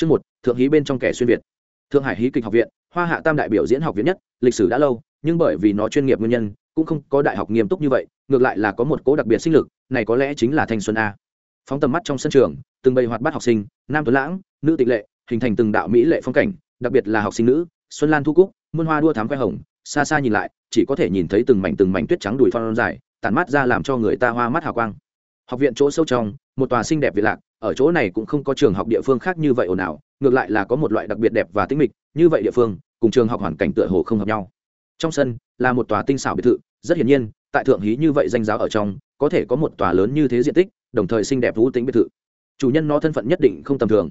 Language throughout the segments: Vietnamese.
Chương một, thượng hí bên trong kẻ xuyên việt. Thượng Hải hí kịch học viện, Hoa Hạ Tam đại biểu diễn học viện nhất, lịch sử đã lâu, nhưng bởi vì nó chuyên nghiệp nguyên nhân, cũng không có đại học nghiêm túc như vậy, ngược lại là có một cố đặc biệt sinh lực, này có lẽ chính là thanh xuân a. Phóng tầm mắt trong sân trường, từng bầy hoạt bát học sinh, nam tuấn lãng, nữ tịch lệ, hình thành từng đạo mỹ lệ phong cảnh, đặc biệt là học sinh nữ, Xuân Lan thu cúc, muôn hoa đua thắm khoe hồng, xa xa nhìn lại, chỉ có thể nhìn thấy từng mảnh từng mảnh tuyết trắng đùi phong dài, tản mát ra làm cho người ta hoa mắt hào quang. Học viện chỗ sâu trong, một tòa xinh đẹp vĩ lạc, ở chỗ này cũng không có trường học địa phương khác như vậy ồn ào, ngược lại là có một loại đặc biệt đẹp và tĩnh mịch, như vậy địa phương, cùng trường học hoàn cảnh tựa hồ không hợp nhau. Trong sân là một tòa tinh xảo biệt thự, rất hiển nhiên, tại thượng hí như vậy danh giáo ở trong, có thể có một tòa lớn như thế diện tích, đồng thời xinh đẹp vũ tính biệt thự. Chủ nhân nó thân phận nhất định không tầm thường.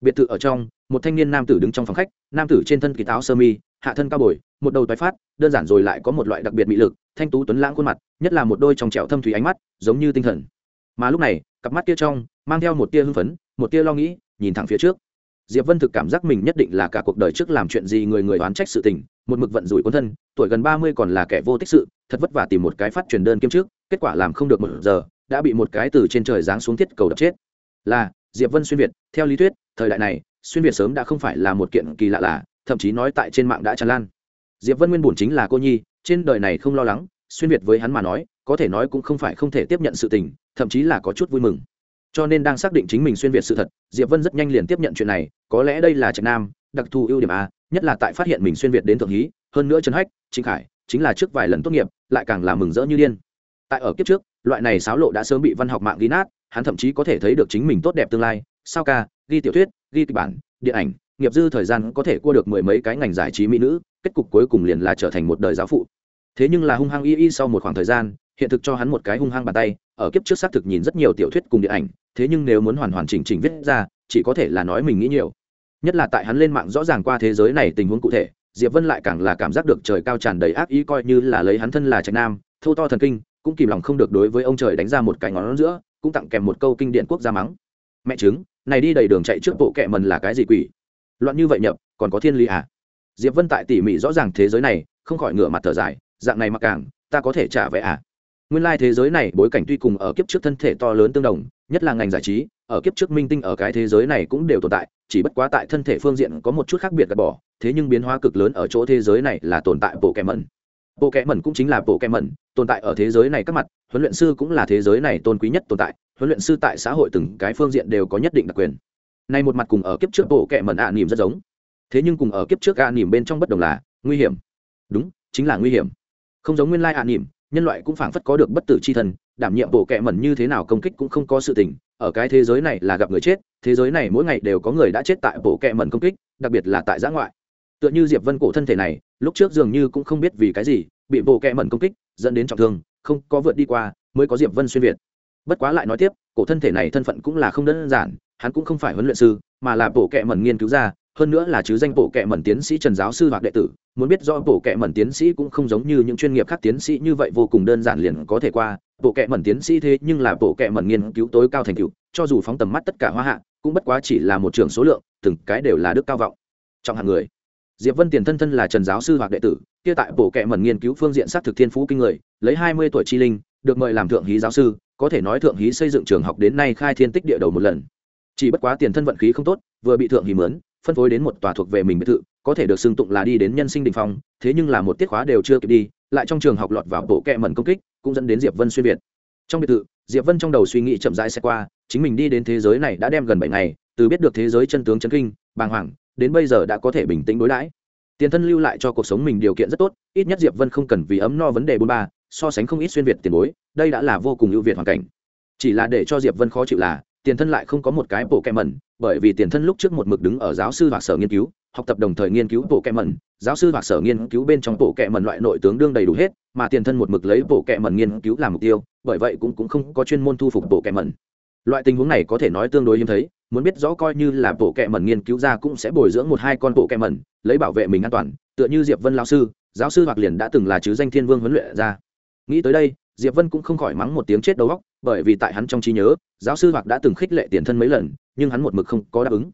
Biệt thự ở trong, một thanh niên nam tử đứng trong phòng khách, nam tử trên thân kỳ áo sơ mi, hạ thân cao bồi, một đầu tái phát, đơn giản rồi lại có một loại đặc biệt mỹ lực, thanh tú tuấn lãng khuôn mặt, nhất là một đôi trong trẻo thâm thủy ánh mắt, giống như tinh thần. Mà lúc này, cặp mắt kia trong mang theo một tia hưng phấn, một tia lo nghĩ, nhìn thẳng phía trước. Diệp vân thực cảm giác mình nhất định là cả cuộc đời trước làm chuyện gì người người oán trách sự tình một mực vận rủi quân thân tuổi gần ba mươi còn là kẻ vô tích sự thật vất vả tìm một cái phát truyền đơn kiêm trước kết quả làm không được một giờ đã bị một cái từ trên trời giáng xuống thiết cầu đập chết. Là diệp vân xuyên việt theo lý thuyết thời đại này xuyên việt sớm đã không phải là một kiện kỳ lạ là, thậm chí nói tại trên mạng đã tràn lan. Diệp vân nguyên bổn chính là cô nhi trên đời này không lo lắng xuyên việt với hắn mà nói có thể nói cũng không phải không thể tiếp nhận sự tình, thậm chí là có chút vui mừng. Cho nên đang xác định chính mình xuyên việt sự thật, diệp vân rất nhanh liền tiếp nhận chuyện này, có lẽ đây là trạch nam, đặc thù ưu điểm a, nhất là tại phát hiện mình xuyên việt đến thượng hí, hơn nữa trần hách chính khải, chính là trước vài lần tốt nghiệp, lại càng là mừng rỡ như điên. Tại ở kiếp trước, loại này xáo lộ đã sớm bị văn học mạng ghi nát, hắn thậm chí có thể thấy được chính mình tốt đẹp tương lai, sao ca, ghi tiểu thuyết, ghi kịch bản, điện ảnh, nghiệp dư thời gian có thể cua được mười mấy cái ngành giải trí mỹ nữ, kết cục cuối cùng liền là trở thành một đời giáo phụ. Thế nhưng là hung hăng y y sau một khoảng thời gian hiện thực cho hắn một cái hung hăng bàn tay, ở kiếp trước xác thực nhìn rất nhiều tiểu thuyết cùng điện ảnh, thế nhưng nếu muốn hoàn hoàn chỉnh chỉnh viết ra, chỉ có thể là nói mình nghĩ nhiều. Nhất là tại hắn lên mạng rõ ràng qua thế giới này tình huống cụ thể, diệp vân lại càng là cảm giác được trời cao tràn đầy ác ý coi như là lấy hắn thân là trạch nam, thâu to thần kinh, cũng kìm lòng không được đối với ông trời đánh ra một cái ngón giữa, cũng tặng kèm một câu kinh điển quốc gia mắng. Mẹ chứng này đi đầy đường chạy trước bộ kệ mần là cái gì quỷ? Loạn như vậy nhập, còn có thiên lý à? Diệp vân tại tỉ mỉ rõ ràng thế giới này, không khỏi ngửa mặt thở dài, dạng này mặc càng, ta có thể trả vé à? Nguyên lai thế giới này bối cảnh tuy cùng ở kiếp trước thân thể to lớn tương đồng, nhất là ngành giải trí, ở kiếp trước minh tinh ở cái thế giới này cũng đều tồn tại, chỉ bất quá tại thân thể phương diện có một chút khác biệt gạt bỏ, thế nhưng biến hóa cực lớn ở chỗ thế giới này là tồn tại bộ kẻ mẩn bộ kẻ mẩn cũng chính là bộ kẻ mẩn tồn tại ở thế giới này các mặt, huấn luyện sư cũng là thế giới này tôn quý nhất tồn tại, huấn luyện sư tại xã hội từng cái phương diện đều có nhất định đặc quyền. Nay một mặt cùng ở kiếp trước bộ kẻ mẩn ạ à nỉm rất giống. Thế nhưng cùng ở kiếp trước ạ à nỉm bên trong bất đồng là nguy hiểm. Đúng, chính là nguy hiểm. Không giống nguyên lai ạ à nỉm nhân loại cũng phảng phất có được bất tử c h i thần, đảm nhiệm bộ kệ mẩn như thế nào công kích cũng không có sự tình, ở cái thế giới này là gặp người chết, thế giới này mỗi ngày đều có người đã chết tại bộ kệ mẩn công kích, đặc biệt là tại giã ngoại. Tựa như diệp vân cổ thân thể này, lúc trước dường như cũng không biết vì cái gì, bị bộ kệ mẩn công kích, dẫn đến trọng thương, không có vượt đi qua, mới có diệp vân xuyên việt. Bất quá lại nói tiếp, cổ thân thể này thân phận cũng là không đơn giản, hắn cũng không phải huấn luyện sư, mà là bộ kệ mẩn nghiên cứu ra hơn nữa là chứ danh bộ kệ mẩn tiến sĩ trần giáo sư hoặc đệ tử, muốn biết do bộ kệ mẩn tiến sĩ cũng không giống như những chuyên nghiệp khác tiến sĩ như vậy vô cùng đơn giản liền có thể qua. Bộ kệ mẩn tiến sĩ thế nhưng là bộ kệ mẩn nghiên cứu tối cao thành tựu, cho dù phóng tầm mắt tất cả hoa hạ, cũng bất quá chỉ là một trường số lượng, từng cái đều là đức cao vọng. Trong hàng người. Diệp vân tiền thân thân là trần giáo sư hoặc đệ tử, kia tại bộ kệ mẩn nghiên cứu phương diện sát thực thiên phú kinh người, lấy hai mươi tuổi chi linh, được mời làm thượng hí giáo sư, có thể nói thượng hí xây dựng trường học đến nay khai thiên tích địa đầu một lần. Chỉ bất quá tiền thân vận khí không tốt, vừa bị thượng hí mướn phân phối đến một tòa thuộc về mình biệt thự, có thể được xưng tụng là đi đến nhân sinh đình phong, thế nhưng là một tiết khóa đều chưa kịp đi, lại trong trường học lọt vào bộ kẹ mẩn công kích, cũng dẫn đến diệp vân xuyên việt. Trong biệt thự, diệp vân trong đầu suy nghĩ chậm rãi xe qua, chính mình đi đến thế giới này đã đem gần bảy ngày, từ biết được thế giới chân tướng chân kinh, bàng hoàng, đến bây giờ đã có thể bình tĩnh đối đãi. Tiền thân lưu lại cho cuộc sống mình điều kiện rất tốt, ít nhất diệp vân không cần vì ấm no vấn đề bốn ba, so sánh không ít xuyên việt tiền bối, đây đã là vô cùng ưu việt hoàn cảnh. Chỉ là để cho diệp vân khó chịu là tiền thân lại không có một cái bộ kẹm mẩn bởi vì tiền thân lúc trước một mực đứng ở giáo sư hoặc sở nghiên cứu, học tập đồng thời nghiên cứu bộ kẹm mẩn giáo sư hoặc sở nghiên cứu bên trong bộ kẹm mẩn loại nội tướng đương đầy đủ hết, mà tiền thân một mực lấy bộ kẹm mẩn nghiên cứu làm mục tiêu, bởi vậy cũng cũng không có chuyên môn thu phục bộ kẹm mẩn loại tình huống này có thể nói tương đối hiếm thấy, muốn biết rõ coi như là bộ kẹm mẩn nghiên cứu ra cũng sẽ bồi dưỡng một hai con bộ kẹm mẩn lấy bảo vệ mình an toàn, tựa như diệp vân lão sư, giáo sư hoặc liền đã từng là chứ danh thiên vương huấn luyện ra. Nghĩ tới đây diệp vân cũng không khỏi mắng một tiếng chết đầu óc, bởi vì tại hắn trong trí nhớ, giáo sư hoặc đã từng khích lệ tiền thân mấy lần, nhưng hắn một mực không có đáp ứng.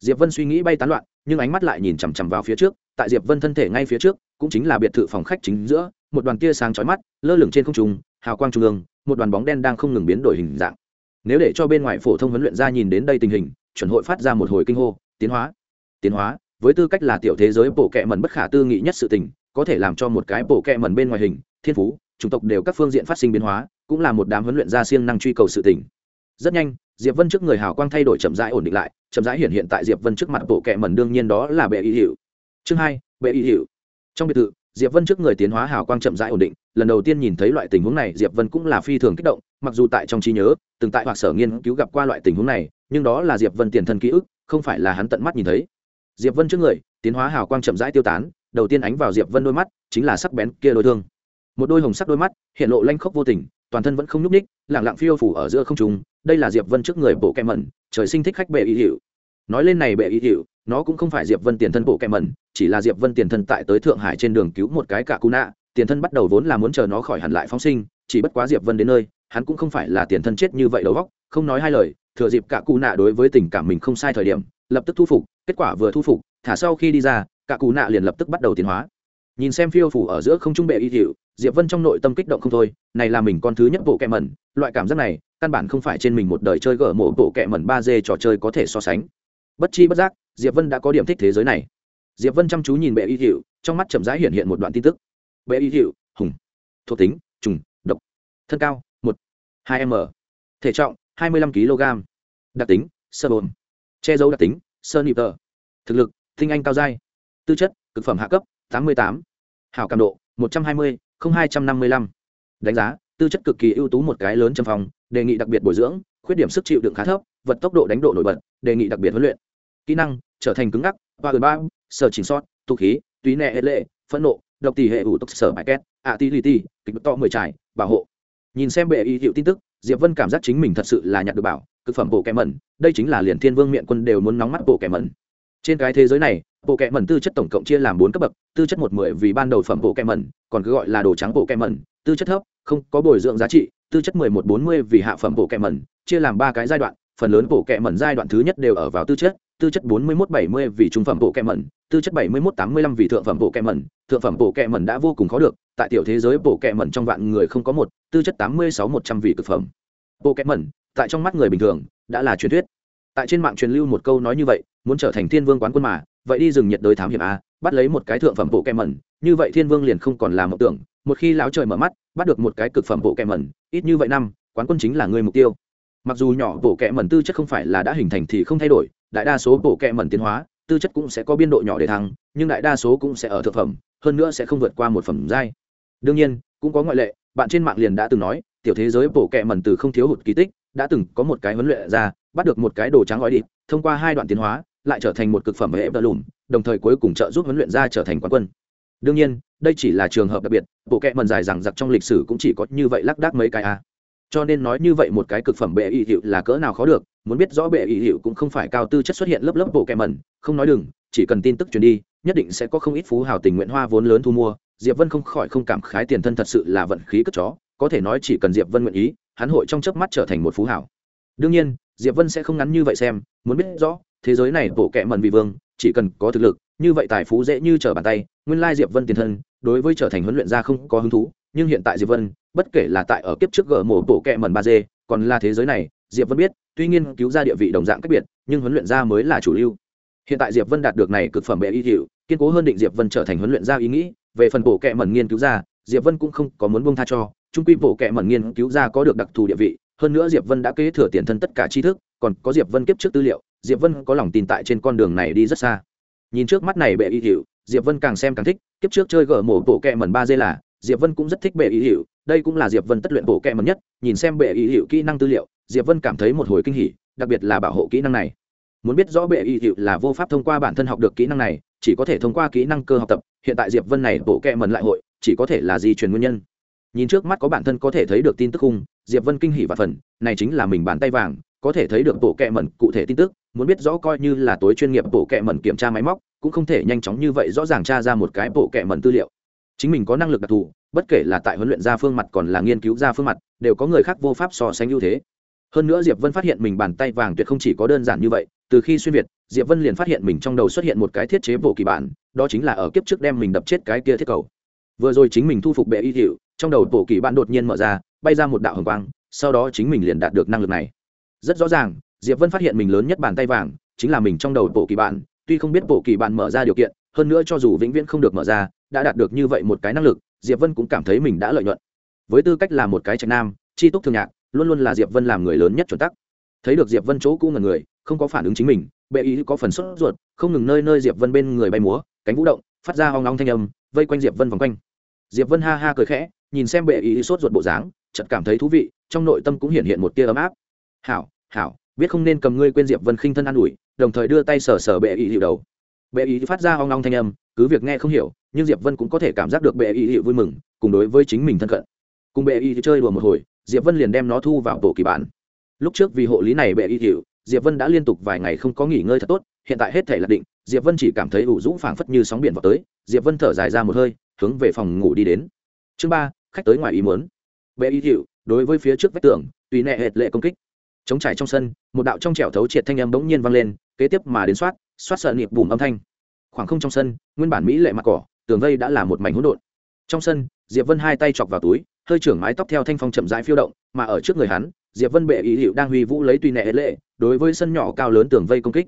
Diệp vân suy nghĩ bay tán loạn, nhưng ánh mắt lại nhìn chằm chằm vào phía trước, tại diệp vân thân thể ngay phía trước, cũng chính là biệt thự phòng khách chính giữa, một đoàn tia sáng chói mắt, lơ lửng trên không trung, hào quang trung ương, một đoàn bóng đen đang không ngừng biến đổi hình dạng. Nếu để cho bên ngoài phổ thông huấn luyện ra nhìn đến đây tình hình, chuẩn hội phát ra một hồi kinh hô, tiến hóa. Tiến hóa, với tư cách là tiểu thế giới bộ kệ mẩn bất khả tư nghị nhất sự tình, có thể làm cho một cái bộ kệ mẩn bên ngoài hình, thiên phú chủng tộc đều các phương diện phát sinh biến hóa, cũng là một đám huấn luyện gia siêng năng truy cầu sự tỉnh rất nhanh, diệp vân trước người hào quang thay đổi chậm rãi ổn định lại, chậm rãi hiện hiện tại diệp vân trước mặt bộ kệ mẩn đương nhiên đó là bệ y hiệu chương hai, bệ y hiệu trong biệt thự, diệp vân trước người tiến hóa hào quang chậm rãi ổn định, lần đầu tiên nhìn thấy loại tình huống này, diệp vân cũng là phi thường kích động, mặc dù tại trong trí nhớ, từng tại hoặc sở nghiên cứu gặp qua loại tình huống này, nhưng đó là diệp vân tiền thân ký ức, không phải là hắn tận mắt nhìn thấy. Diệp vân trước người, tiến hóa hào quang chậm rãi tiêu tán, đầu tiên ánh vào diệp vân đôi mắt, chính là sắc bén kia đôi thương một đôi hồng sắc đôi mắt, hiện lộ lanh khốc vô tình, toàn thân vẫn không nhúc ních lẳng lặng phiêu phủ ở giữa không trung, đây là diệp vân trước người bộ kẹ mẩn, trời sinh thích khách bệ y hiệu. Nói lên này bệ y hiệu, nó cũng không phải diệp vân tiền thân bộ kẹ mẩn, chỉ là diệp vân tiền thân tại tới thượng hải trên đường cứu một cái cả cú nạ, tiền thân bắt đầu vốn là muốn chờ nó khỏi hẳn lại phóng sinh, chỉ bất quá diệp vân đến nơi, hắn cũng không phải là tiền thân chết như vậy đầu góc không nói hai lời, thừa dịp cả cú nạ đối với tình cảm mình không sai thời điểm, lập tức thu phục, kết quả vừa thu phục, thả sau khi đi ra cả cú nạ liền lập tức bắt đầu tiến hóa. Nhìn xem phiêu phủ ở giữa không trung bệ y hiệu diệp vân trong nội tâm kích động không thôi, này là mình con thứ nhất bộ kẹ mẩn, loại cảm giác này, căn bản không phải trên mình một đời chơi gỡ mổ bộ kẹ mẩn ba d trò chơi có thể so sánh. Bất chi bất giác, diệp vân đã có điểm thích thế giới này. Diệp vân chăm chú nhìn bệ y hiệu trong mắt chậm rãi hiện hiện một đoạn tin tức. Bệ y hiệu hùng. Thuộc tính, trùng, độc. Thân cao, một, hai m. Thể trọng, hai mươi lăm kg đặc tính, sơ bồn. Che giấu đặc tính, sơ nịp tờ. Thực lực, tinh anh cao giai tư chất, cực phẩm hạ cấp, tám mươi tám. Hảo cảm độ, một trăm hai mươi hai trăm năm mươi lăm. Đánh giá, tư chất cực kỳ ưu tú một cái lớn trong phòng, đề nghị đặc biệt bồi dưỡng, khuyết điểm sức chịu đựng khá thấp, vật tốc độ đánh độ nổi bật, đề nghị đặc biệt huấn luyện. Kỹ năng, trở thành cứng ngắc, và gần ba, sở chỉnh sót, tu khí, túy nẹ hệ lệ, phẫn nộ, độc tỷ hệ ủ tốc sở bài két, ạ tí lì tí kịch to mười trải, bảo hộ. Nhìn xem bệ y hiệu tin tức, diệp vân cảm giác chính mình thật sự là nhặt được bảo, cực phẩm bộ kẻ mẩn, đây chính là liền thiên vương miệng quân đều muốn nóng mắt bộ kẻ mẩn trên cái thế giới này, bộ kẹ mẩn tư chất tổng cộng chia làm bốn cấp bậc, tư chất một mười vì ban đầu phẩm bộ kẹ mẩn, còn cứ gọi là đồ trắng bộ kẹ mẩn, tư chất thấp, không có bồi dưỡng giá trị, tư chất mười một bốn mươi vì hạ phẩm bộ kẹ mẩn, chia làm ba cái giai đoạn, phần lớn bộ kẹ mẩn giai đoạn thứ nhất đều ở vào tư chất tư chất bốn mươi một bảy mươi vì trung phẩm bộ kẹ mẩn, tư chất bảy mươi một tám mươi lăm vì thượng phẩm bộ kẹ mẩn, thượng phẩm bộ kẹ mẩn đã vô cùng khó được, tại tiểu thế giới bộ kẹ mẩn trong vạn người không có một, tư chất tám mươi sáu một trăm vì cực phẩm. Bộ kẹ mẩn, tại trong mắt người bình thường, đã là truyền thuyết. Tại trên mạng truyền lưu một câu nói như vậy muốn trở thành thiên vương quán quân mà, vậy đi rừng nhiệt đới thám hiểm a, bắt lấy một cái thượng phẩm bộ kem mẩn, như vậy thiên vương liền không còn là mộng tưởng. Một khi lão trời mở mắt, bắt được một cái cực phẩm bộ kem mẩn, ít như vậy năm, quán quân chính là người mục tiêu. Mặc dù nhỏ bộ kẹ mẩn tư chất không phải là đã hình thành thì không thay đổi, đại đa số bộ kẹ mẩn tiến hóa, tư chất cũng sẽ có biên độ nhỏ để thăng, nhưng đại đa số cũng sẽ ở thực phẩm, hơn nữa sẽ không vượt qua một phẩm giai. Đương nhiên, cũng có ngoại lệ, bạn trên mạng liền đã từng nói, tiểu thế giới bộ kẹ mẩn từ không thiếu hụt kỳ tích, đã từng có một cái huấn luyện ra, bắt được một cái đồ trắng gói đi thông qua hai đoạn tiến hóa lại trở thành một cực phẩm hệ vợ lùm, đồng thời cuối cùng trợ giúp huấn luyện ra trở thành quán quân. Đương nhiên, đây chỉ là trường hợp đặc biệt, bộ kệ mần dài rằng giặc trong lịch sử cũng chỉ có như vậy lác đác mấy cái a. Cho nên nói như vậy một cái cực phẩm bệ y hiệu là cỡ nào khó được, muốn biết rõ bệ y hiệu cũng không phải cao tư chất xuất hiện lớp lớp bộ kệ mần không nói đừng, chỉ cần tin tức truyền đi, nhất định sẽ có không ít phú hào tình nguyện hoa vốn lớn thu mua. Diệp vân không khỏi không cảm khái tiền thân thật sự là vận khí cất chó, có thể nói chỉ cần diệp vân nguyện ý, hắn hội trong chớp mắt trở thành một phú hảo đương nhiên, diệp vân sẽ không ngắn như vậy xem, muốn biết rõ thế giới này bộ kệ mẩn vị vương, chỉ cần có thực lực, như vậy tài phú dễ như trở bàn tay, nguyên lai diệp vân tiền thân, đối với trở thành huấn luyện gia không có hứng thú, nhưng hiện tại diệp vân, bất kể là tại ở kiếp trước gỡ mổ bộ kệ mẩn ba d còn là thế giới này, diệp vân biết, tuy nhiên cứu ra địa vị đồng dạng cách biệt, nhưng huấn luyện gia mới là chủ lưu. Hiện tại diệp vân đạt được này cực phẩm bệ y hiệu kiên cố hơn định diệp vân trở thành huấn luyện gia ý nghĩ, về phần bộ kệ mẩn nghiên cứu ra, diệp vân cũng không có muốn buông tha cho trung quy bộ kệ mẩn nghiên cứu ra có được đặc thù địa vị, hơn nữa diệp vân đã kế thừa tiền thân tất cả tri thức, còn có diệp vân kiếp trước tư liệu diệp vân có lòng tin tại trên con đường này đi rất xa. Nhìn trước mắt này bệ y hiệu diệp vân càng xem càng thích, kiếp trước chơi gỡ mổ bộ kẹ mần ba d là, diệp vân cũng rất thích bệ y hiệu đây cũng là diệp vân tất luyện bộ kẹ mần nhất, nhìn xem bệ y hiệu kỹ năng tư liệu, diệp vân cảm thấy một hồi kinh hỉ, đặc biệt là bảo hộ kỹ năng này. Muốn biết rõ bệ y hiệu là vô pháp thông qua bản thân học được kỹ năng này, chỉ có thể thông qua kỹ năng cơ học tập, hiện tại diệp vân này bộ kẹ mần lại hội, chỉ có thể là di truyền nguyên nhân. Nhìn trước mắt có bản thân có thể thấy được tin tức khung diệp vân kinh hỉ và phần, này chính là mình bàn tay vàng, có thể thấy được bộ kẹ mẩn cụ thể tin tức muốn biết rõ coi như là tối chuyên nghiệp bộ kệ mẩn kiểm tra máy móc, cũng không thể nhanh chóng như vậy rõ ràng tra ra một cái bộ kệ mẩn tư liệu. Chính mình có năng lực đặc thù, bất kể là tại huấn luyện ra phương mặt còn là nghiên cứu ra phương mặt, đều có người khác vô pháp so sánh ưu thế. Hơn nữa diệp vân phát hiện mình bàn tay vàng tuyệt không chỉ có đơn giản như vậy, từ khi xuyên việt, diệp vân liền phát hiện mình trong đầu xuất hiện một cái thiết chế bộ kỳ bản, đó chính là ở kiếp trước đem mình đập chết cái kia thiết cầu. Vừa rồi chính mình thu phục bệ y hiệu trong đầu bộ kỳ bản đột nhiên mở ra, bay ra một đạo hồng quang, sau đó chính mình liền đạt được năng lực này. Rất rõ ràng diệp vân phát hiện mình lớn nhất bàn tay vàng, chính là mình trong đầu bộ kỳ bạn. Tuy không biết bộ kỳ bạn mở ra điều kiện, hơn nữa cho dù vĩnh viễn không được mở ra, đã đạt được như vậy một cái năng lực, diệp vân cũng cảm thấy mình đã lợi nhuận. Với tư cách là một cái trạch nam chi túc thường nhạc, luôn luôn là diệp vân làm người lớn nhất chuẩn tắc. Thấy được diệp vân chỗ cũ ngần người, không có phản ứng chính mình, bệ ý có phần sốt ruột, không ngừng nơi nơi diệp vân bên người bay múa, cánh vũ động, phát ra hoang long thanh âm, vây quanh diệp vân vòng quanh. Diệp vân ha ha cười khẽ, nhìn xem bệ ý sốt ruột bộ dáng, chợt cảm thấy thú vị, trong nội tâm cũng hiện hiện một tia ấm áp. Hảo hảo biết không nên cầm ngươi quên diệp vân khinh thân an ủi, đồng thời đưa tay sờ sờ bệ ý hiệu đầu. Bệ ý phát ra hoang long thanh âm, cứ việc nghe không hiểu, nhưng diệp vân cũng có thể cảm giác được bệ ý hiệu vui mừng, cùng đối với chính mình thân cận. Cùng bệ ý chơi đùa một hồi, diệp vân liền đem nó thu vào bộ kỳ bản. Lúc trước vì hộ lý này bệ ý hiệu, diệp vân đã liên tục vài ngày không có nghỉ ngơi thật tốt, hiện tại hết thể là định, diệp vân chỉ cảm thấy ủ rũ phảng phất như sóng biển vào tới, diệp vân thở dài ra một hơi, hướng về phòng ngủ đi đến. Chương ba, khách tới ngoài ý muốn. Bệ ý hiệu, đối với phía trước vách tường, tùy nẹ hệt lệ công kích chống trải trong sân, một đạo trong trẻo thấu triệt thanh âm bỗng nhiên vang lên, kế tiếp mà đến soát soát sợ niệm bùm âm thanh. Khoảng không trong sân, nguyên bản mỹ lệ mặt cỏ, tường vây đã là một mảnh hỗn độn. Trong sân, diệp vân hai tay chọc vào túi, hơi trưởng mái tóc theo thanh phong chậm rãi phiêu động, mà ở trước người hắn, diệp vân bệ ý hiệu đang huy vũ lấy tùy nệ lệ, đối với sân nhỏ cao lớn tường vây công kích.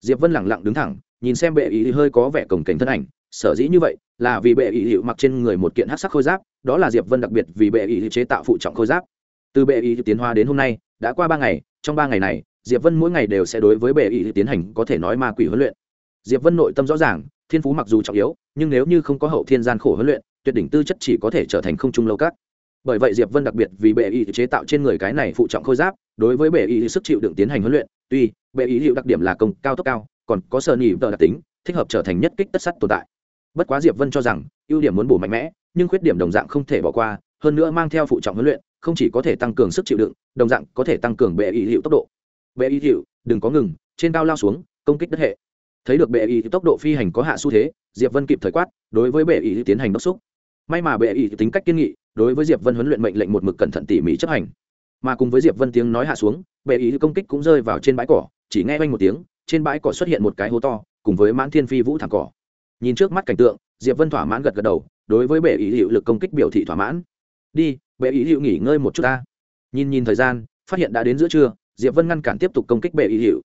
Diệp vân lẳng lặng đứng thẳng, nhìn xem bệ ý hơi có vẻ cổng cảnh thân ảnh, sở dĩ như vậy, là vì bệ ý hiệu mặc trên người một kiện hát sắc khôi giáp, đó là diệp vân đặc biệt vì bệ ý chế tạo phụ trọng khôi giáp. Từ bệ ý tiến hóa đến hôm nay đã qua ba ngày, trong ba ngày này, diệp vân mỗi ngày đều sẽ đối với bệ ý tiến hành có thể nói ma quỷ huấn luyện. Diệp vân nội tâm rõ ràng, thiên phú mặc dù trọng yếu, nhưng nếu như không có hậu thiên gian khổ huấn luyện, tuyệt đỉnh tư chất chỉ có thể trở thành không trung lâu các bởi vậy diệp vân đặc biệt vì bệ y chế tạo trên người cái này phụ trọng khôi giáp, đối với bệ y sức chịu đựng tiến hành huấn luyện, tuy bệ y hiệu đặc điểm là công cao tốc cao, còn có sơ nhị tờ đặc tính, thích hợp trở thành nhất kích tất sắt tồn tại. Bất quá diệp vân cho rằng, ưu điểm muốn bổ mạnh mẽ, nhưng khuyết điểm đồng dạng không thể bỏ qua, hơn nữa mang theo phụ trọng huấn luyện không chỉ có thể tăng cường sức chịu đựng, đồng dạng có thể tăng cường bệ y hiệu tốc độ. Bệ y hiệu, đừng có ngừng, trên cao lao xuống, công kích đất hệ. Thấy được bệ y tốc độ phi hành có hạ xu thế, diệp vân kịp thời quát, đối với bệ y tiến hành đốc xúc. May mà bệ y tính cách kiên nghị, đối với diệp vân huấn luyện mệnh lệnh một mực cẩn thận tỉ mỉ chấp hành. Mà cùng với diệp vân tiếng nói hạ xuống, bệ y công kích cũng rơi vào trên bãi cỏ, chỉ nghe quanh một tiếng, trên bãi cỏ xuất hiện một cái hố to, cùng với mãn thiên phi vũ thẳng cỏ. Nhìn trước mắt cảnh tượng, diệp vân thỏa mãn gật gật đầu, đối với bệ ý hiệu lực công kích biểu thị thỏa mãn. Đi bệ ý hiệu nghỉ ngơi một chút ta. Nhìn nhìn thời gian, phát hiện đã đến giữa trưa, diệp vân ngăn cản tiếp tục công kích bệ ý hiệu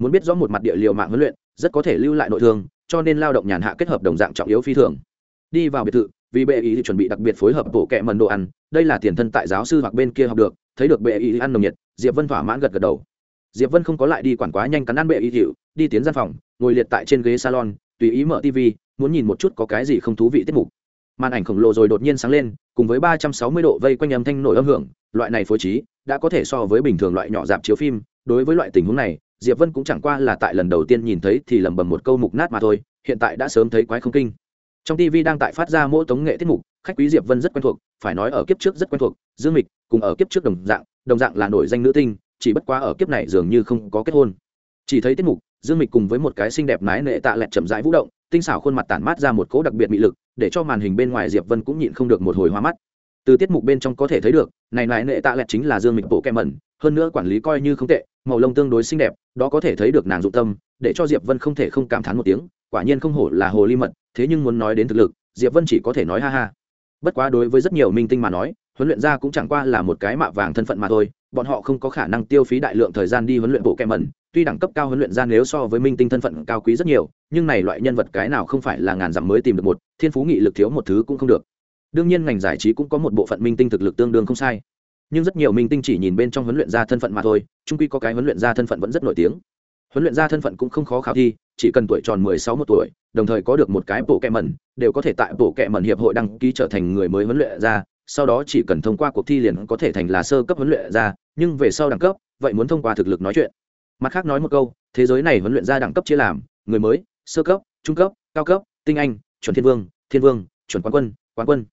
muốn biết rõ một mặt địa liều mạng huấn luyện, rất có thể lưu lại nội thương, cho nên lao động nhàn hạ kết hợp đồng dạng trọng yếu phi thường. Đi vào biệt thự, vì bệ ý chuẩn bị đặc biệt phối hợp bộ kẹ mần đồ ăn, đây là tiền thân tại giáo sư hoặc bên kia học được, thấy được bệ ý ăn nồng nhiệt, diệp vân thỏa mãn gật gật đầu. Diệp vân không có lại đi quản quá nhanh cắn ăn bệ ý hiệu đi tiến gian phòng, ngồi liệt tại trên ghế salon, tùy ý mở tv muốn nhìn một chút có cái gì không thú vị tiết mục. Màn ảnh khổng lồ rồi đột nhiên sáng lên cùng với ba trăm sáu mươi độ vây quanh âm thanh nổi âm hưởng, loại này phối trí đã có thể so với bình thường loại nhỏ dạp chiếu phim. Đối với loại tình huống này, diệp vân cũng chẳng qua là tại lần đầu tiên nhìn thấy thì lẩm bẩm một câu mục nát mà thôi, hiện tại đã sớm thấy quái không kinh. Trong tv đang tại phát ra mỗi tống nghệ tiết mục, khách quý diệp vân rất quen thuộc, phải nói ở kiếp trước rất quen thuộc, dương mịch cùng ở kiếp trước đồng dạng đồng dạng là nổi danh nữ tinh, chỉ bất quá ở kiếp này dường như không có kết hôn. Chỉ thấy tiết mục, dương mịch cùng với một cái xinh đẹp mái nệ tạ lẹt chậm rãi vũ động tinh xảo khuôn mặt tản mát ra một cỗ đặc biệt mị lực, để cho màn hình bên ngoài diệp vân cũng nhịn không được một hồi hoa mắt. Từ tiết mục bên trong có thể thấy được, này lại nệ tạ lẹt chính là dương mịch bộ kem mẩn, hơn nữa quản lý coi như không tệ, màu lông tương đối xinh đẹp, đó có thể thấy được nàng dụng tâm, để cho diệp vân không thể không cảm thán một tiếng, quả nhiên không hổ là hồ ly mật, thế nhưng muốn nói đến thực lực, diệp vân chỉ có thể nói ha ha. Bất quá đối với rất nhiều minh tinh mà nói huấn luyện ra cũng chẳng qua là một cái mạ vàng thân phận mà thôi, bọn họ không có khả năng tiêu phí đại lượng thời gian đi huấn luyện bộ kẹ mẩn, tuy đẳng cấp cao huấn luyện ra nếu so với minh tinh thân phận cao quý rất nhiều, nhưng này loại nhân vật cái nào không phải là ngàn dặm mới tìm được một, thiên phú nghị lực thiếu một thứ cũng không được. Đương nhiên ngành giải trí cũng có một bộ phận minh tinh thực lực tương đương không sai, nhưng rất nhiều minh tinh chỉ nhìn bên trong huấn luyện ra thân phận mà thôi trung quy có cái huấn luyện ra thân phận vẫn rất nổi tiếng. Huấn luyện ra thân phận cũng không khó khảo thi, chỉ cần tuổi tròn mười sáu một tuổi, đồng thời có được một cái bộ kẹ mẩn, đều có thể tại bộ kẹ mẩn hiệp hội đăng ký trở thành người mới huấn luyện ra sau đó chỉ cần thông qua cuộc thi liền có thể thành là sơ cấp huấn luyện ra nhưng về sau đẳng cấp, vậy muốn thông qua thực lực nói chuyện. Mặt khác nói một câu, thế giới này huấn luyện ra đẳng cấp chia làm, người mới, sơ cấp, trung cấp, cao cấp, tinh anh, chuẩn thiên vương thiên vương, chuẩn quán quân quán quân.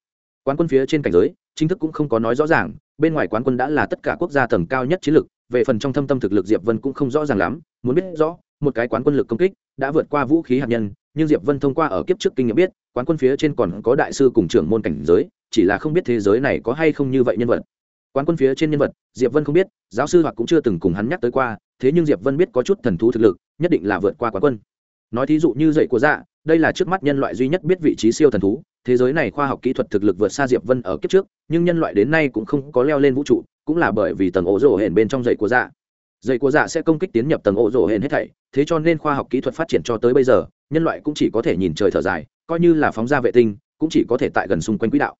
Quán quân phía trên cảnh giới, chính thức cũng không có nói rõ ràng, bên ngoài quán quân đã là tất cả quốc gia tầng cao nhất chiến lực về phần trong thâm tâm thực lực diệp vân cũng không rõ ràng lắm, muốn biết rõ, một cái quán quân lực công kích đã vượt qua vũ khí hạt nhân, nhưng diệp vân thông qua ở kiếp trước kinh nghiệm biết, quán quân phía trên còn có đại sư cùng trưởng môn cảnh giới chỉ là không biết thế giới này có hay không như vậy nhân vật. Quán quân phía trên nhân vật, diệp vân không biết, giáo sư hoặc cũng chưa từng cùng hắn nhắc tới qua, thế nhưng diệp vân biết có chút thần thú thực lực, nhất định là vượt qua quán quân. Nói thí dụ như dậy của dạ đây là trước mắt nhân loại duy nhất biết vị trí siêu thần thú, thế giới này khoa học kỹ thuật thực lực vượt xa diệp vân ở kiếp trước, nhưng nhân loại đến nay cũng không có leo lên vũ trụ, cũng là bởi vì tầng ổ rổ hển bên trong dậy của dạ. Dậy của dạ sẽ công kích tiến nhập tầng ổ rổ hển hết thảy, thế cho nên khoa học kỹ thuật phát triển cho tới bây giờ, nhân loại cũng chỉ có thể nhìn trời thở dài, coi như là phóng ra vệ tinh, cũng chỉ có thể tại gần xung quanh quỹ đạo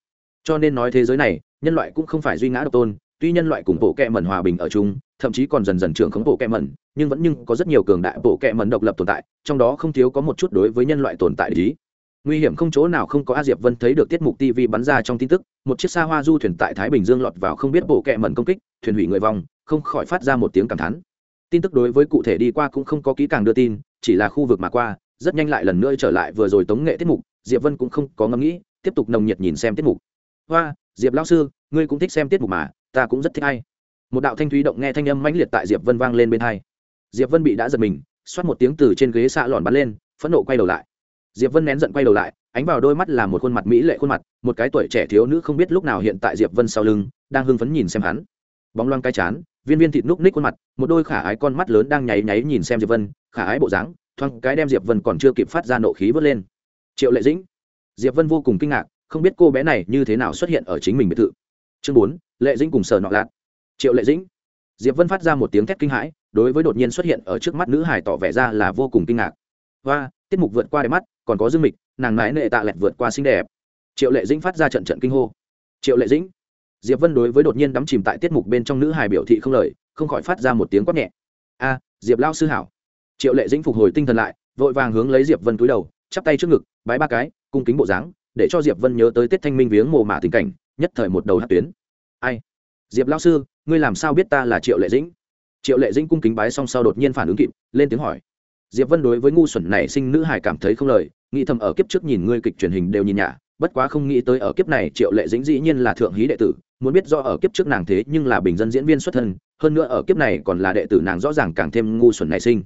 cho nên nói thế giới này, nhân loại cũng không phải duy ngã độc tôn, tuy nhân loại cùng bộ kẹ mẩn hòa bình ở chung, thậm chí còn dần dần trưởng khống bộ kẹ mẩn, nhưng vẫn nhưng có rất nhiều cường đại bộ kẹ mẩn độc lập tồn tại, trong đó không thiếu có một chút đối với nhân loại tồn tại lý nguy hiểm không chỗ nào không có a diệp vân thấy được tiết mục tv bắn ra trong tin tức, một chiếc xa hoa du thuyền tại thái bình dương lọt vào không biết bộ kẹ mẩn công kích, thuyền hủy người vong, không khỏi phát ra một tiếng cảm thán. Tin tức đối với cụ thể đi qua cũng không có kỹ càng đưa tin, chỉ là khu vực mà qua, rất nhanh lại lần nữa trở lại vừa rồi tống nghệ tiết mục, diệp vân cũng không có ngẫm nghĩ, tiếp tục nồng nhiệt nhìn xem tiết mục hoa, diệp lão sư, ngươi cũng thích xem tiết mục mà, ta cũng rất thích hay. Một đạo thanh thúy động nghe thanh âm mãnh liệt tại diệp vân vang lên bên hai. Diệp vân bị đã giật mình, xoát một tiếng từ trên ghế xạ lòn bắn lên, phẫn nộ quay đầu lại. Diệp vân nén giận quay đầu lại, ánh vào đôi mắt là một khuôn mặt mỹ lệ khuôn mặt, một cái tuổi trẻ thiếu nữ không biết lúc nào hiện tại diệp vân sau lưng, đang hưng phấn nhìn xem hắn. Bóng loang cái chán, viên viên thịt núc ních khuôn mặt, một đôi khả ái con mắt lớn đang nháy nháy nhìn xem diệp vân, khả ái bộ dáng, thoáng cái đem diệp vân còn chưa kịp phát ra nộ khí vớt lên. Triệu lệ dĩnh. Diệp vân vô cùng kinh ngạc không biết cô bé này như thế nào xuất hiện ở chính mình biệt thự. Chương bốn, lệ dĩnh cùng sở nọ lạt. Triệu lệ dĩnh. Diệp vân phát ra một tiếng thét kinh hãi, đối với đột nhiên xuất hiện ở trước mắt nữ hải tỏ vẻ ra là vô cùng kinh ngạc. Và tiết mục vượt qua đẹp mắt, còn có dương mịch, nàng mãi nệ tạ lẹt vượt qua xinh đẹp. Triệu lệ dĩnh phát ra trận trận kinh hô. Triệu lệ dĩnh. Diệp vân đối với đột nhiên đắm chìm tại tiết mục bên trong nữ hài biểu thị không lời, không khỏi phát ra một tiếng quát nhẹ. A, diệp lao sư hảo. Triệu lệ dĩnh phục hồi tinh thần lại, vội vàng hướng lấy diệp vân cúi đầu, chắp tay trước ngực, bái ba cái, cung kính bộ dáng để cho diệp vân nhớ tới tết thanh minh viếng mồ mả tình cảnh, nhất thời một đầu hát tuyến. Ai? Diệp lao sư, ngươi làm sao biết ta là triệu lệ dĩnh? Triệu lệ dĩnh cung kính bái xong sau đột nhiên phản ứng kịp, lên tiếng hỏi. Diệp vân đối với ngu xuẩn này sinh nữ hài cảm thấy không lời, nghĩ thầm ở kiếp trước nhìn ngươi kịch truyền hình đều nhìn nhả bất quá không nghĩ tới ở kiếp này triệu lệ dĩnh dĩ nhiên là thượng hí đệ tử, muốn biết do ở kiếp trước nàng thế nhưng là bình dân diễn viên xuất thân, hơn nữa ở kiếp này còn là đệ tử nàng rõ ràng càng thêm ngu xuẩn nảy sinh.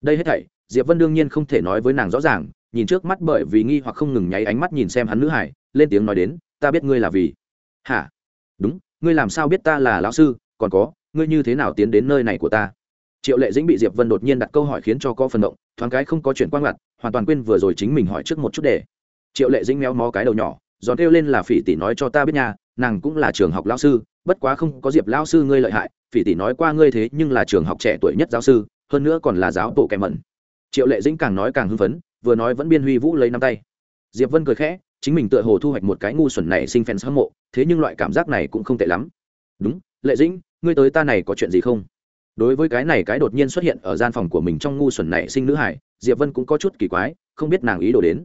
Đây hết thảy, diệp vân đương nhiên không thể nói với nàng rõ ràng nhìn trước mắt bởi vì nghi hoặc không ngừng nháy ánh mắt nhìn xem hắn nữ hải, lên tiếng nói đến, ta biết ngươi là vì. Hả? Đúng, ngươi làm sao biết ta là lão sư, còn có, ngươi như thế nào tiến đến nơi này của ta? Triệu lệ dĩnh bị diệp vân đột nhiên đặt câu hỏi khiến cho có phần động, thoáng cái không có chuyện quan ngặt hoàn toàn quên vừa rồi chính mình hỏi trước một chút để triệu lệ dĩnh méo mó cái đầu nhỏ, giòn kêu lên là phỉ tỷ nói cho ta biết nha, nàng cũng là trường học lao sư, bất quá không có diệp lao sư ngươi lợi hại, phỉ tỷ nói qua ngươi thế nhưng là trường học trẻ tuổi nhất giáo sư, hơn nữa còn là giáo bộ kèm mẩn. Triệu lệ dĩnh càng nói càng hưng phấn vừa nói vẫn biên huy vũ lấy năm tay. Diệp vân cười khẽ, chính mình tựa hồ thu hoạch một cái ngu xuẩn này sinh fans hâm mộ, thế nhưng loại cảm giác này cũng không tệ lắm. Đúng, lệ dĩnh, ngươi tới ta này có chuyện gì không? Đối với cái này cái đột nhiên xuất hiện ở gian phòng của mình trong ngu xuẩn này sinh nữ hải diệp vân cũng có chút kỳ quái, không biết nàng ý đồ đến.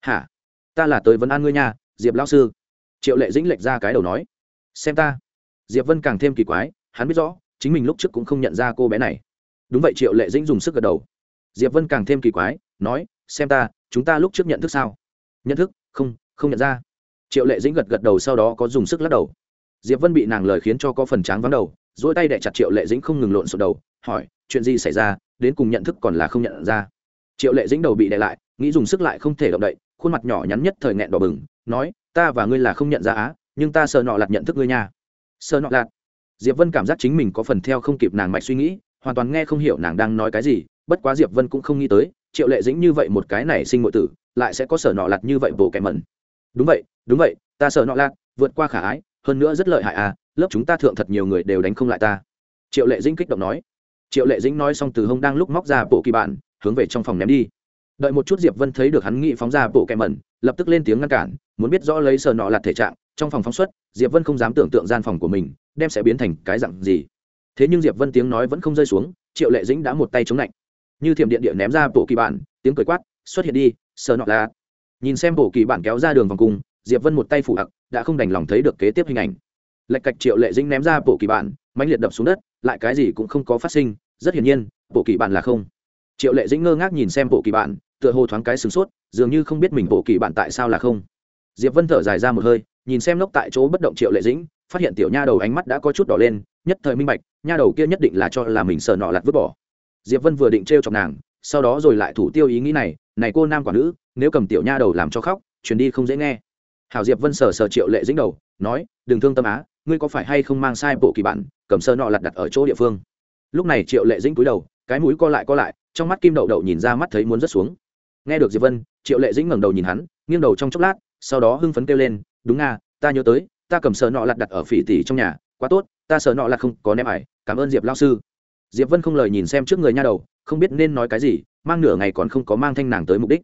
Hả? Ta là tới vấn an ngươi nha, diệp lao sư. Triệu lệ dĩnh lệch ra cái đầu nói. Xem ta. Diệp vân càng thêm kỳ quái, hắn biết rõ, chính mình lúc trước cũng không nhận ra cô bé này. Đúng vậy, triệu lệ dĩnh dùng sức gật đầu. Diệp vân càng thêm kỳ quái, nói xem ta, chúng ta lúc trước nhận thức sao? Nhận thức? Không không nhận ra. Triệu lệ dĩnh gật gật đầu sau đó có dùng sức lắc đầu. Diệp vân bị nàng lời khiến cho có phần tráng vắng đầu dỗi tay đẻ chặt triệu lệ dĩnh không ngừng lộn sụp đầu, hỏi, chuyện gì xảy ra? Đến cùng nhận thức còn là không nhận ra? Triệu lệ dĩnh đầu bị đè lại, nghĩ dùng sức lại không thể động đậy, khuôn mặt nhỏ nhắn nhất thời nghẹn đỏ bừng, nói, ta và ngươi là không nhận ra á, nhưng ta sợ nọ lạt nhận thức ngươi nha. Sợ nọ lạt? Diệp vân cảm giác chính mình có phần theo không kịp nàng mạch suy nghĩ, hoàn toàn nghe không hiểu nàng đang nói cái gì bất quá diệp vân cũng không nghĩ tới, triệu lệ dĩnh như vậy một cái này sinh ngội tử, lại sẽ có sở nọ lạt như vậy bổ kẻ mẩn. Đúng vậy đúng vậy, ta sợ nọ lạt, vượt qua khả ái, hơn nữa rất lợi hại à lớp chúng ta thượng thật nhiều người đều đánh không lại ta. Triệu lệ dĩnh kích động nói. Triệu lệ dĩnh nói xong từ hông đang lúc móc ra bộ kỳ bản hướng về trong phòng ném đi. Đợi một chút diệp vân thấy được hắn nghị phóng ra bộ kẻ mẩn, lập tức lên tiếng ngăn cản, muốn biết rõ lấy sờ nọ lạt thể trạng, trong phòng phóng xuất, diệp vân không dám tưởng tượng gian phòng của mình đem sẽ biến thành cái dặn gì. Thế nhưng diệp vân tiếng nói vẫn không rơi xuống, triệu lệ dĩnh đã một tay chống lạnh như thiểm điện địa ném ra bộ kỳ bản, tiếng cười quát, xuất hiện đi, sờ nọ là. Nhìn xem bộ kỳ bản kéo ra đường vòng cung diệp vân một tay phủ hặc đã không đành lòng thấy được kế tiếp hình ảnh. Lệch cạch triệu lệ dĩnh ném ra bộ kỳ bản, mãnh liệt đập xuống đất, lại cái gì cũng không có phát sinh, rất hiển nhiên bộ kỳ bản là không. Triệu lệ dĩnh ngơ ngác nhìn xem bộ kỳ bản, tựa hồ thoáng cái sửng sốt, dường như không biết mình bộ kỳ bản tại sao là không. Diệp vân thở dài ra một hơi, nhìn xem lốc tại chỗ bất động triệu lệ dĩnh, phát hiện tiểu nha đầu ánh mắt đã có chút đỏ lên, nhất thời minh bạch, nha đầu kia nhất định là cho là mình sợ nọ lặt vứt bỏ diệp vân vừa định t r chọc nàng, sau đó rồi lại thủ tiêu ý nghĩ này này cô nam quả nữ, nếu cầm tiểu nha đầu làm cho khóc, truyền đi không dễ nghe. Hảo diệp vân sờ sờ triệu lệ dính đầu, nói, đừng thương tâm á, ngươi có phải hay không mang sai bộ kỳ bản, cầm sơ nọ lặt đặt ở chỗ địa phương? Lúc này triệu lệ dính cúi đầu, cái mũi co lại co lại, trong mắt kim đậu đậu nhìn ra mắt thấy muốn rớt xuống. Nghe được diệp vân, triệu lệ dính ngẩng đầu nhìn hắn, nghiêng đầu trong chốc lát, sau đó hưng phấn kêu lên, đúng nga ta nhớ tới, ta cầm sờ nọ lặt đặt ở phỉ tỉ trong nhà, quá tốt, ta sờ nọ lặt không có ném ải, cảm ơn diệp lao sư diệp vân không lời nhìn xem trước người nha đầu, không biết nên nói cái gì, mang nửa ngày còn không có mang thanh nàng tới mục đích.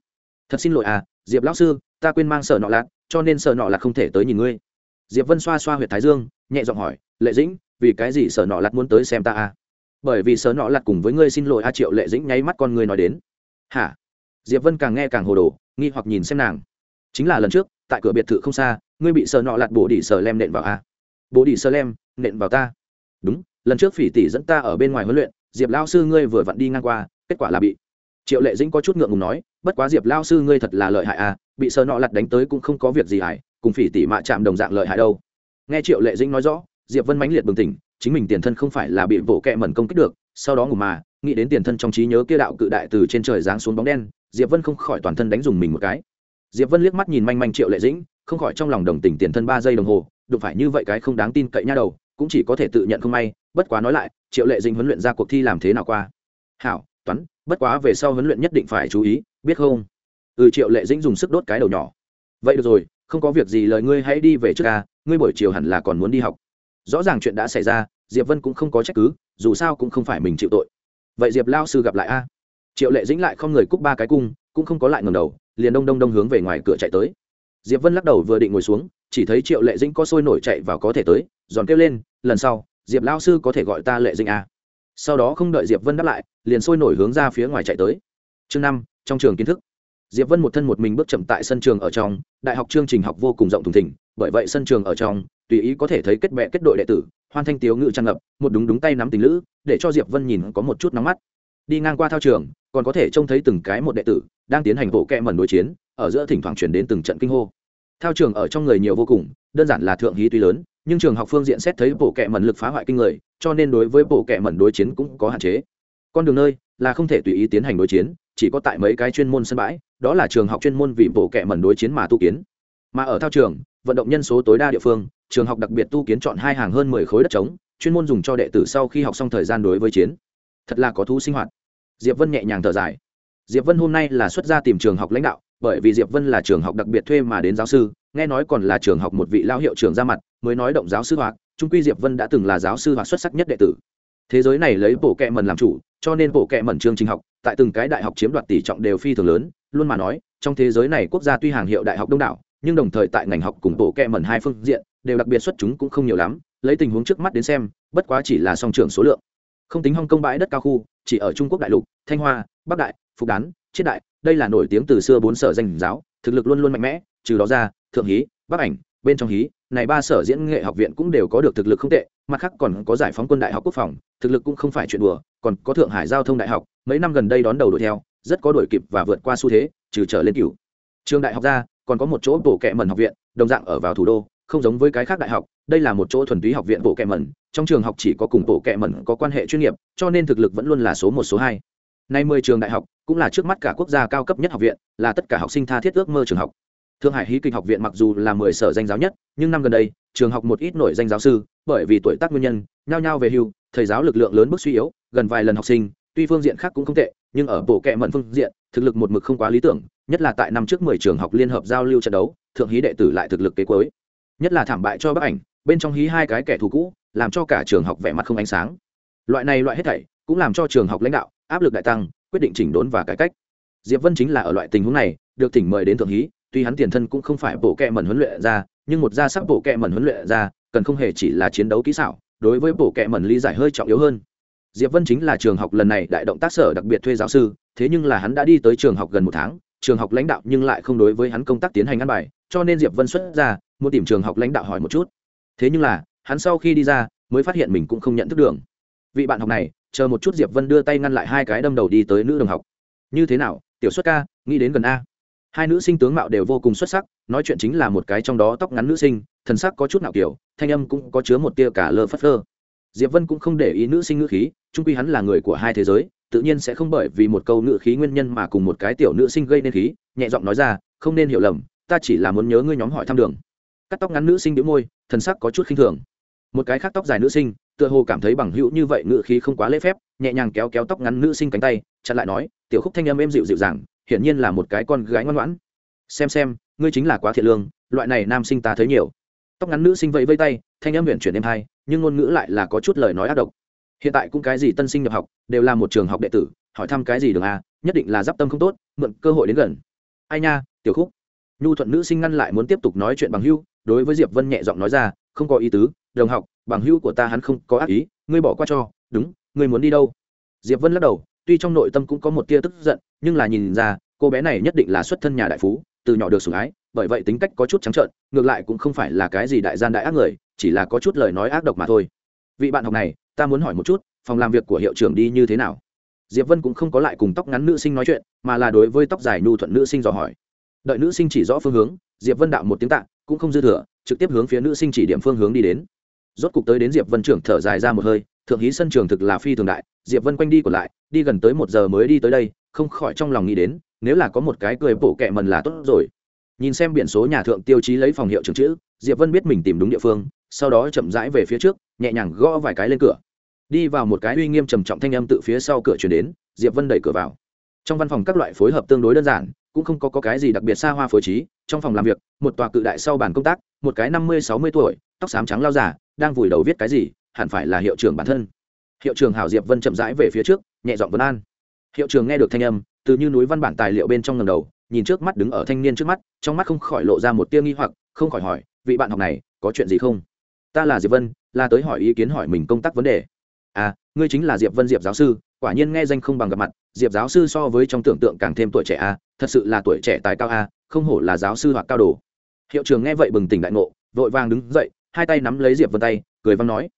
Thật xin lỗi à diệp lão sư, ta quên mang sợ nọ lạc, cho nên sợ nọ lạc không thể tới nhìn ngươi. Diệp vân xoa xoa h u y ệ t thái dương, nhẹ giọng hỏi, lệ dĩnh, vì cái gì sợ nọ lạc muốn tới xem ta à? Bởi vì sợ nọ lạc cùng với ngươi xin lỗi a triệu lệ dĩnh nháy mắt con ngươi nói đến. Hả? Diệp vân càng nghe càng hồ đồ, nghi hoặc nhìn xem nàng. Chính là lần trước, tại cửa biệt thự không xa, ngươi bị sợ nọ lạc bổ đỉ sợ lem nện vào a bổ đỉ sợ lem, nện vào ta. Đúng lần trước phỉ tỷ dẫn ta ở bên ngoài huấn luyện, diệp lao sư ngươi vừa vặn đi ngang qua, kết quả là bị triệu lệ dĩnh có chút ngượng ngùng nói, bất quá diệp lao sư ngươi thật là lợi hại à bị sờ nọ lặt đánh tới cũng không có việc gì hải cùng phỉ tỷ mạ chạm đồng dạng lợi hại đâu. Nghe triệu lệ dĩnh nói rõ, diệp vân mãnh liệt bừng tỉnh, chính mình tiền thân không phải là bị bộ kẹ mẩn công kích được, sau đó ngủ mà, nghĩ đến tiền thân trong trí nhớ kia đạo cự đại từ trên trời giáng xuống bóng đen, diệp vân không khỏi toàn thân đánh dùng mình một cái. Diệp vân liếc mắt nhìn manh manh triệu lệ dĩnh, không khỏi trong lòng đồng tình tiền thân ba giây đồng hồ, đụng phải như vậy cái không đáng tin cậy nha đầu, cũng chỉ có thể tự nhận không may bất quá nói lại, triệu lệ dĩnh huấn luyện ra cuộc thi làm thế nào qua? Hảo toán bất quá về sau huấn luyện nhất định phải chú ý, biết không? Ừ triệu lệ dĩnh dùng sức đốt cái đầu nhỏ. Vậy được rồi, không có việc gì lời ngươi hãy đi về trước ca, ngươi buổi chiều hẳn là còn muốn đi học. Rõ ràng chuyện đã xảy ra, diệp vân cũng không có trách cứ, dù sao cũng không phải mình chịu tội. Vậy diệp lao sư gặp lại a. Triệu lệ dĩnh lại không người cúc ba cái cung, cũng không có lại ngầm đầu, liền đông đông đông hướng về ngoài cửa chạy tới. Diệp vân lắc đầu vừa định ngồi xuống, chỉ thấy triệu lệ dĩnh có sôi nổi chạy vào có thể tới, giòn kêu lên, lần sau diệp lao sư có thể gọi ta lệ Dinh a. Sau đó không đợi diệp vân đáp lại, liền sôi nổi hướng ra phía ngoài chạy tới. Chương năm, trong trường kiến thức. Diệp vân một thân một mình bước chậm tại sân trường ở trong, đại học chương trình học vô cùng rộng thùng thỉnh bởi vậy sân trường ở trong, tùy ý có thể thấy kết bè, kết đội đệ tử, hoan thanh tiếu ngự trang ngập, một đúng đúng tay nắm tình lữ, để cho diệp vân nhìn có một chút nóng mắt. Đi ngang qua thao trường, còn có thể trông thấy từng cái một đệ tử, đang tiến hành bộ kẹ mẩn đối chiến, ở giữa thỉnh thoảng chuyển đến từng trận kinh hô. Thao trường ở trong người nhiều vô cùng, đơn giản là thượng hí tuy lớn nhưng trường học phương diện xét thấy bộ kệ mẩn lực phá hoại kinh người, cho nên đối với bộ kệ mẩn đối chiến cũng có hạn chế. Con đường nơi là không thể tùy ý tiến hành đối chiến, chỉ có tại mấy cái chuyên môn sân bãi, đó là trường học chuyên môn vì bộ kệ mẩn đối chiến mà tu kiến. Mà ở thao trường, vận động nhân số tối đa địa phương, trường học đặc biệt tu kiến chọn hai hàng hơn mười khối đất trống, chuyên môn dùng cho đệ tử sau khi học xong thời gian đối với chiến. Thật là có thú sinh hoạt. Diệp vân nhẹ nhàng thở dài. Diệp vân hôm nay là xuất gia tìm trường học lãnh đạo bởi vì diệp vân là trường học đặc biệt thuê mà đến giáo sư, nghe nói còn là trường học một vị lao hiệu trường ra mặt, mới nói động giáo sư hoặc trung quy diệp vân đã từng là giáo sư hoặc xuất sắc nhất đệ tử. Thế giới này lấy bộ kệ mẩn làm chủ, cho nên bộ kệ mẩn chương trình học, tại từng cái đại học chiếm đoạt tỷ trọng đều phi thường lớn, luôn mà nói, trong thế giới này quốc gia tuy hàng hiệu đại học đông đảo, nhưng đồng thời tại ngành học cùng bộ kệ mẩn hai phương diện, đều đặc biệt xuất chúng cũng không nhiều lắm, lấy tình huống trước mắt đến xem, bất quá chỉ là song trường số lượng. Không tính hong công bãi đất cao khu, chỉ ở trung quốc đại lục, thanh hoa, bắc đại, phục đán chiết đại đây là nổi tiếng từ xưa bốn sở danh giáo, thực lực luôn luôn mạnh mẽ, trừ đó ra, thượng hí bắc ảnh, bên trong hí, này ba sở diễn nghệ học viện cũng đều có được thực lực không tệ, mặt khác còn có giải phóng quân đại học quốc phòng, thực lực cũng không phải chuyện đùa, còn có thượng hải giao thông đại học, mấy năm gần đây đón đầu đuổi theo, rất có đuổi kịp và vượt qua xu thế, trừ trở lên cửu. Trường đại học ra, còn có một chỗ bộ kẹ mẩn học viện, đồng dạng ở vào thủ đô, không giống với cái khác đại học, đây là một chỗ thuần túy học viện bộ kẹ mẩn, trong trường học chỉ có cùng bộ kẹ mẩn có quan hệ chuyên nghiệp, cho nên thực lực vẫn luôn là số một, số hai. Nay mười trường đại học cũng là trước mắt cả quốc gia cao cấp nhất học viện, là tất cả học sinh tha thiết ước mơ trường học. Thượng hải hí kịch học viện mặc dù là mười sở danh giáo nhất, nhưng năm gần đây, trường học một ít nổi danh giáo sư, bởi vì tuổi tác nguyên nhân, nhao nhao về hưu, thầy giáo lực lượng lớn bước suy yếu, gần vài lần học sinh, tuy phương diện khác cũng không tệ, nhưng ở bộ kệ mận phương diện, thực lực một mực không quá lý tưởng, nhất là tại năm trước mười trường học liên hợp giao lưu trận đấu, thượng hí đệ tử lại thực lực kế cuối. Nhất là thảm bại cho bác ảnh, bên trong hí hai cái kẻ thù cũ, làm cho cả trường học vẻ mặt không ánh sáng. Loại này loại hết thảy, cũng làm cho trường học lãnh đạo áp lực đại tăng quyết định chỉnh đốn và cải cách. Diệp vân chính là ở loại tình huống này, được tỉnh mời đến thượng hí, tuy hắn tiền thân cũng không phải bộ kệ mẩn huấn luyện ra, nhưng một gia sắc bộ kệ mẩn huấn luyện ra, cần không hề chỉ là chiến đấu kỹ xảo, đối với bộ kệ mẩn lý giải hơi trọng yếu hơn. Diệp vân chính là trường học lần này đại động tác sở đặc biệt thuê giáo sư, thế nhưng là hắn đã đi tới trường học gần một tháng, trường học lãnh đạo nhưng lại không đối với hắn công tác tiến hành ăn bài, cho nên diệp vân xuất ra, muốn tìm trường học lãnh đạo hỏi một chút. Thế nhưng là, hắn sau khi đi ra, mới phát hiện mình cũng không nhận thức đường. Vị bạn học này chờ một chút diệp vân đưa tay ngăn lại hai cái đâm đầu đi tới nữ đồng học. Như thế nào, tiểu xuất ca, nghĩ đến gần a. Hai nữ sinh tướng mạo đều vô cùng xuất sắc, nói chuyện chính là một cái trong đó tóc ngắn nữ sinh, thần sắc có chút nào kiểu, thanh âm cũng có chứa một tia cả lơ phất lơ diệp vân cũng không để ý nữ sinh ngữ khí trung quy hắn là người của hai thế giới, tự nhiên sẽ không bởi vì một câu ngữ khí nguyên nhân mà cùng một cái tiểu nữ sinh gây nên khí, nhẹ giọng nói ra, không nên hiểu lầm, ta chỉ là muốn nhớ ngươi nhóm hỏi thăm đường. Cắt tóc ngắn nữ sinh đĩu môi, thần sắc có chút khinh thường. Một cái khác tóc dài nữ sinh tựa hồ cảm thấy bằng hữu như vậy ngự khí không quá lễ phép, nhẹ nhàng kéo kéo tóc ngắn nữ sinh cánh tay, chặn lại nói, tiểu khúc thanh âm êm dịu dịu dàng, hiển nhiên là một cái con gái ngoan ngoãn. Xem xem, ngươi chính là quá thiện lương, loại này nam sinh ta thấy nhiều. Tóc ngắn nữ sinh vẫy vây tay, thanh âm huyện chuyển êm hai, nhưng ngôn ngữ lại là có chút lời nói ác độc. Hiện tại cũng cái gì tân sinh nhập học, đều là một trường học đệ tử, hỏi thăm cái gì đường a à, nhất định là d i p tâm không tốt, mượn cơ hội đến gần. Ai nha, tiểu khúc. Nhu thuận nữ sinh ngăn lại muốn tiếp tục nói chuyện bằng hưu đối với diệp vân nhẹ giọng nói ra, không có ý tứ, đồng học bằng hữu của ta hắn không có ác ý, ngươi bỏ qua cho, đúng, ngươi muốn đi đâu? Diệp vân lắc đầu, tuy trong nội tâm cũng có một tia tức giận, nhưng là nhìn ra, cô bé này nhất định là xuất thân nhà đại phú, từ nhỏ được sủng ái, bởi vậy tính cách có chút trắng trợn, ngược lại cũng không phải là cái gì đại gian đại ác người, chỉ là có chút lời nói ác độc mà thôi. Vị bạn học này, ta muốn hỏi một chút, phòng làm việc của hiệu trưởng đi như thế nào? Diệp vân cũng không có lại cùng tóc ngắn nữ sinh nói chuyện, mà là đối với tóc dài nhu thuận nữ sinh dò hỏi. Đợi nữ sinh chỉ rõ phương hướng, diệp vân đạo một tiếng tạ, cũng không dư thừa, trực tiếp hướng phía nữ sinh chỉ điểm phương hướng đi đến rốt cục tới đến diệp vân trưởng thở dài ra một hơi thượng hí sân trường thực là phi thường đại diệp vân quanh đi còn lại đi gần tới một giờ mới đi tới đây không khỏi trong lòng nghĩ đến nếu là có một cái cười bổ kẹ mần là tốt rồi. Nhìn xem biển số nhà thượng tiêu chí lấy phòng hiệu trường chữ diệp vân biết mình tìm đúng địa phương sau đó chậm rãi về phía trước nhẹ nhàng gõ vài cái lên cửa. Đi vào một cái uy nghiêm trầm trọng thanh âm tự phía sau cửa chuyển đến diệp vân đẩy cửa vào. Trong văn phòng các loại phối hợp tương đối đơn giản cũng không có, có cái gì đặc biệt xa hoa phối trí trong phòng làm việc một tòa cự đại sau bàn công tác một cái năm mươi sáu mươi tuổi tóc xám trắng lao giả đang vùi đầu viết cái gì hẳn phải là hiệu trưởng bản thân. Hiệu trưởng hảo diệp vân chậm rãi về phía trước nhẹ giọng vấn an. Hiệu trưởng nghe được thanh âm từ như núi văn bản tài liệu bên trong ngầm đầu nhìn trước mắt đứng ở thanh niên trước mắt trong mắt không khỏi lộ ra một tia nghi hoặc không khỏi hỏi vị bạn học này có chuyện gì không? Ta là diệp vân là tới hỏi ý kiến hỏi mình công tác vấn đề. À ngươi chính là diệp vân diệp giáo sư quả nhiên nghe danh không bằng gặp mặt diệp giáo sư so với trong tưởng tượng càng thêm tuổi trẻ a à, thật sự là tuổi trẻ tài cao a à, không hổ là giáo sư hoặc cao đồ. Hiệu trưởng nghe vậy bừng tỉnh đại ngộ vội vàng đứng dậy hai tay nắm lấy diệp vân tay, cười văn nói.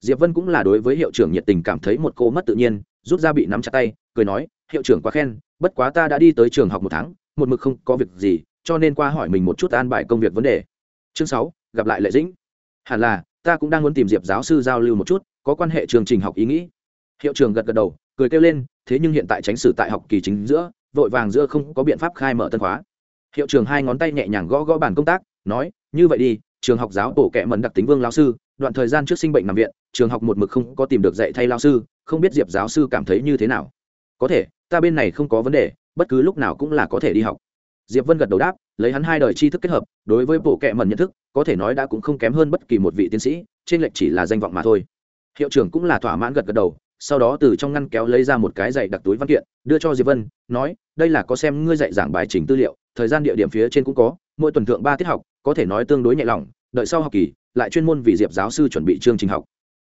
Diệp vân cũng là đối với hiệu trưởng nhiệt tình cảm thấy một cô mất tự nhiên, rút ra bị nắm chặt tay, cười nói, hiệu trưởng quá khen, bất quá ta đã đi tới trường học một tháng, một mực không có việc gì, cho nên qua hỏi mình một chút an bài công việc vấn đề. Chương sáu, gặp lại lệ dĩnh. Hẳn là, ta cũng đang muốn tìm diệp giáo sư giao lưu một chút, có quan hệ chương trình học ý nghĩ. Hiệu trưởng gật gật đầu, cười kêu lên, thế nhưng hiện tại tránh sử tại học kỳ chính giữa, vội vàng giữa không có biện pháp khai mở tân khóa. Hiệu trưởng hai ngón tay nhẹ nhàng gõ gõ bàn công tác, nói, như vậy đi trường học giáo bổ kẻ mẫn đặc tính vương lao sư, đoạn thời gian trước sinh bệnh nằm viện, trường học một mực không có tìm được dạy thay lao sư, không biết diệp giáo sư cảm thấy như thế nào. Có thể, ta bên này không có vấn đề, bất cứ lúc nào cũng là có thể đi học. Diệp vân gật đầu đáp, lấy hắn hai đời tri thức kết hợp, đối với bộ kệ mẩn nhận thức, có thể nói đã cũng không kém hơn bất kỳ một vị tiến sĩ, trên lệch chỉ là danh vọng mà thôi. Hiệu trưởng cũng là thỏa mãn gật gật đầu, sau đó từ trong ngăn kéo lấy ra một cái dạy đặc túi văn kiện, đưa cho diệp vân, nói, đây là có xem ngươi dạy giảng bài trình tư liệu, thời gian địa điểm phía trên cũng có, mỗi tuần thượng ba tiết học, có thể nói tương đối nhẹ lòng đợi sau học kỳ, lại chuyên môn vì diệp giáo sư chuẩn bị chương trình học.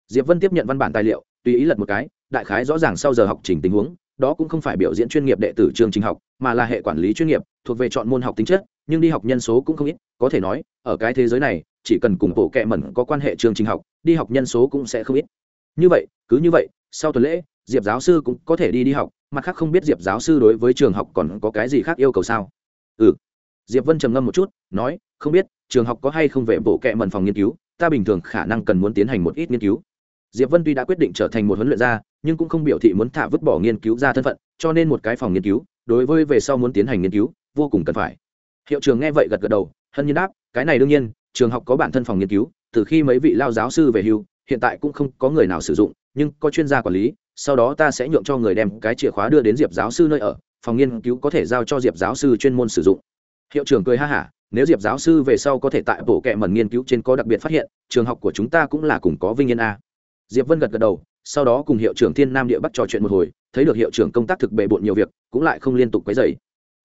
Diệp vân tiếp nhận văn bản tài liệu, tùy ý lật một cái, đại khái rõ ràng sau giờ học trình tình huống, đó cũng không phải biểu diễn chuyên nghiệp đệ tử chương trình học, mà là hệ quản lý chuyên nghiệp, thuộc về chọn môn học tính chất, nhưng đi học nhân số cũng không ít, có thể nói, ở cái thế giới này, chỉ cần cùng bộ kệ mẩn có quan hệ chương trình học, đi học nhân số cũng sẽ không ít. Như vậy, cứ như vậy, sau tuần lễ, diệp giáo sư cũng có thể đi đi học, mặt khác không biết diệp giáo sư đối với trường học còn có cái gì khác yêu cầu sao? Ừ diệp vân trầm ngâm một chút, nói, không biết, trường học có hay không về bộ kệ mần phòng nghiên cứu, ta bình thường khả năng cần muốn tiến hành một ít nghiên cứu. Diệp vân tuy đã quyết định trở thành một huấn luyện gia, nhưng cũng không biểu thị muốn thả vứt bỏ nghiên cứu ra thân phận, cho nên một cái phòng nghiên cứu, đối với về sau muốn tiến hành nghiên cứu, vô cùng cần phải. Hiệu trường nghe vậy gật gật đầu, hân nhiên đáp, cái này đương nhiên, trường học có bản thân phòng nghiên cứu, từ khi mấy vị lao giáo sư về hưu, hiện tại cũng không có người nào sử dụng, nhưng có chuyên gia quản lý, sau đó ta sẽ nhượng cho người đem cái chìa khóa đưa đến diệp giáo sư nơi ở, phòng nghiên cứu có thể giao cho diệp giáo sư chuyên môn sử dụng hiệu trưởng cười ha hả, nếu diệp giáo sư về sau có thể tại bộ kệ mẩn nghiên cứu trên có đặc biệt phát hiện, trường học của chúng ta cũng là cùng có vinh yên a. Diệp vân gật gật đầu, sau đó cùng hiệu trưởng thiên nam địa bắc trò chuyện một hồi, thấy được hiệu trưởng công tác thực bề bộn nhiều việc, cũng lại không liên tục quấy dày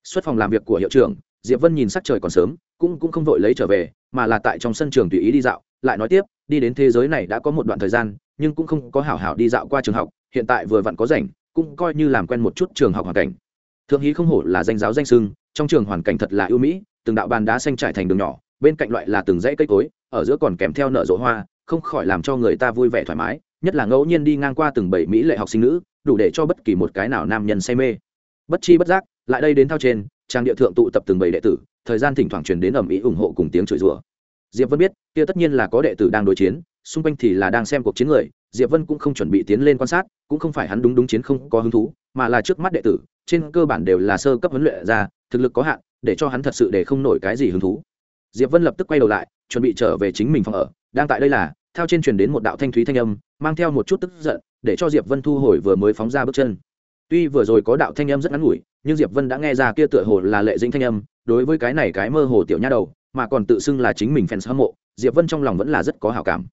xuất phòng làm việc của hiệu trưởng, diệp vân nhìn sắc trời còn sớm, cũng cũng không vội lấy trở về, mà là tại trong sân trường tùy ý đi dạo, lại nói tiếp, đi đến thế giới này đã có một đoạn thời gian, nhưng cũng không có hảo hảo đi dạo qua trường học, hiện tại vừa vặn có rảnh, cũng coi như làm quen một chút trường học hoàn cảnh. Thượng hí không hổ là danh giáo danh sưng trong trường hoàn cảnh thật là ưu mỹ, từng đạo bàn đá xanh trải thành đường nhỏ, bên cạnh loại là từng dãy cây cối, ở giữa còn kèm theo nở rộ hoa, không khỏi làm cho người ta vui vẻ thoải mái, nhất là ngẫu nhiên đi ngang qua từng bảy mỹ lệ học sinh nữ, đủ để cho bất kỳ một cái nào nam nhân say mê. Bất chi bất giác, lại đây đến thao trên, trang địa thượng tụ tập từng bảy đệ tử, thời gian thỉnh thoảng truyền đến ầm ĩ ủng hộ cùng tiếng chửi rủa. Diệp vân biết, kia tất nhiên là có đệ tử đang đối chiến xung quanh thì là đang xem cuộc chiến người, diệp vân cũng không chuẩn bị tiến lên quan sát, cũng không phải hắn đúng đúng chiến không có hứng thú, mà là trước mắt đệ tử, trên cơ bản đều là sơ cấp huấn luyện ra, thực lực có hạn, để cho hắn thật sự để không nổi cái gì hứng thú. Diệp vân lập tức quay đầu lại, chuẩn bị trở về chính mình phòng ở, đang tại đây là theo trên truyền đến một đạo thanh thúy thanh âm, mang theo một chút tức giận, để cho diệp vân thu hồi vừa mới phóng ra bước chân. Tuy vừa rồi có đạo thanh âm rất ngắn ngủi, nhưng diệp vân đã nghe ra kia tựa hồ là lệ dĩnh thanh âm, đối với cái này cái mơ hồ tiểu nha đầu, mà còn tự xưng là chính mình fans hâm mộ, diệp vân trong lòng vẫn là rất có hảo cảm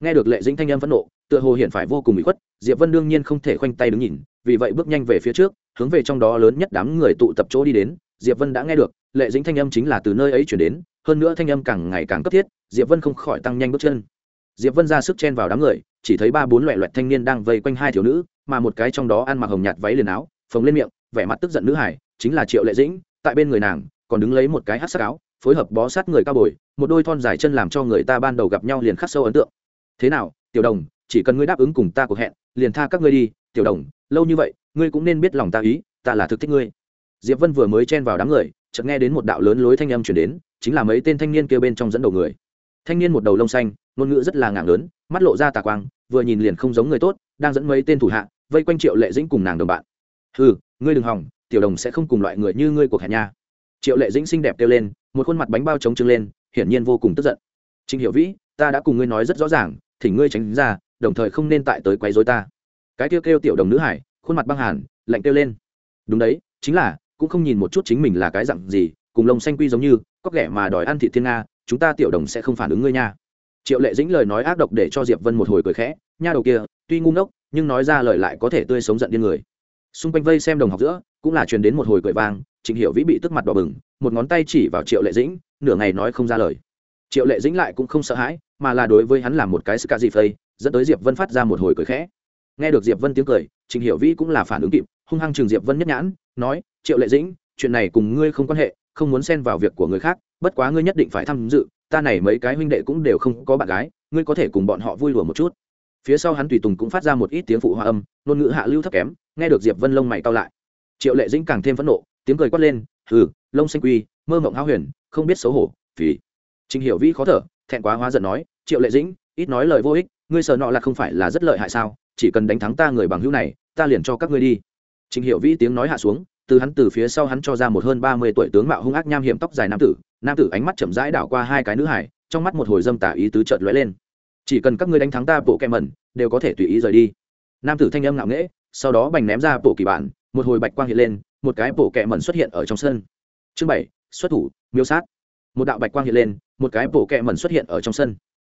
nghe được lệ dĩnh thanh âm phẫn nộ, tựa hồ hiện phải vô cùng bị khuất, diệp vân đương nhiên không thể khoanh tay đứng nhìn, vì vậy bước nhanh về phía trước, hướng về trong đó lớn nhất đám người tụ tập chỗ đi đến. Diệp vân đã nghe được, lệ dĩnh thanh âm chính là từ nơi ấy chuyển đến, hơn nữa thanh âm càng ngày càng cấp thiết, diệp vân không khỏi tăng nhanh bước chân. Diệp vân ra sức chen vào đám người, chỉ thấy ba bốn loại loại thanh niên đang vây quanh hai thiếu nữ, mà một cái trong đó ăn mặc hồng nhạt váy liền áo, phồng lên miệng, vẻ mặt tức giận nữ hải, chính là triệu lệ dĩnh, tại bên người nàng, còn đứng lấy một cái hát sắc áo, phối hợp bó sát người cao bồi, một đôi thon dài chân làm cho người ta ban đầu gặp nhau liền khắc sâu ấn tượng thế nào, tiểu đồng, chỉ cần ngươi đáp ứng cùng ta cuộc hẹn, liền tha các ngươi đi, tiểu đồng, lâu như vậy, ngươi cũng nên biết lòng ta ý, ta là thực thích ngươi. Diệp vân vừa mới chen vào đám người, chợt nghe đến một đạo lớn lối thanh âm chuyển đến, chính là mấy tên thanh niên kêu bên trong dẫn đầu người. Thanh niên một đầu lông xanh, ngôn ngữ rất là ngạc lớn, mắt lộ ra tà quang, vừa nhìn liền không giống người tốt, đang dẫn mấy tên thủ hạ, vây quanh triệu lệ dĩnh cùng nàng đồng bạn. Ừ ngươi đừng hỏng, tiểu đồng sẽ không cùng loại người như ngươi cuộc hẹn nha. Triệu lệ dĩnh xinh đẹp kêu lên, một khuôn mặt bánh bao trống trưng lên, hiển nhiên vô cùng tức giận. Trịnh hiểu vĩ, ta đã cùng ngươi nói rất rõ ràng thỉnh ngươi tránh ra, đồng thời không nên tại tới quấy rối ta. Cái kêu kêu tiểu đồng nữ hải, khuôn mặt băng hàn, lạnh kêu lên. Đúng đấy, chính là, cũng không nhìn một chút chính mình là cái dặn gì, cùng lông xanh quy giống như, có ghẻ mà đòi ăn thị thiên nga, chúng ta tiểu đồng sẽ không phản ứng ngươi nha. Triệu lệ dĩnh lời nói ác độc để cho diệp vân một hồi cười khẽ, nha đầu kia, tuy ngu ngốc, nhưng nói ra lời lại có thể tươi sống giận điên người. Xung quanh vây xem đồng học giữa, cũng là truyền đến một hồi cười vang, trịnh hiểu vĩ bị tức mặt đỏ bừng, một ngón tay chỉ vào triệu lệ dĩnh, nửa ngày nói không ra lời. Triệu lệ dĩnh lại cũng không sợ hãi mà là đối với hắn làm một cái ska gì phây, dẫn tới diệp vân phát ra một hồi cười khẽ. Nghe được diệp vân tiếng cười, Trình hiểu vĩ cũng là phản ứng kịp, hung hăng trường diệp vân nhất nhãn, nói, triệu lệ dĩnh, chuyện này cùng ngươi không quan hệ, không muốn xen vào việc của người khác, bất quá ngươi nhất định phải tham dự, ta này mấy cái huynh đệ cũng đều không có bạn gái, ngươi có thể cùng bọn họ vui đùa một chút. Phía sau hắn tùy tùng cũng phát ra một ít tiếng phụ hoa âm, ngôn ngữ hạ lưu thấp kém, nghe được diệp vân lông mày cao lại. Triệu lệ dĩnh càng thêm phẫn nộ, tiếng cười quát lên, hừ, lông xanh quy, mơ mộng háo huyền, không biết xấu hổ phí trình hiểu vĩ khó thở thẹn quá hóa giận nói, triệu lệ dĩnh, ít nói lời vô ích, ngươi sợ nọ là không phải là rất lợi hại sao? Chỉ cần đánh thắng ta người bằng hữu này, ta liền cho các ngươi đi. Trình hiểu vĩ tiếng nói hạ xuống, từ hắn từ phía sau hắn cho ra một hơn ba mươi tuổi tướng mạo hung ác nham hiểm tóc dài nam tử nam tử ánh mắt chậm rãi đảo qua hai cái nữ hải, trong mắt một hồi dâm tả ý tứ chợt lóe lên. Chỉ cần các ngươi đánh thắng ta bộ kẹ mẩn, đều có thể tùy ý rời đi. Nam tử thanh âm ngạo nghễ, sau đó bành ném ra bộ kỳ bản, một hồi bạch quang hiện lên, một cái bộ kẹ mẩn xuất hiện ở trong sân. Chương bảy, xuất thủ, miêu sát một đạo bạch quang hiện lên một cái bộ kẹ mẩn xuất hiện ở trong sân.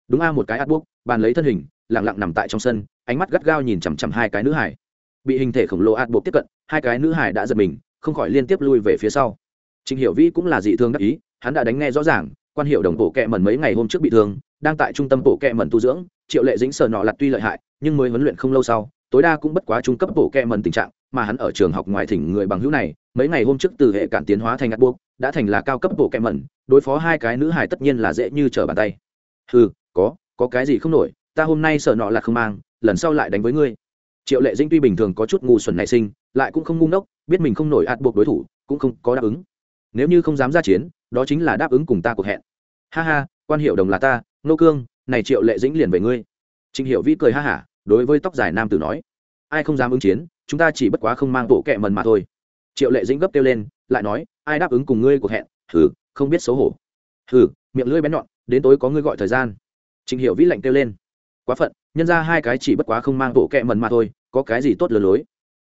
Đúng a một cái át buốc bàn lấy thân hình lẳng lặng nằm tại trong sân ánh mắt gắt gao nhìn chằm chằm hai cái nữ hải bị hình thể khổng lồ át buộc tiếp cận hai cái nữ hải đã giật mình không khỏi liên tiếp lui về phía sau. Trình Hiểu Vĩ cũng là dị thương đắc ý, hắn đã đánh nghe rõ ràng, quan hiệu đồng bộ kệ mẩn mấy ngày hôm trước bị thương, đang tại trung tâm bộ kệ mẩn tu dưỡng, Triệu Lệ Dĩnh sờ nọ lật tuy lợi hại, nhưng mới huấn luyện không lâu sau, tối đa cũng bất quá trung cấp bộ kệ mẩn tình trạng, mà hắn ở trường học ngoài thỉnh người bằng hữu này, mấy ngày hôm trước từ hệ cản tiến hóa thành ngắt buộc, đã thành là cao cấp bộ kẹm mẩn, đối phó hai cái nữ hài tất nhiên là dễ như trở bàn tay. Hừ, có, có cái gì không nổi, ta hôm nay sợ nọ là không mang, lần sau lại đánh với ngươi. Triệu Lệ Dĩnh tuy bình thường có chút ngu xuẩn nảy sinh, lại cũng không ngu ngốc, biết mình không nổi ạt buộc đối thủ, cũng không có đáp ứng nếu như không dám ra chiến đó chính là đáp ứng cùng ta cuộc hẹn ha ha quan hiệu đồng là ta nô cương này triệu lệ dĩnh liền về ngươi trịnh hiệu vĩ cười ha hả đối với tóc dài nam tử nói ai không dám ứng chiến chúng ta chỉ bất quá không mang bộ kẹ mần mà thôi triệu lệ dĩnh gấp kêu lên lại nói ai đáp ứng cùng ngươi cuộc hẹn? Thử không biết xấu hổ. Thử miệng lưỡi bén nhọn, đến tối có ngươi gọi thời gian. Trịnh hiệu vĩ lạnh kêu lên. Quá phận, nhân ra hai cái chỉ bất quá không mang bộ kẹ mần mà thôi, có cái gì tốt lừa lối?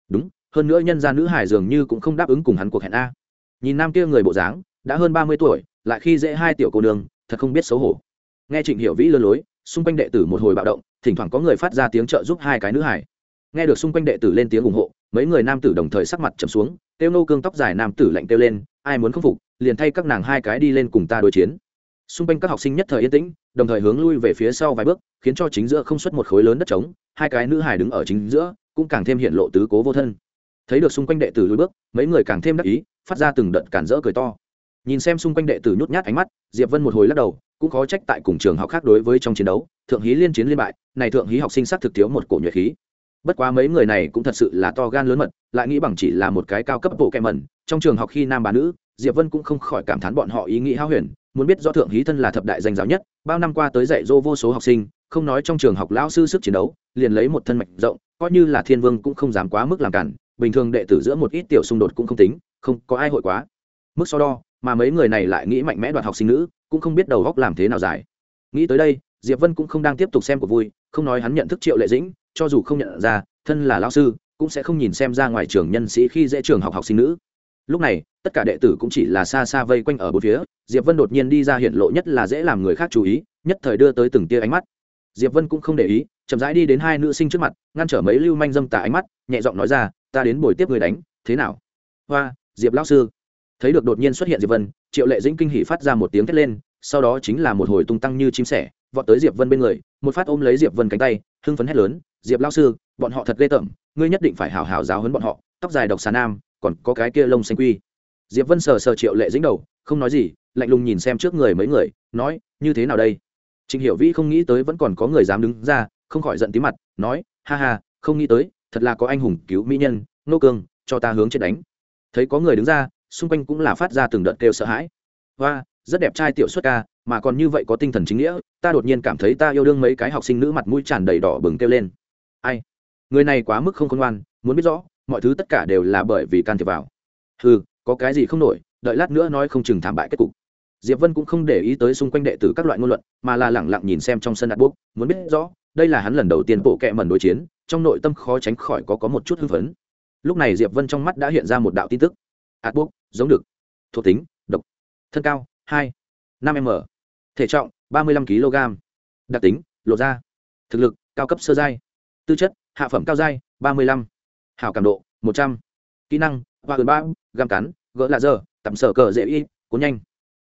Đúng, hơn nữa nhân ra nữ hải dường như cũng không đáp ứng cùng hắn cuộc hẹn a. Nhìn nam kia người bộ dáng, đã hơn ba mươi tuổi, lại khi dễ hai tiểu cô nương, thật không biết xấu hổ. Nghe trịnh hiểu vĩ lừa lối, xung quanh đệ tử một hồi bạo động, thỉnh thoảng có người phát ra tiếng trợ giúp hai cái nữ hải. Nghe được xung quanh đệ tử lên tiếng ủng hộ, mấy người nam tử đồng thời sắc mặt trầm xuống tiêu nô cương tóc dài nam tử lạnh kêu lên, ai muốn khâm phục, liền thay các nàng hai cái đi lên cùng ta đối chiến. Xung quanh các học sinh nhất thời yên tĩnh, đồng thời hướng lui về phía sau vài bước, khiến cho chính giữa không xuất một khối lớn đất trống, hai cái nữ hài đứng ở chính giữa, cũng càng thêm hiện lộ tứ cố vô thân. Thấy được xung quanh đệ tử lùi bước, mấy người càng thêm đắc ý, phát ra từng đợt cản rỡ cười to. Nhìn xem xung quanh đệ tử nhút nhát ánh mắt, diệp vân một hồi lắc đầu, cũng khó trách tại cùng trường học khác đối với trong chiến đấu, thượng hí liên chiến liên bại, này thượng hí học sinh sát thực thiếu một cổ nhuệ khí bất quá mấy người này cũng thật sự là to gan lớn mật, lại nghĩ bằng chỉ là một cái cao cấp bộ kẹ mẩn, trong trường học khi nam bà nữ, diệp vân cũng không khỏi cảm thán bọn họ ý nghĩ hao huyền, muốn biết do thượng hí thân là thập đại danh giáo nhất, bao năm qua tới dạy dỗ vô số học sinh, không nói trong trường học lão sư sức chiến đấu, liền lấy một thân mạch rộng, coi như là thiên vương cũng không dám quá mức làm cản, bình thường đệ tử giữa một ít tiểu xung đột cũng không tính, không có ai hội quá. Mức so đo, mà mấy người này lại nghĩ mạnh mẽ đoạt học sinh nữ, cũng không biết đầu góc làm thế nào giải. Nghĩ tới đây, diệp vân cũng không đang tiếp tục xem của vui, không nói hắn nhận thức triệu lệ dĩnh cho dù không nhận ra, thân là lao sư, cũng sẽ không nhìn xem ra ngoài trường nhân sĩ khi dễ trường học học sinh nữ. Lúc này, tất cả đệ tử cũng chỉ là xa xa vây quanh ở bốn phía, diệp vân đột nhiên đi ra hiện lộ nhất là dễ làm người khác chú ý, nhất thời đưa tới từng tia ánh mắt. Diệp vân cũng không để ý, chậm rãi đi đến hai nữ sinh trước mặt, ngăn trở mấy lưu manh dâm tà ánh mắt, nhẹ giọng nói ra, ta đến buổi tiếp người đánh, thế nào? Hoa, diệp lão sư. Thấy được đột nhiên xuất hiện diệp vân, triệu lệ dĩnh kinh hỉ phát ra một tiếng thét lên, sau đó chính là một hồi tung tăng như chim sẻ, vọt tới diệp vân bên người, một phát ôm lấy diệp vân cánh tay, hưng phấn hét lớn diệp lão sư, bọn họ thật ghê tởm, ngươi nhất định phải hào hào giáo hấn bọn họ, tóc dài độc xà nam, còn có cái kia lông xanh quy. Diệp vân sờ sờ triệu lệ dính đầu, không nói gì, lạnh lùng nhìn xem trước người mấy người, nói, như thế nào đây? Trịnh hiểu vĩ không nghĩ tới vẫn còn có người dám đứng ra, không khỏi giận tí mặt, nói, ha ha, không nghĩ tới, thật là có anh hùng cứu mỹ nhân, nô cương, cho ta hướng chết đánh. Thấy có người đứng ra, xung quanh cũng là phát ra từng đợt kêu sợ hãi. Và rất đẹp trai tiểu xuất ca, mà còn như vậy có tinh thần chính nghĩa, ta đột nhiên cảm thấy ta yêu đương mấy cái học sinh nữ mặt mũi tràn đầy đỏ bừng kêu lên ai? Người này quá mức không khôn ngoan, muốn biết rõ, mọi thứ tất cả đều là bởi vì can thiệp vào. Ừ có cái gì không nổi, đợi lát nữa nói không chừng thảm bại kết cục. Diệp vân cũng không để ý tới xung quanh đệ tử các loại ngôn luận, mà là lẳng lặng nhìn xem trong sân đặt bút, muốn biết rõ, đây là hắn lần đầu tiên bộ kệ mẩn đối chiến, trong nội tâm khó tránh khỏi có có một chút hưng phấn. Lúc này diệp vân trong mắt đã hiện ra một đạo tin tức. Ạt bút, giống được. Thuộc tính, độc. Thân cao, hai, năm m. Thể trọng, ba mươi lăm kg đặc tính lộ ra thực lực, cao cấp sơ giai tư chất, hạ phẩm cao giai, ba mươi lăm. Hảo cảm độ, một trăm. Kỹ năng, hoa gần ba găm cắn, gỡ lạ dơ tạm sở cờ dễ y, cuốn nhanh.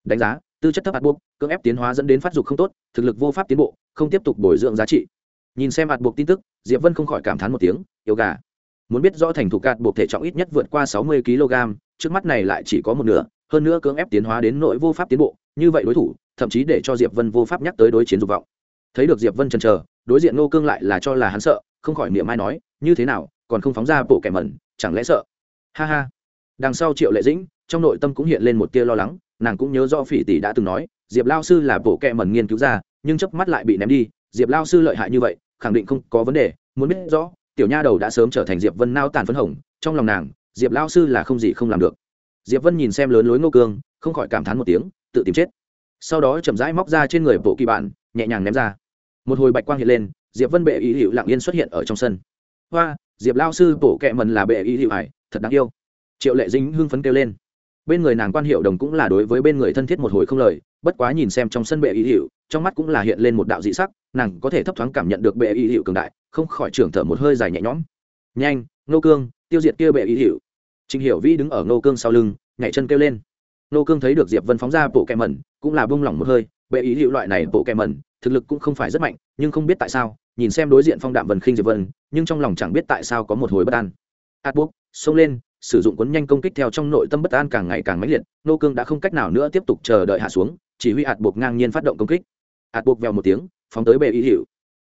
Đánh giá, tư chất thấp hạt buộc, cưỡng ép tiến hóa dẫn đến phát dục không tốt, thực lực vô pháp tiến bộ, không tiếp tục bồi dưỡng giá trị. Nhìn xem hạt buộc tin tức, diệp vân không khỏi cảm thán một tiếng, yêu gà. Muốn biết rõ thành thủ cạt buộc thể trọng ít nhất vượt qua sáu mươi kg, trước mắt này lại chỉ có một nửa, hơn nữa cưỡng ép tiến hóa đến nội vô pháp tiến bộ, như vậy đối thủ, thậm chí để cho diệp vân vô pháp nhắc tới đối chiến dục vọng. Thấy được diệp vân chần chờ đối diện ngô cương lại là cho là hắn sợ, không khỏi niệm mai nói, như thế nào, còn không phóng ra bộ kẻ mẩn, chẳng lẽ sợ? Ha ha. Đằng sau triệu lệ dĩnh, trong nội tâm cũng hiện lên một tia lo lắng, nàng cũng nhớ do phỉ tỷ đã từng nói, diệp lao sư là bộ kẻ mẩn nghiên cứu ra, nhưng chớp mắt lại bị ném đi, diệp lao sư lợi hại như vậy, khẳng định không có vấn đề, muốn biết rõ, tiểu nha đầu đã sớm trở thành diệp vân nao tàn phấn hồng, trong lòng nàng, diệp lao sư là không gì không làm được. Diệp vân nhìn xem lớn lối ngô cương, không khỏi cảm thán một tiếng, tự tìm chết. Sau đó chậm rãi móc ra trên người bộ kỳ bản, nhẹ nhàng ném ra một hồi bạch quang hiện lên, diệp vân bệ ý hiệu lặng yên xuất hiện ở trong sân. Hoa, diệp lao sư bộ kẹ mần là bệ ý hiệu hải thật đáng yêu. Triệu lệ dính hưng phấn kêu lên. Bên người nàng quan hiệu đồng cũng là đối với bên người thân thiết một hồi không lời, bất quá nhìn xem trong sân bệ ý hiệu trong mắt cũng là hiện lên một đạo dị sắc, nàng có thể thấp thoáng cảm nhận được bệ ý hiệu cường đại, không khỏi trưởng thở một hơi dài nhẹ nhõm. Nhanh nô cương, tiêu diệt kia bệ ý hiệu Trình hiểu vĩ đứng ở nô cương sau lưng, nhảy chân kêu lên. Nô cương thấy được diệp vân phóng ra bộ kẹ mẩn cũng là bông lỏng một hơi, bệ ý hiệu loại này bộ kẹ mẩn thực lực cũng không phải rất mạnh, nhưng không biết tại sao, nhìn xem đối diện phong đạm vần khinh diệp vân, nhưng trong lòng chẳng biết tại sao có một hồi bất an. Át bốc xông lên, sử dụng cuốn nhanh công kích theo trong nội tâm bất an càng ngày càng mãnh liệt, nô cương đã không cách nào nữa tiếp tục chờ đợi hạ xuống, chỉ huy hạt buộc ngang nhiên phát động công kích. Hạt buộc vèo một tiếng, phóng tới bệ y hiệu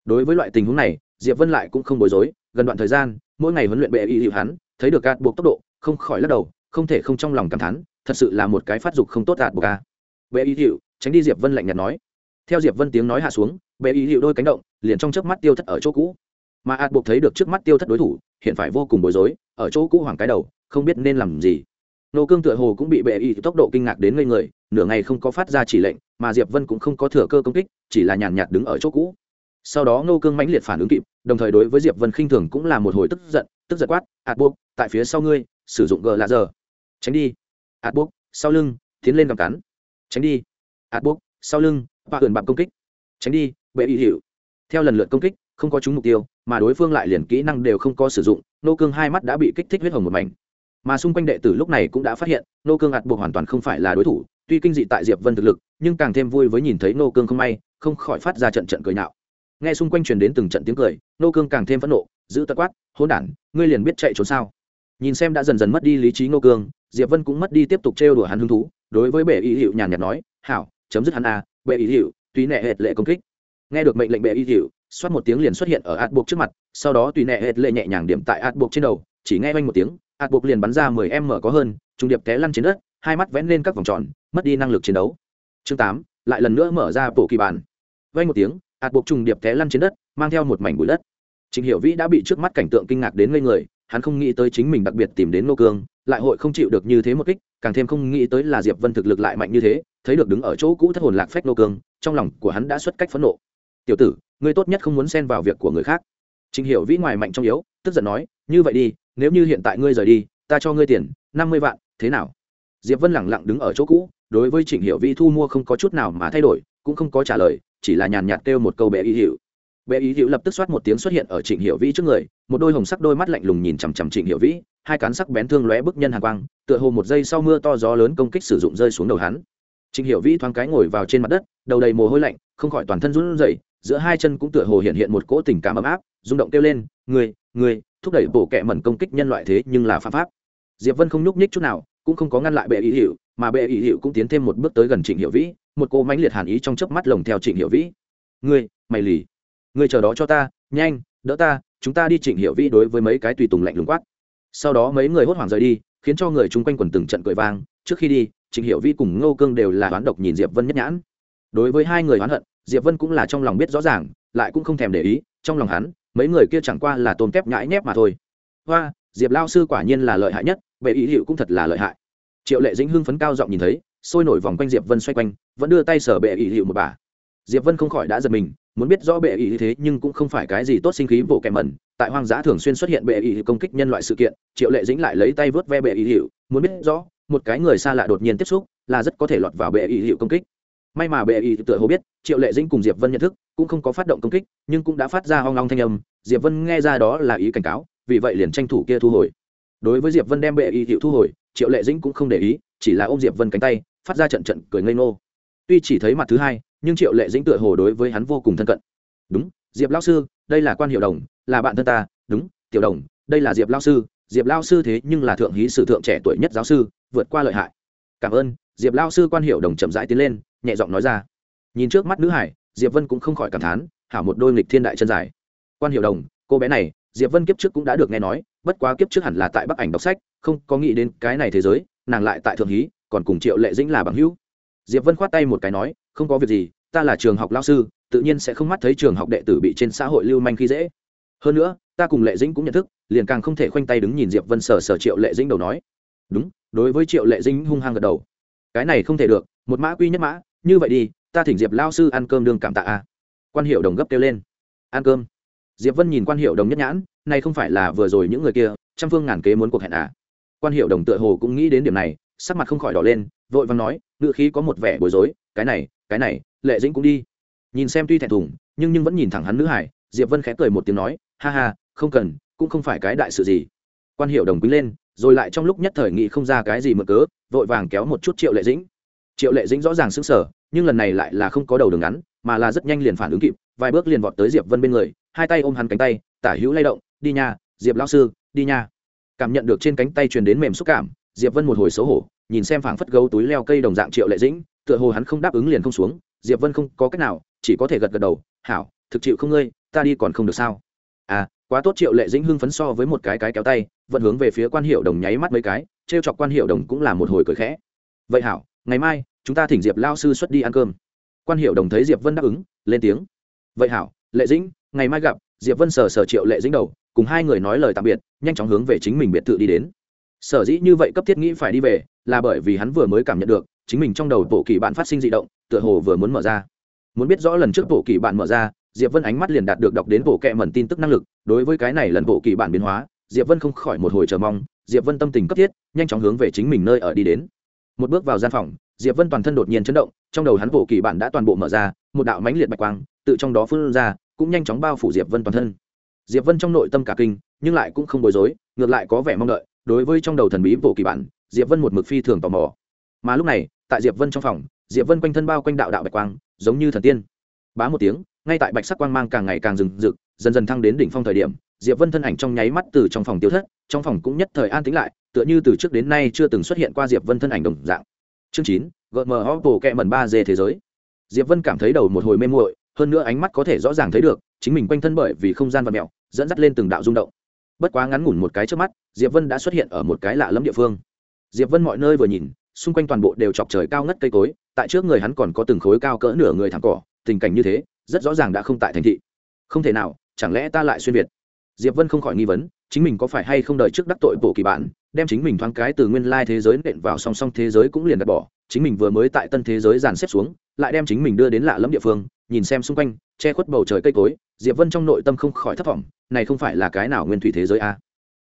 đối với loại tình huống này, diệp vân lại cũng không bối rối, gần đoạn thời gian, mỗi ngày huấn luyện bệ y hiệu hắn, thấy được hạt buộc tốc độ, không khỏi lắc đầu, không thể không trong lòng cảm thán, thật sự là một cái phát dục không tốt hạt buộc a. Bệ y hiệu tránh đi diệp vân lạnh nhạt nói theo diệp vân tiếng nói hạ xuống, bệ y hiệu đôi cánh động, liền trong chớp mắt tiêu thất ở chỗ cũ. Mà ạt buộc thấy được trước mắt tiêu thất đối thủ, hiện phải vô cùng bối rối, ở chỗ cũ hoàng cái đầu, không biết nên làm gì. Nô cương tựa hồ cũng bị bệ y tốc độ kinh ngạc đến ngây người, nửa ngày không có phát ra chỉ lệnh, mà diệp vân cũng không có thừa cơ công kích, chỉ là nhàn nhạt đứng ở chỗ cũ. Sau đó nô cương mãnh liệt phản ứng kịp, đồng thời đối với diệp vân khinh thường cũng là một hồi tức giận tức giận quát, ạt buộc, tại phía sau ngươi, sử dụng gờ lạ giờ. Tránh đi. Ạt buộc, sau lưng, tiến lên gặm cắn. Tránh đi. Ạt buộc, sau lưng và ẩn bạc công kích. Tránh đi bệ y hiệu theo lần lượt công kích không có trúng mục tiêu mà đối phương lại liền kỹ năng đều không có sử dụng nô cương hai mắt đã bị kích thích huyết hồng một mảnh. Mà xung quanh đệ tử lúc này cũng đã phát hiện nô cương ạt buộc hoàn toàn không phải là đối thủ tuy kinh dị tại diệp vân thực lực nhưng càng thêm vui với nhìn thấy nô cương không may không khỏi phát ra trận trận cười nhạo. Nghe xung quanh truyền đến từng trận tiếng cười nô cương càng thêm phẫn nộ giữ tật quát hỗn đản ngươi liền biết chạy trốn sao? Nhìn xem đã dần dần mất đi lý trí nô cương diệp vân cũng mất đi tiếp tục trêu đùa hắn hứng thú đối với bệ y hiệu nhàn nhạt nói hảo chấm dứt hắn a à, bệ y hiệu tùy nệ hệt lệ công kích. Nghe được mệnh lệnh bệ y hiệu xoát một tiếng liền xuất hiện ở ạt buộc trước mặt sau đó tùy nệ hệt lệ nhẹ nhàng điểm tại ạt buộc trên đầu chỉ nghe oanh một tiếng ạt buộc liền bắn ra mười em mở có hơn trung điệp té lăn trên đất hai mắt vẽ lên các vòng tròn mất đi năng lực chiến đấu. Chương tám lại lần nữa mở ra bộ kỳ bản. Oanh một tiếng ạt buộc trùng điệp té lăn trên đất mang theo một mảnh bụi đất. Trình Hiểu Vĩ đã bị trước mắt cảnh tượng kinh ngạc đến ngây người, hắn không nghĩ tới chính mình đặc biệt tìm đến Ngô Cương, lại hội không chịu được như thế một kích, càng thêm không nghĩ tới là Diệp Vân thực lực lại mạnh như thế, thấy được đứng ở chỗ cũ thất hồn lạc phách nô Cương, trong lòng của hắn đã xuất cách phẫn nộ. "Tiểu tử, ngươi tốt nhất không muốn xen vào việc của người khác." Trình Hiểu Vĩ ngoài mạnh trong yếu, tức giận nói, "Như vậy đi, nếu như hiện tại ngươi rời đi, ta cho ngươi tiền, năm mươi vạn, thế nào?" diệp vân lẳng lặng đứng ở chỗ cũ đối với Trình hiểu vĩ thu mua không có chút nào mà thay đổi cũng không có trả lời chỉ là nhàn nhạt kêu một câu bệ ý hiệu bệ ý hiểu lập tức xoát một tiếng xuất hiện ở Trình Hiểu vĩ trước người một đôi hồng sắc đôi mắt lạnh lùng nhìn chằm chằm Trình Hiểu vĩ hai cán sắc bén thương lóe bức nhân hàng quang, tựa hồ một giây sau mưa to gió lớn công kích sử dụng rơi xuống đầu hắn. Trịnh Hiểu vĩ thoáng cái ngồi vào trên mặt đất, đầu đầy mồ hôi lạnh, không khỏi toàn thân run rẩy, giữa hai chân cũng tựa hồ hiện hiện một cỗ tình cảm ấm áp, rung động kêu lên người người thúc đẩy bổ kẹ mẩn công kích nhân loại thế nhưng là pháp pháp. Diệp vân không nhúc nhích chút nào, cũng không có ngăn lại bệ ý hiệu, mà bệ ý hiệu cũng tiến thêm một bước tới gần trịnh Hiểu vĩ, một cô mãnh liệt hàn ý trong chớp mắt lồng theo trịnh Hiểu vĩ. Ngươi, mày lì, ngươi chờ đó cho ta, nhanh, đỡ ta, chúng ta đi trịnh Hiểu vĩ đối với mấy cái tùy tùng lạnh lùng quát sau đó mấy người hốt hoảng rời đi, khiến cho người chung quanh quần từng trận cười vang. Trước khi đi, trịnh hiệu vi cùng ngô cương đều là oán độc nhìn diệp vân nhất nhãn. Đối với hai người oán hận, diệp vân cũng là trong lòng biết rõ ràng, lại cũng không thèm để ý, trong lòng hắn, mấy người kia chẳng qua là tôm kép nhãi nhép mà thôi. Hoa, diệp lao sư quả nhiên là lợi hại nhất, bệ ý hiệu cũng thật là lợi hại. Triệu lệ dĩnh hưng phấn cao giọng nhìn thấy, sôi nổi vòng quanh diệp vân xoay quanh, vẫn đưa tay sở bệ ý hiệu một bà diệp vân không khỏi đã giật mình, muốn biết rõ bệ ý thế nhưng cũng không phải cái gì tốt sinh khí bộ kèm mẩn. Tại hoang dã thường xuyên xuất hiện bệ ý công kích nhân loại sự kiện, triệu lệ dĩnh lại lấy tay vớt ve bệ ý hiệu, muốn biết rõ, một cái người xa lạ đột nhiên tiếp xúc, là rất có thể lọt vào bệ ý hiệu công kích. May mà bệ ý tựa hồ biết, triệu lệ dĩnh cùng diệp vân nhận thức, cũng không có phát động công kích, nhưng cũng đã phát ra hoang long thanh âm. Diệp vân nghe ra đó là ý cảnh cáo, vì vậy liền tranh thủ kia thu hồi. Đối với diệp vân đem bệ y hiệu thu hồi, triệu lệ dĩnh cũng không để ý, chỉ là ôm diệp vân cánh tay, phát ra trận trận cười ngây ngô. Tuy chỉ thấy mặt thứ hai nhưng triệu lệ dĩnh tựa hồ đối với hắn vô cùng thân cận. Đúng, diệp lao sư, đây là quan hiệu đồng, là bạn thân ta. Đúng, tiểu đồng, đây là diệp lao sư. Diệp lao sư thế nhưng là thượng hí sử thượng trẻ tuổi nhất giáo sư, vượt qua lợi hại. Cảm ơn, diệp lao sư quan hiệu đồng chậm rãi tiến lên, nhẹ giọng nói ra. Nhìn trước mắt nữ hải, diệp vân cũng không khỏi cảm thán, hảo một đôi nghịch thiên đại chân dài. Quan hiệu đồng, cô bé này, diệp vân kiếp trước cũng đã được nghe nói, bất quá kiếp trước hẳn là tại bắc ảnh đọc sách, không có nghĩ đến cái này thế giới, nàng lại tại thượng hí, còn cùng triệu lệ dĩnh là bằng hữu. Diệp vân khoát tay một cái nói không có việc gì, ta là trường học lao sư, tự nhiên sẽ không mắt thấy trường học đệ tử bị trên xã hội lưu manh khi dễ. Hơn nữa, ta cùng lệ dĩnh cũng nhận thức, liền càng không thể khoanh tay đứng nhìn diệp vân sở sở triệu lệ dĩnh đầu nói. Đúng, đối với triệu lệ dĩnh hung hăng gật đầu. Cái này không thể được, một mã quy nhất mã, như vậy đi, ta thỉnh diệp lao sư ăn cơm đương cảm tạ a. Quan hiệu đồng gấp kêu lên. Ăn cơm. Diệp vân nhìn quan hiệu đồng nhất nhãn, này không phải là vừa rồi những người kia, trăm phương ngàn kế muốn cuộc hẹn à? Quan hiệu đồng tựa hồ cũng nghĩ đến điểm này, sắc mặt không khỏi đỏ lên, vội vàng nói, ngựa khí có một vẻ bối rối, cái này cái này, lệ dĩnh cũng đi. Nhìn xem tuy thẹn thùng, nhưng nhưng vẫn nhìn thẳng hắn nữ hải, diệp vân khẽ cười một tiếng nói, ha ha, không cần, cũng không phải cái đại sự gì. Quan hiệu đồng quý lên, rồi lại trong lúc nhất thời nghĩ không ra cái gì mượn cớ, vội vàng kéo một chút triệu lệ dĩnh. Triệu lệ dĩnh rõ ràng sững sờ, nhưng lần này lại là không có đầu đường ngắn, mà là rất nhanh liền phản ứng kịp, vài bước liền vọt tới diệp vân bên người, hai tay ôm hắn cánh tay, tả hữu lay động, đi nha, diệp lão sư, đi nha. Cảm nhận được trên cánh tay truyền đến mềm xúc cảm, diệp vân một hồi xấu hổ, nhìn xem phảng phất gấu túi leo cây đồng dạng triệu lệ dĩnh tựa hồ hắn không đáp ứng liền không xuống, diệp vân không có cách nào, chỉ có thể gật gật đầu, hảo, thực chịu không ngươi, ta đi còn không được sao? À quá tốt. Triệu lệ dĩnh hưng phấn so với một cái cái kéo tay, vẫn hướng về phía quan hiệu đồng nháy mắt mấy cái, trêu chọc quan hiệu đồng cũng là một hồi cười khẽ. Vậy hảo, ngày mai, chúng ta thỉnh diệp lao sư xuất đi ăn cơm. Quan hiệu đồng thấy diệp vân đáp ứng, lên tiếng. Vậy hảo, lệ dĩnh, ngày mai gặp. Diệp vân sờ sờ triệu lệ dĩnh đầu, cùng hai người nói lời tạm biệt, nhanh chóng hướng về chính mình biệt thự đi đến. Sở dĩ như vậy cấp thiết nghĩ phải đi về, là bởi vì hắn vừa mới cảm nhận được chính mình trong đầu bộ kỳ bạn phát sinh dị động, tựa hồ vừa muốn mở ra. Muốn biết rõ lần trước bộ kỳ bạn mở ra, diệp vân ánh mắt liền đạt được đọc đến bộ kệ mẩn tin tức năng lực. Đối với cái này lần bộ kỳ bản biến hóa, diệp vân không khỏi một hồi chờ mong. Diệp vân tâm tình cấp thiết, nhanh chóng hướng về chính mình nơi ở đi đến. Một bước vào gian phòng, diệp vân toàn thân đột nhiên chấn động, trong đầu hắn bộ kỳ bản đã toàn bộ mở ra, một đạo mãnh liệt bạch quang tự trong đó phun ra, cũng nhanh chóng bao phủ diệp vân toàn thân. Diệp vân trong nội tâm cả kinh, nhưng lại cũng không bối rối, ngược lại có vẻ mong đợi. Đối với trong đầu thần bí bộ kỳ bản diệp vân một mực phi thường tò mò. Mà lúc này tại diệp vân trong phòng, diệp vân quanh thân bao quanh đạo đạo bạch quang, giống như thần tiên. Bá một tiếng, ngay tại bạch sắc quang mang càng ngày càng rừng rực, dần dần thăng đến đỉnh phong thời điểm, diệp vân thân ảnh trong nháy mắt từ trong phòng tiêu thất, trong phòng cũng nhất thời an tĩnh lại, tựa như từ trước đến nay chưa từng xuất hiện qua diệp vân thân ảnh đồng dạng. Chương chín gợn mờ ho kẹ mần ba dê thế giới. Diệp vân cảm thấy đầu một hồi mê muội, hơn nữa ánh mắt có thể rõ ràng thấy được, chính mình quanh thân bởi vì không gian và mẹo, dẫn dắt lên từng đạo rung động. Bất quá ngắn ngủn một cái trước mắt, diệp vân đã xuất hiện ở một cái lạ lẫm địa phương. Diệp vân mọi nơi vừa nhìn xung quanh toàn bộ đều chọc trời cao ngất cây cối tại trước người hắn còn có từng khối cao cỡ nửa người thẳng cỏ tình cảnh như thế rất rõ ràng đã không tại thành thị. Không thể nào chẳng lẽ ta lại xuyên việt? Diệp vân không khỏi nghi vấn chính mình có phải hay không đợi trước đắc tội bộ kỳ bản đem chính mình thoáng cái từ nguyên lai thế giới nện vào song song thế giới cũng liền đặt bỏ chính mình vừa mới tại tân thế giới dàn xếp xuống lại đem chính mình đưa đến lạ lẫm địa phương nhìn xem xung quanh che khuất bầu trời cây cối diệp vân trong nội tâm không khỏi thất vọng, này không phải là cái nào nguyên thủy thế giới a?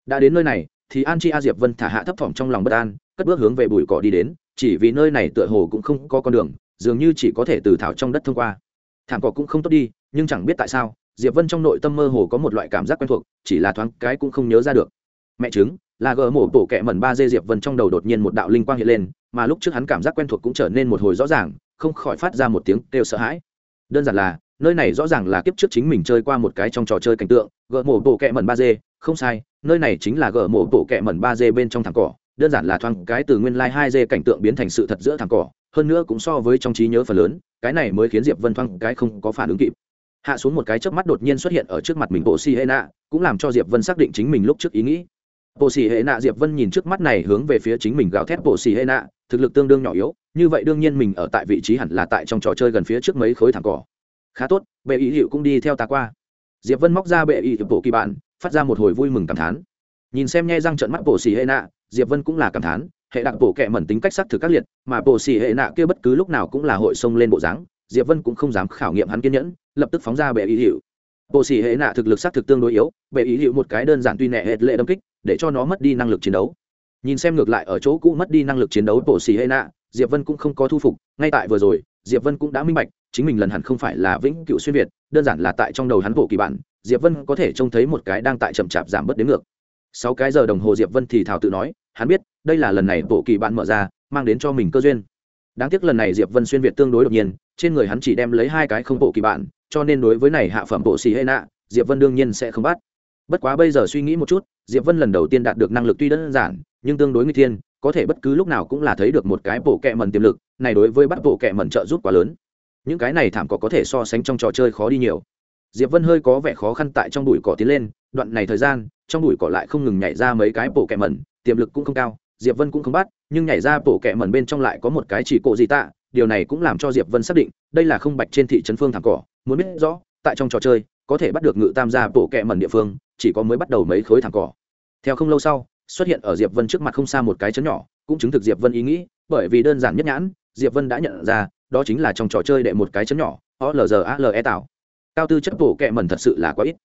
Đã đến nơi này thì an chi a diệp vân thả hạ thấp thỏm trong lòng bất an, cất bước hướng về bụi cỏ đi đến, chỉ vì nơi này tựa hồ cũng không có con đường, dường như chỉ có thể từ thảo trong đất thông qua. Thảm cỏ cũng không tốt đi, nhưng chẳng biết tại sao, diệp vân trong nội tâm mơ hồ có một loại cảm giác quen thuộc, chỉ là thoáng cái cũng không nhớ ra được. Mẹ chứng là gờ mổ tổ kẹ mẩn ba dê diệp vân trong đầu đột nhiên một đạo linh quang hiện lên, mà lúc trước hắn cảm giác quen thuộc cũng trở nên một hồi rõ ràng, không khỏi phát ra một tiếng kêu sợ hãi. Đơn giản là, nơi này rõ ràng là kiếp trước chính mình chơi qua một cái trong trò chơi cảnh tượng, gờ mổ bộ kẹ mẩn ba dê không sai, nơi này chính là gờ mộ bộ kẹ mẩn ba dê bên trong thẳng cỏ, đơn giản là thoáng cái từ nguyên lai hai dê cảnh tượng biến thành sự thật giữa thẳng cỏ, hơn nữa cũng so với trong trí nhớ phần lớn, cái này mới khiến diệp vân thoáng cái không có phản ứng kịp. Hạ xuống một cái chớp mắt đột nhiên xuất hiện ở trước mặt mình bộ xì hệ nạ cũng làm cho diệp vân xác định chính mình lúc trước ý nghĩ. Bộ xì hệ nạ diệp vân nhìn trước mắt này hướng về phía chính mình gào thét bộ xì hệ nạ thực lực tương đương nhỏ yếu, như vậy đương nhiên mình ở tại vị trí hẳn là tại trong trò chơi gần phía trước mấy khối thẳng cỏ. Khá tốt, bệ ý hiệu cũng đi theo ta qua. Diệp vân móc ra bệ ý hiệu bộ kỳ bạn phát ra một hồi vui mừng cảm thán. Nhìn xem nhe răng trận mắt bộ xì hệ nạ, diệp vân cũng là cảm thán, hệ đặc bộ kệ mẩn tính cách sắc thực các liệt, mà bộ xì hệ nạ kia bất cứ lúc nào cũng là hội xông lên bộ dáng, diệp vân cũng không dám khảo nghiệm hắn kiên nhẫn, lập tức phóng ra bệ ý hiệu. Bộ xì hệ nạ thực lực sắc thực tương đối yếu, bệ ý hiệu một cái đơn giản tuy nẹ hệt lệ đâm kích, để cho nó mất đi năng lực chiến đấu. Nhìn xem ngược lại ở chỗ cũ mất đi năng lực chiến đấu bộ xì hệ nạ, diệp vân cũng không có thu phục, ngay tại vừa rồi, diệp vân cũng đã minh bạch, chính mình lần hẳn không phải là vĩnh cựu xuyên việt, đơn giản là tại trong đầu hắn bộ kỳ bản diệp vân có thể trông thấy một cái đang tại chậm chạp giảm bớt đến ngược. Sáu cái giờ đồng hồ diệp vân thì thảo tự nói, hắn biết, đây là lần này bộ kỳ bạn mở ra, mang đến cho mình cơ duyên. Đáng tiếc lần này diệp vân xuyên việt tương đối đột nhiên, trên người hắn chỉ đem lấy hai cái không bộ kỳ bạn, cho nên đối với này hạ phẩm bộ xì hệ nạ diệp vân đương nhiên sẽ không bắt. Bất quá bây giờ suy nghĩ một chút, diệp vân lần đầu tiên đạt được năng lực tuy đơn giản, nhưng tương đối nguy thiên, có thể bất cứ lúc nào cũng là thấy được một cái bộ kẹ mẩn tiềm lực, này đối với bắt bộ kẹ mẩn trợ giúp quá lớn. Những cái này thảm có có thể so sánh trong trò chơi khó đi nhiều diệp vân hơi có vẻ khó khăn tại trong bụi cỏ tiến lên, đoạn này thời gian, trong bụi cỏ lại không ngừng nhảy ra mấy cái bộ kẹ mẩn, tiềm lực cũng không cao, diệp vân cũng không bắt, nhưng nhảy ra bộ kẹ mẩn bên trong lại có một cái chỉ cổ gì tạ, điều này cũng làm cho diệp vân xác định, đây là không bạch trên thị trấn phương thẳng cỏ, muốn biết rõ, tại trong trò chơi, có thể bắt được ngự tam gia bộ kẹ mẩn địa phương, chỉ có mới bắt đầu mấy khối thẳng cỏ. Theo không lâu sau, xuất hiện ở diệp vân trước mặt không xa một cái chấn nhỏ, cũng chứng thực diệp vân ý nghĩ, bởi vì đơn giản nhất nhãn, diệp vân đã nhận ra, đó chính là trong trò chơi đệ một cái chấn nhỏ olzale tạo cao tư chất bộ kẹ mẩn thật sự là quá ít.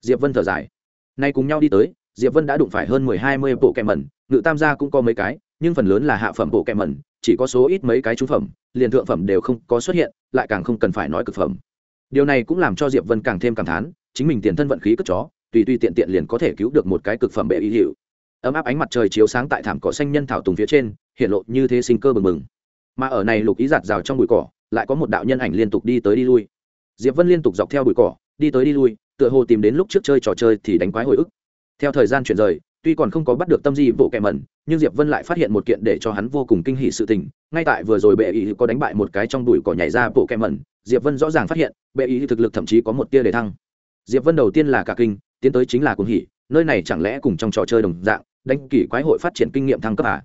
Diệp vân thở dài. Nay cùng nhau đi tới, diệp vân đã đụng phải hơn mười hai mươi bộ kẹ mẩn, ngự tam gia cũng có mấy cái, nhưng phần lớn là hạ phẩm bộ kẹ mẩn, chỉ có số ít mấy cái trung phẩm, liền thượng phẩm đều không có xuất hiện, lại càng không cần phải nói cực phẩm. Điều này cũng làm cho diệp vân càng thêm cảm thán, chính mình tiền thân vận khí cất chó, tùy tùy tiện tiện liền có thể cứu được một cái cực phẩm bệ ý hiệu. Ấm áp ánh mặt trời chiếu sáng tại thảm cỏ xanh nhân thảo tùng phía trên, hiện lộ như thế sinh cơ bừng bừng. Mà ở này lục ý giạt rào trong bụi cỏ, lại có một đạo nhân ảnh liên tục đi tới đi lui diệp vân liên tục dọc theo bụi cỏ, đi tới đi lui, tựa hồ tìm đến lúc trước chơi trò chơi thì đánh quái hồi ức. Theo thời gian chuyển rời, tuy còn không có bắt được tâm di bộ kẻ mẩn, nhưng diệp vân lại phát hiện một kiện để cho hắn vô cùng kinh hỉ sự tình. Ngay tại vừa rồi bệ ý có đánh bại một cái trong bụi cỏ nhảy ra bộ kẻ mẩn, diệp vân rõ ràng phát hiện, bệ ý thực lực thậm chí có một tia để thăng. Diệp vân đầu tiên là cả kinh, tiến tới chính là cuồng hỉ, nơi này chẳng lẽ cùng trong trò chơi đồng dạng, đánh kỷ quái hội phát triển kinh nghiệm thăng cấp à?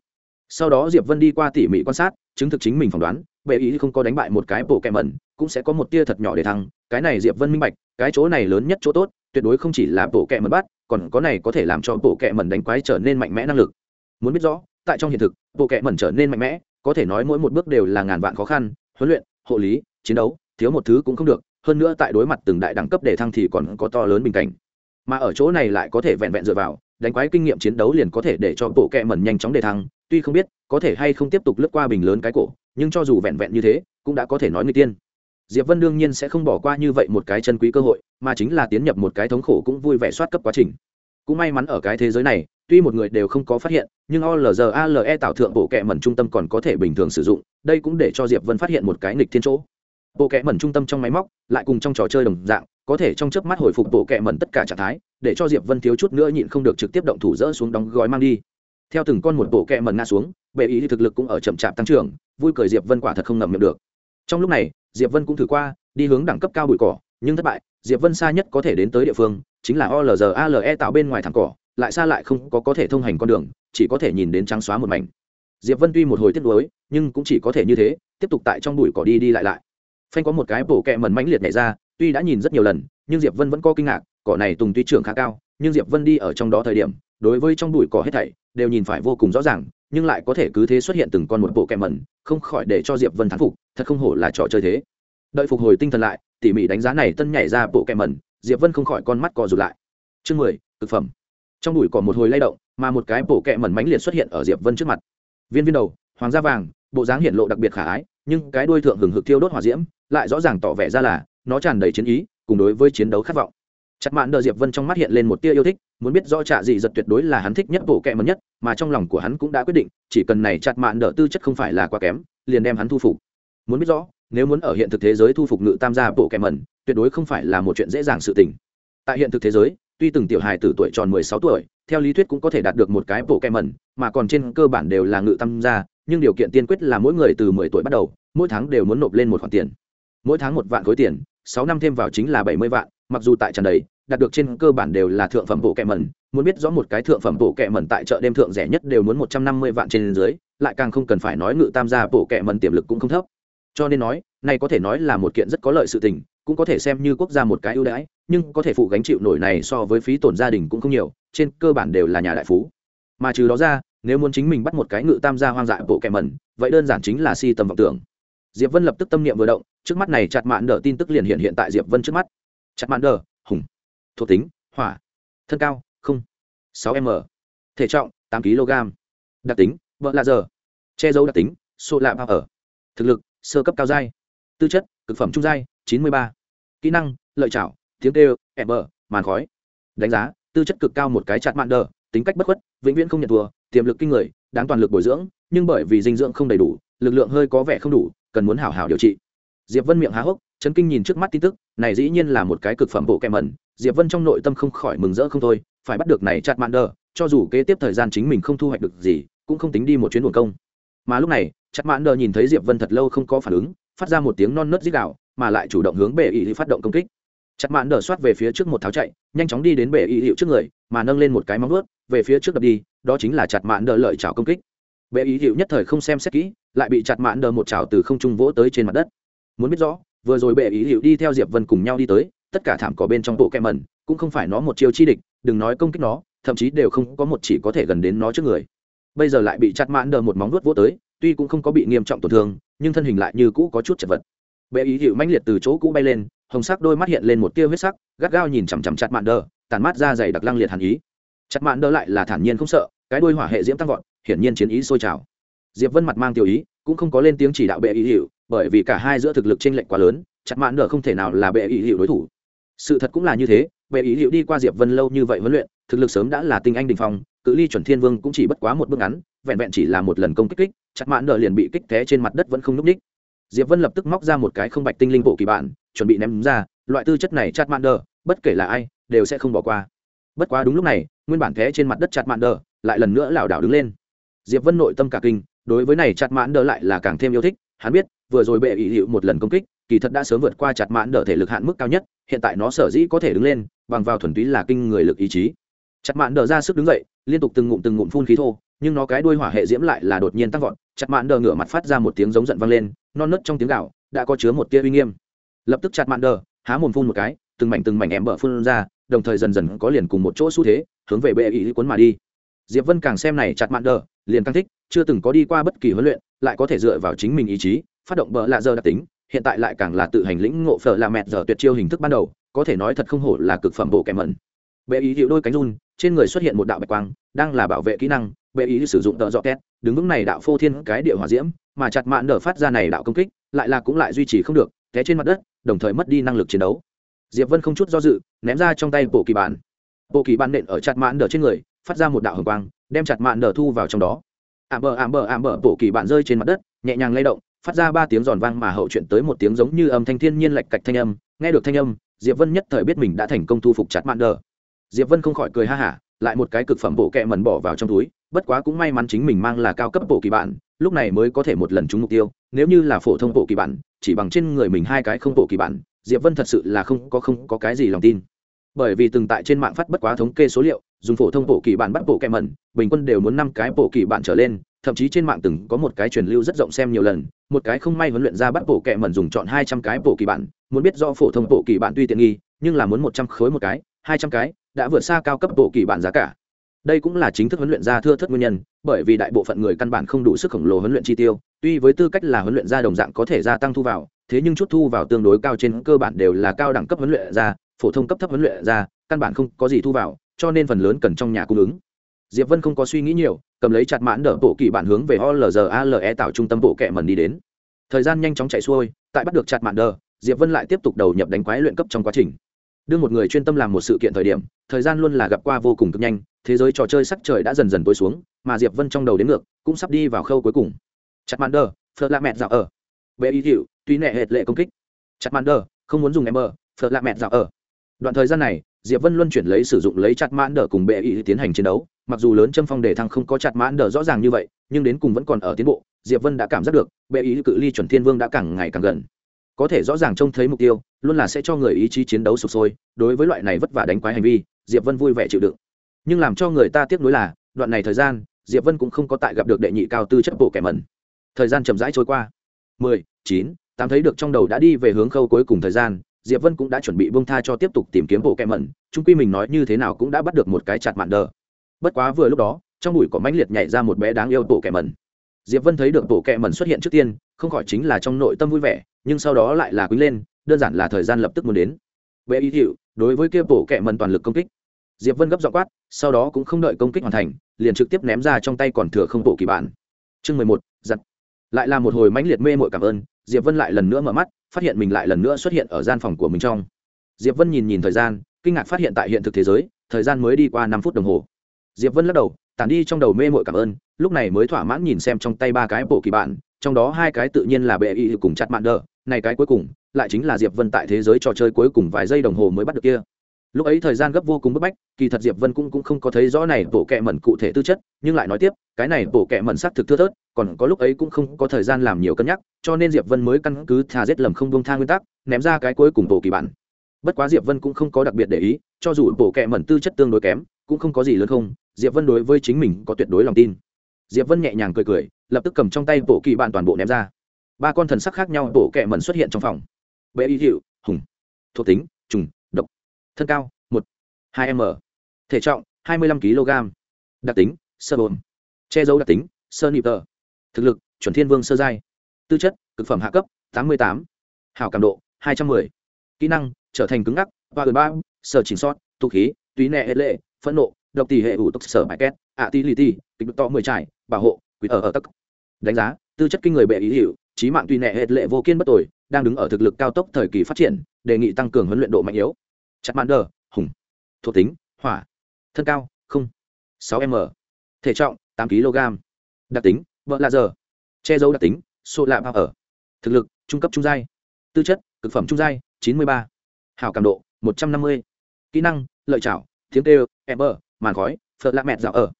Sau đó diệp vân đi qua tỉ mỉ quan sát, chứng thực chính mình phỏng đoán bệ ý không có đánh bại một cái bộ kẹ mẩn, cũng sẽ có một tia thật nhỏ để thăng. Cái này diệp vân minh bạch, cái chỗ này lớn nhất chỗ tốt, tuyệt đối không chỉ là bộ kẹ mẩn bắt, còn có này có thể làm cho bộ kẹ mẩn đánh quái trở nên mạnh mẽ năng lực. Muốn biết rõ, tại trong hiện thực bộ kẹ mẩn trở nên mạnh mẽ, có thể nói mỗi một bước đều là ngàn vạn khó khăn, huấn luyện, hộ lý, chiến đấu, thiếu một thứ cũng không được. Hơn nữa tại đối mặt từng đại đẳng cấp để thăng thì còn có to lớn bình cảnh. Mà ở chỗ này lại có thể vẹn vẹn dựa vào, đánh quái kinh nghiệm chiến đấu liền có thể để cho bộ kẹ mẩn nhanh chóng để thăng. Tuy không biết, có thể hay không tiếp tục lướt qua bình lớn cái cổ nhưng cho dù vẹn vẹn như thế, cũng đã có thể nói người tiên. Diệp vân đương nhiên sẽ không bỏ qua như vậy một cái chân quý cơ hội, mà chính là tiến nhập một cái thống khổ cũng vui vẻ soát cấp quá trình. Cũng may mắn ở cái thế giới này, tuy một người đều không có phát hiện, nhưng olzale tạo thượng bộ kệ mẩn trung tâm còn có thể bình thường sử dụng, đây cũng để cho diệp vân phát hiện một cái nghịch thiên chỗ. Bộ kệ mẩn trung tâm trong máy móc, lại cùng trong trò chơi đồng dạng, có thể trong chớp mắt hồi phục bộ kệ mẩn tất cả trạng thái, để cho diệp vân thiếu chút nữa nhịn không được trực tiếp động thủ dỡ xuống đóng gói mang đi. Theo từng con một bộ kệ mẩn ngã xuống, bệ ý thì thực lực cũng ở chậm chạp tăng trưởng vui cười diệp vân quả thật không ngậm miệng được trong lúc này diệp vân cũng thử qua đi hướng đẳng cấp cao bụi cỏ nhưng thất bại diệp vân xa nhất có thể đến tới địa phương chính là olzale tạo bên ngoài thẳng cỏ lại xa lại không có có thể thông hành con đường chỉ có thể nhìn đến trắng xóa một mảnh diệp vân tuy một hồi tiếc nuối nhưng cũng chỉ có thể như thế tiếp tục tại trong bụi cỏ đi đi lại lại phanh có một cái bổ kẹ mẩn mãnh liệt nhảy ra tuy đã nhìn rất nhiều lần nhưng diệp vân vẫn có kinh ngạc cỏ này tùng tuy trưởng khá cao nhưng diệp vân đi ở trong đó thời điểm đối với trong bụi cỏ hết thảy đều nhìn phải vô cùng rõ ràng nhưng lại có thể cứ thế xuất hiện từng con một bộ kẹm mẩn, không khỏi để cho diệp vân thắng phục, thật không hổ là trò chơi thế. Đợi phục hồi tinh thần lại, tỉ mỉ đánh giá này tân nhảy ra bộ kẹm mẩn, diệp vân không khỏi con mắt co rụt lại. Chương mười, thực phẩm. Trong đùi còn một hồi lay động, mà một cái bộ kẹm mẩn mãnh liệt xuất hiện ở diệp vân trước mặt. Viên viên đầu, hoàng da vàng, bộ dáng hiện lộ đặc biệt khả ái, nhưng cái đuôi thượng hừng hực thiêu đốt hỏa diễm, lại rõ ràng tỏ vẻ ra là nó tràn đầy chiến ý, cùng đối với chiến đấu khát vọng chặt mạn đờ diệp vân trong mắt hiện lên một tia yêu thích, muốn biết rõ trạ dị giật tuyệt đối là hắn thích nhất bộ kẹ mật nhất, mà trong lòng của hắn cũng đã quyết định, chỉ cần này chặt mạn đờ tư chất không phải là quá kém, liền đem hắn thu phục. Muốn biết rõ, nếu muốn ở hiện thực thế giới thu phục ngự tam gia bộ kẹ mẩn, tuyệt đối không phải là một chuyện dễ dàng sự tình. Tại hiện thực thế giới, tuy từng tiểu hài từ tuổi tròn 16 tuổi, theo lý thuyết cũng có thể đạt được một cái bộ kẹ mẩn, mà còn trên cơ bản đều là ngự tam gia, nhưng điều kiện tiên quyết là mỗi người từ 10 tuổi bắt đầu, mỗi tháng đều muốn nộp lên một khoản tiền. Mỗi tháng một vạn khối tiền, sáu năm thêm vào chính là bảy mươi vạn mặc dù tại tràn đầy, đạt được trên cơ bản đều là thượng phẩm bộ kẹ mẩn muốn biết rõ một cái thượng phẩm bộ kẹ mẩn tại chợ đêm thượng rẻ nhất đều muốn một trăm năm mươi vạn trên dưới, lại càng không cần phải nói ngự tam gia bộ kẹ mẩn tiềm lực cũng không thấp. Cho nên nói, này có thể nói là một kiện rất có lợi sự tình, cũng có thể xem như quốc gia một cái ưu đãi, nhưng có thể phụ gánh chịu nổi này so với phí tổn gia đình cũng không nhiều, trên cơ bản đều là nhà đại phú. Mà trừ đó ra, nếu muốn chính mình bắt một cái ngự tam gia hoang dại bộ kẹ mẩn vậy đơn giản chính là si tầm vọng tưởng. Diệp vân lập tức tâm niệm vừa động, trước mắt này chặt mạn đờ tin tức liền hiện hiện tại diệp vân trước mắt chặt mạn đờ hùng. Thuộc tính hỏa. Thân cao không. Sáu m. Thể trọng tám kg. Đặc tính vợ là giờ. Che giấu đặc tính sô lạ bao ở. Thực lực sơ cấp cao dai, tư chất cực phẩm trung dai, chín mươi ba. Kỹ năng lợi chảo tiếng kêu ẻm bờ màn khói. Đánh giá tư chất cực cao một cái chặt mạn đờ tính cách bất khuất vĩnh viễn không nhận thua tiềm lực kinh người đáng toàn lực bồi dưỡng nhưng bởi vì dinh dưỡng không đầy đủ lực lượng hơi có vẻ không đủ cần muốn hảo hảo điều trị diệp vân miệng há hốc, chấn kinh nhìn trước mắt tin tức, này dĩ nhiên là một cái cực phẩm bộ kẹm mẩn. Diệp vân trong nội tâm không khỏi mừng rỡ không thôi, phải bắt được này chặt mạn đờ, cho dù kế tiếp thời gian chính mình không thu hoạch được gì, cũng không tính đi một chuyến buồn công. Mà lúc này, chặt mạn đờ nhìn thấy diệp vân thật lâu không có phản ứng, phát ra một tiếng non nớt dích đạo mà lại chủ động hướng bệ ý phát động công kích. Chặt mạn đờ xoát về phía trước một tháo chạy, nhanh chóng đi đến bệ ý hiệu trước người, mà nâng lên một cái móng vuốt, về phía trước đập đi, đó chính là chặt mạn đờ lợi chảo công kích. Bệ ý hiệu nhất thời không xem xét kỹ, lại bị chặt mạn đờ một chảo từ không trung vỗ tới trên mặt đất muốn biết rõ, vừa rồi bệ ý liệu đi theo diệp vân cùng nhau đi tới, tất cả thảm cỏ bên trong bộ kem mẩn, cũng không phải nó một chiêu chi địch, đừng nói công kích nó, thậm chí đều không có một chỉ có thể gần đến nó trước người. Bây giờ lại bị chặt mạn đờ một móng vuốt vỗ tới, tuy cũng không có bị nghiêm trọng tổn thương, nhưng thân hình lại như cũ có chút chật vật. Bệ ý hiệu mãnh liệt từ chỗ cũ bay lên, hồng sắc đôi mắt hiện lên một tia huyết sắc, gắt gao nhìn chằm chằm chặt mạn đờ tàn mắt ra dày đặc lăng liệt hàn ý. Chặt mạn đờ lại là thản nhiên không sợ, cái đuôi hỏa hệ diễm tăng vọt, hiển nhiên chiến ý sôi trào. Diệp vân mặt mang tiêu ý, cũng không có lên tiếng chỉ đạo bệ ý hiệu bởi vì cả hai giữa thực lực chênh lệch quá lớn, chặt mạn nở không thể nào là bệ ý hiệu đối thủ. Sự thật cũng là như thế, bệ ý hiệu đi qua diệp vân lâu như vậy huấn luyện, thực lực sớm đã là tinh anh đình phong, cự ly chuẩn thiên vương cũng chỉ bất quá một bước ngắn, vẹn vẹn chỉ là một lần công kích kích, chặt mạn nở liền bị kích té trên mặt đất vẫn không núp ních. Diệp vân lập tức móc ra một cái không bạch tinh linh bộ kỳ bản, chuẩn bị ném ra, loại tư chất này chặt mạn nở, bất kể là ai, đều sẽ không bỏ qua. Bất quá đúng lúc này, nguyên bản té trên mặt đất chặt mạn nở, lại lần nữa lảo đảo đứng lên. Diệp vân nội tâm cả kinh, đối với này chặt mạn nở lại là càng thêm yêu thích hắn biết, vừa rồi bệ ý hiệu một lần công kích, kỳ thật đã sớm vượt qua chặt mạn đờ thể lực hạn mức cao nhất, hiện tại nó sở dĩ có thể đứng lên, bằng vào thuần túy là kinh người lực ý chí. Chặt mạn đờ ra sức đứng dậy, liên tục từng ngụm từng ngụm phun khí thô, nhưng nó cái đuôi hỏa hệ diễm lại là đột nhiên tăng vọt, chặt mạn đờ ngửa mặt phát ra một tiếng giống giận vang lên, non nớt trong tiếng gạo đã có chứa một tia uy nghiêm. Lập tức chặt mạn đờ há mồm phun một cái, từng mảnh từng mảnh em bờ phun ra, đồng thời dần dần có liền cùng một chỗ xu thế, hướng về bệ ý cuốn mà đi. Diệp vân càng xem này chặt mạn đờ liền càng thích, chưa từng có đi qua bất kỳ huấn luyện lại có thể dựa vào chính mình ý chí, phát động bờ lạ giờ đặc tính, hiện tại lại càng là tự hành lĩnh ngộ phở là mẹt giờ tuyệt chiêu hình thức ban đầu, có thể nói thật không hổ là cực phẩm bộ kẻ mẩn. Bệ ý hiệu đôi cánh run, trên người xuất hiện một đạo bạch quang, đang là bảo vệ kỹ năng, bệ ý sử dụng tợ dọ két, đứng vững này đạo phô thiên cái địa hỏa diễm, mà chặt mạn nở phát ra này đạo công kích, lại là cũng lại duy trì không được, té trên mặt đất, đồng thời mất đi năng lực chiến đấu. Diệp vân không chút do dự, ném ra trong tay bộ kỳ bản. Bộ kỳ bản nện ở chặt mạn nở trên người, phát ra một đạo hồng quang, đem chặt mạn nở thu vào trong đó ảm bờ ảm bờ ảm bờ, bộ kỳ bạn rơi trên mặt đất, nhẹ nhàng lay động, phát ra ba tiếng giòn vang mà hậu chuyện tới một tiếng giống như âm thanh thiên nhiên lạch cạch thanh âm. Nghe được thanh âm, diệp vân nhất thời biết mình đã thành công thu phục chặt mạn đờ. Diệp vân không khỏi cười ha hả, lại một cái cực phẩm bộ kẹ mẩn bỏ vào trong túi, bất quá cũng may mắn chính mình mang là cao cấp bộ kỳ bạn, lúc này mới có thể một lần trúng mục tiêu. Nếu như là phổ thông bộ kỳ bạn, chỉ bằng trên người mình hai cái không bộ kỳ bạn, diệp vân thật sự là không có không có cái gì lòng tin bởi vì từng tại trên mạng phát bất quá thống kê số liệu, dùng phổ thông bộ kỳ bản bắt bộ kẹ mẩn, bình quân đều muốn năm cái bộ kỳ bản trở lên, thậm chí trên mạng từng có một cái truyền lưu rất rộng xem nhiều lần, một cái không may huấn luyện ra bắt bộ kẹ mẩn dùng chọn hai trăm cái bộ kỳ bản, muốn biết do phổ thông bộ kỳ bản tuy tiện nghi, nhưng là muốn một trăm khối một cái, hai trăm cái, đã vượt xa cao cấp bộ kỳ bản giá cả. Đây cũng là chính thức huấn luyện ra thưa thất nguyên nhân, bởi vì đại bộ phận người căn bản không đủ sức khổng lồ huấn luyện chi tiêu, tuy với tư cách là huấn luyện ra đồng dạng có thể gia tăng thu vào, thế nhưng chút thu vào tương đối cao trên cơ bản đều là cao đẳng cấp huấn luyện ra phổ thông cấp thấp huấn luyện ra, căn bản không có gì thu vào, cho nên phần lớn cần trong nhà cung ứng. Diệp vân không có suy nghĩ nhiều, cầm lấy chặt mãn đỡ bộ kỳ bản hướng về olzale tạo trung tâm bộ kệ mần đi đến. Thời gian nhanh chóng chạy xuôi, tại bắt được chặt mạn đờ diệp vân lại tiếp tục đầu nhập đánh quái luyện cấp trong quá trình. Đưa một người chuyên tâm làm một sự kiện thời điểm, thời gian luôn là gặp qua vô cùng cực nhanh, thế giới trò chơi sắc trời đã dần dần tối xuống, mà diệp vân trong đầu đến ngược, cũng sắp đi vào khâu cuối cùng. Chặt màn đờ phật lạ mẹ dạo ở. Bệ y hiệu tuy nệ hệt lệ công kích. Chặt màn đờ không muốn dùng em ở phật lạ mẹ dạo ở đoạn thời gian này, diệp vân luân chuyển lấy sử dụng lấy chặt mãn đờ cùng bệ ý tiến hành chiến đấu. Mặc dù lớn châm phong đề thăng không có chặt mãn đờ rõ ràng như vậy, nhưng đến cùng vẫn còn ở tiến bộ, diệp vân đã cảm giác được, bệ ý cự ly chuẩn thiên vương đã càng ngày càng gần. Có thể rõ ràng trông thấy mục tiêu, luôn là sẽ cho người ý chí chiến đấu sụp sôi. Đối với loại này vất vả đánh quái hành vi, diệp vân vui vẻ chịu đựng. Nhưng làm cho người ta tiếc nuối là, đoạn này thời gian, diệp vân cũng không có tại gặp được đệ nhị cao tư chất bộ kẻ mẩn. Thời gian chậm rãi trôi qua. Mười, chín, tám thấy được trong đầu đã đi về hướng khâu cuối cùng thời gian diệp vân cũng đã chuẩn bị bông tha cho tiếp tục tìm kiếm bộ kẹm mẩn trung quy mình nói như thế nào cũng đã bắt được một cái chặt mạn đờ. Bất quá vừa lúc đó, trong bụi có mãnh liệt nhảy ra một bé đáng yêu bộ kẹm mẩn. Diệp vân thấy được bộ kẹm mẩn xuất hiện trước tiên, không khỏi chính là trong nội tâm vui vẻ, nhưng sau đó lại là quý lên, đơn giản là thời gian lập tức muốn đến. Bé ý hiệu đối với kia bộ kẹm mẩn toàn lực công kích. Diệp vân gấp dọ quát, sau đó cũng không đợi công kích hoàn thành, liền trực tiếp ném ra trong tay còn thừa không bộ kỳ bản. Chương mười một, giật. Lại là một hồi mãnh liệt mê mội cảm ơn, diệp vân lại lần nữa mở mắt phát hiện mình lại lần nữa xuất hiện ở gian phòng của mình trong. Diệp vân nhìn nhìn thời gian, kinh ngạc phát hiện tại hiện thực thế giới, thời gian mới đi qua năm phút đồng hồ. Diệp vân lắc đầu, tản đi trong đầu mê mội cảm ơn, lúc này mới thỏa mãn nhìn xem trong tay ba cái bộ kỳ bạn, trong đó hai cái tự nhiên là bệ y cùng chặt mạn đờ, này cái cuối cùng, lại chính là diệp vân tại thế giới trò chơi cuối cùng vài giây đồng hồ mới bắt được kia lúc ấy thời gian gấp vô cùng bức bách kỳ thật diệp vân cũng, cũng không có thấy rõ này bộ kẹ mẩn cụ thể tư chất nhưng lại nói tiếp cái này bộ kẹ mẩn xác thực thưa thớt còn có lúc ấy cũng không có thời gian làm nhiều cân nhắc cho nên diệp vân mới căn cứ thà giết lầm không buông tha nguyên tắc ném ra cái cuối cùng bộ kỳ bản. Bất quá diệp vân cũng không có đặc biệt để ý cho dù bộ kẹ mẩn tư chất tương đối kém cũng không có gì lớn không diệp vân đối với chính mình có tuyệt đối lòng tin. Diệp vân nhẹ nhàng cười cười lập tức cầm trong tay bộ kỳ bản toàn bộ ném ra. Ba con thần sắc khác nhau bộ kẹ mẩn xuất hiện trong phòng. Bệ y hiệu hùng. Thuộc tính trùng thân cao, một, hai m. Thể trọng, hai mươi lăm kg. Đặc tính, sơ bồn che giấu đặc tính, sơ nịp tờ. Thực lực, chuẩn thiên vương sơ giai. Tư chất, cực phẩm hạ cấp, tám mươi tám. Hảo cảm độ, hai trăm m ư ơ i kỹ năng, trở thành cứng ngắc và gần ba sở chỉnh sót, tụ khí, túy nẹ hệ lệ, phẫn nộ, độc tỷ hệ ủ tốc sở bài két, ạ ti li ti, kịch to mười trải, bảo hộ, quỷ ở ở tắc đánh giá, tư chất kinh người bệ ý hiệu trí mạng tùy nẹ hệ lệ vô kiên bất tồi, đang đứng ở thực lực cao tốc thời kỳ phát triển, đề nghị tăng cường huấn luyện độ mạnh yếu chặt mạn đờ, hùng. Thuộc tính, hỏa. Thân cao, không. Sáu m thể trọng, tám kg. Đặc tính, vợ lạ giờ. Che giấu đặc tính, sô lạ bao ở. Thực lực, trung cấp trung giai. Tư chất, cực phẩm trung giai, chín mươi ba. Hảo cảm độ, một trăm năm mươi. Kỹ năng, lợi chảo, tiếng tê em bờ màn khói phật lạ mẹt dạo ở.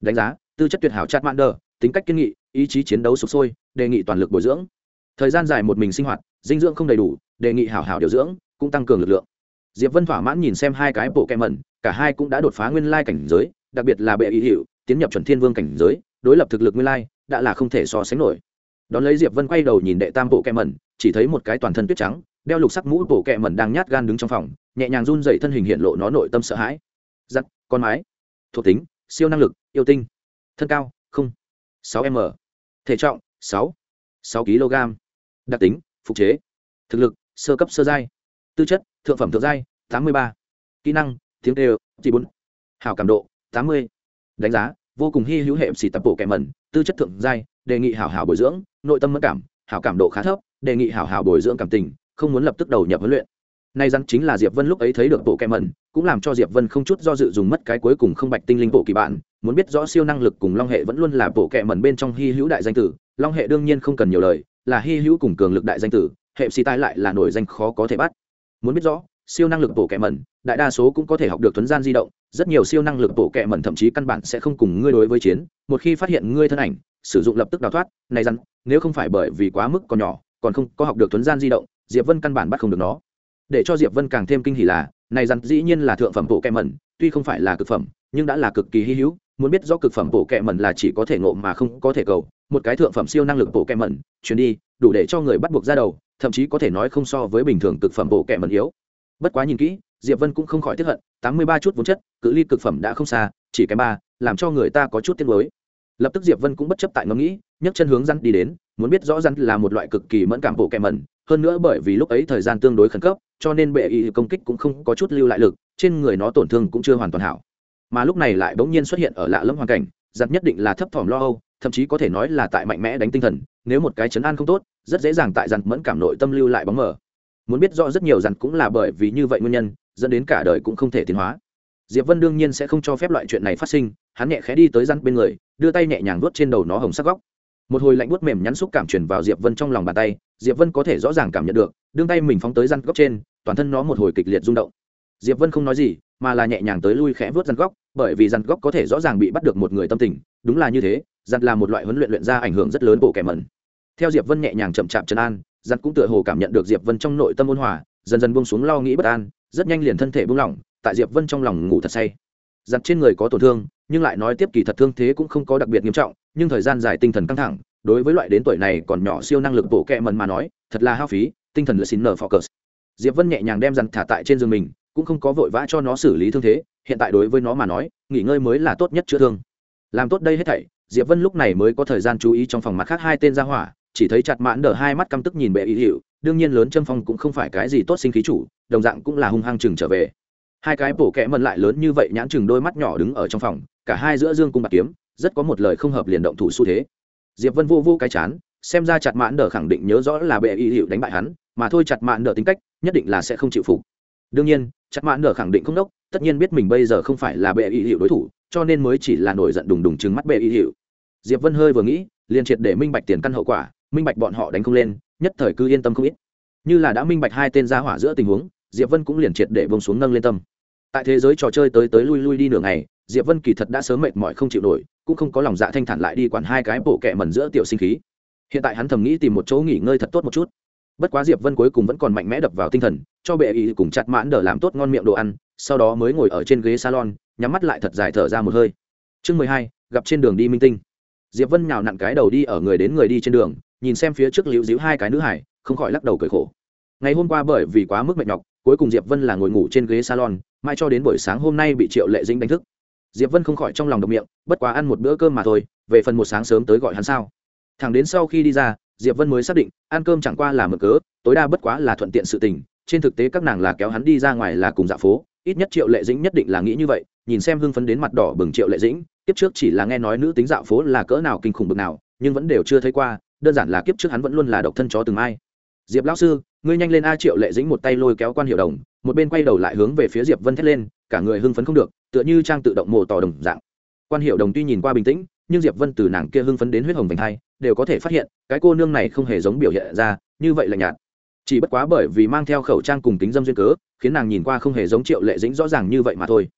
Đánh giá, tư chất tuyệt hảo chặt mạn đờ, tính cách kiên nghị, ý chí chiến đấu sụp sôi, đề nghị toàn lực bồi dưỡng. Thời gian dài một mình sinh hoạt, dinh dưỡng không đầy đủ, đề nghị hảo hảo điều dưỡng, cũng tăng cường lực lượng diệp vân thỏa mãn nhìn xem hai cái bộ kem mẩn, cả hai cũng đã đột phá nguyên lai cảnh giới, đặc biệt là bệ ý hiệu tiến nhập chuẩn thiên vương cảnh giới, đối lập thực lực nguyên lai, đã là không thể so sánh nổi. Đón lấy diệp vân quay đầu nhìn đệ tam bộ kem mẩn, chỉ thấy một cái toàn thân tuyết trắng, đeo lục sắc mũ bộ kẹ mẩn đang nhát gan đứng trong phòng, nhẹ nhàng run dậy thân hình hiện lộ nó nội tâm sợ hãi. Giặc con mái. Thuộc tính, siêu năng lực, yêu tinh. Thân cao, không. Sáu m. Thể trọng, sáu. Sáu kg đặc tính, phục chế. Thực lực, sơ cấp sơ giai. Tư chất thượng phẩm thượng giai, tám mươi ba. Kỹ năng, tiếng đều, chỉ bốn. Hảo cảm độ, tám mươi. Đánh giá, vô cùng hy hữu hệ xì tập bộ kẻ mẩn, tư chất thượng giai, đề nghị hảo hảo bồi dưỡng, nội tâm mất cảm, hảo cảm độ khá thấp, đề nghị hảo hảo bồi dưỡng cảm tình, không muốn lập tức đầu nhập huấn luyện. Nay rắn chính là diệp vân lúc ấy thấy được bộ kẻ mẩn, cũng làm cho diệp vân không chút do dự dùng mất cái cuối cùng không bạch tinh linh bộ kỳ bạn muốn biết rõ siêu năng lực cùng long hệ vẫn luôn là bộ kệ mẩn bên trong hy hữu đại danh tử, long hệ đương nhiên không cần nhiều lời, là hy hữu cùng cường lực đại danh tử, hệ xì tai lại là nổi danh khó có thể bắt muốn biết rõ, siêu năng lực bộ kệ mẩn, đại đa số cũng có thể học được thuấn gian di động, rất nhiều siêu năng lực bộ kệ mẩn thậm chí căn bản sẽ không cùng ngươi đối với chiến, một khi phát hiện ngươi thân ảnh, sử dụng lập tức đào thoát, này rắn, nếu không phải bởi vì quá mức còn nhỏ, còn không có học được thuấn gian di động, diệp vân căn bản bắt không được nó. Để cho diệp vân càng thêm kinh hỉ là, này rắn dĩ nhiên là thượng phẩm bộ kệ mẩn, tuy không phải là cực phẩm, nhưng đã là cực kỳ hy hữu, muốn biết rõ cực phẩm bộ kẹ mẩn là chỉ có thể ngộ mà không có thể cầu, một cái thượng phẩm siêu năng lực bộ kẹ mẩn, chuyển đi, đủ để cho người bắt buộc ra đầu thậm chí có thể nói không so với bình thường cực phẩm bộ kệ mẩn yếu. Bất quá nhìn kỹ, diệp vân cũng không khỏi tiếc hận, tám mươi ba chút vốn chất, cự ly cực phẩm đã không xa, chỉ cái ba, làm cho người ta có chút tiếc nuối. Lập tức diệp vân cũng bất chấp tại ngẫm nghĩ, nhấc chân hướng răn đi đến, muốn biết rõ răn là một loại cực kỳ mẫn cảm bộ kệ mẩn, hơn nữa bởi vì lúc ấy thời gian tương đối khẩn cấp, cho nên bệ y công kích cũng không có chút lưu lại lực, trên người nó tổn thương cũng chưa hoàn toàn hảo. Mà lúc này lại bỗng nhiên xuất hiện ở lạ lẫm hoàn cảnh, giật nhất định là thấp thỏm lo âu thậm chí có thể nói là tại mạnh mẽ đánh tinh thần, nếu một cái chấn an không tốt, rất dễ dàng tại dặn mẫn cảm nội tâm lưu lại bóng mờ. Muốn biết rõ rất nhiều dặn cũng là bởi vì như vậy nguyên nhân, dẫn đến cả đời cũng không thể tiến hóa. Diệp vân đương nhiên sẽ không cho phép loại chuyện này phát sinh, hắn nhẹ khẽ đi tới răn bên người, đưa tay nhẹ nhàng vuốt trên đầu nó hồng sắc góc. Một hồi lạnh buốt mềm nhắn xúc cảm truyền vào diệp vân trong lòng bàn tay, diệp vân có thể rõ ràng cảm nhận được, đương tay mình phóng tới răn góc trên, toàn thân nó một hồi kịch liệt rung động. Diệp vân không nói gì, mà là nhẹ nhàng tới lui khẽ vớt răn góc, bởi vì răn góc có thể rõ ràng bị bắt được một người tâm tình, đúng là như thế giặt là một loại huấn luyện luyện ra ảnh hưởng rất lớn bộ kẻ mẩn. Theo diệp vân nhẹ nhàng chậm chạp chân an, giặt cũng tựa hồ cảm nhận được diệp vân trong nội tâm ôn hòa, dần dần buông xuống lo nghĩ bất an, rất nhanh liền thân thể buông lỏng, tại diệp vân trong lòng ngủ thật say. Giặt trên người có tổn thương, nhưng lại nói tiếp kỳ thật thương thế cũng không có đặc biệt nghiêm trọng, nhưng thời gian dài tinh thần căng thẳng, đối với loại đến tuổi này còn nhỏ siêu năng lực bộ kẹ mần mà nói, thật là hao phí, tinh thần lựa xin nở focus diệp vân nhẹ nhàng đem dằn thả tại trên giường mình, cũng không có vội vã cho nó xử lý thương thế, hiện tại đối với nó mà nói, nghỉ ngơi mới là tốt nhất chữa thương. Làm tốt đây hết thảy diệp vân lúc này mới có thời gian chú ý trong phòng mặt khác hai tên ra hỏa, chỉ thấy chặt mãn đờ hai mắt căm tức nhìn bệ ý hiệu đương nhiên lớn châm phong cũng không phải cái gì tốt sinh khí chủ, đồng dạng cũng là hung hăng chừng trở về. Hai cái bổ kẽ mần lại lớn như vậy nhãn chừng đôi mắt nhỏ đứng ở trong phòng, cả hai giữa dương cung bạc kiếm, rất có một lời không hợp liền động thủ xu thế. Diệp vân vô vô cái chán, xem ra chặt mãn đờ khẳng định nhớ rõ là bệ y hiệu đánh bại hắn, mà thôi chặt mãn đờ tính cách, nhất định là sẽ không chịu phục. Đương nhiên, chặt mãn đờ khẳng định không đốc, tất nhiên biết mình bây giờ không phải là bệ y hiệu đối thủ cho nên mới chỉ là nổi giận đùng đùng chừng mắt bệ y hiệu diệp vân hơi vừa nghĩ, liền triệt để minh bạch tiền căn hậu quả, minh bạch bọn họ đánh không lên, nhất thời cứ yên tâm không ít. Như là đã minh bạch hai tên gia hỏa giữa tình huống, diệp vân cũng liền triệt để bông xuống nâng lên tâm. Tại thế giới trò chơi tới tới lui lui đi nửa ngày, diệp vân kỳ thật đã sớm mệt mỏi không chịu nổi, cũng không có lòng dạ thanh thản lại đi quản hai cái bộ kẹ mẩn giữa tiểu sinh khí. Hiện tại hắn thầm nghĩ tìm một chỗ nghỉ ngơi thật tốt một chút. Bất quá diệp vân cuối cùng vẫn còn mạnh mẽ đập vào tinh thần, cho bệ ý cùng chặt mãn đờ làm tốt ngon miệng đồ ăn, sau đó mới ngồi ở trên ghế salon nhắm mắt lại thật dài thở ra một hơi. Chương mười hai, gặp trên đường đi minh tinh. Diệp vân nhào nặn cái đầu đi ở người đến người đi trên đường, nhìn xem phía trước liễu díu hai cái nữ hải, không khỏi lắc đầu cười khổ. Ngày hôm qua bởi vì quá mức mệt nhọc, cuối cùng diệp vân là ngồi ngủ trên ghế salon mai cho đến buổi sáng hôm nay bị triệu lệ dĩnh đánh thức. Diệp vân không khỏi trong lòng độc miệng, bất quá ăn một bữa cơm mà thôi, về phần một sáng sớm tới gọi hắn sao? Thẳng đến sau khi đi ra, diệp vân mới xác định, ăn cơm chẳng qua là mở cớ, tối đa bất quá là thuận tiện sự tình, trên thực tế các nàng là kéo hắn đi ra ngoài là cùng dạ phố, ít nhất triệu lệ dĩnh nhất định là nghĩ như vậy nhìn xem hưng phấn đến mặt đỏ bừng triệu lệ dĩnh, kiếp trước chỉ là nghe nói nữ tính dạo phố là cỡ nào kinh khủng bực nào, nhưng vẫn đều chưa thấy qua, đơn giản là kiếp trước hắn vẫn luôn là độc thân chó từng ai diệp lão sư, ngươi nhanh lên a triệu lệ dĩnh một tay lôi kéo quan hiệu đồng, một bên quay đầu lại hướng về phía diệp vân thét lên, cả người hưng phấn không được, tựa như trang tự động mồ tỏ đồng dạng. Quan hiệu đồng tuy nhìn qua bình tĩnh, nhưng diệp vân từ nàng kia hưng phấn đến huyết hồng vành hai, đều có thể phát hiện, cái cô nương này không hề giống biểu hiện ra, như vậy là nhạt. Chỉ bất quá bởi vì mang theo khẩu trang cùng tính dâm duyên cớ, khiến nàng nhìn qua không hề giống triệu lệ dĩnh rõ ràng như vậy mà thôi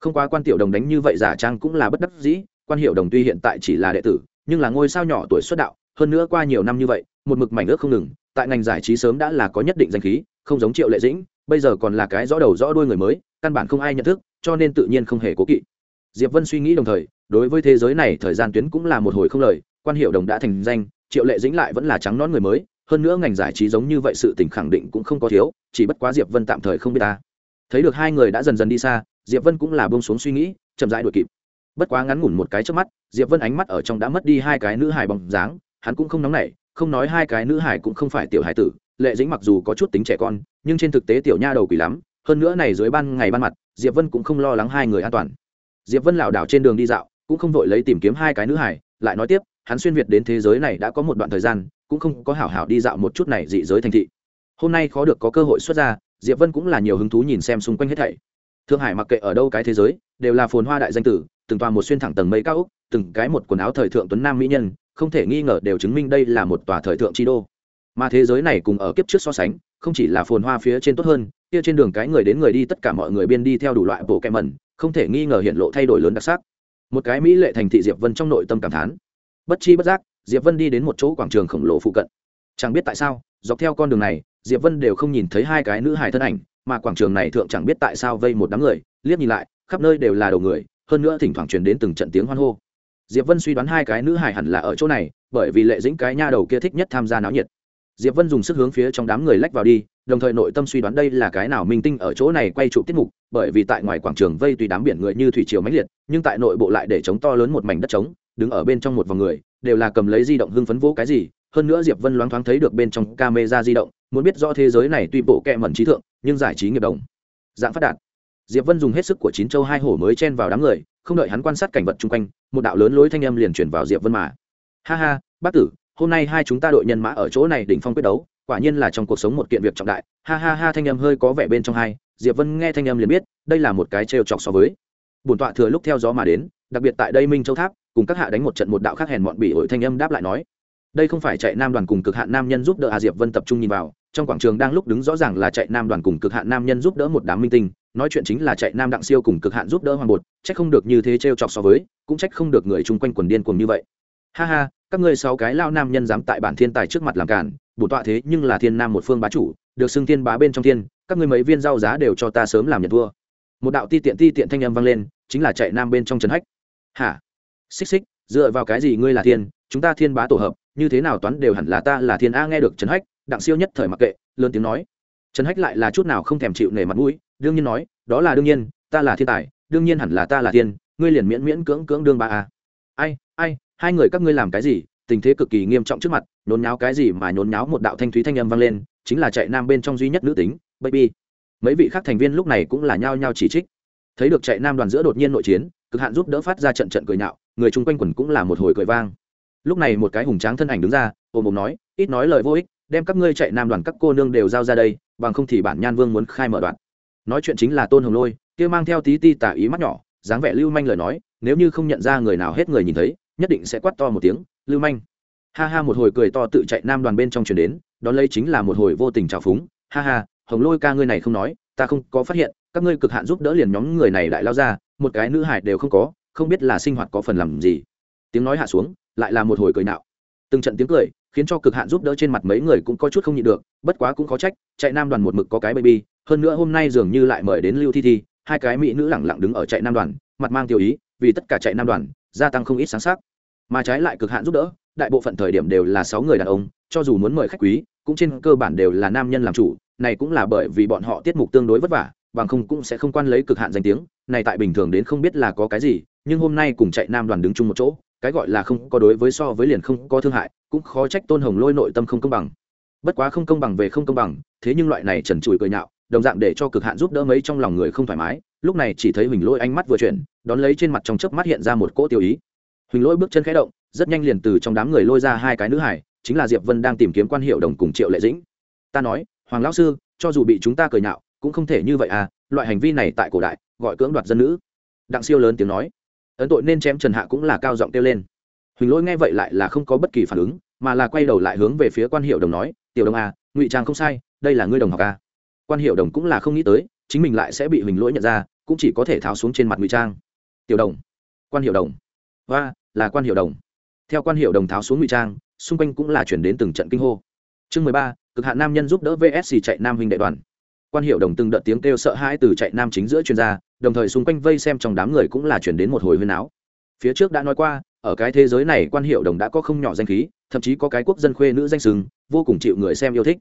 không quá quan tiểu đồng đánh như vậy giả trang cũng là bất đắc dĩ, quan hiệu đồng tuy hiện tại chỉ là đệ tử, nhưng là ngôi sao nhỏ tuổi xuất đạo, hơn nữa qua nhiều năm như vậy, một mực mảnh ước không ngừng, tại ngành giải trí sớm đã là có nhất định danh khí, không giống triệu lệ dĩnh, bây giờ còn là cái rõ đầu rõ đuôi người mới, căn bản không ai nhận thức, cho nên tự nhiên không hề cố kỵ. Diệp vân suy nghĩ đồng thời, đối với thế giới này, thời gian tuyến cũng là một hồi không lời, quan hiệu đồng đã thành danh, triệu lệ dĩnh lại vẫn là trắng nón người mới, hơn nữa ngành giải trí giống như vậy sự tình khẳng định cũng không có thiếu, chỉ bất quá diệp vân tạm thời không biết ta. Thấy được hai người đã dần dần đi xa diệp vân cũng là buông xuống suy nghĩ, chậm rãi đuổi kịp. Bất quá ngắn ngủn một cái trước mắt, diệp vân ánh mắt ở trong đã mất đi hai cái nữ hài bóng dáng, hắn cũng không nóng nảy, không nói hai cái nữ hải cũng không phải tiểu hải tử, lệ dĩnh mặc dù có chút tính trẻ con, nhưng trên thực tế tiểu nha đầu quỷ lắm, hơn nữa này dưới ban ngày ban mặt, diệp vân cũng không lo lắng hai người an toàn. Diệp vân lảo đảo trên đường đi dạo, cũng không vội lấy tìm kiếm hai cái nữ hải lại nói tiếp, hắn xuyên việt đến thế giới này đã có một đoạn thời gian, cũng không có hảo hảo đi dạo một chút này dị giới thành thị. Hôm nay khó được có cơ hội xuất ra, diệp vân cũng là nhiều hứng thú nhìn xem xung quanh hết thảy thương hải mặc kệ ở đâu cái thế giới, đều là phồn hoa đại danh tử, từng tòa một xuyên thẳng tầng mây cao úc từng cái một quần áo thời thượng tuấn nam mỹ nhân, không thể nghi ngờ đều chứng minh đây là một tòa thời thượng chi đô. Mà thế giới này cùng ở kiếp trước so sánh, không chỉ là phồn hoa phía trên tốt hơn, kia trên đường cái người đến người đi tất cả mọi người biên đi theo đủ loại bộ kẹ mẩn, không thể nghi ngờ hiện lộ thay đổi lớn đặc sắc. Một cái mỹ lệ thành thị diệp vân trong nội tâm cảm thán. Bất chi bất giác, diệp vân đi đến một chỗ quảng trường khổng lồ phụ cận. Chẳng biết tại sao, dọc theo con đường này, diệp vân đều không nhìn thấy hai cái nữ hài thân ảnh mà quảng trường này thượng chẳng biết tại sao vây một đám người, liếc nhìn lại, khắp nơi đều là đầu người, hơn nữa thỉnh thoảng truyền đến từng trận tiếng hoan hô. Diệp vân suy đoán hai cái nữ hài hẳn là ở chỗ này, bởi vì lệ dĩnh cái nha đầu kia thích nhất tham gia náo nhiệt. Diệp vân dùng sức hướng phía trong đám người lách vào đi, đồng thời nội tâm suy đoán đây là cái nào minh tinh ở chỗ này quay trụ tiết mục, bởi vì tại ngoài quảng trường vây tùy đám biển người như thủy triều mãnh liệt, nhưng tại nội bộ lại để chống to lớn một mảnh đất trống, đứng ở bên trong một vòng người, đều là cầm lấy di động hưng phấn vỗ cái gì hơn nữa diệp vân loáng thoáng thấy được bên trong camera di động, muốn biết rõ thế giới này tuy bộ kẹ mẩn trí thượng, nhưng giải trí nghiệp đồng. Dạng phát đạt. Diệp vân dùng hết sức của chín châu hai hổ mới chen vào đám người, không đợi hắn quan sát cảnh vật chung quanh, một đạo lớn lối thanh âm liền chuyển vào diệp vân mà. Ha ha, bác tử, hôm nay hai chúng ta đội nhân mã ở chỗ này đỉnh phong quyết đấu, quả nhiên là trong cuộc sống một kiện việc trọng đại. Ha ha ha, thanh âm hơi có vẻ bên trong hai, diệp vân nghe thanh âm liền biết, đây là một cái trêu chọc so với. Bổn tọa thừa lúc theo gió mà đến, đặc biệt tại đây minh châu tháp, cùng các hạ đánh một trận một đạo khác hèn mọn bị ổi thanh âm đáp lại nói đây không phải chạy nam đoàn cùng cực hạn nam nhân giúp đỡ a diệp vân tập trung nhìn vào trong quảng trường đang lúc đứng rõ ràng là chạy nam đoàn cùng cực hạn nam nhân giúp đỡ một đám minh tinh nói chuyện chính là chạy nam đặng siêu cùng cực hạn giúp đỡ hoàng bột trách không được như thế trêu chọc so với cũng trách không được người chung quanh quần điên cùng như vậy ha ha các ngươi sáu cái lao nam nhân dám tại bản thiên tài trước mặt làm cản bổ tọa thế nhưng là thiên nam một phương bá chủ được xưng thiên bá bên trong thiên các ngươi mấy viên rau giá đều cho ta sớm làm nhận thua một đạo ti tiện ti tiện thanh âm vang lên chính là chạy nam bên trong trần hách hả xích xích dựa vào cái gì ngươi là thiên, chúng ta thiên bá tổ hợp, như thế nào toán đều hẳn là ta là thiên a nghe được trần hách, đặng siêu nhất thời mặc kệ, lớn tiếng nói. Trần hách lại là chút nào không thèm chịu nể mặt mũi, đương nhiên nói, đó là đương nhiên, ta là thiên tài, đương nhiên hẳn là ta là thiên, ngươi liền miễn miễn cưỡng cưỡng đương ba a. Ai ai, hai người các ngươi làm cái gì, tình thế cực kỳ nghiêm trọng trước mặt, nhốn nháo cái gì mà nhốn nháo một đạo thanh thúy thanh âm vang lên, chính là chạy nam bên trong duy nhất nữ tính, baby. Mấy vị khác thành viên lúc này cũng là nhao nhao chỉ trích. Thấy được chạy nam đoàn giữa đột nhiên nội chiến, cực hạn giúp đỡ phát ra trận trận cười nhạo người chung quanh quần cũng là một hồi cười vang. Lúc này một cái hùng tráng thân ảnh đứng ra, ôm ôm nói, ít nói lời vô ích, đem các ngươi chạy nam đoàn các cô nương đều giao ra đây, bằng không thì bản nhan vương muốn khai mở đoạn. Nói chuyện chính là tôn hồng lôi, kia mang theo tí ti tả ý mắt nhỏ, dáng vẻ lưu manh lời nói, nếu như không nhận ra người nào hết người nhìn thấy, nhất định sẽ quát to một tiếng, lưu manh. Ha ha, một hồi cười to tự chạy nam đoàn bên trong chuyển đến, đón lấy chính là một hồi vô tình trào phúng. Ha ha, hồng lôi ca ngươi này không nói, ta không có phát hiện, các ngươi cực hạn giúp đỡ liền nhóm người này đại lao ra, một cái nữ hải đều không có không biết là sinh hoạt có phần làm gì. Tiếng nói hạ xuống, lại là một hồi cười nạo. Từng trận tiếng cười, khiến cho cực hạn giúp đỡ trên mặt mấy người cũng có chút không nhịn được, bất quá cũng có trách, chạy nam đoàn một mực có cái baby, hơn nữa hôm nay dường như lại mời đến lưu thi thi, hai cái mỹ nữ lẳng lặng đứng ở chạy nam đoàn, mặt mang tiêu ý, vì tất cả chạy nam đoàn, gia tăng không ít sáng sắc. Mà trái lại cực hạn giúp đỡ, đại bộ phận thời điểm đều là sáu người đàn ông, cho dù muốn mời khách quý, cũng trên cơ bản đều là nam nhân làm chủ, này cũng là bởi vì bọn họ tiết mục tương đối vất vả, bằng không cũng sẽ không quan lấy cực hạn danh tiếng, này tại bình thường đến không biết là có cái gì nhưng hôm nay cùng chạy nam đoàn đứng chung một chỗ, cái gọi là không có đối với so với liền không có thương hại, cũng khó trách tôn hồng lôi nội tâm không công bằng. Bất quá không công bằng về không công bằng, thế nhưng loại này trần trụi cười nhạo, đồng dạng để cho cực hạn giúp đỡ mấy trong lòng người không thoải mái, lúc này chỉ thấy huỳnh lôi ánh mắt vừa chuyển, đón lấy trên mặt trong chớp mắt hiện ra một cỗ tiêu ý. Huỳnh lôi bước chân khẽ động, rất nhanh liền từ trong đám người lôi ra hai cái nữ hải chính là diệp vân đang tìm kiếm quan hiệu đồng cùng triệu lệ dĩnh. Ta nói, hoàng lão sư, cho dù bị chúng ta cười nhạo, cũng không thể như vậy à loại hành vi này tại cổ đại, gọi cưỡng đoạt dân nữ. Đặng siêu lớn tiếng nói ấn tội nên chém trần hạ cũng là cao giọng kêu lên. Huỳnh lỗi nghe vậy lại là không có bất kỳ phản ứng, mà là quay đầu lại hướng về phía quan hiệu đồng nói, tiểu đồng à ngụy trang không sai, đây là ngươi đồng học à. quan hiệu đồng cũng là không nghĩ tới, chính mình lại sẽ bị huỳnh lỗi nhận ra, cũng chỉ có thể tháo xuống trên mặt ngụy trang. Tiểu đồng. Quan hiệu đồng. Và là quan hiệu đồng. Theo quan hiệu đồng tháo xuống ngụy trang, xung quanh cũng là chuyển đến từng trận kinh hô. Chương mười ba, cực hạn nam nhân giúp đỡ vsc chạy nam huynh đệ đoàn. Quan hiệu đồng từng đợt tiếng kêu sợ hãi từ chạy nam chính giữa chuyên gia đồng thời xung quanh vây xem trong đám người cũng là chuyển đến một hồi huyên áo. Phía trước đã nói qua, ở cái thế giới này quan hiệu đồng đã có không nhỏ danh khí, thậm chí có cái quốc dân khuê nữ danh sừng, vô cùng chịu người xem yêu thích.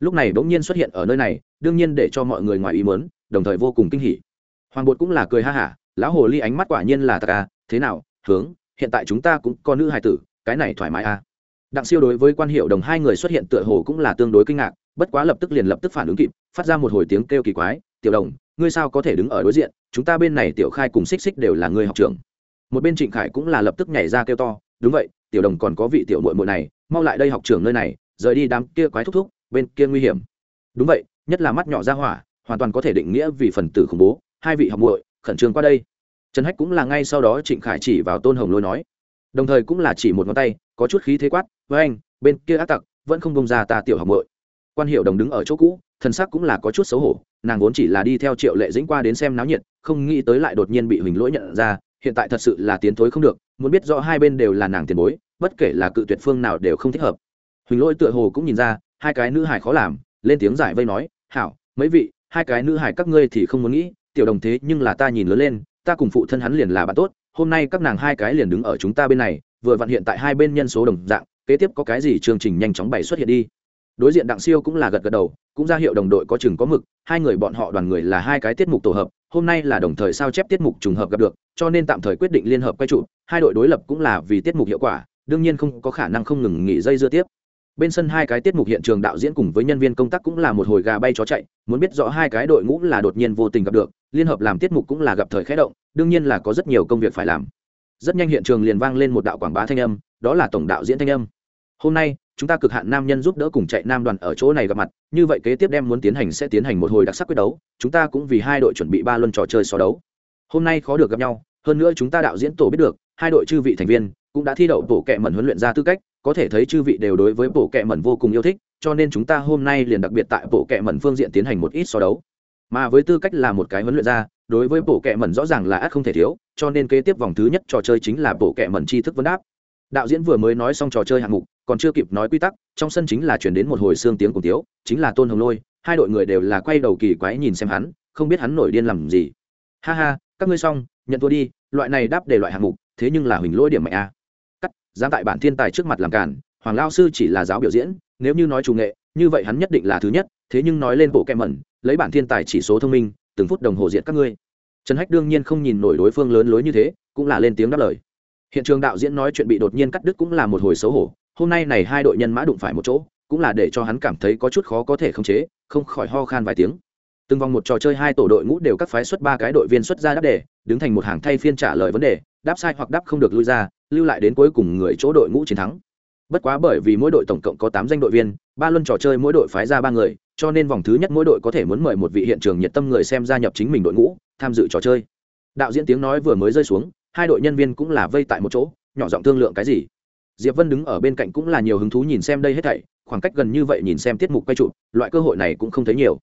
Lúc này bỗng nhiên xuất hiện ở nơi này, đương nhiên để cho mọi người ngoài ý mớn đồng thời vô cùng kinh hỉ. Hoàng bột cũng là cười ha hả, lão hồ ly ánh mắt quả nhiên là ta à thế nào, hướng, hiện tại chúng ta cũng có nữ hài tử, cái này thoải mái à. Đặng siêu đối với quan hiệu đồng hai người xuất hiện tựa hồ cũng là tương đối kinh ngạc, bất quá lập tức liền lập tức phản ứng kịp, phát ra một hồi tiếng kêu kỳ quái, tiểu đồng ngươi sao có thể đứng ở đối diện? Chúng ta bên này tiểu khai cùng xích xích đều là người học trưởng. Một bên trịnh khải cũng là lập tức nhảy ra kêu to, đúng vậy, tiểu đồng còn có vị tiểu muội muội này, mau lại đây học trưởng nơi này, rời đi đám kia quái thúc thúc, bên kia nguy hiểm. Đúng vậy, nhất là mắt nhỏ ra hỏa, hoàn toàn có thể định nghĩa vì phần tử khủng bố, hai vị học muội, khẩn trương qua đây. Trần hách cũng là ngay sau đó trịnh khải chỉ vào tôn hồng lôi nói, đồng thời cũng là chỉ một ngón tay, có chút khí thế quát với anh bên kia ác tặc, vẫn không bông ra ta tiểu học muội. Quan hiệu đồng đứng ở chỗ cũ thần sắc cũng là có chút xấu hổ, nàng vốn chỉ là đi theo triệu lệ dĩnh qua đến xem náo nhiệt, không nghĩ tới lại đột nhiên bị huỳnh lỗi nhận ra, hiện tại thật sự là tiến thối không được, muốn biết rõ hai bên đều là nàng tiền bối, bất kể là cự tuyệt phương nào đều không thích hợp. Huỳnh lỗi tựa hồ cũng nhìn ra, hai cái nữ hải khó làm, lên tiếng giải vây nói, hảo, mấy vị, hai cái nữ hải các ngươi thì không muốn nghĩ, tiểu đồng thế nhưng là ta nhìn lớn lên, ta cùng phụ thân hắn liền là bạn tốt, hôm nay các nàng hai cái liền đứng ở chúng ta bên này, vừa vặn hiện tại hai bên nhân số đồng dạng, kế tiếp có cái gì chương trình nhanh chóng bày xuất hiện đi. Đối diện đặng siêu cũng là gật gật đầu cũng ra hiệu đồng đội có chừng có mực, hai người bọn họ đoàn người là hai cái tiết mục tổ hợp, hôm nay là đồng thời sao chép tiết mục trùng hợp gặp được, cho nên tạm thời quyết định liên hợp quay trụ, hai đội đối lập cũng là vì tiết mục hiệu quả, đương nhiên không có khả năng không ngừng nghỉ dây dưa tiếp. Bên sân hai cái tiết mục hiện trường đạo diễn cùng với nhân viên công tác cũng là một hồi gà bay chó chạy, muốn biết rõ hai cái đội ngũ là đột nhiên vô tình gặp được, liên hợp làm tiết mục cũng là gặp thời khé động, đương nhiên là có rất nhiều công việc phải làm. Rất nhanh hiện trường liền vang lên một đạo quảng bá thanh âm, đó là tổng đạo diễn thanh âm hôm nay, chúng ta cực hạn nam nhân giúp đỡ cùng chạy nam đoàn ở chỗ này gặp mặt, như vậy kế tiếp đem muốn tiến hành sẽ tiến hành một hồi đặc sắc quyết đấu, chúng ta cũng vì hai đội chuẩn bị ba luân trò chơi so đấu. Hôm nay khó được gặp nhau, hơn nữa chúng ta đạo diễn tổ biết được, hai đội chư vị thành viên cũng đã thi đậu bộ kệ mẩn huấn luyện ra tư cách, có thể thấy chư vị đều đối với bộ kệ mẩn vô cùng yêu thích, cho nên chúng ta hôm nay liền đặc biệt tại bộ kệ mẩn phương diện tiến hành một ít so đấu. Mà với tư cách là một cái huấn luyện ra đối với bộ kệ mẩn rõ ràng là ắt không thể thiếu, cho nên kế tiếp vòng thứ nhất trò chơi chính là bộ kệ mẩn tri thức vấn đáp. Đạo diễn vừa mới nói xong trò chơi hạng mục còn chưa kịp nói quy tắc, trong sân chính là chuyển đến một hồi xương tiếng cùng tiếu, chính là tôn hồng lôi, hai đội người đều là quay đầu kỳ quái nhìn xem hắn, không biết hắn nổi điên làm gì. Ha ha, các ngươi xong, nhận thua đi, loại này đáp để loại hạng mục, thế nhưng là huỳnh lỗi điểm mạnh a. Cắt, dám tại bản thiên tài trước mặt làm cản, hoàng lao sư chỉ là giáo biểu diễn, nếu như nói chủ nghệ, như vậy hắn nhất định là thứ nhất, thế nhưng nói lên bộ kem mẩn, lấy bản thiên tài chỉ số thông minh, từng phút đồng hồ diện các ngươi. Trần hách đương nhiên không nhìn nổi đối phương lớn lối như thế, cũng là lên tiếng đáp lời. Hiện trường đạo diễn nói chuyện bị đột nhiên cắt đứt cũng là một hồi xấu hổ hôm nay này hai đội nhân mã đụng phải một chỗ, cũng là để cho hắn cảm thấy có chút khó có thể khống chế, không khỏi ho khan vài tiếng. Từng vòng một trò chơi hai tổ đội ngũ đều các phái xuất ba cái đội viên xuất ra đáp đề, đứng thành một hàng thay phiên trả lời vấn đề, đáp sai hoặc đáp không được lui ra, lưu lại đến cuối cùng người chỗ đội ngũ chiến thắng. Bất quá bởi vì mỗi đội tổng cộng có tám danh đội viên, ba luân trò chơi mỗi đội phái ra ba người, cho nên vòng thứ nhất mỗi đội có thể muốn mời một vị hiện trường nhiệt tâm người xem gia nhập chính mình đội ngũ, tham dự trò chơi. Đạo diễn tiếng nói vừa mới rơi xuống, hai đội nhân viên cũng là vây tại một chỗ, nhỏ giọng thương lượng cái gì? Diệp vân đứng ở bên cạnh cũng là nhiều hứng thú nhìn xem đây hết thảy, khoảng cách gần như vậy nhìn xem tiết mục quay trụ loại cơ hội này cũng không thấy nhiều.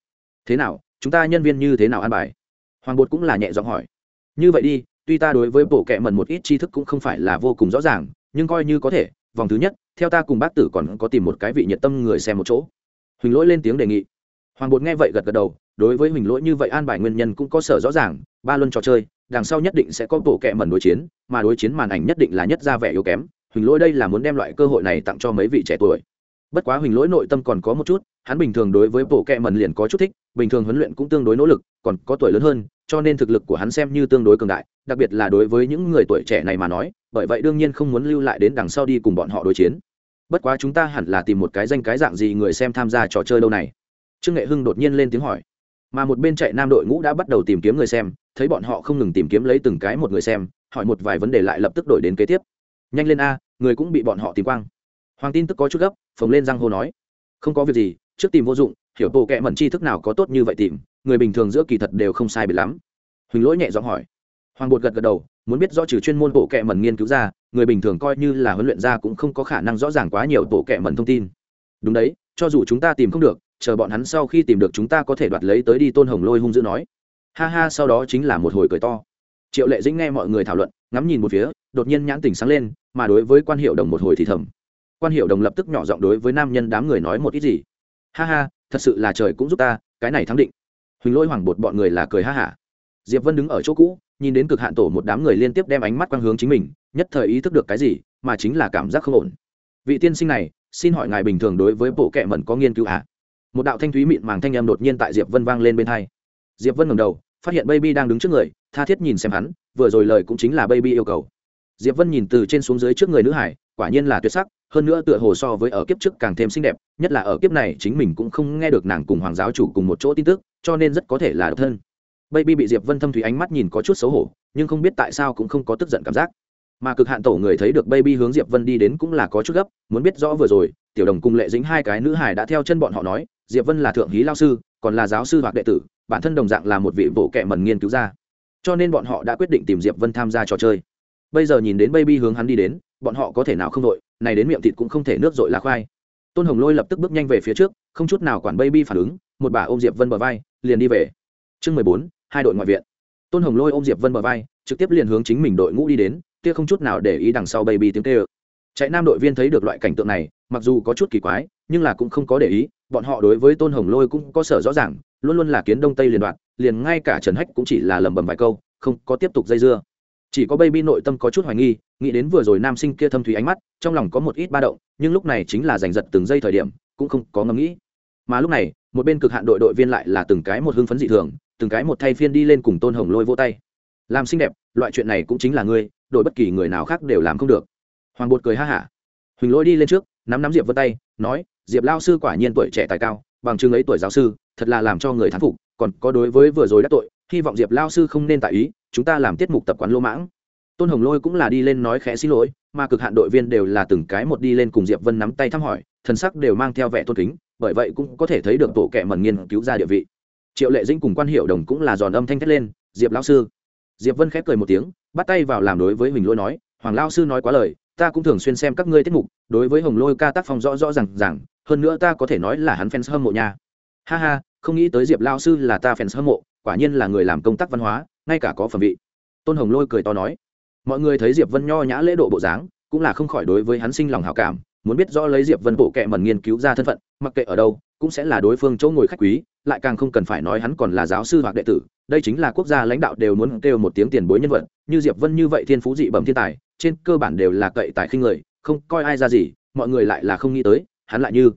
Thế nào, chúng ta nhân viên như thế nào an bài? Hoàng bột cũng là nhẹ giọng hỏi. Như vậy đi, tuy ta đối với bộ kệ mần một ít tri thức cũng không phải là vô cùng rõ ràng, nhưng coi như có thể, vòng thứ nhất, theo ta cùng bác tử còn có tìm một cái vị nhiệt tâm người xem một chỗ. Huỳnh lỗi lên tiếng đề nghị. Hoàng bột nghe vậy gật gật đầu, đối với huỳnh lỗi như vậy an bài nguyên nhân cũng có sở rõ ràng, ba luân trò chơi, đằng sau nhất định sẽ có bộ kệ mẩn đối chiến, mà đối chiến màn ảnh nhất định là nhất ra vẻ yếu kém huỳnh lỗi đây là muốn đem loại cơ hội này tặng cho mấy vị trẻ tuổi. Bất quá huỳnh lỗi nội tâm còn có một chút, hắn bình thường đối với bộ kệ mần liền có chút thích, bình thường huấn luyện cũng tương đối nỗ lực, còn có tuổi lớn hơn, cho nên thực lực của hắn xem như tương đối cường đại, đặc biệt là đối với những người tuổi trẻ này mà nói, bởi vậy đương nhiên không muốn lưu lại đến đằng sau đi cùng bọn họ đối chiến. Bất quá chúng ta hẳn là tìm một cái danh cái dạng gì người xem tham gia trò chơi lâu này? Trương nghệ hưng đột nhiên lên tiếng hỏi. Mà một bên chạy nam đội ngũ đã bắt đầu tìm kiếm người xem, thấy bọn họ không ngừng tìm kiếm lấy từng cái một người xem, hỏi một vài vấn đề lại lập tức đổi đến kế tiếp. Nhanh lên a người cũng bị bọn họ tìm quang. Hoàng tin tức có chút gấp, phồng lên răng hô nói, không có việc gì, trước tìm vô dụng, hiểu bộ kệ mẩn chi thức nào có tốt như vậy tìm, người bình thường giữa kỳ thật đều không sai biệt lắm. Huỳnh lỗi nhẹ giọng hỏi. Hoàng bột gật gật đầu, muốn biết rõ trừ chuyên môn bộ kệ mẩn nghiên cứu ra, người bình thường coi như là huấn luyện ra cũng không có khả năng rõ ràng quá nhiều bộ kệ mẩn thông tin. Đúng đấy, cho dù chúng ta tìm không được, chờ bọn hắn sau khi tìm được chúng ta có thể đoạt lấy tới đi tôn hồng lôi hung dữ nói. Ha ha, sau đó chính là một hồi cười to. Triệu lệ dĩnh nghe mọi người thảo luận ngắm nhìn một phía, đột nhiên nhãn tình sáng lên, mà đối với quan hiệu đồng một hồi thì thầm. Quan hiệu đồng lập tức nhỏ giọng đối với nam nhân đám người nói một ít gì. Ha ha, thật sự là trời cũng giúp ta, cái này thắng định. Huỳnh Lỗi hoàng bột bọn người là cười ha hả. Diệp vân đứng ở chỗ cũ, nhìn đến cực hạn tổ một đám người liên tiếp đem ánh mắt quang hướng chính mình, nhất thời ý thức được cái gì, mà chính là cảm giác không ổn. Vị tiên sinh này, xin hỏi ngài bình thường đối với bộ kệ mẩn có nghiên cứu ạ à? một đạo thanh thúy mịn màng thanh âm đột nhiên tại diệp vân vang lên bên hai. Diệp vân ngẩng đầu phát hiện baby đang đứng trước người, tha thiết nhìn xem hắn, vừa rồi lời cũng chính là baby yêu cầu. Diệp vân nhìn từ trên xuống dưới trước người nữ hải, quả nhiên là tuyệt sắc, hơn nữa tựa hồ so với ở kiếp trước càng thêm xinh đẹp, nhất là ở kiếp này chính mình cũng không nghe được nàng cùng hoàng giáo chủ cùng một chỗ tin tức, cho nên rất có thể là độc thân. Baby bị diệp vân thâm thủy ánh mắt nhìn có chút xấu hổ, nhưng không biết tại sao cũng không có tức giận cảm giác. Mà cực hạn tổ người thấy được baby hướng diệp vân đi đến cũng là có chút gấp, muốn biết rõ vừa rồi, tiểu đồng cùng lệ dính hai cái nữ hải đã theo chân bọn họ nói, diệp vân là thượng hí lao sư, còn là giáo sư hoặc đệ tử bản thân đồng dạng là một vị bộ kệ mẩn nghiên cứu ra cho nên bọn họ đã quyết định tìm diệp vân tham gia trò chơi. Bây giờ nhìn đến baby hướng hắn đi đến, bọn họ có thể nào không đội, này đến miệng thịt cũng không thể nước dội lá khoai. Tôn hồng lôi lập tức bước nhanh về phía trước, không chút nào quản baby phản ứng, một bà ôm diệp vân bờ vai, liền đi về. Chương mười bốn, hai đội ngoại viện. Tôn hồng lôi ôm diệp vân bờ vai, trực tiếp liền hướng chính mình đội ngũ đi đến, kia không chút nào để ý đằng sau baby tiếng kêu. Chạy nam đội viên thấy được loại cảnh tượng này, mặc dù có chút kỳ quái, nhưng là cũng không có để ý bọn họ đối với tôn hồng lôi cũng có sở rõ ràng, luôn luôn là kiến đông tây liên đoạn, liền ngay cả trần hách cũng chỉ là lầm bầm vài câu, không có tiếp tục dây dưa. chỉ có baby nội tâm có chút hoài nghi, nghĩ đến vừa rồi nam sinh kia thâm thủy ánh mắt, trong lòng có một ít ba động, nhưng lúc này chính là giành giật từng giây thời điểm, cũng không có ngẫm nghĩ. mà lúc này, một bên cực hạn đội đội viên lại là từng cái một hưng phấn dị thường, từng cái một thay phiên đi lên cùng tôn hồng lôi vô tay. làm xinh đẹp, loại chuyện này cũng chính là ngươi đội bất kỳ người nào khác đều làm không được. hoàng bột cười ha hả. huỳnh lôi đi lên trước, nắm nắm diệp vân tay, nói diệp lao sư quả nhiên tuổi trẻ tài cao, bằng chứng ấy tuổi giáo sư, thật là làm cho người thán phục, còn có đối với vừa rồi đã tội, hy vọng diệp lao sư không nên tại ý, chúng ta làm tiết mục tập quán lô mãng. Tôn hồng lôi cũng là đi lên nói khẽ xin lỗi, mà cực hạn đội viên đều là từng cái một đi lên cùng diệp vân nắm tay thăm hỏi, thần sắc đều mang theo vẻ tôn kính, bởi vậy cũng có thể thấy được tổ kệ mẩn nghiên cứu ra địa vị. Triệu lệ dĩnh cùng quan hiệu đồng cũng là giòn âm thanh thét lên, diệp lão sư. Diệp vân khép cười một tiếng, bắt tay vào làm đối với huỳnh lôi nói, hoàng lao sư nói quá lời ta cũng thường xuyên xem các ngươi tiết mục, đối với hồng lôi ca tác phong rõ rõ r à n g rằng hơn nữa ta có thể nói là hắn fans hâm mộ nha. Ha ha, không nghĩ tới diệp lao sư là ta fans hâm mộ, quả nhiên là người làm công tác văn hóa, ngay cả có phẩm vị. Tôn hồng lôi cười to nói. Mọi người thấy diệp vân nho nhã lễ độ bộ dáng, cũng là không khỏi đối với hắn sinh lòng hảo cảm, muốn biết rõ lấy diệp vân bộ kệ mẩn nghiên cứu ra thân phận, mặc kệ ở đâu, cũng sẽ là đối phương chỗ ngồi khách quý, lại càng không cần phải nói hắn còn là giáo sư hoặc đệ tử, đây chính là quốc gia lãnh đạo đều muốn kêu một tiếng tiền bối nhân vật, như diệp vân như vậy thiên phú dị bẩm thiên tài trên cơ bản đều là cậy tài khinh người, không coi ai ra gì, mọi người lại là không nghĩ tới, hắn lại như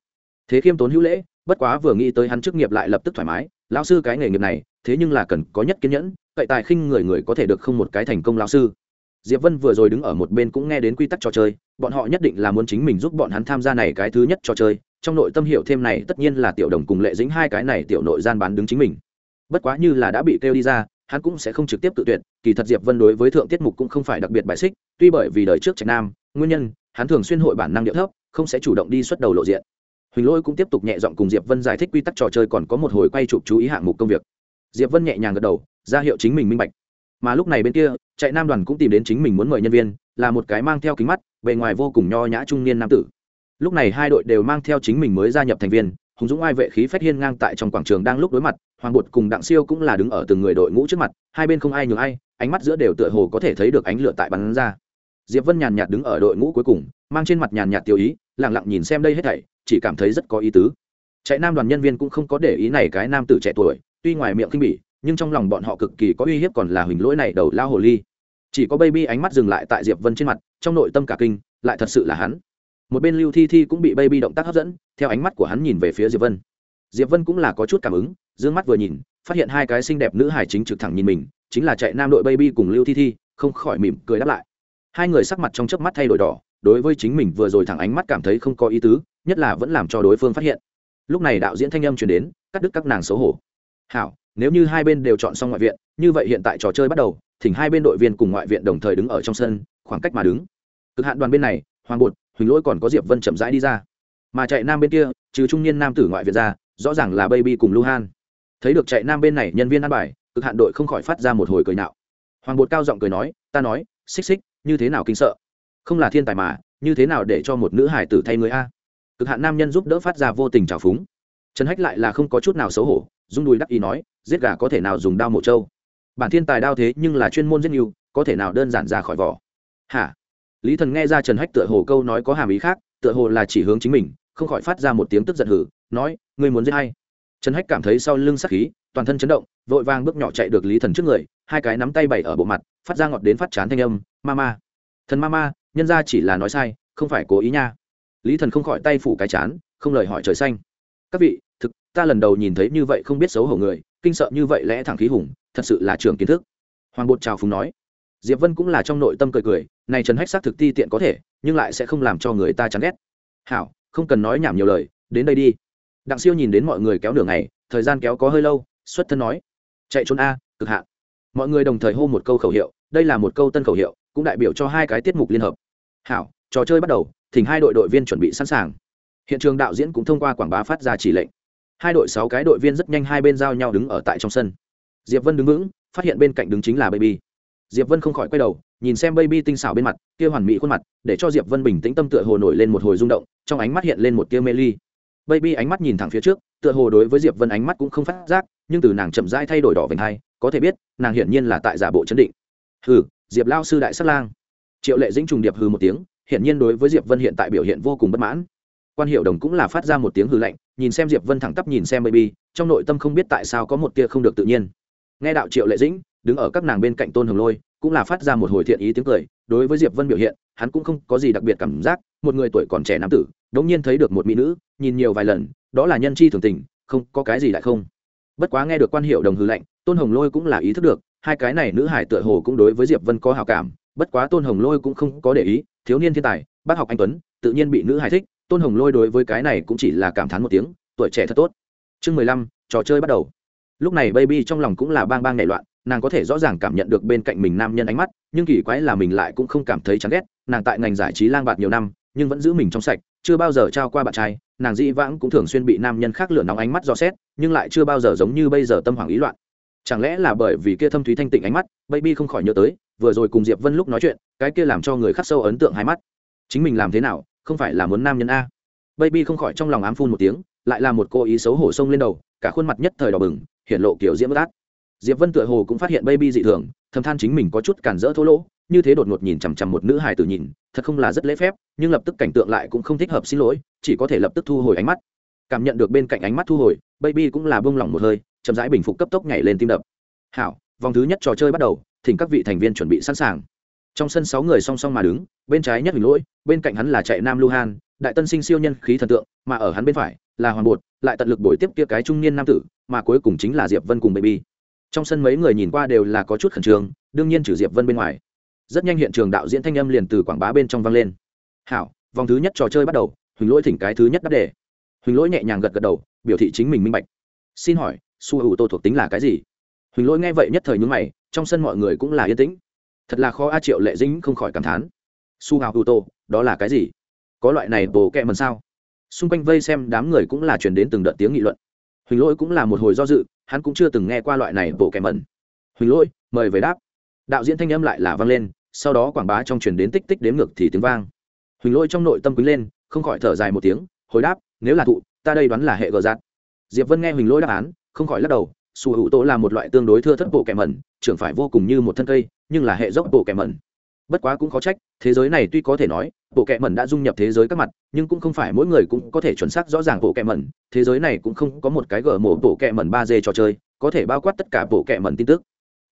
thế khiêm tốn hữu lễ, bất quá vừa nghĩ tới hắn chức nghiệp lại lập tức thoải mái, lão sư cái nghề nghiệp này, thế nhưng là cần có nhất kiên nhẫn, cậy tài khinh người người có thể được không một cái thành công lão sư. Diệp vân vừa rồi đứng ở một bên cũng nghe đến quy tắc trò chơi, bọn họ nhất định là muốn chính mình giúp bọn hắn tham gia này cái thứ nhất trò chơi, trong nội tâm hiểu thêm này tất nhiên là tiểu đồng cùng lệ dính hai cái này tiểu nội gian bán đứng chính mình. Bất quá như là đã bị kêu đi ra hắn cũng sẽ không trực tiếp tự tuyệt, kỳ thật diệp vân đối với thượng tiết mục cũng không phải đặc biệt bài xích, tuy bởi vì đời trước trạch nam, nguyên nhân, hắn thường xuyên hội bản năng điệu thấp, không sẽ chủ động đi xuất đầu lộ diện. Huỳnh lôi cũng tiếp tục nhẹ giọng cùng diệp vân giải thích quy tắc trò chơi còn có một hồi quay chụp chú ý hạng mục công việc. Diệp vân nhẹ nhàng gật đầu, ra hiệu chính mình minh bạch. Mà lúc này bên kia, chạy nam đoàn cũng tìm đến chính mình muốn mời nhân viên, là một cái mang theo kính mắt, bề ngoài vô cùng nho nhã trung niên nam tử. Lúc này hai đội đều mang theo chính mình mới gia nhập thành viên hùng dũng ai vệ khí phách hiên ngang tại trong quảng trường đang lúc đối mặt, hoàng bột cùng đặng siêu cũng là đứng ở từng người đội ngũ trước mặt, hai bên không ai nhường ai, ánh mắt giữa đều tựa hồ có thể thấy được ánh lửa tại bắn ra. Diệp vân nhàn nhạt đứng ở đội ngũ cuối cùng, mang trên mặt nhàn nhạt tiêu ý lẳng lặng nhìn xem đây hết thảy, chỉ cảm thấy rất có ý tứ. Chạy nam đoàn nhân viên cũng không có để ý này cái nam tử trẻ tuổi, tuy ngoài miệng khinh bỉ, nhưng trong lòng bọn họ cực kỳ có uy hiếp còn là huỳnh lỗi này đầu lao hồ ly. Chỉ có baby ánh mắt dừng lại tại diệp vân trên mặt, trong nội tâm cả kinh, lại thật sự là hắn một bên lưu thi thi cũng bị baby động tác hấp dẫn, theo ánh mắt của hắn nhìn về phía diệp vân. Diệp vân cũng là có chút cảm ứng d mắt vừa nhìn, phát hiện hai cái xinh đẹp nữ hải chính trực thẳng nhìn mình, chính là chạy nam đội baby cùng lưu thi thi, không khỏi mỉm cười đáp lại. Hai người sắc mặt trong chớp mắt thay đổi đỏ, đối với chính mình vừa rồi thẳng ánh mắt cảm thấy không có ý tứ, nhất là vẫn làm cho đối phương phát hiện. Lúc này đạo diễn thanh âm truyền đến, cắt đứt các nàng xấu hổ. Hảo, nếu như hai bên đều chọn xong ngoại viện, như vậy hiện tại trò chơi bắt đầu, thỉnh hai bên đội viên cùng ngoại viện đồng thời đứng ở trong sân, khoảng cách mà đứng. Cực hạn đoàn bên này, hoàng bột huỳnh lỗi còn có diệp vân chậm rãi đi ra. Mà chạy nam bên kia, trừ trung niên nam tử ngoại việt ra, rõ ràng là baby cùng luhan thấy được chạy nam bên này nhân viên ăn bài, cực hạn đội không khỏi phát ra một hồi cười nạo. Hoàng bột cao giọng cười nói, ta nói, xích xích, như thế nào kinh sợ? Không là thiên tài mà, như thế nào để cho một nữ hải tử thay người a? Cực hạn nam nhân giúp đỡ phát ra vô tình trào phúng. Trần hách lại là không có chút nào xấu hổ dung đùi đắc ý nói, giết gà có thể nào dùng đao mộ trâu? Bản thiên tài đao thế nhưng là chuyên môn giết nhiều có thể nào đơn giản ra khỏi vỏ? Hả? Lý thần nghe ra trần hách tựa hồ câu nói có hàm ý khác, tựa hồ là chỉ hướng chính mình, không khỏi phát ra một tiếng tức giận hử, nói, ngươi muốn giết hay trần hách cảm thấy sau lưng sắc khí, toàn thân chấn động, vội vàng bước nhỏ chạy được lý thần trước người, hai cái nắm tay bày ở bộ mặt, phát ra ngọt đến phát chán thanh âm, ma ma, thần ma ma, nhân ra chỉ là nói sai, không phải cố ý nha. Lý thần không khỏi tay phủ cái chán, không lời hỏi trời xanh. Các vị, thực, ta lần đầu nhìn thấy như vậy không biết xấu hổ người, kinh sợ như vậy lẽ thẳng khí hùng, thật sự là trường kiến thức. Hoàng bột chào phúng nói. Diệp vân cũng là trong nội tâm cười cười này trần hách xác thực ti tiện có thể, nhưng lại sẽ không làm cho người ta chán ghét. Hảo, không cần nói nhảm nhiều lời, đến đây đi. Đặng siêu nhìn đến mọi người kéo đường này thời gian kéo có hơi lâu, xuất thân nói. Chạy trốn a, cực hạn. Mọi người đồng thời hô một câu khẩu hiệu, đây là một câu tân khẩu hiệu, cũng đại biểu cho hai cái tiết mục liên hợp. Hảo, trò chơi bắt đầu, thỉnh hai đội đội viên chuẩn bị sẵn sàng. Hiện trường đạo diễn cũng thông qua quảng bá phát ra chỉ lệnh. Hai đội sáu cái đội viên rất nhanh hai bên giao nhau đứng ở tại trong sân. Diệp vân đứng vững, phát hiện bên cạnh đứng chính là baby diệp vân không khỏi quay đầu, nhìn xem baby tinh xảo bên mặt, kia hoàn mỹ khuôn mặt, để cho diệp vân bình tĩnh tâm tựa hồ nổi lên một hồi rung động, trong ánh mắt hiện lên một tia mê ly. Baby ánh mắt nhìn thẳng phía trước, tựa hồ đối với diệp vân ánh mắt cũng không phát giác, nhưng từ nàng chậm rãi thay đổi đỏ vành hai, có thể biết, nàng hiển nhiên là tại giả bộ chấn định. Hừ, diệp lao sư đại sát lang. Triệu lệ dĩnh trùng điệp hừ một tiếng, hiển nhiên đối với diệp vân hiện tại biểu hiện vô cùng bất mãn. Quan hiệu đồng cũng là phát ra một tiếng hừ lạnh, nhìn xem diệp vân thẳng tắp nhìn xem baby, trong nội tâm không biết tại sao có một tia không được tự nhiên. Nghe đạo triệu lệ dĩnh đứng ở các nàng bên cạnh tôn hồng lôi cũng là phát ra một hồi thiện ý tiếng cười đối với diệp vân biểu hiện hắn cũng không có gì đặc biệt cảm giác một người tuổi còn trẻ nam tử đống nhiên thấy được một mỹ nữ nhìn nhiều vài lần đó là nhân chi thường tình không có cái gì lại không bất quá nghe được quan hiệu đồng hư lệnh, tôn hồng lôi cũng là ý thức được hai cái này nữ hải tựa hồ cũng đối với diệp vân có hào cảm bất quá tôn hồng lôi cũng không có để ý thiếu niên thiên tài bác học anh tuấn tự nhiên bị nữ hải thích tôn hồng lôi đối với cái này cũng chỉ là cảm thán một tiếng tuổi trẻ thật tốt chương mười lăm trò chơi bắt đầu lúc này baby trong lòng cũng là bang bang nảy loạn nàng có thể rõ ràng cảm nhận được bên cạnh mình nam nhân ánh mắt, nhưng kỳ quái là mình lại cũng không cảm thấy chán ghét, nàng tại ngành giải trí lang bạt nhiều năm, nhưng vẫn giữ mình trong sạch, chưa bao giờ trao qua bạn trai, nàng dĩ vãng cũng thường xuyên bị nam nhân khác lửa nóng ánh mắt dò xét, nhưng lại chưa bao giờ giống như bây giờ tâm hoảng ý loạn. Chẳng lẽ là bởi vì kia thâm thúy thanh tịnh ánh mắt, baby không khỏi nhớ tới, vừa rồi cùng diệp vân lúc nói chuyện, cái kia làm cho người khắc sâu ấn tượng hai mắt. Chính mình làm thế nào, không phải là muốn nam nhân a. Baby không khỏi trong lòng ám phun một tiếng, lại là một cô ý xấu hổ sông lên đầu, cả khuôn mặt nhất thời đỏ bừng, hiện lộ kiểu diễm bất át diệp vân tựa hồ cũng phát hiện baby dị thường, thầm than chính mình có chút cản rỡ thô lỗ, như thế đột ngột nhìn chằm chằm một nữ hài tử nhìn, thật không là rất lễ phép, nhưng lập tức cảnh tượng lại cũng không thích hợp xin lỗi, chỉ có thể lập tức thu hồi ánh mắt. Cảm nhận được bên cạnh ánh mắt thu hồi, baby cũng là bông lỏng một hơi, chậm rãi bình phục cấp tốc nhảy lên tim đập. Hảo, vòng thứ nhất trò chơi bắt đầu, thỉnh các vị thành viên chuẩn bị sẵn sàng. Trong sân sáu người song song mà đứng, bên trái nhất hình lỗi, bên cạnh hắn là chạy nam luhan đại tân sinh siêu nhân khí thần tượng, mà ở hắn bên phải là hoàng bột, lại tận lực đổi tiếp kia cái trung niên nam tử, mà cuối cùng chính là diệp vân cùng baby trong sân mấy người nhìn qua đều là có chút khẩn trương, đương nhiên trừ diệp vân bên ngoài. Rất nhanh hiện trường đạo diễn thanh âm liền từ quảng bá bên trong vang lên. Hảo, vòng thứ nhất trò chơi bắt đầu, huỳnh lỗi thỉnh cái thứ nhất đáp đề. Huỳnh lỗi nhẹ nhàng gật gật đầu, biểu thị chính mình minh bạch. Xin hỏi, su hữu tô thuộc tính là cái gì? Huỳnh lỗi nghe vậy nhất thời nhúng mày, trong sân mọi người cũng là yên tĩnh. Thật là khó a triệu lệ dính không khỏi cảm thán. Su hào hữu tô, đó là cái gì? Có loại này bồ kẹ mần sao? Xung quanh vây xem đám người cũng là chuyển đến từng đợt tiếng nghị luận. Huỳnh lỗi cũng là một hồi do dự hắn cũng chưa từng nghe qua loại này bộ kẻ mẩn. Huỳnh lỗi, mời về đáp. Đạo diễn thanh âm lại là vang lên, sau đó quảng bá trong truyền đến tích tích đếm ngược thì tiếng vang. Huỳnh lỗi trong nội tâm quý lên, không khỏi thở dài một tiếng, hồi đáp, nếu là thụ, ta đây đoán là hệ gờ giạt diệp vân nghe huỳnh lỗi đáp án, không khỏi lắc đầu sù hữu tố là một loại tương đối thưa thất bộ kẻ mẩn, trưởng phải vô cùng như một thân cây, nhưng là hệ dốc bộ kẻ mẩn bất quá cũng khó trách, thế giới này tuy có thể nói, bộ kệ mẩn đã dung nhập thế giới các mặt, nhưng cũng không phải mỗi người cũng có thể chuẩn xác rõ ràng bộ kệ mẩn. Thế giới này cũng không có một cái gở mổ bộ kệ mẩn ba d trò chơi, có thể bao quát tất cả bộ kệ mẩn tin tức.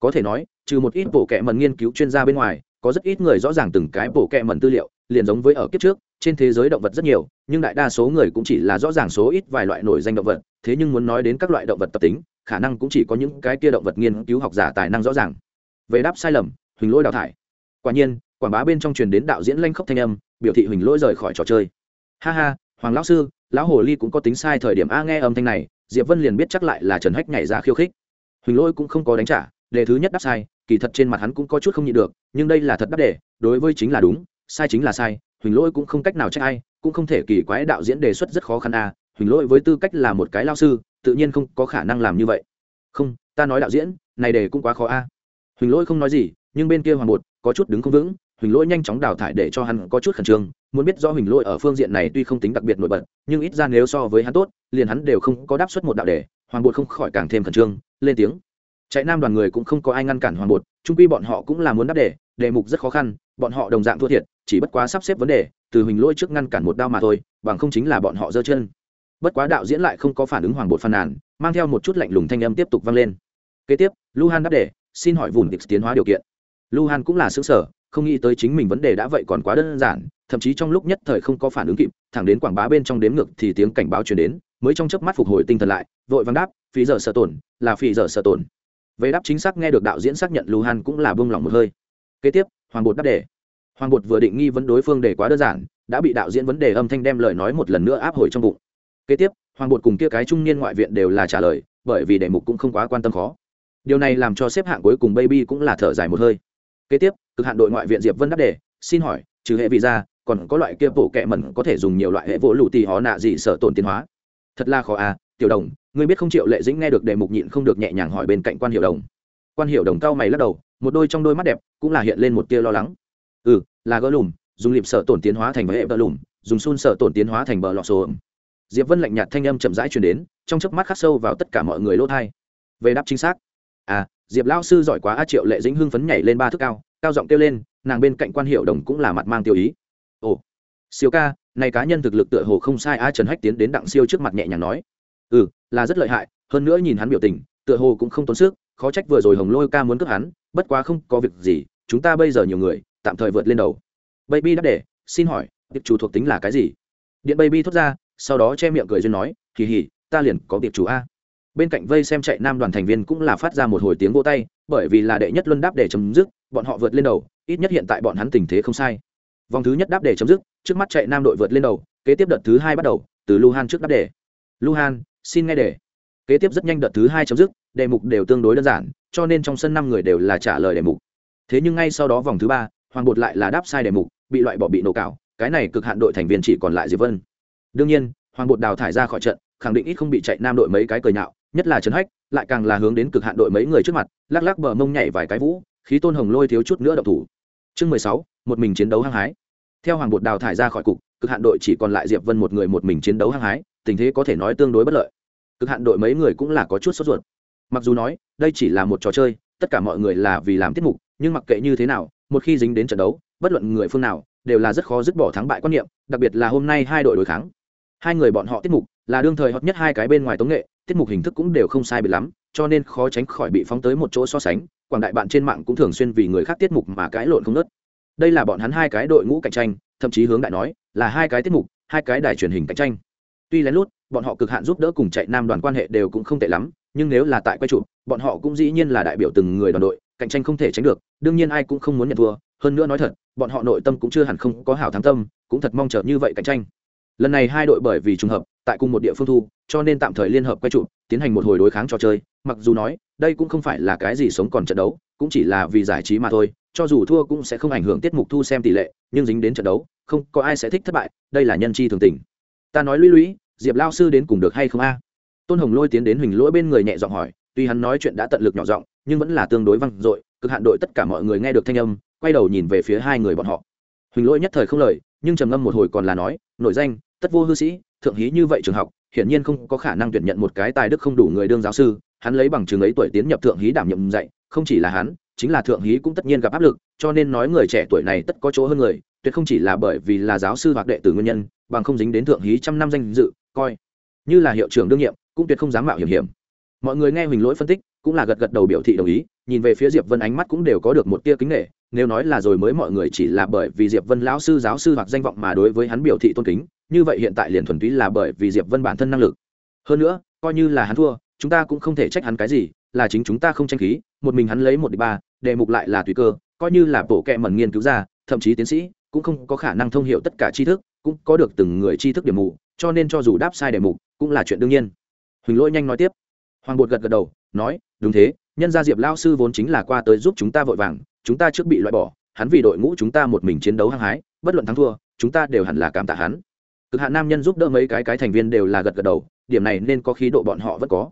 Có thể nói, trừ một ít bộ kệ mẩn nghiên cứu chuyên gia bên ngoài, có rất ít người rõ ràng từng cái bộ kệ mẩn tư liệu, liền giống với ở kiếp trước, trên thế giới động vật rất nhiều, nhưng đại đa số người cũng chỉ là rõ ràng số ít vài loại nổi danh động vật, thế nhưng muốn nói đến các loại động vật tập tính, khả năng cũng chỉ có những cái kia động vật nghiên cứu học giả tài năng rõ ràng. Về đáp sai lầm, huỳnh lôi đào thải quả nhiên, quảng bá bên trong truyền đến đạo diễn lanh khốc thanh âm, biểu thị huỳnh lỗi rời khỏi trò chơi. Ha ha, hoàng lão sư, lão hồ ly cũng có tính sai thời điểm a nghe âm thanh này, diệp vân liền biết chắc lại là trần hách nhảy ra khiêu khích. Huỳnh lỗi cũng không có đánh trả, đề thứ nhất đáp sai, kỳ thật trên mặt hắn cũng có chút không nhịn được, nhưng đây là thật đáp đề, đối với chính là đúng, sai chính là sai, huỳnh lỗi cũng không cách nào trách ai, cũng không thể kỳ quái đạo diễn đề xuất rất khó khăn a, huỳnh lỗi với tư cách là một cái lao sư, tự nhiên không có khả năng làm như vậy. Không, ta nói đạo diễn, này đề cũng quá khó a. Huỳnh lỗi không nói gì nhưng bên kia hoàng bột có chút đứng không vững, huỳnh lỗi nhanh chóng đào thải để cho hắn có chút khẩn trương, muốn biết do huỳnh lỗi ở phương diện này tuy không tính đặc biệt nổi bật, nhưng ít ra nếu so với hắn tốt, liền hắn đều không có đáp xuất một đạo đề hoàng bột không khỏi càng thêm khẩn trương, lên tiếng. Chạy nam đoàn người cũng không có ai ngăn cản hoàng bột trung quy bọn họ cũng là muốn đáp đề đề mục rất khó khăn, bọn họ đồng dạng thua thiệt, chỉ bất quá sắp xếp vấn đề, từ huỳnh lỗi trước ngăn cản một đao mà thôi, bằng không chính là bọn họ giơ chân. Bất quá đạo diễn lại không có phản ứng hoàng bột phàn nàn, mang theo một chút lạnh lùng thanh âm tiếp tục vang lên. Kế tiếp luhan đáp đề xin hỏi vùng tịch tiến hóa điều kiện luhan cũng là xứ sở, không nghĩ tới chính mình vấn đề đã vậy còn quá đơn giản, thậm chí trong lúc nhất thời không có phản ứng kịp, thẳng đến quảng bá bên trong đếm ngược thì tiếng cảnh báo truyền đến, mới trong chớp mắt phục hồi tinh thần lại, vội vàng đáp, phí giờ sợ tổn, là phí giờ sợ tổn. Về đáp chính xác nghe được đạo diễn xác nhận luhan cũng là bông lòng một hơi. Kế tiếp, hoàng bột đáp đề. Hoàng bột vừa định nghi vấn đối phương đề quá đơn giản, đã bị đạo diễn vấn đề âm thanh đem lời nói một lần nữa áp hồi trong bụng. Kế tiếp, hoàng bột cùng kia cái trung niên ngoại viện đều là trả lời, bởi vì đề mục cũng không quá quan tâm khó. Điều này làm cho xếp hạng cuối cùng baby cũng là thở dài một hơi kế tiếp, cực hạn đội ngoại viện diệp vân đáp đề, xin hỏi, trừ hệ vị ra, còn có loại kia bộ kệ mẩn có thể dùng nhiều loại hệ vỗ lụ tì họ nạ gì sợ tổn tiến hóa? Thật là khó à tiểu đồng, ngươi biết không triệu lệ dĩnh nghe được đề mục nhịn không được nhẹ nhàng hỏi bên cạnh quan hiệu đồng. Quan hiệu đồng cao mày lắc đầu, một đôi trong đôi mắt đẹp cũng là hiện lên một tia lo lắng. Ừ là gỡ lùm, dùng lịp sợ tổn tiến hóa thành hệ vỡ lùm, dùng xun sợ tổn tiến hóa thành bờ lọ sổ diệp vân lạnh nhạt thanh âm chậm rãi truyền đến, trong chớp mắt khắc sâu vào tất cả mọi người lỗ thai về đáp chính xác. À diệp lao sư giỏi quá, a triệu lệ dĩnh hưng phấn nhảy lên ba thước cao cao giọng kêu lên, nàng bên cạnh quan hiệu đồng cũng là mặt mang tiêu ý. Ồ, siêu ca, này cá nhân thực lực tựa hồ không sai, a trần hách tiến đến đặng siêu trước mặt nhẹ nhàng nói. Ừ là rất lợi hại, hơn nữa nhìn hắn biểu tình, tựa hồ cũng không tốn sức, khó trách vừa rồi hồng lôi ca muốn cướp hắn, bất quá không có việc gì, chúng ta bây giờ nhiều người, tạm thời vượt lên đầu. Baby đáp để xin hỏi tiệp chủ thuộc tính là cái gì? Điện baby thốt ra, sau đó che miệng cười duyên nói kỳ hỉ ta liền có tiệp chủ a bên cạnh vây xem chạy nam đoàn thành viên cũng là phát ra một hồi tiếng vô tay, bởi vì là đệ nhất luân đáp để chấm dứt, bọn họ vượt lên đầu, ít nhất hiện tại bọn hắn tình thế không sai. Vòng thứ nhất đáp để chấm dứt, trước mắt chạy nam đội vượt lên đầu, kế tiếp đợt thứ hai bắt đầu, từ luhan trước đáp để. Luhan, xin nghe đề kế tiếp rất nhanh đợt thứ hai chấm dứt, đề mục đều tương đối đơn giản, cho nên trong sân năm người đều là trả lời đề mục. Thế nhưng ngay sau đó vòng thứ ba, hoàng bột lại là đáp sai đề mục, bị loại bỏ bị nổ cạo cái này cực hạn đội thành viên chỉ còn lại diệp vân. Đương nhiên, hoàng bột đào thải ra khỏi trận, khẳng định ít không bị chạy nam đội mấy cái cười nhạo nhất là trấn hách, lại càng là hướng đến cực hạn đội mấy người trước mặt, lắc lắc bờ mông nhảy vài cái vũ, khí tôn hồng lôi thiếu chút nữa độc thủ. Chương mười sáu, một mình chiến đấu hăng hái. Theo hoàng bột đào thải ra khỏi cục, cực hạn đội chỉ còn lại diệp vân một người một mình chiến đấu hăng hái, tình thế có thể nói tương đối bất lợi. Cực hạn đội mấy người cũng là có chút sốt ruột. Mặc dù nói, đây chỉ là một trò chơi, tất cả mọi người là vì làm tiết mục, nhưng mặc kệ như thế nào, một khi dính đến trận đấu, bất luận người phương nào, đều là rất khó dứt bỏ thắng bại quan niệm, đặc biệt là hôm nay hai đội đối kháng. Hai người bọn họ tiết mục là đương thời hot nhất hai cái bên ngoài tống nghệ tiết mục hình thức cũng đều không sai biệt lắm cho nên khó tránh khỏi bị phóng tới một chỗ so sánh quảng đại bạn trên mạng cũng thường xuyên vì người khác tiết mục mà cãi lộn không nớt đây là bọn hắn hai cái đội ngũ cạnh tranh thậm chí hướng đại nói là hai cái tiết mục hai cái đài truyền hình cạnh tranh. Tuy lén lút bọn họ cực hạn giúp đỡ cùng chạy nam đoàn quan hệ đều cũng không tệ lắm nhưng nếu là tại quay chủ, bọn họ cũng dĩ nhiên là đại biểu từng người đoàn đội cạnh tranh không thể tránh được đương nhiên ai cũng không muốn nhận thua. Hơn nữa nói thật bọn họ nội tâm cũng chưa hẳn không có hảo thắng tâm cũng thật mong chờ như vậy cạnh tranh lần này hai đội bởi vì trùng hợp, tại cùng một địa phương thu, cho nên tạm thời liên hợp quay trụ, tiến hành một hồi đối kháng trò chơi. Mặc dù nói, đây cũng không phải là cái gì sống còn trận đấu, cũng chỉ là vì giải trí mà thôi, cho dù thua cũng sẽ không ảnh hưởng tiết mục thu xem tỷ lệ, nhưng dính đến trận đấu, không có ai sẽ thích thất bại, đây là nhân chi thường tình. Ta nói lũy lũy, diệp lao sư đến cùng được hay không a? Tôn hồng lôi tiến đến huỳnh lỗi bên người nhẹ giọng hỏi, tuy hắn nói chuyện đã tận lực nhỏ giọng, nhưng vẫn là tương đối văng dội, cực hạn đội tất cả mọi người nghe được thanh âm, quay đầu nhìn về phía hai người bọn họ huỳnh lỗi nhất thời không lời, nhưng trầm ngâm một hồi còn là nói, nội danh, tất vô hư sĩ, thượng hí như vậy trường học, hiển nhiên không có khả năng tuyển nhận một cái tài đức không đủ người đương giáo sư, hắn lấy bằng chứng ấy tuổi tiến nhập thượng hí đảm nhiệm dạy, không chỉ là hắn, chính là thượng hí cũng tất nhiên gặp áp lực, cho nên nói người trẻ tuổi này tất có chỗ hơn người, tuyệt không chỉ là bởi vì là giáo sư hoặc đệ tử nguyên nhân, bằng không dính đến thượng hí trăm năm danh dự, coi như là hiệu trưởng đương nhiệm, cũng tuyệt không dám mạo hiểm hiểm. Mọi người nghe huỳnh lỗi phân tích, cũng là gật gật đầu biểu thị đồng ý, nhìn về phía diệp vân ánh mắt cũng đều có được một tia kính nghệ nếu nói là rồi mới mọi người chỉ là bởi vì diệp vân lão sư giáo sư hoặc danh vọng mà đối với hắn biểu thị tôn kính, như vậy hiện tại liền thuần túy là bởi vì diệp vân bản thân năng lực. Hơn nữa, coi như là hắn thua, chúng ta cũng không thể trách hắn cái gì, là chính chúng ta không tranh khí, một mình hắn lấy một đ ba, đề mục lại là tùy cơ, coi như là bộ kệ mẩn nghiên cứu ra, thậm chí tiến sĩ, cũng không có khả năng thông hiểu tất cả tri thức, cũng có được từng người tri thức điểm mù, cho nên cho dù đáp sai đề mục, cũng là chuyện đương nhiên. Huỳnh lỗi nhanh nói tiếp. Hoàng bột gật gật đầu, nói, đúng thế, nhân gia diệp lao sư vốn chính là qua tới giúp chúng ta vội vàng chúng ta trước bị loại bỏ, hắn vì đội ngũ chúng ta một mình chiến đấu hăng hái, bất luận thắng thua, chúng ta đều hẳn là cảm tạ hắn. Cực hạn nam nhân giúp đỡ mấy cái cái thành viên đều là gật gật đầu, điểm này nên có khí độ bọn họ vẫn có.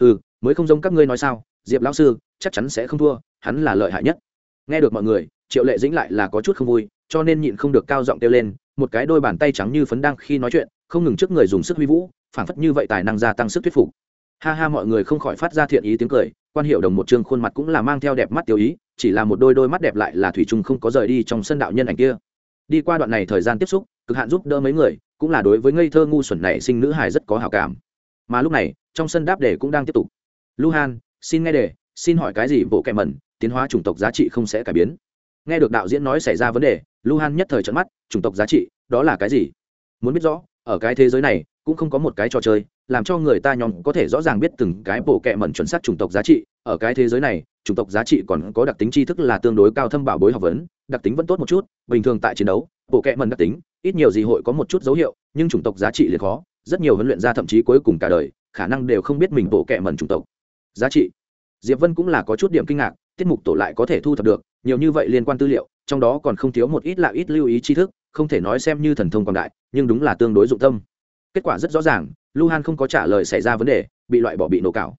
Ừ mới không giống các ngươi nói sao, diệp lão sư, chắc chắn sẽ không thua, hắn là lợi hại nhất. Nghe được mọi người, triệu lệ dĩnh lại là có chút không vui, cho nên nhịn không được cao giọng kêu lên, một cái đôi bàn tay trắng như phấn đang khi nói chuyện, không ngừng trước người dùng sức huy vũ, phảng phất như vậy tài năng gia tăng sức thuyết phục. Ha ha, mọi người không khỏi phát ra thiện ý tiếng cười, quan hiệu đồng một chương khuôn mặt cũng là mang theo đẹp mắt tiêu ý chỉ là một đôi đôi mắt đẹp lại là thủy trung không có rời đi trong sân đạo nhân ảnh kia. Đi qua đoạn này thời gian tiếp xúc, cực hạn giúp đỡ mấy người, cũng là đối với ngây thơ ngu xuẩn này sinh nữ hài rất có hào cảm. Mà lúc này, trong sân đáp đề cũng đang tiếp tục. Luhan xin nghe đề, xin hỏi cái gì bộ kẹ mẩn, tiến hóa chủng tộc giá trị không sẽ cải biến. Nghe được đạo diễn nói xảy ra vấn đề luhan nhất thời trận mắt, chủng tộc giá trị, đó là cái gì? Muốn biết rõ, ở cái thế giới này, cũng không có một cái trò chơi, làm cho người ta nhóm có thể rõ ràng biết từng cái bộ kệ mẩn chuẩn xác chủng tộc giá trị, ở cái thế giới này chủng tộc giá trị còn có đặc tính tri thức là tương đối cao thâm bảo bối học vấn, đặc tính vẫn tốt một chút, bình thường tại chiến đấu, bộ kệ mần đặc tính, ít nhiều gì hội có một chút dấu hiệu, nhưng chủng tộc giá trị liền khó, rất nhiều huấn luyện ra thậm chí cuối cùng cả đời, khả năng đều không biết mình bộ kệ mần chủng tộc. Giá trị. Diệp vân cũng là có chút điểm kinh ngạc, tiết mục tổ lại có thể thu thập được, nhiều như vậy liên quan tư liệu, trong đó còn không thiếu một ít lạ ít lưu ý tri thức, không thể nói xem như thần thông còn đại, nhưng đúng là tương đối dụng tâm. Kết quả rất rõ ràng luhan không có trả lời xảy ra vấn đề, bị loại bỏ bị nổ cảo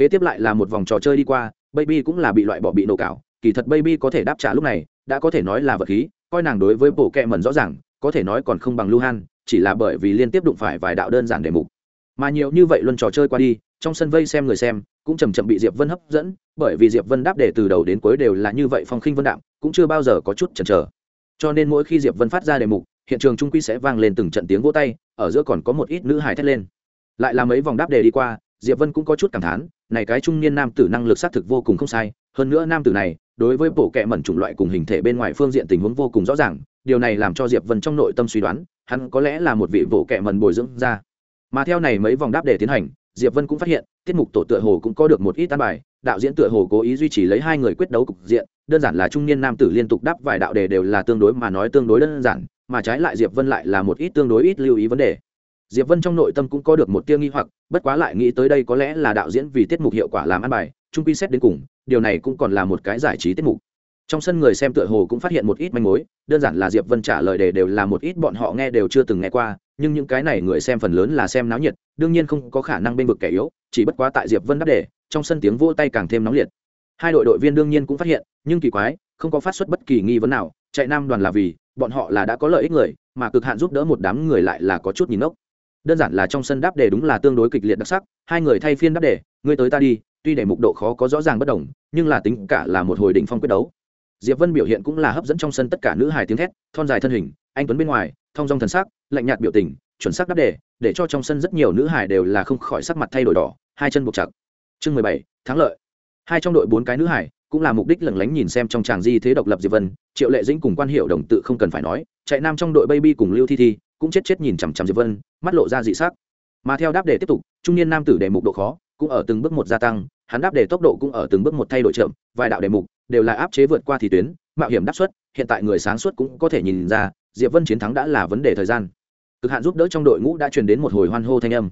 kế tiếp lại là một vòng trò chơi đi qua baby cũng là bị loại bỏ bị nổ cảo, kỳ thật baby có thể đáp trả lúc này, đã có thể nói là vật khí, coi nàng đối với bộ kẹ mẩn rõ ràng, có thể nói còn không bằng luhan chỉ là bởi vì liên tiếp đụng phải vài đạo đơn giản đề mục. Mà nhiều như vậy luân trò chơi qua đi, trong sân vây xem người xem, cũng chầm chậm bị diệp vân hấp dẫn, bởi vì diệp vân đáp đề từ đầu đến cuối đều là như vậy phong khinh vân đạm, cũng chưa bao giờ có chút chần chờ. Cho nên mỗi khi diệp vân phát ra đề mục, hiện trường trung quy sẽ vang lên từng trận tiếng vỗ tay, ở giữa còn có một ít nữ hài thét lên. Lại là mấy vòng đáp đề đi qua, diệp vân cũng có chút cảm thán này cái trung niên nam tử năng lực xác thực vô cùng không sai, hơn nữa nam tử này, đối với bộ kệ mẩn chủng loại cùng hình thể bên ngoài phương diện tình huống vô cùng rõ ràng, điều này làm cho diệp vân trong nội tâm suy đoán, hắn có lẽ là một vị bộ kệ mẩn bồi dưỡng ra. Mà theo này mấy vòng đáp để tiến hành, diệp vân cũng phát hiện, tiết mục tổ tựa hồ cũng có được một ít tan bài, đạo diễn tựa hồ cố ý duy trì lấy hai người quyết đấu cục diện, đơn giản là trung niên nam tử liên tục đáp vài đạo đề đều là tương đối mà nói tương đối đơn giản, mà trái lại diệp vân lại là một ít tương đối ít lưu ý vấn đề diệp vân trong nội tâm cũng có được một tia nghi hoặc, bất quá lại nghĩ tới đây có lẽ là đạo diễn vì tiết mục hiệu quả làm ăn bài trung quy xét đến cùng, điều này cũng còn là một cái giải trí tiết mục. Trong sân người xem tựa hồ cũng phát hiện một ít manh mối, đơn giản là diệp vân trả lời đề đều là một ít bọn họ nghe đều chưa từng nghe qua, nhưng những cái này người xem phần lớn là xem náo nhiệt, đương nhiên không có khả năng bên vực kẻ yếu, chỉ bất quá tại diệp vân đáp đề, trong sân tiếng vỗ tay càng thêm nóng liệt hai đội đội viên đương nhiên cũng phát hiện, nhưng kỳ quái, không có phát xuất bất kỳ nghi vấn nào, chạy nam đoàn là vì, bọn họ là đã có lợi ích người, mà cực hạn giúp đỡ một đám người lại là có chút nhìn ốc đơn giản là trong sân đáp đề đúng là tương đối kịch liệt đặc sắc, hai người thay phiên đáp đề, ngươi tới ta đi, tuy để mục độ khó có rõ ràng bất đồng, nhưng là tính cả là một hồi đỉnh phong quyết đấu. Diệp vân biểu hiện cũng là hấp dẫn trong sân tất cả nữ hài tiếng thét, thon dài thân hình, anh tuấn bên ngoài, thong dong thần sắc, lạnh nhạt biểu tình, chuẩn xác đáp đề, để cho trong sân rất nhiều nữ hài đều là không khỏi sắc mặt thay đổi đỏ, hai chân buộc chặt. Chương mười bảy, thắng lợi. Hai trong đội bốn cái nữ hài, cũng là mục đích lẩn lánh nhìn xem trong tràng di thế độc lập diệp vân, triệu lệ dĩnh cùng quan hiệu đồng tự không cần phải nói, chạy nam trong đội baby cùng lưu thi thi cũng chết chết nhìn chằm chằm diệp vân, mắt lộ ra dị sắc. Mà theo đáp đề tiếp tục, trung niên nam tử đề mục độ khó cũng ở từng bước một gia tăng, hắn đáp đề tốc độ cũng ở từng bước một thay đổi chậm, vài đạo đề mục đều là áp chế vượt qua thì tuyến, mạo hiểm đáp xuất hiện tại người sáng suốt cũng có thể nhìn ra, diệp vân chiến thắng đã là vấn đề thời gian. Cực hạn giúp đỡ trong đội ngũ đã truyền đến một hồi hoan hô thanh âm.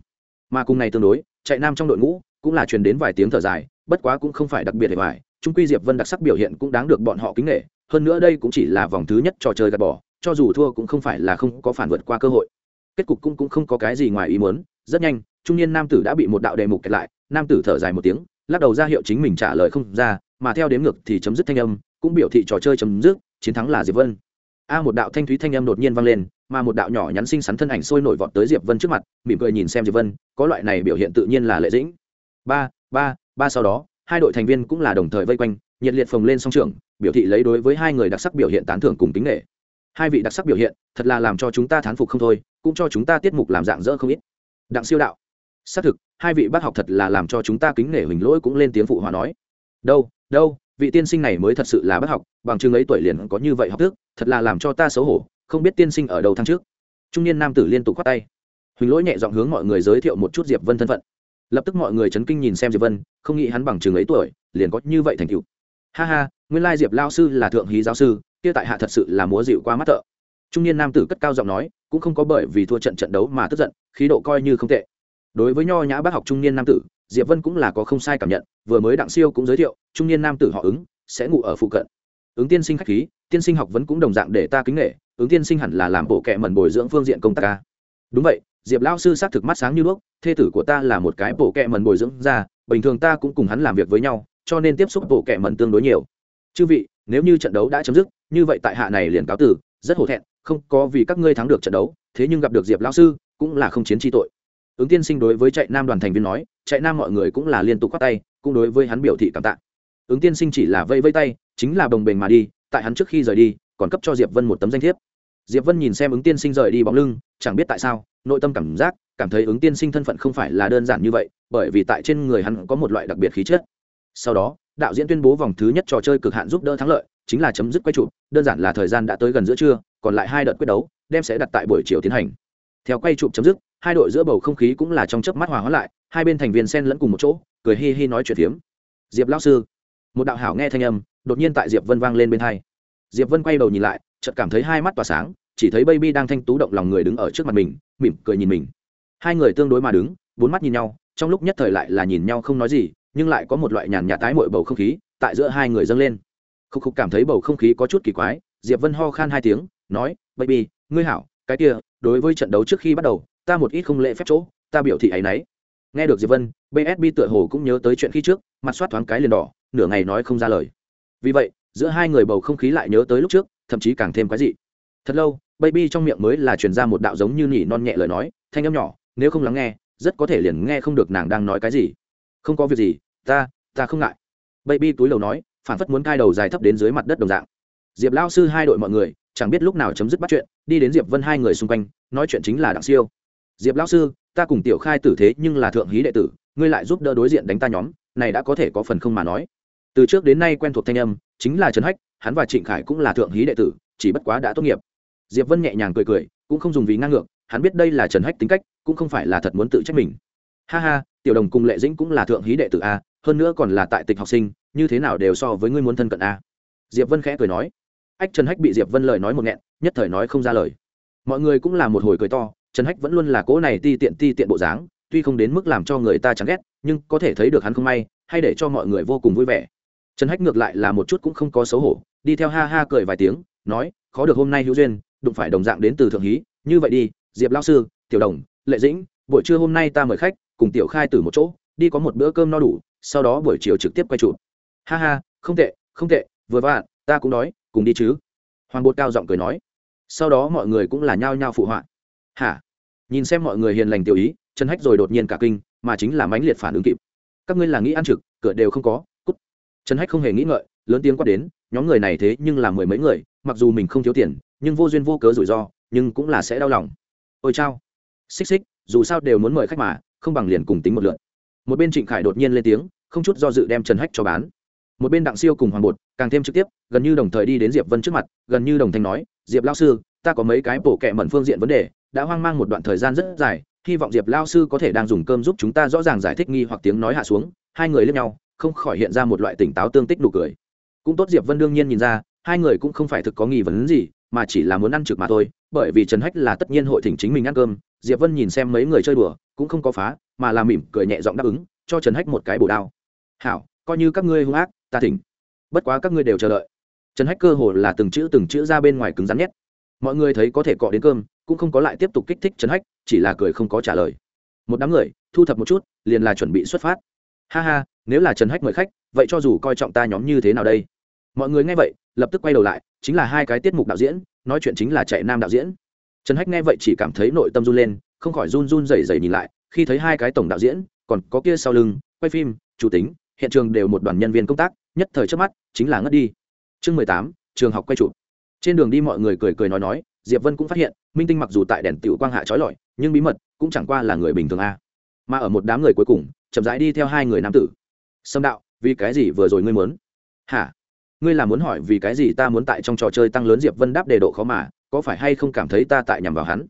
Mà cùng ngày tương đối, chạy nam trong đội ngũ cũng là truyền đến vài tiếng thở dài, bất quá cũng không phải đặc biệt để hoài trung quy diệp vân đặc sắc biểu hiện cũng đáng được bọn họ kính nghệ hơn nữa đây cũng chỉ là vòng thứ nhất trò chơi gạt bỏ cho dù thua cũng không phải là không có phản vượt qua cơ hội. Kết cục cũng cũng không có cái gì ngoài ý muốn, rất nhanh, trung niên nam tử đã bị một đạo đề mục kẹt lại, nam tử thở dài một tiếng, lắc đầu ra hiệu chính mình trả lời không ra, mà theo đếm ngược thì chấm dứt thanh âm, cũng biểu thị trò chơi chấm dứt, chiến thắng là diệp vân. A một đạo thanh thúy thanh âm đột nhiên vang lên, mà một đạo nhỏ nhắn xinh xắn thân ảnh sôi nổi vọt tới diệp vân trước mặt, mỉm cười nhìn xem diệp vân, có loại này biểu hiện tự nhiên là lệ dĩnh. Ba ba ba sau đó, hai đội thành viên cũng là đồng thời vây quanh, nhiệt liệt phồng lên song trường biểu thị lấy đối với hai người đặc sắc biểu hiện tán thưởng cùng kính nghệ hai vị đặc sắc biểu hiện thật là làm cho chúng ta thán phục không thôi, cũng cho chúng ta tiết mục làm dạng dỡ không ít. Đặng siêu đạo, xác thực, hai vị bác học thật là làm cho chúng ta kính nể huỳnh lỗi cũng lên tiếng phụ hòa nói. Đâu đâu, vị tiên sinh này mới thật sự là bác học, bằng chừng ấy tuổi liền có như vậy học thức, thật là làm cho ta xấu hổ, không biết tiên sinh ở đâu tháng trước. Trung niên nam tử liên tục khoát tay. Huỳnh lỗi nhẹ giọng hướng mọi người giới thiệu một chút diệp vân thân phận. Lập tức mọi người chấn kinh nhìn xem diệp vân, không nghĩ hắn bằng chừng ấy tuổi, liền có như vậy thành tựu. Ha ha, nguyên lai diệp lao sư là thượng hí giáo sư kia tại hạ thật sự là múa dịu qua mắt thợ. Trung niên nam tử cất cao giọng nói, cũng không có bởi vì thua trận trận đấu mà tức giận, khí độ coi như không tệ. Đối với nho nhã bác học trung niên nam tử, diệp vân cũng là có không sai cảm nhận, vừa mới đặng siêu cũng giới thiệu, trung niên nam tử họ ứng, sẽ ngủ ở phụ cận. Ứng tiên sinh khách khí, tiên sinh học vấn cũng đồng dạng để ta kính nghệ ứng tiên sinh hẳn là làm bộ kệ mẩn bồi dưỡng phương diện công tác ca. Đúng vậy, diệp lao sư xác thực mắt sáng như đuốc, thê tử của ta là một cái bộ kệ mẩn bồi dưỡng ra bình thường ta cũng cùng hắn làm việc với nhau, cho nên tiếp xúc bộ kệ mẩn tương đối nhiều. Chư vị, nếu như trận đấu đã chấm dứt như vậy tại hạ này liền cáo tử, rất hổ thẹn, không có vì các ngươi thắng được trận đấu, thế nhưng gặp được diệp lao sư, cũng là không chiến tri tội. Ứng tiên sinh đối với chạy nam đoàn thành viên nói chạy nam mọi người cũng là liên tục khoát tay, cũng đối với hắn biểu thị cảm tạ. Ứng tiên sinh chỉ là vây vây tay, chính là đồng bình mà đi, tại hắn trước khi rời đi, còn cấp cho diệp vân một tấm danh thiếp. Diệp vân nhìn xem ứng tiên sinh rời đi bóng lưng, chẳng biết tại sao, nội tâm cảm giác, cảm thấy ứng tiên sinh thân phận không phải là đơn giản như vậy, bởi vì tại trên người hắn có một loại đặc biệt khí chất. Sau đó, đạo diễn tuyên bố vòng thứ nhất trò chơi cực hạn giúp đỡ thắng lợi chính là chấm dứt quay chụp đơn giản là thời gian đã tới gần giữa trưa, còn lại hai đợt quyết đấu, đem sẽ đặt tại buổi chiều tiến hành. Theo quay chụp chấm dứt, hai đội giữa bầu không khí cũng là trong chớp mắt hòa hóa lại, hai bên thành viên xen lẫn cùng một chỗ, cười hi hi nói chuyện phiếm. Diệp lão sư, một đạo hảo nghe thanh âm, đột nhiên tại diệp vân vang lên bên hai. Diệp vân quay đầu nhìn lại, chợt cảm thấy hai mắt tỏa sáng, chỉ thấy baby đang thanh tú động lòng người đứng ở trước mặt mình, mỉm cười nhìn mình. Hai người tương đối mà đứng, bốn mắt nhìn nhau, trong lúc nhất thời lại là nhìn nhau không nói gì, nhưng lại có một loại nhàn nhạt tái mội bầu không khí tại giữa hai người dâng lên khúc khúc cảm thấy bầu không khí có chút kỳ quái, diệp vân ho khan hai tiếng, nói, baby, ngươi hảo, cái kia, đối với trận đấu trước khi bắt đầu, ta một ít không lễ phép chỗ, ta biểu thị ấ y n ấ y nghe được diệp vân bsb tựa hồ cũng nhớ tới chuyện khi trước, mặt soát thoáng cái liền đỏ, nửa ngày nói không ra lời. Vì vậy, giữa hai người bầu không khí lại nhớ tới lúc trước, thậm chí càng thêm quái dị. Thật lâu baby trong miệng mới là truyền ra một đạo giống như nỉ non nhẹ lời nói, thanh âm nhỏ, nếu không lắng nghe, rất có thể liền nghe không được nàng đang nói cái gì. Không có việc gì, ta ta không ngại. Baby túi lầu nói phản phất muốn cai đầu dài thấp đến dưới mặt đất đồng dạng. Diệp lao sư hai đội mọi người, chẳng biết lúc nào chấm dứt bắt chuyện, đi đến diệp vân hai người xung quanh, nói chuyện chính là đặng siêu. Diệp lao sư, ta cùng tiểu khai tử thế nhưng là thượng hí đệ tử, ngươi lại giúp đỡ đối diện đánh ta nhóm, này đã có thể có phần không mà nói. Từ trước đến nay quen thuộc thanh âm, chính là trần hách, hắn và trịnh khải cũng là thượng hí đệ tử, chỉ bất quá đã tốt nghiệp. Diệp vân nhẹ nhàng cười cười, cũng không dùng vì ngang ngược, hắn biết đây là trần hách tính cách, cũng không phải là thật muốn tự trách mình. Ha ha, tiểu đồng cùng lệ dĩnh cũng là thượng hí đệ tử a hơn nữa còn là tại tịch học sinh, như thế nào đều so với ngươi muốn thân cận a. Diệp vân khẽ cười nói. Ách, trần hách bị diệp vân lời nói một nghẹn, nhất thời nói không ra lời. Mọi người cũng là một hồi cười to, trần hách vẫn luôn là cỗ này ti tiện ti tiện bộ dáng, tuy không đến mức làm cho người ta chán ghét, nhưng có thể thấy được hắn không may, hay để cho mọi người vô cùng vui vẻ. Trần hách ngược lại là một chút cũng không có xấu hổ, đi theo ha ha cười vài tiếng, nói, khó được hôm nay hữu duyên, đụng phải đồng dạng đến từ thượng hí, như vậy đi, diệp lao sư, tiểu đồng, lệ dĩnh, buổi trưa hôm nay ta mời khách, cùng tiểu khai từ một chỗ, đi có một bữa cơm no đủ sau đó buổi chiều trực tiếp quay chụp. Ha ha không tệ không tệ vừa vặn ta cũng đói, cùng đi chứ. Hoàng bột cao giọng cười nói. Sau đó mọi người cũng là nhao nhao phụ họa. Hả? Nhìn xem mọi người hiền lành tiểu ý chân hách rồi đột nhiên cả kinh mà chính là mãnh liệt phản ứng kịp. Các ngươi là nghĩ ăn trực cửa đều không có cút. Trần hách không hề nghĩ ngợi lớn tiếng quát đến nhóm người này thế nhưng là mười mấy người mặc dù mình không thiếu tiền nhưng vô duyên vô cớ rủi ro nhưng cũng là sẽ đau lòng. Ôi chao. Xích xích dù sao đều muốn mời khách mà không bằng liền cùng tính một lượt. Một bên trịnh khải đột nhiên lên tiếng không chút do dự đem trần hách cho bán. Một bên đặng siêu cùng hoàng bột, càng thêm trực tiếp, gần như đồng thời đi đến diệp vân trước mặt, gần như đồng thanh nói, diệp lao sư, ta có mấy cái bổ kẹ mẩn phương diện vấn đề, đã hoang mang một đoạn thời gian rất dài, hy vọng diệp lao sư có thể đang dùng cơm giúp chúng ta rõ ràng giải thích nghi hoặc tiếng nói hạ xuống. Hai người lướt nhau, không khỏi hiện ra một loại tỉnh táo tương tích nụ cười. Cũng tốt diệp vân đương nhiên nhìn ra, hai người cũng không phải thực có nghi vấn gì, mà chỉ là muốn ăn trực mà thôi, bởi vì trần hách là tất nhiên hội thỉnh chính mình ăn cơm, diệp vân nhìn xem mấy người chơi đùa, cũng không có phá, mà là mỉm cười nhẹ giọng đáp ứng, cho trần hách một cái bổ đao hảo, coi như các ngươi hung ác, ta thỉnh. Bất quá các ngươi đều chờ đợi. Trần hách cơ hồ là từng chữ từng chữ ra bên ngoài cứng rắn nhất. Mọi người thấy có thể cọ đến cơm, cũng không có lại tiếp tục kích thích trần hách, chỉ là cười không có trả lời. Một đám người, thu thập một chút, liền là chuẩn bị xuất phát. Ha ha, nếu là trần hách mời khách, vậy cho dù coi trọng ta nhóm như thế nào đây? Mọi người nghe vậy, lập tức quay đầu lại, chính là hai cái tiết mục đạo diễn, nói chuyện chính là chạy nam đạo diễn. Trần hách nghe vậy chỉ cảm thấy nội tâm run lên, không khỏi run run rẩy rẩy nhìn lại, khi thấy hai cái tổng đạo diễn, còn có kia sau lưng, quay phim, chủ tính hiện trường đều một đoàn nhân viên công tác, nhất thời trước mắt, chính là ngất đi. Chương mười tám, trường học quay chụp. Trên đường đi mọi người cười cười nói nói, diệp vân cũng phát hiện, minh tinh mặc dù tại đèn tiểu quang hạ trói lọi, nhưng bí mật cũng chẳng qua là người bình thường a. Mà ở một đám người cuối cùng, chậm rãi đi theo hai người nam tử. Sâm đạo, vì cái gì vừa rồi ngươi muốn? Hả? Ngươi là muốn hỏi vì cái gì ta muốn tại trong trò chơi tăng lớn diệp vân đáp đề độ khó mà, có phải hay không cảm thấy ta tại nhằm vào hắn?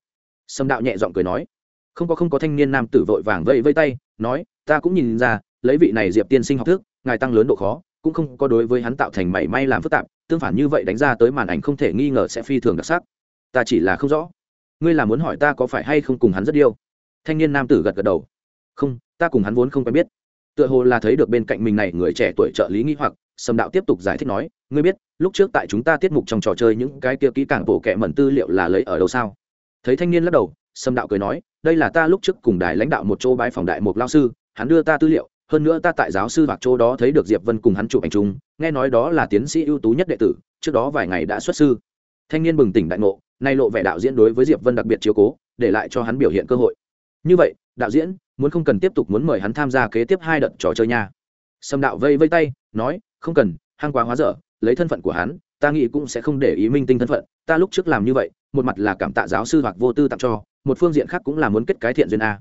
Sâm đạo nhẹ giọng cười nói. Không có không có thanh niên nam tử vội vàng vây vây tay, nói, ta cũng nhìn ra lấy vị này diệp tiên sinh học thức, ngài tăng lớn độ khó, cũng không có đối với hắn tạo thành mảy may làm phức tạp, tương phản như vậy đánh ra tới màn ảnh không thể nghi ngờ sẽ phi thường đặc sắc. Ta chỉ là không rõ. Ngươi là muốn hỏi ta có phải hay không cùng hắn rất yêu thanh niên nam tử gật gật đầu. Không, ta cùng hắn vốn không quen biết. Tựa hồ là thấy được bên cạnh mình này người trẻ tuổi trợ lý nghĩ hoặc sầm đạo tiếp tục giải thích nói, ngươi biết, lúc trước tại chúng ta tiết mục trong trò chơi những cái kia kỹ càng bổ kệ mẩn tư liệu là lấy ở đâu sao? Thấy thanh niên lắc đầu sầm đạo cười nói, đây là ta lúc trước cùng đài lãnh đạo một chỗ bái phòng đại một lao sư, hắn đưa ta tư liệu hơn nữa ta tại giáo sư hoặc chỗ đó thấy được diệp vân cùng hắn chụp ảnh chung, nghe nói đó là tiến sĩ ưu tú nhất đệ tử, trước đó vài ngày đã xuất sư. Thanh niên bừng tỉnh đại ngộ, nay lộ vẻ đạo diễn đối với diệp vân đặc biệt chiếu cố, để lại cho hắn biểu hiện cơ hội. Như vậy, đạo diễn, muốn không cần tiếp tục muốn mời hắn tham gia kế tiếp hai đợt trò chơi nha. Sâm đạo vây vây tay, nói, không cần hang quá hóa dở, lấy thân phận của hắn, ta nghĩ cũng sẽ không để ý minh tinh thân phận, ta lúc trước làm như vậy, một mặt là cảm tạ giáo sư hoặc vô tư tặng cho, một phương diện khác cũng là muốn kết cái thiện duyên a.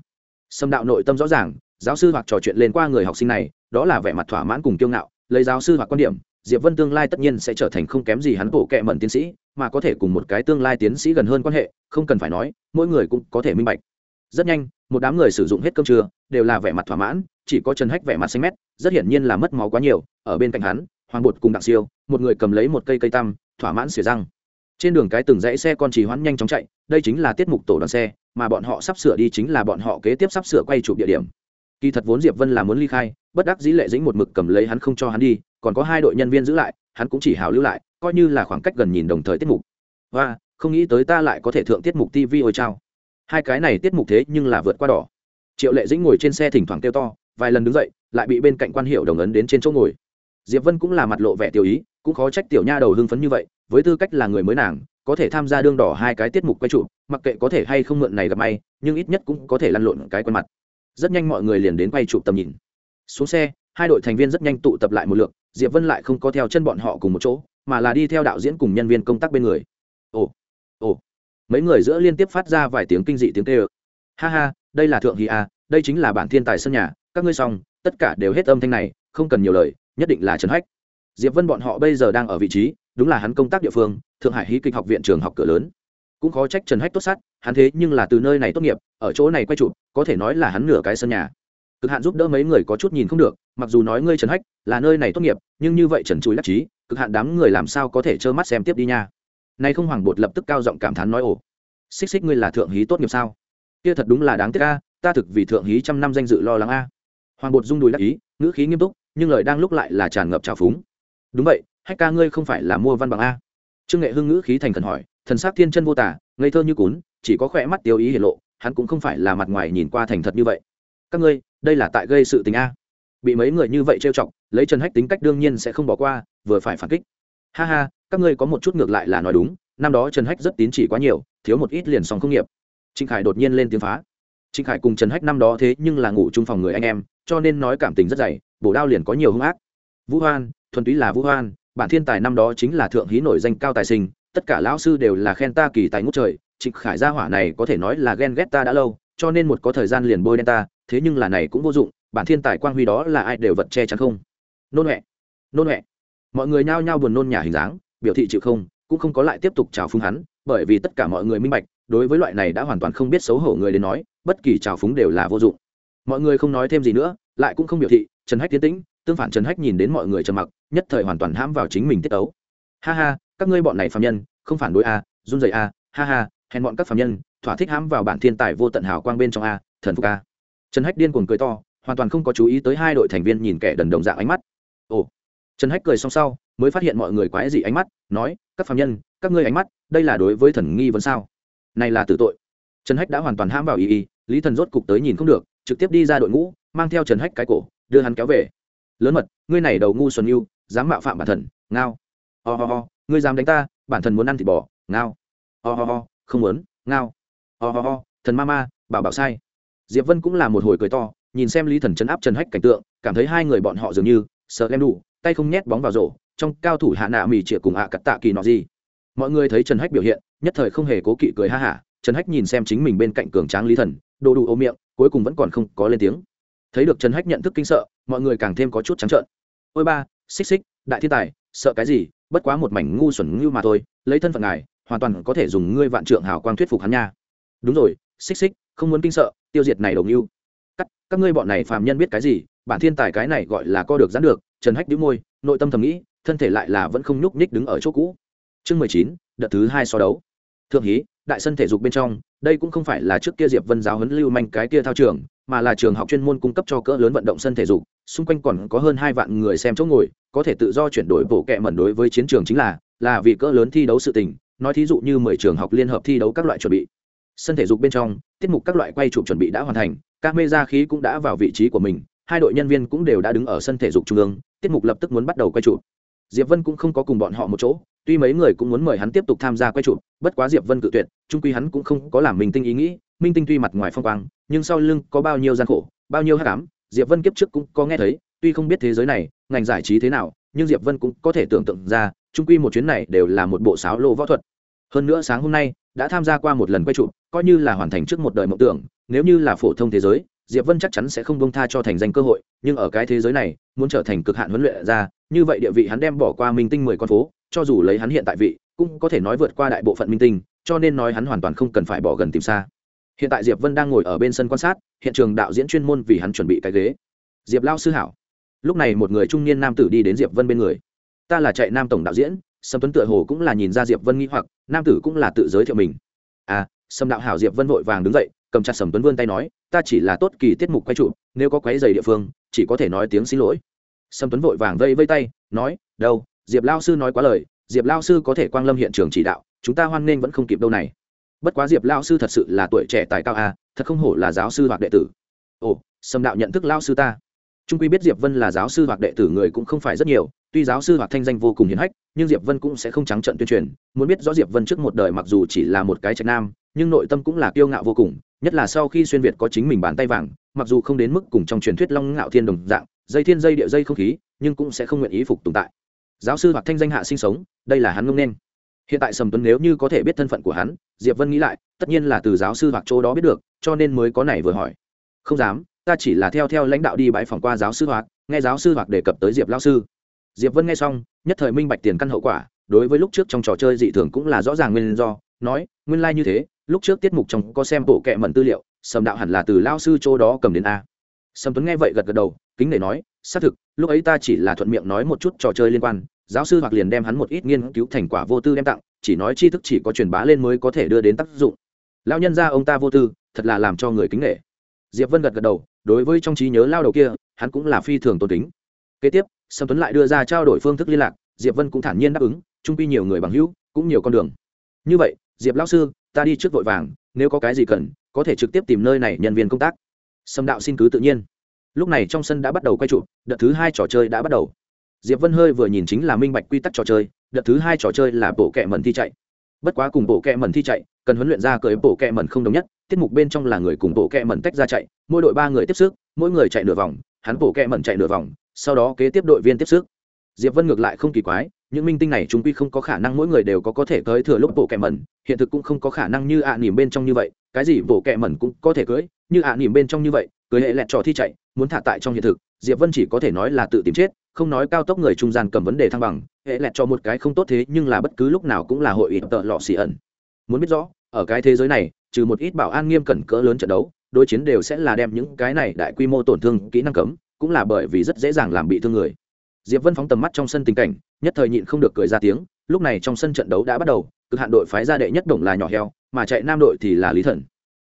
Sâm đạo nội tâm rõ ràng giáo sư hoặc trò chuyện lên qua người học sinh này, đó là vẻ mặt thỏa mãn cùng kiêu ngạo, lấy giáo sư hoặc quan điểm, diệp vân tương lai tất nhiên sẽ trở thành không kém gì hắn bộ kệ mẩn tiến sĩ, mà có thể cùng một cái tương lai tiến sĩ gần hơn quan hệ, không cần phải nói, mỗi người cũng có thể minh bạch. Rất nhanh, một đám người sử dụng hết cơm trưa, đều là vẻ mặt thỏa mãn, chỉ có trần hách vẻ mặt xanh mét, rất hiển nhiên là mất máu quá nhiều, ở bên cạnh hắn, hoàng bột cùng đặng siêu, một người cầm lấy một cây cây tăm, thỏa mãn xỉa răng. Trên đường cái từng dãy xe con trì hoãn nhanh chóng chạy, đây chính là tiết mục tổ đoàn xe, mà bọn họ sắp sửa đi chính là bọn họ kế tiếp sắp sửa quay chụp địa điểm kỳ thật vốn diệp vân là muốn ly khai, bất đắc dĩ lệ dĩnh một mực cầm lấy hắn không cho hắn đi, còn có hai đội nhân viên giữ lại, hắn cũng chỉ hào lưu lại, coi như là khoảng cách gần nhìn đồng thời tiết mục. Và không nghĩ tới ta lại có thể thượng tiết mục tv ôi trao hai cái này tiết mục thế nhưng là vượt qua đỏ. Triệu lệ dĩnh ngồi trên xe thỉnh thoảng kêu to, vài lần đứng dậy, lại bị bên cạnh quan hiệu đồng ấn đến trên chỗ ngồi. Diệp vân cũng là mặt lộ vẻ tiểu ý, cũng khó trách tiểu nha đầu hưng phấn như vậy, với tư cách là người mới nàng, có thể tham gia đương đỏ hai cái tiết mục quay trụ mặc kệ có thể hay không mượn này gặp may, nhưng ít nhất cũng có thể lăn lộn cái quen mặt rất nhanh mọi người liền đến quay chụp tầm nhìn. Xuống xe, hai đội thành viên rất nhanh tụ tập lại một lượng diệp vân lại không có theo chân bọn họ cùng một chỗ, mà là đi theo đạo diễn cùng nhân viên công tác bên người. Ồ ồ. Mấy người giữa liên tiếp phát ra vài tiếng kinh dị tiếng tê ơ ha ha, đây là thượng hi a à, đây chính là bản thiên tài sân nhà, các ngươi xong, tất cả đều hết âm thanh này, không cần nhiều lời, nhất định là trần hách. Diệp vân bọn họ bây giờ đang ở vị trí, đúng là hắn công tác địa phương, thượng hải hí kịch học viện trường học cửa lớn cũng khó trách trần hách tốt sát, hắn thế nhưng là từ nơi này tốt nghiệp, ở chỗ này quay chụp, có thể nói là hắn nửa cái sân nhà. Cực hạn giúp đỡ mấy người có chút nhìn không được, mặc dù nói ngươi trần hách là nơi này tốt nghiệp, nhưng như vậy trần chúi đắc chí, cực hạn đám người làm sao có thể trơ mắt xem tiếp đi nha? Nay không hoàng bột lập tức cao giọng cảm thán nói, ồ, xích xích ngươi là thượng hí tốt nghiệp sao? Kia thật đúng là đáng tiếc a, ta thực vì thượng hí trăm năm danh dự lo lắng a. Hoàng bột rung đùi đắc ý, ngữ khí nghiêm túc, nhưng lời đang lúc lại là tràn ngập trào phúng. Đúng vậy, hách ca ngươi không phải là mua văn bằng a? Trương nghệ hưng ngữ khí thành khẩn hỏi thần sắc thiên chân vô tả, ngây thơ như cún, chỉ có khỏe mắt tiêu ý hiển lộ, hắn cũng không phải là mặt ngoài nhìn qua thành thật như vậy. Các ngươi, đây là tại gây sự tình a. Bị mấy người như vậy trêu chọc, lấy trần hách tính cách đương nhiên sẽ không bỏ qua, vừa phải phản kích. Ha ha, các ngươi có một chút ngược lại là nói đúng, năm đó trần hách rất tín chỉ quá nhiều, thiếu một ít liền xong không nghiệp. Trịnh khải đột nhiên lên tiếng phá. Trịnh khải cùng trần hách năm đó thế nhưng là ngủ chung phòng người anh em, cho nên nói cảm tình rất dày, bổ đao liền có nhiều hung ác. Vũ hoan, thuần túy là vũ hoan, bản thiên tài năm đó chính là thượng hí nổi danh cao tài sinh tất cả lão sư đều là khen ta kỳ tài ngút trời, trịnh khải gia hỏa này có thể nói là ghen ghét ta đã lâu, cho nên một có thời gian liền bôi đen ta, thế nhưng là này cũng vô dụng, bản thiên tài quang huy đó là ai đều vật che chắn không. Nôn huệ nôn huệ mọi người nhao nhao buồn nôn nhà hình dáng, biểu thị chịu không, cũng không có lại tiếp tục chào phúng hắn, bởi vì tất cả mọi người minh bạch, đối với loại này đã hoàn toàn không biết xấu hổ người đến nói, bất kỳ chào phúng đều là vô dụng. Mọi người không nói thêm gì nữa, lại cũng không biểu thị, trần hách tiến tĩnh, tương phản trần hách nhìn đến mọi người trầm mặc, nhất thời hoàn toàn hãm vào chính mình tiết tấu. Ha ha các ngươi bọn này phạm nhân không phản đối a run rẩy a ha ha hèn bọn các phạm nhân thỏa thích hãm vào bản thiên tài vô tận hào quang bên trong a thần phục a. Trần hách điên cuồng cười to hoàn toàn không có chú ý tới hai đội thành viên nhìn kẻ đần đồng dạng ánh mắt. Ồ. Trần hách cười xong sau mới phát hiện mọi người quái dị ánh mắt nói các phạm nhân các ngươi ánh mắt đây là đối với thần nghi vấn sao? Này là tử tội. Trần hách đã hoàn toàn hãm vào y y lý thần rốt cục tới nhìn không được trực tiếp đi ra đội ngũ mang theo trần hách cái cổ đưa hắn kéo về. Lớn mật ngươi này đầu ngu xuẩn yêu dám mạo phạm bản thần ngao. Ho、oh、ho、ho, ngươi dám đánh ta bản thần muốn ăn thịt bò ngao. Ho、oh、ho、ho, không muốn ngao. Ho、oh、ho、ho, thần ma ma bảo bảo sai. Diệp vân cũng là một hồi cười to nhìn xem lý thần chấn áp trần hách cảnh tượng cảm thấy hai người bọn họ dường như sợ lem đủ tay không nhét bóng vào rổ trong cao thủ hạ nạ mì chĩa cùng ạ cắt tạ kỳ nọ gì. Mọi người thấy trần hách biểu hiện nhất thời không hề cố kỵ cười ha hả trần hách nhìn xem chính mình bên cạnh cường tráng lý thần đồ đủ ô miệng cuối cùng vẫn còn không có lên tiếng. Thấy được trần hách nhận thức kinh sợ mọi người càng thêm có chút trắng trợn. Ôi ba xích xích đại thiên tài sợ cái gì bất quá một mảnh ngu xuẩn ngưu mà thôi lấy thân phận ngài hoàn toàn có thể dùng ngươi vạn trượng hào quang thuyết phục hắn nha. Đúng rồi xích xích không muốn kinh sợ tiêu diệt này đồng ngưu các, các ngươi bọn này phàm nhân biết cái gì bản thiên tài cái này gọi là co được gián được trần hách đĩu môi nội tâm thầm nghĩ thân thể lại là vẫn không nhúc nhích đứng ở chỗ cũ. Chương mười chín đợt thứ hai so đấu. Thượng hí đại sân thể dục bên trong đây cũng không phải là trước kia diệp vân giáo huấn lưu manh cái kia thao trường mà là trường học chuyên môn cung cấp cho cỡ lớn vận động sân thể dục, xung quanh còn có hơn hai vạn người xem chỗ ngồi, có thể tự do chuyển đổi bộ kệ mẩn đối với chiến trường chính là là vì cỡ lớn thi đấu sự tình, nói thí dụ như mười trường học liên hợp thi đấu các loại chuẩn bị. Sân thể dục bên trong, tiết mục các loại quay chụp chuẩn bị đã hoàn thành, các mê ra khí cũng đã vào vị trí của mình, hai đội nhân viên cũng đều đã đứng ở sân thể dục trung ương, tiết mục lập tức muốn bắt đầu quay chụp. Diệp vân cũng không có cùng bọn họ một chỗ tuy mấy người cũng muốn mời hắn tiếp tục tham gia quay chụp, bất quá diệp vân cự tuyệt trung quy hắn cũng không có làm minh tinh ý nghĩ. Minh tinh tuy mặt ngoài phong quang, nhưng sau lưng có bao nhiêu gian khổ, bao nhiêu hát cám diệp vân kiếp trước cũng có nghe thấy. Tuy không biết thế giới này, ngành giải trí thế nào, nhưng diệp vân cũng có thể tưởng tượng ra trung quy một chuyến này đều là một bộ sáo lô võ thuật. Hơn nữa sáng hôm nay, đã tham gia qua một lần quay chụp, coi như là hoàn thành trước một đời mộng tưởng, nếu như là phổ thông thế giới diệp vân chắc chắn sẽ không bông tha cho thành danh cơ hội, nhưng ở cái thế giới này, muốn trở thành cực hạn huấn luyện ra, như vậy địa vị hắn đem bỏ qua minh tinh mười con phố, cho dù lấy hắn hiện tại vị, cũng có thể nói vượt qua đại bộ phận minh tinh, cho nên nói hắn hoàn toàn không cần phải bỏ gần tìm xa. Hiện tại diệp vân đang ngồi ở bên sân quan sát, hiện trường đạo diễn chuyên môn vì hắn chuẩn bị cái ghế. Diệp lao sư hảo. Lúc này một người trung niên nam tử đi đến diệp vân bên người. Ta là chạy nam tổng đạo diễn, sâm tuấn tựa hồ cũng là nhìn ra diệp vân nghĩ hoặc, nam tử cũng là tự giới thiệu mình. À sâm đạo hảo diệp vân vội vàng đứng dậy cầm chặt sầm tuấn vươn tay nói, ta chỉ là tốt kỳ tiết mục quay trụ nếu có quấy giày địa phương, chỉ có thể nói tiếng xin lỗi. Sầm tuấn vội vàng vây vây tay, nói, đâu, diệp lao sư nói quá lời, diệp lao sư có thể quang lâm hiện trường chỉ đạo, chúng ta hoan nghênh vẫn không kịp đâu này. Bất quá diệp lao sư thật sự là tuổi trẻ tài cao a thật không hổ là giáo sư hoặc đệ tử. Ồ, sầm đạo nhận thức lao sư ta. Trung quy biết diệp vân là giáo sư hoặc đệ tử người cũng không phải rất nhiều, tuy giáo sư hoặc thanh danh vô cùng hiển hách, nhưng diệp vân cũng sẽ không trắng trận tuyên truyền. Muốn biết rõ diệp vân trước một đời mặc dù chỉ là một cái trạch nam, nhưng nội tâm cũng là kiêu ngạo vô cùng nhất là sau khi xuyên việt có chính mình bàn tay vàng, mặc dù không đến mức cùng trong truyền thuyết long ngạo thiên đồng dạng, dây thiên dây địa dây không khí, nhưng cũng sẽ không nguyện ý phục tồn tại. Giáo sư hoặc thanh danh hạ sinh sống, đây là hắn ngông nên hiện tại sầm tuấn nếu như có thể biết thân phận của hắn, diệp vân nghĩ lại, tất nhiên là từ giáo sư hoặc chỗ đó biết được, cho nên mới có này vừa hỏi. Không dám, ta chỉ là theo theo lãnh đạo đi bãi phòng qua giáo sư hoặc nghe giáo sư hoặc đề cập tới diệp lao sư. Diệp vân nghe xong, nhất thời minh bạch tiền căn hậu quả, đối với lúc trước trong trò chơi dị thường cũng là rõ ràng nguyên do, nói, nguyên lai like như thế lúc trước tiết mục trong có xem bộ kệ mẩn tư liệu, sầm đạo hẳn là từ lao sư chỗ đó cầm đến a. Sầm tuấn nghe vậy gật gật đầu, kính để nói, xác thực, lúc ấy ta chỉ là thuận miệng nói một chút trò chơi liên quan, giáo sư hoặc liền đem hắn một ít nghiên cứu thành quả vô tư đem tặng, chỉ nói tri thức chỉ có truyền bá lên mới có thể đưa đến tác dụng. Lao nhân ra ông ta vô tư, thật là làm cho người kính nghệ diệp vân gật gật đầu, đối với trong trí nhớ lao đầu kia, hắn cũng là phi thường tôn kính. Kế tiếp sâm tuấn lại đưa ra trao đổi phương thức liên lạc, diệp vân cũng thản nhiên đáp ứng, trung quy nhiều người bằng hữu, cũng nhiều con đường. Như vậy, diệp lao sư ta đi trước vội vàng, nếu có cái gì cần, có thể trực tiếp tìm nơi này nhân viên công tác. Sâm đạo xin cứ tự nhiên. Lúc này trong sân đã bắt đầu quay trụ, đợt thứ hai trò chơi đã bắt đầu. Diệp vân hơi vừa nhìn chính là minh bạch quy tắc trò chơi, đợt thứ hai trò chơi là bộ kẹ mẩn thi chạy. Bất quá cùng bộ kẹ mẩn thi chạy, cần huấn luyện ra cởi bộ kẹ mẩn không đồng nhất, tiết mục bên trong là người cùng bộ kẹ mẩn tách ra chạy, mỗi đội ba người tiếp sức, mỗi người chạy nửa vòng, hắn bộ kẹ mẩn chạy nửa vòng, sau đó kế tiếp đội viên tiếp sức. Diệp vân ngược lại không kỳ quái những minh tinh này chúng quy không có khả năng mỗi người đều có có thể cưới thừa lúc bộ kẹ mẩn, hiện thực cũng không có khả năng như ạ à nỉm bên trong như vậy, cái gì bộ kẹ mẩn cũng có thể cưới, như ạ à nỉm bên trong như vậy, cưới hệ lẹt trò thi chạy, muốn thả tại trong hiện thực, diệp vân chỉ có thể nói là tự tìm chết, không nói cao tốc người trung gian cầm vấn đề thăng bằng, hệ lẹt cho một cái không tốt thế nhưng là bất cứ lúc nào cũng là hội ít tợ lọ xì ẩn. Muốn biết rõ, ở cái thế giới này, trừ một ít bảo an nghiêm cẩn cỡ lớn trận đấu, đối chiến đều sẽ là đem những cái này đại quy mô tổn thương kỹ năng cấm, cũng là bởi vì rất dễ dàng làm bị thương người diệp vân phóng tầm mắt trong sân tình cảnh, nhất thời nhịn không được cười ra tiếng, lúc này trong sân trận đấu đã bắt đầu, cực hạn đội phái ra đệ nhất đồng là nhỏ heo, mà chạy nam đội thì là lý thần.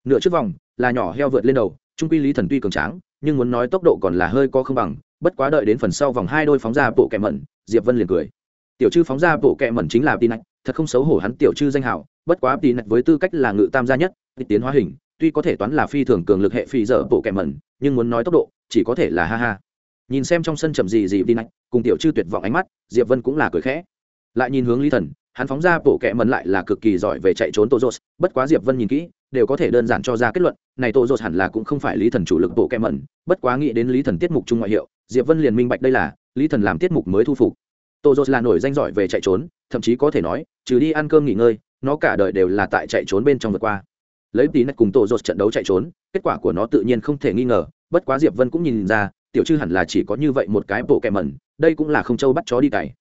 Nửa trước vòng, là nhỏ heo vượt lên đầu, trung quy lý thần tuy cường tráng, nhưng muốn nói tốc độ còn là hơi có không bằng, bất quá đợi đến phần sau vòng hai đôi phóng ra bộ kẹ mẩn, diệp vân liền cười. Tiểu chư phóng ra bộ kẹ mẩn chính là tin nạch, thật không xấu hổ hắn tiểu chư danh hảo bất quá tin nạch với tư cách là ngự tam gia nhất tiến hóa hình, tuy có thể toán là phi thường cường lực hệ phi dở bộ kẹ mẩn, nhưng muốn nói tốc độ, chỉ có thể là ha ha nhìn xem trong sân chậm gì gì đi nạch cùng tiểu chư tuyệt vọng ánh mắt, diệp vân cũng là cười khẽ. Lại nhìn hướng lý thần, hắn phóng ra bộ kẹ mần lại là cực kỳ giỏi về chạy trốn tô dốt bất quá diệp vân nhìn kỹ, đều có thể đơn giản cho ra kết luận, này tô dốt hẳn là cũng không phải lý thần chủ lực bộ kẹ mần bất quá nghĩ đến lý thần tiết mục Chung ngoại hiệu, diệp vân liền minh bạch đây là, lý thần làm tiết mục mới thu phục. Tô dốt là nổi danh giỏi về chạy trốn, thậm chí có thể nói, trừ đi ăn cơm nghỉ ngơi, nó cả đời đều là tại chạy trốn bên trong vượt qua. Lấy tí nách cùng tô dốt trận đấu chạy trốn, kết quả của nó tự nhiên không thể nghi ngờ, bất quá diệp vân cũng nhìn ra tiểu chư hẳn là chỉ có như vậy một cái bộ kẹ mẩn, đây cũng là không châu bắt chó đi cày.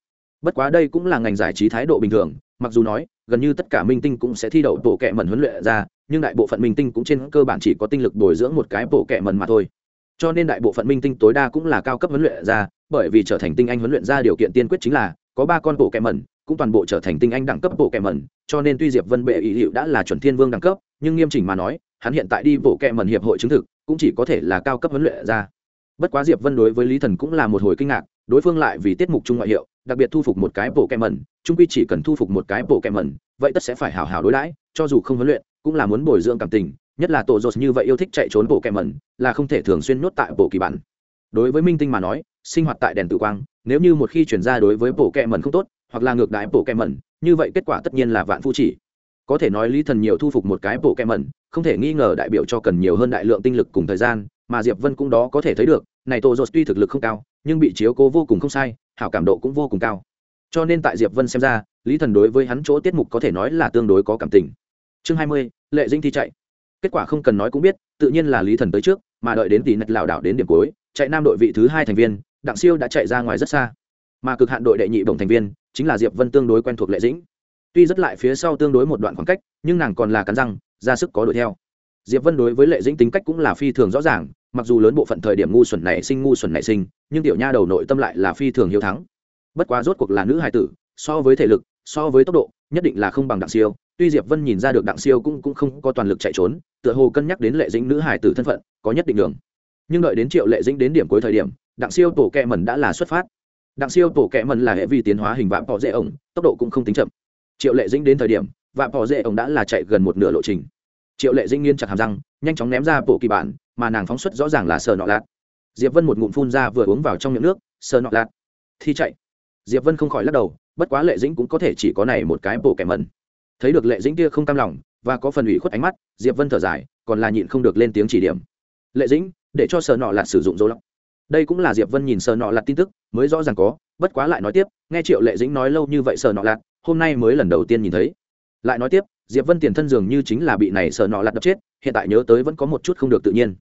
Bất quá đây cũng là ngành giải trí thái độ bình thường, mặc dù nói, gần như tất cả minh tinh cũng sẽ thi đậu bộ kẹ mẩn huấn luyện ra, nhưng đại bộ phận minh tinh cũng trên cơ bản chỉ có tinh lực bồi dưỡng một cái bộ kẹ mẩn mà thôi. Cho nên đại bộ phận minh tinh tối đa cũng là cao cấp huấn luyện ra, bởi vì trở thành tinh anh huấn luyện ra điều kiện tiên quyết chính là, có ba con bộ kẹ mẩn, cũng toàn bộ trở thành tinh anh đẳng cấp bộ kẹ mẩn, cho nên tuy diệp vân bệ ý hiệu đã là chuẩn thiên vương đẳng cấp, nhưng nghiêm chỉnh mà nói, hắn hiện tại đi bộ kẹ mẩn hiệp hội chứng thực, cũng chỉ có thể là cao cấp huấn luyện ra bất quá diệp vân đối với lý thần cũng là một hồi kinh ngạc, đối phương lại vì tiết mục chung ngoại hiệu, đặc biệt thu phục một cái bộ kem mẩn, trung quy chỉ cần thu phục một cái bộ kem mẩn, vậy tất sẽ phải hào hào đối đãi, cho dù không huấn luyện, cũng là muốn bồi dưỡng cảm tình, nhất là tổ dột như vậy yêu thích chạy trốn bộ kem mẩn, là không thể thường xuyên nhốt tại bộ kỳ bản. Đối với minh tinh mà nói, sinh hoạt tại đèn tử quang, nếu như một khi chuyển ra đối với bộ kem mẩn không tốt, hoặc là ngược đại bộ kem mẩn, như vậy kết quả tất nhiên là vạn phu chỉ. Có thể nói lý thần nhiều thu phục một cái bộ kem mẩn, không thể nghi ngờ đại biểu cho cần nhiều hơn đại lượng tinh lực cùng thời gian mà diệp vân cũng đó có thể thấy được, này tổ dột tuy thực lực không cao, nhưng bị chiếu cố vô cùng không sai, hảo cảm độ cũng vô cùng cao. Cho nên tại diệp vân xem ra, lý thần đối với hắn chỗ tiết mục có thể nói là tương đối có cảm tình. Chương hai mươi, lệ dinh thi chạy. Kết quả không cần nói cũng biết, tự nhiên là lý thần tới trước, mà đợi đến tỷ nạch lảo đảo đến điểm cuối, chạy nam đội vị thứ hai thành viên, đặng siêu đã chạy ra ngoài rất xa. Mà cực hạn đội đệ nhị bổng thành viên, chính là diệp vân tương đối quen thuộc lệ dĩnh. Tuy rất lại phía sau tương đối một đoạn khoảng cách, nhưng nàng còn là cắn răng, ra sức có đuổi theo diệp vân đối với lệ dĩnh tính cách cũng là phi thường rõ ràng, mặc dù lớn bộ phận thời điểm ngu xuẩn này sinh ngu xuẩn này sinh, nhưng tiểu nha đầu nội tâm lại là phi thường hiếu thắng. Bất quá rốt cuộc là nữ hài tử, so với thể lực, so với tốc độ, nhất định là không bằng đặng siêu. Tuy diệp vân nhìn ra được đặng siêu cũng cũng không có toàn lực chạy trốn, tựa hồ cân nhắc đến lệ dĩnh nữ hài tử thân phận, có nhất định đường. Nhưng đợi đến triệu lệ dĩnh đến điểm cuối thời điểm, đặng siêu tổ kẹ mẩn đã là xuất phát. Đặng siêu tổ kẹ mẩn là hệ vi tiến hóa hình vạm bỏ dễ ổng, tốc độ cũng không tính chậm. Triệu lệ dĩnh đến thời điểm, vạm bỏ dễ ổng đã là chạy gần một nửa lộ trình triệu lệ dĩnh nghiên chặt hàm răng, nhanh chóng ném ra bộ kỳ bản, mà nàng phóng xuất rõ ràng là sờ nọ lạt. Diệp vân một ngụm phun ra vừa uống vào trong miệng nước sờ nọ lạt, thi chạy. Diệp vân không khỏi lắc đầu, bất quá lệ dĩnh cũng có thể chỉ có này một cái bộ kẻ mẩn. Thấy được lệ dĩnh kia không cam lòng, và có phần ủy khuất ánh mắt, diệp vân thở dài, còn là nhịn không được lên tiếng chỉ điểm. Lệ dĩnh, để cho sờ nọ lạt sử dụng dối lọc. Đây cũng là diệp vân nhìn sờ nọ lạt tin tức, mới rõ ràng có, bất quá lại nói tiếp, nghe triệu lệ dĩnh nói lâu như vậy sờ nọ lạt, hôm nay mới lần đầu tiên nhìn thấy. Lại nói tiếp diệp vân tiền thân dường như chính là bị này sờ nọ lạt đập chết, hiện tại nhớ tới vẫn có một chút không được tự nhiên.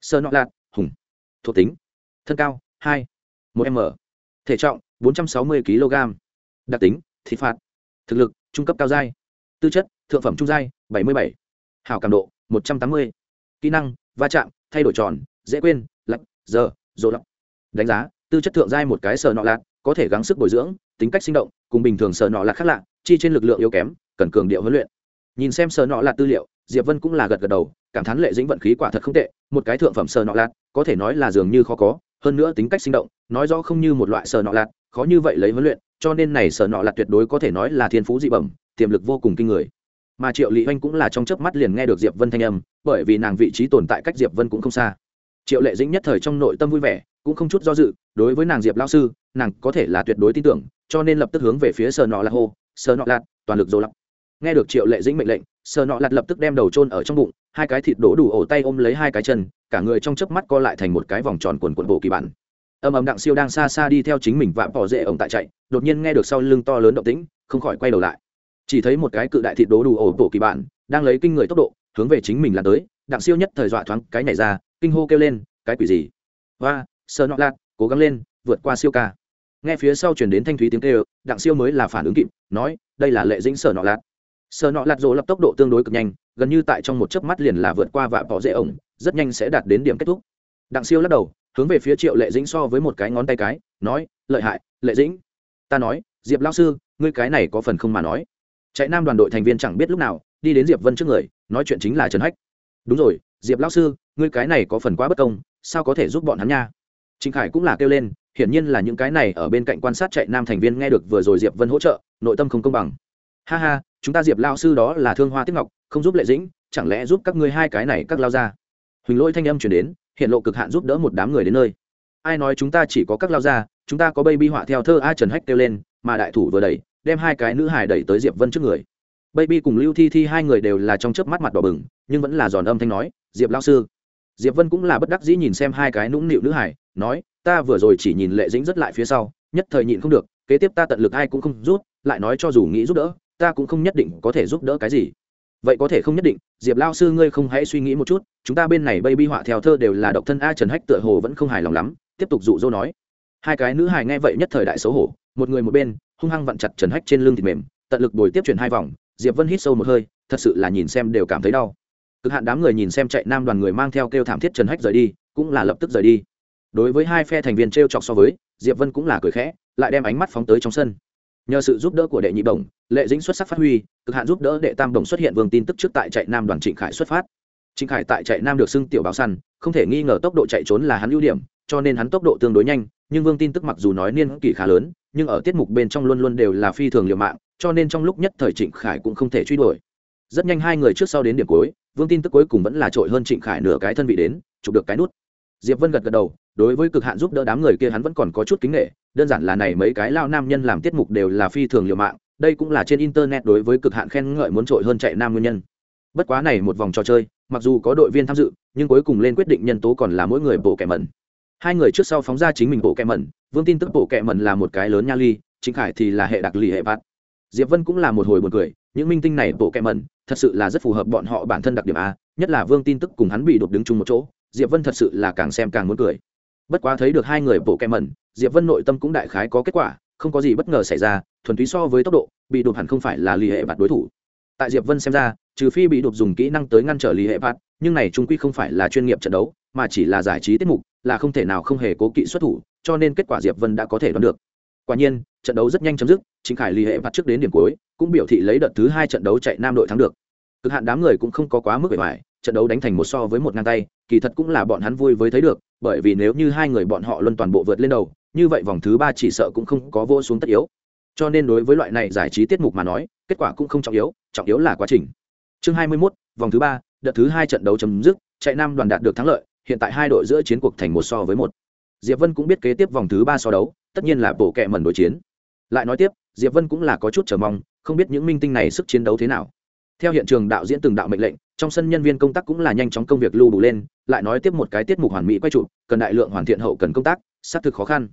Sờ nọ lạt, hùng. Thuộc tính. Thân cao, hai. Một m. Thể trọng, bốn trăm sáu mươi kg. Đặc tính thịt phạt. Thực lực, trung cấp cao giai. Tư chất, thượng phẩm trung giai, bảy mươi bảy. Hảo cảm độ, một trăm tám mươi. Kỹ năng, va chạm, thay đổi tròn, dễ quên lạnh giờ, dỗ lọc đánh giá, tư chất thượng giai một cái sờ nọ lạc có thể gắng sức bồi dưỡng, tính cách sinh động, cùng bình thường sờ nọ lạc khác lạ, chi trên lực lượng yếu kém, cần cường điệu huấn luyện nhìn xem sờ nọ lạt tư liệu diệp vân cũng là gật gật đầu cảm thán lệ dĩnh vận khí quả thật không tệ một cái thượng phẩm sờ nọ lạt, có thể nói là dường như khó có hơn nữa tính cách sinh động nói rõ không như một loại sờ nọ lạt khó như vậy lấy huấn luyện cho nên này sờ nọ lạt tuyệt đối có thể nói là thiên phú dị bẩm tiềm lực vô cùng kinh người. Mà triệu lị oanh cũng là trong chớp mắt liền nghe được diệp vân thanh âm bởi vì nàng vị trí tồn tại cách diệp vân cũng không xa. Triệu lệ dĩnh nhất thời trong nội tâm vui vẻ cũng không chút do dự đối với nàng diệp lao sư nàng có thể là tuyệt đối tin tưởng cho nên lập tức hướng về phía sờ nọ lạt hô sờ nọ lạt toàn lực dỗ lọc nghe được triệu lệ dĩnh mệnh lệnh sờ nọ lạt lập tức đem đầu trôn ở trong bụng, hai cái thịt đổ đủ ổ tay ôm lấy hai cái chân, cả người trong chớp mắt co lại thành một cái vòng tròn quần quần bộ kỳ bản. Âm ầm đặng siêu đang xa xa đi theo chính mình và bỏ rễ ổng tại chạy, đột nhiên nghe được sau lưng to lớn động tĩnh, không khỏi quay đầu lại. Chỉ thấy một cái cự đại thịt đố đủ ổ bộ kỳ bản, đang lấy kinh người tốc độ, hướng về chính mình là tới, đặng siêu nhất thời dọa thoáng cái nhảy ra, kinh hô kêu lên, cái quỷ gì? Và sờ nọ lạt, cố gắng lên, vượt qua siêu ca. Nghe phía sau chuyển đến thanh thúy tiếng kêu, đặng siêu mới là phản ứng kịp, nói, đây là lệ dĩnh sở nọ lạt sở nọ lạt rồ lập tốc độ tương đối cực nhanh, gần như tại trong một chớp mắt liền là vượt qua vạ bỏ dễ ổng, rất nhanh sẽ đạt đến điểm kết thúc. Đặng siêu lắc đầu, hướng về phía triệu lệ dĩnh so với một cái ngón tay cái, nói, lợi hại, lệ dĩnh. Ta nói, diệp lao sư, ngươi cái này có phần không mà nói. Chạy nam đoàn đội thành viên chẳng biết lúc nào, đi đến diệp vân trước người, nói chuyện chính là trần hách. Đúng rồi, diệp lao sư, ngươi cái này có phần quá bất công, sao có thể giúp bọn hắn nha? Trịnh khải cũng là kêu lên, hiển nhiên là những cái này ở bên cạnh quan sát chạy nam thành viên nghe được vừa rồi diệp vân hỗ trợ, nội tâm không công bằng. Ha ha chúng ta diệp lao sư đó là thương hoa tiếp ngọc, không giúp lệ dĩnh, chẳng lẽ giúp các ngươi hai cái này các lao ra huỳnh lỗi thanh âm chuyển đến, hiện lộ cực hạn giúp đỡ một đám người đến nơi. Ai nói chúng ta chỉ có các lao ra chúng ta có baby họa theo thơ a trần hách kêu lên, mà đại thủ vừa đẩy, đem hai cái nữ hài đẩy tới diệp vân trước người. Baby cùng lưu thi thi hai người đều là trong chớp mắt mặt đỏ bừng, nhưng vẫn là giòn âm thanh nói, diệp lao sư. Diệp vân cũng là bất đắc dĩ nhìn xem hai cái nũng nịu nữ hài, nói, ta vừa rồi chỉ nhìn lệ dĩnh rất lại phía sau, nhất thời nhịn không được, kế tiếp ta tận lực ai cũng không rút, lại nói cho dù nghĩ giúp đỡ ta cũng không nhất định có thể giúp đỡ cái gì. Vậy có thể không nhất định, diệp lao sư ngươi không hãy suy nghĩ một chút, chúng ta bên này baby họa theo thơ đều là độc thân a trần hách tựa hồ vẫn không hài lòng lắm, tiếp tục dụ dỗ nói. Hai cái nữ hài nghe vậy nhất thời đại xấu hổ, một người một bên, hung hăng vặn chặt trần hách trên lưng thịt mềm, tận lực bồi tiếp chuyển hai vòng, diệp vân hít sâu một hơi, thật sự là nhìn xem đều cảm thấy đau. Cực hạn đám người nhìn xem chạy nam đoàn người mang theo kêu thảm thiết trần hách rời đi, cũng là lập tức rời đi. Đối với hai phe thành viên t r e o chọc so với, diệp vân cũng là cười khẽ, lại đem ánh mắt phóng tới trong sân nhờ sự giúp đỡ của đệ nhị đồng, lệ dĩnh xuất sắc phát huy, cực hạn giúp đỡ đệ tam đồng xuất hiện vương tin tức trước tại chạy nam đoàn trịnh khải xuất phát. Trịnh khải tại chạy nam được xưng tiểu báo săn, không thể nghi ngờ tốc độ chạy trốn là hắn ưu điểm, cho nên hắn tốc độ tương đối nhanh, nhưng vương tin tức mặc dù nói niên kỷ khá lớn, nhưng ở tiết mục bên trong luôn luôn đều là phi thường liều mạng, cho nên trong lúc nhất thời trịnh khải cũng không thể truy đuổi. Rất nhanh hai người trước sau đến điểm cuối, vương tin tức cuối cùng vẫn là trội hơn trịnh khải nửa cái thân vị đến, chụp được cái nút. Diệp vân gật gật đầu, đối với cực hạn giúp đỡ đám người kia hắn vẫn còn có chút kính nghệ đơn giản là này mấy cái lao nam nhân làm tiết mục đều là phi thường liều mạng, đây cũng là trên internet đối với cực hạn khen ngợi muốn trội hơn chạy nam nguyên nhân. Bất quá này một vòng trò chơi, mặc dù có đội viên tham dự, nhưng cuối cùng lên quyết định nhân tố còn là mỗi người bộ kẻ mẩn. Hai người trước sau phóng ra chính mình bộ kẻ mẩn, vương tin tức bộ kẻ mẩn là một cái lớn nha ly chính khải thì là hệ đặc lì hệ bát. Diệp vân cũng là một hồi buồn cười, những minh tinh này bộ kẻ mẩn, thật sự là rất phù hợp bọn họ bản thân đặc điểm a, nhất là vương tin tức cùng hắn bị đột đứng chung một chỗ, diệp vân thật sự là càng xem càng muốn cười bất quá thấy được hai người bộ kem mẩn, diệp vân nội tâm cũng đại khái có kết quả, không có gì bất ngờ xảy ra, thuần túy so với tốc độ, bị đột hẳn không phải là lì hệ bạt đối thủ. Tại diệp vân xem ra, trừ phi bị đột dùng kỹ năng tới ngăn trở lì hệ bạt nhưng này trung quy không phải là chuyên nghiệp trận đấu, mà chỉ là giải trí tiết mục, là không thể nào không hề cố kỵ xuất thủ, cho nên kết quả diệp vân đã có thể đoán được. Quả nhiên, trận đấu rất nhanh chấm dứt, chính khải lì hệ bạt trước đến điểm cuối, cũng biểu thị lấy đợt thứ hai trận đấu chạy nam đội thắng được. Cực hạn đám người cũng không có quá mức bề ngoài trận đấu đánh thành một so với một ngang tay kỳ thật cũng là bọn hắn vui với thấy được bởi vì nếu như hai người bọn họ luân toàn bộ vượt lên đầu như vậy vòng thứ ba chỉ sợ cũng không có vô xuống tất yếu. Cho nên đối với loại này giải trí tiết mục mà nói kết quả cũng không trọng yếu trọng yếu là quá trình. Chương hai mươi 21, vòng thứ ba đợt thứ hai trận đấu chấm dứt chạy nam đoàn đạt được thắng lợi hiện tại hai đội giữa chiến cuộc thành một so với một. Diệp vân cũng biết kế tiếp vòng thứ ba so đấu tất nhiên là bộ kệ mẩn đối chiến. Lại nói tiếp diệp vân cũng là có chút chờ mong không biết những minh tinh này sức chiến đấu thế nào. Theo hiện trường đạo diễn từng đạo mệnh lệnh trong sân nhân viên công tác cũng là nhanh chóng công việc lưu đủ lên, lại nói tiếp một cái tiết mục hoàn mỹ quay trụ, cần đại lượng hoàn thiện hậu cần công tác, xác thực khó khăn.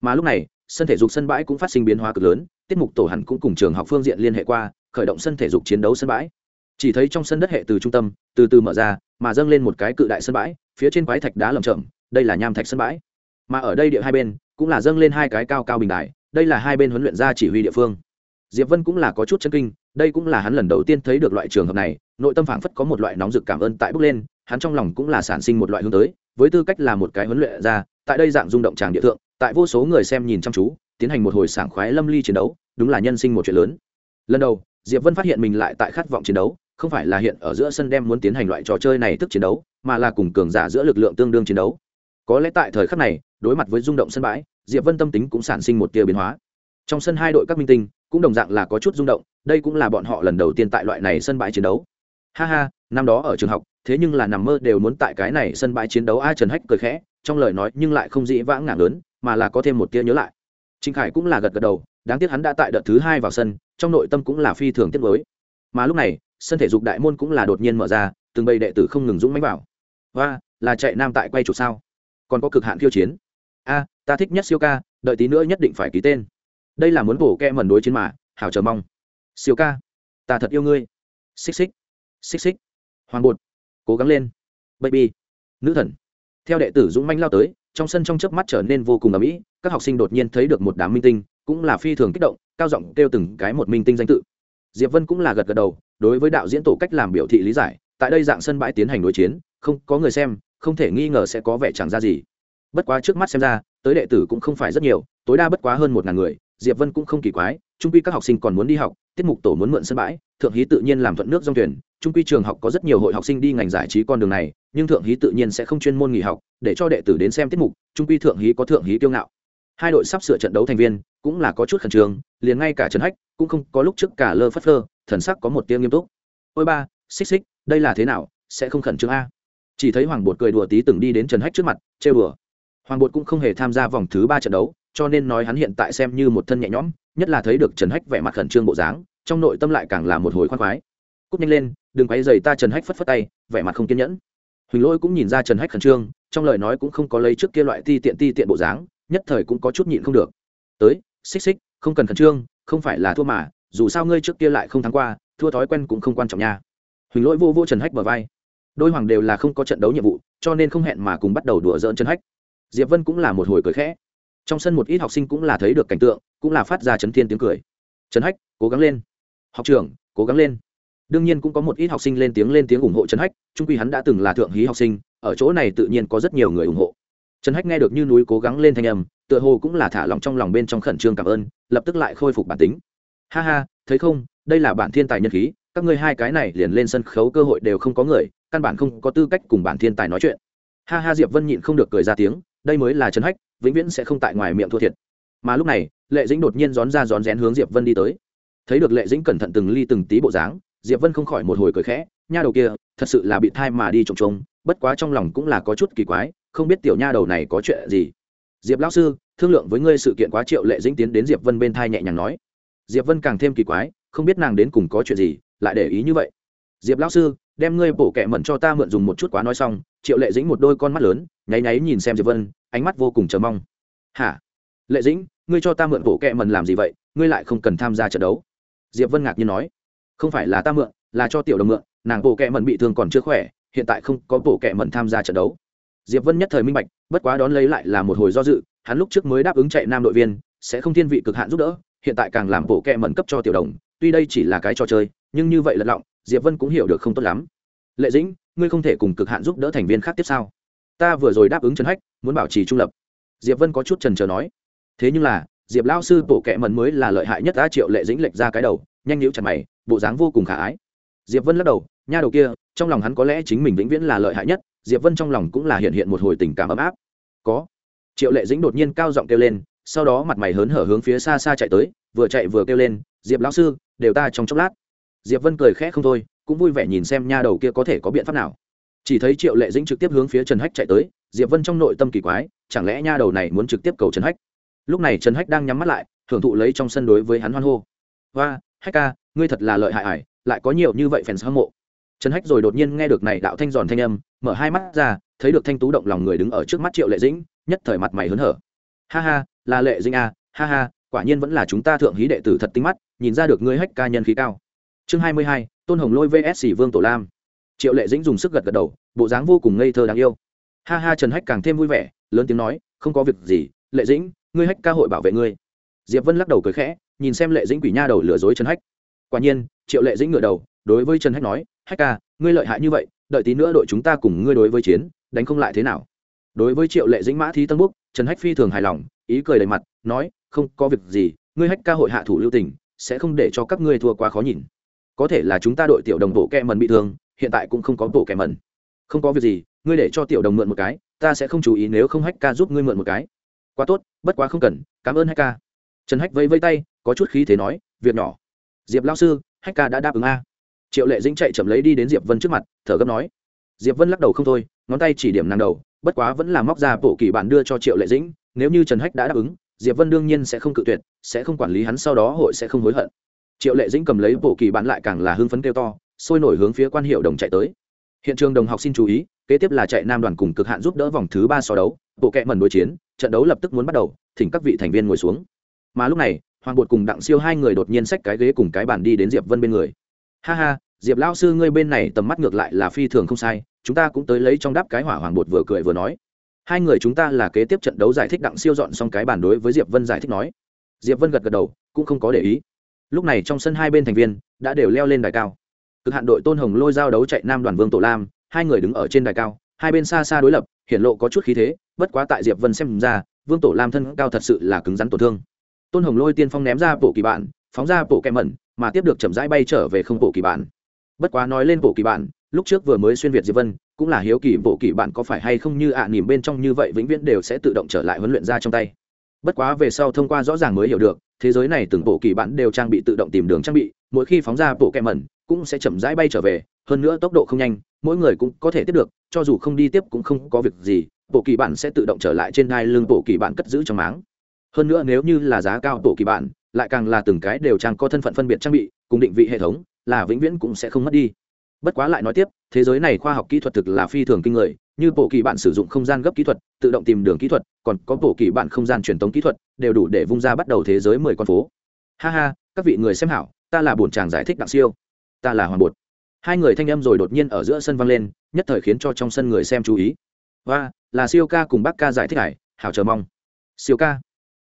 Mà lúc này, sân thể dục sân bãi cũng phát sinh biến hóa cực lớn, tiết mục tổ hẳn cũng cùng trường học phương diện liên hệ qua, khởi động sân thể dục chiến đấu sân bãi. Chỉ thấy trong sân đất hệ từ trung tâm, từ từ mở ra, mà dâng lên một cái cự đại sân bãi, phía trên quái thạch đá lầm chậm đây là nham thạch sân bãi. Mà ở đây địa hai bên, cũng là dâng lên hai cái cao cao bình đài, đây là hai bên huấn luyện gia chỉ huy địa phương diệp vân cũng là có chút chân kinh, đây cũng là hắn lần đầu tiên thấy được loại trường hợp này, nội tâm phảng phất có một loại nóng rực cảm ơn tại bước lên, hắn trong lòng cũng là sản sinh một loại hướng tới, với tư cách là một cái huấn luyện ra tại đây dạng rung động tràng địa thượng, tại vô số người xem nhìn chăm chú, tiến hành một hồi sảng khoái lâm ly chiến đấu, đúng là nhân sinh một chuyện lớn. Lần đầu, diệp vân phát hiện mình lại tại khát vọng chiến đấu, không phải là hiện ở giữa sân đem muốn tiến hành loại trò chơi này thức chiến đấu, mà là cùng cường giả giữa lực lượng tương đương chiến đấu. Có lẽ tại thời khắc này, đối mặt với rung động sân bãi, diệp vân tâm tính cũng sản sinh một tia biến hóa. Trong sân hai đội các minh tinh cũng đồng dạng là có chút rung động, đây cũng là bọn họ lần đầu tiên tại loại này sân bãi chiến đấu. Ha ha, năm đó ở trường học, thế nhưng là nằm mơ đều muốn tại cái này sân bãi chiến đấu ai trần hách cười khẽ, trong lời nói nhưng lại không dĩ vãng ngạc lớn, mà là có thêm một tia nhớ lại. Trịnh khải cũng là gật gật đầu, đáng tiếc hắn đã tại đợt thứ hai vào sân, trong nội tâm cũng là phi thường tiết mới mà lúc này, sân thể dục đại môn cũng là đột nhiên mở ra, từng bầy đệ tử không ngừng dũng mánh vào. Và là chạy nam tại quay chủ sao? Còn có cực hạn khiêu chiến. A, ta thích nhất siêu ca, đợi tí nữa nhất định phải ký tên đây là muốn bổ kẹ mẩn đối chiến mà, hảo chờ mong. Siêu ca, ta thật yêu ngươi. Xích xích xích xích. Hoàng bột, cố gắng lên. Baby, nữ thần. Theo đệ tử dũng manh lao tới, trong sân trong chớp mắt trở nên vô cùng ầm ĩ, các học sinh đột nhiên thấy được một đám minh tinh, cũng là phi thường kích động, cao giọng kêu từng cái một minh tinh danh tự. Diệp vân cũng là gật gật đầu, đối với đạo diễn tổ cách làm biểu thị lý giải, tại đây dạng sân bãi tiến hành đối chiến, không có người xem, không thể nghi ngờ sẽ có vẻ chẳng ra gì. Bất quá trước mắt xem ra, tới đệ tử cũng không phải rất nhiều, tối đa bất quá hơn một ngàn người diệp vân cũng không kỳ quái, trung quy các học sinh còn muốn đi học, tiết mục tổ muốn mượn sân bãi, thượng hí tự nhiên làm thuận nước dòng thuyền, trung quy trường học có rất nhiều hội học sinh đi ngành giải trí con đường này, nhưng thượng hí tự nhiên sẽ không chuyên môn nghỉ học, để cho đệ tử đến xem tiết mục, trung quy thượng hí có thượng hí kiêu ngạo. Hai đội sắp sửa trận đấu thành viên, cũng là có chút khẩn trương, liền ngay cả trần hách cũng không có lúc trước cả lơ phất lơ thần sắc có một tiếng nghiêm túc. Ôi ba, xích xích, đây là thế nào, sẽ không khẩn trương a? Chỉ thấy hoàng bột cười đùa tí từng đi đến trần hách trước mặt chê bừa hoàng bột cũng không hề tham gia vòng thứ ba trận đấu cho nên nói hắn hiện tại xem như một thân nhẹ nhõm, nhất là thấy được trần hách vẻ mặt khẩn trương bộ dáng, trong nội tâm lại càng là một hồi khoan khoái. Cúp nhanh lên, đừng quay dày ta trần hách phất phất tay, vẻ mặt không kiên nhẫn. Huỳnh lỗi cũng nhìn ra trần hách khẩn trương, trong lời nói cũng không có lấy trước kia loại ti tiện ti tiện bộ dáng, nhất thời cũng có chút nhịn không được. Tới, xích xích, không cần khẩn trương, không phải là thua mà, dù sao ngươi trước kia lại không thắng qua, thua thói quen cũng không quan trọng nha. Huỳnh lỗi vô vô trần hách bờ vai. Đôi hoàng đều là không có trận đấu nhiệm vụ, cho nên không hẹn mà cùng bắt đầu đùa dỡn trần hách. Diệp vân cũng là một hồi cười khẽ trong sân một ít học sinh cũng là thấy được cảnh tượng, cũng là phát ra chấn thiên tiếng cười. Trần hách, cố gắng lên. Học trưởng, cố gắng lên. Đương nhiên cũng có một ít học sinh lên tiếng lên tiếng ủng hộ trần hách trung quy hắn đã từng là thượng hí học sinh, ở chỗ này tự nhiên có rất nhiều người ủng hộ. Trần hách nghe được như núi cố gắng lên thanh âm, tựa hồ cũng là thả lòng trong lòng bên trong khẩn trương cảm ơn, lập tức lại khôi phục bản tính. Ha ha, thấy không, đây là bản thiên tài nhân khí, các ngươi hai cái này liền lên sân khấu cơ hội đều không có người, căn bản không có tư cách cùng bản thiên tài nói chuyện. Ha ha, diệp vân nhịn không được cười ra tiếng đây mới là trần hách, vĩnh viễn sẽ không tại ngoài miệng thua thiệt. Mà lúc này, lệ dĩnh đột nhiên rón ra rón rén hướng diệp vân đi tới. Thấy được lệ dĩnh cẩn thận từng ly từng tí bộ dáng, diệp vân không khỏi một hồi cười khẽ, nha đầu kia, thật sự là bị thai mà đi trồng trông bất quá trong lòng cũng là có chút kỳ quái, không biết tiểu nha đầu này có chuyện gì. Diệp lão sư, thương lượng với ngươi sự kiện quá triệu lệ dĩnh tiến đến diệp vân bên thai nhẹ nhàng nói. Diệp vân càng thêm kỳ quái, không biết nàng đến cùng có chuyện gì, lại để ý như vậy. Diệp lão sư đem ngươi bổ kẹ mẩn cho ta mượn dùng một chút quá nói xong, triệu lệ dĩnh một đôi con mắt lớn, nháy nháy nhìn xem diệp vân, ánh mắt vô cùng chờ mong. Hả? Lệ dĩnh, ngươi cho ta mượn bổ kẹ mẩn làm gì vậy? Ngươi lại không cần tham gia trận đấu. Diệp vân ngạc nhiên nói. Không phải là ta mượn, là cho tiểu đồng mượn, nàng bổ kẹ mẩn bị thương còn chưa khỏe, hiện tại không có bổ kẹ mẩn tham gia trận đấu. Diệp vân nhất thời minh bạch, bất quá đón lấy lại là một hồi do dự, hắn lúc trước mới đáp ứng chạy nam đội viên, sẽ không thiên vị cực hạn giúp đỡ, hiện tại càng làm bổ kẹ mẩn cấp cho tiểu đồng, tuy đây chỉ là cái trò chơi, nhưng như vậy lật lọng diệp vân cũng hiểu được không tốt lắm. Lệ dĩnh, ngươi không thể cùng cực hạn giúp đỡ thành viên khác tiếp sao ta vừa rồi đáp ứng trần hách, muốn bảo trì trung lập. Diệp vân có chút trần trờ nói. Thế nhưng là, diệp lao sư bộ kệ mần mới là lợi hại nhất đã triệu lệ dĩnh lệch ra cái đầu, nhanh nhíu chặt mày, bộ dáng vô cùng khả ái. Diệp vân lắc đầu, nha đầu kia, trong lòng hắn có lẽ chính mình vĩnh viễn là lợi hại nhất, diệp vân trong lòng cũng là hiện hiện một hồi tình cảm ấm áp. Có. Triệu lệ dĩnh đột nhiên cao giọng kêu lên, sau đó mặt mày hớn hở hướng phía xa xa chạy tới, vừa chạy vừa kêu lên, diệp lão sư, đều ta trong chốc lát diệp vân cười khẽ không thôi, cũng vui vẻ nhìn xem nha đầu kia có thể có biện pháp nào. Chỉ thấy triệu lệ dĩnh trực tiếp hướng phía trần hách chạy tới, diệp vân trong nội tâm kỳ quái, chẳng lẽ nha đầu này muốn trực tiếp cầu trần hách? Lúc này trần hách đang nhắm mắt lại, thưởng thụ lấy trong sân đối với hắn hoan hô. Và hách ca, ngươi thật là lợi hại ải, lại có nhiều như vậy fans hâm mộ. Trần hách rồi đột nhiên nghe được này đạo thanh giòn thanh âm, mở hai mắt ra, thấy được thanh tú động lòng người đứng ở trước mắt triệu lệ dĩnh, nhất thời mặt mày hớn hở. Ha ha, là lệ dĩnh à ha ha, quả nhiên vẫn là chúng ta thượng hí đệ tử thật tinh mắt, nhìn ra được ngươi hách ca nhân khí cao chương hai mươi hai, tôn hồng lôi vs vương tổ lam. Triệu lệ dĩnh dùng sức gật gật đầu, bộ dáng vô cùng ngây thơ đáng yêu. Ha ha, trần hách càng thêm vui vẻ, lớn tiếng nói, không có việc gì, lệ dĩnh, ngươi hách ca hội bảo vệ ngươi. Diệp vân lắc đầu cười khẽ, nhìn xem lệ dĩnh quỷ nha đầu lừa dối trần hách. Quả nhiên, triệu lệ dĩnh ngửa đầu, đối với trần hách nói, hách ca, ngươi lợi hại như vậy, đợi tí nữa đội chúng ta cùng ngươi đối với chiến, đánh không lại thế nào. Đối với triệu lệ dĩnh mã thi tân búc, trần hách phi thường hài lòng, ý cười đầy mặt, nói, không có việc gì, ngươi hách ca hội hạ thủ lưu tình, sẽ không để cho các ngươi thua quá khó nhìn có thể là chúng ta đội tiểu đồng bộ kẹ mần bị thương, hiện tại cũng không có bộ kẹ mần. Không có việc gì, ngươi để cho tiểu đồng mượn một cái, ta sẽ không chú ý nếu không hách ca giúp ngươi mượn một cái. Quá tốt, bất quá không cần, cảm ơn hách ca. Trần hách vẫy vẫy tay, có chút khí thế nói, việc nhỏ. Diệp lao sư, hách ca đã đáp ứng a. Triệu lệ dĩnh chạy chậm lấy đi đến diệp vân trước mặt, thở gấp nói. Diệp vân lắc đầu không thôi, ngón tay chỉ điểm nàng đầu, bất quá vẫn là móc ra bộ kỳ bản đưa cho triệu lệ dĩnh, nếu như trần hách đã đáp ứng, diệp vân đương nhiên sẽ không cự tuyệt, sẽ không quản lý hắn sau đó hội sẽ không hối hận triệu lệ dĩnh cầm lấy bộ kỳ bản lại càng là hưng phấn kêu to, sôi nổi hướng phía quan hiệu đồng chạy tới. Hiện trường đồng học xin chú ý, kế tiếp là chạy nam đoàn cùng cực hạn giúp đỡ vòng thứ ba so đấu, bộ kẹ mần đối chiến, trận đấu lập tức muốn bắt đầu, thỉnh các vị thành viên ngồi xuống. Mà lúc này, hoàng bột cùng đặng siêu hai người đột nhiên xách cái ghế cùng cái bàn đi đến diệp vân bên người. Ha ha, diệp lao sư ngươi bên này tầm mắt ngược lại là phi thường không sai, chúng ta cũng tới lấy trong đáp cái hỏa. Hoàng bột vừa cười vừa nói. Hai người chúng ta là kế tiếp trận đấu giải thích đặng siêu dọn xong cái bàn đối với diệp vân giải thích nói. Diệp vân gật gật đầu, cũng không có để ý lúc này trong sân hai bên thành viên đã đều leo lên đài cao. Cực hạn đội tôn hồng lôi giao đấu chạy nam đoàn vương tổ lam hai người đứng ở trên đài cao hai bên xa xa đối lập hiện lộ có chút khí thế bất quá tại diệp vân xem ra vương tổ lam thân cao thật sự là cứng rắn tổn thương. Tôn hồng lôi tiên phong ném ra bộ kỳ bản phóng ra bộ kẹ mẩn mà tiếp được chậm rãi bay trở về không bộ kỳ bản. Bất quá nói lên bộ kỳ bản lúc trước vừa mới xuyên việt diệp vân cũng là hiếu kỳ bộ kỳ bản có phải hay không như ạ à, nỉm bên trong như vậy vĩnh viễn đều sẽ tự động trở lại huấn luyện ra trong tay. Bất quá về sau thông qua rõ ràng mới hiểu được thế giới này từng bộ kỳ bản đều trang bị tự động tìm đường trang bị, mỗi khi phóng ra bộ kẹ mẩn, cũng sẽ chậm rãi bay trở về, hơn nữa tốc độ không nhanh, mỗi người cũng có thể tiếp được, cho dù không đi tiếp cũng không có việc gì, bộ kỳ bản sẽ tự động trở lại trên hai lưng bộ kỳ bản cất giữ trong máng. Hơn nữa nếu như là giá cao bộ kỳ bản, lại càng là từng cái đều trang có thân phận phân biệt trang bị, cùng định vị hệ thống, là vĩnh viễn cũng sẽ không mất đi bất quá lại nói tiếp, thế giới này khoa học kỹ thuật thực là phi thường kinh người, như bộ kỳ bạn sử dụng không gian gấp kỹ thuật, tự động tìm đường kỹ thuật, còn có bộ kỳ bạn không gian truyền tống kỹ thuật, đều đủ để vung ra bắt đầu thế giới mười con phố. Ha ha, các vị người xem hảo, ta là bổn chàng giải thích đặng siêu. Ta là hoàng bột. Hai người thanh âm rồi đột nhiên ở giữa sân vang lên, nhất thời khiến cho trong sân người xem chú ý. Và là siêu ca cùng bác ca giải thích hải, hảo chờ mong. Siêu ca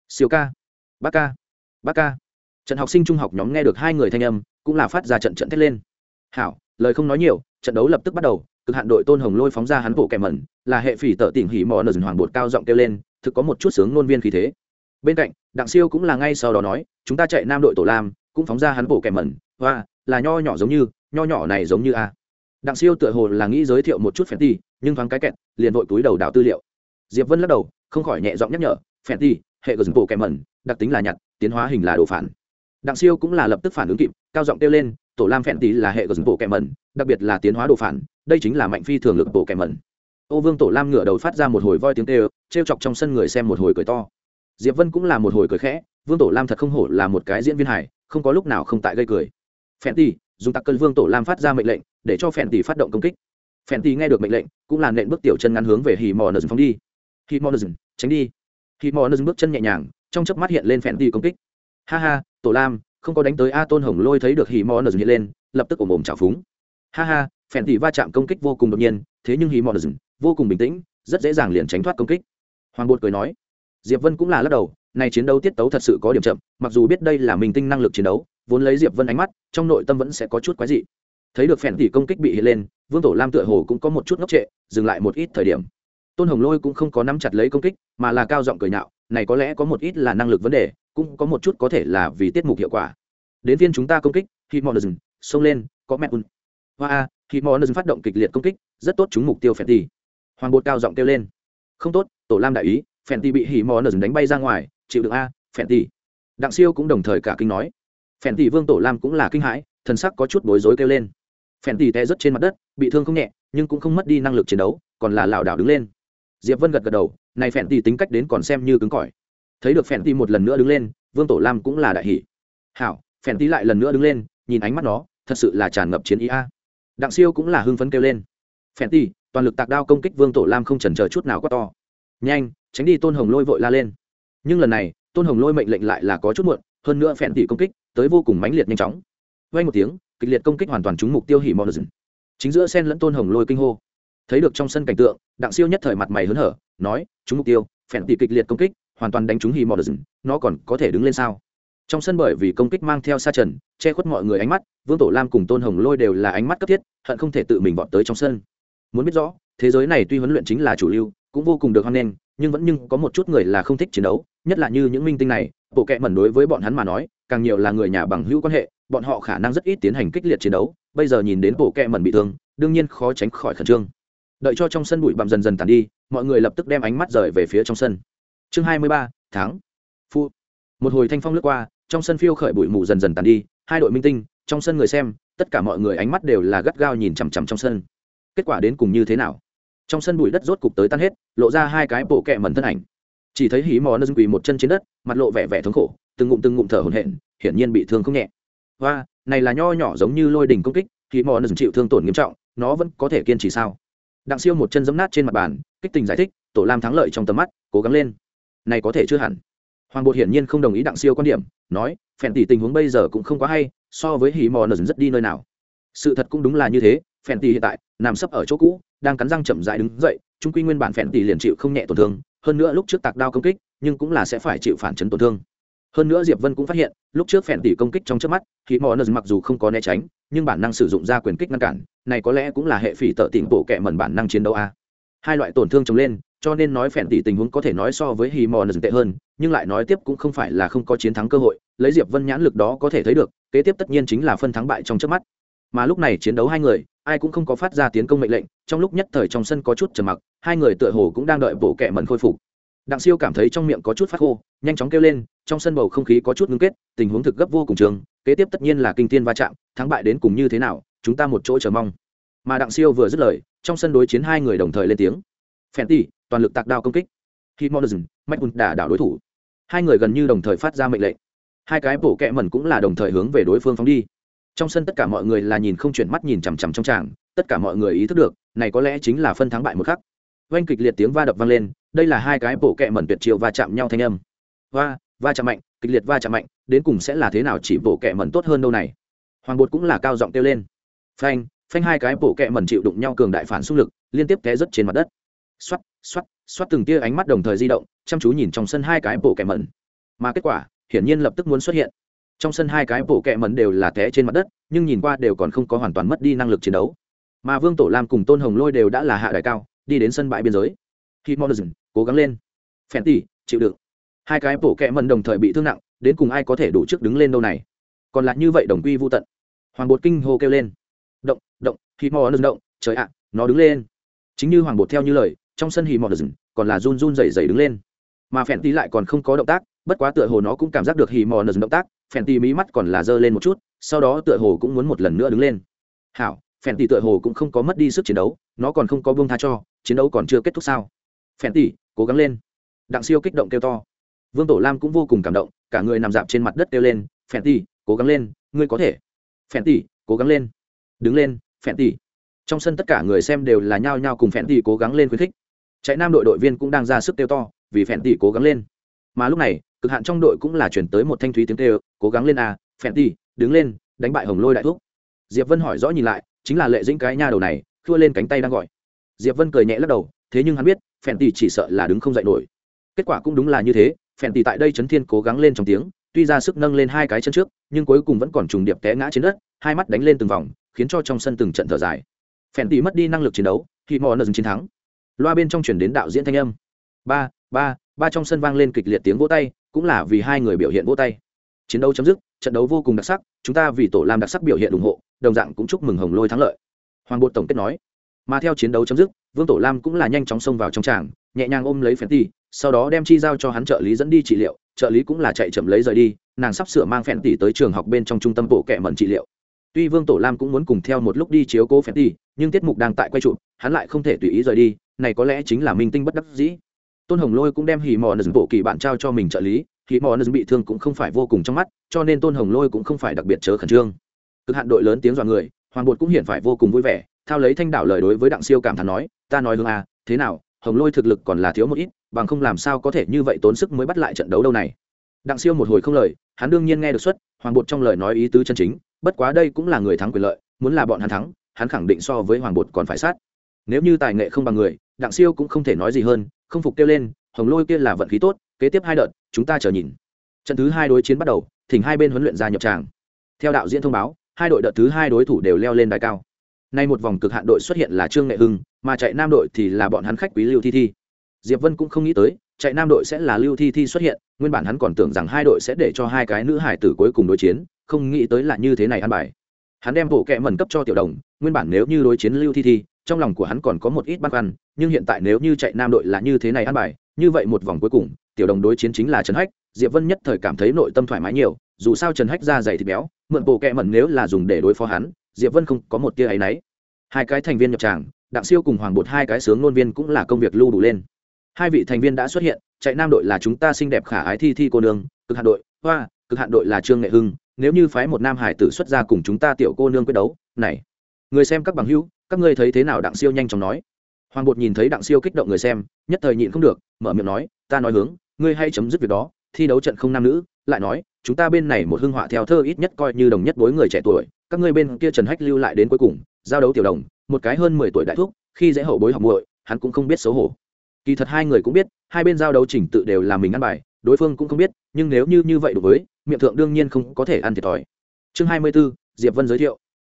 siêu ca, bác ca bác ca. Trận học sinh trung học nhóm nghe được hai người thanh âm, cũng là phát ra trận trận thét lên. Hảo lời không nói nhiều, trận đấu lập tức bắt đầu, cực hạn đội tôn hồng lôi phóng ra hắn bộ kẻ mẩn, là hệ phỉ tở tỉnh hỉ mò nờ dần hoàng bột cao giọng kêu lên, thực có một chút sướng nôn viên khí thế. Bên cạnh, đặng siêu cũng là ngay sau đó nói, chúng ta chạy nam đội tổ lam, cũng phóng ra hắn bộ kẻ mẩn và là nho nhỏ giống như, nho nhỏ này giống như a. Đặng siêu tựa hồ là nghĩ giới thiệu một chút phèn ti nhưng thoáng cái kẹt, liền vội túi đầu đào tư liệu. Diệp vân lắc đầu, không khỏi nhẹ giọng nhắc nhở, phèn ti hệ gờ bộ kẻ mẩn, đặc tính là nhặt, tiến hóa hình là đồ phản. Đặng siêu cũng là lập tức phản ứng kịp, cao giọng kêu lên tổ lam phẹn tí là hệ gờ bộ kẻ mẩn, đặc biệt là tiến hóa đồ phản, đây chính là mạnh phi thường lực bộ kẻ mẩn. Ô vương tổ lam ngửa đầu phát ra một hồi voi tiếng tê trêu chọc trong sân người xem một hồi cười to. Diệp vân cũng là một hồi cười khẽ, vương tổ lam thật không hổ là một cái diễn viên hài, không có lúc nào không tại gây cười. Phẹn tí, dùng tặc cân vương tổ lam phát ra mệnh lệnh, để cho phẹn tí phát động công kích. Phẹn tí nghe được mệnh lệnh, cũng là nện bước tiểu chân ngắn hướng về hì mò nờ phóng đi. Hì mò nờ tránh đi. Hì mò nờ bước chân nhẹ nhàng, trong chớp mắt hiện lên phẹn tí công kích. Ha ha, tổ lam không có đánh tới a tôn hồng lôi thấy được hì mò nờ hiện lên, lập tức ồm ồm trào phúng. Ha ha, phèn tỷ va chạm công kích vô cùng đột nhiên, thế nhưng hì mò nờ vô cùng bình tĩnh, rất dễ dàng liền tránh thoát công kích. Hoàng bột cười nói, diệp vân cũng là lắc đầu, này chiến đấu tiết tấu thật sự có điểm chậm, mặc dù biết đây là mình tinh năng lực chiến đấu, vốn lấy diệp vân ánh mắt, trong nội tâm vẫn sẽ có chút quái dị. Thấy được phèn tỷ công kích bị hiện lên, vương tổ lam tựa hồ cũng có một chút ngốc trệ, dừng lại một ít thời điểm. Tôn hồng lôi cũng không có nắm chặt lấy công kích, mà là cao giọng cười nhạo, này có lẽ có một ít là năng lực vấn đề cũng có một chút có thể là vì tiết mục hiệu quả. Đến viên chúng ta công kích khi mọi người xông lên, có mẹ un. Hoa khi mọi người phát động kịch liệt công kích, rất tốt chúng mục tiêu phèn tỷ hoàng bột cao giọng kêu lên. Không tốt, tổ lam đại ý phèn tỷ bị hỉ mò nờ đánh bay ra ngoài, chịu được a phèn tỷ đặng siêu cũng đồng thời cả kinh nói. Phèn tỷ vương tổ lam cũng là kinh hãi, thần sắc có chút bối rối kêu lên. Phèn tỷ té rất trên mặt đất, bị thương không nhẹ, nhưng cũng không mất đi năng lực chiến đấu, còn là lảo đảo đứng lên. Diệp vân gật gật đầu, này phèn tỷ tính cách đến còn xem như cứng cỏi thấy được phèn tí một lần nữa đứng lên, vương tổ lam cũng là đại hỷ hảo, phèn tí lại lần nữa đứng lên, nhìn ánh mắt nó, thật sự là tràn ngập chiến ý a. Đặng siêu cũng là hưng phấn kêu lên. Phèn tí toàn lực tạc đao công kích vương tổ lam không chần chờ chút nào quá to. Nhanh, tránh đi tôn hồng lôi vội la lên. Nhưng lần này, tôn hồng lôi mệnh lệnh lại là có chút muộn, hơn nữa phèn tỷ công kích tới vô cùng mãnh liệt nhanh chóng. Vay một tiếng, kịch liệt công kích hoàn toàn trúng mục tiêu hỉ mòn dừng chính giữa sen lẫn tôn hồng lôi kinh hô. Thấy được trong sân cảnh tượng, đặng siêu nhất thời mặt mày hớn hở, nói, trúng mục tiêu, phèn tỷ kịch liệt công kích hoàn toàn đánh trúng hì mòn dừng nó còn có thể đứng lên sao? Trong sân bởi vì công kích mang theo sa trần, che khuất mọi người ánh mắt, vương tổ lam cùng tôn hồng lôi đều là ánh mắt cấp thiết, hận không thể tự mình vọt tới trong sân. Muốn biết rõ, thế giới này tuy huấn luyện chính là chủ lưu, cũng vô cùng được hoan nghênh, nhưng vẫn nhưng có một chút người là không thích chiến đấu, nhất là như những minh tinh này, bộ kệ mẩn đối với bọn hắn mà nói, càng nhiều là người nhà bằng hữu quan hệ, bọn họ khả năng rất ít tiến hành kích liệt chiến đấu, bây giờ nhìn đến bộ kệ mẩn bị thương, đương nhiên khó tránh khỏi khẩn trương. Đợi cho trong sân bụi bặm dần dần tàn đi, mọi người lập tức đem ánh mắt rời về phía trong sân chương hai mươi ba tháng phu một hồi thanh phong lướt qua, trong sân phiêu khởi bụi mù dần dần tàn đi, hai đội minh tinh, trong sân người xem, tất cả mọi người ánh mắt đều là gắt gao nhìn chằm chằm trong sân. Kết quả đến cùng như thế nào? Trong sân bụi đất rốt cục tới tan hết, lộ ra hai cái bộ kẹ mẩn thân ảnh. Chỉ thấy hí mò nâng quỳ một chân trên đất, mặt lộ vẻ vẻ thống khổ, từng ngụm từng ngụm thở hổn hển, hiển nhiên bị thương không nhẹ. Và này là nho nhỏ giống như lôi đình công kích, hí mò nâng chịu thương tổn nghiêm trọng, nó vẫn có thể kiên trì sao? Đặng siêu một chân giấm nát trên mặt bàn, kích tình giải thích, tổ lam thắng lợi trong tầm mắt, cố gắng lên này có thể chưa hẳn. Hoàng bột hiển nhiên không đồng ý đặng siêu quan điểm, nói, phèn tỷ tình huống bây giờ cũng không quá hay, so với hì mò nâng rất đi nơi nào. Sự thật cũng đúng là như thế, phèn tỷ hiện tại, nằm sấp ở chỗ cũ, đang cắn răng chậm dại đứng dậy trung quy nguyên bản phèn tỷ liền chịu không nhẹ tổn thương, hơn nữa lúc trước tạc đao công kích, nhưng cũng là sẽ phải chịu phản chấn tổn thương. Hơn nữa diệp vân cũng phát hiện, lúc trước phèn tỷ công kích trong trước mắt hì mò nơ mặc dù không có né tránh, nhưng bản năng sử dụng ra quyền kích ngăn cản, này có lẽ cũng là hệ phỉ tợ tỉnh bộ kệ mẩn bản năng chiến đấu a. Hai loại tổn thương chống lên cho nên nói phèn tỷ tình huống có thể nói so với hì mòn nơ tệ hơn, nhưng lại nói tiếp cũng không phải là không có chiến thắng cơ hội, lấy diệp vân nhãn lực đó có thể thấy được, kế tiếp tất nhiên chính là phân thắng bại trong trước mắt. Mà lúc này chiến đấu hai người, ai cũng không có phát ra tiến công mệnh lệnh, trong lúc nhất thời trong sân có chút trầm mặc, hai người tựa hồ cũng đang đợi bộ kệ mẩn khôi phục. Đặng siêu cảm thấy trong miệng có chút phát khô, nhanh chóng kêu lên, trong sân bầu không khí có chút ngưng kết, tình huống thực gấp vô cùng trường, kế tiếp tất nhiên là kinh tiên va chạm, thắng bại đến cùng như thế nào, chúng ta một chỗ chờ mong. Mà đặng siêu vừa dứt lời, trong sân đối chiến hai người đồng thời lên tiếng phèn tỉ toàn lực tạc đao công kích. Khi modern mạch Hùn đả đảo đối thủ. Hai người gần như đồng thời phát ra mệnh lệnh. Hai cái bổ kẹ mẩn cũng là đồng thời hướng về đối phương phóng đi. Trong sân tất cả mọi người là nhìn không chuyển mắt nhìn chằm chằm trong tràng, tất cả mọi người ý thức được, này có lẽ chính là phân thắng bại một khắc. Oanh kịch liệt tiếng va đập vang lên, đây là hai cái bổ kẹ mẩn tuyệt chiều va chạm nhau thanh âm. Va va chạm mạnh, kịch liệt va chạm mạnh, đến cùng sẽ là thế nào chỉ bổ kẹ mẩn tốt hơn đâu này? Hoàng bột cũng là cao giọng kêu lên. Phanh phanh hai cái bổ kẹ mẩn chịu đụng nhau cường đại phản xung lực, liên tiếp té rớt trên mặt đất xoắt xoắt xoắt từng tia ánh mắt đồng thời di động, chăm chú nhìn trong sân hai cái bộ kẻ mẩn. Mà kết quả, hiển nhiên lập tức muốn xuất hiện. Trong sân hai cái bộ kẹ mẩn đều là té trên mặt đất, nhưng nhìn qua đều còn không có hoàn toàn mất đi năng lực chiến đấu. Mà vương tổ lam cùng tôn hồng lôi đều đã là hạ đại cao, đi đến sân bãi biên giới. Khi monazin cố gắng lên. Phèn tỉ chịu đựng. Hai cái bộ kẹ mẩn đồng thời bị thương nặng, đến cùng ai có thể đủ trước đứng lên đâu này? Còn lại như vậy đồng quy vô tận. Hoàng bột kinh hô kêu lên. Động động khi monazin động, trời ạ, nó đứng lên. Chính như hoàng bột theo như lời trong sân hì monazin còn là run run dày dày đứng lên. Mà phèn tí lại còn không có động tác, bất quá tựa hồ nó cũng cảm giác được hì mò dần động tác, phèn tí mí mắt còn là giơ lên một chút, sau đó tựa hồ cũng muốn một lần nữa đứng lên. Hảo, phèn tí tựa hồ cũng không có mất đi sức chiến đấu, nó còn không có buông tha cho, chiến đấu còn chưa kết thúc sao? Phèn tí cố gắng lên. Đặng siêu kích động kêu to. Vương tổ lam cũng vô cùng cảm động, cả người nằm dạp trên mặt đất kêu lên, phèn tí cố gắng lên, ngươi có thể. Phèn tí cố gắng lên. Đứng lên, phèn tí trong sân tất cả người xem đều là nhao nhao cùng phèn tí cố gắng lên khuyến khích chạy nam đội đội viên cũng đang ra sức kêu to, vì phèn tỷ cố gắng lên. Mà lúc này, cực hạn trong đội cũng là chuyển tới một thanh thúy tiếng kêu, cố gắng lên à phèn tỷ đứng lên, đánh bại hồng lôi đại thuốc diệp vân hỏi rõ nhìn lại, chính là lệ dĩnh cái nha đầu này thua lên cánh tay đang gọi. Diệp vân cười nhẹ lắc đầu, thế nhưng hắn biết phèn tỷ chỉ sợ là đứng không dậy nổi. Kết quả cũng đúng là như thế phèn tỷ tại đây chấn thiên cố gắng lên trong tiếng, tuy ra sức nâng lên hai cái chân trước, nhưng cuối cùng vẫn còn trùng điệp té ngã trên đất, hai mắt đánh lên từng vòng, khiến cho trong sân từng trận thở dài. Phèn tỷ mất đi năng lực chiến đấu, khi mò nợ chiến thắng loa bên trong chuyển đến đạo diễn thanh âm. Ba ba ba trong sân vang lên kịch liệt tiếng vỗ tay, cũng là vì hai người biểu hiện vỗ tay. Chiến đấu chấm dứt, trận đấu vô cùng đặc sắc, chúng ta vì tổ làm đặc sắc biểu hiện ủng hộ, đồng dạng cũng chúc mừng hồng lôi thắng lợi. Hoàng bột tổng kết nói, mà theo chiến đấu chấm dứt, vương tổ lam cũng là nhanh chóng xông vào trong tràng, nhẹ nhàng ôm lấy phèn tỷ sau đó đem chi giao cho hắn trợ lý dẫn đi trị liệu, trợ lý cũng là chạy chậm lấy rời đi, nàng sắp sửa mang phèn tỷ tới trường học bên trong trung tâm bộ kệ mẩn trị liệu. Tuy vương tổ lam cũng muốn cùng theo một lúc đi chiếu cố phèn tỷ nhưng tiết mục đang tại quay trụ hắn lại không thể tùy ý rời đi, này có lẽ chính là minh tinh bất đắc dĩ. Tôn hồng lôi cũng đem hì mò nâng bộ kỳ bạn trao cho mình trợ lý hì mò nâng bị thương cũng không phải vô cùng trong mắt, cho nên tôn hồng lôi cũng không phải đặc biệt chớ khẩn trương. Cực hạn đội lớn tiếng dọa người, hoàng bột cũng hiện phải vô cùng vui vẻ, thao lấy thanh đảo lời đối với đặng siêu cảm thán nói, ta nói hương à thế nào, hồng lôi thực lực còn là thiếu một ít, bằng không làm sao có thể như vậy tốn sức mới bắt lại trận đấu đâu này. Đặng siêu một hồi không lời, hắn đương nhiên nghe được xuất hoàng bột trong lời nói ý tứ chân chính, bất quá đây cũng là người thắng quyền lợi, muốn là bọn hắn thắng hắn khẳng định so với hoàng bột còn phải sát. Nếu như tài nghệ không bằng người, đặng siêu cũng không thể nói gì hơn, không phục kêu lên, hồng lôi kia là vận khí tốt, kế tiếp hai đợt, chúng ta chờ nhìn. Trận thứ hai đối chiến bắt đầu, thỉnh hai bên huấn luyện ra nhập tràng. Theo đạo diễn thông báo, hai đội đợt thứ hai đối thủ đều leo lên đài cao. Nay một vòng cực hạn đội xuất hiện là trương nghệ hưng, mà chạy nam đội thì là bọn hắn khách quý lưu thi thi. Diệp vân cũng không nghĩ tới, chạy nam đội sẽ là lưu thi thi xuất hiện, nguyên bản hắn còn tưởng rằng hai đội sẽ để cho hai cái nữ hải tử cuối cùng đối chiến, không nghĩ tới là như thế này ăn bài. Hắn đem bộ kẹ mẩn cấp cho tiểu đồng nguyên bản nếu như đối chiến lưu thi thi, trong lòng của hắn còn có một ít băn khoăn, nhưng hiện tại nếu như chạy nam đội là như thế này ăn bài, như vậy một vòng cuối cùng, tiểu đồng đối chiến chính là trần hách, diệp vân nhất thời cảm thấy nội tâm thoải mái nhiều, dù sao trần hách ra dày thịt béo, mượn bộ kẹ mẩn nếu là dùng để đối phó hắn, diệp vân không có một tia áy náy. Hai cái thành viên nhập tràng, đặng siêu cùng hoàng bột hai cái sướng nôn viên cũng là công việc lưu đủ lên. Hai vị thành viên đã xuất hiện, chạy nam đội là chúng ta xinh đẹp khả ái thi thi cô nương, cực hạn đội, hoa, cực hạn đội là trương nghệ hưng, nếu như phái một nam hải tử xuất ra cùng chúng ta tiểu cô nương quyết đấu, này người xem các bằng hữu các ngươi thấy thế nào đặng siêu nhanh chóng nói? Hoàng bột nhìn thấy đặng siêu kích động người xem nhất thời nhịn không được mở miệng nói ta nói hướng ngươi hay chấm dứt việc đó thi đấu trận không nam nữ lại nói chúng ta bên này một hưng họa theo thơ ít nhất coi như đồng nhất bối người trẻ tuổi các ngươi bên kia trần hách lưu lại đến cuối cùng giao đấu tiểu đồng một cái hơn mười tuổi đại thúc khi dễ hậu bối học muội hắn cũng không biết xấu hổ. Kỳ thật hai người cũng biết hai bên giao đấu chỉnh tự đều là mình ăn bài đối phương cũng không biết nhưng nếu như như vậy đối với miệng thượng đương nhiên không có thể ăn thiệt thòi. Chương hai mươi 24, diệp vân giới thiệu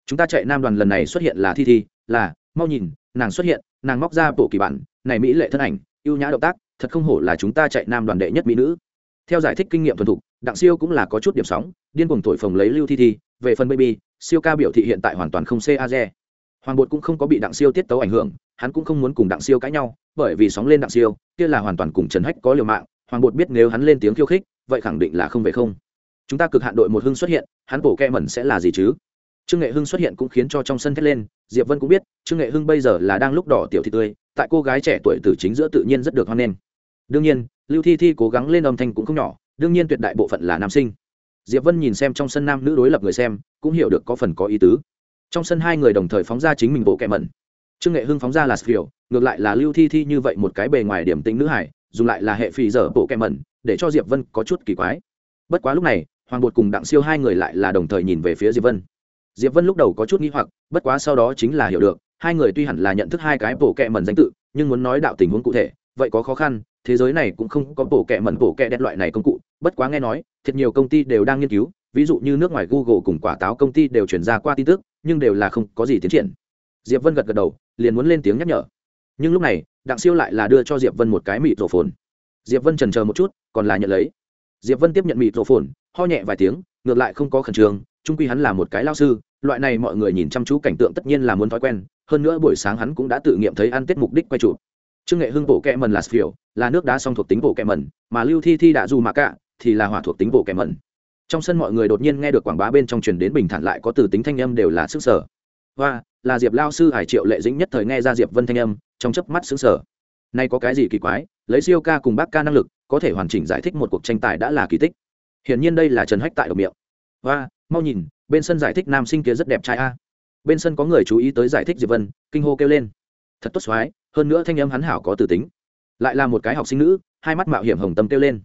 chúng ta chạy nam đoàn lần này xuất hiện là thi thi, là, mau nhìn, nàng xuất hiện, nàng móc ra bộ kỳ bản, này mỹ lệ thân ảnh, ưu nhã động tác, thật không hổ là chúng ta chạy nam đoàn đệ nhất mỹ nữ. Theo giải thích kinh nghiệm thuần thục, đặng siêu cũng là có chút điểm sóng, điên cuồng thổi phồng lấy lưu thi thi. Về phần baby, siêu ca biểu thị hiện tại hoàn toàn không ca hoàng bột cũng không có bị đặng siêu tiết tấu ảnh hưởng, hắn cũng không muốn cùng đặng siêu cãi nhau, bởi vì sóng lên đặng siêu, kia là hoàn toàn cùng trần hách có liều mạng. Hoàng bột biết nếu hắn lên tiếng khiêu khích, vậy khẳng định là không về không. Chúng ta cực hạn đội một hưng xuất hiện, hắn bổ kẹ mẩn sẽ là gì chứ? Trương nghệ hưng xuất hiện cũng khiến cho trong sân thét lên, diệp vân cũng biết, trương nghệ hưng bây giờ là đang lúc đỏ tiểu thị tươi, tại cô gái trẻ tuổi từ chính giữa tự nhiên rất được hoan nghênh. Đương nhiên, lưu thi thi cố gắng lên âm thanh cũng không nhỏ, đương nhiên tuyệt đại bộ phận là nam sinh. Diệp vân nhìn xem trong sân nam nữ đối lập người xem, cũng hiểu được có phần có ý tứ. Trong sân hai người đồng thời phóng ra chính mình bộ kẹ mẩn. Trương nghệ hưng phóng ra là phiểu ngược lại là lưu thi thi như vậy một cái bề ngoài điểm tính nữ hải, dùng lại là hệ phì dở bộ kẹ mẩn, để cho diệp vân có chút kỳ quái. Bất quá lúc này, hoàng bột cùng đặng siêu hai người lại là đồng thời nhìn về phía diệp vân diệp vân lúc đầu có chút nghi hoặc, bất quá sau đó chính là hiểu được, hai người tuy hẳn là nhận thức hai cái bộ kẹ mẩn danh tự, nhưng muốn nói đạo tình huống cụ thể, vậy có khó khăn, thế giới này cũng không có bộ kẹ mẩn bộ kẹ đen loại này công cụ. Bất quá nghe nói thật nhiều công ty đều đang nghiên cứu, ví dụ như nước ngoài google cùng quả táo công ty đều chuyển ra qua tin tức, nhưng đều là không có gì tiến triển. Diệp vân gật gật đầu, liền muốn lên tiếng nhắc nhở. Nhưng lúc này, đặng siêu lại là đưa cho diệp vân một cái mịt rổ phồn. Diệp vân trần chờ một chút, còn là nhận lấy. Diệp vân tiếp nhận mịt rổ phồn, ho nhẹ vài tiếng, ngược lại không có khẩn trương trung quy hắn là một cái lao sư loại này mọi người nhìn chăm chú cảnh tượng tất nhiên là muốn thói quen, hơn nữa buổi sáng hắn cũng đã tự nghiệm thấy ăn tết mục đích quay chụp. Trương nghệ hưng bộ kẹ mần là phiểu, là nước đá song thuộc tính bộ kẹ mần, mà lưu thi thi đã dù mà cả, thì là hỏa thuộc tính bộ kẹ mần. Trong sân mọi người đột nhiên nghe được quảng bá bên trong truyền đến bình thản lại có từ tính thanh âm đều là sức sở. Và là diệp lao sư hải triệu lệ dĩnh nhất thời nghe ra diệp vân thanh âm, trong chớp mắt xứng sở nay có cái gì kỳ quái, lấy siêu ca cùng bác ca năng lực, có thể hoàn chỉnh giải thích một cuộc tranh tài đã là kỳ tích. Hiển nhiên đây là trần hách tại ở miệng. Và mau nhìn bên sân giải thích nam sinh kia rất đẹp trai a. Bên sân có người chú ý tới giải thích diệp vân, kinh hô kêu lên. Thật tốt xoái hơn nữa thanh âm hắn hảo có từ tính. Lại là một cái học sinh nữ, hai mắt mạo hiểm hồng tâm kêu lên.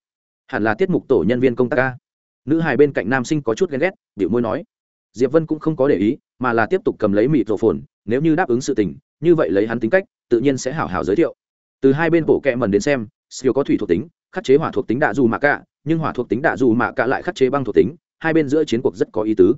Hẳn là tiết mục tổ nhân viên công tác a. Nữ hài bên cạnh nam sinh có chút ghen ghét điệu môi nói. Diệp vân cũng không có để ý, mà là tiếp tục cầm lấy mịt rổ phồn, nếu như đáp ứng sự tình, như vậy lấy hắn tính cách, tự nhiên sẽ hảo hảo giới thiệu. Từ hai bên bộ kẹ mần đến xem siêu có thủy thuộc tính, khắc chế hỏa thuộc tính đạ dù mạ cả nhưng hỏa thuộc tính đạ dù mạ cả lại khắc chế băng thuộc tính, hai bên giữa chiến cuộc rất có ý tứ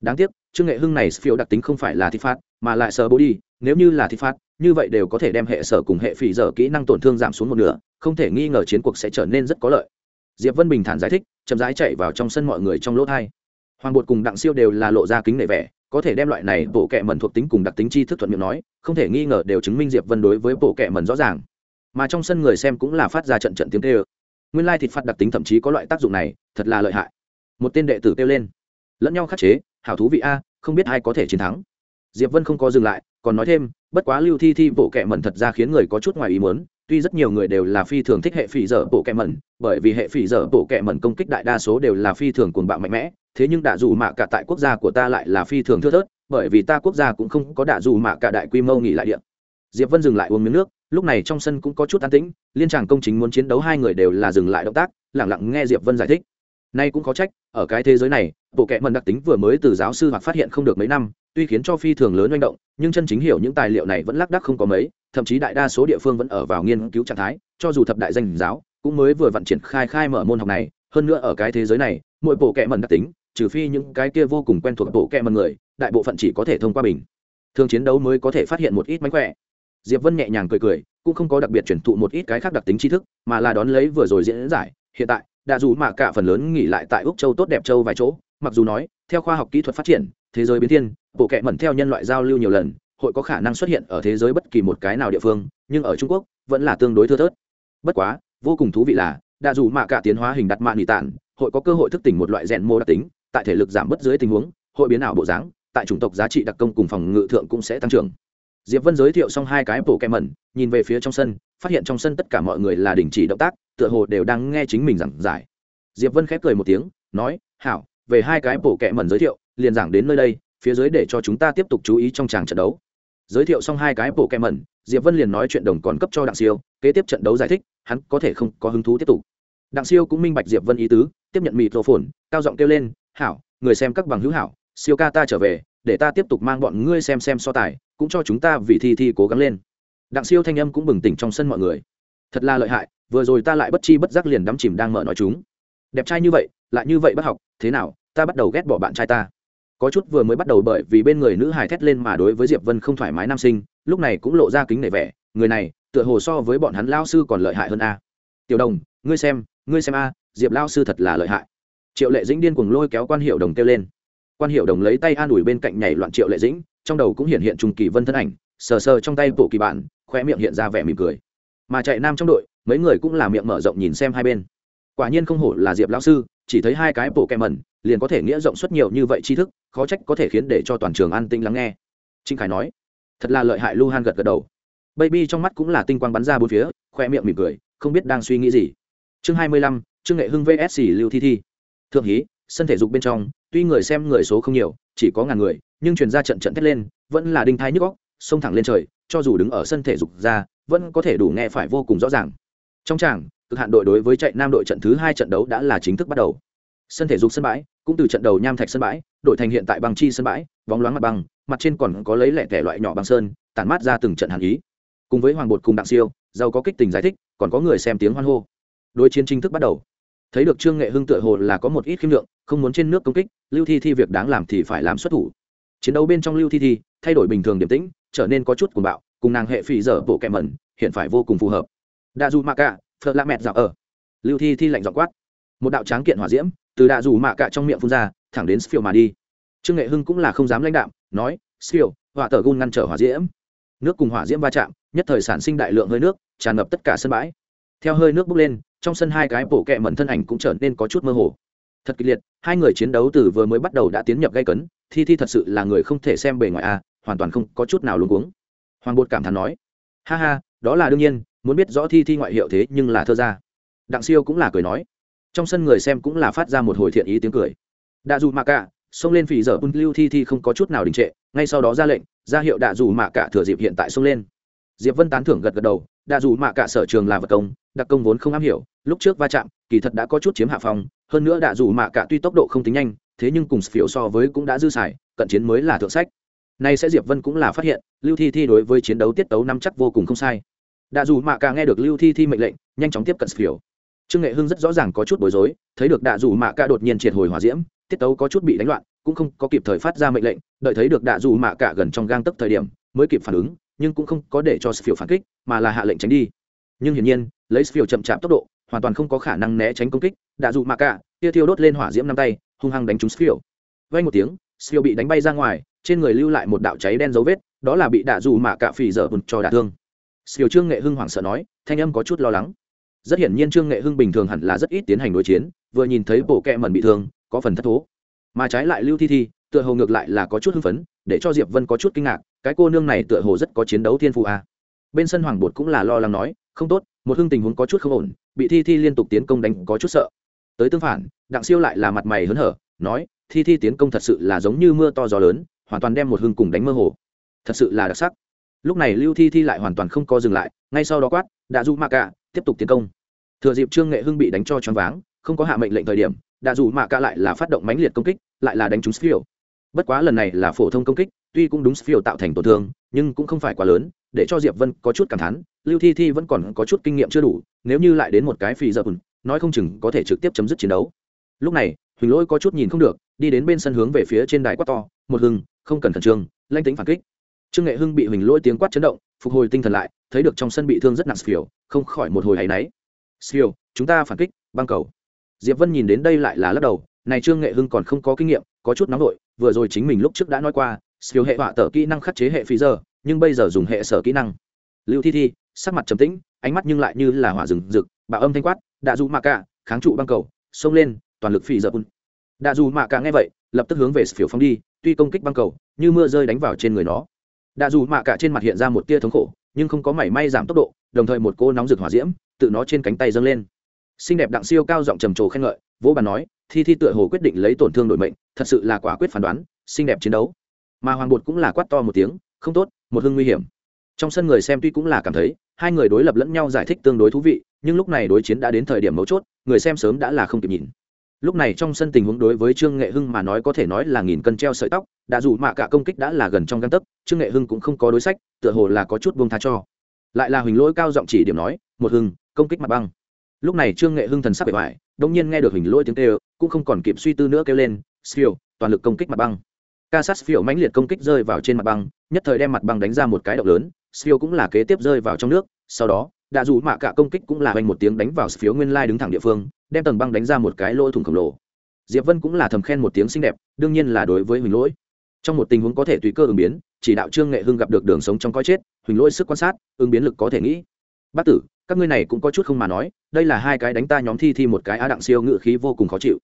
đáng tiếc, trương nghệ hưng này phiêu đặc tính không phải là thịt phát mà lại sờ bố đi nếu như là thịt phát như vậy đều có thể đem hệ sở cùng hệ phỉ dở kỹ năng tổn thương giảm xuống một nửa, không thể nghi ngờ chiến cuộc sẽ trở nên rất có lợi. Diệp vân bình thản giải thích, chậm rãi chạy vào trong sân mọi người trong lỗ thai. Hoàng bột cùng đặng siêu đều là lộ ra kính nể vẻ, có thể đem loại này bộ kệ mẩn thuộc tính cùng đặc tính chi thức thuận miệng nói, không thể nghi ngờ đều chứng minh diệp vân đối với bộ kệ mẩn rõ ràng. Mà trong sân người xem cũng là phát ra trận trận tiếng kêu. Nguyên lai thịt phạt đặc tính thậm chí có loại tác dụng này, thật là lợi hại. Một tên đệ tử kêu lên. Lẫn nhau khắc chế hảo thú vị a, không biết ai có thể chiến thắng. Diệp vân không có dừng lại, còn nói thêm, bất quá lưu thi thi bộ kệ mẩn thật ra khiến người có chút ngoài ý muốn, tuy rất nhiều người đều là phi thường thích hệ phỉ dở bộ kệ mẩn, bởi vì hệ phỉ dở bộ kệ mẩn công kích đại đa số đều là phi thường cuồng bạo mạnh mẽ, thế nhưng đạ dù mạ cả tại quốc gia của ta lại là phi thường thưa thớt, bởi vì ta quốc gia cũng không có đạ dù mạ cả đại quy mô nghỉ lại điện diệp vân dừng lại uống miếng nước, lúc này trong sân cũng có chút an tĩnh, liên tràng công chính muốn chiến đấu hai người đều là dừng lại động tác lẳng lặng nghe diệp vân giải thích nay cũng có trách, ở cái thế giới này, bộ kệ mần đặc tính vừa mới từ giáo sư hoặc phát hiện không được mấy năm, tuy khiến cho phi thường lớn manh động, nhưng chân chính hiểu những tài liệu này vẫn lác đác không có mấy, thậm chí đại đa số địa phương vẫn ở vào nghiên cứu trạng thái, cho dù thập đại danh giáo cũng mới vừa vận triển khai khai mở môn học này. Hơn nữa ở cái thế giới này, mỗi bộ kệ mần đặc tính, trừ phi những cái kia vô cùng quen thuộc bộ kệ mần người, đại bộ phận chỉ có thể thông qua bình. Thường chiến đấu mới có thể phát hiện một ít mánh khỏe. Diệp vân nhẹ nhàng cười cười, cũng không có đặc biệt chuyển thụ một ít cái khác đặc tính tri thức, mà là đón lấy vừa rồi diễn giải, hiện tại đã dù mà cả phần lớn nghỉ lại tại úc châu tốt đẹp châu vài chỗ, mặc dù nói, theo khoa học kỹ thuật phát triển, thế giới biến thiên, bộ kệ mẩn theo nhân loại giao lưu nhiều lần, hội có khả năng xuất hiện ở thế giới bất kỳ một cái nào địa phương, nhưng ở trung quốc, vẫn là tương đối thưa thớt. Bất quá, vô cùng thú vị là đã dù mạ cả tiến hóa hình đặt mạng nghỉ tản, hội có cơ hội thức tỉnh một loại rèn mô đặc tính, tại thể lực giảm bớt dưới tình huống, hội biến ảo bộ dáng, tại chủng tộc giá trị đặc công cùng phòng ngự thượng cũng sẽ tăng trưởng. Diệp vân giới thiệu xong hai cái bộ kệ mẩn, nhìn về phía trong sân phát hiện trong sân tất cả mọi người là đình chỉ động tác, tựa hồ đều đang nghe chính mình giảng giải. Diệp vân khép cười một tiếng, nói, hảo, về hai cái bổ kẹ mẩn giới thiệu, liền giảng đến nơi đây, phía dưới để cho chúng ta tiếp tục chú ý trong tràng trận đấu. Giới thiệu xong hai cái bộ kẹ mẩn, diệp vân liền nói chuyện đồng còn cấp cho đặng siêu, kế tiếp trận đấu giải thích, hắn có thể không có hứng thú tiếp tục. Đặng siêu cũng minh bạch diệp vân ý tứ, tiếp nhận mịt rổ phồn cao giọng kêu lên, hảo, người xem các bằng hữu hảo, siêu ca ta trở về, để ta tiếp tục mang bọn ngươi xem xem so tài, cũng cho chúng ta vì thi thi cố gắng lên đặng siêu thanh âm cũng bừng tỉnh trong sân mọi người. Thật là lợi hại, vừa rồi ta lại bất chi bất giác liền đắm chìm đang mở nói chúng. Đẹp trai như vậy, lại như vậy bắt học, thế nào, ta bắt đầu ghét bỏ bạn trai ta. Có chút vừa mới bắt đầu bởi vì bên người nữ hài thét lên mà đối với diệp vân không thoải mái nam sinh, lúc này cũng lộ ra kính nể vẻ, người này, tựa hồ so với bọn hắn lao sư còn lợi hại hơn a. Tiểu đồng, ngươi xem ngươi xem a, diệp lao sư thật là lợi hại. Triệu lệ dĩnh điên cuồng lôi kéo quan hiệu đồng kêu lên. Quan hiệu đồng lấy tay an ủi bên cạnh nhảy loạn triệu lệ dĩnh, trong đầu cũng hiện hiện trùng kỳ vân thân ảnh sờ sờ trong tay bộ kỳ bản khoe miệng hiện ra vẻ mỉm cười. Mà chạy nam trong đội, mấy người cũng là miệng mở rộng nhìn xem hai bên. Quả nhiên không hổ là diệp lão sư, chỉ thấy hai cái bộ kèm mẩn, liền có thể nghĩa rộng suất nhiều như vậy tri thức, khó trách có thể khiến để cho toàn trường an tĩnh lắng nghe. Trinh khải nói, thật là lợi hại. Lu han gật gật đầu. Baby trong mắt cũng là tinh quang bắn ra bốn phía khoe miệng mỉm cười, không biết đang suy nghĩ gì. Chương hai mươi lăm, chương nghệ hưng vsc lưu thi thi. Thượng hí, sân thể dục bên trong, tuy người xem người số không nhiều, chỉ có ngàn người, nhưng truyền ra trận trận thét lên, vẫn là đinh thai nhức góc xông thẳng lên trời, cho dù đứng ở sân thể dục ra, vẫn có thể đủ nghe phải vô cùng rõ ràng. Trong tràng, cực hạn đội đối với chạy nam đội trận thứ hai trận đấu đã là chính thức bắt đầu. Sân thể dục sân bãi, cũng từ trận đầu nham thạch sân bãi đội thành hiện tại băng chi sân bãi, bóng loáng mặt băng, mặt trên còn có lấy lẻ tẻ loại nhỏ băng sơn, tản mát ra từng trận hàn ý. Cùng với hoàng bột cùng đặng siêu, giàu có kích tình giải thích, còn có người xem tiếng hoan hô. Đối chiến chính thức bắt đầu. Thấy được trương nghệ hưng tựa hồ là có một ít khiêm lượng, không muốn trên nước công kích, lưu thi thi việc đáng làm thì phải làm xuất thủ. Chiến đấu bên trong lưu thi thi, thay đổi bình thường điểm tĩnh trở nên có chút cuồng bạo cùng nàng hệ phỉ dở bộ kẹ mẩn hiện phải vô cùng phù hợp. Đa dù mạ cả, phật la mẹt dạo ở. Lưu thi thi lạnh dọ quát. Một đạo tráng kiện hỏa diễm từ đa dù mạ cả trong miệng phun ra thẳng đến phiêu mà đi. Trương nghệ hưng cũng là không dám lãnh đạm nói phiêu hỏa tờ gun ngăn trở hỏa diễm. Nước cùng hỏa diễm va chạm nhất thời sản sinh đại lượng hơi nước tràn ngập tất cả sân bãi. Theo hơi nước bốc lên trong sân hai cái bộ kẹ mẩn thân ảnh cũng trở nên có chút mơ hồ. Thật kịch liệt hai người chiến đấu từ vừa mới bắt đầu đã tiến nhập gây cấn thi thi thật sự là người không thể xem bề ngoài a hoàn toàn không có chút nào luống cuống. Hoàng bột cảm thán nói, ha ha, đó là đương nhiên, muốn biết rõ thi thi ngoại hiệu thế nhưng là thơ ra đặng siêu cũng là cười nói, trong sân người xem cũng là phát ra một hồi thiện ý tiếng cười. Đạ dù mạ cả, xông lên phỉ dở bun lưu thi thi không có chút nào đình trệ, ngay sau đó ra lệnh, ra hiệu đạ dù mạ cả thừa dịp hiện tại xông lên. Diệp vân tán thưởng gật gật đầu, đạ dù mạ cả sở trường là vật công, đặc công vốn không am hiểu, lúc trước va chạm, kỳ thật đã có chút chiếm hạ phòng hơn nữa đạ dù mạ cả tuy tốc độ không tính nhanh, thế nhưng cùng phiếu so với cũng đã dư xài, cận chiến mới là thượng sách nay sẽ diệp vân cũng là phát hiện, lưu thi thi đối với chiến đấu tiết tấu năm chắc vô cùng không sai đã dù mạ cả nghe được lưu thi thi mệnh lệnh, nhanh chóng tiếp cận Sphiểu. trương nghệ hưng rất rõ ràng có chút bối rối, thấy được đạ dù mạ cả đột nhiên triệt hồi hỏa diễm, tiết tấu có chút bị đánh loạn, cũng không có kịp thời phát ra mệnh lệnh, đợi thấy được đạ dù mạ cả gần trong gang tấc thời điểm, mới kịp phản ứng, nhưng cũng không có để cho Sphiểu phản kích, mà là hạ lệnh tránh đi nhưng hiển nhiên, lấy Sphiểu chậm chạp tốc độ, hoàn toàn không có khả năng né tránh công kích, đạ dù mạ cả tia thiêu đốt lên hỏa diễm năm tay, hung hăng đánh trúng Sphiểu. vay một tiếng Sphiểu bị đánh bay ra ngoài trên người lưu lại một đạo cháy đen dấu vết, đó là bị đạ dù mạ cạ phì dở bùn cho đả thương. Siêu trương nghệ hưng hoảng sợ nói, thanh âm có chút lo lắng. Rất hiển nhiên trương nghệ hưng bình thường hẳn là rất ít tiến hành đối chiến, vừa nhìn thấy bộ kẹ mẩn bị thương, có phần thất thố. Mà trái lại lưu thi thi, tựa hồ ngược lại là có chút hưng phấn, để cho diệp vân có chút kinh ngạc, cái cô nương này tựa hồ rất có chiến đấu thiên phụ a. Bên sân hoàng bột cũng là lo lắng nói, không tốt, một hưng tình huống có chút không ổn, bị thi thi liên tục tiến công đánh có chút sợ. Tới tương phản, đặng siêu lại là mặt mày hớn hở, nói, thi thi tiến công thật sự là giống như mưa to gió lớn hoàn toàn đem một hưng cùng đánh mơ hồ. Thật sự là đặc sắc. Lúc này lưu thi thi lại hoàn toàn không có dừng lại, ngay sau đó quát đã du mạ cả tiếp tục tiến công. Thừa dịp trương nghệ hưng bị đánh cho choáng váng, không có hạ mệnh lệnh thời điểm đã dù mạ cả lại là phát động mãnh liệt công kích, lại là đánh trúng phiêu bất quá lần này là phổ thông công kích, tuy cũng đúng phiêu tạo thành tổn thương, nhưng cũng không phải quá lớn, để cho diệp vân có chút cảm thán, lưu thi thi vẫn còn có chút kinh nghiệm chưa đủ, nếu như lại đến một cái phi dập bùn nói không chừng có thể trực tiếp chấm dứt chiến đấu. Lúc này, huỳnh lỗi có chút nhìn không được đi đến bên sân hướng về phía trên đài quát to, một hưng, không cần khẩn trương lanh tính phản kích. Trương nghệ hưng bị huỳnh lỗi tiếng quát chấn động, phục hồi tinh thần lại, thấy được trong sân bị thương rất nặng phiểu không khỏi một hồi hay náy. Phiểu chúng ta phản kích, băng cầu. Diệp vân nhìn đến đây lại là lắc đầu, này trương nghệ hưng còn không có kinh nghiệm, có chút nóng nổi vừa rồi chính mình lúc trước đã nói qua phiểu hệ họa tở kỹ năng khắc chế hệ phí giờ, nhưng bây giờ dùng hệ sở kỹ năng. Lưu thi thi, sắc mặt trầm tĩnh, ánh mắt nhưng lại như là hỏa rừng rực bạo âm thanh quát đã dù mạ cả kháng trụ băng cầu, xông lên, toàn lực phi giờ bùn đạ dù mạ cả nghe vậy, lập tức hướng về phiểu phong đi, tuy công kích băng cầu, như mưa rơi đánh vào trên người nó. Đạ dù mạ cả trên mặt hiện ra một tia thống khổ, nhưng không có mảy may giảm tốc độ, đồng thời một cô nóng rực hỏa diễm tự nó trên cánh tay dâng lên. Xinh đẹp đặng siêu cao giọng trầm trồ khen ngợi, vỗ bàn nói, thi thi tựa hồ quyết định lấy tổn thương đổi mệnh, thật sự là quả quyết phán đoán, xinh đẹp chiến đấu. Mà hoàng bột cũng là quát to một tiếng, không tốt, một hưng nguy hiểm. Trong sân người xem tuy cũng là cảm thấy, hai người đối lập lẫn nhau giải thích tương đối thú vị, nhưng lúc này đối chiến đã đến thời điểm mấu chốt, người xem sớm đã là không kịp nhìn lúc này trong sân tình huống đối với trương nghệ hưng mà nói có thể nói là nghìn cân treo sợi tóc, đã dù mạ cả công kích đã là gần trong găng tấc, trương nghệ hưng cũng không có đối sách, tựa hồ là có chút buông tha cho. Lại là huỳnh lỗi cao giọng chỉ điểm nói, một hưng, công kích mặt băng. Lúc này trương nghệ hưng thần sắc bề ngoài đông nhiên nghe được huỳnh lỗi tiếng kêu, cũng không còn kịp suy tư nữa kêu lên, siêu, toàn lực công kích mặt băng. Ca sát phiểu mãnh liệt công kích rơi vào trên mặt băng, nhất thời đem mặt băng đánh ra một cái động lớn, siêu cũng là kế tiếp rơi vào trong nước, sau đó, đã dù mạ cả công kích cũng là vang một tiếng đánh vào phiếu nguyên lai đứng thẳng địa phương đem tầng băng đánh ra một cái lỗ thủng khổng lồ. Diệp vân cũng là thầm khen một tiếng xinh đẹp, đương nhiên là đối với huỳnh lỗi. Trong một tình huống có thể tùy cơ ứng biến, chỉ đạo trương nghệ hưng gặp được đường sống trong coi chết, huỳnh lỗi sức quan sát, ứng biến lực có thể nghĩ. Bác tử, các ngươi này cũng có chút không mà nói, đây là hai cái đánh ta nhóm thi thi một cái á đặng siêu ngự khí vô cùng khó chịu.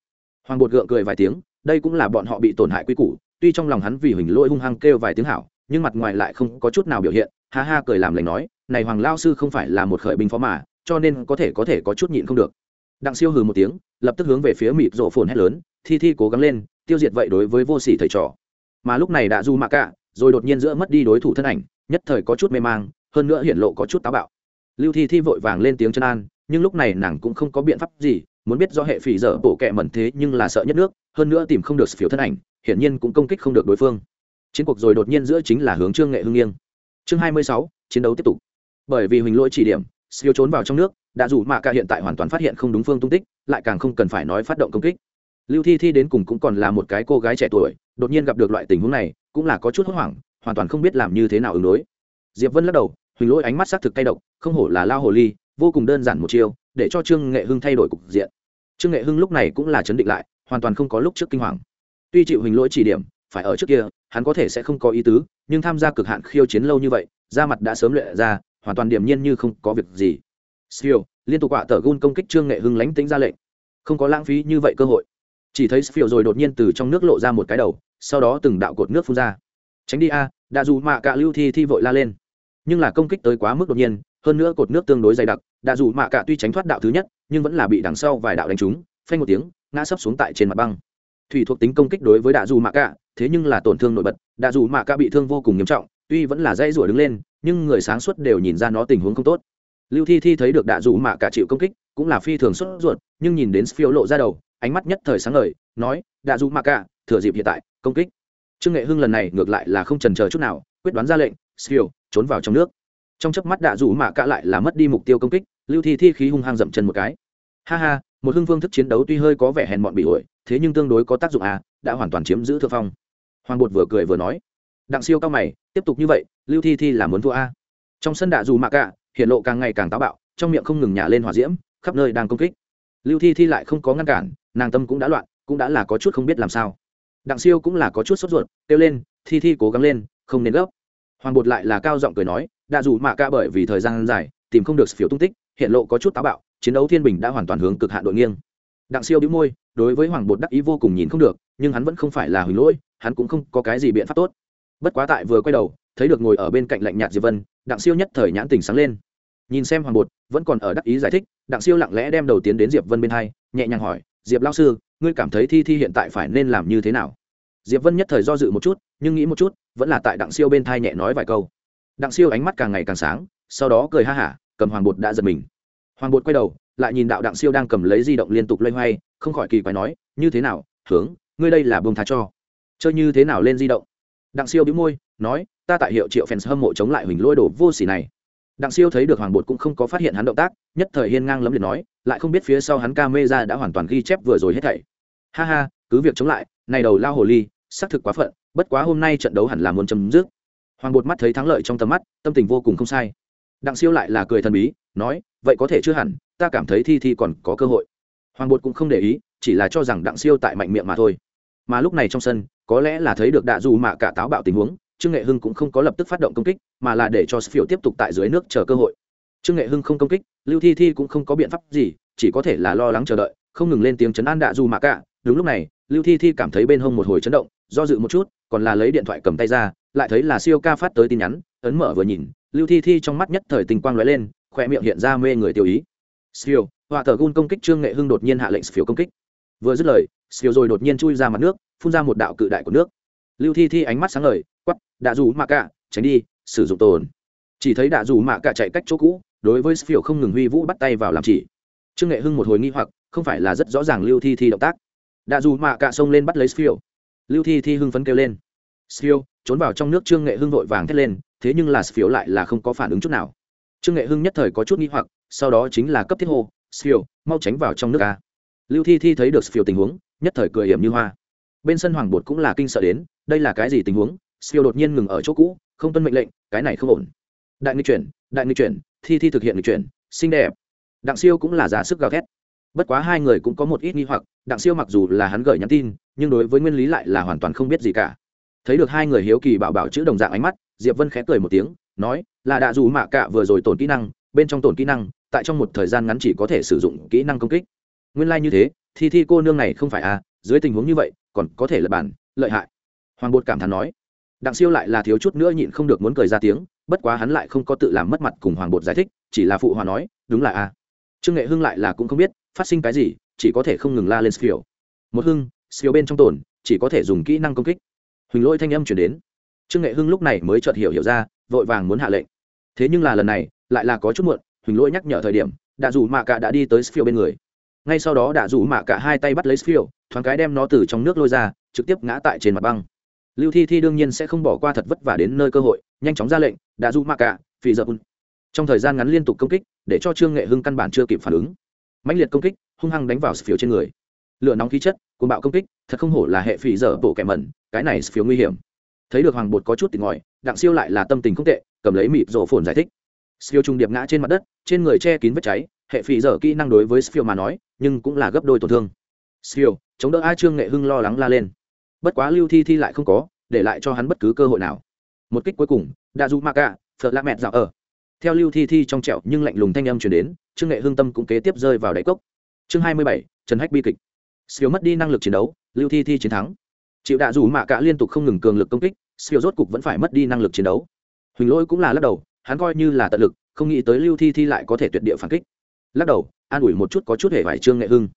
Hoàng bột gượng cười vài tiếng, đây cũng là bọn họ bị tổn hại quy củ, tuy trong lòng hắn vì huỳnh lỗi hung hăng kêu vài tiếng hảo, nhưng mặt ngoài lại không có chút nào biểu hiện, ha ha cười làm lành nói, này hoàng lao sư không phải là một khởi binh phó mà, cho nên có thể có thể có chút nhịn không được đặng siêu hừ một tiếng, lập tức hướng về phía mịt rộ phồn hét lớn, thi thi cố gắng lên, tiêu diệt vậy đối với vô sỉ thầy trò. Mà lúc này đã du mạ cả, rồi đột nhiên giữa mất đi đối thủ thân ảnh, nhất thời có chút mê mang, hơn nữa hiện lộ có chút táo bạo. Lưu thi thi vội vàng lên tiếng chân an, nhưng lúc này nàng cũng không có biện pháp gì, muốn biết do hệ phỉ dở bổ kẹ mẩn thế nhưng là sợ nhất nước, hơn nữa tìm không được phiếu thân ảnh, hiển nhiên cũng công kích không được đối phương. Chiến cuộc rồi đột nhiên giữa chính là hướng trương nghệ hưng nghiêng. Chương hai mươi sáu, chiến đấu tiếp tục. Bởi vì huỳnh lỗi chỉ điểm, siêu trốn vào trong nước đã dù mạ cả hiện tại hoàn toàn phát hiện không đúng phương tung tích, lại càng không cần phải nói phát động công kích. Lưu thi thi đến cùng cũng còn là một cái cô gái trẻ tuổi, đột nhiên gặp được loại tình huống này, cũng là có chút hốt hoảng, hoàn toàn không biết làm như thế nào ứng đối. Diệp vân lắc đầu, huỳnh lỗi ánh mắt xác thực cay độc, không hổ là lao hồ ly, vô cùng đơn giản một chiêu, để cho trương nghệ hưng thay đổi cục diện. Trương nghệ hưng lúc này cũng là chấn định lại, hoàn toàn không có lúc trước kinh hoàng. Tuy chịu huỳnh lỗi chỉ điểm, phải ở trước kia, hắn có thể sẽ không có ý tứ, nhưng tham gia cực hạn khiêu chiến lâu như vậy, da mặt đã sớm luyện ra, hoàn toàn điềm nhiên như không có việc gì. Siêu, liên tục quạ tở gun công kích trương nghệ hưng lánh tính ra lệnh. Không có lãng phí như vậy cơ hội. Chỉ thấy Siêu rồi đột nhiên từ trong nước lộ ra một cái đầu sau đó từng đạo cột nước phun ra. Tránh đi a đã dù mạ cả lưu thi thi vội la lên. Nhưng là công kích tới quá mức đột nhiên hơn nữa cột nước tương đối dày đặc đã dù mạ cả tuy tránh thoát đạo thứ nhất nhưng vẫn là bị đằng sau vài đạo đánh trúng phanh một tiếng ngã sấp xuống tại trên mặt băng. Thủy thuộc tính công kích đối với đạ dù mạ cả thế nhưng là tổn thương nổi bật đạ dù mạ cả bị thương vô cùng nghiêm trọng tuy vẫn là dây rủa đứng lên nhưng người sáng suốt đều nhìn ra nó tình huống không tốt lưu thi thi thấy được đạ dù mạ cả chịu công kích, cũng là phi thường xuất ruột, nhưng nhìn đến phiêu lộ ra đầu, ánh mắt nhất thời sáng ngời, nói, đạ dù mạ cả, thừa dịp hiện tại, công kích. Trương nghệ hưng lần này ngược lại là không trần chờ chút nào, quyết đoán ra lệnh phiêu trốn vào trong nước. Trong chớp mắt đạ dù mạ cả lại là mất đi mục tiêu công kích, lưu thi thi khí hung hăng dậm chân một cái. Ha ha, một hưng phương thức chiến đấu tuy hơi có vẻ hèn mọn bị ổi, thế nhưng tương đối có tác dụng à đã hoàn toàn chiếm giữ thượng phong. Hoàng bột vừa cười vừa nói. Đặng siêu cao mày, tiếp tục như vậy, lưu thi thi là muốn thua a. Trong sân đạ dù mạ cả hiện lộ càng ngày càng táo bạo, trong miệng không ngừng nhả lên hỏa diễm, khắp nơi đang công kích. Lưu thi thi lại không có ngăn cản, nàng tâm cũng đã loạn, cũng đã là có chút không biết làm sao. Đặng siêu cũng là có chút sốt ruột, kêu lên, thi thi cố gắng lên, không nên gấp. Hoàng bột lại là cao giọng cười nói đã dù mạ cả bởi vì thời gian dài, tìm không được phiếu tung tích, hiện lộ có chút táo bạo, chiến đấu thiên bình đã hoàn toàn hướng cực hạn đội nghiêng. Đặng siêu đĩu môi, đối với hoàng bột đắc ý vô cùng nhìn không được, nhưng hắn vẫn không phải là huỳnh lỗi, hắn cũng không có cái gì biện pháp tốt. Bất quá tại vừa quay đầu thấy được ngồi ở bên cạnh lạnh nhạt diệp vân, đặng siêu nhất thời nhãn tình sáng lên. Nhìn xem hoàng bột, vẫn còn ở đắc ý giải thích, đặng siêu lặng lẽ đem đầu tiến đến diệp vân bên hai, nhẹ nhàng hỏi, diệp lao sư, ngươi cảm thấy thi thi hiện tại phải nên làm như thế nào? Diệp vân nhất thời do dự một chút, nhưng nghĩ một chút, vẫn là tại đặng siêu bên thai nhẹ nói vài câu. Đặng siêu ánh mắt càng ngày càng sáng, sau đó cười ha hả, cầm hoàng bột đã giật mình. Hoàng bột quay đầu, lại nhìn đạo đặng siêu đang cầm lấy di động liên tục loay hoay, không khỏi kỳ quái nói, như thế nào, hướng, ngươi đây là bông thá cho. Chơi như thế nào lên di động? Đặng siêu bĩu môi, nói ta tại hiệu triệu fans hâm mộ chống lại huỳnh lôi đổ vô xỉ này. Đặng siêu thấy được hoàng bột cũng không có phát hiện hắn động tác, nhất thời hiên ngang lấm liệt nói, lại không biết phía sau hắn ca mê ra đã hoàn toàn ghi chép vừa rồi hết thảy. Ha ha, cứ việc chống lại, này đầu lao hồ ly, xác thực quá phận, bất quá hôm nay trận đấu hẳn là muốn chấm dứt. Hoàng bột mắt thấy thắng lợi trong tầm mắt, tâm tình vô cùng không sai. Đặng siêu lại là cười thần bí, nói, vậy có thể chưa hẳn, ta cảm thấy thi thi còn có cơ hội. Hoàng bột cũng không để ý, chỉ là cho rằng đặng siêu tại mạnh miệng mà thôi. Mà lúc này trong sân, có lẽ là thấy được đạ dù mạ cả táo bạo tình huống trương nghệ hưng cũng không có lập tức phát động công kích, mà là để cho Phiểu tiếp tục tại dưới nước chờ cơ hội. Trương nghệ hưng không công kích, lưu thi thi cũng không có biện pháp gì, chỉ có thể là lo lắng chờ đợi, không ngừng lên tiếng chấn an đạ dù mạ cả đúng lúc này, lưu thi thi cảm thấy bên hông một hồi chấn động, do dự một chút, còn là lấy điện thoại cầm tay ra, lại thấy là siêu ca phát tới tin nhắn, ấn mở vừa nhìn, lưu thi thi trong mắt nhất thời tình quang lóe lên khoe miệng hiện ra mê người tiêu ý. Siêu họa thờ gun công kích trương nghệ hưng đột nhiên hạ lệnh phiếu công kích. Vừa dứt lời siêu rồi đột nhiên chui ra mặt nước, phun ra một đạo cự đại của nước. Lưu thi thi ánh mắt sáng ngời đạ dù mạ cả, tránh đi, sử dụng tồn. Chỉ thấy đạ dù mạ cả chạy cách chỗ cũ, đối với sphiểu không ngừng huy vũ bắt tay vào làm chỉ. Trương nghệ hưng một hồi nghi hoặc, không phải là rất rõ ràng lưu thi thi động tác. Đạ dù mạ cả xông lên bắt lấy sphiểu lưu thi thi hưng phấn kêu lên. Sphiểu trốn vào trong nước trương nghệ hưng vội vàng thét lên, thế nhưng là sphiểu lại là không có phản ứng chút nào. Trương nghệ hưng nhất thời có chút nghi hoặc, sau đó chính là cấp thiết hô sphiểu mau tránh vào trong nước ca lưu thi thi thấy được sphiểu tình huống, nhất thời cười hiểm như hoa. Bên sân hoàng bột cũng là kinh sợ đến, đây là cái gì tình huống? Siêu đột nhiên ngừng ở chỗ cũ, không tuân mệnh lệnh, cái này không ổn. Đại nghịch chuyển, đại nghịch chuyển, thi thi thực hiện nghịch chuyển, xinh đẹp. Đặng siêu cũng là giả sức gào thét. Bất quá hai người cũng có một ít nghi hoặc, đặng siêu mặc dù là hắn gửi nhắn tin, nhưng đối với nguyên lý lại là hoàn toàn không biết gì cả. Thấy được hai người hiếu kỳ bảo bảo chữ đồng dạng ánh mắt, diệp vân khẽ cười một tiếng, nói, là đã dù mạ cạ vừa rồi tổn kỹ năng, bên trong tổn kỹ năng, tại trong một thời gian ngắn chỉ có thể sử dụng kỹ năng công kích. Nguyên lai、like、như thế thì thi cô nương này không phải à dưới tình huống như vậy, còn có thể là bản, lợi hại. Hoàng bột cảm thán nói đặng siêu lại là thiếu chút nữa nhịn không được muốn cười ra tiếng, bất quá hắn lại không có tự làm mất mặt cùng hoàng bột giải thích, chỉ là phụ hòa nói, đúng là a. Trương nghệ hưng lại là cũng không biết, phát sinh cái gì, chỉ có thể không ngừng la lên siêu. Một hưng, siêu bên trong tổn chỉ có thể dùng kỹ năng công kích. Huỳnh lôi thanh âm chuyển đến. Trương nghệ hưng lúc này mới chợt hiểu hiểu ra, vội vàng muốn hạ lệnh. Thế nhưng là lần này, lại là có chút muộn, huỳnh lôi nhắc nhở thời điểm đã dù mạ cả đã đi tới siêu bên người. Ngay sau đó đã dù mạ cả hai tay bắt lấy siêu, thoáng cái đem nó từ trong nước lôi ra, trực tiếp ngã tại trên mặt băng lưu thi thi đương nhiên sẽ không bỏ qua thật vất vả đến nơi cơ hội, nhanh chóng ra lệnh đã du mạ cả phi dợ trong thời gian ngắn liên tục công kích, để cho trương nghệ hưng căn bản chưa kịp phản ứng. Mãnh liệt công kích, hung hăng đánh vào phiếu trên người. Lửa nóng khí chất, cuồng bạo công kích, thật không hổ là hệ phỉ dở bộ kẻ mẩn, cái này phiếu nguy hiểm. Thấy được hoàng bột có chút tỉnh ngòi đặng siêu lại là tâm tình không tệ, cầm lấy mịp rổ phồn giải thích. Siêu trung điệp ngã trên mặt đất, trên người che kín vết cháy, hệ phỉ dở kỹ năng đối với siêu mà nói, nhưng cũng là gấp đôi tổn thương. Siêu, chống đỡ a trương nghệ hưng lo lắng la lên bất quá lưu thi thi lại không có, để lại cho hắn bất cứ cơ hội nào. Một kích cuối cùng đã dù ma cả phật lạ mẹt dạo ở. Theo lưu thi thi trong trẹo nhưng lạnh lùng thanh âm chuyển đến, trương nghệ hương tâm cũng kế tiếp rơi vào đáy cốc. Chương hai mươi bảy, trần hách bi kịch. Siêu mất đi năng lực chiến đấu, lưu thi thi chiến thắng. Chịu đạ dù mạ cả liên tục không ngừng cường lực công kích, siêu rốt cục vẫn phải mất đi năng lực chiến đấu. Huỳnh lỗi cũng là lắc đầu, hắn coi như là tận lực, không nghĩ tới lưu thi thi lại có thể tuyệt địa phản kích. Lắc đầu, an ủi một chút có chút hề vải trương nghệ hưng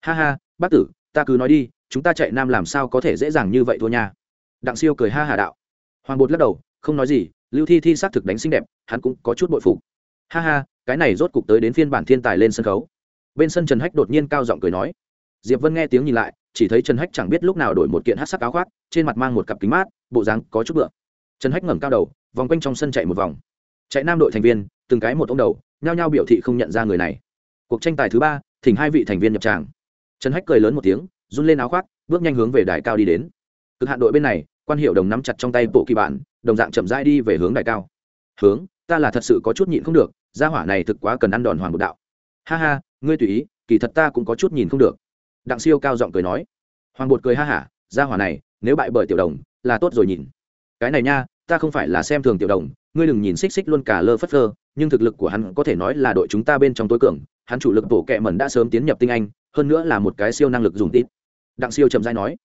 ha ha, bác tử, ta cứ nói đi chúng ta chạy nam làm sao có thể dễ dàng như vậy thua nha? Đặng siêu cười ha hà đạo. Hoàng bột lắc đầu, không nói gì, lưu thi thi xác thực đánh xinh đẹp, hắn cũng có chút bội phục. Ha ha, cái này rốt cục tới đến phiên bản thiên tài lên sân khấu. Bên sân trần hách đột nhiên cao giọng cười nói. Diệp vân nghe tiếng nhìn lại, chỉ thấy trần hách chẳng biết lúc nào đổi một kiện hát sắc áo khoác, trên mặt mang một cặp kính mát, bộ dáng có chút bựa. Trần hách ngẩng cao đầu, vòng quanh trong sân chạy một vòng. Chạy nam đội thành viên, từng cái một ông đầu, nhao nhao biểu thị không nhận ra người này. Cuộc tranh tài thứ ba, thỉnh hai vị thành viên nhập tràng. Trần hách cười lớn một tiếng run lên áo khoác, bước nhanh hướng về đài cao đi đến. Cực hạn đội bên này, quan hiệu đồng nắm chặt trong tay bộ kỳ bản đồng dạng chậm rãi đi về hướng đài cao. Hướng, ta là thật sự có chút nhịn không được, gia hỏa này thực quá cần ăn đòn hoàng bột đạo. Ha ha, ngươi tùy ý, kỳ thật ta cũng có chút nhìn không được. Đặng siêu cao giọng cười nói. Hoàng bột cười ha hả, gia hỏa này, nếu bại bởi tiểu đồng, là tốt rồi nhìn cái này nha, ta không phải là xem thường tiểu đồng, ngươi đừng nhìn xích xích luôn cả lơ phất lơ nhưng thực lực của hắn có thể nói là đội chúng ta bên trong tối cường, hắn chủ lực bổ kẹ mẩn đã sớm tiến nhập tinh anh, hơn nữa là một cái siêu năng lực dùng tít đặng siêu trầm dai nói,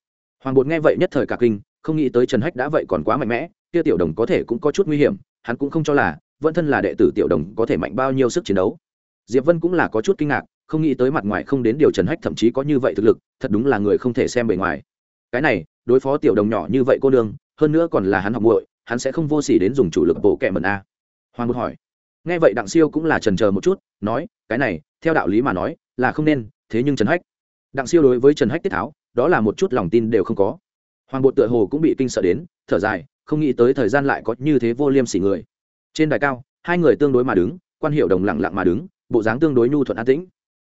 hoàng bột nghe vậy nhất thời cả kinh, không nghĩ tới trần hách đã vậy còn quá mạnh mẽ, kia tiểu đồng có thể cũng có chút nguy hiểm, hắn cũng không cho là, vẫn thân là đệ tử tiểu đồng có thể mạnh bao nhiêu sức chiến đấu. Diệp vân cũng là có chút kinh ngạc, không nghĩ tới mặt ngoài không đến điều trần hách thậm chí có như vậy thực lực, thật đúng là người không thể xem bề ngoài. Cái này, đối phó tiểu đồng nhỏ như vậy cô đương hơn nữa còn là hắn học muội, hắn sẽ không vô s ỉ đến dùng chủ lực bộ kẹ mần a. Hoàng bột hỏi. Nghe vậy đặng siêu cũng là trần chờ một chút, nói, cái này, theo đạo lý mà nói, là không nên, thế nhưng trần hách. Đặng siêu đối với trần hách tiết tháo đó là một chút lòng tin đều không có. Hoàng bột tựa hồ cũng bị kinh sợ đến, thở dài, không nghĩ tới thời gian lại có như thế vô liêm sỉ người. Trên đài cao, hai người tương đối mà đứng, quan hiệu đồng lặng lặng mà đứng, bộ dáng tương đối nhu thuận an tĩnh.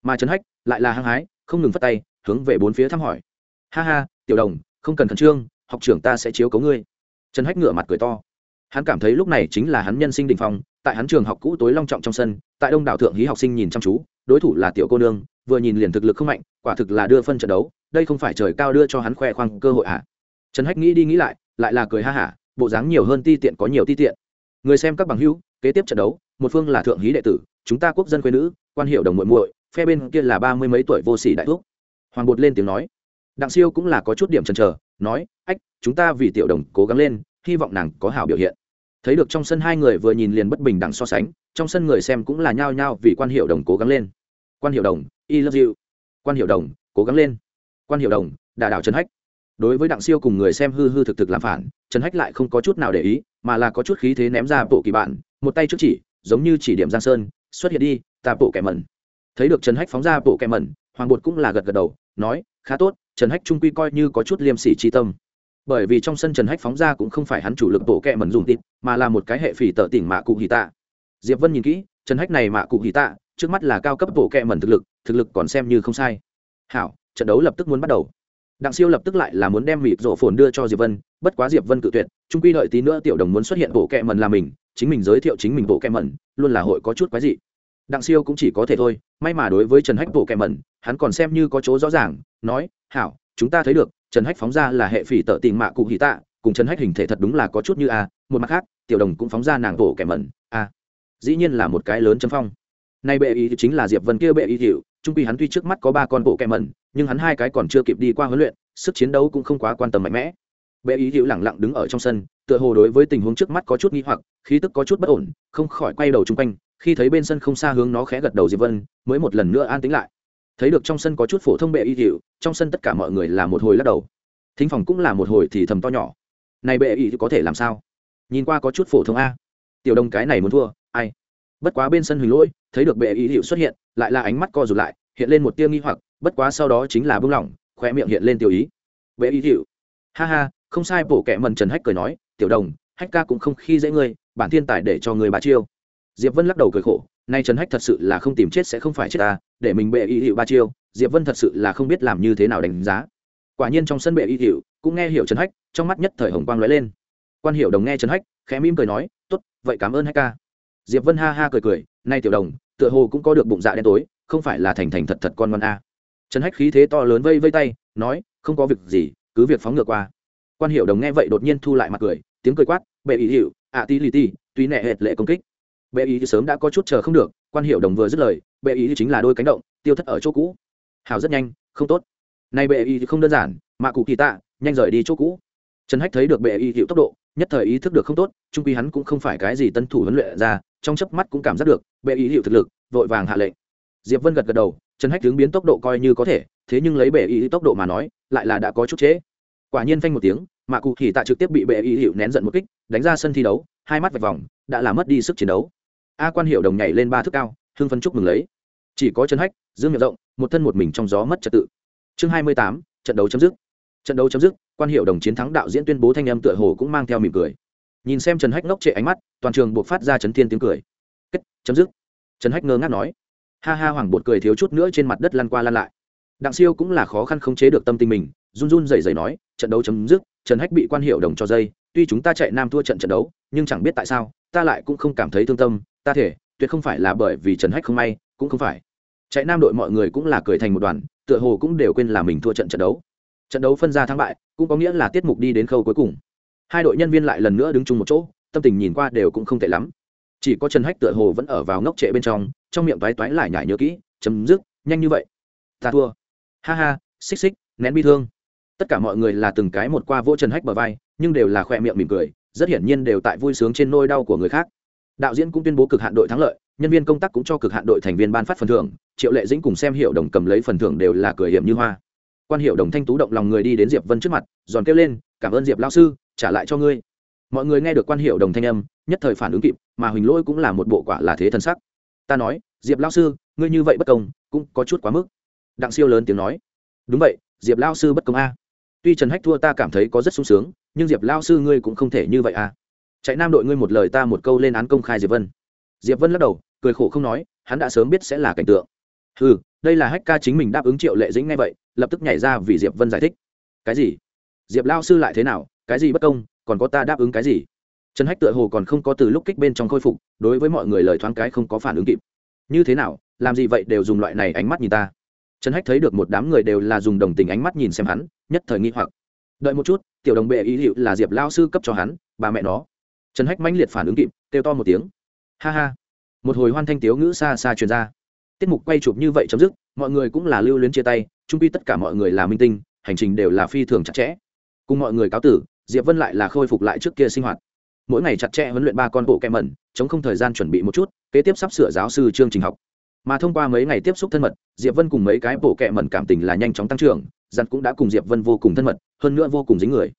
Mà trấn hách lại là hăng hái, không ngừng phát tay, hướng về bốn phía thăm hỏi. Ha ha, tiểu đồng, không cần khẩn trương, học trưởng ta sẽ chiếu cấu ngươi. Trần hách ngửa mặt cười to. Hắn cảm thấy lúc này chính là hắn nhân sinh đình phong, tại hắn trường học cũ tối long trọng trong sân, tại đông đảo thượng hí học sinh nhìn chăm chú, đối thủ là tiểu cô nương vừa nhìn liền thực lực không mạnh, quả thực là đưa phân trận đấu, đây không phải trời cao đưa cho hắn khoe khoang cơ hội ạ à. trần hách nghĩ đi nghĩ lại lại là cười ha hả, bộ dáng nhiều hơn ti tiện có nhiều ti tiện. Người xem các bằng hữu, kế tiếp trận đấu, một phương là thượng hí đệ tử, chúng ta quốc dân quê nữ, quan hiệu đồng muội muội, phe bên kia là ba mươi mấy tuổi vô sĩ đại thuốc hoàng bột lên tiếng nói. Đặng siêu cũng là có chút điểm chần chờ, nói, ách, chúng ta vì tiểu đồng cố gắng lên, hy vọng nàng có hảo biểu hiện. Thấy được trong sân hai người vừa nhìn liền bất bình đẳng so sánh, trong sân người xem cũng là nhao nhao vì quan hiệu đồng cố gắng lên. Quan hiệu đồng y love you. Quan hiệu đồng, cố gắng lên. Quan hiệu đồng đà đảo trần hách. Đối với đặng siêu cùng người xem hư hư thực thực làm phản, trần hách lại không có chút nào để ý, mà là có chút khí thế ném ra bộ kỳ bạn, một tay trước chỉ, giống như chỉ điểm giang sơn, xuất hiện đi, ta bộ kẻ mẩn. Thấy được trần hách phóng ra bộ kẻ mẩn, hoàng bột cũng là gật gật đầu, nói, khá tốt, trần hách trung quy coi như có chút liêm sỉ chi tâm. Bởi vì trong sân trần hách phóng ra cũng không phải hắn chủ lực bộ kẹ mẩn dùng tịt, mà là một cái hệ phỉ tợ tỉnh mạ cụ hì tạ. Diệp vân nhìn kỹ, trần hách này mạ cụ hì tạ, trước mắt là cao cấp bộ kẹ mẩn thực lực thực lực còn xem như không sai. Hảo trận đấu lập tức muốn bắt đầu. Đặng siêu lập tức lại là muốn đem mịp rổ phồn đưa cho diệp vân bất quá diệp vân cự tuyệt trung quy đợi tí nữa tiểu đồng muốn xuất hiện bộ kẹ mần là mình chính mình giới thiệu chính mình bộ kẹ mần, luôn là hội có chút quái dị. Đặng siêu cũng chỉ có thể thôi may mà đối với trần hách bộ kẹ mần, hắn còn xem như có chỗ rõ ràng nói hảo chúng ta thấy được trần hách phóng ra là hệ phỉ tợ tình mạ cụ hì tạ cùng trần hách hình thể thật đúng là có chút như a một mặt khác tiểu đồng cũng phóng ra nàng bộ kẹ mần a. Dĩ nhiên là một cái lớn châm phong. Nay bệ ý chính là diệp vân kia bệ ý hiệu trung quy hắn tuy trước mắt có ba con bộ kẻ mẩn, nhưng hắn hai cái còn chưa kịp đi qua huấn luyện, sức chiến đấu cũng không quá quan tâm mạnh mẽ. Bệ ý hữu lẳng lặng đứng ở trong sân, tựa hồ đối với tình huống trước mắt có chút nghi hoặc, khí tức có chút bất ổn, không khỏi quay đầu chung quanh, khi thấy bên sân không xa hướng nó khẽ gật đầu diệp vân, mới một lần nữa an tính lại. Thấy được trong sân có chút phổ thông bệ y hiệu trong sân tất cả mọi người là một hồi lắc đầu. Thính phòng cũng là một hồi thì thầm to nhỏ. Này bệ y có thể làm sao? Nhìn qua có chút phổ thông a. Tiểu đông cái này muốn thua, ai? Bất quá bên sân huỳnh lỗi, thấy được bệ y hiệu xuất hiện, lại là ánh mắt co rụt lại, hiện lên một tia nghi hoặc, bất quá sau đó chính là bưng lỏng khoe miệng hiện lên tiêu ý. Bệ y hiệu. Ha ha, không sai, bổ kẻ mần trần hách cười nói, tiểu đồng, hách ca cũng không khi dễ ngươi, bản thiên tài để cho người bà chiêu. Diệp vân lắc đầu cười khổ, nay trần hách thật sự là không tìm chết sẽ không phải chết ta, để mình bệ y hiệu ba chiêu. Diệp vân thật sự là không biết làm như thế nào đánh giá. Quả nhiên trong sân bệ y hiệu cũng nghe hiểu trần hách, trong mắt nhất thời hồng quang lóe lên. Quan hiểu đồng nghe trần hách, khẽ mỉm cười nói, tốt, vậy cảm ơn hách ca diệp vân ha ha cười cười, nay tiểu đồng, tựa hồ cũng có được bụng dạ đen tối, không phải là thành thành thật thật con ngoan a. Trần hách khí thế to lớn vây vây tay, nói, không có việc gì, cứ việc phóng ngược qua. Quan Hiệu đồng nghe vậy đột nhiên thu lại mặt cười, tiếng cười quát, bệ y hiệu ạ tí lì ti tuy nẹ hệt lệ công kích. Bệ ý sớm đã có chút chờ không được, quan hiệu đồng vừa dứt lời, bệ ý chính là đôi cánh động, tiêu thất ở chỗ cũ. Hào rất nhanh, không tốt. Nay bệ ý không đơn giản, mà cụ kỳ tạ, nhanh rời đi chỗ cũ. Trần hách thấy được bệ ý hiệu tốc độ, nhất thời ý thức được không tốt, trung quy hắn cũng không phải cái gì tân thủ huấn luyện ra trong chớp mắt cũng cảm giác được, bệ ý hiệu thực lực, vội vàng hạ lệnh. Diệp vân gật gật đầu, trần hách hướng biến tốc độ coi như có thể, thế nhưng lấy bệ ý tốc độ mà nói, lại là đã có chút chế. quả nhiên phanh một tiếng mà cụ kỳ tạ trực tiếp bị bệ ý hiệu nén giận một kích, đánh ra sân thi đấu, hai mắt vạch vòng, đã làm mất đi sức chiến đấu. A quan hiệu đồng nhảy lên ba thước cao, hưng phân chúc mừng lấy. Chỉ có chân hách, dương miệng rộng, một thân một mình trong gió mất trật tự. Chương hai mươi tám, trận đấu chấm dứt. Trận đấu chấm dứt, quan hiệu đồng chiến thắng đạo diễn tuyên bố thanh âm tựa hồ cũng mang theo mỉm cười nhìn xem trần hách ngốc trệ ánh mắt toàn trường buộc phát ra chấn thiên tiếng cười kết chấm dứt trần hách ngơ ngác nói ha ha hoàng bột cười thiếu chút nữa trên mặt đất lăn qua lăn lại đặng siêu cũng là khó khăn không chế được tâm tình mình run run rẩy rẩy nói trận đấu chấm dứt trần hách bị quan hiệu đồng cho dây tuy chúng ta chạy nam thua trận trận đấu nhưng chẳng biết tại sao ta lại cũng không cảm thấy thương tâm ta thể tuyệt không phải là bởi vì trần hách không may cũng không phải chạy nam đội mọi người cũng là cười thành một đoàn tựa hồ cũng đều quên là mình thua trận trận đấu trận đấu phân ra thắng bại cũng có nghĩa là tiết mục đi đến khâu cuối cùng hai đội nhân viên lại lần nữa đứng chung một chỗ, tâm tình nhìn qua đều cũng không tệ lắm. Chỉ có trần hách tựa hồ vẫn ở vào ngốc trệ bên trong trong miệng toái toái lại nhải nhớ kỹ, chấm dứt, nhanh như vậy, ta thua. Ha ha, xích xích, nén bi thương. Tất cả mọi người là từng cái một qua vỗ trần hách bờ vai, nhưng đều là khoe miệng mỉm cười, rất hiển nhiên đều tại vui sướng trên nôi đau của người khác. Đạo diễn cũng tuyên bố cực hạn đội thắng lợi, nhân viên công tác cũng cho cực hạn đội thành viên ban phát phần thưởng, triệu lệ dĩnh cùng xem hiệu đồng cầm lấy phần thưởng đều là cười hiểm như hoa. Quan hiệu đồng thanh tú động lòng người đi đến diệp vân trước mặt, giòn kêu lên, cảm ơn diệp lao sư trả lại cho ngươi. Mọi người nghe được quan hiệu đồng thanh âm, nhất thời phản ứng kịp, mà huỳnh lỗi cũng là một bộ quả là thế thân sắc. Ta nói, diệp lao sư, ngươi như vậy bất công, cũng có chút quá mức. Đặng siêu lớn tiếng nói. Đúng vậy, diệp lao sư bất công a. Tuy trần hách thua ta cảm thấy có rất sung sướng, nhưng diệp lao sư ngươi cũng không thể như vậy a. Chạy nam đội ngươi một lời ta một câu lên án công khai diệp vân. Diệp vân lắc đầu, cười khổ không nói, hắn đã sớm biết sẽ là cảnh tượng. Ừ đây là hách ca chính mình đáp ứng triệu lệ dĩnh ngay vậy, lập tức nhảy ra vì diệp vân giải thích. Cái gì? Diệp lao sư lại thế nào? Cái gì bất công, còn có ta đáp ứng cái gì? Trần hách tựa hồ còn không có từ lúc kích bên trong khôi phục, đối với mọi người lời thoáng cái không có phản ứng kịp. Như thế nào, làm gì vậy đều dùng loại này ánh mắt nhìn ta. Trần hách thấy được một đám người đều là dùng đồng tình ánh mắt nhìn xem hắn, nhất thời nghi hoặc. Đợi một chút, tiểu đồng bệ ý hiệu là diệp lao sư cấp cho hắn, bà mẹ nó. Trần hách mãnh liệt phản ứng kịp, kêu to một tiếng. Ha ha. Một hồi hoan thanh tiếu ngữ xa xa truyền ra. Tiết mục quay chụp như vậy chấm dứt, mọi người cũng là lưu luyến chia tay trung pi tất cả mọi người là minh tinh, hành trình đều là phi thường chặt chẽ cùng mọi người cáo tử, diệp vân lại là khôi phục lại trước kia sinh hoạt. Mỗi ngày chặt chẽ huấn luyện ba con bộ kẹm mẩn, chống không thời gian chuẩn bị một chút, kế tiếp sắp sửa giáo sư chương trình học. Mà thông qua mấy ngày tiếp xúc thân mật, diệp vân cùng mấy cái bộ kẹm mẩn cảm tình là nhanh chóng tăng trưởng giặt cũng đã cùng diệp vân vô cùng thân mật, hơn nữa vô cùng dính người.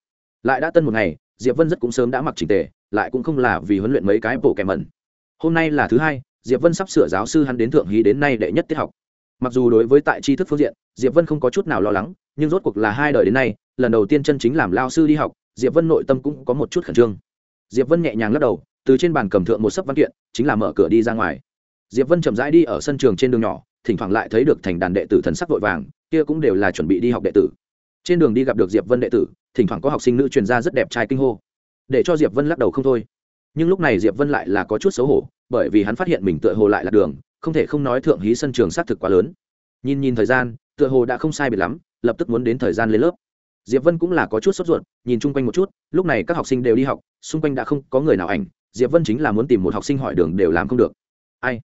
Lại đã tân một ngày, diệp vân rất cũng sớm đã mặc trình tề, lại cũng không là vì huấn luyện mấy cái bộ kẹm mẩn. Hôm nay là thứ hai, diệp vân sắp sửa giáo sư hắn đến thượng hí đến nay đệ nhất tiết học. Mặc dù đối với tại tri thức phương diện, diệp vân không có chút nào lo lắng, nhưng rốt cuộc là hai đời đến nay lần đầu tiên chân chính làm lao sư đi học, diệp vân nội tâm cũng có một chút khẩn trương. Diệp vân nhẹ nhàng lắc đầu, từ trên bàn cầm thượng một sấp văn kiện, chính là mở cửa đi ra ngoài. Diệp vân chậm rãi đi ở sân trường trên đường nhỏ, thỉnh thoảng lại thấy được thành đàn đệ tử thần sắc vội vàng, kia cũng đều là chuẩn bị đi học đệ tử. Trên đường đi gặp được diệp vân đệ tử, thỉnh thoảng có học sinh nữ truyền ra rất đẹp trai kinh hô, để cho diệp vân lắc đầu không thôi. Nhưng lúc này diệp vân lại là có chút xấu hổ, bởi vì hắn phát hiện mình tựa hồ lại là đường, không thể không nói thượng hí sân trường xác thực quá lớn. Nhìn nhìn thời gian, tựa hồ đã không sai biệt lắm, lập tức muốn đến thời gian lên lớp diệp vân cũng là có chút sốt ruột, nhìn chung quanh một chút, lúc này các học sinh đều đi học, xung quanh đã không có người nào ảnh, diệp vân chính là muốn tìm một học sinh hỏi đường đều làm không được. Ai?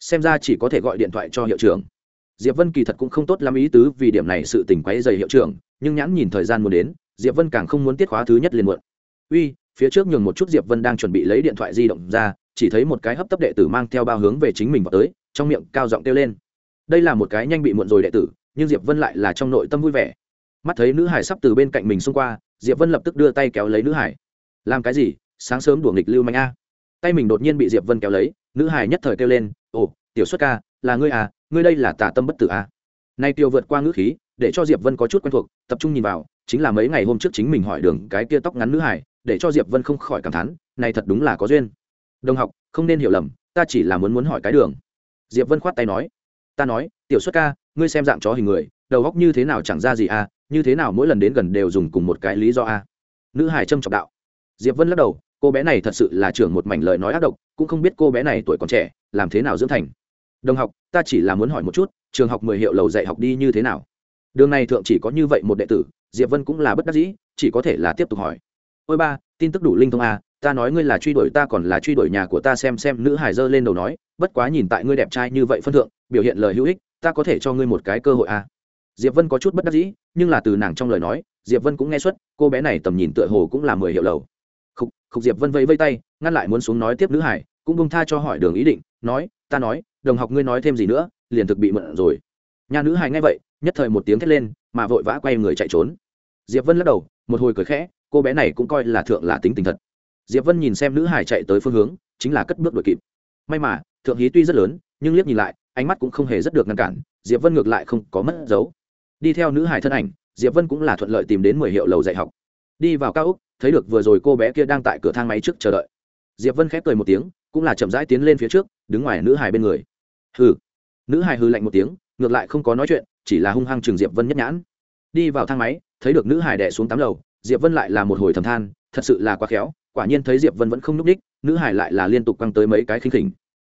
Xem ra chỉ có thể gọi điện thoại cho hiệu trưởng. Diệp vân kỳ thật cũng không tốt lắm ý tứ vì điểm này sự tình quấy dày hiệu trưởng, nhưng nhãn nhìn thời gian muốn đến, diệp vân càng không muốn tiết khóa thứ nhất liền muộn. Uy, phía trước nhường một chút diệp vân đang chuẩn bị lấy điện thoại di động ra, chỉ thấy một cái hấp tấp đệ tử mang theo bao hướng về chính mình vào tới, trong miệng cao giọng kêu lên. Đây là một cái nhanh bị muộn rồi đệ tử, nhưng diệp vân lại là trong nội tâm vui vẻ mắt thấy nữ hải sắp từ bên cạnh mình xông qua, diệp vân lập tức đưa tay kéo lấy nữ hải. Làm cái gì? Sáng sớm đuổi nghịch lưu manh a. Tay mình đột nhiên bị diệp vân kéo lấy, nữ hải nhất thời kêu lên, ồ, tiểu xuất ca, là ngươi à? Ngươi đây là tà tâm bất tử à? Nay tiêu vượt qua ngữ khí, để cho diệp vân có chút quen thuộc, tập trung nhìn vào, chính là mấy ngày hôm trước chính mình hỏi đường cái kia tóc ngắn nữ hải, để cho diệp vân không khỏi cảm thán này thật đúng là có duyên. Đồng học, không nên hiểu lầm, ta chỉ là muốn muốn hỏi cái đường. Diệp vân khoát tay nói. Ta nói, tiểu xuất ca, ngươi xem dạng chó hình người, đầu góc như thế nào chẳng ra gì à? Như thế nào mỗi lần đến gần đều dùng cùng một cái lý do a? Nữ hải trâm trọng đạo. Diệp vân lắc đầu, cô bé này thật sự là trưởng một mảnh lời nói ác độc, cũng không biết cô bé này tuổi còn trẻ, làm thế nào dưỡng thành. Đồng học, ta chỉ là muốn hỏi một chút, trường học mười hiệu lầu dạy học đi như thế nào? Đường này thượng chỉ có như vậy một đệ tử, diệp vân cũng là bất đắc dĩ, chỉ có thể là tiếp tục hỏi. Ôi ba, tin tức đủ linh thông à ta nói ngươi là truy đuổi, ta còn là truy đuổi nhà của ta xem xem, nữ hải dơ lên đầu nói, bất quá nhìn tại ngươi đẹp trai như vậy phân thượng, biểu hiện lời hữu ích, ta có thể cho ngươi một cái cơ hội à diệp vân có chút bất đắc dĩ, nhưng là từ nàng trong lời nói, diệp vân cũng nghe xuất cô bé này tầm nhìn tựa hồ cũng là mười hiệu lầu. Khúc khúc diệp vân vẫy vây tay, ngăn lại muốn xuống nói tiếp nữ hải, cũng bông tha cho hỏi đường ý định, nói, ta nói, đồng học ngươi nói thêm gì nữa, liền thực bị mượn rồi. Nhà nữ hải nghe vậy, nhất thời một tiếng thét lên, mà vội vã quay người chạy trốn. Diệp vân lắc đầu, một hồi cười khẽ, cô bé này cũng coi là thượng là tính tình thật. Diệp vân nhìn xem nữ hải chạy tới phương hướng, chính là cất bước đuổi kịp. May mà, thượng hí tuy rất lớn, nhưng liếc nhìn lại, ánh mắt cũng không hề rất được ngăn cản, diệp vân ngược lại không có mất dấu đi theo nữ hải thân ảnh, diệp vân cũng là thuận lợi tìm đến mười hiệu lầu dạy học. Đi vào cao úc thấy được vừa rồi cô bé kia đang tại cửa thang máy trước chờ đợi. Diệp vân khép cười một tiếng, cũng là chậm rãi tiến lên phía trước, đứng ngoài nữ hải bên người. Hừ. Nữ hải hư lạnh một tiếng, ngược lại không có nói chuyện, chỉ là hung hăng chừng diệp vân nhất nhãn. Đi vào thang máy, thấy được nữ hải đẻ xuống tám lầu, diệp vân lại là một hồi thầm than, thật sự là quá khéo, quả nhiên thấy diệp vân vẫn không n ú c ních nữ hải lại là liên tục quăng tới mấy cái khinh khỉnh.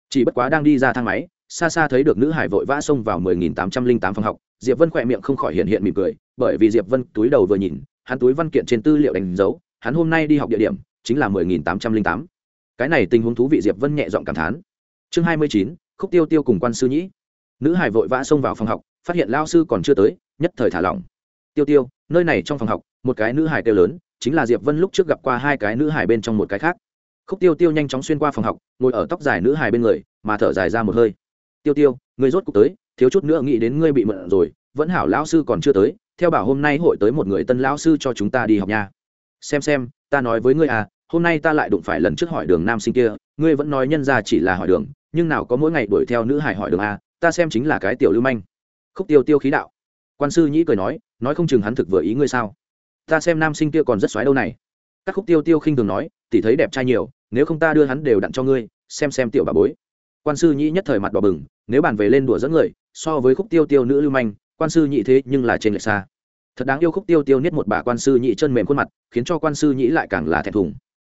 Chỉ bất quá đang đi ra thang máy, xa xa thấy được nữ hải vội vã xông vào mười nghìn tám trăm linh tám phòng học diệp vân khỏe miệng không khỏi hiện hiện mỉm cười, bởi vì diệp vân túi đầu vừa nhìn, hắn túi văn kiện trên tư liệu đánh dấu, hắn hôm nay đi học địa điểm chính là mười nghìn tám trăm linh tám. Cái này tình huống thú vị, diệp vân nhẹ giọng cảm thán. Chương hai mươi chín, khúc tiêu tiêu cùng quan sư nhĩ. Nữ hải vội vã xông vào phòng học, phát hiện lao sư còn chưa tới, nhất thời thả lỏng. Tiêu tiêu, nơi này trong phòng học, một cái nữ hải tiêu lớn, chính là diệp vân lúc trước gặp qua hai cái nữ hải bên trong một cái khác. Khúc tiêu tiêu nhanh chóng xuyên qua phòng học, ngồi ở tóc dài nữ hải bên người, mà thở dài ra một hơi. Tiêu tiêu ngươi rốt cuộc tới thiếu chút nữa nghĩ đến ngươi bị mượn rồi, vẫn hảo lão sư còn chưa tới, theo bảo hôm nay hội tới một người tân lão sư cho chúng ta đi học nha. Xem xem, ta nói với ngươi à hôm nay ta lại đụng phải lần trước hỏi đường nam sinh kia, ngươi vẫn nói nhân ra chỉ là hỏi đường, nhưng nào có mỗi ngày đuổi theo nữ hải hỏi đường à ta xem chính là cái tiểu lưu manh. Khúc tiêu tiêu khí đạo. Quan sư nhĩ cười nói nói không chừng hắn thực vừa ý ngươi sao. Ta xem nam sinh kia còn rất xoáy đâu này. Các khúc tiêu tiêu khinh thường nói tỉ thấy đẹp trai nhiều, nếu không ta đưa hắn đều đặn cho ngươi, xem xem tiểu bà bối. Quan sư nhĩ nhất thời mặt đỏ bừng, nếu bàn về lên đùa dẫn người so với khúc tiêu tiêu nữ lưu manh, quan sư nhị thế nhưng là trên lệch xa. Thật đáng yêu khúc tiêu tiêu niết một bà quan sư nhị chân mềm khuôn mặt, khiến cho quan sư nhị lại càng là thẹn thùng.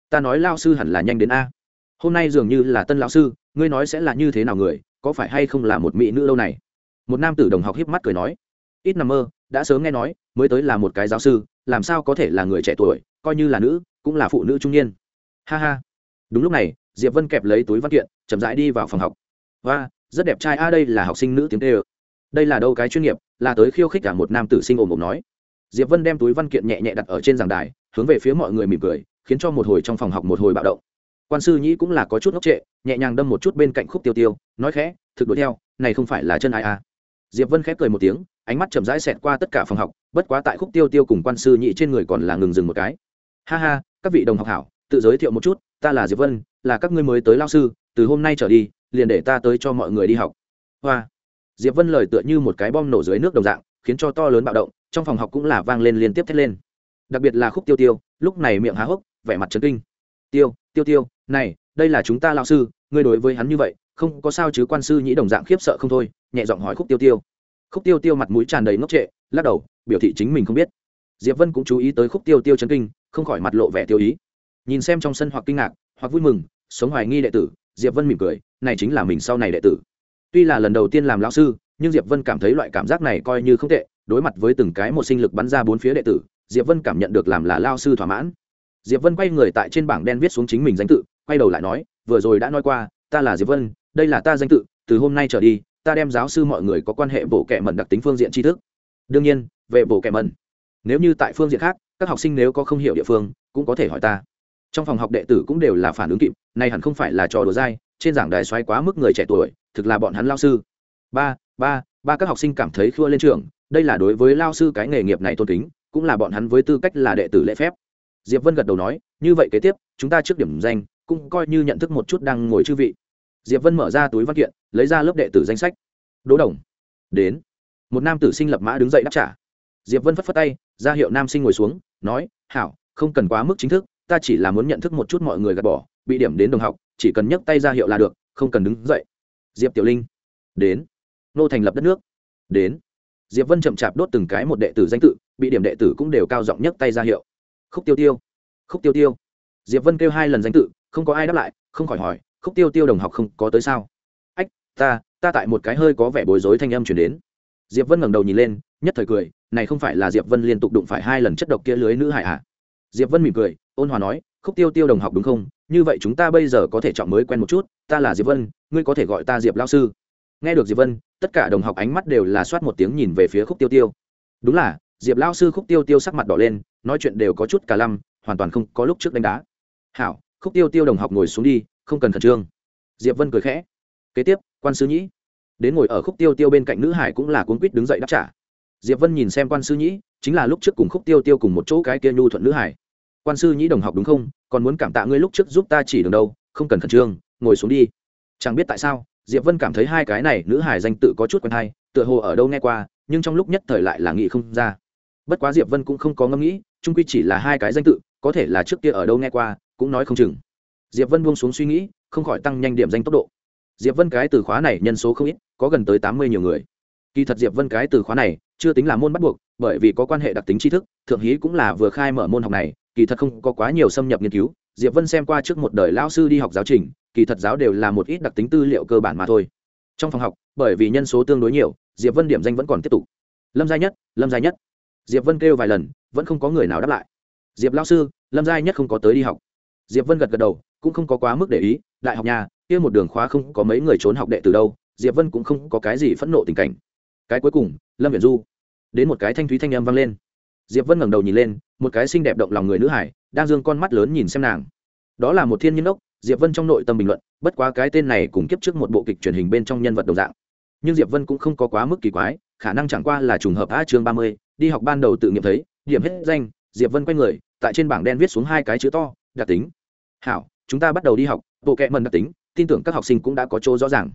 Ta nói lao sư hẳn là nhanh đến a. Hôm nay dường như là tân lão sư, ngươi nói sẽ là như thế nào người, có phải hay không là một mỹ nữ lâu này? Một nam tử đồng học hiếp mắt cười nói. Ít nằm mơ, đã sớm nghe nói, mới tới là một cái giáo sư, làm sao có thể là người trẻ tuổi, coi như là nữ, cũng là phụ nữ trung niên. Ha ha. Đúng lúc này, diệp vân kẹp lấy túi văn kiện, chậm rãi đi vào phòng học. Và rất đẹp trai, a, đây là học sinh nữ tiếng tê ơ đây là đâu cái chuyên nghiệp, là tới khiêu khích cả một nam tử sinh ồm ồm nói. Diệp vân đem túi văn kiện nhẹ nhẹ đặt ở trên giảng đài, hướng về phía mọi người mỉm cười, khiến cho một hồi trong phòng học một hồi bạo động. Quan sư nhĩ cũng là có chút ngốc trệ, nhẹ nhàng đâm một chút bên cạnh khúc tiêu tiêu, nói khẽ, thực đuổi theo, này không phải là chân ai à? Diệp vân khép cười một tiếng, ánh mắt chậm rãi xẹt qua tất cả phòng học, bất quá tại khúc tiêu tiêu cùng quan sư nhị trên người còn là ngừng dừng một cái. Ha ha, các vị đồng học hảo, tự giới thiệu một chút, ta là diệp vân, là các ngươi mới tới lao sư, từ hôm nay trở đi liền để ta tới cho mọi người đi học. Hoa. Diệp vân lời tựa như một cái bom nổ dưới nước đồng dạng, khiến cho to lớn bạo động, trong phòng học cũng là vang lên liên tiếp thét lên. Đặc biệt là khúc tiêu tiêu, lúc này miệng há hốc, vẻ mặt trấn kinh. Tiêu tiêu tiêu, này, đây là chúng ta lao sư, ngươi đối với hắn như vậy, không có sao chứ quan sư nhĩ đồng dạng khiếp sợ không thôi, nhẹ giọng hỏi khúc tiêu tiêu. Khúc tiêu tiêu mặt mũi tràn đầy ngốc trệ, lắc đầu, biểu thị chính mình không biết. Diệp vân cũng chú ý tới khúc tiêu tiêu chấn kinh, không khỏi mặt lộ vẻ tiêu ý. Nhìn xem trong sân hoặc kinh ngạc, hoặc vui mừng, sống hoài nghi đệ tử diệp vân mỉm cười, này chính là mình sau này đệ tử. Tuy là lần đầu tiên làm lão sư, nhưng diệp vân cảm thấy loại cảm giác này coi như không tệ, đối mặt với từng cái một sinh lực bắn ra bốn phía đệ tử, diệp vân cảm nhận được làm là lao sư thỏa mãn. Diệp vân quay người tại trên bảng đen viết xuống chính mình danh tự, quay đầu lại nói, vừa rồi đã nói qua, ta là diệp vân, đây là ta danh tự, từ hôm nay trở đi, ta đem giáo sư mọi người có quan hệ bộ kệ mẩn đặc tính phương diện tri thức. Đương nhiên, về bộ kệ mẩn. Nếu như tại phương diện khác, các học sinh nếu có không hiểu địa phương, cũng có thể hỏi ta trong phòng học đệ tử cũng đều là phản ứng kịp, nay hẳn không phải là trò đùa dai, trên giảng đài xoáy quá mức người trẻ tuổi, thực là bọn hắn lao sư. Ba ba ba các học sinh cảm thấy khua lên trường, đây là đối với lao sư cái nghề nghiệp này tôn kính, cũng là bọn hắn với tư cách là đệ tử lễ phép. Diệp vân gật đầu nói, như vậy kế tiếp, chúng ta trước điểm danh, cũng coi như nhận thức một chút đang ngồi chư vị. Diệp vân mở ra túi văn kiện, lấy ra lớp đệ tử danh sách. Đỗ đồng, đến. Một nam tử sinh lập mã đứng dậy đáp trả. Diệp vân phất phất tay, ra hiệu nam sinh ngồi xuống, nói, hảo, không cần quá mức chính thức ta chỉ là muốn nhận thức một chút mọi người gạt bỏ, bị điểm đến đồng học, chỉ cần nhấc tay ra hiệu là được, không cần đứng dậy. Diệp tiểu linh, đến. Nô thành lập đất nước, đến. Diệp vân chậm chạp đốt từng cái một đệ tử danh tự, bị điểm đệ tử cũng đều cao giọng nhấc tay ra hiệu. Khúc tiêu tiêu, khúc tiêu tiêu. Diệp vân kêu hai lần danh tự, không có ai đáp lại, không khỏi hỏi, khúc tiêu tiêu đồng học không có tới sao? Ách, ta ta tại một cái hơi có vẻ bối rối thanh âm chuyển đến. Diệp vân ngẩng đầu nhìn lên, nhất thời cười, này không phải là diệp vân liên tục đụng phải hai lần chất độc kia lưới nữ hải ạ à? Diệp vân mỉm cười, ôn hòa nói, khúc tiêu tiêu đồng học đúng không? Như vậy chúng ta bây giờ có thể chọn mới quen một chút, ta là diệp vân, ngươi có thể gọi ta diệp lao sư. Nghe được diệp vân, tất cả đồng học ánh mắt đều là soát một tiếng nhìn về phía khúc tiêu tiêu. Đúng là, diệp lao sư khúc tiêu tiêu sắc mặt đỏ lên, nói chuyện đều có chút cả lăm, hoàn toàn không có lúc trước đánh đá. Hảo, khúc tiêu tiêu đồng học ngồi xuống đi, không cần khẩn trương. Diệp vân cười khẽ. Kế tiếp, quan sư nhĩ. Đến ngồi ở khúc tiêu tiêu bên cạnh nữ hải cũng là cuốn quýt đứng dậy đáp trả. Diệp vân nhìn xem quan sư nhĩ, chính là lúc trước cùng khúc tiêu tiêu cùng một chỗ cái kia nhu thuận nữ hải quan sư nhĩ đồng học đúng không? Còn muốn cảm tạ ngươi lúc trước giúp ta chỉ đường đâu, không cần khẩn trương, ngồi xuống đi. Chẳng biết tại sao, diệp vân cảm thấy hai cái này nữ hải danh tự có chút quen hay, tựa hồ ở đâu nghe qua, nhưng trong lúc nhất thời lại là nghĩ không ra. Bất quá diệp vân cũng không có ngẫm nghĩ trung quy chỉ là hai cái danh tự, có thể là trước kia ở đâu nghe qua, cũng nói không chừng. Diệp vân buông xuống suy nghĩ, không khỏi tăng nhanh điểm danh tốc độ. Diệp vân cái từ khóa này nhân số không ít, có gần tới tám mươi nhiều người. Kỳ thật diệp vân cái từ khóa này, chưa tính là môn bắt buộc, bởi vì có quan hệ đặc tính tri thức, thượng hí cũng là vừa khai mở môn học này kỳ thật không có quá nhiều xâm nhập nghiên cứu, diệp vân xem qua trước một đời lao sư đi học giáo trình, kỳ thật giáo đều là một ít đặc tính tư liệu cơ bản mà thôi. Trong phòng học, bởi vì nhân số tương đối nhiều, diệp vân điểm danh vẫn còn tiếp tục. Lâm gia nhất, lâm gia nhất. Diệp vân kêu vài lần, vẫn không có người nào đáp lại. Diệp lao sư, lâm gia nhất không có tới đi học. Diệp vân gật gật đầu, cũng không có quá mức để ý, đại học nhà, kia một đường khóa không có mấy người trốn học đệ từ đâu, diệp vân cũng không có cái gì phẫn nộ tình cảnh. Cái cuối cùng, lâm viện du. Đến một cái thanh thúy thanh âm vang lên diệp vân ngẩng đầu nhìn lên, một cái xinh đẹp động lòng người nữ hải, đang dương con mắt lớn nhìn xem nàng. Đó là một thiên nhiên ốc, diệp vân trong nội tâm bình luận, bất quá cái tên này cùng kiếp trước một bộ kịch truyền hình bên trong nhân vật đồng dạng. Nhưng diệp vân cũng không có quá mức kỳ quái, khả năng chẳng qua là trùng hợp a chương ba mươi, đi học ban đầu tự nghiệm thấy, điểm hết danh, diệp vân quay người, tại trên bảng đen viết xuống hai cái chữ to, đặc tính. Hảo, chúng ta bắt đầu đi học, bộ kệ mần đặc tính, tin tưởng các học sinh cũng đã có chỗ rõ ràng.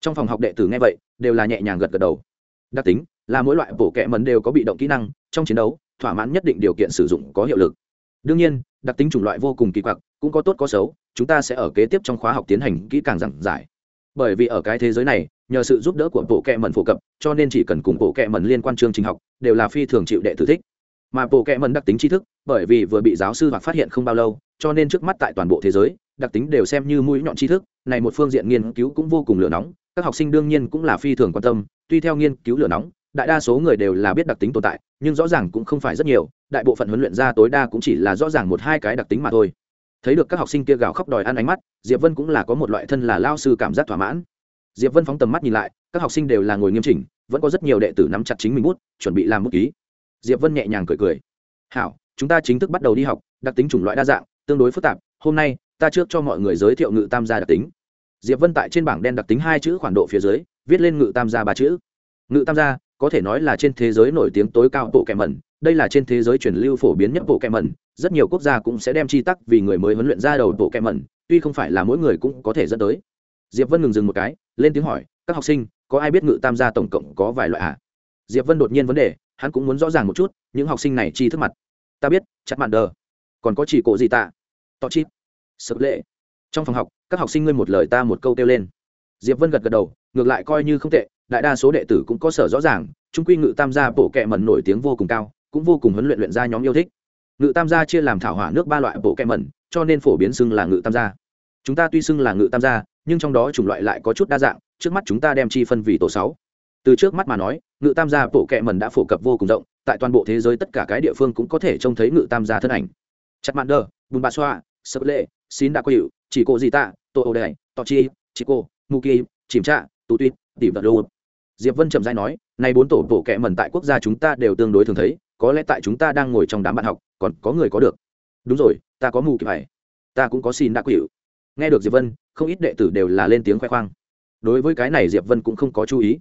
Trong phòng học đệ tử nghe vậy, đều là nhẹ nhàng gật gật đầu. Đặc tính là mỗi loại bộ kệ mần đều có bị động kỹ năng, trong chiến đấu thỏa mãn nhất định điều kiện sử dụng có hiệu lực. Đương nhiên, đặc tính chủng loại vô cùng kỳ quặc, cũng có tốt có xấu, chúng ta sẽ ở kế tiếp trong khóa học tiến hành kỹ càng giảng giải. Bởi vì ở cái thế giới này, nhờ sự giúp đỡ của bộ kệ mẩn phổ cập, cho nên chỉ cần cùng bộ kệ mẩn liên quan chương trình học, đều là phi thường chịu đệ tử thích. Mà bộ kệ mẩn đặc tính tri thức, bởi vì vừa bị giáo sư hoặc phát hiện không bao lâu, cho nên trước mắt tại toàn bộ thế giới, đặc tính đều xem như mũi nhọn tri thức, này một phương diện nghiên cứu cũng vô cùng lửa nóng, các học sinh đương nhiên cũng là phi thường quan tâm, tuy theo nghiên cứu lửa nóng đại đa số người đều là biết đặc tính tồn tại, nhưng rõ ràng cũng không phải rất nhiều, đại bộ phận huấn luyện ra tối đa cũng chỉ là rõ ràng một hai cái đặc tính mà thôi. Thấy được các học sinh kia gào khóc đòi ăn ánh mắt, diệp vân cũng là có một loại thân là lao sư cảm giác thỏa mãn. Diệp vân phóng tầm mắt nhìn lại, các học sinh đều là ngồi nghiêm chỉnh, vẫn có rất nhiều đệ tử nắm chặt chính mình bút, chuẩn bị làm bút ký. Diệp vân nhẹ nhàng cười cười. Hảo, chúng ta chính thức bắt đầu đi học, đặc tính chủng loại đa dạng, tương đối phức tạp, hôm nay, ta trước cho mọi người giới thiệu ngự tam gia đặc tính. Diệp vân tại trên bảng đen đặc tính hai chữ khoản độ phía dưới, viết lên ngự tam gia ba chữ. Ngự tam gia có thể nói là trên thế giới nổi tiếng tối cao bộ kẹ mẩn đây là trên thế giới truyền lưu phổ biến nhất bộ kẹ mẩn rất nhiều quốc gia cũng sẽ đem chi tắc vì người mới huấn luyện ra đầu bộ kẹ mẩn tuy không phải là mỗi người cũng có thể dẫn tới. Diệp vân ngừng dừng một cái, lên tiếng hỏi, các học sinh, có ai biết ngự tam gia tổng cộng có vài loại ạ à? diệp vân đột nhiên vấn đề, hắn cũng muốn rõ ràng một chút, những học sinh này chi thức mặt. Ta biết chặt mạn đờ còn có chỉ cổ gì tạ tọ chi sợ lệ. Trong phòng học, các học sinh ngươi một lời ta một câu kêu lên. Diệp vân gật gật đầu, ngược lại coi như không tệ đại đa số đệ tử cũng có sở rõ ràng, trung quy ngự tam gia bộ kệ mẩn nổi tiếng vô cùng cao, cũng vô cùng huấn luyện luyện ra nhóm yêu thích. Ngự tam gia chia làm thảo hỏa nước ba loại bộ kệ mẩn, cho nên phổ biến xưng là ngự tam gia. Chúng ta tuy xưng là ngự tam gia, nhưng trong đó chủng loại lại có chút đa dạng, trước mắt chúng ta đem chi phân vì tổ sáu. Từ trước mắt mà nói, ngự tam gia bộ kệ mẩn đã phổ cập vô cùng rộng, tại toàn bộ thế giới tất cả cái địa phương cũng có thể trông thấy ngự tam gia thân ảnh. Chặt mạn đờ, bùn bạ xoa, sập lệ, xin đa hiệu chỉ cô gì tạ, tô ô đài tọ chi, chỉ cô mù kỳ chìm trạ, tù tuyết, tìm vật lô diệp vân chậm rãi nói nay bốn tổ bộ kệ mẩn tại quốc gia chúng ta đều tương đối thường thấy, có lẽ tại chúng ta đang ngồi trong đám bạn học, còn có người có được. Đúng rồi, ta có mù kịp phải ta cũng có xin đã quỷ nghe được diệp vân, không ít đệ tử đều là lên tiếng khoe khoang. Đối với cái này diệp vân cũng không có chú ý.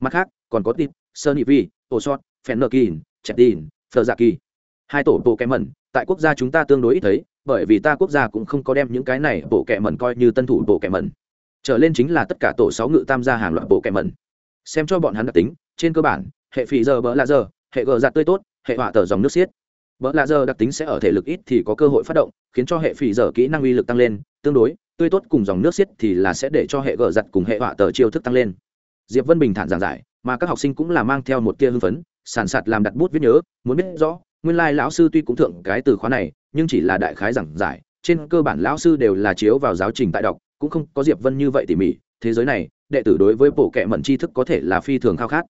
Mặt khác, còn có tip sơn nhị vi ô sót phen nơ kín chẹt tin phờ dạ kỳ hai tổ bộ kẹ mẩn, tại quốc gia chúng ta tương đối ít thấy, bởi vì ta quốc gia cũng không có đem những cái này bộ kẹ mẩn coi như tân thủ bộ kẹ mẩn. Trở lên chính là tất cả tổ sáu ngự tam gia hàng loạt bộ kẹ mẩn xem cho bọn hắn đặc tính, trên cơ bản, hệ phì giờ bỡ lạ giờ, hệ gờ giặt tươi tốt, hệ họa tờ dòng nước xiết. Bỡ lạ giờ đặc tính sẽ ở thể lực ít thì có cơ hội phát động, khiến cho hệ phì giờ kỹ năng uy lực tăng lên, tương đối, tươi tốt cùng dòng nước xiết thì là sẽ để cho hệ gờ giặt cùng hệ họa tờ chiêu thức tăng lên. Diệp vân bình thản giảng giải, mà các học sinh cũng là mang theo một tia hưng phấn sản sạt làm đặt bút viết nhớ, muốn biết rõ, nguyên lai lão sư tuy cũng thượng cái từ khóa này, nhưng chỉ là đại khái giảng giải, trên cơ bản lão sư đều là chiếu vào giáo trình tại đọc, cũng không có diệp vân như vậy tỉ mỉ thế giới này, đệ tử đối với bộ kệ mẩn tri thức có thể là phi thường khao khát.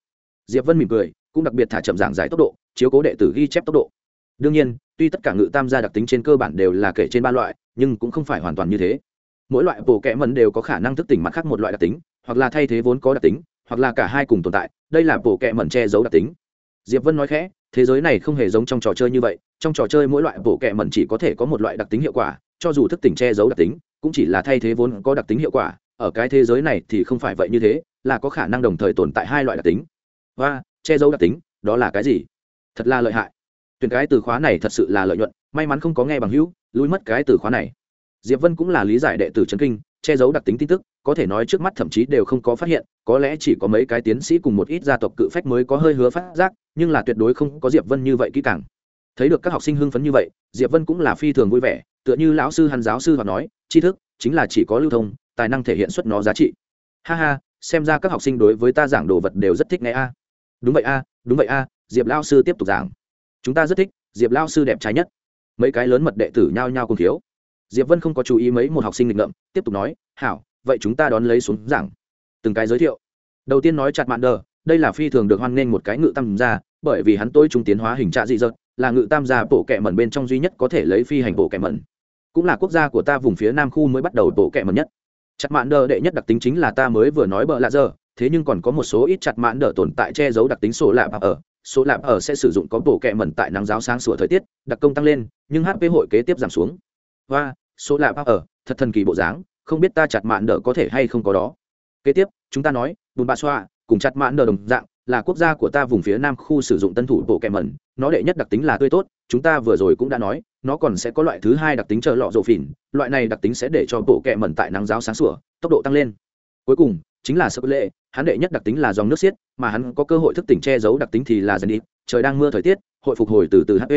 Diệp vân mỉm cười, cũng đặc biệt thả chậm giảng giải tốc độ, chiếu cố đệ tử ghi chép tốc độ. Đương nhiên, tuy tất cả ngự tam gia đặc tính trên cơ bản đều là kể trên ba loại, nhưng cũng không phải hoàn toàn như thế. Mỗi loại bộ kệ mẩn đều có khả năng thức tỉnh mặt khác một loại đặc tính, hoặc là thay thế vốn có đặc tính, hoặc là cả hai cùng tồn tại, đây là bộ kệ mẩn che giấu đặc tính. Diệp vân nói khẽ, thế giới này không hề giống trong trò chơi như vậy, trong trò chơi mỗi loại bộ kệ mẩn chỉ có thể có một loại đặc tính hiệu quả, cho dù thức tỉnh che giấu đặc tính, cũng chỉ là thay thế vốn có đặc tính hiệu quả ở cái thế giới này thì không phải vậy như thế, là có khả năng đồng thời tồn tại hai loại đặc tính. Và, che giấu đặc tính, đó là cái gì? Thật là lợi hại. Tuyển cái từ khóa này thật sự là lợi nhuận, may mắn không có nghe bằng hữu, lui mất cái từ khóa này. Diệp vân cũng là lý giải đệ tử trấn kinh, che giấu đặc tính tin tức, có thể nói trước mắt thậm chí đều không có phát hiện, có lẽ chỉ có mấy cái tiến sĩ cùng một ít gia tộc cự phách mới có hơi hứa phát giác, nhưng là tuyệt đối không có diệp vân như vậy kỹ càng. Thấy được các học sinh hưng phấn như vậy, diệp vân cũng là phi thường vui vẻ, tựa như lão sư hắn giáo sư và nói, tri thức, chính là chỉ có lưu thông tài năng thể hiện xuất nó giá trị. Ha ha, xem ra các học sinh đối với ta giảng đồ vật đều rất thích nghe a. Đúng vậy a, đúng vậy a, diệp lao sư tiếp tục giảng. Chúng ta rất thích, diệp lao sư đẹp trai nhất. Mấy cái lớn mật đệ tử nhao nhao cùng thiếu. Diệp vân không có chú ý mấy một học sinh nghịch ngợm, tiếp tục nói, hảo, vậy chúng ta đón lấy xuống giảng. Từng cái giới thiệu. Đầu tiên nói chặt mạn đờ, đây là phi thường được hoan nghênh một cái ngự tam gia, bởi vì hắn tôi trung tiến hóa hình trạ dị dật là ngự tam gia bộ kệ mẩn bên trong duy nhất có thể lấy phi hành bộ kệ mẩn. Cũng là quốc gia của ta vùng phía nam khu mới bắt đầu bộ kệ mẩn nhất chặt mạn đờ đệ nhất đặc tính chính là ta mới vừa nói bợ lạ giờ, thế nhưng còn có một số ít chặt mạn đờ tồn tại che giấu đặc tính sổ lạp ở. Số lạp ở sẽ sử dụng có bộ kẹ mẩn tại nắng giáo sáng sủa thời tiết, đặc công tăng lên, nhưng hp hội kế tiếp giảm xuống. Và số lạp ở, thật thần kỳ bộ dáng, không biết ta chặt mạn đờ có thể hay không có đó. Kế tiếp, chúng ta nói, bùn bạ xoa, cùng chặt mạn đờ đồng dạng, là quốc gia của ta vùng phía nam khu sử dụng tân thủ bộ kẹ mẩn, nó đệ nhất đặc tính là tươi tốt, chúng ta vừa rồi cũng đã nói nó còn sẽ có loại thứ hai đặc tính chờ lọ rổ phỉn loại này đặc tính sẽ để cho bộ kẹ mẩn tại nắng giáo sáng sủa, tốc độ tăng lên. Cuối cùng, chính là sơ lệ, hắn đệ nhất đặc tính là dòng nước xiết, mà hắn có cơ hội thức tỉnh che giấu đặc tính thì là dần đi trời đang mưa thời tiết, hội phục hồi từ từ hp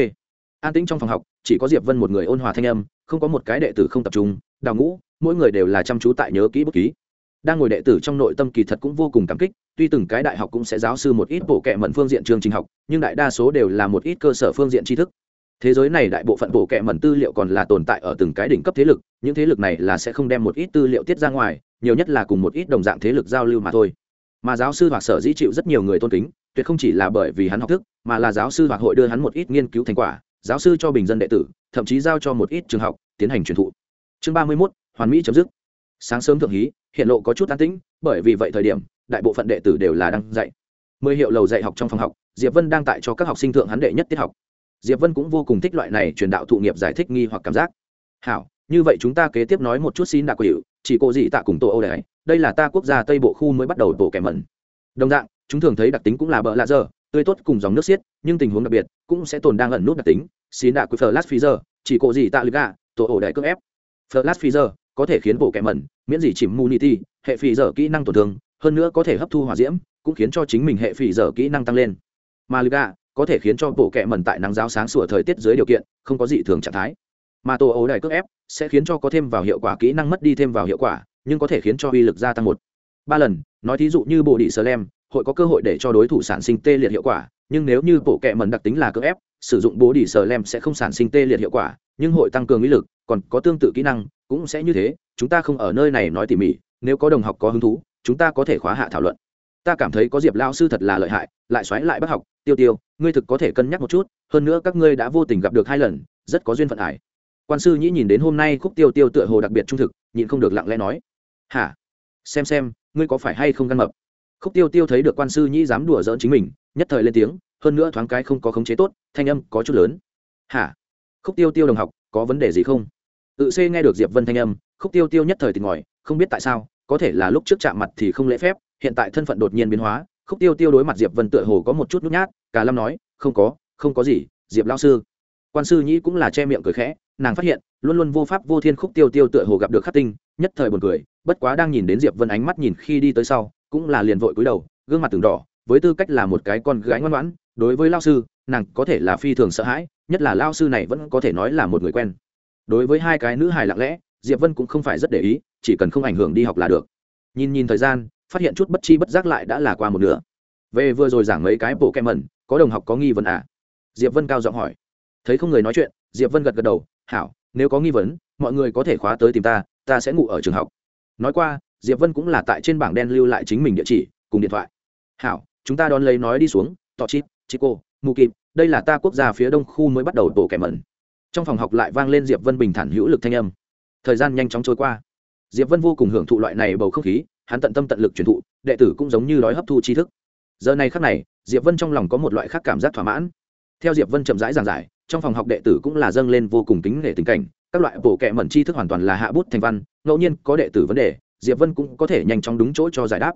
an tĩnh trong phòng học, chỉ có diệp vân một người ôn hòa thanh âm, không có một cái đệ tử không tập trung, đào ngũ, mỗi người đều là chăm chú tại nhớ kỹ bút ký. Đang ngồi đệ tử trong nội tâm kỳ thật cũng vô cùng cảm kích, tuy từng cái đại học cũng sẽ giáo sư một ít bộ kệ mận phương diện chương trình học, nhưng đại đa số đều là một ít cơ sở phương diện tri thức thế giới này đại bộ phận bộ kệ mẩn tư liệu còn là tồn tại ở từng cái đỉnh cấp thế lực, những thế lực này là sẽ không đem một ít tư liệu tiết ra ngoài, nhiều nhất là cùng một ít đồng dạng thế lực giao lưu mà thôi. Mà giáo sư hoặc sở dĩ chịu rất nhiều người tôn kính, tuyệt không chỉ là bởi vì hắn học thức, mà là giáo sư hoặc hội đưa hắn một ít nghiên cứu thành quả, giáo sư cho bình dân đệ tử, thậm chí giao cho một ít trường học, tiến hành truyền thụ. Chương ba mươi mốt, hoàn mỹ chấm dứt. Sáng sớm thượng hí, hiện lộ có chút an tĩnh, bởi vì vậy thời điểm, đại bộ phận đệ tử đều là đang dạy. Mười hiệu lầu dạy học trong phòng học, diệp vân đang tại cho các học sinh thượng hắn đệ nhất tiết học diệp vân cũng vô cùng thích loại này truyền đạo thụ nghiệp giải thích nghi hoặc cảm giác. Hảo, như vậy chúng ta kế tiếp nói một chút xin đặc quỷ, chỉ cô gì tạ cùng tổ âu đấy đây là ta quốc gia tây bộ khu mới bắt đầu tổ kẻ mẩn. Đồng dạng, chúng thường thấy đặc tính cũng là bợ lạ dơ tươi tốt cùng dòng nước xiết, nhưng tình huống đặc biệt cũng sẽ tồn đang ẩn nút đặc tính, xin đặc quỷ flash freezer, chỉ cô gì tạ lực gà tổ ổ đại cưỡng ép. Flash freezer có thể khiến bộ kẻ mẩn miễn gì chìm munity hệ phì dở kỹ năng tổn thương, hơn nữa có thể hấp thu hỏa diễm, cũng khiến cho chính mình hệ phì dở kỹ năng tăng lên. Mà lực gà có thể khiến cho bộ kệ mẩn tại nắng giáo sáng sủa thời tiết dưới điều kiện, không có dị thường trạng thái. Mà tổ ấu đài cước ép sẽ khiến cho có thêm vào hiệu quả kỹ năng mất đi thêm vào hiệu quả, nhưng có thể khiến cho uy lực gia tăng một, ba lần. Nói thí dụ như bộ đĩ sơ lem hội có cơ hội để cho đối thủ sản sinh tê liệt hiệu quả, nhưng nếu như bộ kệ mẩn đặc tính là cước ép, sử dụng bố đĩ sơ lem sẽ không sản sinh tê liệt hiệu quả, nhưng hội tăng cường uy lực, còn có tương tự kỹ năng, cũng sẽ như thế. Chúng ta không ở nơi này nói tỉ mỉ, nếu có đồng học có hứng thú, chúng ta có thể khóa hạ thảo luận ta cảm thấy có diệp lao sư thật là lợi hại, lại xoáy lại bác học, tiêu tiêu, ngươi thực có thể cân nhắc một chút, hơn nữa các ngươi đã vô tình gặp được hai lần, rất có duyên phận ải. Quan sư nhĩ nhìn đến hôm nay khúc tiêu tiêu tựa hồ đặc biệt trung thực, nhịn không được lặng lẽ nói. Hả? Xem xem, ngươi có phải hay không gan mập? Khúc tiêu tiêu thấy được quan sư nhĩ dám đùa giỡn chính mình, nhất thời lên tiếng, hơn nữa thoáng cái không có khống chế tốt, thanh âm có chút lớn. Hả? Khúc tiêu tiêu đồng học, có vấn đề gì không? Tự c nghe được diệp vân thanh âm, khúc tiêu tiêu nhất thời thì ngòi không biết tại sao, có thể là lúc trước chạm mặt thì không lễ phép hiện tại thân phận đột nhiên biến hóa, khúc tiêu tiêu đối mặt diệp vân tựa hồ có một chút nhút nhát cả lâm nói, không có không có gì, diệp lao sư. Quan sư nhĩ cũng là che miệng cười khẽ, nàng phát hiện, luôn luôn vô pháp vô thiên khúc tiêu tiêu tựa hồ gặp được khắc tinh, nhất thời buồn cười, bất quá đang nhìn đến diệp vân ánh mắt nhìn khi đi tới sau, cũng là liền vội cúi đầu, gương mặt từng đỏ, với tư cách là một cái con gái ngoan ngoãn, đối với lao sư, nàng có thể là phi thường sợ hãi, nhất là lao sư này vẫn có thể nói là một người quen. Đối với hai cái nữ hài lặng lẽ, diệp vân cũng không phải rất để ý, chỉ cần không ảnh hưởng đi học là được. Nhìn nhìn thời gian phát hiện chút bất chi bất giác lại đã là qua một nửa. Về vừa rồi giảng mấy cái bộ kem mẩn, có đồng học có nghi vấn à? Diệp vân cao giọng hỏi. Thấy không người nói chuyện, diệp vân gật gật đầu, hảo, nếu có nghi vấn, mọi người có thể khóa tới tìm ta ta sẽ ngủ ở trường học. Nói qua, diệp vân cũng là tại trên bảng đen lưu lại chính mình địa chỉ, cùng điện thoại. Hảo, chúng ta đón lấy nói đi xuống, tọ chít, chico, mù kịp, đây là ta quốc gia phía đông khu mới bắt đầu tổ kẻ mẩn. Trong phòng học lại vang lên diệp vân bình thản hữu lực thanh âm. Thời gian nhanh chóng trôi qua diệp vân vô cùng hưởng thụ loại này bầu không khí, hắn tận tâm tận lực truyền thụ, đệ tử cũng giống như đói hấp thu tri thức. Giờ này khắc này, diệp vân trong lòng có một loại khác cảm giác thỏa mãn. Theo diệp vân chậm rãi giảng giải, trong phòng học đệ tử cũng là dâng lên vô cùng kính nể tình cảnh, các loại bộ kệ mẩn tri thức hoàn toàn là hạ bút thành văn, ngẫu nhiên có đệ tử vấn đề, diệp vân cũng có thể nhanh chóng đúng chỗ cho giải đáp.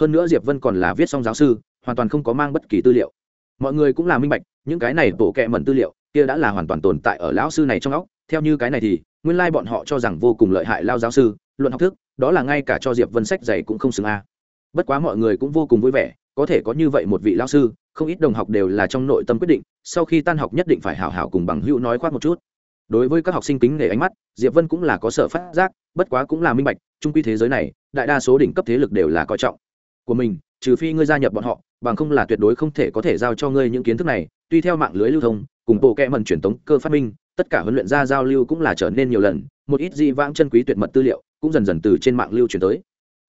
Hơn nữa diệp vân còn là viết xong giáo sư, hoàn toàn không có mang bất kỳ tư liệu. Mọi người cũng là minh bạch, những cái này bộ kệ mẩn tư liệu, kia đã là hoàn toàn tồn tại ở lão sư này trong óc. Theo như cái này thì, nguyên lai bọn họ cho rằng vô cùng lợi hại lao giáo sư luận học thức, đó là ngay cả cho diệp vân sách dày cũng không xứng a. Bất quá mọi người cũng vô cùng vui vẻ, có thể có như vậy một vị lao sư, không ít đồng học đều là trong nội tâm quyết định, sau khi tan học nhất định phải hảo hảo cùng bằng hữu nói khoác một chút. Đối với các học sinh kính nghề ánh mắt, diệp vân cũng là có sở phát giác, bất quá cũng là minh bạch trung quy thế giới này, đại đa số đỉnh cấp thế lực đều là coi trọng. Của mình, trừ phi ngươi gia nhập bọn họ, bằng không là tuyệt đối không thể có thể giao cho ngươi những kiến thức này, tuy theo mạng lưới lưu thông, cùng bộ kẽ mần truyền tống cơ phát minh, tất cả huấn luyện gia giao lưu cũng là trở nên nhiều lần, một ít di vãng chân quý tuyệt mật tư liệu cũng dần dần từ trên mạng lưu truyền tới.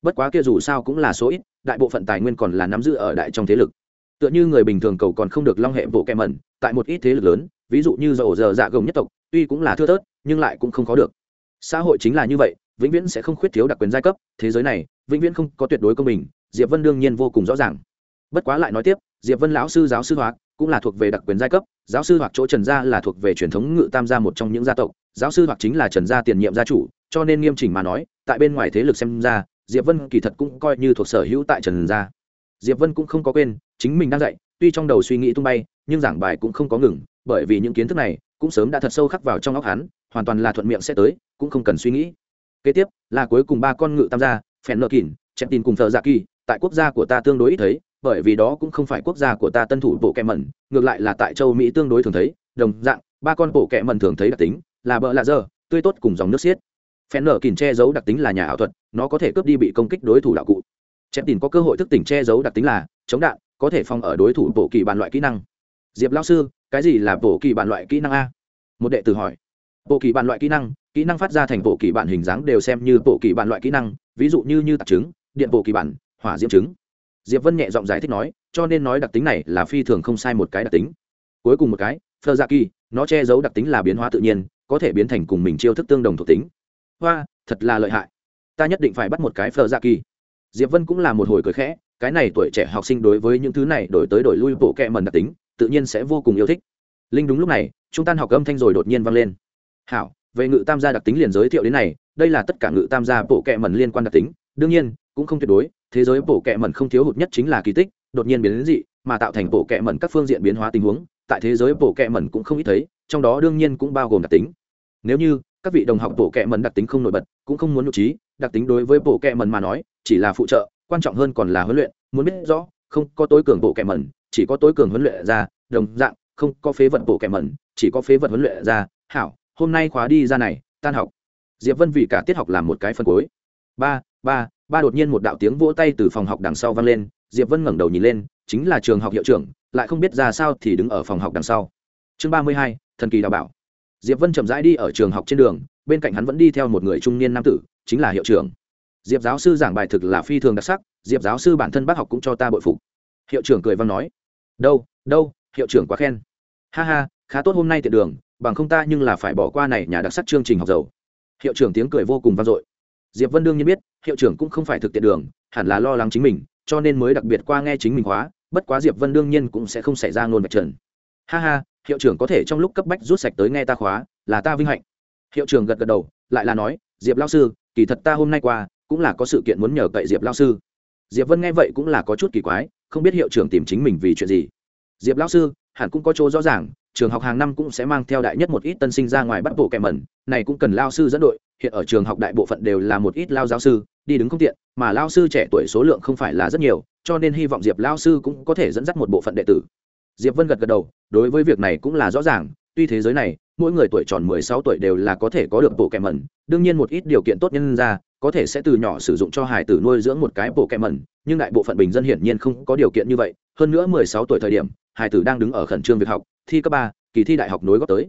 Bất quá kia dù sao cũng là số ít, đại bộ phận tài nguyên còn là nắm giữ ở đại trong thế lực. Tựa như người bình thường cầu còn không được long hệ bộ kẹm mẩn, tại một ít thế lực lớn, ví dụ như dầu giờ dạ gồng nhất tộc, tuy cũng là thưa thớt, nhưng lại cũng không có được. Xã hội chính là như vậy, vĩnh viễn sẽ không khuyết thiếu đặc quyền giai cấp, thế giới này, vĩnh viễn không có tuyệt đối công bình, diệp vân đương nhiên vô cùng rõ ràng. Bất quá lại nói tiếp, diệp vân lão sư giáo sư hóa cũng là thuộc về đặc quyền giai cấp, giáo sư hoặc chỗ trần gia là thuộc về truyền thống ngự tam gia một trong những gia tộc, giáo sư hoặc chính là trần gia tiền nhiệm gia chủ cho nên nghiêm chỉnh mà nói, tại bên ngoài thế lực xem ra, diệp vân kỳ thật cũng coi như thuộc sở hữu tại trần gia. Diệp vân cũng không có quên, chính mình đang dạy, tuy trong đầu suy nghĩ tung bay, nhưng giảng bài cũng không có ngừng, bởi vì những kiến thức này cũng sớm đã thật sâu khắc vào trong óc hắn, hoàn toàn là thuận miệng sẽ tới, cũng không cần suy nghĩ. Kế tiếp là cuối cùng ba con ngự tam gia, phèn nợ kỉn Chẹn tin cùng thợ dạ kỳ, tại quốc gia của ta tương đối ít thấy, bởi vì đó cũng không phải quốc gia của ta tân thủ bộ kẹ mẩn, ngược lại là tại châu mỹ tương đối thường thấy, đồng dạng, ba con bộ kẹ mẩn thường thấy đặc tính là bợ lạ dơ, tươi tốt cùng dòng nước xiết phen nở kìn che giấu đặc tính là nhà ảo thuật, nó có thể cướp đi bị công kích đối thủ đạo cụ. Chép tìm có cơ hội thức tỉnh che giấu đặc tính là chống đạn, có thể phòng ở đối thủ bộ kỳ bàn loại kỹ năng. Diệp lao sư, cái gì là bộ kỳ bàn loại kỹ năng a? Một đệ tử hỏi. Bộ kỳ bàn loại kỹ năng kỹ năng phát ra thành bộ kỳ bản hình dáng đều xem như bộ kỳ bản loại kỹ năng, ví dụ như như tạp chứng, điện bộ kỳ bản, hỏa diễm chứng. Diệp vân nhẹ giọng giải thích nói, cho nên nói đặc tính này là phi thường không sai một cái đặc tính. Cuối cùng một cái phơ dạ kỳ nó che giấu đặc tính là biến hóa tự nhiên, có thể biến thành cùng mình chiêu thức tương đồng thuộc tính hoa, thật là lợi hại. Ta nhất định phải bắt một cái phờ dạ kỳ. Diệp vân cũng là một hồi cười khẽ, cái này tuổi trẻ học sinh đối với những thứ này đổi tới đổi lui bộ kẹ mần đặc tính, tự nhiên sẽ vô cùng yêu thích. Linh đúng lúc này chúng tan học âm thanh rồi đột nhiên vang lên. Hảo, về ngự tam gia đặc tính liền giới thiệu đến này, đây là tất cả ngự tam gia bộ kẹ mần liên quan đặc tính, đương nhiên, cũng không tuyệt đối, thế giới bộ kẹ mần không thiếu hụt nhất chính là kỳ tích, đột nhiên biến đến dị, mà tạo thành bộ kẹ mần các phương diện biến hóa tình huống, tại thế giới bộ kẹ mần cũng không ít thấy, trong đó đương nhiên cũng bao gồm đặc tính. Nếu như các vị đồng học bộ kệ mẩn đặc tính không nổi bật, cũng không muốn nội trí, đặc tính đối với bộ kệ mẩn mà nói, chỉ là phụ trợ, quan trọng hơn còn là huấn luyện, muốn biết rõ, không có tối cường bộ kệ mẩn chỉ có tối cường huấn luyện ra, đồng dạng, không có phế vật bộ kệ mẩn chỉ có phế vật huấn luyện ra. Hảo, hôm nay khóa đi ra này, tan học. Diệp vân vì cả tiết học làm một cái phân cuối. Ba ba ba đột nhiên một đạo tiếng vỗ tay từ phòng học đằng sau vang lên. Diệp vân ngẩng đầu nhìn lên, chính là trường học hiệu trưởng, lại không biết ra sao thì đứng ở phòng học đằng sau. Chương ba mươi hai, thần kỳ đào bảo diệp vân chậm rãi đi ở trường học trên đường, bên cạnh hắn vẫn đi theo một người trung niên nam tử, chính là hiệu trưởng. Diệp giáo sư giảng bài thực là phi thường đặc sắc, diệp giáo sư bản thân bác học cũng cho ta bội phục. Hiệu trưởng cười văn nói, đâu đâu, hiệu trưởng quá khen. Ha ha, khá tốt hôm nay tiện đường, bằng không ta nhưng là phải bỏ qua này nhà đặc sắc chương trình học giàu. hiệu trưởng tiếng cười vô cùng vang dội. Diệp vân đương nhiên biết, hiệu trưởng cũng không phải thực tiện đường, hẳn là lo lắng chính mình, cho nên mới đặc biệt qua nghe chính mình hóa bất quá diệp vân đương nhiên cũng sẽ không xảy ra ngôn vạch trần. Ha ha hiệu trưởng có thể trong lúc cấp bách rút sạch tới nghe ta khóa, là ta vinh hạnh. Hiệu trưởng gật gật đầu, lại là nói, diệp lao sư, kỳ thật ta hôm nay qua, cũng là có sự kiện muốn nhờ cậy diệp lao sư. Diệp vân nghe vậy cũng là có chút kỳ quái, không biết hiệu trưởng tìm chính mình vì chuyện gì. Diệp lao sư, hẳn cũng có chỗ rõ ràng, trường học hàng năm cũng sẽ mang theo đại nhất một ít tân sinh ra ngoài bắt bộ kèm mẩn, này cũng cần lao sư dẫn đội, hiện ở trường học đại bộ phận đều là một ít lao giáo sư, đi đứng không tiện, mà lao sư trẻ tuổi số lượng không phải là rất nhiều, cho nên hy vọng diệp lao sư cũng có thể dẫn dắt một bộ phận đệ tử diệp vân gật gật đầu, đối với việc này cũng là rõ ràng, tuy thế giới này, mỗi người tuổi tròn mười sáu tuổi đều là có thể có được bộ kẹm mẩn, đương nhiên một ít điều kiện tốt nhân ra, có thể sẽ từ nhỏ sử dụng cho hải tử nuôi dưỡng một cái bộ kẹm mẩn, nhưng đại bộ phận bình dân hiển nhiên không có điều kiện như vậy, hơn nữa mười sáu tuổi thời điểm hải tử đang đứng ở khẩn trương việc học, thi cấp ba, kỳ thi đại học nối góp tới.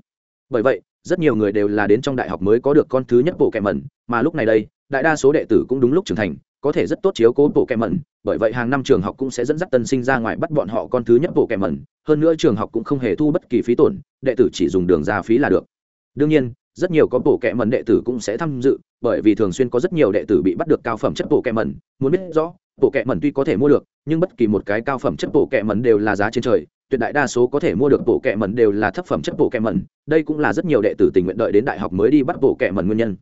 Bởi vậy, rất nhiều người đều là đến trong đại học mới có được con thứ nhất bộ kẹm mẩn, mà lúc này đây, đại đa số đệ tử cũng đúng lúc trưởng thành có thể rất tốt chiếu cố bộ kèm mẩn, bởi vậy hàng năm trường học cũng sẽ dẫn dắt tân sinh ra ngoài bắt bọn họ con thứ nhất bộ kèm mẩn, hơn nữa trường học cũng không hề thu bất kỳ phí tổn, đệ tử chỉ dùng đường ra phí là được. Đương nhiên, rất nhiều có bộ kẹ mẩn đệ tử cũng sẽ tham dự, bởi vì thường xuyên có rất nhiều đệ tử bị bắt được cao phẩm chất bộ kẹ mẩn, muốn biết rõ, bộ kẹ mẩn tuy có thể mua được, nhưng bất kỳ một cái cao phẩm chất bộ kẹ mẩn đều là giá trên trời, tuyệt đại đa số có thể mua được bộ kẹ mẩn đều là thấp phẩm chất bộ kẹ mẩn, đây cũng là rất nhiều đệ tử tình nguyện đợi đến đại học mới đi bắt bộ kẹ mẩn nguyên nhân.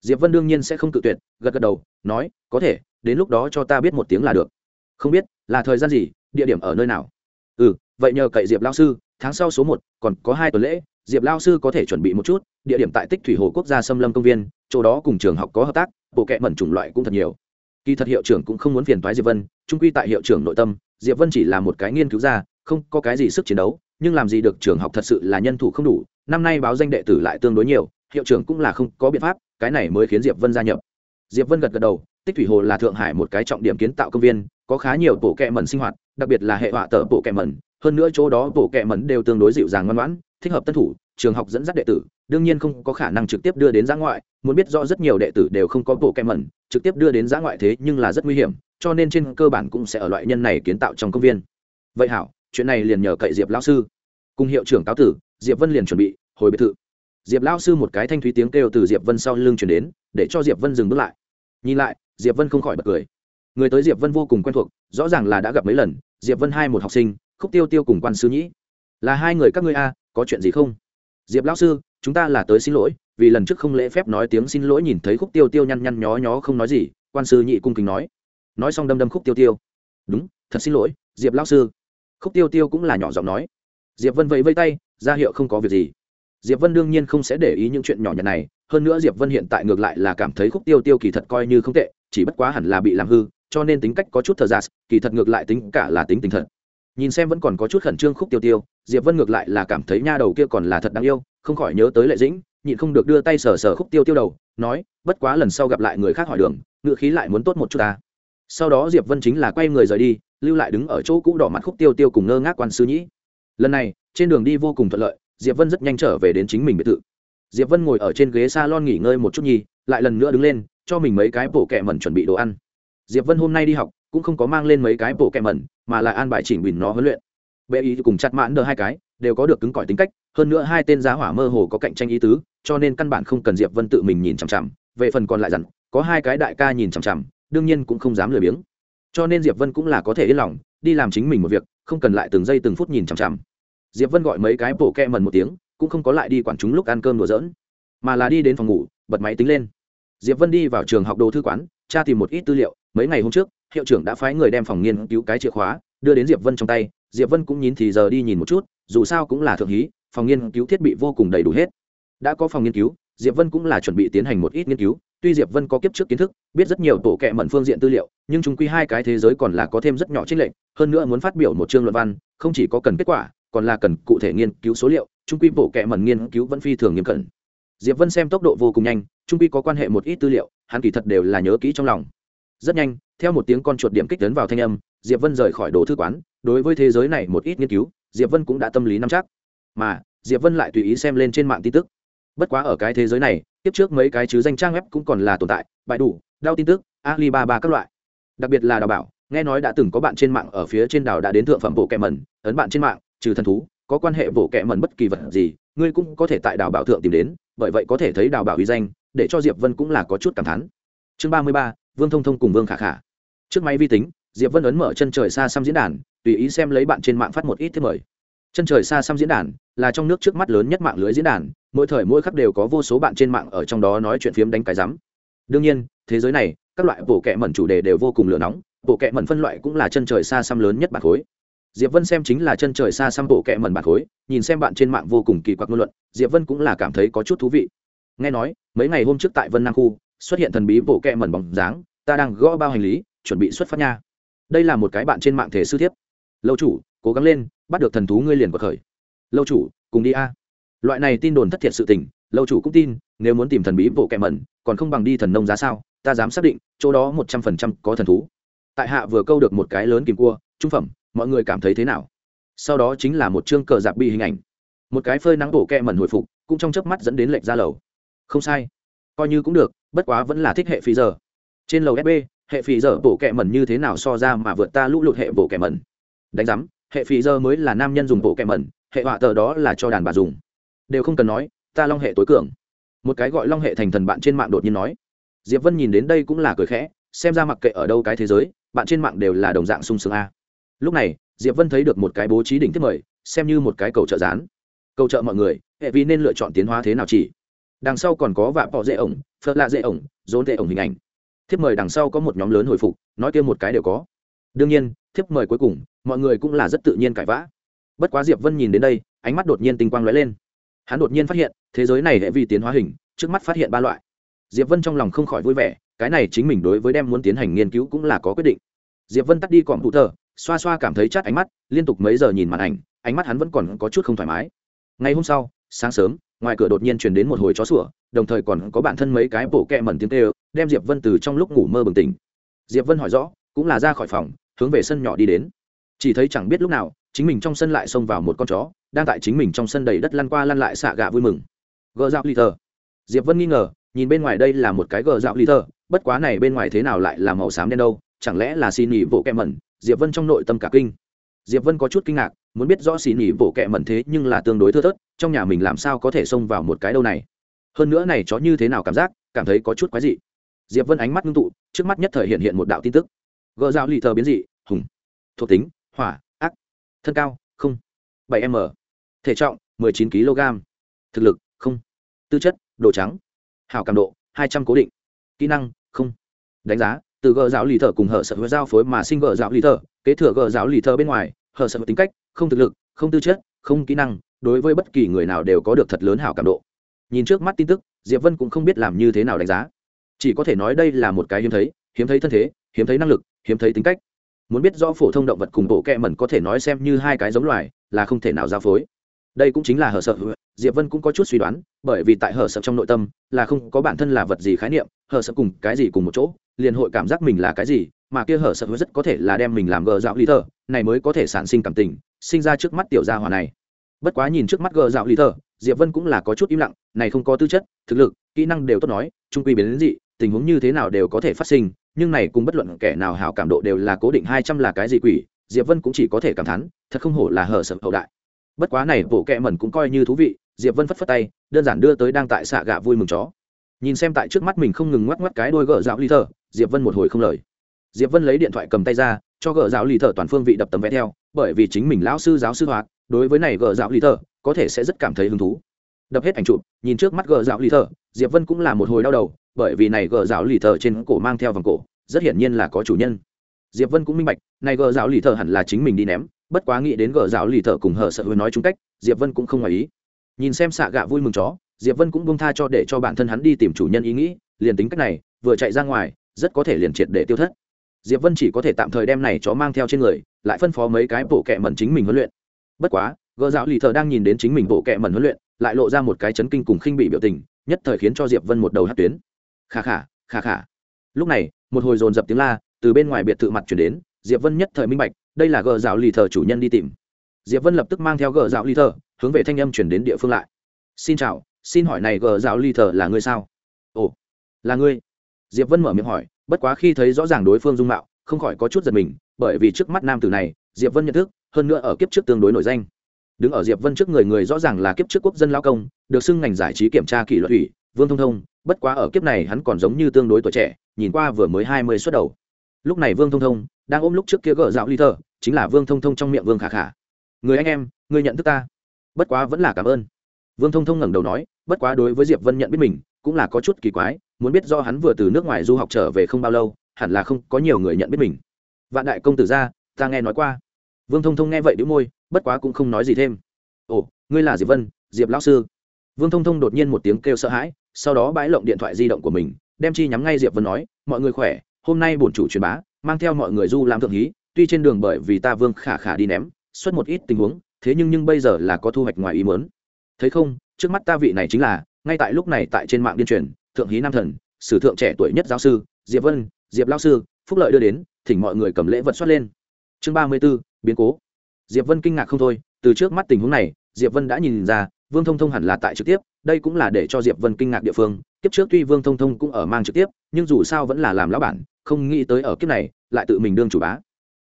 Diệp vân đương nhiên sẽ không cự tuyệt, gật gật đầu, nói, có thể đến lúc đó cho ta biết một tiếng là được. Không biết, là thời gian gì, địa điểm ở nơi nào? Ừ vậy nhờ cậy diệp lao sư, tháng sau số một, còn có hai tuần lễ, diệp lao sư có thể chuẩn bị một chút, địa điểm tại tích thủy hồ quốc gia xâm lâm công viên, chỗ đó cùng trường học có hợp tác, bộ kệ mẩn chủng loại cũng thật nhiều. Kỳ thật hiệu trưởng cũng không muốn phiền toái diệp vân trung quy tại hiệu trưởng nội tâm, diệp vân chỉ là một cái nghiên cứu gia, không có cái gì sức chiến đấu, nhưng làm gì được trường học thật sự là nhân thủ không đủ, năm nay báo danh đệ tử lại tương đối nhiều, hiệu trưởng cũng là không có biện pháp, cái này mới khiến diệp vân gia nhập. Diệp vân gật gật đầu tích thủy hồ là thượng hải một cái trọng điểm kiến tạo công viên, có khá nhiều bộ kẹ mẩn sinh hoạt, đặc biệt là hệ họa tờ bộ kẹ mẩn. Hơn nữa chỗ đó bộ kẹ mẩn đều tương đối dịu dàng ngoan ngoãn, thích hợp tân thủ, trường học dẫn dắt đệ tử, đương nhiên không có khả năng trực tiếp đưa đến giã ngoại. Muốn biết rõ rất nhiều đệ tử đều không có bộ kẹ mẩn, trực tiếp đưa đến giã ngoại thế nhưng là rất nguy hiểm, cho nên trên cơ bản cũng sẽ ở loại nhân này kiến tạo trong công viên. Vậy hảo, chuyện này liền nhờ cậy diệp lão sư. Cùng hiệu trưởng cáo tử, diệp vân liền chuẩn bị, hồi biệt thự. Diệp lão sư một cái thanh thúy tiếng kêu từ diệp vân sau lưng chuyển đến, để cho diệp vân dừng bước lại. Nhìn lại diệp vân không khỏi bật cười. Người tới diệp vân vô cùng quen thuộc, rõ ràng là đã gặp mấy lần, diệp vân hai một học sinh, khúc tiêu tiêu cùng quan sư nhĩ. Là hai người các ngươi a, có chuyện gì không? Diệp lão sư, chúng ta là tới xin lỗi, vì lần trước không lễ phép nói tiếng xin lỗi nhìn thấy khúc tiêu tiêu nhăn nhăn nhó nhó không nói gì, quan sư nhị cung kính nói. Nói xong đâm đâm khúc tiêu tiêu. Đúng, thật xin lỗi, diệp lão sư. Khúc tiêu tiêu cũng là nhỏ giọng nói. Diệp vân vẫy vây tay, ra hiệu không có việc gì. Diệp vân đương nhiên không sẽ để ý những chuyện nhỏ nhặt này, hơn nữa diệp vân hiện tại ngược lại là cảm thấy khúc tiêu tiêu kỳ thật coi như không tệ chỉ bất quá hẳn là bị làm hư, cho nên tính cách có chút thờ giả kỳ thật ngược lại tính cả là tính tình thật. Nhìn xem vẫn còn có chút khẩn trương khúc tiêu tiêu, diệp vân ngược lại là cảm thấy nha đầu kia còn là thật đáng yêu, không khỏi nhớ tới lệ dĩnh, nhịn không được đưa tay sờ sờ khúc tiêu tiêu đầu, nói, bất quá lần sau gặp lại người khác hỏi đường, ngựa khí lại muốn tốt một chút ta. Sau đó diệp vân chính là quay người rời đi, lưu lại đứng ở chỗ cũ đỏ mặt khúc tiêu tiêu cùng ngơ ngác quan sư nhĩ. Lần này, trên đường đi vô cùng thuận lợi, diệp vân rất nhanh trở về đến chính mình biệt thự. Diệp vân ngồi ở trên ghế salon nghỉ ngơi một chút nhi lại lần nữa đứng lên cho mình mấy cái bộ kẹ mẩn chuẩn bị đồ ăn. Diệp vân hôm nay đi học, cũng không có mang lên mấy cái bộ kẹ mẩn, mà là an bài chỉnh bình nó huấn luyện. Bệ ý cùng chặt mãn đờ hai cái, đều có được cứng cỏi tính cách, hơn nữa hai tên giá hỏa mơ hồ có cạnh tranh ý tứ, cho nên căn bản không cần diệp vân tự mình nhìn chằm chằm, về phần còn lại dặn, có hai cái đại ca nhìn chằm chằm, đương nhiên cũng không dám lười biếng. Cho nên diệp vân cũng là có thể yên lòng, đi làm chính mình một việc, không cần lại từng giây từng phút nhìn chằm chằm. Diệp vân gọi mấy cái bộ kẹ mần một tiếng, cũng không có lại đi quản chúng lúc ăn cơm đùa giỡn, mà là đi đến phòng ngủ, bật máy tính lên diệp vân đi vào trường học đồ thư quán, tra tìm một ít tư liệu. Mấy ngày hôm trước, hiệu trưởng đã phái người đem phòng nghiên cứu cái chìa khóa, đưa đến diệp vân trong tay. Diệp vân cũng nhìn thì giờ đi nhìn một chút, dù sao cũng là thượng hí, phòng nghiên cứu thiết bị vô cùng đầy đủ hết. Đã có phòng nghiên cứu, diệp vân cũng là chuẩn bị tiến hành một ít nghiên cứu. Tuy diệp vân có kiếp trước kiến thức, biết rất nhiều tổ kệ mận phương diện tư liệu, nhưng chúng quy hai cái thế giới còn là có thêm rất nhỏ trích lệnh hơn nữa muốn phát biểu một chương luận văn, không chỉ có cần kết quả, còn là cần cụ thể nghiên cứu số liệu. Chúng quy bộ kệ mận nghiên cứu vẫn phi thường nghiêm cẩn diệp vân xem tốc độ vô cùng nhanh trung quy có quan hệ một ít tư liệu, hắn kỳ thật đều là nhớ kỹ trong lòng. Rất nhanh, theo một tiếng con chuột điểm kích tấn vào thanh âm, diệp vân rời khỏi đồ thư quán, đối với thế giới này một ít nghiên cứu, diệp vân cũng đã tâm lý nắm chắc. Mà, diệp vân lại tùy ý xem lên trên mạng tin tức. Bất quá ở cái thế giới này, tiếp trước mấy cái chứ danh trang web cũng còn là tồn tại, bại đủ, đau tin tức, alibaba các loại. Đặc biệt là đào bảo, nghe nói đã từng có bạn trên mạng ở phía trên đảo đã đến thượng phẩm bộ kẹ mẩn, ấn bạn trên mạng, trừ thần thú, có quan hệ bộ kẹ mẩn bất kỳ vật gì, ngươi cũng có thể tại đảo bảo thượng tìm đến bởi vậy có thể thấy đào bảo uy danh, để cho diệp vân cũng là có chút cảm thán. Chương ba mươi ba, vương thông thông cùng vương khả khả. Trước máy vi tính, diệp vân ấn mở chân trời xa xăm diễn đàn, tùy ý xem lấy bạn trên mạng phát một ít thiết mời. Chân trời xa xăm diễn đàn là trong nước trước mắt lớn nhất mạng lưới diễn đàn, mỗi thời mỗi khắc đều có vô số bạn trên mạng ở trong đó nói chuyện phiếm đánh cái rắm. Đương nhiên, thế giới này, các loại bộ kệ mẩn chủ đề đều vô cùng lửa nóng, bộ kệ mẩn phân loại cũng là chân trời xa xăm lớn nhất bản khối diệp vân xem chính là chân trời xa xăm bộ kệ mẩn bản khối, nhìn xem bạn trên mạng vô cùng kỳ quặc ngôn luận, diệp vân cũng là cảm thấy có chút thú vị. Nghe nói, mấy ngày hôm trước tại vân nam khu, xuất hiện thần bí bộ kệ mẩn bóng dáng, ta đang gõ bao hành lý, chuẩn bị xuất phát nha. Đây là một cái bạn trên mạng thể sư thiếp. Lâu chủ, cố gắng lên, bắt được thần thú ngươi liền bật khởi. Lâu chủ, cùng đi a. Loại này tin đồn thất thiệt sự tình, lâu chủ cũng tin, nếu muốn tìm thần bí bộ kẹ mẩn, còn không bằng đi thần nông giá sao, ta dám xác định, chỗ đó một trăm phần trăm có thần thú. Tại hạ vừa câu được một cái lớn kìm cua, trung phẩm mọi người cảm thấy thế nào? Sau đó chính là một chương cờ giặc bi hình ảnh. Một cái phơi nắng bộ kẹ mẩn hồi phục, cũng trong chớp mắt dẫn đến lệnh ra lầu. Không sai. Coi như cũng được, bất quá vẫn là thích hệ phí giờ. Trên lầu fb hệ phí giờ bộ kẹ mẩn như thế nào so ra mà vượt ta lũ lụt hệ bộ kẹ mẩn? Đánh giám, hệ phí giờ mới là nam nhân dùng bộ kẹ mẩn, hệ họa tờ đó là cho đàn bà dùng. Đều không cần nói, ta long hệ tối cường. Một cái gọi long hệ thành thần bạn trên mạng đột nhiên nói. Diệp vân nhìn đến đây cũng là cười khẽ, xem ra mặc kệ ở đâu cái thế giới, bạn trên mạng đều là đồng dạng sung sướng a lúc này, diệp vân thấy được một cái bố trí đỉnh tiếp mời, xem như một cái cầu trợ rán cầu trợ mọi người, hệ vi nên lựa chọn tiến hóa thế nào chỉ? Đằng sau còn có vạ bỏ dễ ổng phật lạ dễ ổng, dồn dễ ổng hình ảnh. Thiếp mời đằng sau có một nhóm lớn hồi phục, nói kia một cái đều có. Đương nhiên, thiếp mời cuối cùng, mọi người cũng là rất tự nhiên cãi vã. Bất quá diệp vân nhìn đến đây, ánh mắt đột nhiên tinh quang lóe lên. Hắn đột nhiên phát hiện, thế giới này hệ vi tiến hóa hình, trước mắt phát hiện ba loại. Diệp vân trong lòng không khỏi vui vẻ, cái này chính mình đối với đem muốn tiến hành nghiên cứu cũng là có quyết định. Diệp vân tắt đi còm hụ thờ xoa xoa cảm thấy chát ánh mắt, liên tục mấy giờ nhìn màn ảnh, ánh mắt hắn vẫn còn có chút không thoải mái. Ngày hôm sau, sáng sớm, ngoài cửa đột nhiên truyền đến một hồi chó sủa, đồng thời còn có bản thân mấy cái bổ kẹ mẩn tiếng kêu, đem diệp vân từ trong lúc ngủ mơ bừng tỉnh. Diệp vân hỏi rõ, cũng là ra khỏi phòng, hướng về sân nhỏ đi đến. Chỉ thấy chẳng biết lúc nào, chính mình trong sân lại xông vào một con chó, đang tại chính mình trong sân đầy đất lăn qua lăn lại xạ gà vui mừng. Gờ dạo liter diệp vân nghi ngờ, nhìn bên ngoài đây là một cái gờ dạo liter bất quá này bên ngoài thế nào lại là màu xám đen đâu, chẳng lẽ là xì nghỉ bộ kẹ mẩn diệp vân trong nội tâm cả kinh. Diệp vân có chút kinh ngạc, muốn biết rõ xì nỉ bộ kẹ mẩn thế nhưng là tương đối thưa thớt, trong nhà mình làm sao có thể xông vào một cái đâu này? Hơn nữa này chó như thế nào cảm giác, cảm thấy có chút quái dị. Diệp vân ánh mắt ngưng tụ, trước mắt nhất thời hiện hiện một đạo tin tức. Gỡ dao lì thờ biến dị, hùng. Thuộc tính, hỏa, ác. Thân cao, không. Bảy m. Thể trọng, mười chín kg. Thực lực, không. Tư chất, đồ trắng. Hảo cảm độ, hai trăm cố định. Kỹ năng, không. Đánh giá từ gờ giáo lì thợ cùng hở sợ với giao phối mà sinh gờ giáo lì thợ kế thừa gờ giáo lì thợ bên ngoài, hở sợ tính cách, không thực lực, không tư chất, không kỹ năng, đối với bất kỳ người nào đều có được thật lớn hảo cảm độ. Nhìn trước mắt tin tức, diệp vân cũng không biết làm như thế nào đánh giá. Chỉ có thể nói đây là một cái hiếm thấy hiếm thấy thân thế, hiếm thấy năng lực, hiếm thấy tính cách. Muốn biết rõ phổ thông động vật cùng bộ kẹ mẩn có thể nói xem như hai cái giống loài, là không thể nào giao phối. Đây cũng chính là hở sợ diệp vân cũng có chút suy đoán bởi vì tại hở sợ trong nội tâm là không có bản thân là vật gì khái niệm hở sợ cùng cái gì cùng một chỗ liền hội cảm giác mình là cái gì mà kia hở sợ rất có thể là đem mình làm gờ dạo lý thở, này mới có thể sản sinh cảm tình sinh ra trước mắt tiểu gia hòa này. Bất quá nhìn trước mắt gờ dạo lý thở, diệp vân cũng là có chút im lặng này không có tư chất thực lực kỹ năng đều tốt nói trung quy biến đến dị tình huống như thế nào đều có thể phát sinh nhưng này cùng bất luận kẻ nào hảo cảm độ đều là cố định hai trăm là cái gì quỷ diệp vân cũng chỉ có thể cảm thán thật không hổ là hở sợ hậu đại bất quá này bộ kẹ mẩn cũng coi như thú vị, diệp vân phất phất tay, đơn giản đưa tới đang tại xạ gà vui mừng chó. Nhìn xem tại trước mắt mình không ngừng ngoắc ngoắc cái đôi gỡ dạo ly thờ diệp vân một hồi không lời. Diệp vân lấy điện thoại cầm tay ra, cho gỡ dạo ly thờ toàn phương vị đập tấm vé theo, bởi vì chính mình lão sư giáo sư hoạt đối với này gỡ dạo ly thờ có thể sẽ rất cảm thấy hứng thú. Đập hết ảnh chụp, nhìn trước mắt gờ rào ly thờ diệp vân cũng là một hồi đau đầu, bởi vì này gờ rào ly thờ trên cổ mang theo vòng cổ, rất hiển nhiên là có chủ nhân. Diệp vân cũng minh bạch, này gờ rào ly thờ hẳn là chính mình đi ném bất quá nghĩ đến gỡ rào lì thợ cùng hờ sợ hứa nói chung cách, diệp vân cũng không ngoài ý. Nhìn xem xạ gạ vui mừng chó, diệp vân cũng bông tha cho để cho bản thân hắn đi tìm chủ nhân ý nghĩ, liền tính cách này, vừa chạy ra ngoài, rất có thể liền triệt để tiêu thất. Diệp vân chỉ có thể tạm thời đem này chó mang theo trên người, lại phân phó mấy cái bộ kệ mẩn chính mình huấn luyện. Bất quá gỡ rào lì thợ đang nhìn đến chính mình bộ kệ mẩn huấn luyện, lại lộ ra một cái chấn kinh cùng khinh bị biểu tình, nhất thời khiến cho diệp vân một đầu hát tuyến. Khà khà khà khà lúc này, một hồi dồn dập tiếng la từ bên ngoài biệt thự mặt chuyển đến diệp vân nhất thời minh bạch, đây là gờ rào lì thờ chủ nhân đi tìm. Diệp vân lập tức mang theo gờ rào lì thờ, hướng về thanh âm chuyển đến địa phương lại. Xin chào, xin hỏi này gờ giáo ly thờ là ngươi sao? Ồ, là ngươi. Diệp vân mở miệng hỏi, bất quá khi thấy rõ ràng đối phương dung mạo, không khỏi có chút giật mình, bởi vì trước mắt nam tử này, diệp vân nhận thức, hơn nữa ở kiếp trước tương đối nổi danh. Đứng ở diệp vân trước người người rõ ràng là kiếp trước quốc dân lao công, được xưng ngành giải trí kiểm tra kỷ luật ủy, vương thông thông, bất quá ở kiếp này hắn còn giống như tương đối tuổi trẻ, nhìn qua vừa mới hai mươi xuất đầu. Lúc này vương thông thông đang ôm lúc trước kia gỡ dạo ly thờ, chính là vương thông thông trong miệng vương khả khả. Người anh em, người nhận thức ta. Bất quá vẫn là cảm ơn. Vương thông thông ngẩng đầu nói, bất quá đối với diệp vân nhận biết mình, cũng là có chút kỳ quái, muốn biết do hắn vừa từ nước ngoài du học trở về không bao lâu, hẳn là không có nhiều người nhận biết mình. Vạn đại công tử ra, ta nghe nói qua. Vương thông thông nghe vậy đĩu môi, bất quá cũng không nói gì thêm. Ồ, ngươi là diệp vân, diệp lão sư. Vương thông thông đột nhiên một tiếng kêu sợ hãi, sau đó bãi lộng điện thoại di động của mình, đem chi nhắm ngay diệp vân nói, mọi người khỏe, hôm nay bổn chủ truyền bá mang theo mọi người du làm thượng hí, tuy trên đường bởi vì ta vương khả khả đi ném, xuất một ít tình huống, thế nhưng nhưng bây giờ là có thu hoạch ngoài ý muốn. Thấy không, trước mắt ta vị này chính là, ngay tại lúc này tại trên mạng điên truyền, thượng hí nam thần, sử thượng trẻ tuổi nhất giáo sư, diệp vân, diệp lao sư, phúc lợi đưa đến, thỉnh mọi người cầm lễ vật xuất lên. Chương ba mươi b ố biến cố. Diệp vân kinh ngạc không thôi, từ trước mắt tình huống này, diệp vân đã nhìn ra, vương thông thông hẳn là tại trực tiếp, đây cũng là để cho diệp vân kinh ngạc địa phương, kiếp trước tuy vương thông thông cũng ở mang trực tiếp, nhưng dù sao vẫn là làm lão bản không nghĩ tới ở kiếp này, lại tự mình đương chủ bá.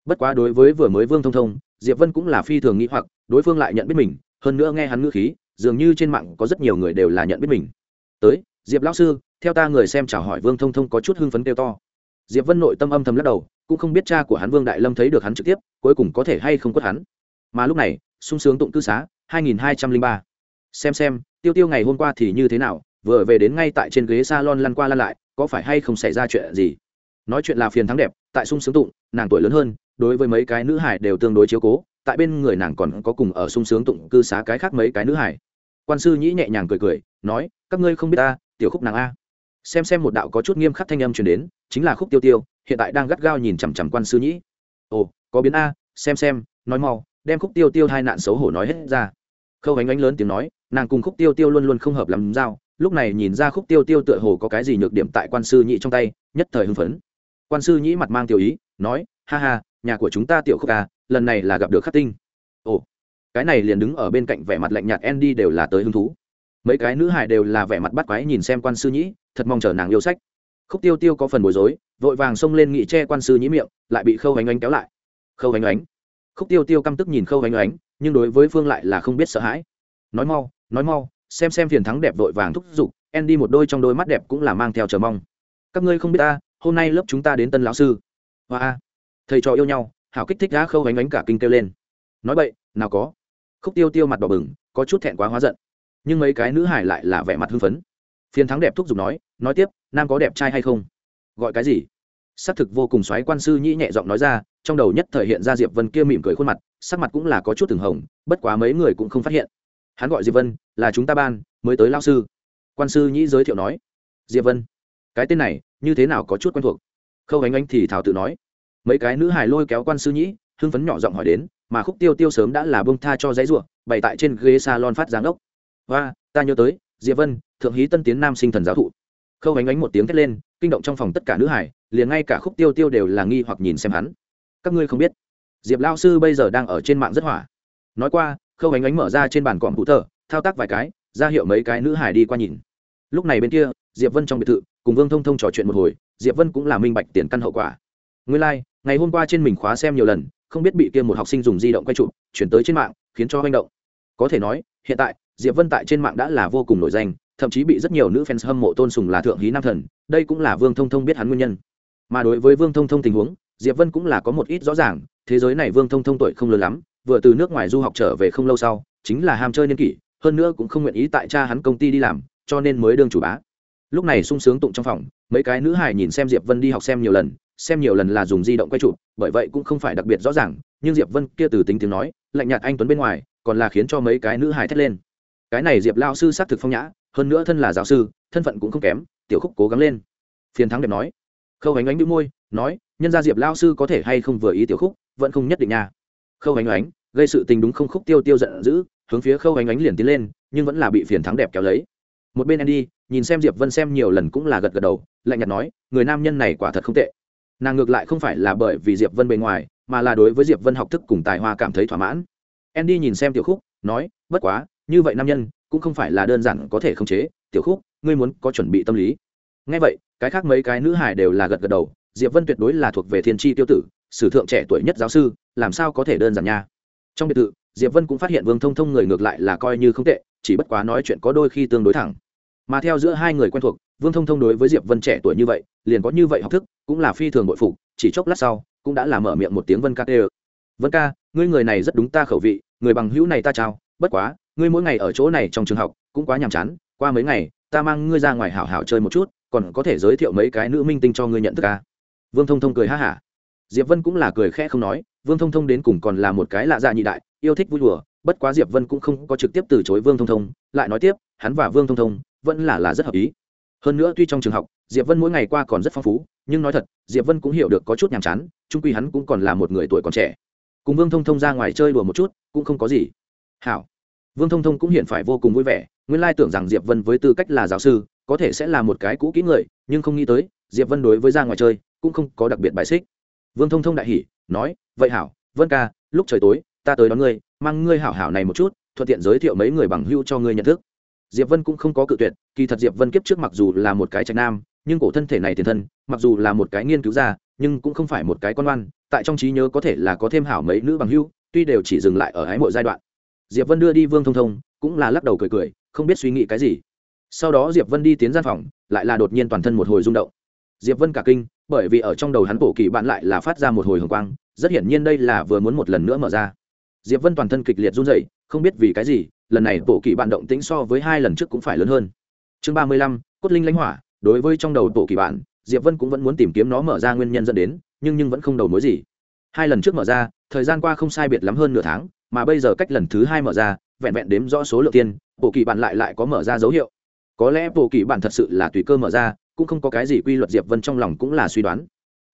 Bất quá đối với vừa mới vương thông thông, diệp vân cũng là phi thường nghĩ hoặc, đối phương lại nhận biết mình, hơn nữa nghe hắn ngữ khí, dường như trên mạng có rất nhiều người đều là nhận biết mình. Tới, diệp lão sư, theo ta người xem chào hỏi vương thông thông có chút hưng phấn kêu to. Diệp vân nội tâm âm thầm lắc đầu, cũng không biết cha của hắn vương đại lâm thấy được hắn trực tiếp, cuối cùng có thể hay không quất hắn. Mà lúc này, sung sướng tụng cư xá 2203. xem xem, tiêu tiêu ngày hôm qua thì như thế nào, vừa về đến ngay tại trên ghế salon lăn qua lăn lại, có phải hay không xảy ra chuyện gì? Nói chuyện là phiền thắng đẹp, tại sung sướng tụng, nàng tuổi lớn hơn, đối với mấy cái nữ hải đều tương đối chiếu cố, tại bên người nàng còn có cùng ở sung sướng tụng cư xá cái khác mấy cái nữ hải. Quan sư nhĩ nhẹ nhàng cười cười, nói, các ngươi không biết ta, tiểu khúc nàng a. Xem xem một đạo có chút nghiêm khắc thanh âm truyền đến, chính là khúc tiêu tiêu, hiện tại đang gắt gao nhìn chằm chằm quan sư nhĩ. Ồ, có biến a, xem xem, nói mau, đem khúc tiêu tiêu hai nạn xấu hổ nói hết ra. Khâu ánh ánh lớn tiếng nói, nàng cùng khúc tiêu tiêu luôn luôn không hợp lắm giao, lúc này nhìn ra khúc tiêu tiêu tựa hồ có cái gì nhược điểm tại quan sư nhĩ trong tay, nhất thời hưng phấn quan sư nhĩ mặt mang tiểu ý, nói, ha ha, nhà của chúng ta tiểu khúc ca, lần này là gặp được khắc tinh. Ồ, cái này liền đứng ở bên cạnh vẻ mặt lạnh nhạt andy đều là tới hứng thú. Mấy cái nữ hài đều là vẻ mặt bắt quái nhìn xem quan sư nhĩ, thật mong chờ nàng yêu sách. Khúc tiêu tiêu có phần bối rối, vội vàng xông lên nghị che quan sư nhĩ miệng, lại bị khâu ánh ánh kéo lại. Khâu ánh ánh. Khúc tiêu tiêu căm tức nhìn khâu ánh ánh, nhưng đối với phương lại là không biết sợ hãi. Nói mau nói mau, xem xem phiền thắng đẹp vội vàng thúc giục, andy một đôi trong đôi mắt đẹp cũng là mang theo chờ mong. Các ngươi không biết ta hôm nay lớp chúng ta đến tân lão sư. Hoa thầy trò yêu nhau, hảo kích thích đã khâu ánh ánh cả kinh kêu lên. Nói vậy nào có. Khúc tiêu tiêu mặt đỏ bừng, có chút thẹn quá hóa giận. Nhưng mấy cái nữ hải lại là vẻ mặt hưng phấn. Phiền thắng đẹp thúc giục nói nói tiếp, nam có đẹp trai hay không? Gọi cái gì? Xác thực vô cùng xoáy quan sư nhĩ nhẹ giọng nói ra, trong đầu nhất thể hiện ra diệp vân kia mỉm cười khuôn mặt, sắc mặt cũng là có chút từng hồng, bất quá mấy người cũng không phát hiện. Hắn gọi diệp vân, là chúng ta ban, mới tới lao sư. Quan sư nhĩ giới thiệu nói. Diệp vân. Cái tên này như thế nào có chút quen thuộc? Khâu ánh ánh thì thảo tự nói. Mấy cái nữ hài lôi kéo quan sư nhĩ, hưng phấn nhỏ giọng hỏi đến, mà khúc tiêu tiêu sớm đã là bông tha cho giấy ruộng, bày tại trên ghế salon phát giáng ốc. Và ta nhớ tới, diệp vân, thượng hí tân tiến nam sinh thần giáo thụ. Khâu ánh ánh một tiếng thét lên, kinh động trong phòng tất cả nữ hải liền ngay cả khúc tiêu tiêu đều là nghi hoặc nhìn xem hắn. Các ngươi không biết, diệp lao sư bây giờ đang ở trên mạng rất hỏa. Nói qua, khâu ánh ánh mở ra trên bàn cọm hụ tờ thao tác vài cái, ra hiệu mấy cái nữ hải đi qua nhìn. Lúc này bên kia, diệp vân trong biệt thự cùng vương thông thông trò chuyện một hồi diệp vân cũng là minh bạch tiền căn hậu quả. Nguyên lai、like, ngày hôm qua trên mình khóa xem nhiều lần không biết bị kia một học sinh dùng di động quay chụp chuyển tới trên mạng khiến cho manh động. Có thể nói hiện tại diệp vân tại trên mạng đã là vô cùng nổi danh thậm chí bị rất nhiều nữ fans hâm mộ tôn sùng là thượng hí nam thần đây cũng là vương thông thông biết hắn nguyên nhân. Mà đối với vương thông thông tình huống diệp vân cũng là có một ít rõ ràng thế giới này vương thông thông tuổi không lớn lắm vừa từ nước ngoài du học trở về không lâu sau chính là ham chơi niên kỷ hơn nữa cũng không nguyện ý tại cha hắn công ty đi làm cho nên mới đương chủ bá lúc này sung sướng tụng trong phòng, mấy cái nữ hài nhìn xem diệp vân đi học xem nhiều lần, xem nhiều lần là dùng di động quay chụp, bởi vậy cũng không phải đặc biệt rõ ràng, nhưng diệp vân kia từ tính tiếng nói, lạnh nhạt anh tuấn bên ngoài, còn là khiến cho mấy cái nữ hài thét lên. Cái này diệp lao sư xác thực phong nhã, hơn nữa thân là giáo sư, thân phận cũng không kém, tiểu khúc cố gắng lên. Phiền thắng đẹp nói. Khâu ánh ánh đĩu môi, nói, nhân gia diệp lao sư có thể hay không vừa ý tiểu khúc, vẫn không nhất định nha. Khâu ánh ánh, gây sự tình đúng không khúc tiêu tiêu giận dữ, hướng phía khâu ánh ánh liền tiến lên, nhưng vẫn là bị phiền thắng đẹp kéo lấy một bên andy nhìn xem diệp vân xem nhiều lần cũng là gật gật đầu, lạnh nhạt nói, người nam nhân này quả thật không tệ. Nàng ngược lại không phải là bởi vì diệp vân bề ngoài, mà là đối với diệp vân học thức cùng tài hoa cảm thấy thỏa mãn. Andy nhìn xem tiểu khúc, nói, bất quá, như vậy nam nhân, cũng không phải là đơn giản có thể khống chế. Tiểu khúc, ngươi muốn có chuẩn bị tâm lý. Ngay vậy, cái khác mấy cái nữ hải đều là gật gật đầu, diệp vân tuyệt đối là thuộc về thiên tri tiêu tử, sử thượng trẻ tuổi nhất giáo sư, làm sao có thể đơn giản nha. Trong biệt thự, diệp vân cũng phát hiện vương thông thông người ngược lại là coi như không tệ chỉ bất quá nói chuyện có đôi khi tương đối thẳng. Mà theo giữa hai người quen thuộc, vương thông thông đối với diệp vân trẻ tuổi như vậy, liền có như vậy học thức, cũng là phi thường bội phục, chỉ chốc lát sau, cũng đã làm mở miệng một tiếng vân ca tê vân ca, ngươi người này rất đúng ta khẩu vị, người bằng hữu này ta trao, bất quá, ngươi mỗi ngày ở chỗ này trong trường học, cũng quá nhàm chán, qua mấy ngày, ta mang ngươi ra ngoài hảo hảo chơi một chút, còn có thể giới thiệu mấy cái nữ minh tinh cho ngươi nhận thức ca vương thông thông cười ha hả. Diệp vân cũng là cười khẽ không nói, vương thông thông đến cùng còn là một cái lạ dạ nhị đại, yêu thích vui đùa bất quá diệp vân cũng không có trực tiếp từ chối vương thông thông, lại nói tiếp, hắn và vương thông thông vẫn là là rất hợp ý. Hơn nữa tuy trong trường học, diệp vân mỗi ngày qua còn rất phong phú, nhưng nói thật, diệp vân cũng hiểu được có chút nhàm chán trung quy hắn cũng còn là một người tuổi còn trẻ. Cùng vương thông thông ra ngoài chơi đùa một chút, cũng không có gì. Hảo. Vương thông thông cũng hiện phải vô cùng vui vẻ, nguyên lai tưởng rằng diệp vân với tư cách là giáo sư, có thể sẽ là một cái cũ kỹ người, nhưng không nghĩ tới, diệp vân đối với ra ngoài chơi, cũng không có đặc biệt bài xích. Vương thông thông đại hỉ, nói, vậy hảo, vân ca, lúc trời tối ta tới đón ngươi, mang ngươi hảo hảo này một chút, thuận tiện giới thiệu mấy người bằng hưu cho ngươi nhận thức. Diệp vân cũng không có cự tuyệt, kỳ thật diệp vân kiếp trước mặc dù là một cái trạch nam, nhưng cổ thân thể này tiền thân, mặc dù là một cái nghiên cứu gia, nhưng cũng không phải một cái con oan, tại trong trí nhớ có thể là có thêm hảo mấy nữ bằng hưu tuy đều chỉ dừng lại ở ái mộ giai đoạn. Diệp vân đưa đi vương thông thông, cũng là lắc đầu cười cười, không biết suy nghĩ cái gì. Sau đó diệp vân đi tiến gian phòng, lại là đột nhiên toàn thân một hồi rung động. Diệp vân cả kinh, bởi vì ở trong đầu hắn cổ kỳ bạn lại là phát ra một hồi hồng quang, rất hiển nhiên đây là vừa muốn một lần nữa mở ra diệp vân toàn thân kịch liệt run rẩy, không biết vì cái gì, lần này bộ kỳ bạn động tĩnh so với hai lần trước cũng phải lớn hơn. Chương ba mươi lăm, cốt linh lãnh hỏa, đối với trong đầu bộ kỳ bạn, diệp vân cũng vẫn muốn tìm kiếm nó mở ra nguyên nhân dẫn đến, nhưng nhưng vẫn không đầu mối gì. Hai lần trước mở ra, thời gian qua không sai biệt lắm hơn nửa tháng, mà bây giờ cách lần thứ hai mở ra, vẹn vẹn đếm rõ số lượng tiền bộ kỳ bạn lại lại có mở ra dấu hiệu. Có lẽ bộ kỳ bạn thật sự là tùy cơ mở ra, cũng không có cái gì quy luật diệp vân trong lòng cũng là suy đoán.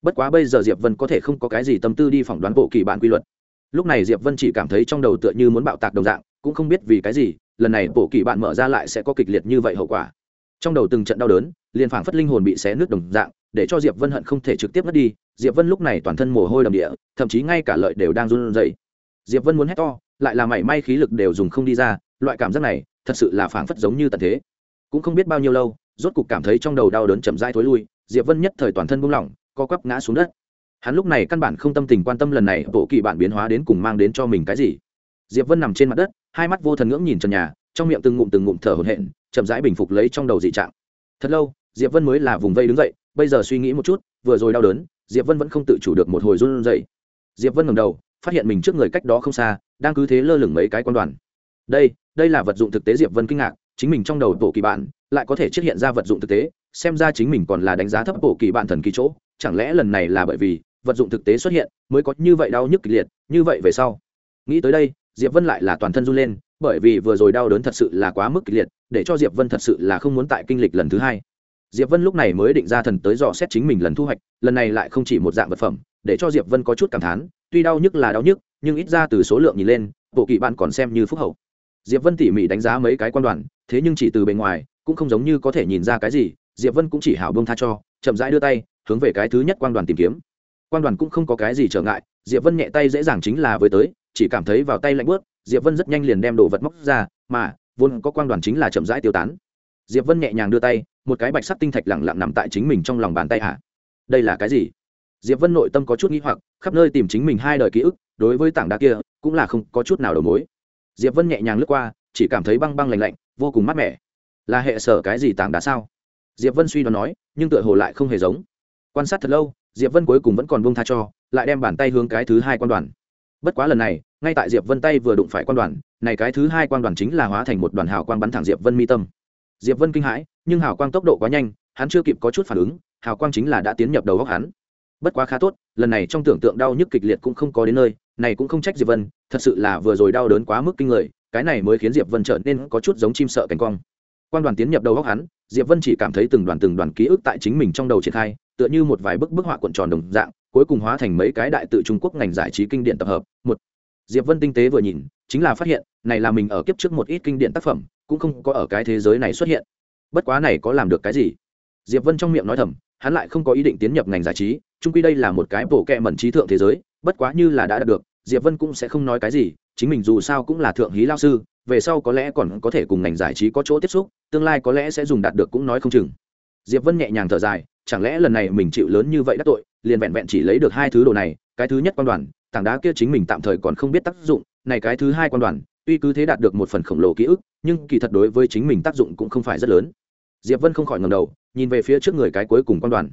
Bất quá bây giờ diệp vân có thể không có cái gì tâm tư đi phỏng đoán bộ kỳ bạn quy luật lúc này diệp vân chỉ cảm thấy trong đầu tựa như muốn bạo tạc đồng dạng, cũng không biết vì cái gì, lần này bộ kỳ bạn mở ra lại sẽ có kịch liệt như vậy hậu quả. Trong đầu từng trận đau đớn, liền phảng phất linh hồn bị xé nước đồng dạng, để cho diệp vân hận không thể trực tiếp mất đi, diệp vân lúc này toàn thân mồ hôi đầm địa, thậm chí ngay cả lợi đều đang run rẩy. Diệp vân muốn hét to, lại là mảy may khí lực đều dùng không đi ra, loại cảm giác này, thật sự là phảng phất giống như tận thế. Cũng không biết bao nhiêu lâu, rốt cục cảm thấy trong đầu đau đớn chậm rãi thối lui, diệp vân nhất thời toàn thân buông lỏng, co quắp ngã xuống đất hắn lúc này căn bản không tâm tình quan tâm lần này bộ kỳ bản biến hóa đến cùng mang đến cho mình cái gì. Diệp vân nằm trên mặt đất, hai mắt vô thần ngưỡng nhìn trần nhà, trong miệng từng ngụm từng ngụm thở hổn hển, chậm rãi bình phục lấy trong đầu dị trạng. Thật lâu, diệp vân mới là vùng vây đứng dậy, bây giờ suy nghĩ một chút, vừa rồi đau đớn, diệp vân vẫn không tự chủ được một hồi run dậy diệp vân ngẩng đầu, phát hiện mình trước người cách đó không xa, đang cứ thế lơ lửng mấy cái quan đoàn. Đây đây là vật dụng thực tế, diệp vân kinh ngạc, chính mình trong đầu bộ kỳ bản lại có thể xuất hiện ra vật dụng thực tế, xem ra chính mình còn là đánh giá thấp bộ kỳ bản thần kỳ chỗ, chẳng lẽ lần này là bởi vì vật dụng thực tế xuất hiện, mới có như vậy đau nhức kịch liệt, như vậy về sau. Nghĩ tới đây, diệp vân lại là toàn thân run lên, bởi vì vừa rồi đau đớn thật sự là quá mức kịch liệt, để cho diệp vân thật sự là không muốn tại kinh lịch lần thứ hai. Diệp vân lúc này mới định ra thần tới dò xét chính mình lần thu hoạch, lần này lại không chỉ một dạng vật phẩm, để cho diệp vân có chút cảm thán, tuy đau nhức là đau nhức, nhưng ít ra từ số lượng nhìn lên, bộ kỳ bạn còn xem như phúc hậu. Diệp vân tỉ mỉ đánh giá mấy cái quan đoàn, thế nhưng chỉ từ bề ngoài, cũng không giống như có thể nhìn ra cái gì, diệp vân cũng chỉ hảo bông tha cho, chậm rãi đưa tay, hướng về cái thứ nhất quan đoàn tìm kiếm quan đoàn cũng không có cái gì trở ngại, diệp vân nhẹ tay dễ dàng chính là với tới, chỉ cảm thấy vào tay lạnh bớt, diệp vân rất nhanh liền đem đồ vật móc ra, mà, vốn có quan đoàn chính là chậm rãi tiêu tán. Diệp vân nhẹ nhàng đưa tay, một cái bạch sắc tinh thạch lẳng lặng nằm tại chính mình trong lòng bàn tay hạ đây là cái gì? Diệp vân nội tâm có chút nghĩ hoặc, khắp nơi tìm chính mình hai đời ký ức, đối với tảng đá kia, cũng là không có chút nào đầu mối. Diệp vân nhẹ nhàng lướt qua, chỉ cảm thấy băng băng lạnh lạnh, vô cùng mát mẻ. Là hệ sở cái gì tảng đá sao? Diệp vân suy đoán nói, nhưng tựa hồ lại không hề giống. Quan sát thật lâu diệp vân cuối cùng vẫn còn buông tha cho, lại đem bàn tay hướng cái thứ hai quan đoàn. Bất quá lần này, ngay tại diệp vân tay vừa đụng phải quan đoàn, này cái thứ hai quan đoàn chính là hóa thành một đoàn hào quang bắn thẳng diệp vân mi tâm. Diệp vân kinh hãi, nhưng hào quang tốc độ quá nhanh, hắn chưa kịp có chút phản ứng, hào quang chính là đã tiến nhập đầu góc hắn. Bất quá khá tốt, lần này trong tưởng tượng đau nhức kịch liệt cũng không có đến nơi, này cũng không trách diệp vân, thật sự là vừa rồi đau đớn quá mức kinh người, cái này mới khiến diệp vân trở nên có chút giống chim sợ cánh cong quan đoàn tiến nhập đầu góc hắn, diệp vân chỉ cảm thấy từng đoàn từng đoàn ký ức tại chính mình trong đầu triển khai tựa như một vài bức bức họa cuộn tròn đồng dạng, cuối cùng hóa thành mấy cái đại tự trung quốc ngành giải trí kinh điển tập hợp. Một, diệp vân tinh tế vừa nhìn, chính là phát hiện, này là mình ở kiếp trước một ít kinh điển tác phẩm, cũng không có ở cái thế giới này xuất hiện. Bất quá này có làm được cái gì? Diệp vân trong miệng nói thầm, hắn lại không có ý định tiến nhập ngành giải trí trung quy đây là một cái bộ kệ mẩn trí thượng thế giới, bất quá như là đã đạt được, diệp vân cũng sẽ không nói cái gì, chính mình dù sao cũng là thượng hí lao sư, về sau có lẽ còn có thể cùng ngành giải trí có chỗ tiếp xúc, tương lai có lẽ sẽ dùng đạt được cũng nói không chừng. Diệp vân nhẹ nhàng thở dài chẳng lẽ lần này mình chịu lớn như vậy đã tội, liền vẹn vẹn chỉ lấy được hai thứ đồ này, cái thứ nhất quan đoàn, tảng đá kia chính mình tạm thời còn không biết tác dụng, này cái thứ hai quan đoàn, tuy cứ thế đạt được một phần khổng lồ ký ức, nhưng kỳ thật đối với chính mình tác dụng cũng không phải rất lớn. Diệp vân không khỏi ngầm đầu, nhìn về phía trước người cái cuối cùng quan đoàn.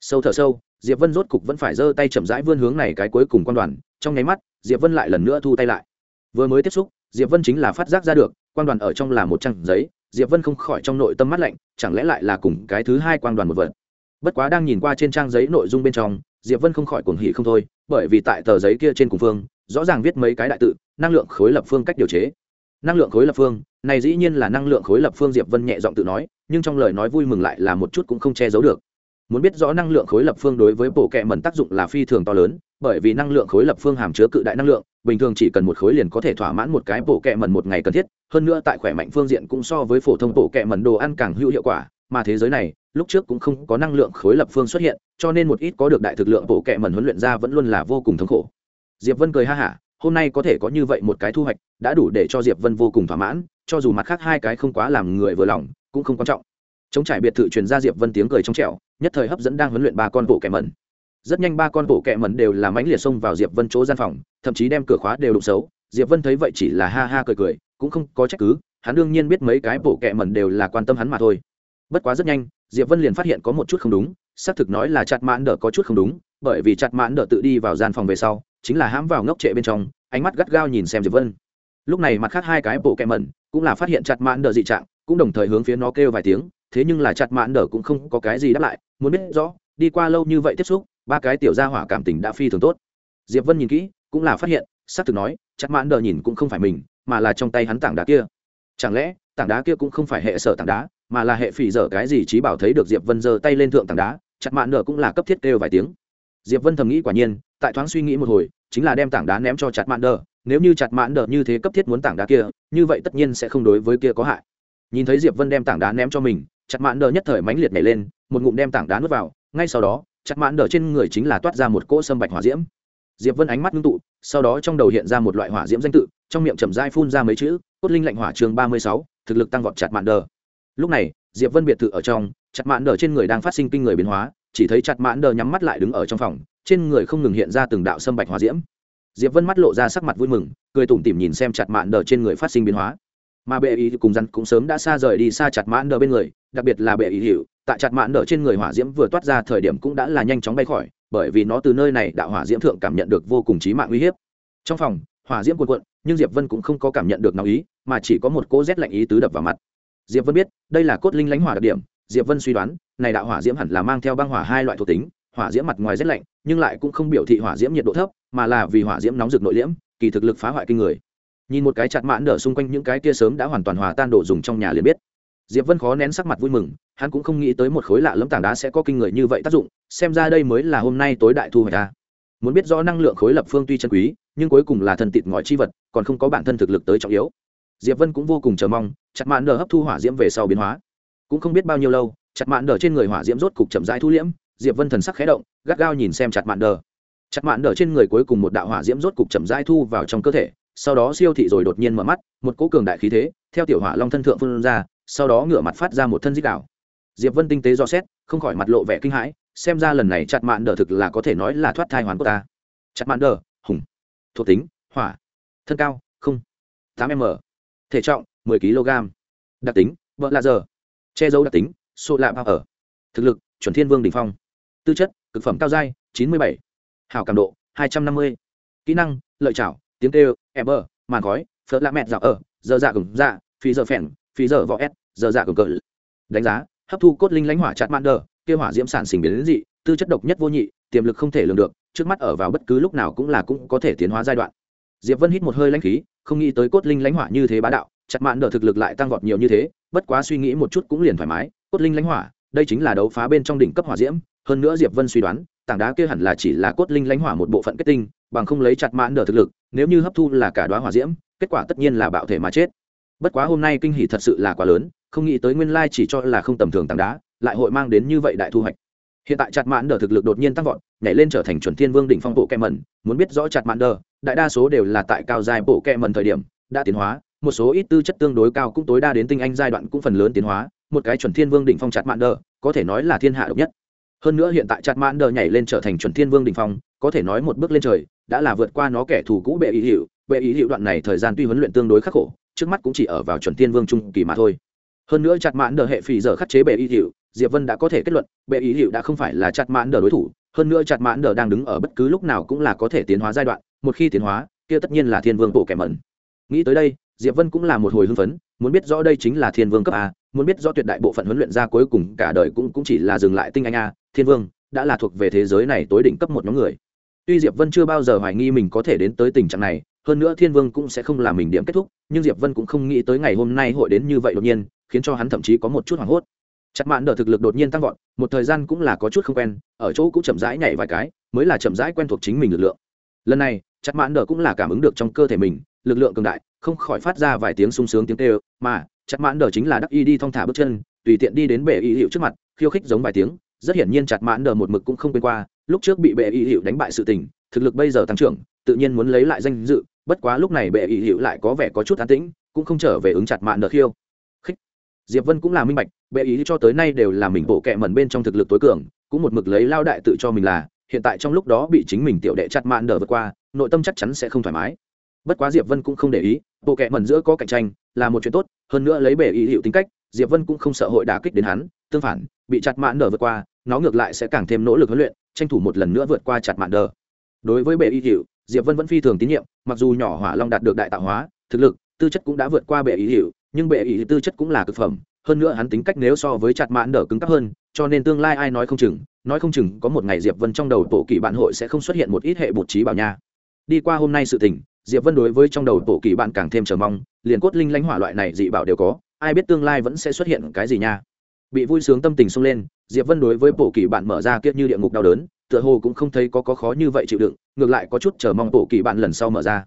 Sâu thở sâu, diệp vân rốt cục vẫn phải giơ tay chậm rãi vươn hướng này cái cuối cùng quan đoàn, trong nháy mắt, diệp vân lại lần nữa thu tay lại. Vừa mới tiếp xúc, diệp vân chính là phát giác ra được, quan đoàn ở trong là một trang giấy, diệp vân không khỏi trong nội tâm mắt lạnh, chẳng lẽ lại là cùng cái thứ hai quan đoàn một vật? Bất quá đang nhìn qua trên trang giấy nội dung bên trong, diệp vân không khỏi cuồng hỉ không thôi, bởi vì tại tờ giấy kia trên cùng phương, rõ ràng viết mấy cái đại tự, năng lượng khối lập phương cách điều chế. Năng lượng khối lập phương, này dĩ nhiên là năng lượng khối lập phương, diệp vân nhẹ giọng tự nói, nhưng trong lời nói vui mừng lại là một chút cũng không che giấu được. Muốn biết rõ năng lượng khối lập phương đối với bộ kệ mẩn tác dụng là phi thường to lớn, bởi vì năng lượng khối lập phương hàm chứa cự đại năng lượng, bình thường chỉ cần một khối liền có thể thỏa mãn một cái bộ kệ mẩn một ngày cần thiết, hơn nữa tại khỏe mạnh phương diện cũng so với phổ thông bộ kệ mẩn đồ ăn càng hữu hiệu quả mà thế giới này, lúc trước cũng không có năng lượng khối lập phương xuất hiện, cho nên một ít có được đại thực lượng bộ kệ mẩn huấn luyện ra vẫn luôn là vô cùng thống khổ. Diệp vân cười ha hả, hôm nay có thể có như vậy một cái thu hoạch, đã đủ để cho diệp vân vô cùng thỏa mãn, cho dù mặt khác hai cái không quá làm người vừa lòng, cũng không quan trọng. Chống trải biệt thự truyền ra diệp vân tiếng cười trong trẻo, nhất thời hấp dẫn đang huấn luyện ba con bộ kẹ mẩn. Rất nhanh ba con bộ kẹ mẩn đều làm mãnh liệt xông vào diệp vân chỗ gian phòng, thậm chí đem cửa khóa đều đụng xấu. Diệp vân thấy vậy chỉ là ha ha cười cười, cũng không có trách cứ, hắn đương nhiên biết mấy cái bộ kẹ mẩn đều là quan tâm hắn mà thôi bất quá rất nhanh, diệp vân liền phát hiện có một chút không đúng, xác thực nói là chặt mãn đỡ có chút không đúng, bởi vì chặt mãn đỡ tự đi vào gian phòng về sau, chính là hãm vào ngốc trệ bên trong, ánh mắt gắt gao nhìn xem diệp vân. Lúc này mặt khác hai cái bộ kẹm mẩn, cũng là phát hiện chặt mãn đỡ dị trạng, cũng đồng thời hướng phía nó kêu vài tiếng, thế nhưng là chặt mãn đỡ cũng không có cái gì đáp lại, muốn biết rõ, đi qua lâu như vậy tiếp xúc, ba cái tiểu gia hỏa cảm tình đã phi thường tốt. Diệp vân nhìn kỹ, cũng là phát hiện, xác thực nói, chặt mãn đỡ nhìn cũng không phải mình, mà là trong tay hắn tảng đá kia. Chẳng lẽ, tảng đá kia cũng không phải hệ sở tảng đá? Mà là hệ phỉ dở cái gì trí bảo thấy được diệp vân giơ tay lên thượng tảng đá, chặt mạn nở cũng là cấp thiết kêu vài tiếng. Diệp vân thầm nghĩ quả nhiên, tại thoáng suy nghĩ một hồi, chính là đem tảng đá ném cho chặt mạn nở. Nếu như chặt mạn nở như thế cấp thiết muốn tảng đá kia, như vậy tất nhiên sẽ không đối với kia có hại. Nhìn thấy diệp vân đem tảng đá ném cho mình, chặt mạn đờ nhất thời mãnh liệt nhảy lên, một ngụm đem tảng đá nuốt vào, ngay sau đó, chặt mạn đờ trên người chính là toát ra một cỗ sâm bạch hỏa diễm. Diệp vân ánh mắt ngưng tụ, sau đó trong đầu hiện ra một loại hỏa diễm danh tự, trong miệng chậm dai phun ra mấy chữ, cốt linh lạnh hỏa trường ba mươi sáu, thực lực tăng vọt chặt mạn đờ lúc này, diệp vân biệt thự ở trong, chặt mãn đờ trên người đang phát sinh kinh người biến hóa, chỉ thấy chặt mãn đờ nhắm mắt lại đứng ở trong phòng, trên người không ngừng hiện ra từng đạo sâm bạch hỏa diễm. Diệp vân mắt lộ ra sắc mặt vui mừng, cười tủm tỉm nhìn xem chặt mãn đờ trên người phát sinh biến hóa. Mà bệ ý cùng rắn cũng sớm đã xa rời đi xa chặt mãn đờ bên người, đặc biệt là bệ ý hiệu tại chặt mãn đờ trên người hỏa diễm vừa toát ra thời điểm cũng đã là nhanh chóng bay khỏi, bởi vì nó từ nơi này đạo hỏa diễm thượng cảm nhận được vô cùng trí mạng uy hiếp. Trong phòng, hỏa diễm cuộn cuộn, nhưng diệp vân cũng không có cảm nhận được nóng ý, mà chỉ có một cỗ rét lạnh ý tứ đập vào mặt diệp vân biết, đây là cốt linh lãnh hỏa đặc điểm, diệp vân suy đoán, này đạo hỏa diễm hẳn là mang theo băng hỏa hai loại thuộc tính, hỏa diễm mặt ngoài rất lạnh, nhưng lại cũng không biểu thị hỏa diễm nhiệt độ thấp, mà là vì hỏa diễm nóng rực nội liễm, kỳ thực lực phá hoại kinh người. Nhìn một cái chặt mãn đỡ xung quanh những cái kia sớm đã hoàn toàn hòa tan đồ dùng trong nhà liền biết. Diệp vân khó nén sắc mặt vui mừng, hắn cũng không nghĩ tới một khối lạ lẫm tảng đá sẽ có kinh người như vậy tác dụng, xem ra đây mới là hôm nay tối đại thu hoạch ta muốn biết rõ năng lượng khối lập phương tuy chân quý, nhưng cuối cùng là thần tịt ngõi chi vật, còn không có bản thân thực lực tới trọng yếu diệp vân cũng vô cùng chờ mong, chặt mạn đờ hấp thu hỏa diễm về sau biến hóa. Cũng không biết bao nhiêu lâu, chặt mạn đờ trên người hỏa diễm rốt cục chậm rãi thu liễm, diệp vân thần sắc khẽ động, gắt gao nhìn xem chặt mạn đờ. Chặt mạn đờ trên người cuối cùng một đạo hỏa diễm rốt cục chậm rãi thu vào trong cơ thể, sau đó siêu thị rồi đột nhiên mở mắt, một cỗ cường đại khí thế, theo tiểu hỏa long thân thượng phun ra, sau đó ngửa mặt phát ra một thân dích đảo. diệp vân tinh tế do xét, không khỏi mặt lộ vẻ kinh hãi, xem ra lần này chặt mạn đờ thực là có thể nói là thoát thai hoàn của ta. Chặt mạn đờ, hùng. Thuộc tính, hỏa. Thân cao, không. tám m thể trọng 10 kg. Đặc tính, vợ là giờ. Che giấu đặc tính, sô lạ bao ở. Thực lực, chuẩn thiên vương đ ỉ n h phong. Tư chất, cực phẩm cao giai 97. hảo cảm độ 250. kỹ năng, lợi chảo, tiếng kêu em màn khói, phớt lạ mẹt dạo ở, giờ dạ gừng dạ phí giờ phèn, phí giờ võ s giờ dạ gừng cỡ. Đánh giá, hấp thu cốt linh lãnh hỏa chặt mạn đờ, kêu hỏa diễm sản sinh biến dị, tư chất độc nhất vô nhị, tiềm lực không thể lường được, trước mắt ở vào bất cứ lúc nào cũng là cũng có thể tiến hóa giai đoạn diệp vân hít một hơi lãnh khí, không nghĩ tới cốt linh lãnh hỏa như thế bá đạo, chặt mạn đỡ thực lực lại tăng vọt nhiều như thế, bất quá suy nghĩ một chút cũng liền thoải mái, cốt linh lãnh hỏa, đây chính là đấu phá bên trong đỉnh cấp hỏa diễm, hơn nữa diệp vân suy đoán, tảng đá kia hẳn là chỉ là cốt linh lãnh hỏa một bộ phận kết tinh, bằng không lấy chặt mạn đỡ thực lực, nếu như hấp thu là cả đóa hỏa diễm, kết quả tất nhiên là bạo thể mà chết. Bất quá hôm nay kinh hỉ thật sự là quá lớn, không nghĩ tới nguyên lai chỉ cho là không tầm thường tảng đá, lại hội mang đến như vậy đại thu hoạch hiện tại chặt mạn đờ thực lực đột nhiên tăng vọt, nhảy lên trở thành chuẩn thiên vương đỉnh phong bộ kẹ mẩn. Muốn biết rõ chặt mạn đờ, đại đa số đều là tại cao dài bộ kẹ mẩn thời điểm, đã tiến hóa. Một số ít tư chất tương đối cao cũng tối đa đến tinh anh giai đoạn cũng phần lớn tiến hóa. Một cái chuẩn thiên vương đỉnh phong chặt mạn đờ, có thể nói là thiên hạ độc nhất. Hơn nữa hiện tại chặt mạn đờ nhảy lên trở thành chuẩn thiên vương đỉnh phong, có thể nói một bước lên trời, đã là vượt qua nó kẻ thù cũ bệ ý hiệu bệ ý hiệu đoạn này thời gian tuy huấn luyện tương đối khắc khổ, trước mắt cũng chỉ ở vào chuẩn thiên vương trung kỳ mà thôi. Hơn nữa chặt mạn đờ hệ phì giờ khắc chế bệ ý hiệu diệp vân đã có thể kết luận, bệ ý hiệu đã không phải là chặt mãn đờ đối thủ, hơn nữa chặt mãn đờ đang đứng ở bất cứ lúc nào cũng là có thể tiến hóa giai đoạn, một khi tiến hóa, kia tất nhiên là thiên vương bộ kẻ mẩn. Nghĩ tới đây, diệp vân cũng là một hồi hưng phấn, muốn biết rõ đây chính là thiên vương cấp a, muốn biết rõ tuyệt đại bộ phận huấn luyện ra cuối cùng cả đời cũng cũng chỉ là dừng lại tinh anh a, thiên vương đã là thuộc về thế giới này tối đỉnh cấp một nhóm người. Tuy diệp vân chưa bao giờ hoài nghi mình có thể đến tới tình trạng này, hơn nữa thiên vương cũng sẽ không làm mình điểm kết thúc, nhưng diệp vân cũng không nghĩ tới ngày hôm nay hội đến như vậy đột nhiên, khiến cho hắn thậm chí có một chút hoảng hốt chặt mạn đờ thực lực đột nhiên tăng vọt, một thời gian cũng là có chút không quen, ở chỗ cũng chậm rãi nhảy vài cái, mới là chậm rãi quen thuộc chính mình lực lượng lần này, chặt mạn đờ cũng là cảm ứng được trong cơ thể mình, lực lượng cường đại, không khỏi phát ra vài tiếng sung sướng tiếng tê mà chặt mạn đờ chính là đắc y đi thong thả bước chân, tùy tiện đi đến bệ y hiệu trước mặt, khiêu khích giống vài tiếng, rất hiển nhiên chặt mạn đờ một mực cũng không quên qua, lúc trước bị bệ y hiệu đánh bại sự tình, thực lực bây giờ tăng trưởng, tự nhiên muốn lấy lại danh dự, bất quá lúc này bệ y hiệu lại có vẻ có chút an tĩnh, cũng không trở về ứng chặt mạn đờ khiêu khích. diệp vân cũng là minh bạch bệ ý cho tới nay đều là mình bộ kệ mẩn bên trong thực lực tối cường, cũng một mực lấy lao đại tự cho mình là, hiện tại trong lúc đó bị chính mình tiểu đệ chặt mạn đờ vượt qua, nội tâm chắc chắn sẽ không thoải mái. Bất quá diệp vân cũng không để ý bộ kệ mẩn giữa có cạnh tranh, là một chuyện tốt, hơn nữa lấy bệ ý hiệu tính cách, diệp vân cũng không sợ hội đả kích đến hắn, tương phản, bị chặt mạn đờ vượt qua, nó ngược lại sẽ càng thêm nỗ lực huấn luyện, tranh thủ một lần nữa vượt qua chặt mạn đờ đối với bệ ý hiệu, diệp vân vẫn phi thường tín nhiệm, mặc dù nhỏ hỏa long đạt được đại tạo hóa, thực lực, tư chất cũng đã vượt qua bệ ý hiệu, nhưng bệ ý tư chất cũng là cực phẩm hơn nữa hắn tính cách nếu so với chặt mãn đỡ cứng cắp hơn, cho nên tương lai ai nói không chừng, nói không chừng có một ngày diệp vân trong đầu tổ kỳ bạn hội sẽ không xuất hiện một ít hệ bột trí bảo nha. Đi qua hôm nay sự tình, diệp vân đối với trong đầu tổ kỳ bạn càng thêm chờ mong, liền cốt linh lãnh hỏa loại này dị bảo đều có, ai biết tương lai vẫn sẽ xuất hiện cái gì nha. Bị vui sướng tâm tình xông lên, diệp vân đối với bộ kỳ bạn mở ra kiếp như địa ngục đau đớn, tựa hồ cũng không thấy có có khó như vậy chịu đựng, ngược lại có chút chờ mong bộ kỳ bạn lần sau mở ra.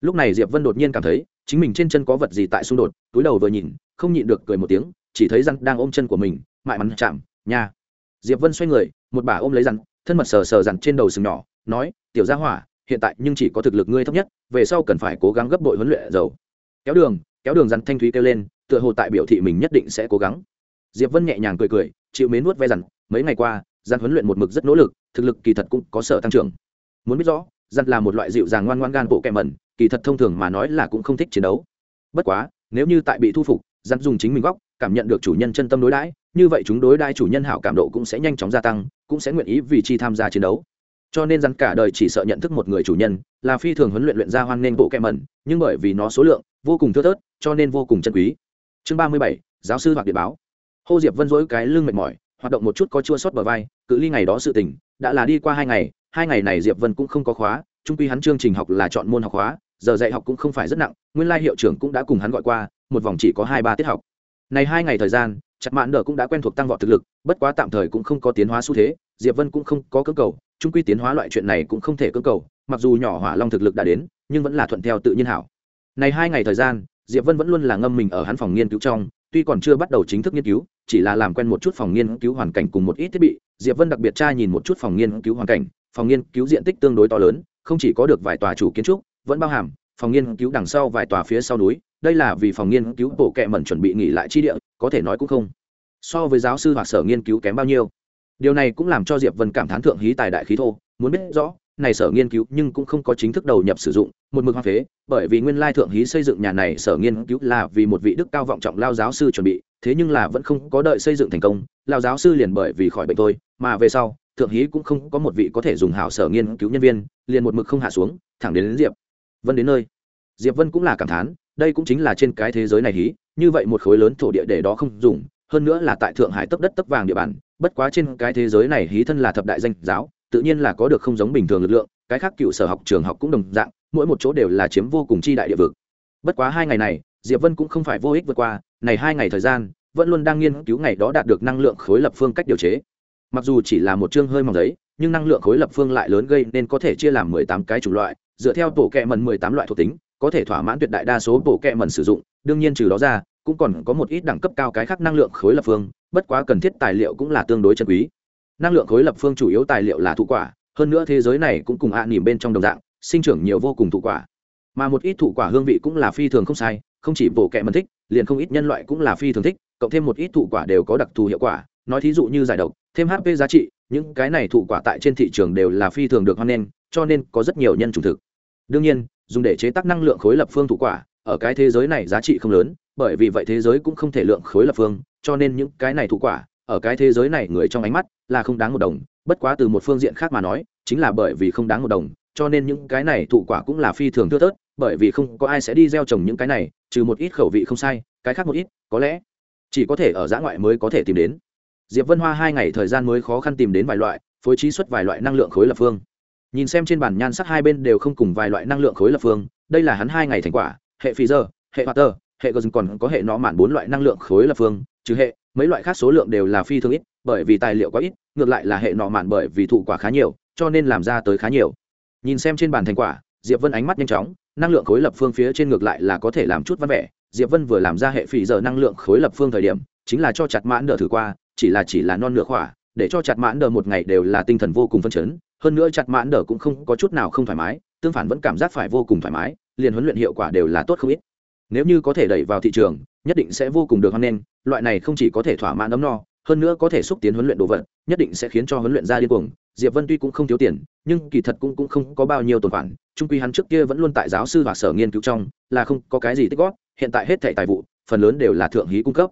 Lúc này diệp vân đột nhiên cảm thấy, chính mình trên chân có vật gì tại xung đột, túi đầu vừa nhìn, không nhịn được cười một tiếng chỉ thấy rắn đang ôm chân của mình mại mắn chạm, nha. Diệp vân xoay người, một bà ôm lấy rắn, thân mật sờ sờ rắn trên đầu sừng nhỏ, nói, tiểu gia hỏa, hiện tại nhưng chỉ có thực lực ngươi thấp nhất, về sau cần phải cố gắng gấp bội huấn luyện dầu. Kéo đường kéo đường, rắn thanh thúy kêu lên, tựa hồ tại biểu thị mình nhất định sẽ cố gắng. Diệp vân nhẹ nhàng cười cười, chịu mến nuốt ve rắn, mấy ngày qua, rắn huấn luyện một mực rất nỗ lực, thực lực kỳ thật cũng có sở tăng trưởng. Muốn biết rõ, rắn là một loại dịu dàng ngoan ngoan gan bộ kẹm mẩn, kỳ thật thông thường mà nói là cũng không thích chiến đấu. Bất quá, nếu như tại bị thu phục, rắn dùng chính mình góc cảm nhận được chủ nhân chân tâm đối đãi, như vậy chúng đối đãi chủ nhân hảo cảm độ cũng sẽ nhanh chóng gia tăng, cũng sẽ nguyện ý vì chi tham gia chiến đấu. Cho nên rắn cả đời chỉ sợ nhận thức một người chủ nhân là phi thường huấn luyện luyện ra hoan nên bộ kẹm mẩn, nhưng bởi vì nó số lượng vô cùng thưa thớt, cho nên vô cùng chân quý. Chương ba mươi bảy, giáo sư hoặc điện báo. Hô diệp vân dỗi cái lưng mệt mỏi, hoạt động một chút có chua sót bờ vai, cự ly ngày đó sự tình, đã là đi qua hai ngày hai ngày này diệp vân cũng không có khóa, trung quy hắn chương trình học là chọn môn học khóa, giờ dạy học cũng không phải rất nặng, nguyên lai hiệu trưởng cũng đã cùng hắn gọi qua, một vòng chỉ có hai ba tiết học này hai ngày thời gian chặt mạn nở cũng đã quen thuộc tăng vọt thực lực, bất quá tạm thời cũng không có tiến hóa xu thế, diệp vân cũng không có cơ cầu trung quy tiến hóa loại chuyện này cũng không thể cơ cầu, mặc dù nhỏ hỏa long thực lực đã đến, nhưng vẫn là thuận theo tự nhiên hảo. Này hai ngày thời gian, diệp vân vẫn luôn là ngâm mình ở hắn phòng nghiên cứu trong, tuy còn chưa bắt đầu chính thức nghiên cứu, chỉ là làm quen một chút phòng nghiên cứu hoàn cảnh cùng một ít thiết bị, diệp vân đặc biệt tra nhìn một chút phòng nghiên cứu hoàn cảnh, phòng nghiên cứu diện tích tương đối to lớn, không chỉ có được vài tòa chủ kiến trúc, vẫn bao hàm phòng nghiên cứu đằng sau vài tòa phía sau núi đây là vì phòng nghiên cứu bộ kệ mẩn chuẩn bị nghỉ lại chi địa có thể nói cũng không. So với giáo sư hoặc sở nghiên cứu kém bao nhiêu. Điều này cũng làm cho diệp vân cảm thán thượng hí tài đại khí thô muốn biết rõ này sở nghiên cứu nhưng cũng không có chính thức đầu nhập sử dụng một mực hoa phế bởi vì nguyên lai thượng hí xây dựng nhà này sở nghiên cứu là vì một vị đức cao vọng trọng lao giáo sư chuẩn bị thế nhưng là vẫn không có đợi xây dựng thành công lao giáo sư liền bởi vì khỏi bệnh thôi mà về sau thượng hí cũng không có một vị có thể dùng hảo sở nghiên cứu nhân viên liền một mực không hạ xuống thẳng đến, đến diệp vân đến nơi diệp vân cũng là cảm thán, đây cũng chính là trên cái thế giới này hí, như vậy một khối lớn thổ địa để đó không dùng, hơn nữa là tại thượng hải tấp đất tấp vàng địa bàn, bất quá trên cái thế giới này hí thân là thập đại danh giáo, tự nhiên là có được không giống bình thường lực lượng, cái khác cựu sở học, trường học cũng đồng dạng, mỗi một chỗ đều là chiếm vô cùng chi đại địa vực. Bất quá hai ngày này, diệp vân cũng không phải vô ích vượt qua, này hai ngày thời gian, vẫn luôn đang nghiên cứu ngày đó đạt được năng lượng khối lập phương cách điều chế. Mặc dù chỉ là một chương hơi mỏng giấy, nhưng năng lượng khối lập phương lại lớn gây nên có thể chia làm mười tám cái chủng loại, dựa theo tổ kẹ mần mười tám loại thuộc tính có thể thỏa mãn tuyệt đại đa số bộ kệ mẩn sử dụng, đương nhiên trừ đó ra, cũng còn có một ít đẳng cấp cao cái khác năng lượng khối lập phương, bất quá cần thiết tài liệu cũng là tương đối chân quý. Năng lượng khối lập phương chủ yếu tài liệu là thụ quả, hơn nữa thế giới này cũng cùng ạ à nỉm bên trong đồng dạng, sinh trưởng nhiều vô cùng thụ quả. Mà một ít thụ quả hương vị cũng là phi thường không sai, không chỉ bộ kệ mẩn thích, liền không ít nhân loại cũng là phi thường thích, cộng thêm một ít thụ quả đều có đặc thù hiệu quả, nói thí dụ như giải độc, thêm hp giá trị, những cái này thụ quả tại trên thị trường đều là phi thường được hoan nghênh, cho nên có rất nhiều nhân chủng thực. Đương nhiên dùng để chế tác năng lượng khối lập phương thụ quả, ở cái thế giới này giá trị không lớn, bởi vì vậy thế giới cũng không thể lượng khối lập phương, cho nên những cái này thụ quả, ở cái thế giới này người trong ánh mắt là không đáng một đồng, bất quá từ một phương diện khác mà nói, chính là bởi vì không đáng một đồng, cho nên những cái này thụ quả cũng là phi thường thưa thớt, bởi vì không có ai sẽ đi gieo trồng những cái này, trừ một ít khẩu vị không sai, cái khác một ít, có lẽ chỉ có thể ở giã ngoại mới có thể tìm đến. Diệp vân hoa hai ngày thời gian mới khó khăn tìm đến vài loại, phối trí xuất vài loại năng lượng khối lập phương nhìn xem trên bản nhan sắc hai bên đều không cùng vài loại năng lượng khối lập phương, đây là hắn hai ngày thành quả, hệ phi giờ, hệ hoạt tơ hệ gờ còn có hệ nó mạn bốn loại năng lượng khối lập phương, trừ hệ, mấy loại khác số lượng đều là phi thường ít, bởi vì tài liệu quá ít, ngược lại là hệ nọ mạn bởi vì thụ quả khá nhiều, cho nên làm ra tới khá nhiều. Nhìn xem trên bàn thành quả, diệp vân ánh mắt nhanh chóng, năng lượng khối lập phương phía trên ngược lại là có thể làm chút văn vẻ. Diệp vân vừa làm ra hệ phỉ giờ năng lượng khối lập phương thời điểm, chính là cho chặt mãn đỡ thử qua, chỉ là chỉ là non nửa khỏa để cho chặt mãn đờ một ngày đều là tinh thần vô cùng phân chấn, hơn nữa chặt mãn đờ cũng không có chút nào không thoải mái, tương phản vẫn cảm giác phải vô cùng thoải mái, liền huấn luyện hiệu quả đều là tốt không ít. Nếu như có thể đẩy vào thị trường, nhất định sẽ vô cùng được hoan nghênh, loại này không chỉ có thể thỏa mãn ấm no, hơn nữa có thể xúc tiến huấn luyện đồ vật, nhất định sẽ khiến cho huấn luyện ra điên cuồng. Diệp vân tuy cũng không thiếu tiền, nhưng kỳ thật cũng cũng không có bao nhiêu tồn khoản trung quy hắn trước kia vẫn luôn tại giáo sư và sở nghiên cứu trong, là không có cái gì tích góp, hiện tại hết thảy tài vụ, phần lớn đều là thượng hí cung cấp.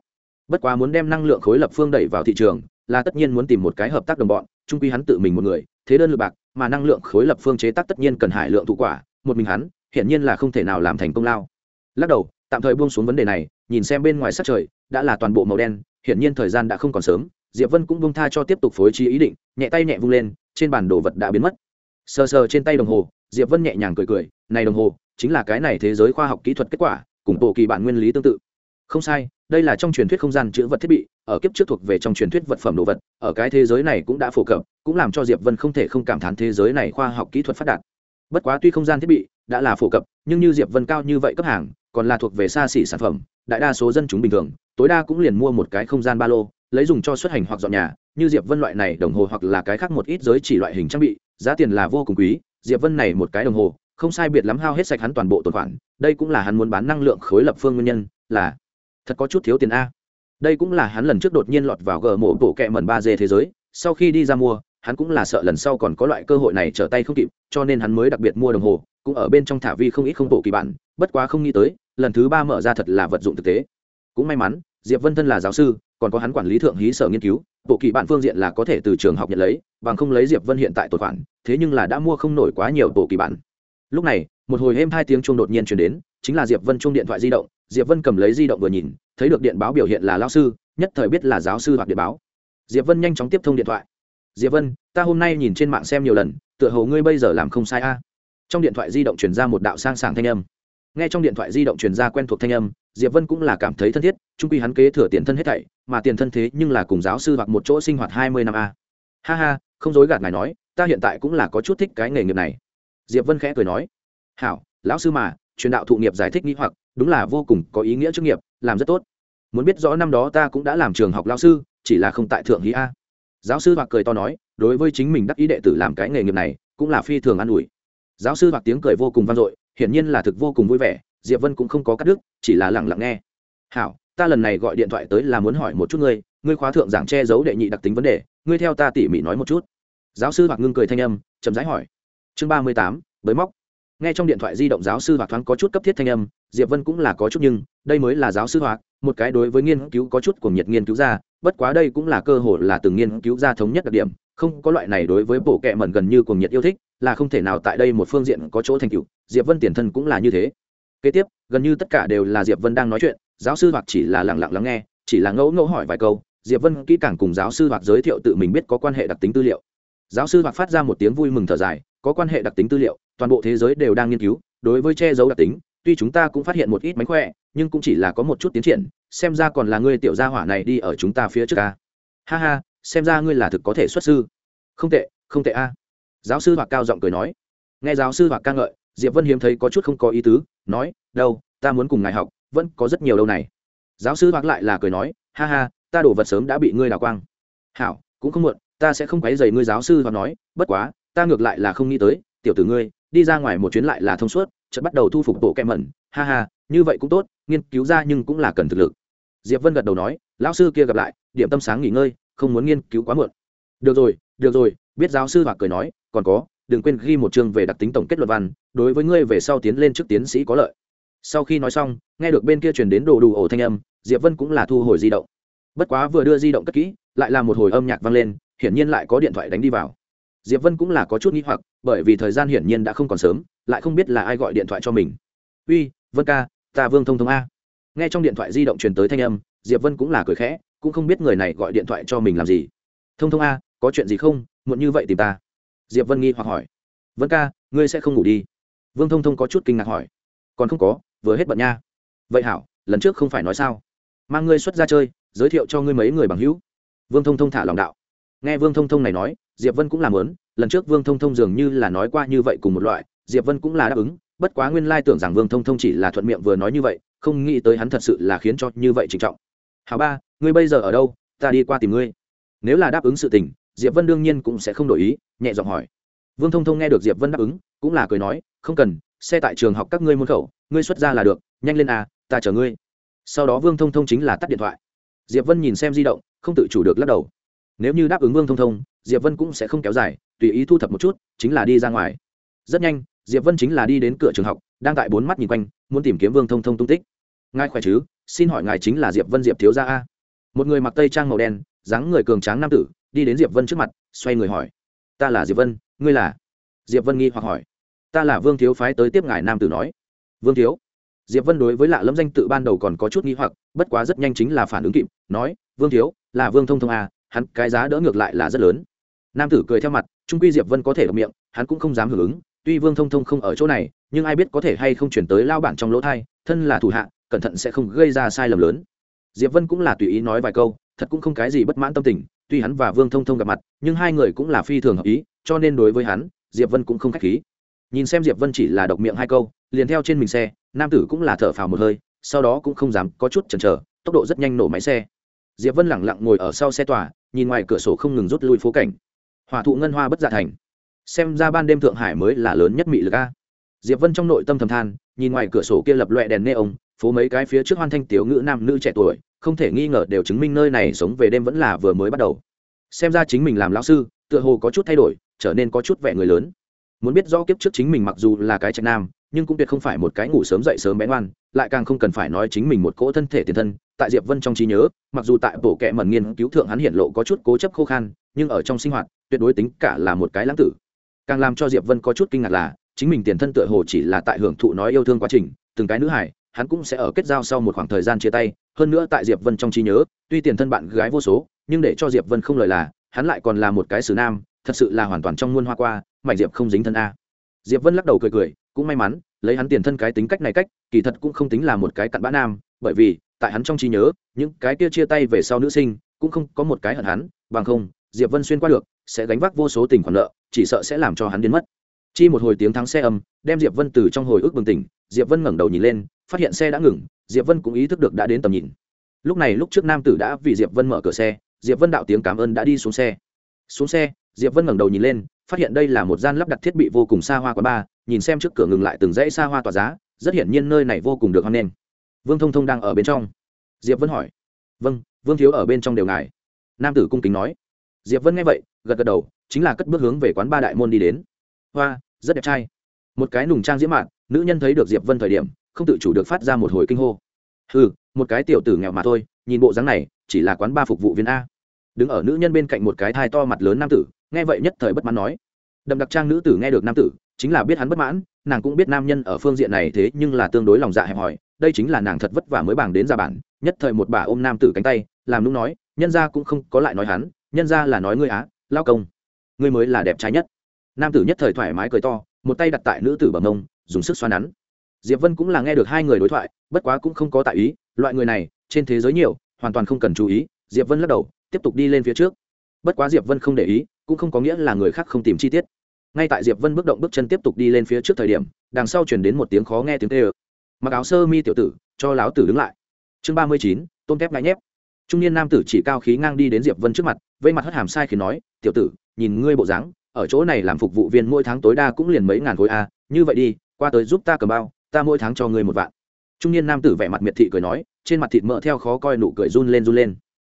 Bất quá muốn đem năng lượng khối lập phương đẩy vào thị trường là tất nhiên muốn tìm một cái hợp tác đồng bọn trung quy hắn tự mình một người, thế đơn lượt bạc, mà năng lượng khối lập phương chế tác tất nhiên cần hải lượng thụ quả, một mình hắn, hiển nhiên là không thể nào làm thành công lao. Lắc đầu, tạm thời buông xuống vấn đề này, nhìn xem bên ngoài sắc trời, đã là toàn bộ màu đen, hiển nhiên thời gian đã không còn sớm, diệp vân cũng buông tha cho tiếp tục phối trí ý định, nhẹ tay nhẹ vung lên, trên bản đồ vật đã biến mất. Sờ sờ trên tay đồng hồ, diệp vân nhẹ nhàng cười cười, này đồng hồ, chính là cái này thế giới khoa học kỹ thuật kết quả, cùng bộ kỳ bản nguyên lý tương tự. Không sai đây là trong truyền thuyết không gian chữ vật thiết bị, ở kiếp trước thuộc về trong truyền thuyết vật phẩm đồ vật, ở cái thế giới này cũng đã phổ cập, cũng làm cho diệp vân không thể không cảm thán thế giới này khoa học kỹ thuật phát đạt. Bất quá tuy không gian thiết bị đã là phổ cập, nhưng như diệp vân cao như vậy cấp hàng, còn là thuộc về xa xỉ sản phẩm, đại đa số dân chúng bình thường, tối đa cũng liền mua một cái không gian ba lô, lấy dùng cho xuất hành hoặc dọn nhà, như diệp vân loại này đồng hồ hoặc là cái khác một ít giới chỉ loại hình trang bị, giá tiền là vô cùng quý, diệp vân này một cái đồng hồ, không sai biệt lắm hao hết sạch hắn toàn bộ tồn khoản, đây cũng là hắn muốn bán năng lượng khối lập phương nguyên nhân, là thật có chút thiếu tiền a. Đây cũng là hắn lần trước đột nhiên lọt vào gờ mổ bộ kẹ mẩn ba d thế giới, sau khi đi ra mua, hắn cũng là sợ lần sau còn có loại cơ hội này trở tay không kịp, cho nên hắn mới đặc biệt mua đồng hồ, cũng ở bên trong thả vi không ít không bộ kỳ bản, bất quá không nghĩ tới, lần thứ ba mở ra thật là vật dụng thực tế. Cũng may mắn, diệp vân thân là giáo sư, còn có hắn quản lý thượng hí sở nghiên cứu, bộ kỳ bản phương diện là có thể từ trường học nhận lấy, bằng không lấy diệp vân hiện tại tồn khoản, thế nhưng là đã mua không nổi quá nhiều bộ kỳ bản. Lúc này, một hồi êm hai tiếng chuông đột nhiên chuyển đến, chính là diệp vân chuông điện thoại di động diệp vân cầm lấy di động vừa nhìn, thấy được điện báo biểu hiện là lao sư, nhất thời biết là giáo sư hoặc điện báo. Diệp vân nhanh chóng tiếp thông điện thoại. Diệp vân, ta hôm nay nhìn trên mạng xem nhiều lần, tựa hồ ngươi bây giờ làm không sai a. Trong điện thoại di động truyền ra một đạo sang sảng thanh âm. Nghe trong điện thoại di động truyền ra quen thuộc thanh âm, diệp vân cũng là cảm thấy thân thiết trung quy hắn kế thừa tiền thân hết thảy, mà tiền thân thế nhưng là cùng giáo sư hoặc một chỗ sinh hoạt hai mươi năm a. Ha ha, không dối gạt ngài nói, ta hiện tại cũng là có chút thích cái nghề nghiệp này. Diệp vân khẽ cười nói. Hảo, lão sư mà, truyền đạo thụ nghiệp giải thích nghĩ hoặc đúng là vô cùng có ý nghĩa chức nghiệp, làm rất tốt. Muốn biết rõ năm đó ta cũng đã làm trường học lao sư, chỉ là không tại thượng hí a. Giáo sư hoặc cười to nói, đối với chính mình đắc ý đệ tử làm cái nghề nghiệp này, cũng là phi thường an ủi. Giáo sư hoặc tiếng cười vô cùng vang dội, hiển nhiên là thực vô cùng vui vẻ, diệp vân cũng không có cắt đứt, chỉ là lẳng lặng nghe. Hảo, ta lần này gọi điện thoại tới là muốn hỏi một chút ngươi ngươi khóa thượng giảng che giấu đệ nhị đặc tính vấn đề, ngươi theo ta tỉ mỉ nói một chút. Giáo sư hoặc ngưng cười thanh âm, chậm rãi hỏi. Chương ba mươi tám, bới móc nghe trong điện thoại di động giáo sư hoặc thoáng có chút cấp thiết thanh âm, diệp vân cũng là có chút nhưng, đây mới là giáo sư hoặc một cái đối với nghiên cứu có chút của nhiệt nghiên cứu ra bất quá đây cũng là cơ hội là từng nghiên cứu ra thống nhất đặc điểm, không có loại này đối với bộ kệ mẩn gần như cuồng nhiệt yêu thích, là không thể nào tại đây một phương diện có chỗ thành tựu, diệp vân tiền thân cũng là như thế. Kế tiếp, gần như tất cả đều là diệp vân đang nói chuyện, giáo sư hoặc chỉ là lặng lặng lắng nghe, chỉ là ngẫu ngẫu hỏi vài câu, diệp vân kỹ càng cùng giáo sư hoặc giới thiệu tự mình biết có quan hệ đặc tính tư liệu. Giáo sư hoặc phát ra một tiếng vui mừng thở dài, có quan hệ đặc tính tư liệu toàn bộ thế giới đều đang nghiên cứu, đối với che giấu đặc tính, tuy chúng ta cũng phát hiện một ít mánh khỏe, nhưng cũng chỉ là có một chút tiến triển, xem ra còn là ngươi tiểu gia hỏa này đi ở chúng ta phía trước ca ha ha, xem ra ngươi là thực có thể xuất sư. Không tệ không tệ a. Giáo sư hoặc cao giọng cười nói. Nghe giáo sư hoặc ca ngợi, diệp vân hiếm thấy có chút không có ý tứ, nói, đâu, ta muốn cùng ngài học, vẫn có rất nhiều đâu này. Giáo sư hoặc lại là cười nói, ha ha, ta đổ vật sớm đã bị ngươi đào quang. Hảo, cũng không muộn, ta sẽ không quấy dày ngươi. Giáo sư hoặc nói, bất quá, ta ngược lại là không nghĩ tới, tiểu tử ngươi đi ra ngoài một chuyến lại là thông suốt, chợt bắt đầu thu phục bộ kẹ mẩn. Ha ha, như vậy cũng tốt, nghiên cứu ra nhưng cũng là cần thực lực. Diệp vân gật đầu nói, lão sư kia gặp lại, điểm tâm sáng nghỉ ngơi, không muốn nghiên cứu quá muộn. Được rồi được rồi, biết giáo sư hoặc cười nói, còn có, đừng quên ghi một chương về đặc tính tổng kết luận văn, đối với ngươi về sau tiến lên trước tiến sĩ có lợi. Sau khi nói xong, nghe được bên kia truyền đến đồ đủ ổ thanh âm, diệp vân cũng là thu hồi di động. Bất quá vừa đưa di động cất kỹ, lại là một hồi âm nhạc vang lên, hiển nhiên lại có điện thoại đánh đi vào diệp vân cũng là có chút nghi hoặc, bởi vì thời gian hiển nhiên đã không còn sớm, lại không biết là ai gọi điện thoại cho mình. Uy, vân ca, ta vương thông thông a. Nghe trong điện thoại di động truyền tới thanh âm, diệp vân cũng là cười khẽ, cũng không biết người này gọi điện thoại cho mình làm gì. Thông thông a, có chuyện gì không? Muộn như vậy tìm ta. Diệp vân nghi hoặc hỏi. Vân ca, ngươi sẽ không ngủ đi? Vương thông thông có chút kinh ngạc hỏi. Còn không có, vừa hết bận nha. Vậy hảo, lần trước không phải nói sao? Mang ngươi xuất ra chơi, giới thiệu cho ngươi mấy người bằng hữu. Vương thông thông thả lòng đạo. Nghe vương thông thông này nói diệp vân cũng làm lớn, lần trước vương thông thông dường như là nói qua như vậy cùng một loại, diệp vân cũng là đáp ứng, bất quá nguyên lai tưởng rằng vương thông thông chỉ là thuận miệng vừa nói như vậy, không nghĩ tới hắn thật sự là khiến cho như vậy trịnh trọng. Hào ba, ngươi bây giờ ở đâu? Ta đi qua tìm ngươi. Nếu là đáp ứng sự tình, diệp vân đương nhiên cũng sẽ không đổi ý, nhẹ giọng hỏi. Vương thông thông nghe được diệp vân đáp ứng, cũng là cười nói, không cần, xe tại trường học các ngươi môn khẩu, ngươi xuất ra là được, nhanh lên à ta chờ ngươi. Sau đó vương thông thông chính là tắt điện thoại. Diệp vân nhìn xem di động, không tự chủ được lắc đầu. Nếu như đáp ứng vương thông thông diệp vân cũng sẽ không kéo dài, tùy ý thu thập một chút, chính là đi ra ngoài. Rất nhanh, diệp vân chính là đi đến cửa trường học, đang tại bốn mắt nhìn quanh, muốn tìm kiếm vương thông thông tung tích. Ngài khỏe chứ? Xin hỏi ngài chính là diệp vân diệp thiếu gia a? Một người mặc tây trang màu đen, dáng người cường tráng nam tử, đi đến diệp vân trước mặt, xoay người hỏi. Ta là diệp vân, ngươi là? Diệp vân nghi hoặc hỏi. Ta là vương thiếu phái tới tiếp ngài nam tử nói. Vương thiếu? Diệp vân đối với lạ lâm danh tự ban đầu còn có chút nghi hoặc, bất quá rất nhanh chính là phản ứng kịp, nói, vương thiếu, là vương thông thông a, hắn cái giá đỡ ngược lại là rất lớn nam tử cười theo mặt, trung quy diệp vân có thể đ miệng, hắn cũng không dám hưởng ứng, tuy vương thông thông không ở chỗ này, nhưng ai biết có thể hay không chuyển tới lao bản trong lỗ thai, thân là thủ hạ, cẩn thận sẽ không gây ra sai lầm lớn. Diệp vân cũng là tùy ý nói vài câu, thật cũng không cái gì bất mãn tâm tình, tuy hắn và vương thông thông gặp mặt, nhưng hai người cũng là phi thường hợp ý, cho nên đối với hắn, diệp vân cũng không khách khí. Nhìn xem diệp vân chỉ là độc miệng hai câu, liền theo trên mình xe, nam tử cũng là thở phào một hơi, sau đó cũng không dám có chút chần chờ, tốc độ rất nhanh nổ máy xe. Diệp vân lẳng lặng ngồi ở sau xe tòa, nhìn ngoài cửa sổ không ngừng rút lui phố cảnh hỏa thụ ngân hoa bất dạ thành. Xem ra ban đêm thượng hải mới là lớn nhất mị lực a. Diệp vân trong nội tâm thầm than, nhìn ngoài cửa sổ kia lập loẹ đèn nê ông phố mấy cái phía trước hoan thanh tiểu ngữ nam nữ trẻ tuổi, không thể nghi ngờ đều chứng minh nơi này sống về đêm vẫn là vừa mới bắt đầu. Xem ra chính mình làm lão sư, tựa hồ có chút thay đổi, trở nên có chút vẻ người lớn. Muốn biết rõ kiếp trước chính mình mặc dù là cái trạch nam, nhưng cũng tuyệt không phải một cái ngủ sớm dậy sớm bé ngoan, lại càng không cần phải nói chính mình một cỗ thân thể tiền thân. Tại diệp vân trong trí nhớ, mặc dù tại bộ kệ mẩn nghiên cứu thượng hắn hiện lộ có chút cố chấp khô khan nhưng ở trong sinh hoạt, tuyệt đối tính cả là một cái lãng tử. Càng làm cho diệp vân có chút kinh ngạc là, chính mình tiền thân tựa hồ chỉ là tại hưởng thụ nói yêu thương quá trình, từng cái nữ hải hắn cũng sẽ ở kết giao sau một khoảng thời gian chia tay, hơn nữa tại diệp vân trong trí nhớ, tuy tiền thân bạn gái vô số, nhưng để cho diệp vân không lời là, hắn lại còn là một cái xử nam, thật sự là hoàn toàn trong muôn hoa qua, mảnh diệp không dính thân a. Diệp vân lắc đầu cười cười, cũng may mắn, lấy hắn tiền thân cái tính cách này cách, kỳ thật cũng không tính là một cái cặn bã nam, bởi vì, tại hắn trong trí nhớ, những cái kia chia tay về sau nữ sinh, cũng không có một cái hận hắn, bằng không diệp vân xuyên qua được, sẽ gánh vác vô số tình khoản nợ, chỉ sợ sẽ làm cho hắn đến mất. Chi một hồi tiếng thắng xe âm, đem diệp vân từ trong hồi ức bừng tỉnh, diệp vân ngẩng đầu nhìn lên, phát hiện xe đã ngừng, diệp vân cũng ý thức được đã đến tầm nhìn. Lúc này lúc trước nam tử đã vì diệp vân mở cửa xe, diệp vân đạo tiếng cảm ơn đã đi xuống xe. Xuống xe, diệp vân ngẩng đầu nhìn lên, phát hiện đây là một gian lắp đặt thiết bị vô cùng xa hoa quán ba, nhìn xem trước cửa ngừng lại từng dãy xa hoa tỏa giá, rất hiển nhiên nơi này vô cùng được hoan nghênh. Vương thông thông đang ở bên trong. Diệp vân hỏi. Vâng vương thiếu ở bên trong đều ngài. Nam tử cung kính nói diệp vân nghe vậy, gật gật đầu, chính là cất bước hướng về quán ba đại môn đi đến. Hoa, rất đẹp trai. Một cái nùng trang diễm mạn, nữ nhân thấy được diệp vân thời điểm, không tự chủ được phát ra một hồi kinh hô. Ừ một cái tiểu tử nghèo mà thôi, nhìn bộ dáng này, chỉ là quán ba phục vụ viên a. Đứng ở nữ nhân bên cạnh một cái thai to mặt lớn nam tử, nghe vậy nhất thời bất mãn nói. Đậm đặc trang nữ tử nghe được nam tử, chính là biết hắn bất mãn, nàng cũng biết nam nhân ở phương diện này thế nhưng là tương đối lòng dạ hẹp hòi, đây chính là nàng thật vất vả mới bảng đến ra bản, nhất thời một bà ôm nam tử cánh tay, làm nũng nói, nhân ra cũng không có lại nói hắn nhân ra là nói ngươi á, lao công. Ngươi mới là đẹp trai nhất. Nam tử nhất thời thoải mái cười to, một tay đặt tại nữ tử bằng ông dùng sức xoa nắn. Diệp vân cũng là nghe được hai người đối thoại, bất quá cũng không có tại ý, loại người này, trên thế giới nhiều, hoàn toàn không cần chú ý, diệp vân lắc đầu, tiếp tục đi lên phía trước. Bất quá diệp vân không để ý, cũng không có nghĩa là người khác không tìm chi tiết. Ngay tại diệp vân bước động bước chân tiếp tục đi lên phía trước thời điểm, đằng sau chuyển đến một tiếng khó nghe tiếng tê ơ mặc áo sơ mi tiểu tử, cho láo tử đứng lại. Chương ba mươi chín, tôm thép ngại nhép trung niên nam tử chỉ cao khí ngang đi đến diệp vân trước mặt vây mặt hất hàm sai khi nói tiểu tử nhìn ngươi bộ dáng ở chỗ này làm phục vụ viên mỗi tháng tối đa cũng liền mấy ngàn khối a như vậy đi qua tới giúp ta cầm bao ta mỗi tháng cho ngươi một vạn trung niên nam tử vẻ mặt miệt thị cười nói trên mặt thịt mỡ theo khó coi nụ cười run lên run lên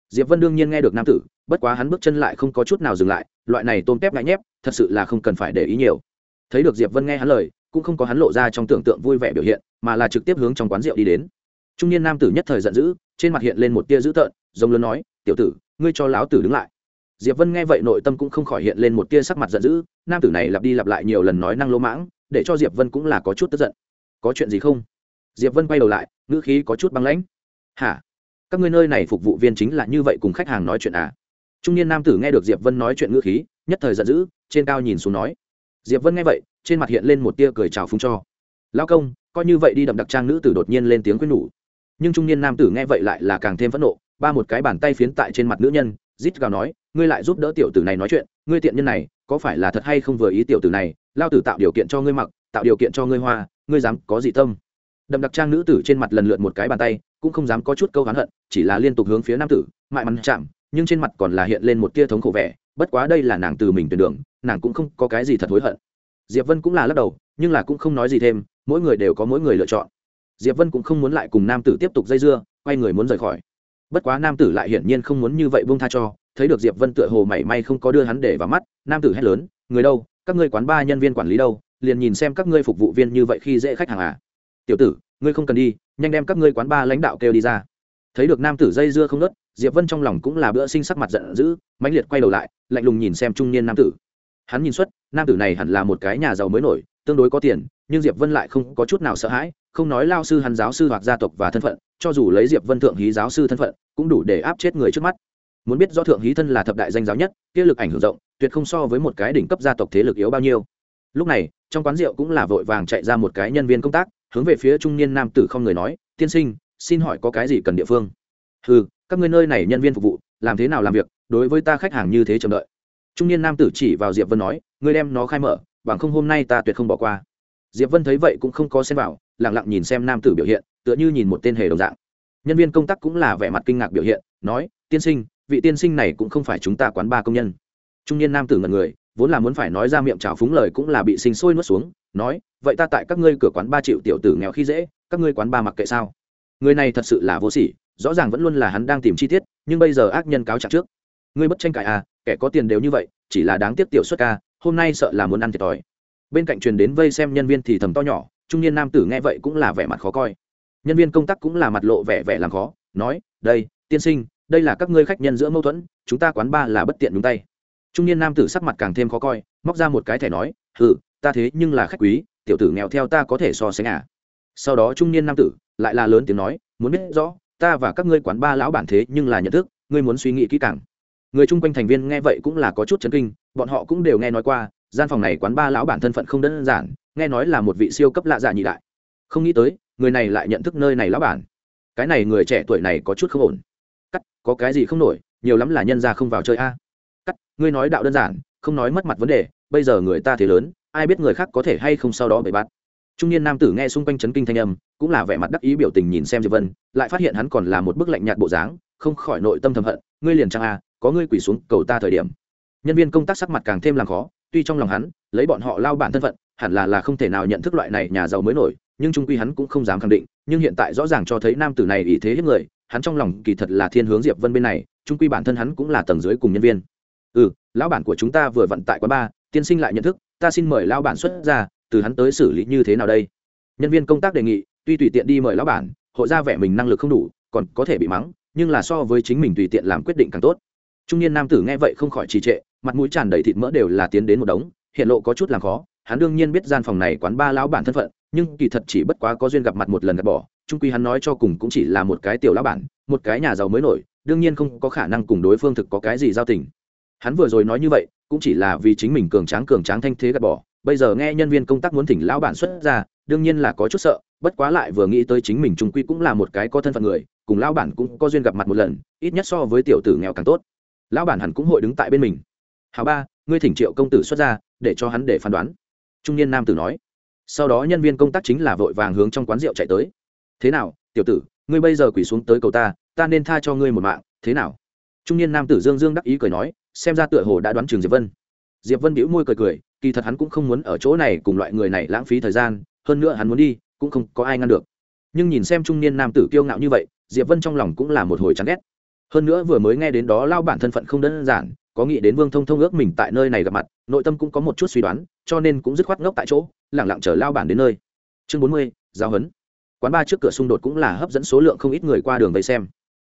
diệp vân đương nhiên nghe được nam tử bất quá hắn bước chân lại không có chút nào dừng lại loại này tôm tép ngại nhép thật sự là không cần phải để ý nhiều thấy được diệp vân nghe hắn lời cũng không có hắn lộ ra trong tưởng tượng vui vẻ biểu hiện mà là trực tiếp hướng trong quán rượu đi đến trung niên nam tử nhất thời giận dữ trên mặt hiện lên một tia dữ tợn giống lớn nói, tiểu tử, ngươi cho lão tử đứng lại. Diệp vân nghe vậy nội tâm cũng không khỏi hiện lên một tia sắc mặt giận dữ, nam tử này lặp đi lặp lại nhiều lần nói năng lỗ mãng, để cho diệp vân cũng là có chút tức giận. Có chuyện gì không? Diệp vân quay đầu lại, ngữ khí có chút băng lãnh. Hả? Các ngươi nơi này phục vụ viên chính là như vậy cùng khách hàng nói chuyện à? Trung niên nam tử nghe được diệp vân nói chuyện ngữ khí, nhất thời giận dữ, trên cao nhìn xuống nói. Diệp vân nghe vậy, trên mặt hiện lên một tia cười chào phúng cho. Lao công, coi như vậy đi đậm đặc trang nữ tử đột nhiên lên tiếng quyết nhủ. Nhưng trung niên nam tử nghe vậy lại là càng thêm phẫn nộ ba một cái bàn tay phiến tại trên mặt nữ nhân, rít gào nói, ngươi lại giúp đỡ tiểu tử này nói chuyện, ngươi tiện nhân này, có phải là thật hay không vừa ý tiểu tử này, lao tử tạo điều kiện cho ngươi mặc, tạo điều kiện cho ngươi hoa, ngươi dám có gì tâm. Đậm đặc trang nữ tử trên mặt lần lượt một cái bàn tay, cũng không dám có chút câu hán hận, chỉ là liên tục hướng phía nam tử, mại mắn chạm, nhưng trên mặt còn là hiện lên một tia thống khổ vẻ, bất quá đây là nàng từ mình tuyển đường, nàng cũng không có cái gì thật hối hận. Diệp vân cũng là lắc đầu, nhưng là cũng không nói gì thêm, mỗi người đều có mỗi người lựa chọn. Diệp vân cũng không muốn lại cùng nam tử tiếp tục dây dưa, quay người muốn rời khỏi bất quá nam tử lại hiển nhiên không muốn như vậy buông tha cho, thấy được diệp vân tựa hồ mảy may không có đưa hắn để vào mắt, nam tử hét lớn, người đâu? Các ngươi quán ba nhân viên quản lý đâu? Liền nhìn xem các ngươi phục vụ viên như vậy khi dễ khách hàng à? Tiểu tử, ngươi không cần đi, nhanh đem các ngươi quán ba lãnh đạo kêu đi ra. Thấy được nam tử dây dưa không nớt diệp vân trong lòng cũng là bữa sinh sắc mặt giận dữ, mãnh liệt quay đầu lại, lạnh lùng nhìn xem trung niên nam tử. Hắn nhìn xuất, nam tử này hẳn là một cái nhà giàu mới nổi, tương đối có tiền, nhưng diệp vân lại không có chút nào sợ hãi, không nói lao sư hắn giáo sư hoặc gia tộc và thân phận cho dù lấy diệp vân thượng hí giáo sư thân phận, cũng đủ để áp chết người trước mắt. Muốn biết do thượng hí thân là thập đại danh giáo nhất, kia lực ảnh hưởng rộng, tuyệt không so với một cái đỉnh cấp gia tộc thế lực yếu bao nhiêu. Lúc này, trong quán rượu cũng là vội vàng chạy ra một cái nhân viên công tác, hướng về phía trung niên nam tử không người nói, tiên sinh, xin hỏi có cái gì cần địa phương? Ừ các ngươi nơi này nhân viên phục vụ, làm thế nào làm việc, đối với ta khách hàng như thế chờ đợi. Trung niên nam tử chỉ vào diệp vân nói, ngươi đem nó khai mở, bằng không hôm nay ta tuyệt không bỏ qua diệp vân thấy vậy cũng không có xem vào, lặng lặng nhìn xem nam tử biểu hiện, tựa như nhìn một tên hề đồng dạng. Nhân viên công tác cũng là vẻ mặt kinh ngạc biểu hiện, nói, tiên sinh, vị tiên sinh này cũng không phải chúng ta quán ba công nhân. Trung niên nam tử ngần người, vốn là muốn phải nói ra miệng trào phúng lời cũng là bị sinh sôi nuốt xuống, nói, vậy ta tại các ngươi cửa quán ba triệu tiểu tử nghèo khi dễ, các ngươi quán ba mặc kệ sao? Người này thật sự là vô sỉ, rõ ràng vẫn luôn là hắn đang tìm chi tiết, nhưng bây giờ ác nhân cáo trạng trước. Ngươi bất tranh cãi à kẻ có tiền đều như vậy, chỉ là đáng tiếc tiểu xuất ca, hôm nay sợ là muốn ăn thiệt thòi bên cạnh truyền đến vây xem nhân viên thì thầm to nhỏ, trung niên nam tử nghe vậy cũng là vẻ mặt khó coi. Nhân viên công tác cũng là mặt lộ vẻ vẻ làm khó, nói, đây, tiên sinh, đây là các ngươi khách nhân giữa mâu thuẫn, chúng ta quán ba là bất tiện đúng tay. Trung niên nam tử sắc mặt càng thêm khó coi, móc ra một cái thẻ nói ừ ta thế nhưng là khách quý, tiểu tử nghèo theo ta có thể so sánh à. Sau đó trung niên nam tử lại là lớn tiếng nói, muốn biết rõ, ta và các ngươi quán ba lão bản thế nhưng là nhận thức, ngươi muốn suy nghĩ kỹ càng. Người chung quanh thành viên nghe vậy cũng là có chút chấn kinh, bọn họ cũng đều nghe nói qua gian phòng này quán ba lão bản thân phận không đơn giản, nghe nói là một vị siêu cấp lạ dạ nhị đại. Không nghĩ tới, người này lại nhận thức nơi này lão bản. Cái này người trẻ tuổi này có chút không ổn. Cắt, có cái gì không nổi, nhiều lắm là nhân ra không vào chơi a. Cắt, ngươi nói đạo đơn giản, không nói mất mặt vấn đề, bây giờ người ta thế lớn, ai biết người khác có thể hay không sau đó bị bắt trung niên nam tử nghe xung quanh chấn kinh thanh âm, cũng là vẻ mặt đắc ý biểu tình nhìn xem diệp vân, lại phát hiện hắn còn là một bức lạnh nhạt bộ dáng, không khỏi nội tâm thầm hận. Ngươi liền trang a à, có ngươi quỳ xuống cầu ta thời điểm. Nhân viên công tác sắc mặt càng thêm làm khó tuy trong lòng hắn, lấy bọn họ lao bản thân phận, hẳn là là không thể nào nhận thức loại này nhà giàu mới nổi, nhưng trung quy hắn cũng không dám khẳng định, nhưng hiện tại rõ ràng cho thấy nam tử này ý thế hết người, hắn trong lòng kỳ thật là thiên hướng diệp vân bên này, trung quy bản thân hắn cũng là tầng dưới cùng nhân viên. Ừ lão bản của chúng ta vừa vận tại quán ba tiên sinh lại nhận thức, ta xin mời lao bản xuất ra, từ hắn tới xử lý như thế nào đây? Nhân viên công tác đề nghị, tuy tùy tiện đi mời lão bản hội ra vẻ mình năng lực không đủ, còn có thể bị mắng, nhưng là so với chính mình tùy tiện làm quyết định càng tốt trung niên nam tử nghe vậy không khỏi trì trệ, mặt mũi tràn đầy thịt mỡ đều là tiến đến một đống, hiện lộ có chút làm khó. Hắn đương nhiên biết gian phòng này quán ba lão bản thân phận, nhưng kỳ thật chỉ bất quá có duyên gặp mặt một lần gạt bỏ trung quy hắn nói cho cùng cũng chỉ là một cái tiểu lão bản, một cái nhà giàu mới nổi, đương nhiên không có khả năng cùng đối phương thực có cái gì giao tình. Hắn vừa rồi nói như vậy, cũng chỉ là vì chính mình cường tráng cường tráng thanh thế gạt bỏ. Bây giờ nghe nhân viên công tác muốn thỉnh lão bản xuất ra, đương nhiên là có chút sợ, bất quá lại vừa nghĩ tới chính mình trung quy cũng là một cái có thân phận người, cùng lão bản cũng có duyên gặp mặt một lần, ít nhất so với tiểu tử nghèo càng tốt lão bản hẳn cũng hội đứng tại bên mình. Hào ba, ngươi thỉnh triệu công tử xuất ra, để cho hắn để phán đoán. Trung niên nam tử nói. Sau đó nhân viên công tác chính là vội vàng hướng trong quán rượu chạy tới. Thế nào, tiểu tử, ngươi bây giờ quỳ xuống tới cầu ta ta nên tha cho ngươi một mạng, thế nào? Trung niên nam tử dương dương đắc ý cười nói, xem ra tựa hồ đã đoán trường diệp vân. Diệp vân bĩu môi cười cười, kỳ thật hắn cũng không muốn ở chỗ này cùng loại người này lãng phí thời gian, hơn nữa hắn muốn đi, cũng không có ai ngăn được. Nhưng nhìn xem trung niên nam tử kiêu ngạo như vậy, diệp vân trong lòng cũng là một hồi chán ghét hơn nữa vừa mới nghe đến đó lao bản thân phận không đơn giản, có nghĩ đến vương thông thông ước mình tại nơi này gặp mặt, nội tâm cũng có một chút suy đoán, cho nên cũng dứt khoát ngốc tại chỗ lẳng lặng chờ lao bản đến nơi. Chương bốn mươi giáo huấn quán ba trước cửa xung đột cũng là hấp dẫn số lượng không ít người qua đường vây xem.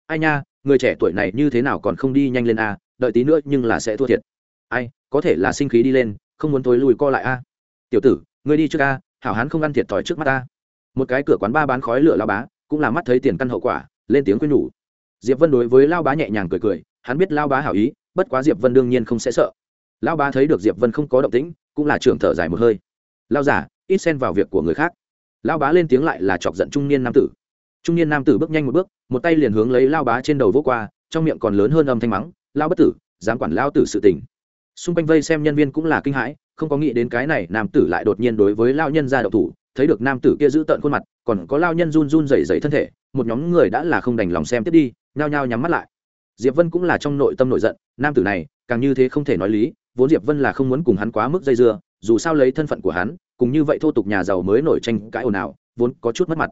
Ai nha, người trẻ tuổi này như thế nào còn không đi nhanh lên a, đợi tí nữa nhưng là sẽ thua thiệt. Ai, có thể là sinh khí đi lên, không muốn tối lùi co lại a. Tiểu tử người đi trước a, hảo hán không ăn thiệt thòi trước mắt ta một cái cửa quán ba bán khói lửa lao bá, cũng là mắt thấy tiền căn hậu quả, lên tiếng khuyên nhủ diệp vân đối với lao bá nhẹ nhàng cười cười, hắn biết lao bá hảo ý, bất quá diệp vân đương nhiên không sẽ sợ. Lao bá thấy được diệp vân không có động tĩnh, cũng là trưởng thở dài một hơi. Lao giả, ít xen vào việc của người khác. Lao bá lên tiếng lại là chọc giận trung niên nam tử. Trung niên nam tử bước nhanh một bước, một tay liền hướng lấy lao bá trên đầu vỗ qua, trong miệng còn lớn hơn âm thanh mắng, lao bất tử, dám quản lao tử sự tình. Xung quanh vây xem nhân viên cũng là kinh hãi, không có nghĩ đến cái này nam tử lại đột nhiên đối với lao nhân ra đậu thủ, thấy được nam tử kia giữ tợn khuôn mặt, còn có lao nhân run run rẩy rẩy thân thể, một nhóm người đã là không đành lòng xem tiếp đi nhao nhao nhắm mắt lại. Diệp vân cũng là trong nội tâm nội giận, nam tử này, càng như thế không thể nói lý, vốn diệp vân là không muốn cùng hắn quá mức dây dưa, dù sao lấy thân phận của hắn, cùng như vậy thô tục nhà giàu mới nổi tranh cãi ồn ào, vốn có chút mất mặt.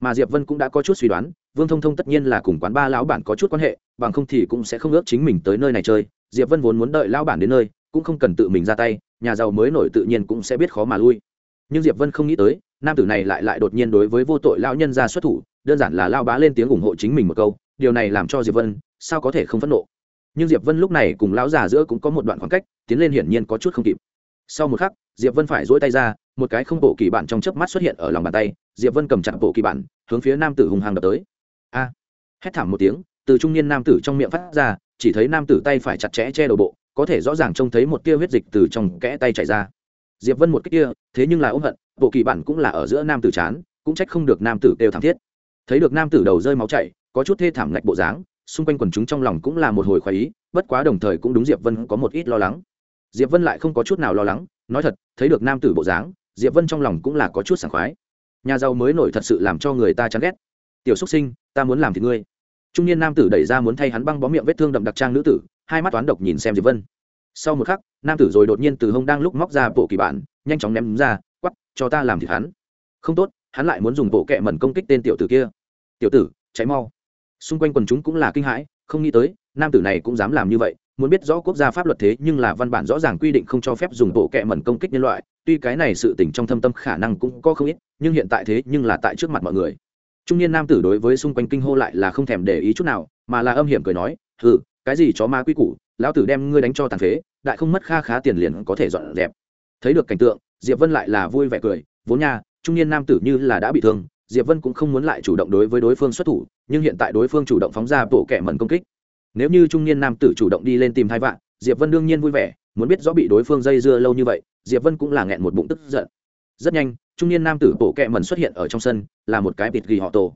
Mà diệp vân cũng đã có chút suy đoán, vương thông thông tất nhiên là cùng quán ba lão bản có chút quan hệ, bằng không thì cũng sẽ không ước chính mình tới nơi này chơi. Diệp vân vốn muốn đợi lão bản đến nơi, cũng không cần tự mình ra tay, nhà giàu mới nổi tự nhiên cũng sẽ biết khó mà lui. Nhưng diệp vân không nghĩ tới, nam tử này lại lại đột nhiên đối với vô tội lão nhân ra xuất thủ, đơn giản là lao bá lên tiếng ủng hộ chính mình một câu điều này làm cho diệp vân, sao có thể không phẫn nộ? Nhưng diệp vân lúc này cùng lão già giữa cũng có một đoạn khoảng cách, tiến lên hiển nhiên có chút không kịp. Sau một khắc, diệp vân phải dỗi tay ra, một cái không bộ kỳ bản trong chớp mắt xuất hiện ở lòng bàn tay, diệp vân cầm chặt bộ kỳ bản, hướng phía nam tử hùng hàng đập tới. A! Hét thảm một tiếng, từ trung niên nam tử trong miệng phát ra, chỉ thấy nam tử tay phải chặt chẽ che đầu bộ, có thể rõ ràng trông thấy một tia huyết dịch từ trong kẽ tay chảy ra. Diệp vân một cái kia, thế nhưng là ôm hận, bộ kỳ bản cũng là ở giữa nam tử chán, cũng trách không được nam tử kêu thảm thiết. Thấy được nam tử đầu rơi máu chảy có chút thê thảm ngạch bộ dáng, xung quanh quần chúng trong lòng cũng là một hồi khoái ý, bất quá đồng thời cũng đúng diệp vân có một ít lo lắng. Diệp vân lại không có chút nào lo lắng, nói thật, thấy được nam tử bộ dáng, diệp vân trong lòng cũng là có chút sảng khoái. Nhà giàu mới nổi thật sự làm cho người ta chán ghét. Tiểu xúc sinh, ta muốn làm thì ngươi. Trung niên nam tử đẩy ra muốn thay hắn băng bó miệng vết thương đậm đặc trang nữ tử, hai mắt toán độc nhìn xem diệp vân. Sau một khắc, nam tử rồi đột nhiên từ hông đang lúc móc ra bộ kỳ bản, nhanh chóng ném ra, quắp, cho ta làm thịt hắn. Không tốt, hắn lại muốn dùng bộ kệ mẩn công kích tên tiểu tử kia. Tiểu tử cháy mau xung quanh quần chúng cũng là kinh hãi, không nghĩ tới, nam tử này cũng dám làm như vậy, muốn biết rõ quốc gia pháp luật thế nhưng là văn bản rõ ràng quy định không cho phép dùng bộ kệ mẩn công kích nhân loại, tuy cái này sự tỉnh trong thâm tâm khả năng cũng có không ít, nhưng hiện tại thế nhưng là tại trước mặt mọi người. Trung niên nam tử đối với xung quanh kinh hô lại là không thèm để ý chút nào, mà là âm hiểm cười nói ừ cái gì chó ma quy củ, lão tử đem ngươi đánh cho tàn phế, đại không mất kha khá tiền liền có thể dọn dẹp. Thấy được cảnh tượng, diệp vân lại là vui vẻ cười, vốn nha, trung niên nam tử như là đã bị thương diệp vân cũng không muốn lại chủ động đối với đối phương xuất thủ, nhưng hiện tại đối phương chủ động phóng ra bộ kẻ mẩn công kích. Nếu như trung niên nam tử chủ động đi lên tìm hai vạn, diệp vân đương nhiên vui vẻ, muốn biết rõ bị đối phương dây dưa lâu như vậy, diệp vân cũng là nghẹn một bụng tức giận. Rất nhanh, trung niên nam tử bộ kẹ mẩn xuất hiện ở trong sân, là một cái bịt ghi họ tổ.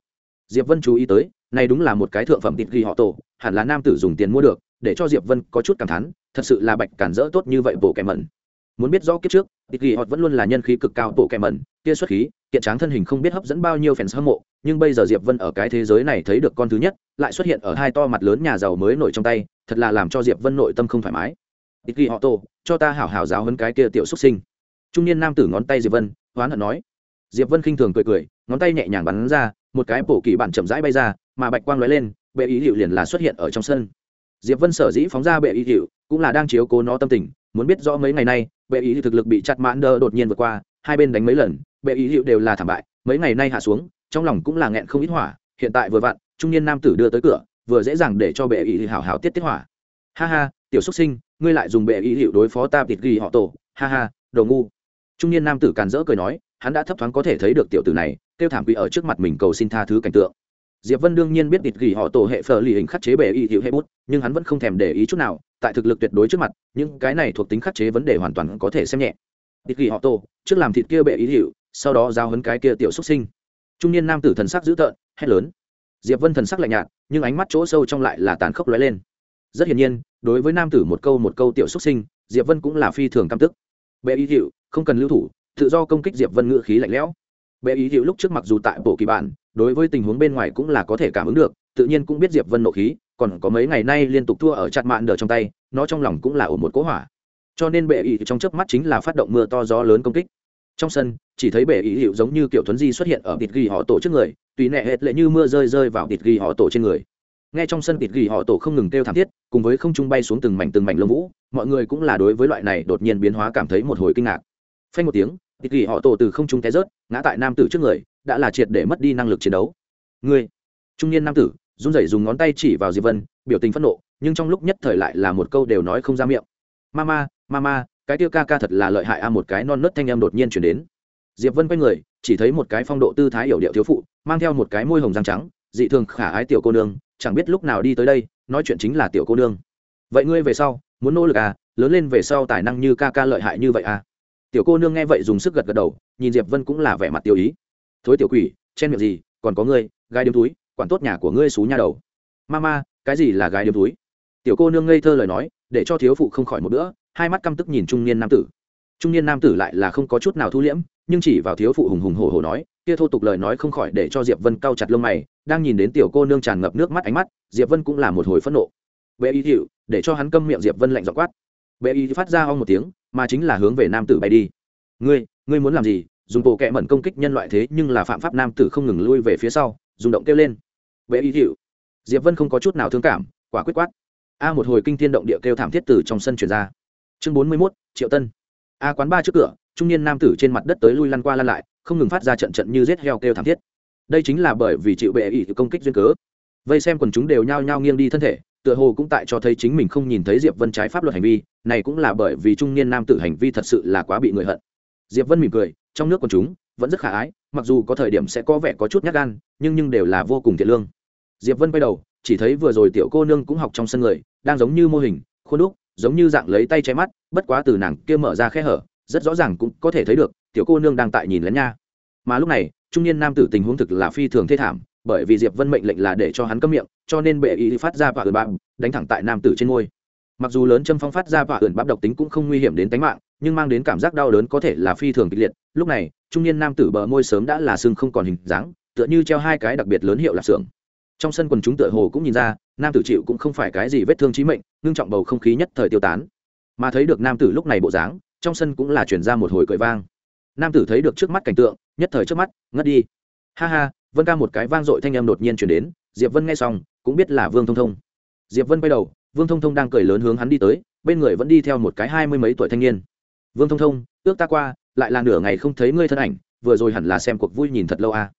Diệp vân chú ý tới, này đúng là một cái thượng phẩm bịt ghi họ tổ, hẳn là nam tử dùng tiền mua được, để cho diệp vân có chút cảm thán, thật sự là bạch cản rỡ tốt như vậy bộ kẹ mẩn. Muốn biết rõ kiếp trước bịt ghi họ vẫn luôn là nhân khí cực cao bộ kẹ mẩn, kia xuất khí kiện tráng thân hình không biết hấp dẫn bao nhiêu fans hâm mộ, nhưng bây giờ diệp vân ở cái thế giới này thấy được con thứ nhất, lại xuất hiện ở hai to mặt lớn nhà giàu mới nổi trong tay, thật là làm cho diệp vân nội tâm không thoải mái. Ít ghi họ tô cho ta hảo hảo giáo huấn cái kia tiểu xuất sinh. Trung niên nam tử ngón tay diệp vân, hoán hận nói. Diệp vân khinh thường cười cười, ngón tay nhẹ nhàng bắn ra, một cái bổ kỳ bản chậm rãi bay ra, mà bạch quang lóe lên, bệ ý hiệu liền là xuất hiện ở trong sân. Diệp vân sở dĩ phóng ra bệ ý hiệu cũng là đang chiếu cố nó tâm tình, muốn biết rõ mấy ngày nay, bệ ý thực lực bị chặt mãn đơ đột nhiên vượt qua, hai bên đánh mấy lần bệ ý hiệu đều là thảm bại, mấy ngày nay hạ xuống, trong lòng cũng là nghẹn không ít hỏa, hiện tại vừa vặn, trung niên nam tử đưa tới cửa, vừa dễ dàng để cho bệ ý hảo hảo tiết tiết hỏa. Ha ha, tiểu xuất sinh, ngươi lại dùng bệ ý hiệu đối phó ta thịt ghi họ tổ. Ha ha, đồ ngu. Trung niên nam tử càn rỡ cười nói, hắn đã thấp thoáng có thể thấy được tiểu tử này, kêu thảm quỷ ở trước mặt mình cầu xin tha thứ cảnh tượng. Diệp vân đương nhiên biết địch ghi họ tổ hệ phở lì hình khắc chế bệ y hiệu hệ bút, nhưng hắn vẫn không thèm để ý chút nào, tại thực lực tuyệt đối trước mặt, những cái này thuộc tính khắc chế vấn đề hoàn toàn có thể xem nhẹ. Địch ghi họ tổ, trước làm thịt kia bệ ý hiệu sau đó giao hấn cái kia tiểu xuất sinh. Trung niên nam tử thần sắc dữ tợn, hét lớn. Diệp vân thần sắc lạnh nhạt, nhưng ánh mắt chỗ sâu trong lại là tàn khốc lóe lên. Rất hiển nhiên, đối với nam tử một câu một câu tiểu xuất sinh, diệp vân cũng là phi thường căm tức. Bệ ý hiệu không cần lưu thủ, tự do công kích diệp vân ngựa khí lạnh lẽo. Bệ ý hiệu lúc trước mặc dù tại bộ kỳ bản, đối với tình huống bên ngoài cũng là có thể cảm ứng được, tự nhiên cũng biết diệp vân nộ khí, còn có mấy ngày nay liên tục thua ở chặt mạn đờ trong tay, nó trong lòng cũng là ổ một cỗ hỏa. Cho nên bệ ý trong chớp mắt chính là phát động mưa to gió lớn công kích trong sân, chỉ thấy bể ý hiệu giống như kiểu thuấn di xuất hiện ở thịt ghi họ tổ trước người, tùy nẹ hệt lệ như mưa rơi rơi vào thịt ghi họ tổ trên người. Nghe trong sân thịt ghi họ tổ không ngừng kêu thảm thiết, cùng với không trung bay xuống từng mảnh từng mảnh lông vũ, mọi người cũng là đối với loại này đột nhiên biến hóa cảm thấy một hồi kinh ngạc. Phanh một tiếng thịt ghi họ tổ từ không trung té rớt, ngã tại nam tử trước người, đã là triệt để mất đi năng lực chiến đấu. Ngươi trung niên nam tử, run rẩy dùng ngón tay chỉ vào diệp vân, biểu tình phẫn nộ, nhưng trong lúc nhất thời lại là một câu đều nói không ra miệng. Mama mama cái tiêu ca ca thật là lợi hại a, một cái non nớt thanh em đột nhiên chuyển đến. Diệp vân quay người, chỉ thấy một cái phong độ tư thái hiểu điệu thiếu phụ, mang theo một cái môi hồng răng trắng, dị thường khả ái tiểu cô nương, chẳng biết lúc nào đi tới đây, nói chuyện chính là tiểu cô nương. Vậy ngươi về sau, muốn nỗ lực à lớn lên về sau tài năng như ca ca lợi hại như vậy à? Tiểu cô nương nghe vậy dùng sức gật gật đầu, nhìn diệp vân cũng là vẻ mặt tiêu ý. Thối tiểu quỷ, chen miệng gì, còn có ngươi gai điếm túi, quản tốt nhà của ngươi xú nha đầu. Mama, cái gì là gai điếm túi? Tiểu cô nương ngây thơ lời nói, để cho thiếu phụ không khỏi một bữa hai mắt căm tức nhìn trung niên nam tử. Trung niên nam tử lại là không có chút nào thu liễm, nhưng chỉ vào thiếu phụ hùng hùng hổ hổ nói, kia thô tục lời nói không khỏi để cho diệp vân cau chặt lông mày, đang nhìn đến tiểu cô nương tràn ngập nước mắt ánh mắt, diệp vân cũng là một hồi phẫn nộ. Bệ y hiệu để cho hắn câm miệng. Diệp vân lạnh dọ quát. Bệ y phát ra ho một tiếng, mà chính là hướng về nam tử bay đi. Ngươi ngươi muốn làm gì? Dùng bộ kẹ mẩn công kích nhân loại thế nhưng là phạm pháp nam tử không ngừng lui về phía sau dùng động kêu lên. Bệ y hiệu diệp vân không có chút nào thương cảm, quả quyết quát. A một hồi kinh thiên động địa kêu thảm thiết từ trong sân truyền ra chương bốn mươi 41, triệu tân. A quán ba trước cửa trung niên nam tử trên mặt đất tới lui lăn qua lăn lại không ngừng phát ra trận trận như rết heo kêu thảm thiết. Đây chính là bởi vì chịu bệ ỷ công kích duyên cớ. Vây xem quần chúng đều nhao nhao nghiêng đi thân thể tựa hồ cũng tại cho thấy chính mình không nhìn thấy diệp vân trái pháp luật hành vi này cũng là bởi vì trung niên nam tử hành vi thật sự là quá bị người hận. Diệp vân mỉm cười trong nước quần chúng vẫn rất khả ái mặc dù có thời điểm sẽ có vẻ có chút nhát gan nhưng nhưng đều là vô cùng thiện lương. Diệp vân quay đầu chỉ thấy vừa rồi tiểu cô nương cũng học trong sân người đang giống như mô hình khuôn đúc giống như dạng lấy tay che mắt, bất quá từ nàng kia mở ra khe hở, rất rõ ràng cũng có thể thấy được, tiểu cô nương đang tại nhìn lén nha. Mà lúc này, trung niên nam tử tình huống thực là phi thường thê thảm, bởi vì diệp vân mệnh lệnh là để cho hắn cấm miệng, cho nên bệ y phát ra và ẩn bạm đánh thẳng tại nam tử trên ngôi mặc dù lớn châm phong phát ra và ẩn bạm độc tính cũng không nguy hiểm đến tính mạng, nhưng mang đến cảm giác đau đớn có thể là phi thường kịch liệt. Lúc này, trung niên nam tử bờ môi sớm đã là sưng không còn hình dáng, tựa như treo hai cái đặc biệt lớn hiệu là xưởng trong sân quần chúng tựa hồ cũng nhìn ra, nam tử chịu cũng không phải cái gì vết thương chí mệnh, ngưng trọng bầu không khí nhất thời tiêu tán. Mà thấy được nam tử lúc này bộ dáng, trong sân cũng là chuyển ra một hồi cười vang. Nam tử thấy được trước mắt cảnh tượng, nhất thời trước mắt, ngất đi. Ha ha, vân ca một cái vang dội thanh em đột nhiên chuyển đến, diệp vân nghe xong, cũng biết là vương thông thông. Diệp vân quay đầu, vương thông thông đang cười lớn hướng hắn đi tới, bên người vẫn đi theo một cái hai mươi mấy tuổi thanh niên. Vương thông thông, ước ta qua, lại là nửa ngày không thấy ngươi thân ảnh, vừa rồi hẳn là xem cuộc vui nhìn thật lâu à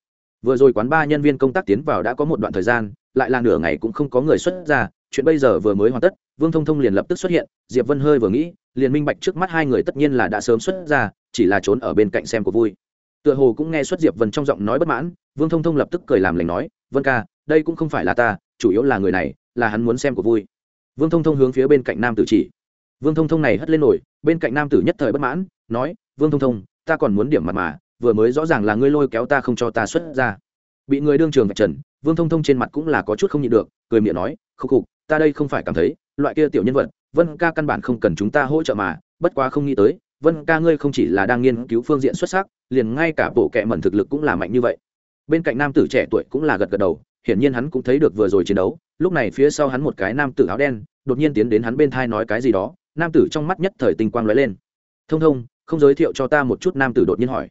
vừa rồi quán ba nhân viên công tác tiến vào đã có một đoạn thời gian, lại là nửa ngày cũng không có người xuất ra, chuyện bây giờ vừa mới hoàn tất, vương thông thông liền lập tức xuất hiện, diệp vân hơi vừa nghĩ, liền minh bạch trước mắt hai người tất nhiên là đã sớm xuất ra, chỉ là trốn ở bên cạnh xem của vui. Tựa hồ cũng nghe xuất diệp vân trong giọng nói bất mãn, vương thông thông lập tức cười làm lành nói, vân ca, đây cũng không phải là ta, chủ yếu là người này, là hắn muốn xem của vui. Vương thông thông hướng phía bên cạnh nam tử chỉ. Vương thông thông này hất lên nổi, bên cạnh nam tử nhất thời bất mãn, nói, vương thông thông, ta còn muốn điểm mặt mà vừa mới rõ ràng là ngươi lôi kéo ta không cho ta xuất ra. Bị người đương trường vạch trần, vương thông thông trên mặt cũng là có chút không nhịn được, cười miệng nói, khúc khục, ta đây không phải cảm thấy, loại kia tiểu nhân vật, vân ca căn bản không cần chúng ta hỗ trợ mà, bất quá không nghĩ tới, vân ca ngươi không chỉ là đang nghiên cứu phương diện xuất sắc, liền ngay cả bộ kệ mẩn thực lực cũng là mạnh như vậy. Bên cạnh nam tử trẻ tuổi cũng là gật gật đầu, hiển nhiên hắn cũng thấy được vừa rồi chiến đấu, lúc này phía sau hắn một cái nam tử áo đen, đột nhiên tiến đến hắn bên thai nói cái gì đó, nam tử trong mắt nhất thời tinh quang lóe lên. Thông thông, không giới thiệu cho ta một chút. Nam tử đột nhiên hỏi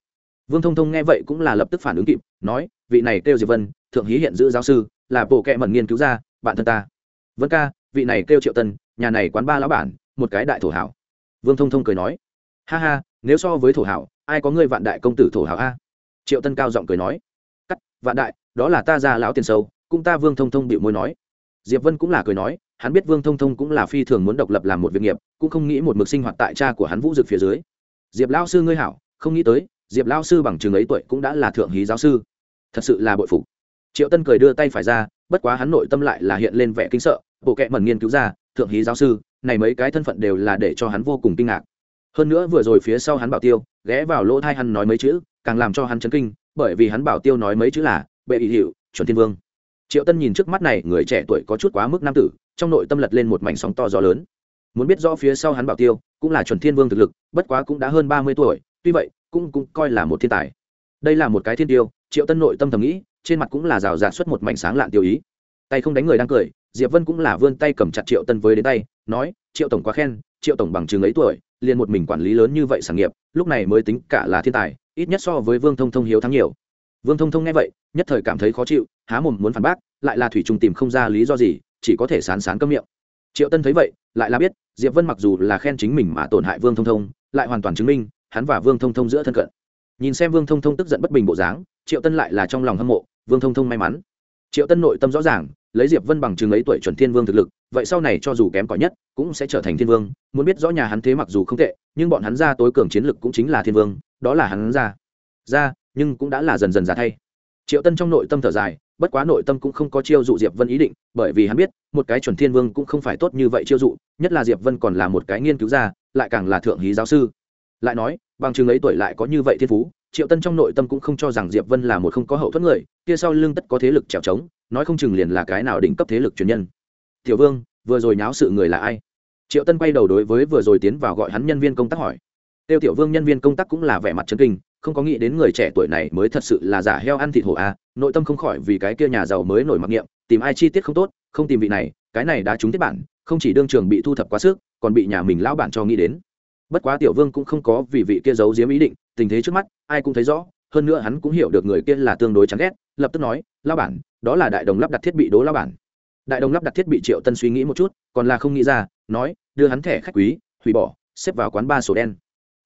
vương thông thông nghe vậy cũng là lập tức phản ứng kịp, nói, vị này kêu diệp vân, thượng hí hiện giữ giáo sư, là bộ kệ mẩn nghiên cứu ra, bạn thân ta. Vân ca, vị này kêu triệu tân, nhà này quán ba lão bản, một cái đại thổ hảo. Vương thông thông cười nói, ha ha, nếu so với thổ hảo, ai có ngươi vạn đại công tử thổ hảo a? Triệu tân cao giọng cười nói, cắt, vạn đại, đó là ta ra lão tiền sâu, cũng ta vương thông thông bịu môi nói. Diệp vân cũng là cười nói, hắn biết vương thông thông cũng là phi thường muốn độc lập làm một việc nghiệp, cũng không nghĩ một mực sinh hoạt tại cha của hắn vũ dực phía dưới. Diệp Lão sư ngươi hảo, không nghĩ tới diệp lao sư bằng chừng ấy tuổi cũng đã là thượng hí giáo sư. Thật sự là bội phục. Triệu tân cười đưa tay phải ra, bất quá hắn nội tâm lại là hiện lên vẻ kinh sợ, bộ kệ mẩn nghiên cứu ra, thượng hí giáo sư, này mấy cái thân phận đều là để cho hắn vô cùng kinh ngạc. Hơn nữa vừa rồi phía sau hắn bảo tiêu, ghé vào lỗ thai hắn nói mấy chữ, càng làm cho hắn chấn kinh, bởi vì hắn bảo tiêu nói mấy chữ là, bệ ý hiệu chuẩn thiên vương. Triệu tân nhìn trước mắt này, người trẻ tuổi có chút quá mức nam tử, trong nội tâm lật lên một mảnh sóng to gió lớn. Muốn biết rõ phía sau hắn bảo tiêu, cũng là chuẩn thiên vương thực lực, bất quá cũng đã hơn ba mươi tuổi, tuy vậy cũng cũng coi là một thiên tài. Đây là một cái thiên tiêu, triệu tân nội tâm thầm nghĩ, trên mặt cũng là rào rạt xuất một mảnh sáng lạn tiêu ý. Tay không đánh người đang cười, diệp vân cũng là vươn tay cầm chặt triệu tân với đến tay, nói, triệu tổng quá khen, triệu tổng bằng chừng ấy tuổi, liền một mình quản lý lớn như vậy sản nghiệp, lúc này mới tính cả là thiên tài, ít nhất so với vương thông thông hiếu thắng nhiều. Vương thông thông nghe vậy, nhất thời cảm thấy khó chịu, há mồm muốn phản bác, lại là thủy trung tìm không ra lý do gì, chỉ có thể sán sán câm miệng. Triệu tân thấy vậy, lại là biết, diệp vân mặc dù là khen chính mình mà tổn hại vương thông thông, lại hoàn toàn chứng minh hắn và vương thông thông giữa thân cận. Nhìn xem vương thông thông tức giận bất bình bộ dáng, triệu tân lại là trong lòng hâm mộ, vương thông thông may mắn. Triệu tân nội tâm rõ ràng, lấy diệp vân bằng chừng ấy tuổi chuẩn thiên vương thực lực, vậy sau này cho dù kém cỏi nhất, cũng sẽ trở thành thiên vương, muốn biết rõ nhà hắn thế mặc dù không tệ, nhưng bọn hắn ra tối cường chiến lực cũng chính là thiên vương, đó là hắn ra. Ra, nhưng cũng đã là dần dần ra thay. Triệu tân trong nội tâm thở dài, bất quá nội tâm cũng không có chiêu dụ diệp vân ý định, bởi vì hắn biết, một cái chuẩn thiên vương cũng không phải tốt như vậy chiêu dụ, nhất là diệp vân còn là một cái nghiên cứu gia, lại càng là thượng hí giáo sư. Lại nói bằng chừng ấy tuổi lại có như vậy thiên phú, triệu tân trong nội tâm cũng không cho rằng diệp vân là một không có hậu thuẫn người, kia sau lưng tất có thế lực trèo trống, nói không chừng liền là cái nào đỉnh cấp thế lực truyền nhân. Tiểu vương, vừa rồi nháo sự người là ai? Triệu tân quay đầu đối với vừa rồi tiến vào gọi hắn nhân viên công tác hỏi. Tiêu tiểu vương nhân viên công tác cũng là vẻ mặt chân kinh, không có nghĩ đến người trẻ tuổi này mới thật sự là giả heo ăn thịt hổ a nội tâm không khỏi vì cái kia nhà giàu mới nổi mặc niệm, tìm ai chi tiết không tốt, không tìm vị này, cái này đã trúng tiết bản, không chỉ đương trường bị thu thập quá sức, còn bị nhà mình lão bản cho nghĩ đến bất quá tiểu vương cũng không có vì vị kia giấu giếm ý định, tình thế trước mắt, ai cũng thấy rõ, hơn nữa hắn cũng hiểu được người kia là tương đối chán ghét, lập tức nói lao bản, đó là đại đồng lắp đặt thiết bị đố lao bản. Đại đồng lắp đặt thiết bị triệu tân suy nghĩ một chút, còn là không nghĩ ra, nói, đưa hắn thẻ khách quý, hủy bỏ, xếp vào quán ba sổ đen.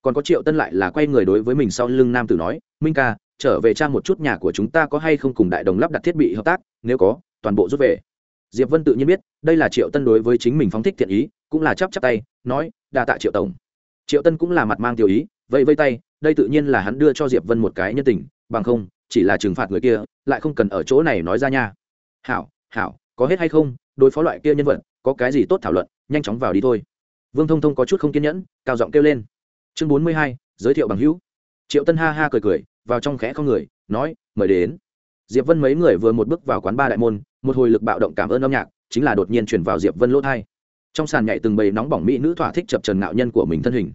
Còn có triệu tân lại là quay người đối với mình sau lưng nam tử nói, minh ca, trở về trang một chút nhà của chúng ta có hay không cùng đại đồng lắp đặt thiết bị hợp tác, nếu có, toàn bộ rút về. Diệp vân tự nhiên biết, đây là triệu tân đối với chính mình phóng thích thiện ý, cũng là chắp chắp tay, nói, đa tạ triệu tổng triệu tân cũng là mặt mang tiêu ý vậy vây tay, đây tự nhiên là hắn đưa cho diệp vân một cái nhân tình, bằng không, chỉ là trừng phạt người kia, lại không cần ở chỗ này nói ra nha. Hảo hảo, có hết hay không? Đối phó loại kia nhân vật, có cái gì tốt thảo luận, nhanh chóng vào đi thôi. Vương thông thông có chút không kiên nhẫn, cao giọng kêu lên. Chương bốn mươi hai, giới thiệu bằng hữu. Triệu tân ha ha cười cười, vào trong khẽ không người, nói, mời đến. Diệp vân mấy người vừa một bước vào quán ba đại môn, một hồi lực bạo động cảm ơn âm nhạc, chính là đột nhiên chuyển vào diệp vân lỗ thai trong sàn nhảy từng bầy nóng bỏng mỹ nữ thỏa thích chập trần ngạo nhân của mình thân hình.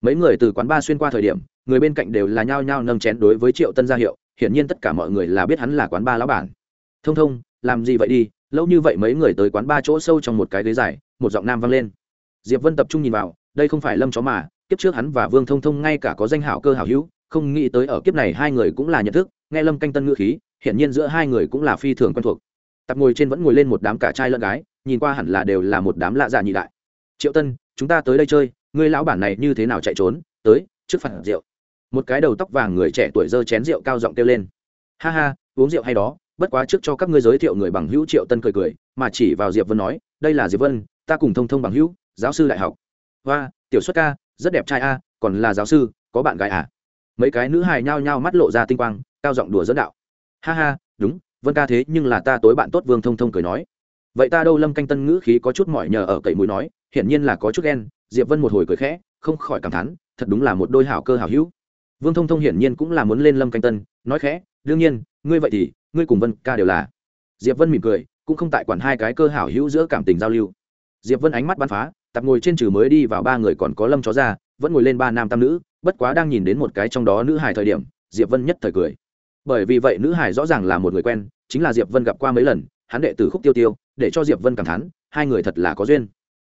Mấy người từ quán ba xuyên qua thời điểm, người bên cạnh đều là nhao nhao nâng chén đối với triệu tân gia hiệu, hiển nhiên tất cả mọi người là biết hắn là quán ba lão bản. Thông thông, làm gì vậy đi? Lâu như vậy mấy người tới quán ba chỗ sâu trong một cái ghế dài, một giọng nam vang lên. Diệp vân tập trung nhìn vào, đây không phải lâm chó mà, kiếp trước hắn và vương thông thông ngay cả có danh hảo cơ hảo hữu, không nghĩ tới ở kiếp này hai người cũng là nhận thức, nghe lâm canh tân ngữ khí, hiển nhiên giữa hai người cũng là phi thường quen thuộc. Tập ngồi trên vẫn ngồi lên một đám cả trai lẫn gái nhìn qua hẳn là đều là một đám lạ già nhị đại. Triệu tân, chúng ta tới đây chơi, ngươi lão bản này như thế nào chạy trốn? Tới, trước phản rượu. Một cái đầu tóc vàng người trẻ tuổi dơ chén rượu cao giọng kêu lên. Ha ha, uống rượu hay đó, bất quá trước cho các ngươi giới thiệu người bằng hữu triệu tân cười cười, mà chỉ vào diệp vân nói, đây là diệp vân, ta cùng thông thông bằng hữu, giáo sư đại học. Và tiểu xuất ca, rất đẹp trai a, còn là giáo sư, có bạn gái à? Mấy cái nữ hài nhao nhao mắt lộ ra tinh quang, cao giọng đùa dẫn đạo. Ha ha, đúng, vân ca thế nhưng là ta tối bạn tốt vương thông thông cười nói vậy ta đâu lâm canh tân ngữ khí có chút mỏi nhờ ở cậy mũi nói, hiển nhiên là có chút ghen, diệp vân một hồi cười khẽ, không khỏi cảm thán, thật đúng là một đôi hảo cơ hảo hữu. Vương thông thông hiển nhiên cũng là muốn lên lâm canh tân, nói khẽ, đương nhiên, ngươi vậy thì, ngươi cùng vân ca đều là. Diệp vân mỉm cười, cũng không tại quản hai cái cơ hảo hữu giữa cảm tình giao lưu. Diệp vân ánh mắt bắn phá, tập ngồi trên trừ mới đi vào ba người còn có lâm chó ra vẫn ngồi lên ba nam tam nữ, bất quá đang nhìn đến một cái trong đó nữ hài thời điểm, diệp vân nhất thời cười. Bởi vì vậy nữ hài rõ ràng là một người quen, chính là diệp vân gặp qua mấy lần hắn đệ tử khúc tiêu tiêu, để cho diệp vân cảm thán, hai người thật là có duyên.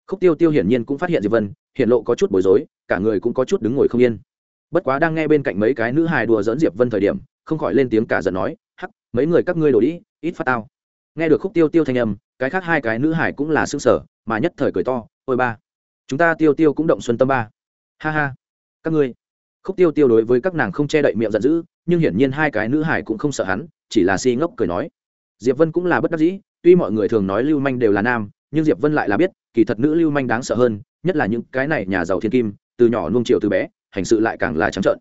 Khúc tiêu tiêu hiển nhiên cũng phát hiện diệp vân hiện lộ có chút bối rối, cả người cũng có chút đứng ngồi không yên. Bất quá đang nghe bên cạnh mấy cái nữ hài đùa dẫn diệp vân thời điểm, không khỏi lên tiếng cả giận nói, hắc, mấy người các ngươi đổ đi, ít phát tao. Nghe được khúc tiêu tiêu thanh âm, cái khác hai cái nữ hài cũng là xương sở mà nhất thời cười to, ôi ba, chúng ta tiêu tiêu cũng động xuân tâm ba. Ha ha, các ngươi. Khúc tiêu tiêu đối với các nàng không che đậy miệng giận dữ, nhưng hiển nhiên hai cái nữ hải cũng không sợ hắn, chỉ là si ngốc cười nói diệp vân cũng là bất đắc dĩ, tuy mọi người thường nói lưu manh đều là nam, nhưng diệp vân lại là biết, kỳ thật nữ lưu manh đáng sợ hơn, nhất là những cái này nhà giàu thiên kim, từ nhỏ nuông triệu từ bé, hành sự lại càng là trắng trợn.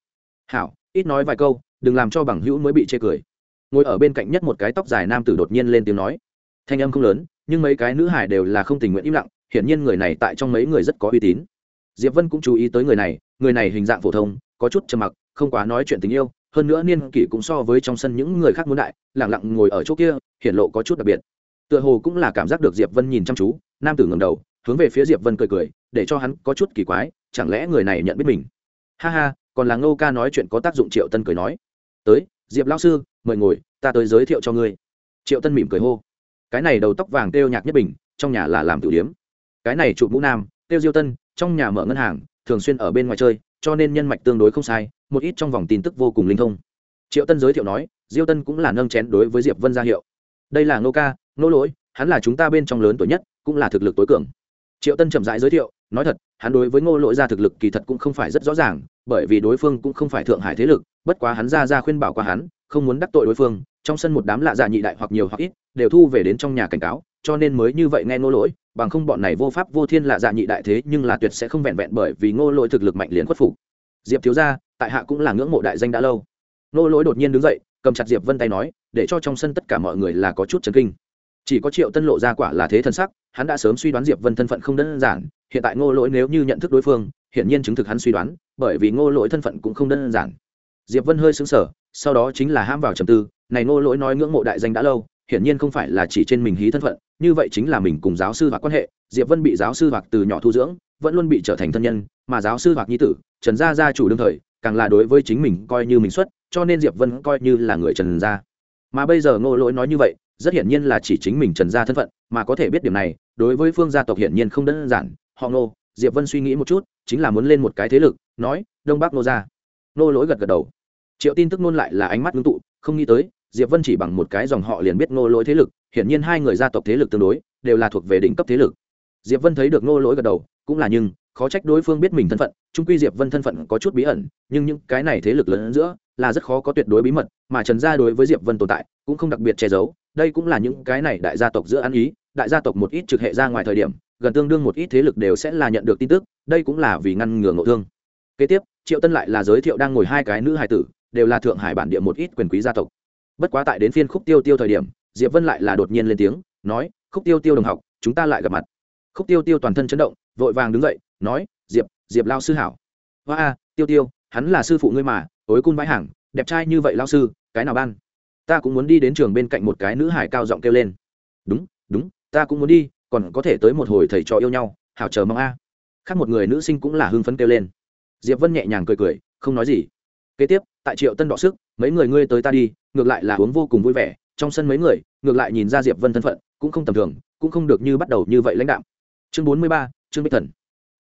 Hảo, ít nói vài câu, đừng làm cho bằng hữu mới bị chê cười. Ngồi ở bên cạnh nhất một cái tóc dài nam tử đột nhiên lên tiếng nói. Thanh âm không lớn, nhưng mấy cái nữ hải đều là không tình nguyện im lặng, hiển nhiên người này tại trong mấy người rất có uy tín. Diệp vân cũng chú ý tới người này người này hình dạng phổ thông, có chút trầm mặc, không quá nói chuyện tình yêu hơn nữa niên kỷ cũng so với trong sân những người khác muốn đại, lẳng lặng ngồi ở chỗ kia hiện lộ có chút đặc biệt. Tựa hồ cũng là cảm giác được diệp vân nhìn chăm chú, nam tử ngẩng đầu, hướng về phía diệp vân cười cười, để cho hắn có chút kỳ quái, chẳng lẽ người này nhận biết mình? Ha ha, còn là ngô ca nói chuyện có tác dụng, triệu tân cười nói. Tới, diệp lao sư, mời ngồi, ta tới giới thiệu cho ngươi. Triệu tân mỉm cười hô. Cái này đầu tóc vàng tiêu nhạc nhất bình, trong nhà là làm tử điếm. Cái này chụp mũ nam tiêu diêu tân, trong nhà mở ngân hàng, thường xuyên ở bên ngoài chơi cho nên nhân mạch tương đối không sai, một ít trong vòng tin tức vô cùng linh thông. Triệu tân giới thiệu nói, diêu tân cũng là nâng chén đối với diệp vân gia hiệu. Đây là ngô ca, ngô lỗi, hắn là chúng ta bên trong lớn tuổi nhất, cũng là thực lực tối cường. Triệu tân chậm rãi giới thiệu, nói thật, hắn đối với ngô lỗi ra thực lực kỳ thật cũng không phải rất rõ ràng, bởi vì đối phương cũng không phải thượng hải thế lực, bất quá hắn ra ra khuyên bảo qua hắn, không muốn đắc tội đối phương, trong sân một đám lạ dạ nhị đại hoặc nhiều hoặc ít, đều thu về đến trong nhà cảnh cáo cho nên mới như vậy nghe ngô lỗi, bằng không bọn này vô pháp vô thiên lạ dạ nhị đại thế, nhưng là tuyệt sẽ không vẹn vẹn bởi vì ngô lỗi thực lực mạnh liền khuất phục. Diệp thiếu gia, tại hạ cũng là ngưỡng mộ đại danh đã lâu. Ngô lỗi đột nhiên đứng dậy, cầm chặt diệp vân tay nói, để cho trong sân tất cả mọi người là có chút chấn kinh. Chỉ có triệu tân lộ ra quả là thế thân sắc, hắn đã sớm suy đoán diệp vân thân phận không đơn giản, hiện tại ngô lỗi nếu như nhận thức đối phương, hiển nhiên chứng thực hắn suy đoán, bởi vì ngô lỗi thân phận cũng không đơn giản. Diệp vân hơi xứng sở sau đó chính là ham vào trầm tư, này ngô lỗi nói ngưỡng mộ đại danh đã lâu hiển nhiên không phải là chỉ trên mình hí thân phận, như vậy chính là mình cùng giáo sư hoặc quan hệ, diệp vân bị giáo sư hoặc từ nhỏ thu dưỡng, vẫn luôn bị trở thành thân nhân, mà giáo sư hoặc nhi tử, trần gia gia chủ đương thời, càng là đối với chính mình coi như mình xuất, cho nên diệp vân coi như là người trần gia. Mà bây giờ ngô lỗi nói như vậy, rất hiển nhiên là chỉ chính mình trần gia thân phận, mà có thể biết điểm này, đối với phương gia tộc hiển nhiên không đơn giản. Họ ngô, diệp vân suy nghĩ một chút, chính là muốn lên một cái thế lực, nói, đông bắc nô gia. Nô lỗi gật gật đầu. Triệu tin tức nôn lại là ánh mắt ngưng tụ, không nghĩ tới diệp vân chỉ bằng một cái dòng họ liền biết Ngô lỗi thế lực, hiển nhiên hai người gia tộc thế lực tương đối, đều là thuộc về đỉnh cấp thế lực. Diệp vân thấy được Ngô lỗi gật đầu, cũng là nhưng, khó trách đối phương biết mình thân phận trung quy diệp vân thân phận có chút bí ẩn, nhưng những cái này thế lực lớn giữa, là rất khó có tuyệt đối bí mật, mà trần gia đối với diệp vân tồn tại, cũng không đặc biệt che giấu, đây cũng là những cái này đại gia tộc giữa ăn ý, đại gia tộc một ít trực hệ ra ngoài thời điểm, gần tương đương một ít thế lực đều sẽ là nhận được tin tức, đây cũng là vì ngăn ngừa ngộ thương. Kế tiếp, triệu tân lại là giới thiệu đang ngồi hai cái nữ hài tử, đều là thượng hải bản địa một ít quyền quý gia tộc bất quá tại đến phiên khúc tiêu tiêu thời điểm, diệp vân lại là đột nhiên lên tiếng, nói, khúc tiêu tiêu đồng học, chúng ta lại gặp mặt. Khúc tiêu tiêu toàn thân chấn động, vội vàng đứng dậy, nói, diệp diệp lao sư hảo. Hoa a, tiêu tiêu, hắn là sư phụ ngươi mà, tối cun bãi hàng, đẹp trai như vậy lao sư, cái nào ban? Ta cũng muốn đi đến trường bên cạnh một cái nữ hải cao giọng kêu lên. Đúng đúng, ta cũng muốn đi, còn có thể tới một hồi thầy trò yêu nhau, hảo chờ mong a. Khác một người nữ sinh cũng là hưng phấn kêu lên. Diệp vân nhẹ nhàng cười cười, không nói gì kế tiếp, tại triệu tân đọ sức, mấy người ngươi tới ta đi, ngược lại là uống vô cùng vui vẻ. Trong sân mấy người, ngược lại nhìn ra diệp vân thân phận, cũng không tầm thường, cũng không được như bắt đầu như vậy lãnh đạo chương bốn mươi ba, trương bích thần.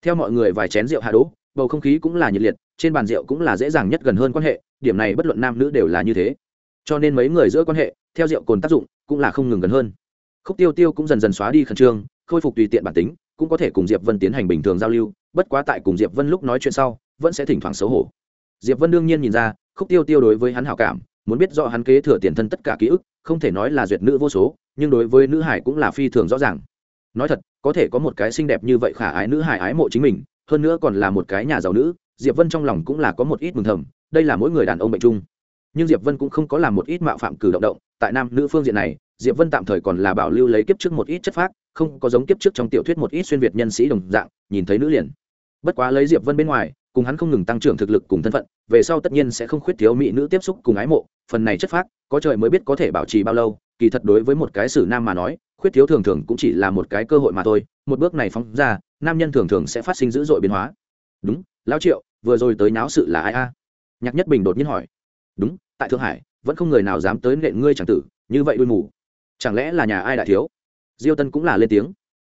Theo mọi người vài chén rượu hạ đỗ, bầu không khí cũng là nhiệt liệt, trên bàn rượu cũng là dễ dàng nhất gần hơn quan hệ, điểm này bất luận nam nữ đều là như thế. Cho nên mấy người giữa quan hệ, theo rượu cồn tác dụng, cũng là không ngừng gần hơn. Khúc tiêu tiêu cũng dần dần xóa đi khẩn trương, khôi phục tùy tiện bản tính, cũng có thể cùng diệp vân tiến hành bình thường giao lưu, bất quá tại cùng diệp vân lúc nói chuyện sau, vẫn sẽ thỉnh thoảng xấu hổ diệp vân đương nhiên nhìn ra, khúc tiêu tiêu đối với hắn hảo cảm, muốn biết rõ hắn kế thừa tiền thân tất cả ký ức, không thể nói là duyệt nữ vô số, nhưng đối với nữ hải cũng là phi thường rõ ràng. Nói thật, có thể có một cái xinh đẹp như vậy khả ái nữ hải ái mộ chính mình, hơn nữa còn là một cái nhà giàu nữ, diệp vân trong lòng cũng là có một ít mừng thầm, đây là mỗi người đàn ông bệnh chung. Nhưng diệp vân cũng không có làm một ít mạo phạm cử động động, tại nam nữ phương diện này, diệp vân tạm thời còn là bảo lưu lấy kiếp trước một ít chất phác, không có giống kiếp trước trong tiểu thuyết một ít xuyên việt nhân sĩ đồng dạng, nhìn thấy nữ liền. Bất quá lấy diệp vân bên ngoài cùng hắn không ngừng tăng trưởng thực lực cùng thân phận, về sau tất nhiên sẽ không khuyết thiếu mỹ nữ tiếp xúc cùng ái mộ, phần này chất phác, có trời mới biết có thể bảo trì bao lâu, kỳ thật đối với một cái sử nam mà nói, khuyết thiếu thường thường cũng chỉ là một cái cơ hội mà thôi, một bước này phóng ra, nam nhân thường thường sẽ phát sinh dữ dội biến hóa. Đúng, lão triệu, vừa rồi tới náo sự là ai a? Nhạc nhất bình đột nhiên hỏi. Đúng, tại thượng hải, vẫn không người nào dám tới nện ngươi chẳng tử, như vậy đuôi mù. Chẳng lẽ là nhà ai đại thiếu? Diêu tân cũng là lên tiếng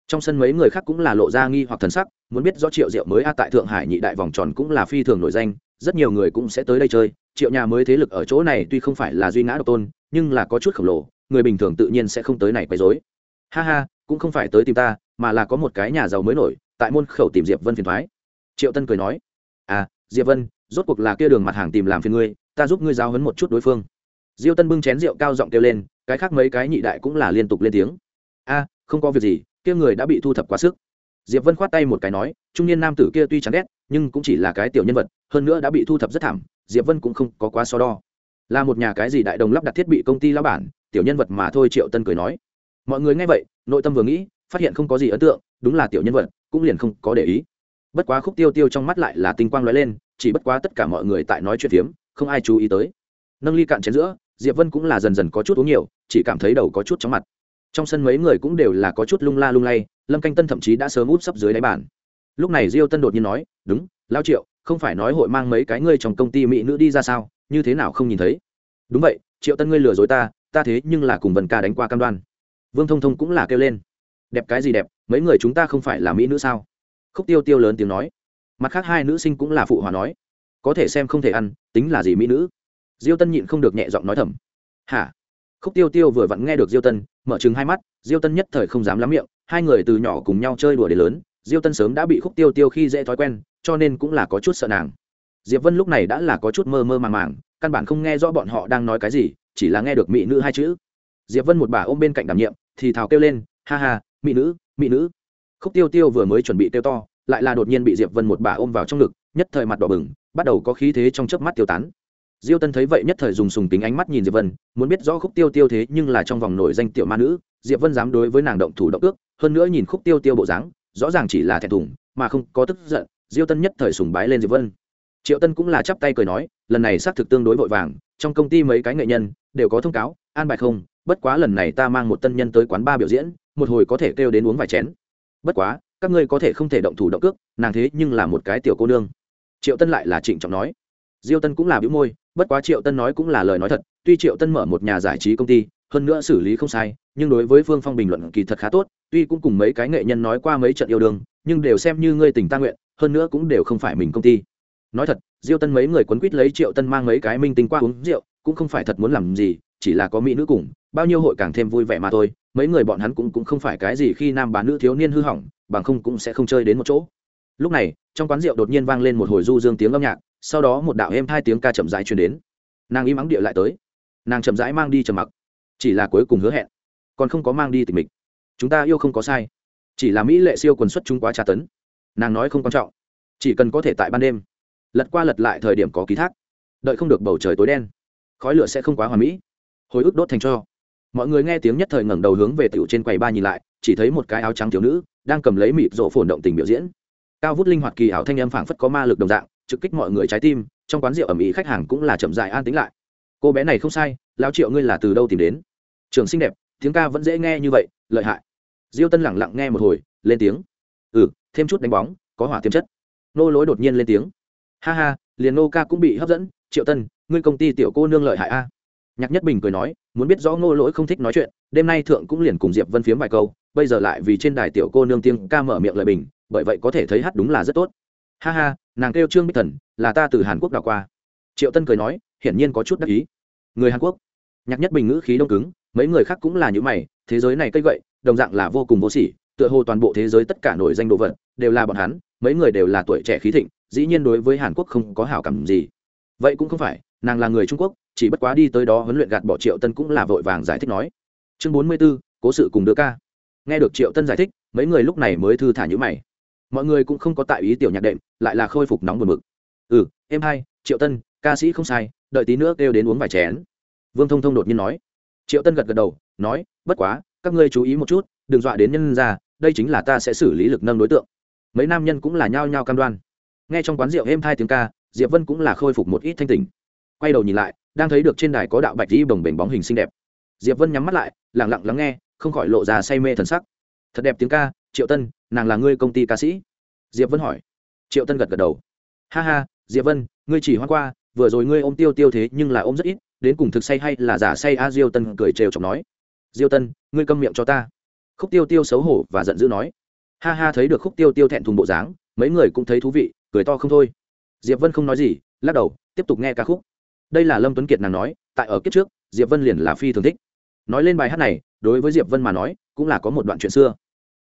trong sân mấy người khác cũng là lộ ra nghi hoặc thần sắc, muốn biết do triệu diệu mới a tại thượng hải nhị đại vòng tròn cũng là phi thường nổi danh, rất nhiều người cũng sẽ tới đây chơi. Triệu nhà mới thế lực ở chỗ này tuy không phải là duy ngã độc tôn, nhưng là có chút khổng lồ, người bình thường tự nhiên sẽ không tới này quấy rối. Ha ha, cũng không phải tới tìm ta, mà là có một cái nhà giàu mới nổi, tại môn khẩu tìm diệp vân phiền thoái. Triệu tân cười nói à diệp vân, rốt cuộc là kia đường mặt hàng tìm làm phiền ngươi, ta giúp ngươi giao hấn một chút đối phương. Diêu tân bưng chén rượu cao giọng kêu lên, cái khác mấy cái nhị đại cũng là liên tục lên tiếng. A, không có việc gì kia người đã bị thu thập quá sức. Diệp vân khoát tay một cái nói, trung niên nam tử kia tuy chán ghét, nhưng cũng chỉ là cái tiểu nhân vật, hơn nữa đã bị thu thập rất thảm, diệp vân cũng không có quá so đo. Là một nhà cái gì đại đồng lắp đặt thiết bị công ty lão bản, tiểu nhân vật mà thôi, triệu tân cười nói. Mọi người nghe vậy, nội tâm vừa nghĩ, phát hiện không có gì ấn tượng, đúng là tiểu nhân vật, cũng liền không có để ý. Bất quá khúc tiêu tiêu trong mắt lại là tinh quang lóe lên, chỉ bất quá tất cả mọi người tại nói chuyện phiếm, không ai chú ý tới. Nâng ly cạn chén giữa, diệp vân cũng là dần dần có chút uống nhiều, chỉ cảm thấy đầu có chút chóng mặt trong sân mấy người cũng đều là có chút lung la lung lay, lâm canh tân thậm chí đã sớm út sấp dưới đáy bàn. Lúc này diêu tân đột nhiên nói, đúng, lao triệu, không phải nói hội mang mấy cái ngươi trong công ty mỹ nữ đi ra sao? Như thế nào không nhìn thấy? Đúng vậy, triệu tân ngươi lừa dối ta ta thế nhưng là cùng vần ca đánh qua cam đoan. Vương thông thông cũng là kêu lên. Đẹp cái gì đẹp, mấy người chúng ta không phải là mỹ nữ sao? Khúc tiêu tiêu lớn tiếng nói. Mặt khác hai nữ sinh cũng là phụ hòa nói. Có thể xem không thể ăn, tính là gì mỹ nữ? Diêu tân nhịn không được nhẹ giọng nói thầm. Hả? Khúc tiêu tiêu vừa vặn nghe được diêu tân, mở chừng hai mắt, diêu tân nhất thời không dám lắm miệng, hai người từ nhỏ cùng nhau chơi đùa đến lớn, diêu tân sớm đã bị khúc tiêu tiêu khi dễ thói quen, cho nên cũng là có chút sợ nàng. Diệp vân lúc này đã là có chút mơ mơ màng màng, căn bản không nghe rõ bọn họ đang nói cái gì, chỉ là nghe được mỹ nữ hai chữ. Diệp vân một bà ôm bên cạnh đảm nhiệm, thì thào kêu lên, ha ha, mỹ nữ mỹ nữ. Khúc tiêu tiêu vừa mới chuẩn bị tiêu to, lại là đột nhiên bị diệp vân một bà ôm vào trong ngực, nhất thời mặt đỏ bừng, bắt đầu có khí thế trong chớp mắt tiêu tán diêu tân thấy vậy nhất thời dùng sùng kính ánh mắt nhìn diệp vân, muốn biết rõ khúc tiêu tiêu thế nhưng là trong vòng nổi danh tiểu ma nữ, diệp vân dám đối với nàng động thủ động ước, hơn nữa nhìn khúc tiêu tiêu bộ dáng, rõ ràng chỉ là thẹn thùng, mà không có tức giận, diêu tân nhất thời sùng bái lên diệp vân. Triệu tân cũng là chắp tay cười nói, lần này xác thực tương đối vội vàng, trong công ty mấy cái nghệ nhân đều có thông cáo, an bài không, bất quá lần này ta mang một tân nhân tới quán ba biểu diễn, một hồi có thể kêu đến uống vài chén. Bất quá, các ngươi có thể không thể động thủ động cước nàng thế nhưng là một cái tiểu cô nương. Triệu tân lại là trịnh trọng nói. Diêu tân cũng là bĩu môi bất quá triệu tân nói cũng là lời nói thật, tuy triệu tân mở một nhà giải trí công ty, hơn nữa xử lý không sai, nhưng đối với phương phong bình luận kỳ thật khá tốt, tuy cũng cùng mấy cái nghệ nhân nói qua mấy trận yêu đương, nhưng đều xem như ngươi tình ta nguyện, hơn nữa cũng đều không phải mình công ty. Nói thật, diêu tân mấy người quấn quýt lấy triệu tân mang mấy cái minh tinh qua uống rượu, cũng không phải thật muốn làm gì, chỉ là có mỹ nữ cùng, bao nhiêu hội càng thêm vui vẻ mà thôi, mấy người bọn hắn cũng cũng không phải cái gì khi nam bán nữ thiếu niên hư hỏng, bằng không cũng sẽ không chơi đến một chỗ. Lúc này, trong quán rượu đột nhiên vang lên một hồi du dương tiếng âm nhạc sau đó một đạo êm hai tiếng ca chậm rãi truyền đến. Nàng im ắng địa lại tới. Nàng chậm rãi mang đi trầm mặc. Chỉ là cuối cùng hứa hẹn. Còn không có mang đi tình mình chúng ta yêu không có sai. Chỉ là mỹ lệ siêu quần xuất chúng quá tra tấn. Nàng nói không quan trọng. Chỉ cần có thể tại ban đêm. Lật qua lật lại thời điểm có ký thác. Đợi không được bầu trời tối đen. Khói lửa sẽ không quá hoà mỹ. Hồi ức đốt thành cho. Mọi người nghe tiếng nhất thời ngẩng đầu hướng về tiểu trên quầy ba nhìn lại, chỉ thấy một cái áo trắng thiếu nữ đang cầm lấy mịt rộ phồn động tình biểu diễn. Cao vút linh hoạt kỳ ảo thanh âm phảng phất có ma lực đồng dạng trực kích mọi người trái tim, trong quán rượu ẩm ý khách hàng cũng là chậm dại an tính lại. Cô bé này không sai lao triệu ngươi là từ đâu tìm đến? Trường xinh đẹp, tiếng ca vẫn dễ nghe như vậy, lợi hại. Diêu tân lẳng lặng nghe một hồi, lên tiếng. Ừ thêm chút đánh bóng, có hỏa thêm chất. Nô lối đột nhiên lên tiếng. Ha ha, liền nô ca cũng bị hấp dẫn. Triệu tân, ngươi công ty tiểu cô nương lợi hại a. Nhạc nhất bình cười nói, muốn biết rõ ngô lỗi không thích nói chuyện, đêm nay thượng cũng liền cùng diệp vân phiếm vài câu, bây giờ lại vì trên đài tiểu cô nương tiếng ca mở miệng lời bình, bởi vậy có thể thấy hát đúng là rất tốt ha ha, nàng kêu trương bích thần, là ta từ hàn quốc đào qua. Triệu tân cười nói, hiển nhiên có chút đắc ý. Người hàn quốc. Nhạc nhất bình ngữ khí đông cứng, mấy người khác cũng là những mày, thế giới này cây gậy, đồng dạng là vô cùng vô sỉ, tựa hồ toàn bộ thế giới tất cả nổi danh đồ vật, đều là bọn hắn, mấy người đều là tuổi trẻ khí thịnh, dĩ nhiên đối với hàn quốc không có hảo cảm gì. Vậy cũng không phải, nàng là người trung quốc, chỉ bất quá đi tới đó huấn luyện gạt bỏ triệu tân cũng là vội vàng giải thích nói. Chương bốn mươi b ố cố sự cùng đưa ca. Nghe được triệu tân giải thích, mấy người lúc này mới thư thả nhữ mày mọi người cũng không có tại ý tiểu nhạc đệm, lại là khôi phục nóng buồn mực. Ừ em hai, triệu tân, ca sĩ không sai, đợi tí nữa kêu đến uống vài chén. Vương thông thông đột nhiên nói. Triệu tân gật gật đầu, nói, bất quá, các ngươi chú ý một chút, đừng dọa đến nhân ra, đây chính là ta sẽ xử lý lực nâng đối tượng. Mấy nam nhân cũng là nhao nhao cam đoan. Nghe trong quán rượu êm hai tiếng ca, diệp vân cũng là khôi phục một ít thanh tình quay đầu nhìn lại, đang thấy được trên đài có đạo bạch dĩ bồng bềnh bóng hình xinh đẹp. Diệp vân nhắm mắt lại lẳng lặng lắng nghe, không khỏi lộ ra say mê thần sắc. Thật đẹp tiếng ca triệu tân, nàng là ngươi công ty ca sĩ? Diệp vân hỏi. Triệu tân gật gật đầu. Ha ha, diệp vân, ngươi chỉ hoa qua, vừa rồi ngươi ôm tiêu tiêu thế nhưng là ôm rất ít, đến cùng thực say hay là giả say a diêu tân cười trêu chọc nói. Diêu tân, ngươi câm miệng cho ta. Khúc tiêu tiêu xấu hổ và giận dữ nói. Ha ha, thấy được khúc tiêu tiêu thẹn thùng bộ dáng, mấy người cũng thấy thú vị, cười to không thôi. Diệp vân không nói gì, lắc đầu, tiếp tục nghe ca khúc. Đây là lâm tuấn kiệt nàng nói, tại ở kiếp trước, diệp vân liền là phi thường thích. Nói lên bài hát này, đối với diệp vân mà nói, cũng là có một đoạn chuyện xưa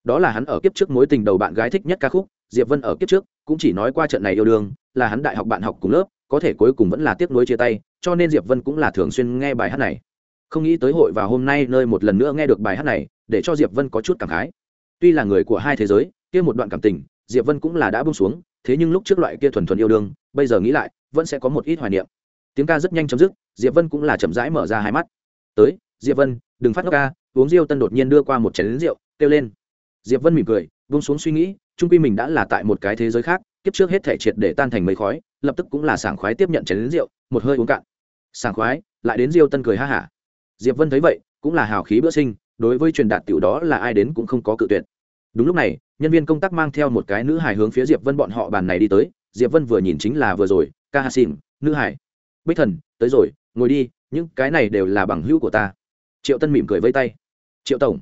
đó là hắn ở kiếp trước mối tình đầu bạn gái thích nhất ca khúc, diệp vân ở kiếp trước cũng chỉ nói qua trận này yêu đương, là hắn đại học bạn học cùng lớp, có thể cuối cùng vẫn là tiếc nuối chia tay, cho nên diệp vân cũng là thường xuyên nghe bài hát này. Không nghĩ tới hội và hôm nay nơi một lần nữa nghe được bài hát này, để cho diệp vân có chút cảm khái. Tuy là người của hai thế giới, kia một đoạn cảm tình, diệp vân cũng là đã buông xuống, thế nhưng lúc trước loại kia thuần thuần yêu đương, bây giờ nghĩ lại, vẫn sẽ có một ít hoài niệm. Tiếng ca rất nhanh chấm dứt, diệp vân cũng là chậm rãi mở ra hai mắt. Tới, diệp vân, đừng phát ngốc ca, uống rượu tân đột nhiên đưa qua một chén rượu, kêu lên diệp vân mỉm cười, buông xuống suy nghĩ trung quy mình đã là tại một cái thế giới khác, kiếp trước hết thể triệt để tan thành mấy khói, lập tức cũng là sảng khoái tiếp nhận chén lính rượu, một hơi uống cạn. Sảng khoái, lại đến rượu tân cười ha hả. Diệp vân thấy vậy, cũng là hào khí bữa sinh, đối với truyền đạt tiểu đó là ai đến cũng không có cự tuyệt. Đúng lúc này, nhân viên công tác mang theo một cái nữ hài hướng phía diệp vân bọn họ bàn này đi tới, diệp vân vừa nhìn chính là vừa rồi, ca hà xỉn, nữ hải bích thần, tới rồi, ngồi đi, những cái này đều là bằng hữu của ta. Triệu tân mỉm cười vây tay. Triệu tổng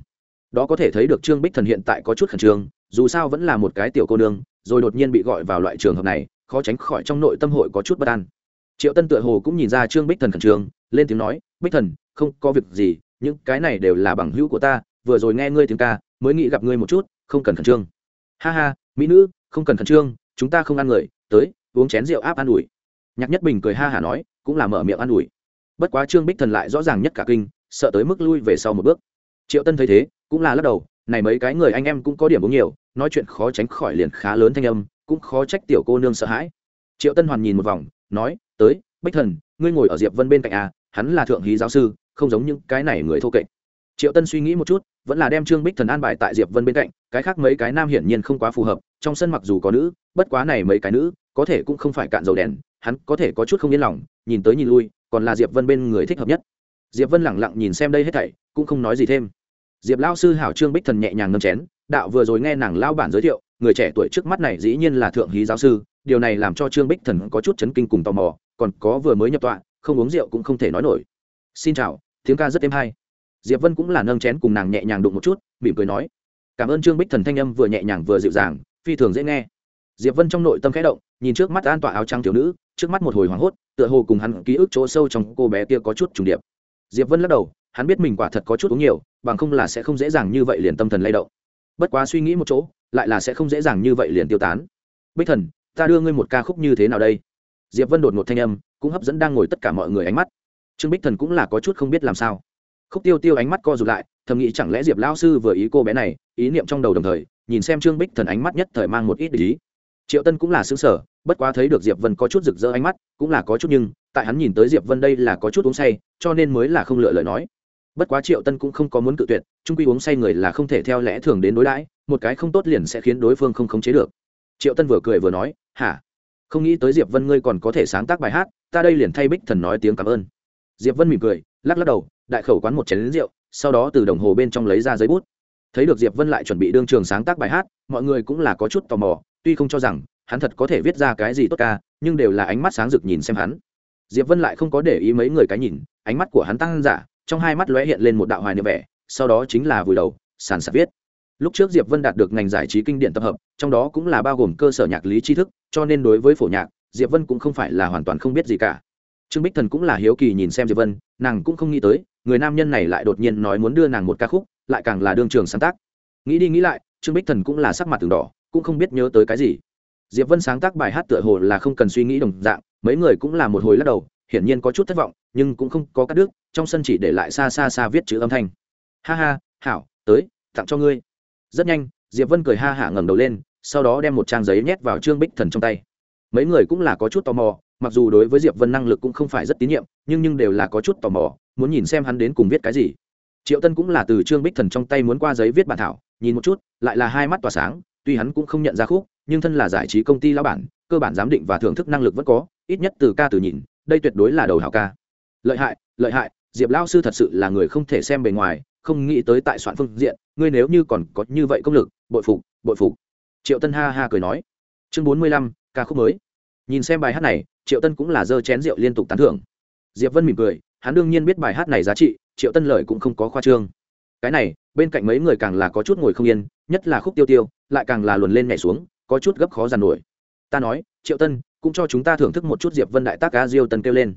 đó có thể thấy được trương bích thần hiện tại có chút khẩn trương, dù sao vẫn là một cái tiểu cô nương, rồi đột nhiên bị gọi vào loại trường hợp này, khó tránh khỏi trong nội tâm hội có chút bất an. Triệu tân tựa hồ cũng nhìn ra trương bích thần khẩn trương, lên tiếng nói, bích thần, không có việc gì, những cái này đều là bằng hữu của ta, vừa rồi nghe ngươi tiếng ca, mới nghĩ gặp ngươi một chút, không cần khẩn trương. Ha ha, mỹ nữ, không cần khẩn trương, chúng ta không ăn người, tới, uống chén rượu áp an ủi. Nhạc nhất bình cười ha hả nói, cũng là mở miệng an ủi. Bất quá trương bích thần lại rõ ràng nhất cả kinh, sợ tới mức lui về sau một bước. Triệu tân thấy thế cũng là lắc đầu, này mấy cái người anh em cũng có điểm uống nhiều, nói chuyện khó tránh khỏi liền khá lớn thanh âm, cũng khó trách tiểu cô nương sợ hãi. Triệu tân hoàn nhìn một vòng, nói, tới, bích thần, ngươi ngồi ở diệp vân bên cạnh à hắn là thượng hí giáo sư, không giống những cái này người thô kệch. Triệu tân suy nghĩ một chút, vẫn là đem trương bích thần an bài tại diệp vân bên cạnh, cái khác mấy cái nam hiển nhiên không quá phù hợp, trong sân mặc dù có nữ, bất quá này mấy cái nữ, có thể cũng không phải cạn dầu đèn, hắn có thể có chút không yên lòng, nhìn tới nhìn lui, còn là diệp vân bên người thích hợp nhất. Diệp vân lẳng lặng nhìn xem đây hết thảy, cũng không nói gì thêm diệp lao sư hảo trương bích thần nhẹ nhàng ngâm chén, đạo vừa rồi nghe nàng lao bản giới thiệu, người trẻ tuổi trước mắt này dĩ nhiên là thượng hí giáo sư, điều này làm cho trương bích thần có chút chấn kinh cùng tò mò, còn có vừa mới nhập tọa, không uống rượu cũng không thể nói nổi. Xin chào, tiếng ca rất êm hay. Diệp vân cũng là nâng chén cùng nàng nhẹ nhàng đụng một chút, mỉm cười nói. Cảm ơn trương bích thần thanh âm vừa nhẹ nhàng vừa dịu dàng, phi thường dễ nghe. Diệp vân trong nội tâm khẽ động, nhìn trước mắt an tọa áo trắng thiếu nữ, trước mắt một hồi hoảng hốt, tựa hồ cùng hắn ký ức chỗ sâu trong cô bé kia có chút trùng điệp. Diệp vân lắc đầu hắn biết mình quả thật có chút uống nhiều, bằng không là sẽ không dễ dàng như vậy liền tâm thần lay động. Bất quá suy nghĩ một chỗ, lại là sẽ không dễ dàng như vậy liền tiêu tán. Bích thần, ta đưa ngươi một ca khúc như thế nào đây? Diệp vân đột một thanh âm, cũng hấp dẫn đang ngồi tất cả mọi người ánh mắt. Trương bích thần cũng là có chút không biết làm sao. Khúc tiêu tiêu ánh mắt co rụt lại, thầm nghĩ chẳng lẽ diệp lao sư vừa ý cô bé này, ý niệm trong đầu đồng thời, nhìn xem trương bích thần ánh mắt nhất thời mang một ít ý. Triệu tân cũng là xứng sở bất quá thấy được diệp vân có chút rực rỡ ánh mắt, cũng là có chút nhưng, tại hắn nhìn tới diệp vân đây là có chút uống say, cho nên mới là không lựa lời nói bất quá triệu tân cũng không có muốn cự tuyệt, trung quy uống say người là không thể theo lẽ thường đến đối đãi, một cái không tốt liền sẽ khiến đối phương không khống chế được. Triệu tân vừa cười vừa nói, hả? Không nghĩ tới diệp vân ngươi còn có thể sáng tác bài hát, ta đây liền thay bích thần nói tiếng cảm ơn. Diệp vân mỉm cười, lắc lắc đầu, đại khẩu quán một chén lính rượu, sau đó từ đồng hồ bên trong lấy ra giấy bút. Thấy được diệp vân lại chuẩn bị đương trường sáng tác bài hát, mọi người cũng là có chút tò mò, tuy không cho rằng hắn thật có thể viết ra cái gì tốt ca, nhưng đều là ánh mắt sáng rực nhìn xem hắn. Diệp vân lại không có để ý mấy người cái nhìn, ánh mắt của hắn tăng giả trong hai mắt lóe hiện lên một đạo hoài niệm vẻ, sau đó chính là vùi đầu, sàn sạt viết. Lúc trước diệp vân đạt được ngành giải trí kinh điển tập hợp, trong đó cũng là bao gồm cơ sở nhạc lý tri thức, cho nên đối với phổ nhạc, diệp vân cũng không phải là hoàn toàn không biết gì cả. Trương bích thần cũng là hiếu kỳ nhìn xem diệp vân, nàng cũng không nghĩ tới, người nam nhân này lại đột nhiên nói muốn đưa nàng một ca khúc, lại càng là đương trường sáng tác. Nghĩ đi nghĩ lại, trương bích thần cũng là sắc mặt từng đỏ, cũng không biết nhớ tới cái gì. Diệp vân sáng tác bài hát tựa hồ là không cần suy nghĩ đồng dạng, mấy người cũng là một hồi lắc đầu hiển nhiên có chút thất vọng, nhưng cũng không có cắt đứt, trong sân chỉ để lại xa xa xa viết chữ âm thanh. Ha ha, hảo, tới, tặng cho ngươi. Rất nhanh, diệp vân cười ha hả ngẩng đầu lên, sau đó đem một trang giấy nhét vào trương bích thần trong tay. Mấy người cũng là có chút tò mò, mặc dù đối với diệp vân năng lực cũng không phải rất tín nhiệm, nhưng nhưng đều là có chút tò mò, muốn nhìn xem hắn đến cùng viết cái gì. Triệu tân cũng là từ trương bích thần trong tay muốn qua giấy viết bản thảo, nhìn một chút, lại là hai mắt tỏa sáng, tuy hắn cũng không nhận ra khúc, nhưng thân là giải trí công ty lao bản, cơ bản giám định và thưởng thức năng lực vẫn có, ít nhất từ ca từ nhìn đây tuyệt đối là đầu hảo ca. Lợi hại lợi hại, diệp lao sư thật sự là người không thể xem bề ngoài, không nghĩ tới tại soạn phương diện, ngươi nếu như còn có như vậy công lực, bội phục bội phục. Triệu tân ha ha cười nói. Chương bốn mươi lăm, ca khúc mới. Nhìn xem bài hát này, triệu tân cũng là dơ chén rượu liên tục tán thưởng. Diệp vân mỉm cười, hắn đương nhiên biết bài hát này giá trị, triệu tân lời cũng không có khoa trương. Cái này, bên cạnh mấy người càng là có chút ngồi không yên, nhất là khúc tiêu tiêu, lại càng là luồn lên nhảy xuống, có chút gấp khó giàn nổi. Ta nói, triệu tân cũng cho chúng ta thưởng thức một chút diệp vân đại tác ca diêu tân kêu lên.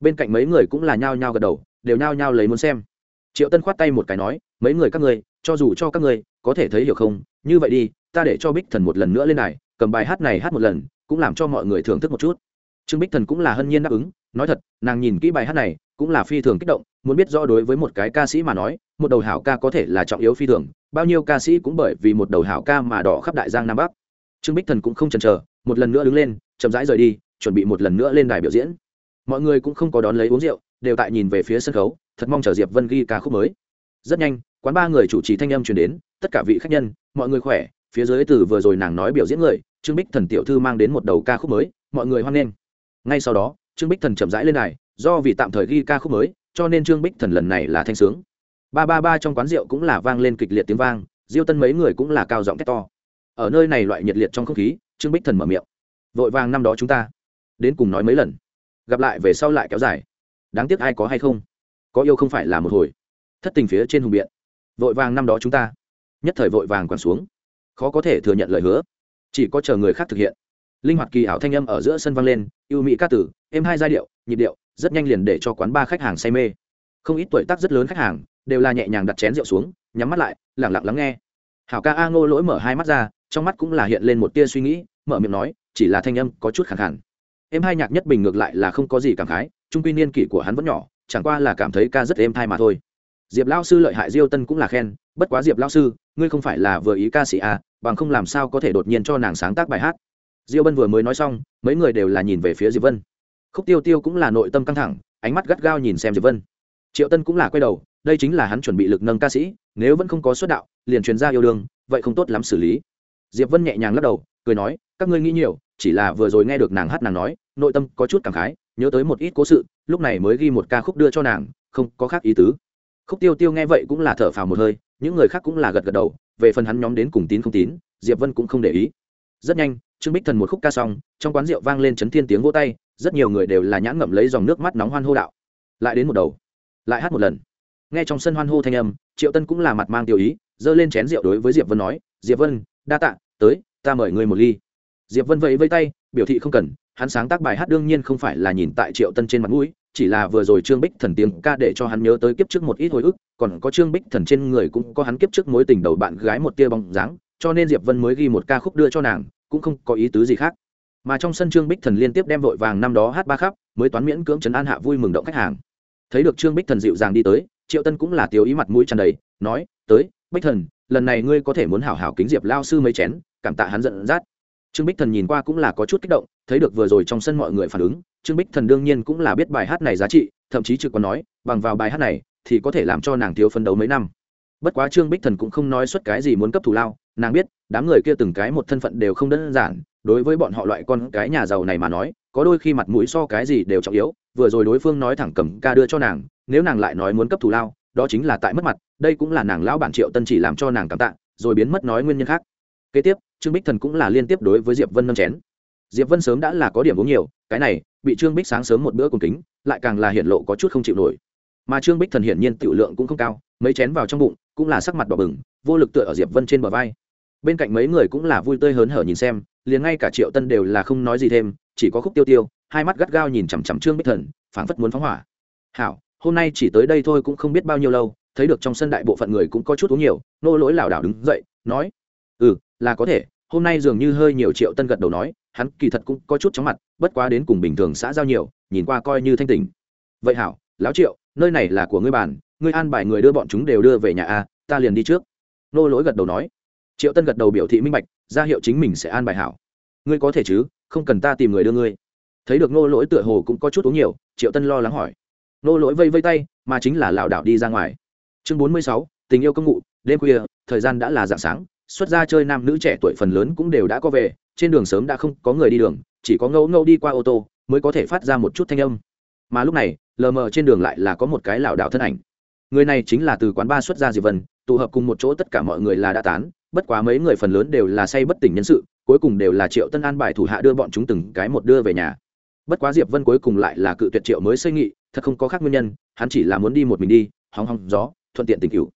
Bên cạnh mấy người cũng là nhao nhao gật đầu, đều nhao nhao lấy muốn xem. Triệu tân khoát tay một cái nói, mấy người các ngươi, cho dù cho các ngươi, có thể thấy hiểu không? Như vậy đi, ta để cho bích thần một lần nữa lên này cầm bài hát này hát một lần, cũng làm cho mọi người thưởng thức một chút. Trương bích thần cũng là hân nhiên đáp ứng, nói thật, nàng nhìn kỹ bài hát này, cũng là phi thường kích động, muốn biết rõ đối với một cái ca sĩ mà nói, một đầu hảo ca có thể là trọng yếu phi thường, bao nhiêu ca sĩ cũng bởi vì một đầu hảo ca mà đỏ khắp đại giang nam bắc. Trương bích thần cũng không chần chờ một lần nữa đứng lên, chậm rãi rời đi, chuẩn bị một lần nữa lên đài biểu diễn. Mọi người cũng không có đón lấy uống rượu, đều tại nhìn về phía sân khấu, thật mong chờ diệp vân ghi ca khúc mới. Rất nhanh, quán ba người chủ trì thanh âm truyền đến, tất cả vị khách nhân, mọi người khỏe, phía dưới từ vừa rồi nàng nói biểu diễn người, trương bích thần tiểu thư mang đến một đầu ca khúc mới, mọi người hoan nghênh. Ngay sau đó, trương bích thần chậm rãi lên đài, do vì tạm thời ghi ca khúc mới, cho nên trương bích thần lần này là thanh sướng. Ba ba ba trong quán rượu cũng là vang lên kịch liệt tiếng vang, diêu tân mấy người cũng là cao giọng thét to. Ở nơi này loại nhiệt liệt trong không khí trương bích thần mở miệng. Vội vàng năm đó chúng ta đến cùng nói mấy lần, gặp lại về sau lại kéo dài. Đáng tiếc ai có hay không? Có yêu không phải là một hồi. Thất tình phía trên hùng biện. Vội vàng năm đó chúng ta, nhất thời vội vàng quẳng xuống. Khó có thể thừa nhận lời hứa. Chỉ có chờ người khác thực hiện. Linh hoạt kỳ ảo thanh âm ở giữa sân vang lên, yêu mỹ ca tử, êm hai giai điệu, nhịp điệu, rất nhanh liền để cho quán ba khách hàng say mê. Không ít tuổi tác rất lớn khách hàng đều là nhẹ nhàng đặt chén rượu xuống, nhắm mắt lại lẳng lặng lắng nghe. Hảo ca a ngô lỗi mở hai mắt ra trong mắt cũng là hiện lên một tia suy nghĩ, mở miệng nói, chỉ là thanh âm có chút khẳng khẳng. Em hai nhạc nhất bình ngược lại là không có gì cảm khái, trung quy niên kỷ của hắn vẫn nhỏ, chẳng qua là cảm thấy ca rất êm thai mà thôi. Diệp lao sư lợi hại diêu tân cũng là khen, bất quá diệp lao sư, ngươi không phải là vừa ý ca sĩ à bằng không làm sao có thể đột nhiên cho nàng sáng tác bài hát. Diêu bân vừa mới nói xong, mấy người đều là nhìn về phía diệp vân. Khúc tiêu tiêu cũng là nội tâm căng thẳng, ánh mắt gắt gao nhìn xem diệp vân. Triệu tân cũng là quay đầu, đây chính là hắn chuẩn bị lực nâng ca sĩ, nếu vẫn không có xuất đạo, liền truyền ra yêu đương, vậy không tốt lắm xử lý diệp vân nhẹ nhàng lắc đầu, cười nói, các ngươi nghĩ nhiều, chỉ là vừa rồi nghe được nàng hát nàng nói, nội tâm có chút cảm khái, nhớ tới một ít cố sự, lúc này mới ghi một ca khúc đưa cho nàng, không có khác ý tứ. Khúc tiêu tiêu nghe vậy cũng là thở phào một hơi, những người khác cũng là gật gật đầu, về phần hắn nhóm đến cùng tín không tín, diệp vân cũng không để ý. Rất nhanh, trương bích thần một khúc ca xong, trong quán rượu vang lên chấn thiên tiếng vỗ tay, rất nhiều người đều là nhãn ngậm lấy dòng nước mắt nóng hoan hô đạo. Lại đến một đầu, lại hát một lần. Nghe trong sân hoan hô thanh âm, triệu tân cũng là mặt mang tiêu ý, giơ lên chén rượu đối với diệp vân nói, diệp vân, đa tạ tới, ta mời ngươi một ly. Diệp vân vẫy vây tay, biểu thị không cần, hắn sáng tác bài hát đương nhiên không phải là nhìn tại triệu tân trên mặt mũi, chỉ là vừa rồi trương bích thần tiếng ca để cho hắn nhớ tới kiếp trước một ít hồi ức, còn có trương bích thần trên người cũng có hắn kiếp trước mối tình đầu bạn gái một tia bóng dáng, cho nên diệp vân mới ghi một ca khúc đưa cho nàng, cũng không có ý tứ gì khác. Mà trong sân trương bích thần liên tiếp đem vội vàng năm đó hát ba khắp, mới toán miễn cưỡng trấn an hạ vui mừng động khách hàng. Thấy được trương bích thần dịu dàng đi tới, triệu tân cũng là tiêu ý mặt mũi tràn đầy, nói, tới, bích thần lần này ngươi có thể muốn hảo hảo kính diệp lao sư mấy chén, cảm tạ hắn giận dắt. Trương bích thần nhìn qua cũng là có chút kích động, thấy được vừa rồi trong sân mọi người phản ứng, trương bích thần đương nhiên cũng là biết bài hát này giá trị, thậm chí trực còn nói, bằng vào bài hát này, thì có thể làm cho nàng thiếu phấn đấu mấy năm. Bất quá trương bích thần cũng không nói suất cái gì muốn cấp thù lao, nàng biết, đám người kia từng cái một thân phận đều không đơn giản, đối với bọn họ loại con cái nhà giàu này mà nói, có đôi khi mặt mũi so cái gì đều trọng yếu, vừa rồi đối phương nói thẳng cầm ca đưa cho nàng, nếu nàng lại nói muốn cấp thù lao, đó chính là tại mất mặt đây cũng là nàng lão bản triệu tân chỉ làm cho nàng cảm tạ, rồi biến mất nói nguyên nhân khác. Kế tiếp, trương bích thần cũng là liên tiếp đối với diệp vân nâng chén. Diệp vân sớm đã là có điểm uống nhiều, cái này, bị trương bích sáng sớm một bữa cùng kính, lại càng là hiện lộ có chút không chịu nổi. Mà trương bích thần hiển nhiên tiểu lượng cũng không cao, mấy chén vào trong bụng, cũng là sắc mặt đỏ bừng, vô lực tựa ở diệp vân trên bờ vai. Bên cạnh mấy người cũng là vui tươi hớn hở nhìn xem, liền ngay cả triệu tân đều là không nói gì thêm, chỉ có khúc tiêu tiêu, hai mắt gắt gao nhìn chằm chằm trương bích thần, phảng phất muốn phóng hỏa. Hảo, hôm nay chỉ tới đây thôi cũng không biết bao nhiêu lâu thấy được trong sân đại bộ phận người cũng có chút uống nhiều, nô lỗi lảo đảo đứng dậy, nói ừ là có thể, hôm nay dường như hơi nhiều triệu tân gật đầu nói, hắn kỳ thật cũng có chút chóng mặt, bất quá đến cùng bình thường xã giao nhiều, nhìn qua coi như thanh tình vậy hảo, lão triệu, nơi này là của ngươi bàn, ngươi an bài người đưa bọn chúng đều đưa về nhà a, ta liền đi trước. Nô lỗi gật đầu nói. Triệu tân gật đầu biểu thị minh bạch, ra hiệu chính mình sẽ an bài hảo. Ngươi có thể chứ, không cần ta tìm người đưa ngươi. Thấy được nô lỗi tựa hồ cũng có chút uống nhiều, triệu tân lo lắng hỏi. Nô lỗi vây vây tay, mà chính là lảo đảo đi ra ngoài chương bốn mươi sáu, tình yêu công ngụ đêm khuya, thời gian đã là dạng sáng, xuất ra chơi nam nữ trẻ tuổi phần lớn cũng đều đã có về, trên đường sớm đã không có người đi đường, chỉ có ngẫu ngẫu đi qua ô tô, mới có thể phát ra một chút thanh âm. Mà lúc này, lờ mờ trên đường lại là có một cái lảo đảo thân ảnh. Người này chính là từ quán ba xuất ra diệp vân, tụ hợp cùng một chỗ tất cả mọi người là đã tán, bất quá mấy người phần lớn đều là say bất tỉnh nhân sự, cuối cùng đều là triệu tân an bài thủ hạ đưa bọn chúng từng cái một đưa về nhà. Bất quá diệp vân cuối cùng lại là cự tuyệt triệu mới xây nghị, thật không có khác nguyên nhân, hắn chỉ là muốn đi một mình đi, hóng hóng gió thuận tiện tình cựu.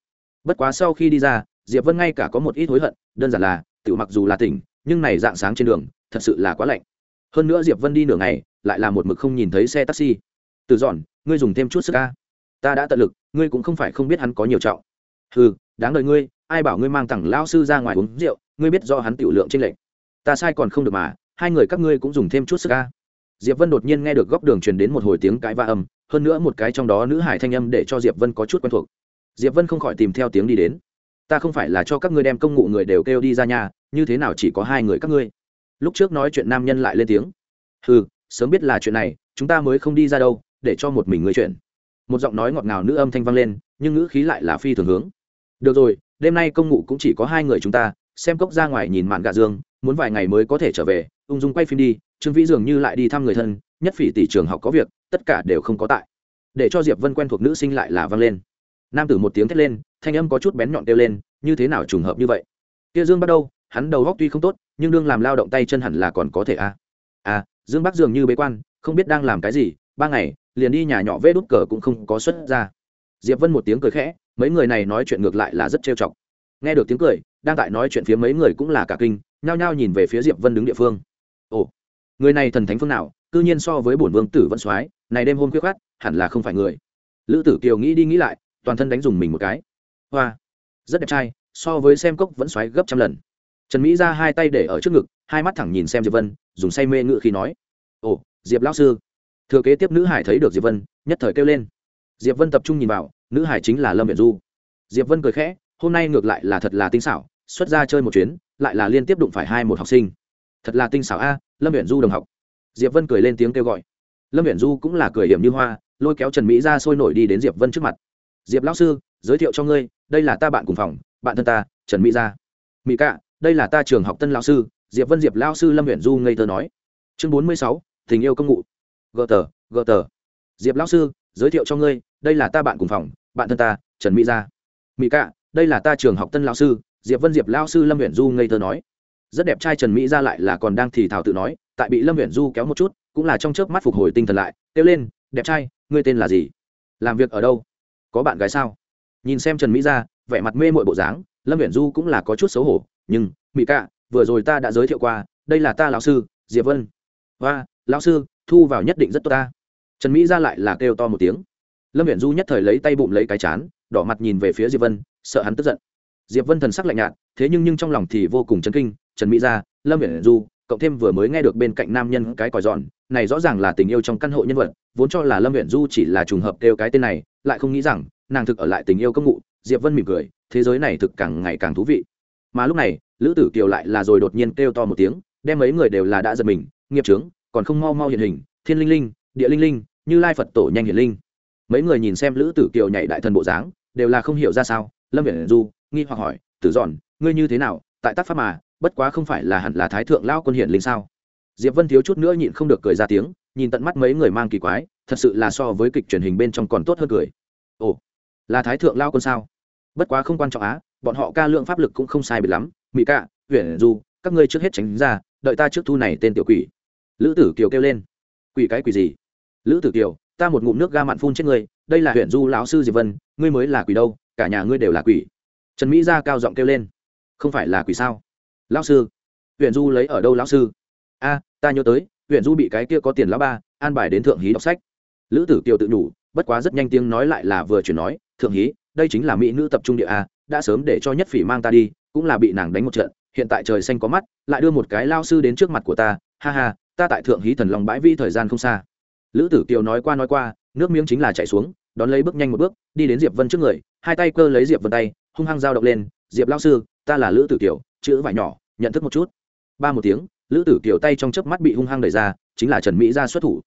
Bất quá sau khi đi ra, diệp vân ngay cả có một ít hối hận, đơn giản là tự mặc dù là tỉnh, nhưng này dạng sáng trên đường, thật sự là quá lạnh. Hơn nữa diệp vân đi nửa ngày, lại là một mực không nhìn thấy xe taxi. Từ dọn, ngươi dùng thêm chút sức ca. Ta đã tận lực, ngươi cũng không phải không biết hắn có nhiều trọng. Ừ đáng đời ngươi, ai bảo ngươi mang thẳng lao sư ra ngoài uống rượu, ngươi biết do hắn tiểu lượng trên lệnh ta sai còn không được mà, hai người các ngươi cũng dùng thêm chút sức ca. Diệp vân đột nhiên nghe được góc đường truyền đến một hồi tiếng cãi va âm, hơn nữa một cái trong đó nữ hải thanh âm để cho diệp vân có chút quen thuộc diệp vân không khỏi tìm theo tiếng đi đến. Ta không phải là cho các ngươi đem công ngụ người đều kêu đi ra nhà như thế nào chỉ có hai người các ngươi? Lúc trước nói chuyện nam nhân lại lên tiếng. Ừ sớm biết là chuyện này, chúng ta mới không đi ra đâu, để cho một mình người chuyện. Một giọng nói ngọt ngào nữ âm thanh vang lên, nhưng ngữ khí lại là phi thường hướng. Được rồi, đêm nay công ngụ cũng chỉ có hai người chúng ta, xem cốc ra ngoài nhìn mạn gà dương, muốn vài ngày mới có thể trở về, ung dung quay phim đi, trương vĩ dường như lại đi thăm người thân, nhất phỉ tỷ trường học có việc, tất cả đều không có tại. Để cho diệp vân quen thuộc nữ sinh lại là vang lên nam tử một tiếng thét lên, thanh âm có chút bén nhọn kêu lên, như thế nào trùng hợp như vậy? Kia dương bắt đâu? Hắn đầu góc tuy không tốt, nhưng đương làm lao động tay chân hẳn là còn có thể a à. à dương bắc dường như bế quan, không biết đang làm cái gì, ba ngày, liền đi nhà nhỏ vê đút cờ cũng không có xuất ra. Diệp vân một tiếng cười khẽ, mấy người này nói chuyện ngược lại là rất trêu chọc. Nghe được tiếng cười, đang tại nói chuyện phía mấy người cũng là cả kinh, nhao nhao nhìn về phía diệp vân đứng địa phương. Ồ, người này thần thánh phương nào, cư nhiên so với bổn vương tử vẫn soái, này đêm hôm khuyết khát hẳn là không phải người. Lữ tử kiều nghĩ đi nghĩ lại toàn thân đánh dùng mình một cái. Hoa. Rất đẹp trai, so với xem cốc vẫn xoáy gấp trăm lần. Trần mỹ ra hai tay để ở trước ngực, hai mắt thẳng nhìn xem diệp vân, dùng say mê ngự khi nói, ồ, diệp lão sư. Thừa kế tiếp nữ hải thấy được diệp vân, nhất thời kêu lên. Diệp vân tập trung nhìn vào, nữ hải chính là lâm viện du. Diệp vân cười khẽ, hôm nay ngược lại là thật là tinh xảo, xuất ra chơi một chuyến, lại là liên tiếp đụng phải hai một học sinh. Thật là tinh xảo a, lâm viện du đồng học. Diệp vân cười lên tiếng kêu gọi. Lâm viện du cũng là cười hiểm như hoa, lôi kéo trần mỹ ra sôi nổi đi đến diệp vân trước mặt diệp lão sư, giới thiệu cho ngươi, đây là ta bạn cùng phòng, bạn thân ta, trần mỹ gia. Mỹ cạ, đây là ta trường học tân lão sư, diệp vân diệp lão sư lâm huyện du ngây thơ nói. Chương bốn mươi sáu, tình yêu công ngụ gờ tờ gờ tờ. Diệp lão sư, giới thiệu cho ngươi, đây là ta bạn cùng phòng, bạn thân ta, trần mỹ gia. Mỹ cạ, đây là ta trường học tân lão sư, diệp vân diệp lão sư lâm huyện du ngây thơ nói. Rất đẹp trai trần mỹ gia lại là còn đang thì thảo tự nói, tại bị lâm huyện du kéo một chút, cũng là trong chớp mắt phục hồi tinh thần lại, kêu lên, đẹp trai, ngươi tên là gì? Làm việc ở đâu? Có bạn gái sao? Nhìn xem trần mỹ ra vẻ mặt mê mội bộ dáng, lâm viễn du cũng là có chút xấu hổ, nhưng, mỹ cạ, vừa rồi ta đã giới thiệu qua, đây là ta lão sư, diệp vân. Và lão sư, thu vào nhất định rất tốt ta. Trần mỹ ra lại là kêu to một tiếng. Lâm viễn du nhất thời lấy tay bụng lấy cái chán, đỏ mặt nhìn về phía diệp vân, sợ hắn tức giận. Diệp vân thần sắc lạnh nhạt, thế nhưng nhưng trong lòng thì vô cùng chấn kinh. Trần mỹ ra lâm viễn du cộng thêm vừa mới nghe được bên cạnh nam nhân cái còi giòn này rõ ràng là tình yêu trong căn hộ nhân vật, vốn cho là lâm huyện du chỉ là trùng hợp kêu cái tên này, lại không nghĩ rằng, nàng thực ở lại tình yêu công ngụ diệp vân mỉm cười, thế giới này thực càng ngày càng thú vị. Mà lúc này, lữ tử kiều lại là rồi đột nhiên kêu to một tiếng, đem mấy người đều là đã giật mình, nghiệp trướng còn không mau mau hiện hình, thiên linh linh, địa linh linh, như lai phật tổ nhanh hiển linh. Mấy người nhìn xem lữ tử kiều nhảy đại thần bộ dáng, đều là không hiểu ra sao, lâm Viễn du, nghi hoặc hỏi, tử giòn ngươi như thế nào? Tại tác pháp mà, bất quá không phải là hẳn là thái thượng lao quân hiển linh sao? Diệp vân thiếu chút nữa nhịn không được cười ra tiếng, nhìn tận mắt mấy người mang kỳ quái, thật sự là so với kịch truyền hình bên trong còn tốt hơn cười. Ồ, là thái thượng lao quân sao? Bất quá không quan trọng á, bọn họ ca lượng pháp lực cũng không sai biệt lắm. Mỹ cạ huyện du các ngươi trước hết tránh ra, đợi ta trước thu này tên tiểu quỷ. Lữ tử kiều kêu lên. Quỷ cái quỷ gì? Lữ tử kiều, ta một ngụm nước ga mặn phun chết ngươi, đây là huyện du lão sư diệp vân, ngươi mới là quỷ đâu, cả nhà ngươi đều là quỷ. Trần mỹ gia cao giọng kêu lên. Không phải là quỷ sao? Lão sư huyện du lấy ở đâu lão sư? A, ta nhớ tới, huyện du bị cái kia có tiền lá ba, an bài đến thượng hí đọc sách. Lữ tử kiều tự nhủ, bất quá rất nhanh tiếng nói lại là vừa chuyển nói, thượng hí, đây chính là mỹ nữ tập trung địa a, đã sớm để cho nhất phỉ mang ta đi, cũng là bị nàng đánh một trận, hiện tại trời xanh có mắt, lại đưa một cái lao sư đến trước mặt của ta, ha ha, ta tại thượng hí thần lòng bãi vi thời gian không xa. Lữ tử kiều nói qua nói qua, nước miếng chính là chạy xuống, đón lấy bước nhanh một bước, đi đến diệp vân trước người, hai tay cơ lấy diệp vân tay, hung hăng dao động lên, diệp lao sư, ta là lữ tử kiều, chữ vải nhỏ, nhận thức một chút. Ba một tiếng lữ tử kiều tay trong chớp mắt bị hung hăng đẩy ra, chính là trần mỹ gia xuất thủ.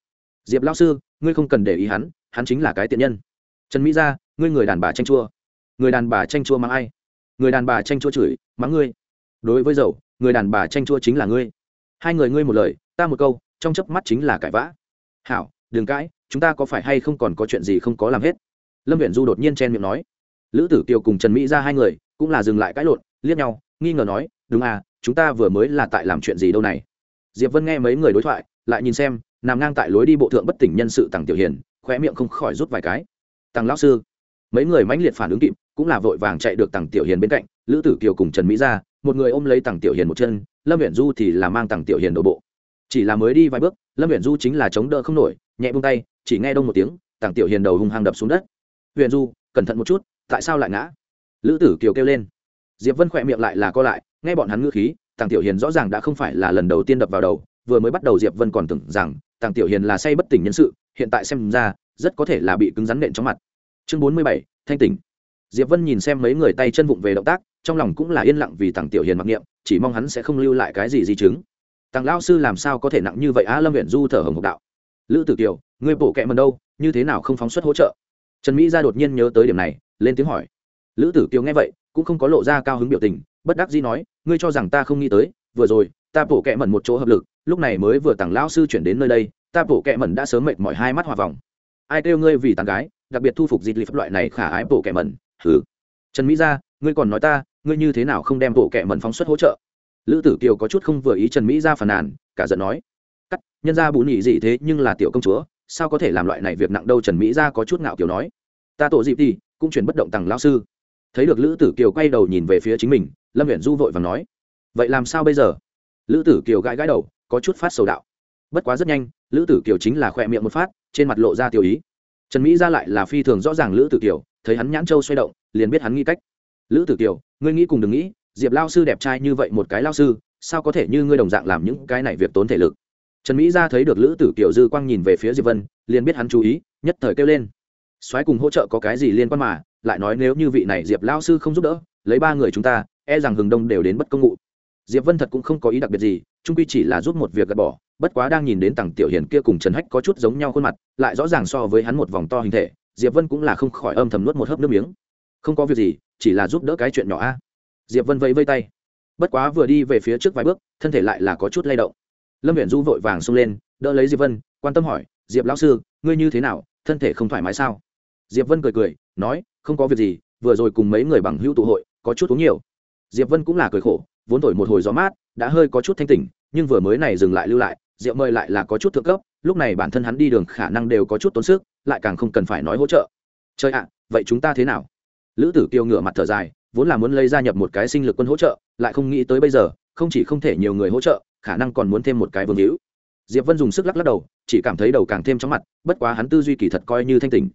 Diệp lao sư, ngươi không cần để ý hắn hắn chính là cái tiện nhân. Trần mỹ gia, ngươi người đàn bà tranh chua. Người đàn bà tranh chua mắng ai? Người đàn bà tranh chua chửi, mắng ngươi. Đối với dầu, người đàn bà tranh chua chính là ngươi. Hai người ngươi một lời, ta một câu, trong chớp mắt chính là cãi vã. Hảo, đừng cãi, chúng ta có phải hay không còn có chuyện gì không có làm hết? Lâm viện du đột nhiên chen miệng nói. Lữ tử kiều cùng trần mỹ ra hai người, cũng là dừng lại cãi lộn, liếc nhau, nghi ngờ nói, đúng à chúng ta vừa mới là tại làm chuyện gì đâu này? Diệp vân nghe mấy người đối thoại, lại nhìn xem, nằm ngang tại lối đi bộ thượng bất tỉnh nhân sự tằng tiểu hiền, khóe miệng không khỏi rút vài cái. Tằng lão sư, mấy người mãnh liệt phản ứng kịp, cũng là vội vàng chạy được tằng tiểu hiền bên cạnh, lữ tử kiều cùng trần mỹ ra một người ôm lấy tằng tiểu hiền một chân, lâm viện du thì là mang tằng tiểu hiền đổ bộ. Chỉ là mới đi vài bước, lâm viện du chính là chống đỡ không nổi, nhẹ buông tay, chỉ nghe đông một tiếng, tằng tiểu hiền đầu hung hăng đập xuống đất. Huyền du, cẩn thận một chút, tại sao lại ngã? Lữ tử kiều kêu lên. Diệp vân khỏe miệng lại là co lại nghe bọn hắn ngữ khí tàng tiểu hiền rõ ràng đã không phải là lần đầu tiên đập vào đầu, vừa mới bắt đầu diệp vân còn tưởng rằng tàng tiểu hiền là say bất tỉnh nhân sự, hiện tại xem ra, rất có thể là bị cứng rắn nện trong mặt. Chương bốn mươi bảy, thanh tỉnh. Diệp vân nhìn xem mấy người tay chân vụng về động tác, trong lòng cũng là yên lặng vì tàng tiểu hiền mặc niệm, chỉ mong hắn sẽ không lưu lại cái gì di chứng. Tàng lao sư làm sao có thể nặng như vậy á? Lâm huyện du thở hồng hộc đạo. Lữ tử kiều ngươi bổ kẹ mần đâu, như thế nào không phóng xuất hỗ trợ? Trần mỹ ra đột nhiên nhớ tới điểm này, lên tiếng hỏi. Lữ tử kiều nghe vậy, cũng không có lộ ra cao hứng biểu tình bất đắc dĩ nói, ngươi cho rằng ta không nghĩ tới, vừa rồi, ta bổ kẹ mẩn một chỗ hợp lực, lúc này mới vừa tặng lão sư chuyển đến nơi đây, ta bổ kẹ mẩn đã sớm mệt mỏi hai mắt hòa vòng. Ai kêu ngươi vì tàn gái, đặc biệt thu phục dị lý pháp loại này khả ái bổ kẹ mẩn, hừ. Trần mỹ gia, ngươi còn nói ta, ngươi như thế nào không đem bộ kệ mẩn phóng xuất hỗ trợ? Lữ tử kiều có chút không vừa ý trần mỹ gia phàn nàn, cả giận nói, cắt, nhân gia bù nhị gì thế nhưng là tiểu công chúa, sao có thể làm loại này việc nặng đâu? Trần mỹ gia có chút ngạo kiều nói, ta tổ dịp đi cũng chuyển bất động tằng lão sư. Thấy được lữ tử kiều quay đầu nhìn về phía chính mình lâm viện du vội và nói, vậy làm sao bây giờ? Lữ tử kiều gãi gãi đầu, có chút phát sầu đạo, bất quá rất nhanh, lữ tử kiều chính là khỏe miệng một phát, trên mặt lộ ra tiêu ý. Trần mỹ ra lại là phi thường rõ ràng lữ tử kiều, thấy hắn nhãn châu xoay động, liền biết hắn nghĩ cách. Lữ tử kiều, ngươi nghĩ cùng đừng nghĩ, diệp lao sư đẹp trai như vậy một cái lao sư, sao có thể như ngươi đồng dạng làm những cái này việc tốn thể lực? Trần mỹ ra thấy được lữ tử kiều dư quang nhìn về phía diệp vân, liền biết hắn chú ý, nhất thời kêu lên. Soái cùng hỗ trợ có cái gì liên quan mà, lại nói nếu như vị này diệp lao sư không giúp đỡ, lấy ba người chúng ta e rằng hừng đông đều đến bất công ngụ. Diệp vân thật cũng không có ý đặc biệt gì, trung quy chỉ là giúp một việc gạt bỏ, bất quá đang nhìn đến tằng tiểu hiền kia cùng trần hách có chút giống nhau khuôn mặt, lại rõ ràng so với hắn một vòng to hình thể, diệp vân cũng là không khỏi âm thầm nuốt một hớp nước miếng. Không có việc gì, chỉ là giúp đỡ cái chuyện nhỏ a. Diệp vân vẫy vây tay. Bất quá vừa đi về phía trước vài bước, thân thể lại là có chút lay động. Lâm viện du vội vàng xông lên, đỡ lấy diệp vân, quan tâm hỏi, diệp lão sư, ngươi như thế nào, thân thể không thoải mái sao? Diệp vân cười cười, nói, không có việc gì, vừa rồi cùng mấy người bằng hữu tụ hội, có chút uống nhiều diệp vân cũng là cười khổ, vốn thổi một hồi gió mát, đã hơi có chút thanh tỉnh, nhưng vừa mới này dừng lại lưu lại, rượu mời lại là có chút thượng cấp, lúc này bản thân hắn đi đường khả năng đều có chút tốn sức, lại càng không cần phải nói hỗ trợ. Chơi ạ, vậy chúng ta thế nào? Lữ tử kiều ngửa mặt thở dài, vốn là muốn lấy gia nhập một cái sinh lực quân hỗ trợ, lại không nghĩ tới bây giờ, không chỉ không thể nhiều người hỗ trợ, khả năng còn muốn thêm một cái vương hữu. Diệp vân dùng sức lắc lắc đầu, chỉ cảm thấy đầu càng thêm chóng mặt, bất quá hắn tư duy kỳ thật coi như thanh tình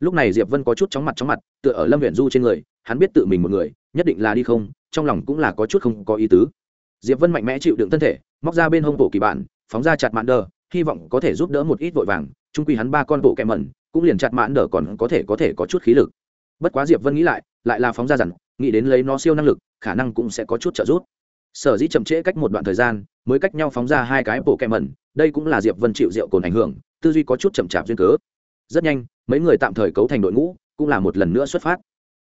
lúc này diệp vân có chút chóng mặt chóng mặt, tựa ở lâm huyện du trên người, hắn biết tự mình một người, nhất định là đi không trong lòng cũng là có chút không có ý tứ. Diệp vân mạnh mẽ chịu đựng thân thể, móc ra bên hông bộ kỳ bản, phóng ra chặt mạn đờ, hy vọng có thể giúp đỡ một ít vội vàng trung quy hắn ba con bộ kẹ mẩn, cũng liền chặt mạn đờ còn có thể có thể có chút khí lực. Bất quá diệp vân nghĩ lại lại là phóng ra dặn, nghĩ đến lấy nó siêu năng lực, khả năng cũng sẽ có chút trợ giúp. Sở dĩ chậm trễ cách một đoạn thời gian, mới cách nhau phóng ra hai cái bộ kẹ mẩn, đây cũng là diệp vân chịu rượu cồn ảnh hưởng, tư duy có chút chậm chạp duyên cớ. Rất nhanh, mấy người tạm thời cấu thành đội ngũ, cũng là một lần nữa xuất phát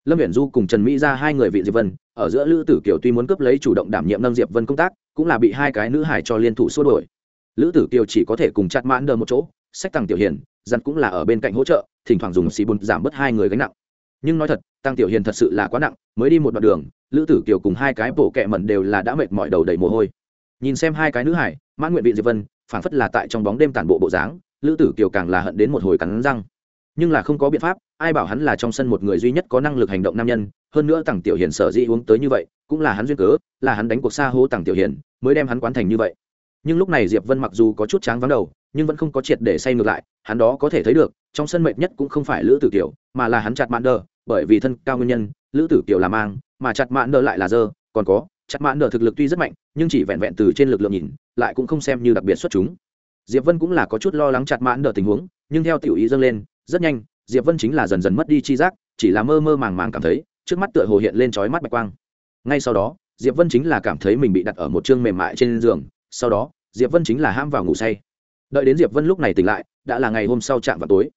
lâm viễn du cùng trần mỹ ra hai người vị diệp vân, ở giữa lữ tử kiều tuy muốn cướp lấy chủ động đảm nhiệm nâng diệp vân công tác, cũng là bị hai cái nữ hải cho liên thủ xua đổi lữ tử kiều chỉ có thể cùng chặt mãn đờ một chỗ, sách tăng tiểu hiền dặn cũng là ở bên cạnh hỗ trợ, thỉnh thoảng dùng xì bùn giảm bớt hai người gánh nặng. Nhưng nói thật, tăng tiểu hiền thật sự là quá nặng, mới đi một đoạn đường, lữ tử kiều cùng hai cái bộ kẹ mẩn đều là đã mệt mỏi đầu đầy mồ hôi. Nhìn xem hai cái nữ hải, mãn nguyện vị diệp vân, phảng phất là tại trong bóng đêm tản bộ bộ dáng, lữ tử kiều càng là hận đến một hồi cắn răng nhưng là không có biện pháp, ai bảo hắn là trong sân một người duy nhất có năng lực hành động nam nhân, hơn nữa tằng tiểu hiền sở dĩ uống tới như vậy, cũng là hắn duyên cớ, là hắn đánh cuộc xa hố tằng tiểu hiền, mới đem hắn quán thành như vậy. Nhưng lúc này diệp vân mặc dù có chút tráng vắng đầu, nhưng vẫn không có triệt để say ngược lại, hắn đó có thể thấy được, trong sân mệt nhất cũng không phải lữ tử kiều, mà là hắn chặt mạn đờ, bởi vì thân cao nguyên nhân, lữ tử kiều là mang, mà chặt mạn đờ lại là dơ, còn có, chặt mạn đờ thực lực tuy rất mạnh, nhưng chỉ vẹn vẹn từ trên lực lượng nhìn, lại cũng không xem như đặc biệt xuất chúng. Diệp vân cũng là có chút lo lắng chặt mạn đờ tình huống, nhưng theo tiểu ý dâng lên rất nhanh, diệp vân chính là dần dần mất đi chi giác, chỉ là mơ mơ màng màng cảm thấy, trước mắt tựa hồ hiện lên trói mắt bạch quang. Ngay sau đó, diệp vân chính là cảm thấy mình bị đặt ở một chương mềm mại trên giường, sau đó, diệp vân chính là ham vào ngủ say. Đợi đến diệp vân lúc này tỉnh lại, đã là ngày hôm sau chạm vào tối.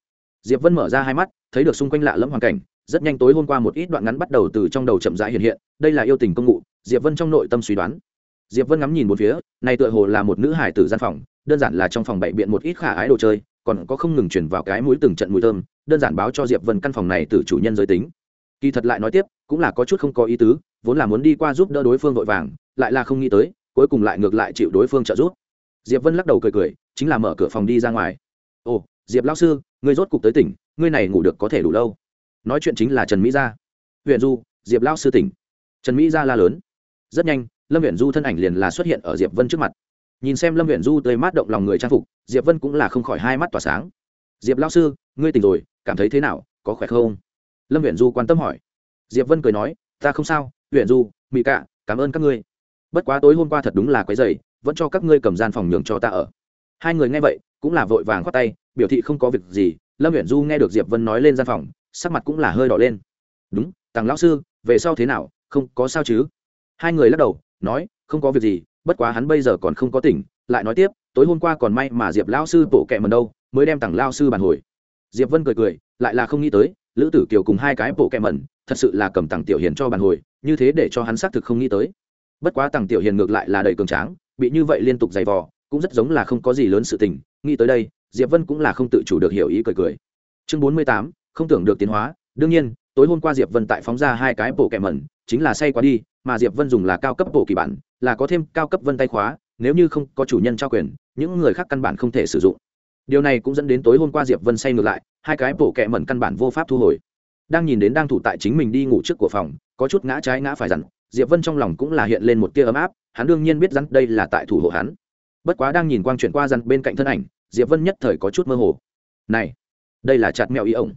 Diệp vân mở ra hai mắt, thấy được xung quanh lạ lẫm hoàn cảnh, rất nhanh tối hôm qua một ít đoạn ngắn bắt đầu từ trong đầu chậm rãi hiện hiện, đây là yêu tình công ngụ, diệp vân trong nội tâm suy đoán. Diệp vân ngắm nhìn một phía, này tựa hồ là một nữ hải tử gian phòng, đơn giản là trong phòng bảy biện một ít khả ái đồ chơi còn có không ngừng chuyển vào cái mũi từng trận mùi thơm, đơn giản báo cho diệp vân căn phòng này từ chủ nhân giới tính. Kỳ thật lại nói tiếp, cũng là có chút không có ý tứ, vốn là muốn đi qua giúp đỡ đối phương vội vàng, lại là không nghĩ tới, cuối cùng lại ngược lại chịu đối phương trợ giúp. Diệp vân lắc đầu cười cười, chính là mở cửa phòng đi ra ngoài. Ồ, diệp lao sư, ngươi rốt cục tới tỉnh, ngươi này ngủ được có thể đủ lâu? Nói chuyện chính là trần mỹ gia. Huyện du, diệp lao sư tỉnh. Trần mỹ gia la lớn. Rất nhanh, lâm huyện du thân ảnh liền là xuất hiện ở diệp vân trước mặt nhìn xem lâm huyện du tươi mát động lòng người trang phục, diệp vân cũng là không khỏi hai mắt tỏa sáng. Diệp lao sư, ngươi tỉnh rồi, cảm thấy thế nào, có khỏe không? Lâm huyện du quan tâm hỏi. Diệp vân cười nói, ta không sao huyện du mỹ cạ, cảm ơn các ngươi. Bất quá tối hôm qua thật đúng là quấy dày vẫn cho các ngươi cầm gian phòng nhường cho ta ở. Hai người nghe vậy, cũng là vội vàng khoát tay, biểu thị không có việc gì. Lâm huyện du nghe được diệp vân nói lên gian phòng, sắc mặt cũng là hơi đỏ lên. Đúng tàng lão sư, về sau thế nào, không có sao chứ? Hai người lắc đầu, nói, không có việc gì bất quá hắn bây giờ còn không có tỉnh, lại nói tiếp, tối hôm qua còn may mà diệp lão sư bộ kệ mần đâu, mới đem tặng lao sư bàn hồi. Diệp vân cười cười, lại là không nghĩ tới, lữ tử kiều cùng hai cái bộ kệ mần, thật sự là cầm tặng tiểu hiền cho bàn hồi, như thế để cho hắn xác thực không nghĩ tới. Bất quá tặng tiểu hiền ngược lại là đầy cường tráng, bị như vậy liên tục giày vò, cũng rất giống là không có gì lớn sự tình, nghĩ tới đây, diệp vân cũng là không tự chủ được hiểu ý cười cười. Chương bốn mươi tám, không tưởng được tiến hóa, đương nhiên, tối hôm qua diệp vân tại phóng ra hai cái bộ kẹ mẩn chính là say quá đi mà diệp vân dùng là cao cấp bộ kỳ bản, là có thêm cao cấp vân tay khóa, nếu như không có chủ nhân trao quyền, những người khác căn bản không thể sử dụng. Điều này cũng dẫn đến tối hôm qua diệp vân say ngược lại, hai cái bộ kẹ mẩn căn bản vô pháp thu hồi. Đang nhìn đến đang thủ tại chính mình đi ngủ trước của phòng, có chút ngã trái ngã phải dặn, diệp vân trong lòng cũng là hiện lên một tia ấm áp, hắn đương nhiên biết rằng đây là tại thủ hộ hắn. Bất quá đang nhìn quang chuyển qua dặn bên cạnh thân ảnh, diệp vân nhất thời có chút mơ hồ. Này, đây là chặt mèo ý ổng.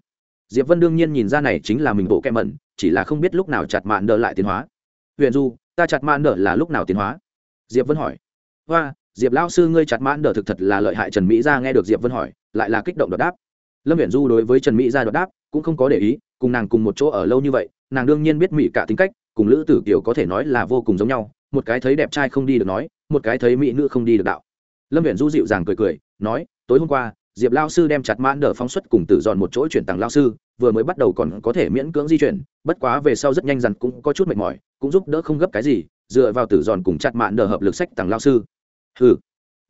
Diệp vân đương nhiên nhìn ra này chính là mình bộ kẹ mẩn, chỉ là không biết lúc nào chặt mạn đỡ lại tiến hóa huyền du, ta chặt mạn đỡ là lúc nào tiến hóa? Diệp vân hỏi. Hoa, diệp lao sư ngươi chặt mạn đỡ thực thật là lợi hại trần mỹ ra nghe được diệp vân hỏi, lại là kích động đột đáp. Lâm huyền du đối với trần mỹ ra đột đáp cũng không có để ý, cùng nàng cùng một chỗ ở lâu như vậy, nàng đương nhiên biết mỹ cả tính cách, cùng lữ tử kiều có thể nói là vô cùng giống nhau, một cái thấy đẹp trai không đi được nói, một cái thấy mỹ nữ không đi được đạo. Lâm huyền du dịu dàng cười cười, nói, tối hôm qua diệp lao sư đem chặt mãn đờ phóng xuất cùng tử dọn một chỗ chuyển tặng lao sư, vừa mới bắt đầu còn có thể miễn cưỡng di chuyển, bất quá về sau rất nhanh dần cũng có chút mệt mỏi, cũng giúp đỡ không gấp cái gì, dựa vào tử dọn cùng chặt mãn đờ hợp lực sách tặng lao sư. Ừ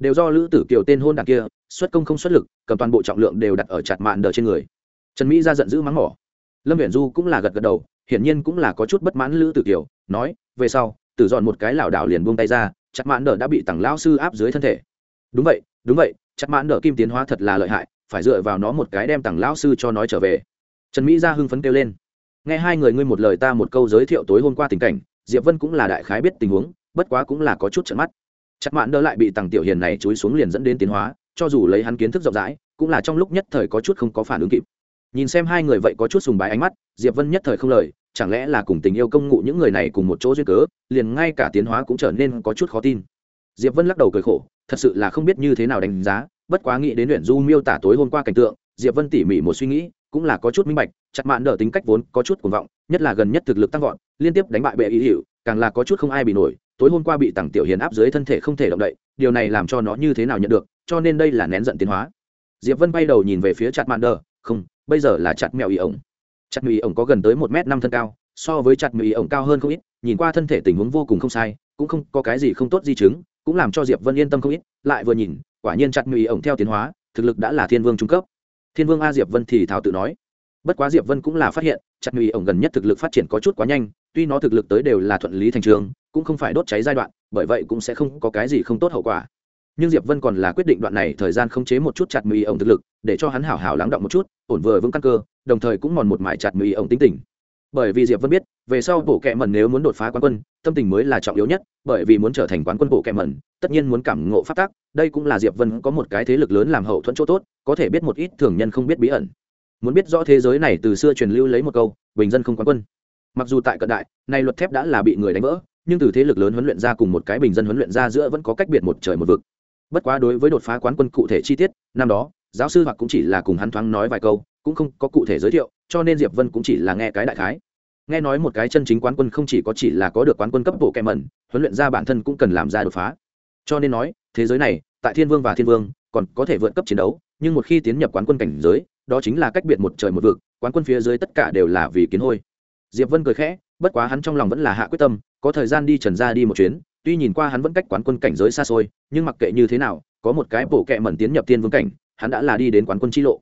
đều do lữ tử kiều tên hôn đảng kia, xuất công không xuất lực, cầm toàn bộ trọng lượng đều đặt ở chặt mạn đờ trên người. Trần mỹ ra giận dữ mắng mỏ. Lâm viễn du cũng là gật gật đầu, hiển nhiên cũng là có chút bất mãn lữ tử kiều, nói, về sau, tử dọn một cái lảo đảo liền buông tay ra, chặt mạn đờ đã bị tặng lao sư áp dưới thân thể. Đúng vậy đúng vậy chặt mãn đỡ kim tiến hóa thật là lợi hại, phải dựa vào nó một cái đem tặng lão sư cho nói trở về. Trần mỹ ra hưng phấn kêu lên. Nghe hai người ngươi một lời ta một câu giới thiệu tối hôm qua tình cảnh, diệp vân cũng là đại khái biết tình huống, bất quá cũng là có chút trận mắt. Chặt mãn đỡ lại bị tặng tiểu hiền này chúi xuống liền dẫn đến tiến hóa, cho dù lấy hắn kiến thức rộng rãi, cũng là trong lúc nhất thời có chút không có phản ứng kịp. Nhìn xem hai người vậy có chút sùng bái ánh mắt, diệp vân nhất thời không lời, chẳng lẽ là cùng tình yêu công ngụ những người này cùng một chỗ duyên cớ, liền ngay cả tiến hóa cũng trở nên có chút khó tin diệp vân lắc đầu cười khổ, thật sự là không biết như thế nào đánh giá, bất quá nghĩ đến luyện du miêu tả tối hôm qua cảnh tượng, diệp vân tỉ mỉ một suy nghĩ, cũng là có chút minh bạch, chặt mạn đỡ tính cách vốn có chút cuồng vọng, nhất là gần nhất thực lực tăng vọt, liên tiếp đánh bại bệ ý hiệu càng là có chút không ai bị nổi, tối hôm qua bị tặng tiểu hiền áp dưới thân thể không thể động đậy, điều này làm cho nó như thế nào nhận được, cho nên đây là nén giận tiến hóa. Diệp vân bay đầu nhìn về phía chặt mạn đỡ, không, bây giờ là chặt mèo ý ổng. Chặt mèo ý ổng có gần tới một m năm thân cao, so với chặt mèo ý ổng cao hơn không ít, nhìn qua thân thể tình huống vô cùng không sai, cũng không có cái gì không tốt di chứng cũng làm cho diệp vân yên tâm không ít, lại vừa nhìn, quả nhiên chặt ngụy ổng theo tiến hóa, thực lực đã là thiên vương trung cấp. Thiên vương a diệp vân thì thảo tự nói. Bất quá diệp vân cũng là phát hiện, chặt ngụy ổng gần nhất thực lực phát triển có chút quá nhanh, tuy nó thực lực tới đều là thuận lý thành trường, cũng không phải đốt cháy giai đoạn, bởi vậy cũng sẽ không có cái gì không tốt hậu quả. Nhưng diệp vân còn là quyết định đoạn này thời gian không chế một chút chặt ngụy ổng thực lực, để cho hắn hảo hảo lắng động một chút, ổn vừa vững căn cơ, đồng thời cũng mòn một mải chặt ngụy ổng tính tình bởi vì diệp vân biết, về sau bộ kệ mẩn nếu muốn đột phá quán quân, tâm tình mới là trọng yếu nhất, bởi vì muốn trở thành quán quân bộ kệ mẩn, tất nhiên muốn cảm ngộ phát tác đây cũng là diệp vân có một cái thế lực lớn làm hậu thuẫn chỗ tốt, có thể biết một ít thường nhân không biết bí ẩn. Muốn biết rõ thế giới này từ xưa truyền lưu lấy một câu, bình dân không quán quân. Mặc dù tại cận đại, nay luật thép đã là bị người đánh vỡ, nhưng từ thế lực lớn huấn luyện ra cùng một cái bình dân huấn luyện ra giữa vẫn có cách biệt một trời một vực. Bất quá đối với đột phá quán quân cụ thể chi tiết, năm đó, giáo sư hoặc cũng chỉ là cùng hắn thoáng nói vài câu cũng không có cụ thể giới thiệu, cho nên diệp vân cũng chỉ là nghe cái đại khái. Nghe nói một cái chân chính quán quân không chỉ có chỉ là có được quán quân cấp bộ kẹm mẩn, huấn luyện ra bản thân cũng cần làm ra đột phá. Cho nên nói, thế giới này, tại thiên vương và thiên vương, còn có thể vượt cấp chiến đấu, nhưng một khi tiến nhập quán quân cảnh giới, đó chính là cách biệt một trời một vực, quán quân phía dưới tất cả đều là vì kiến hôi. Diệp vân cười khẽ, bất quá hắn trong lòng vẫn là hạ quyết tâm, có thời gian đi trần ra đi một chuyến, tuy nhìn qua hắn vẫn cách quán quân cảnh giới xa xôi, nhưng mặc kệ như thế nào, có một cái bộ kẹ mẩn tiến nhập thiên vương cảnh, hắn đã là đi đến quán quân chi lộ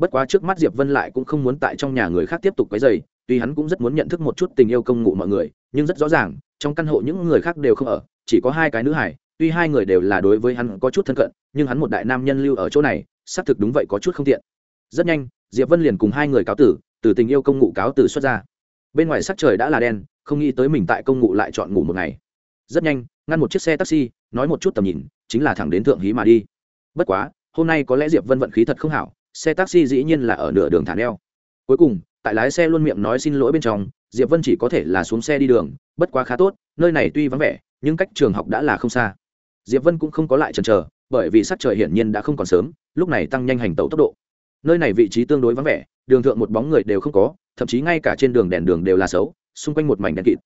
bất quá trước mắt diệp vân lại cũng không muốn tại trong nhà người khác tiếp tục quấy rầy, tuy hắn cũng rất muốn nhận thức một chút tình yêu công ngụ mọi người nhưng rất rõ ràng trong căn hộ những người khác đều không ở chỉ có hai cái nữ hải tuy hai người đều là đối với hắn có chút thân cận nhưng hắn một đại nam nhân lưu ở chỗ này xác thực đúng vậy có chút không tiện. Rất nhanh diệp vân liền cùng hai người cáo tử từ tình yêu công ngụ cáo tử xuất ra. Bên ngoài sắc trời đã là đen không nghĩ tới mình tại công ngụ lại chọn ngủ một ngày. Rất nhanh ngăn một chiếc xe taxi nói một chút tầm nhìn chính là thẳng đến thượng hí mà đi. Bất quá hôm nay có lẽ diệp vân vận khí thật không hảo xe taxi dĩ nhiên là ở nửa đường thả neo. Cuối cùng, tại lái xe luôn miệng nói xin lỗi bên trong, diệp vân chỉ có thể là xuống xe đi đường, bất quá khá tốt, nơi này tuy vắng vẻ, nhưng cách trường học đã là không xa. Diệp vân cũng không có lại chần chờ, bởi vì sắc trời hiển nhiên đã không còn sớm, lúc này tăng nhanh hành tẩu tốc độ. Nơi này vị trí tương đối vắng vẻ, đường thượng một bóng người đều không có, thậm chí ngay cả trên đường đèn đường đều là xấu, xung quanh một mảnh đèn kịt.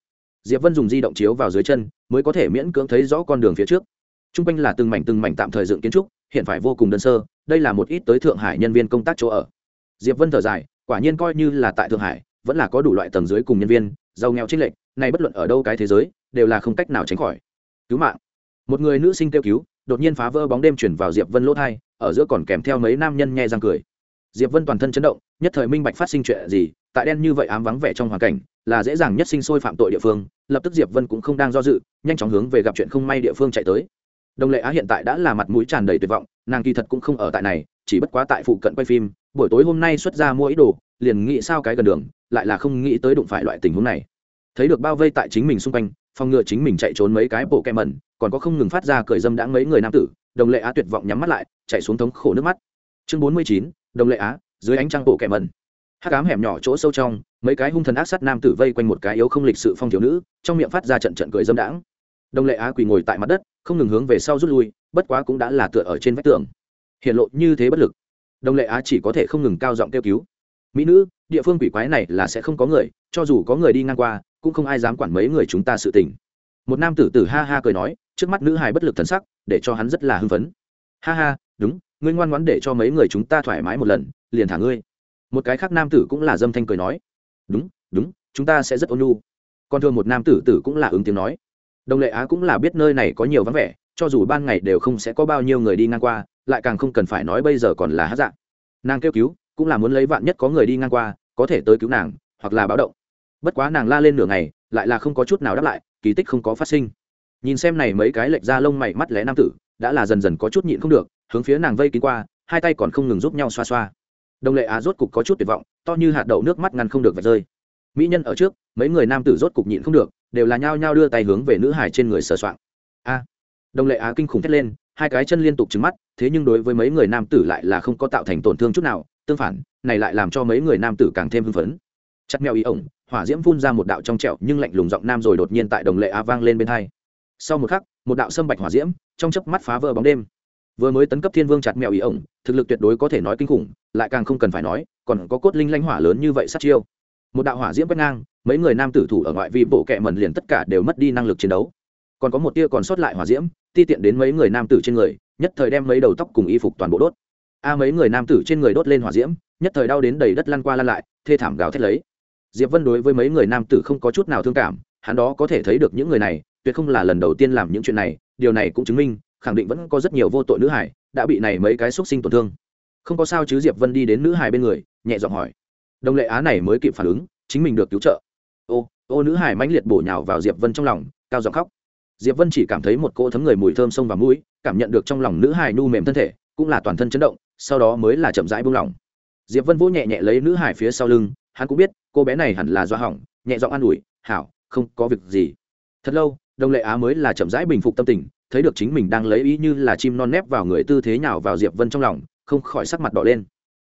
Diệp vân dùng di động chiếu vào dưới chân, mới có thể miễn cưỡng thấy rõ con đường phía trước. T r u n g quanh là từng mảnh từng mảnh tạm thời dựng kiến trúc, hiện phải vô cùng đơn sơ đây là một ít tới thượng hải nhân viên công tác chỗ ở. Diệp vân thở dài quả nhiên coi như là tại thượng hải vẫn là có đủ loại tầng dưới cùng nhân viên giàu nghèo trích lệch, này bất luận ở đâu cái thế giới đều là không cách nào tránh khỏi. Cứu mạng. Một người nữ sinh kêu cứu đột nhiên phá vỡ bóng đêm chuyển vào diệp vân lỗ thai ở giữa còn kèm theo mấy nam nhân nghe răng cười. Diệp vân toàn thân chấn động nhất thời minh bạch phát sinh chuyện gì tại đen như vậy ám vắng vẻ trong hoàn cảnh là dễ dàng nhất sinh sôi phạm tội địa phương lập tức diệp vân cũng không đang do dự nhanh chóng hướng về gặp chuyện không may địa phương chạy tới đồng lệ á hiện tại đã là mặt mũi tràn đầy tuyệt vọng, nàng kỳ thật cũng không ở tại này, chỉ bất quá tại phụ cận quay phim, buổi tối hôm nay xuất ra mua ý đồ, liền nghĩ sao cái gần đường, lại là không nghĩ tới đụng phải loại tình huống này. Thấy được bao vây tại chính mình xung quanh, phòng ngừa chính mình chạy trốn mấy cái bộ kem mẩn, còn có không ngừng phát ra cười dâm đãng mấy người nam tử đồng lệ á tuyệt vọng nhắm mắt lại, chạy xuống thống khổ nước mắt. Chương bốn mươi chín đồng lệ á, dưới ánh trăng bộ kẻ mẩn. Hát cám hẻm nhỏ chỗ sâu trong, mấy cái hung thần ác sát nam tử vây quanh một cái yếu không lịch sự phong thiếu nữ, trong miệng phát ra trận trận cười dâm đãng đồng lệ á quỳ ngồi tại mặt đất, không ngừng hướng về sau rút lui, bất quá cũng đã là tựa ở trên vách tường. Hiện lộ như thế bất lực. Đồng lệ á chỉ có thể không ngừng cao giọng kêu cứu. Mỹ nữ, địa phương quỷ quái này là sẽ không có người, cho dù có người đi ngang qua, cũng không ai dám quản mấy người chúng ta sự tình. Một nam tử tử ha ha cười nói, trước mắt nữ hài bất lực thần sắc, để cho hắn rất là hưng phấn. Ha ha, đúng, ngươi ngoan ngoãn để cho mấy người chúng ta thoải mái một lần, liền thả ngươi. Một cái khác nam tử cũng là dâm thanh cười nói. Đúng đúng, chúng ta sẽ rất ôn nhu. Còn thường một nam tử tử cũng là ứng tiếng nói đồng lệ á cũng là biết nơi này có nhiều vắng vẻ, cho dù ban ngày đều không sẽ có bao nhiêu người đi ngang qua, lại càng không cần phải nói bây giờ còn là hát dạng nàng kêu cứu, cũng là muốn lấy vạn nhất có người đi ngang qua, có thể tới cứu nàng, hoặc là báo động. Bất quá nàng la lên nửa ngày, lại là không có chút nào đáp lại, kỳ tích không có phát sinh. Nhìn xem này mấy cái lệch ra lông mày mắt lé nam tử, đã là dần dần có chút nhịn không được, hướng phía nàng vây kín qua, hai tay còn không ngừng giúp nhau xoa xoa. Đồng lệ á rốt cục có chút tuyệt vọng, to như hạt đậu nước mắt ngăn không được vạch rơi. Mỹ nhân ở trước, mấy người nam tử rốt cục nhịn không được đều là nhao nhao đưa tay hướng về nữ hải trên người sờ soạng. A đồng lệ á kinh khủng thét lên, hai cái chân liên tục trứng mắt, thế nhưng đối với mấy người nam tử lại là không có tạo thành tổn thương chút nào, tương phản, này lại làm cho mấy người nam tử càng thêm hưng phấn. Chặt mèo ý ổng, hỏa diễm phun ra một đạo trong trẹo nhưng lạnh lùng giọng nam rồi đột nhiên tại đồng lệ á vang lên bên hai. Sau một khắc, một đạo sâm bạch hỏa diễm, trong chớp mắt phá vỡ bóng đêm. Vừa mới tấn cấp thiên vương chặt mèo ý ổng, thực lực tuyệt đối có thể nói kinh khủng, lại càng không cần phải nói, còn có cốt linh lanh hỏa lớn như vậy sát chiêu. Một đạo hỏa diễm quét ngang mấy người nam tử thủ ở ngoại vi bộ kẹ mẩn liền tất cả đều mất đi năng lực chiến đấu. Còn có một tia còn sót lại hỏa diễm, ti tiện đến mấy người nam tử trên người, nhất thời đem mấy đầu tóc cùng y phục toàn bộ đốt. A mấy người nam tử trên người đốt lên hỏa diễm, nhất thời đau đến đầy đất lăn qua lăn lại, thê thảm gào thét lấy. Diệp vân đối với mấy người nam tử không có chút nào thương cảm, hắn đó có thể thấy được những người này, tuyệt không là lần đầu tiên làm những chuyện này, điều này cũng chứng minh, khẳng định vẫn có rất nhiều vô tội nữ hải đã bị này mấy cái xúc sinh tổn thương. Không có sao chứ diệp vân đi đến nữ hải bên người, nhẹ giọng hỏi. Đồng lệ á này mới kịp phản ứng, chính mình được cứu trợ ô nữ hải mãnh liệt bổ nhào vào diệp vân trong lòng, cao giọng khóc. Diệp vân chỉ cảm thấy một cỗ thấm người mùi thơm sông vào mũi, cảm nhận được trong lòng nữ hải nu mềm thân thể, cũng là toàn thân chấn động, sau đó mới là chậm rãi buông lỏng. Diệp vân vỗ nhẹ nhẹ lấy nữ hải phía sau lưng, hắn cũng biết, cô bé này hẳn là do hỏng, nhẹ giọng an ủi, hảo, không có việc gì. Thật lâu đồng lệ á mới là chậm rãi bình phục tâm tình, thấy được chính mình đang lấy ý như là chim non nép vào người tư thế nhào vào diệp vân trong lòng, không khỏi sắc mặt đỏ lên.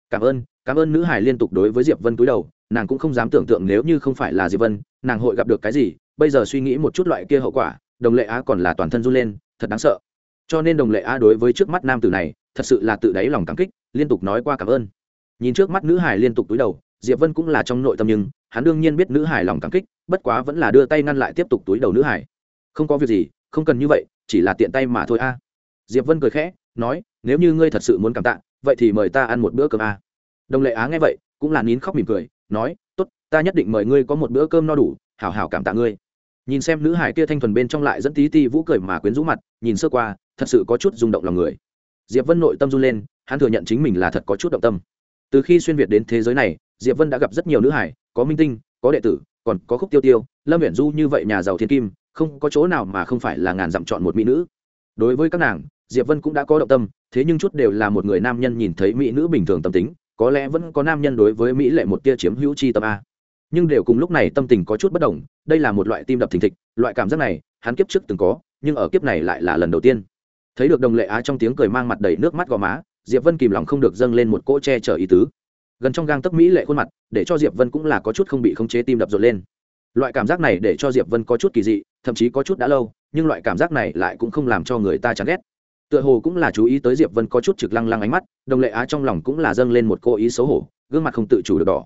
Cảm ơn cảm ơn nữ hải liên tục đối với diệp vân cúi đầu nàng cũng không dám tưởng tượng nếu như không phải là diệp vân, nàng hội gặp được cái gì, bây giờ suy nghĩ một chút loại kia hậu quả, đồng lệ á còn là toàn thân run lên, thật đáng sợ. Cho nên đồng lệ á đối với trước mắt nam tử này, thật sự là tự đáy lòng cảm kích, liên tục nói qua cảm ơn. Nhìn trước mắt nữ hải liên tục túi đầu, diệp vân cũng là trong nội tâm nhưng, hắn đương nhiên biết nữ hải lòng cảm kích, bất quá vẫn là đưa tay ngăn lại tiếp tục túi đầu nữ hải không có việc gì, không cần như vậy, chỉ là tiện tay mà thôi a. Diệp vân cười khẽ, nói, nếu như ngươi thật sự muốn cảm tạ, vậy thì mời ta ăn một bữa cơm a. Đồng lệ á nghe vậy, cũng là nín khóc mỉm cười nói, tốt, ta nhất định mời ngươi có một bữa cơm no đủ, hảo hảo cảm tạ ngươi. Nhìn xem nữ hải kia thanh thuần bên trong lại dẫn tí ti vũ cười mà quyến rũ mặt, nhìn sơ qua, thật sự có chút rung động lòng người. Diệp vân nội tâm run lên, hắn thừa nhận chính mình là thật có chút động tâm. Từ khi xuyên việt đến thế giới này, diệp vân đã gặp rất nhiều nữ hải, có minh tinh, có đệ tử, còn có khúc tiêu tiêu, lâm huyện du như vậy nhà giàu thiên kim, không có chỗ nào mà không phải là ngàn dặm chọn một mỹ nữ. Đối với các nàng, diệp vân cũng đã có động tâm, thế nhưng chút đều là một người nam nhân nhìn thấy mỹ nữ bình thường tâm tính có lẽ vẫn có nam nhân đối với mỹ lệ một tia chiếm hữu chi tâm a. Nhưng đều cùng lúc này tâm tình có chút bất đồng, đây là một loại tim đập thình thịch, loại cảm giác này, hắn kiếp trước từng có, nhưng ở kiếp này lại là lần đầu tiên. Thấy được đồng lệ á trong tiếng cười mang mặt đầy nước mắt gò má, diệp vân kìm lòng không được dâng lên một cỗ che chở ý tứ. Gần trong gang tấc mỹ lệ khuôn mặt, để cho diệp vân cũng là có chút không bị khống chế tim đập rộn lên. Loại cảm giác này để cho diệp vân có chút kỳ dị, thậm chí có chút đã lâu, nhưng loại cảm giác này lại cũng không làm cho người ta chán ghét tựa hồ cũng là chú ý tới diệp vân có chút trực lăng lăng ánh mắt, đồng lệ á trong lòng cũng là dâng lên một cô ý xấu hổ, gương mặt không tự chủ được đỏ.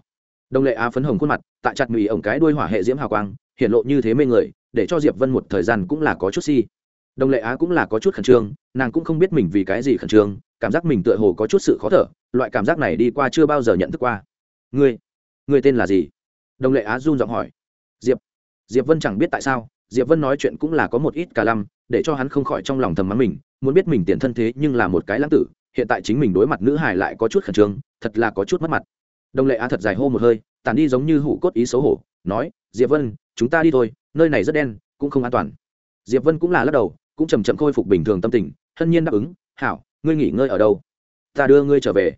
Đồng lệ á phấn hồng khuôn mặt, tại chặt mì ổng cái đuôi hỏa hệ diễm hào quang hiện lộ như thế mê người, để cho diệp vân một thời gian cũng là có chút si. Đồng lệ á cũng là có chút khẩn trương, nàng cũng không biết mình vì cái gì khẩn trương, cảm giác mình tựa hồ có chút sự khó thở, loại cảm giác này đi qua chưa bao giờ nhận thức qua. Ngươi ngươi tên là gì? Đồng lệ á run giọng hỏi. Diệp diệp vân chẳng biết tại sao diệp vân nói chuyện cũng là có một ít cả lăm, để cho hắn không khỏi trong lòng thầm mắng mình, muốn biết mình tiền thân thế nhưng là một cái lãng tử, hiện tại chính mình đối mặt nữ hải lại có chút khẩn trương, thật là có chút mất mặt. Đồng lệ á thật dài hô một hơi tàn đi giống như hủ cốt ý xấu hổ, nói, diệp vân, chúng ta đi thôi, nơi này rất đen, cũng không an toàn. Diệp vân cũng là lắc đầu, cũng chầm chậm khôi phục bình thường tâm tình, hân nhiên đáp ứng, hảo, ngươi nghỉ ngơi ở đâu? Ta đưa ngươi trở về.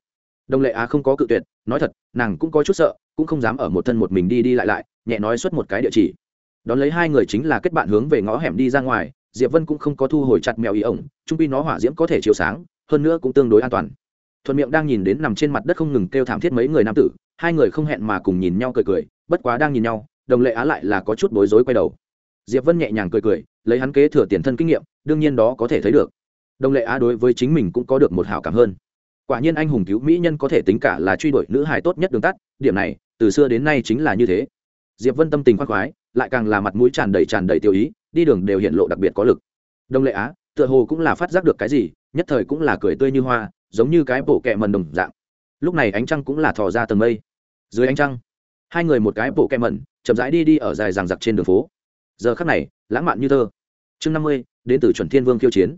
Đồng lệ á không có cự tuyệt, nói thật, nàng cũng có chút sợ, cũng không dám ở một thân một mình đi đi lại lại, nhẹ nói xuất một cái địa chỉ đón lấy hai người chính là kết bạn hướng về ngõ hẻm đi ra ngoài, diệp vân cũng không có thu hồi chặt mèo ý ổng, trung pi nó hỏa diễm có thể chiếu sáng, hơn nữa cũng tương đối an toàn. Thuận miệng đang nhìn đến nằm trên mặt đất không ngừng kêu thảm thiết mấy người nam tử, hai người không hẹn mà cùng nhìn nhau cười cười, bất quá đang nhìn nhau, đồng lệ á lại là có chút bối rối quay đầu. Diệp vân nhẹ nhàng cười cười, lấy hắn kế thừa tiền thân kinh nghiệm, đương nhiên đó có thể thấy được. Đồng lệ á đối với chính mình cũng có được một hảo cảm hơn. Quả nhiên anh hùng cứu mỹ nhân có thể tính cả là truy đuổi nữ hài tốt nhất đường tắt, điểm này, từ xưa đến nay chính là như thế. Diệp vân tâm tình khoan khoái lại càng là mặt mũi tràn đầy tràn đầy tiêu ý, đi đường đều hiện lộ đặc biệt có lực. Đông lệ á, tựa hồ cũng là phát giác được cái gì, nhất thời cũng là cười tươi như hoa, giống như cái bộ kẹ mần đồng dạng. Lúc này ánh trăng cũng là thò ra tầng mây. Dưới ánh trăng, hai người một cái bộ kẹ mần, chậm rãi đi đi ở dài ràng giặc trên đường phố. Giờ khắc này, lãng mạn như thơ chương năm mươi, đến từ chuẩn thiên vương kiêu chiến.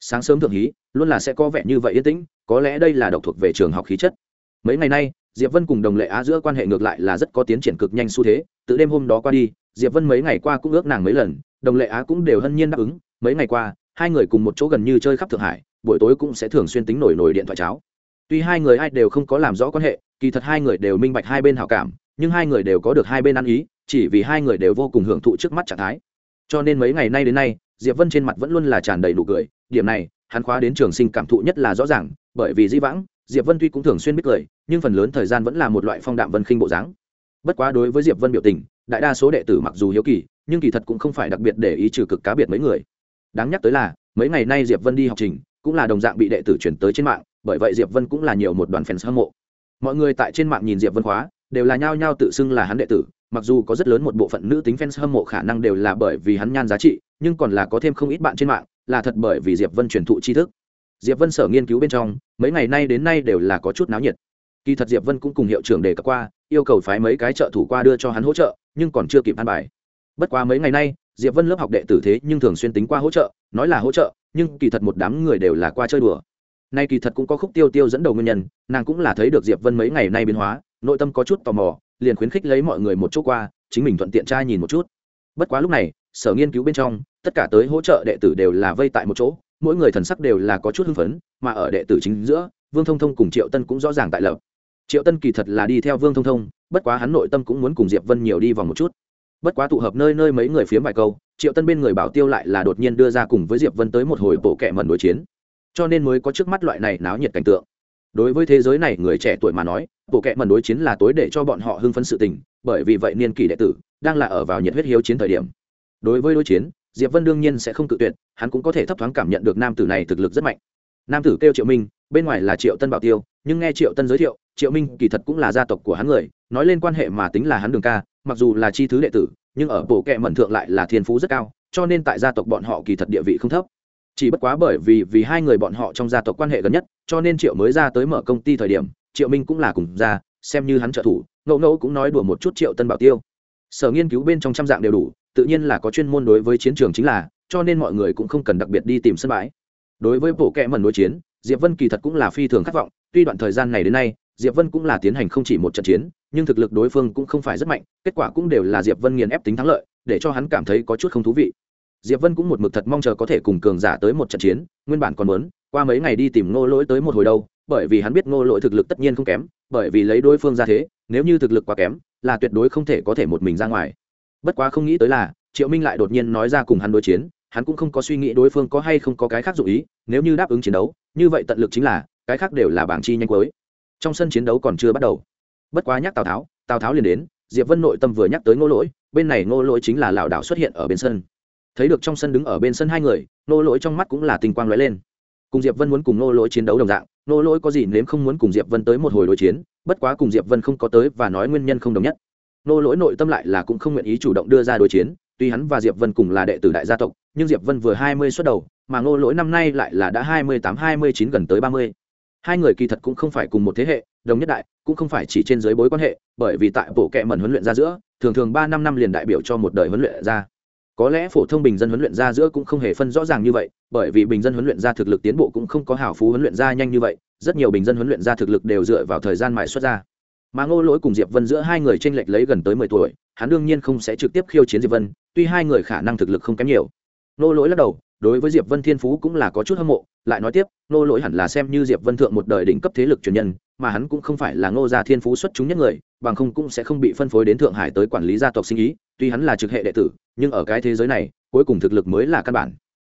Sáng sớm thượng hí, luôn là sẽ có vẻ như vậy yên tĩnh, có lẽ đây là độc thuộc về trường học khí chất. Mấy ngày nay, diệp vân cùng đồng lệ á giữa quan hệ ngược lại là rất có tiến triển cực nhanh xu thế, từ đêm hôm đó qua đi diệp vân mấy ngày qua cũng ước nàng mấy lần, đồng lệ á cũng đều hân nhiên đáp ứng. Mấy ngày qua, hai người cùng một chỗ gần như chơi khắp thượng hải, buổi tối cũng sẽ thường xuyên tính nổi nổi điện thoại cháo. Tuy hai người ai đều không có làm rõ quan hệ, kỳ thật hai người đều minh bạch hai bên hảo cảm, nhưng hai người đều có được hai bên ăn ý, chỉ vì hai người đều vô cùng hưởng thụ trước mắt trạng thái. Cho nên mấy ngày nay đến nay, diệp vân trên mặt vẫn luôn là tràn đầy nụ cười. Điểm này, hắn khóa đến trường sinh cảm thụ nhất là rõ ràng, bởi vì di vãng, diệp vân tuy cũng thường xuyên biết cười, nhưng phần lớn thời gian vẫn là một loại phong đạm vân khinh bộ dáng. Bất quá đối với diệp vân biểu tình đại đa số đệ tử mặc dù hiếu kỳ, nhưng kỳ thật cũng không phải đặc biệt để ý trừ cực cá biệt mấy người. Đáng nhắc tới là, mấy ngày nay diệp vân đi học trình, cũng là đồng dạng bị đệ tử chuyển tới trên mạng, bởi vậy diệp vân cũng là nhiều một đoàn fans hâm mộ. Mọi người tại trên mạng nhìn diệp vân khóa, đều là nhao nhao tự xưng là hắn đệ tử, mặc dù có rất lớn một bộ phận nữ tính fans hâm mộ khả năng đều là bởi vì hắn nhan giá trị, nhưng còn là có thêm không ít bạn trên mạng, là thật bởi vì diệp vân truyền thụ tri thức. Diệp vân sở nghiên cứu bên trong, mấy ngày nay đến nay đều là có chút náo nhiệt kỳ thật diệp vân cũng cùng hiệu trưởng đề cập qua, yêu cầu phái mấy cái trợ thủ qua đưa cho hắn hỗ trợ, nhưng còn chưa kịp an bài. Bất quá mấy ngày nay, diệp vân lớp học đệ tử thế nhưng thường xuyên tính qua hỗ trợ, nói là hỗ trợ, nhưng kỳ thật một đám người đều là qua chơi đùa. Nay kỳ thật cũng có khúc tiêu tiêu dẫn đầu nguyên nhân, nàng cũng là thấy được diệp vân mấy ngày nay biến hóa, nội tâm có chút tò mò, liền khuyến khích lấy mọi người một chỗ qua, chính mình thuận tiện trai nhìn một chút. Bất quá lúc này, sở nghiên cứu bên trong, tất cả tới hỗ trợ đệ tử đều là vây tại một chỗ, mỗi người thần sắc đều là có chút hưng phấn, mà ở đệ tử chính giữa, vương thông thông cùng triệu tân cũng rõ ràng tại lập triệu tân kỳ thật là đi theo vương thông thông, bất quá hắn nội tâm cũng muốn cùng diệp vân nhiều đi vòng một chút. Bất quá tụ hợp nơi nơi mấy người phiếm vài câu, triệu tân bên người bảo tiêu lại là đột nhiên đưa ra cùng với diệp vân tới một hồi bộ kệ mẩn đối chiến. Cho nên mới có trước mắt loại này náo nhiệt cảnh tượng. Đối với thế giới này, người trẻ tuổi mà nói, bộ kệ mẩn đối chiến là tối để cho bọn họ hưng phấn sự tình, bởi vì vậy niên kỷ đệ tử đang là ở vào nhiệt huyết hiếu chiến thời điểm. Đối với đối chiến, diệp vân đương nhiên sẽ không cự tuyệt, hắn cũng có thể thấp thoáng cảm nhận được nam tử này thực lực rất mạnh. Nam tử kêu triệu minh, bên ngoài là triệu tân bảo tiêu, nhưng nghe triệu tân giới thiệu triệu minh kỳ thật cũng là gia tộc của hắn người, nói lên quan hệ mà tính là hắn đường ca, mặc dù là chi thứ đệ tử, nhưng ở bộ kệ mẩn thượng lại là thiên phú rất cao, cho nên tại gia tộc bọn họ kỳ thật địa vị không thấp. Chỉ bất quá bởi vì vì hai người bọn họ trong gia tộc quan hệ gần nhất, cho nên triệu mới ra tới mở công ty thời điểm, triệu minh cũng là cùng ra, xem như hắn trợ thủ, ngẫu ngẫu cũng nói đùa một chút triệu tân bảo tiêu. Sở nghiên cứu bên trong trăm dạng đều đủ, tự nhiên là có chuyên môn đối với chiến trường chính là, cho nên mọi người cũng không cần đặc biệt đi tìm sân bãi. Đối với bộ kệ mẩn đối chiến, diệp vân kỳ thật cũng là phi thường khát vọng, tuy đoạn thời gian này đến nay diệp vân cũng là tiến hành không chỉ một trận chiến, nhưng thực lực đối phương cũng không phải rất mạnh, kết quả cũng đều là diệp vân nghiền ép tính thắng lợi, để cho hắn cảm thấy có chút không thú vị. Diệp vân cũng một mực thật mong chờ có thể cùng cường giả tới một trận chiến, nguyên bản còn muốn, qua mấy ngày đi tìm ngô lỗi tới một hồi đâu, bởi vì hắn biết ngô lỗi thực lực tất nhiên không kém, bởi vì lấy đối phương ra thế, nếu như thực lực quá kém, là tuyệt đối không thể có thể một mình ra ngoài. Bất quá không nghĩ tới là, triệu minh lại đột nhiên nói ra cùng hắn đối chiến, hắn cũng không có suy nghĩ đối phương có hay không có cái khác dụ ý, nếu như đáp ứng chiến đấu, như vậy tận lực chính là, cái khác đều là bảng chi nhanh cuối trong sân chiến đấu còn chưa bắt đầu. Bất quá nhắc tào tháo tào tháo liền đến, diệp vân nội tâm vừa nhắc tới ngô lỗi, bên này ngô lỗi chính là lảo đảo xuất hiện ở bên sân. Thấy được trong sân đứng ở bên sân hai người, ngô lỗi trong mắt cũng là tình quang lóe lên. Cùng diệp vân muốn cùng ngô lỗi chiến đấu đồng dạng, ngô lỗi có gì nếm không muốn cùng diệp vân tới một hồi đối chiến, bất quá cùng diệp vân không có tới và nói nguyên nhân không đồng nhất. Ngô lỗi nội tâm lại là cũng không nguyện ý chủ động đưa ra đối chiến, tuy hắn và diệp vân cùng là đệ tử đại gia tộc, nhưng diệp vân vừa hai mươi xuất đầu, mà ngô lỗi năm nay lại là đã hai mươi tám, hai mươi chín, gần tới ba mươi hai người kỳ thật cũng không phải cùng một thế hệ, đồng nhất đại, cũng không phải chỉ trên dưới bối quan hệ, bởi vì tại bộ kệ mẩn huấn luyện ra giữa, thường thường ba năm năm liền đại biểu cho một đời huấn luyện ra. Có lẽ phổ thông bình dân huấn luyện ra giữa cũng không hề phân rõ ràng như vậy, bởi vì bình dân huấn luyện ra thực lực tiến bộ cũng không có hào phú huấn luyện ra nhanh như vậy, rất nhiều bình dân huấn luyện ra thực lực đều dựa vào thời gian mài xuất ra. Mà ngô lỗi cùng diệp vân giữa hai người tranh lệch lấy gần tới mười tuổi, hắn đương nhiên không sẽ trực tiếp khiêu chiến diệp vân, tuy hai người khả năng thực lực không kém nhiều. Ngô lỗi lắc đầu đối với diệp vân thiên phú cũng là có chút hâm mộ, lại nói tiếp ngô lỗi hẳn là xem như diệp vân thượng một đời đỉnh cấp thế lực truyền nhân, mà hắn cũng không phải là ngô gia thiên phú xuất chúng nhất người, bằng không cũng sẽ không bị phân phối đến thượng hải tới quản lý gia tộc sinh ý, tuy hắn là trực hệ đệ tử, nhưng ở cái thế giới này, cuối cùng thực lực mới là căn bản.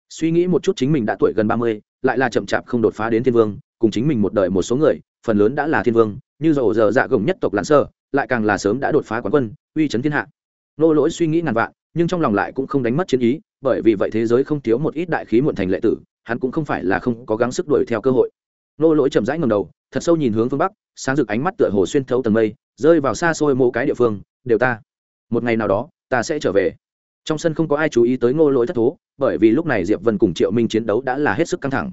Suy nghĩ một chút chính mình đã tuổi gần ba mươi, lại là chậm chạp không đột phá đến thiên vương, cùng chính mình một đời một số người, phần lớn đã là thiên vương, như dầu giờ dạ gồng nhất tộc lãn sơ, lại càng là sớm đã đột phá quán quân, uy chấn thiên hạ. Nô lỗi suy nghĩ ngàn vạn nhưng trong lòng lại cũng không đánh mất chiến ý, bởi vì vậy thế giới không thiếu một ít đại khí muộn thành lệ tử, hắn cũng không phải là không có gắng sức đuổi theo cơ hội. Nô lỗi chậm rãi ngầm đầu, thật sâu nhìn hướng phương bắc, sáng rực ánh mắt tựa hồ xuyên thấu tầng mây, rơi vào xa xôi mỗi cái địa phương, đều ta. Một ngày nào đó, ta sẽ trở về. Trong sân không có ai chú ý tới ngô lỗi thất thố, bởi vì lúc này diệp vân cùng triệu minh chiến đấu đã là hết sức căng thẳng.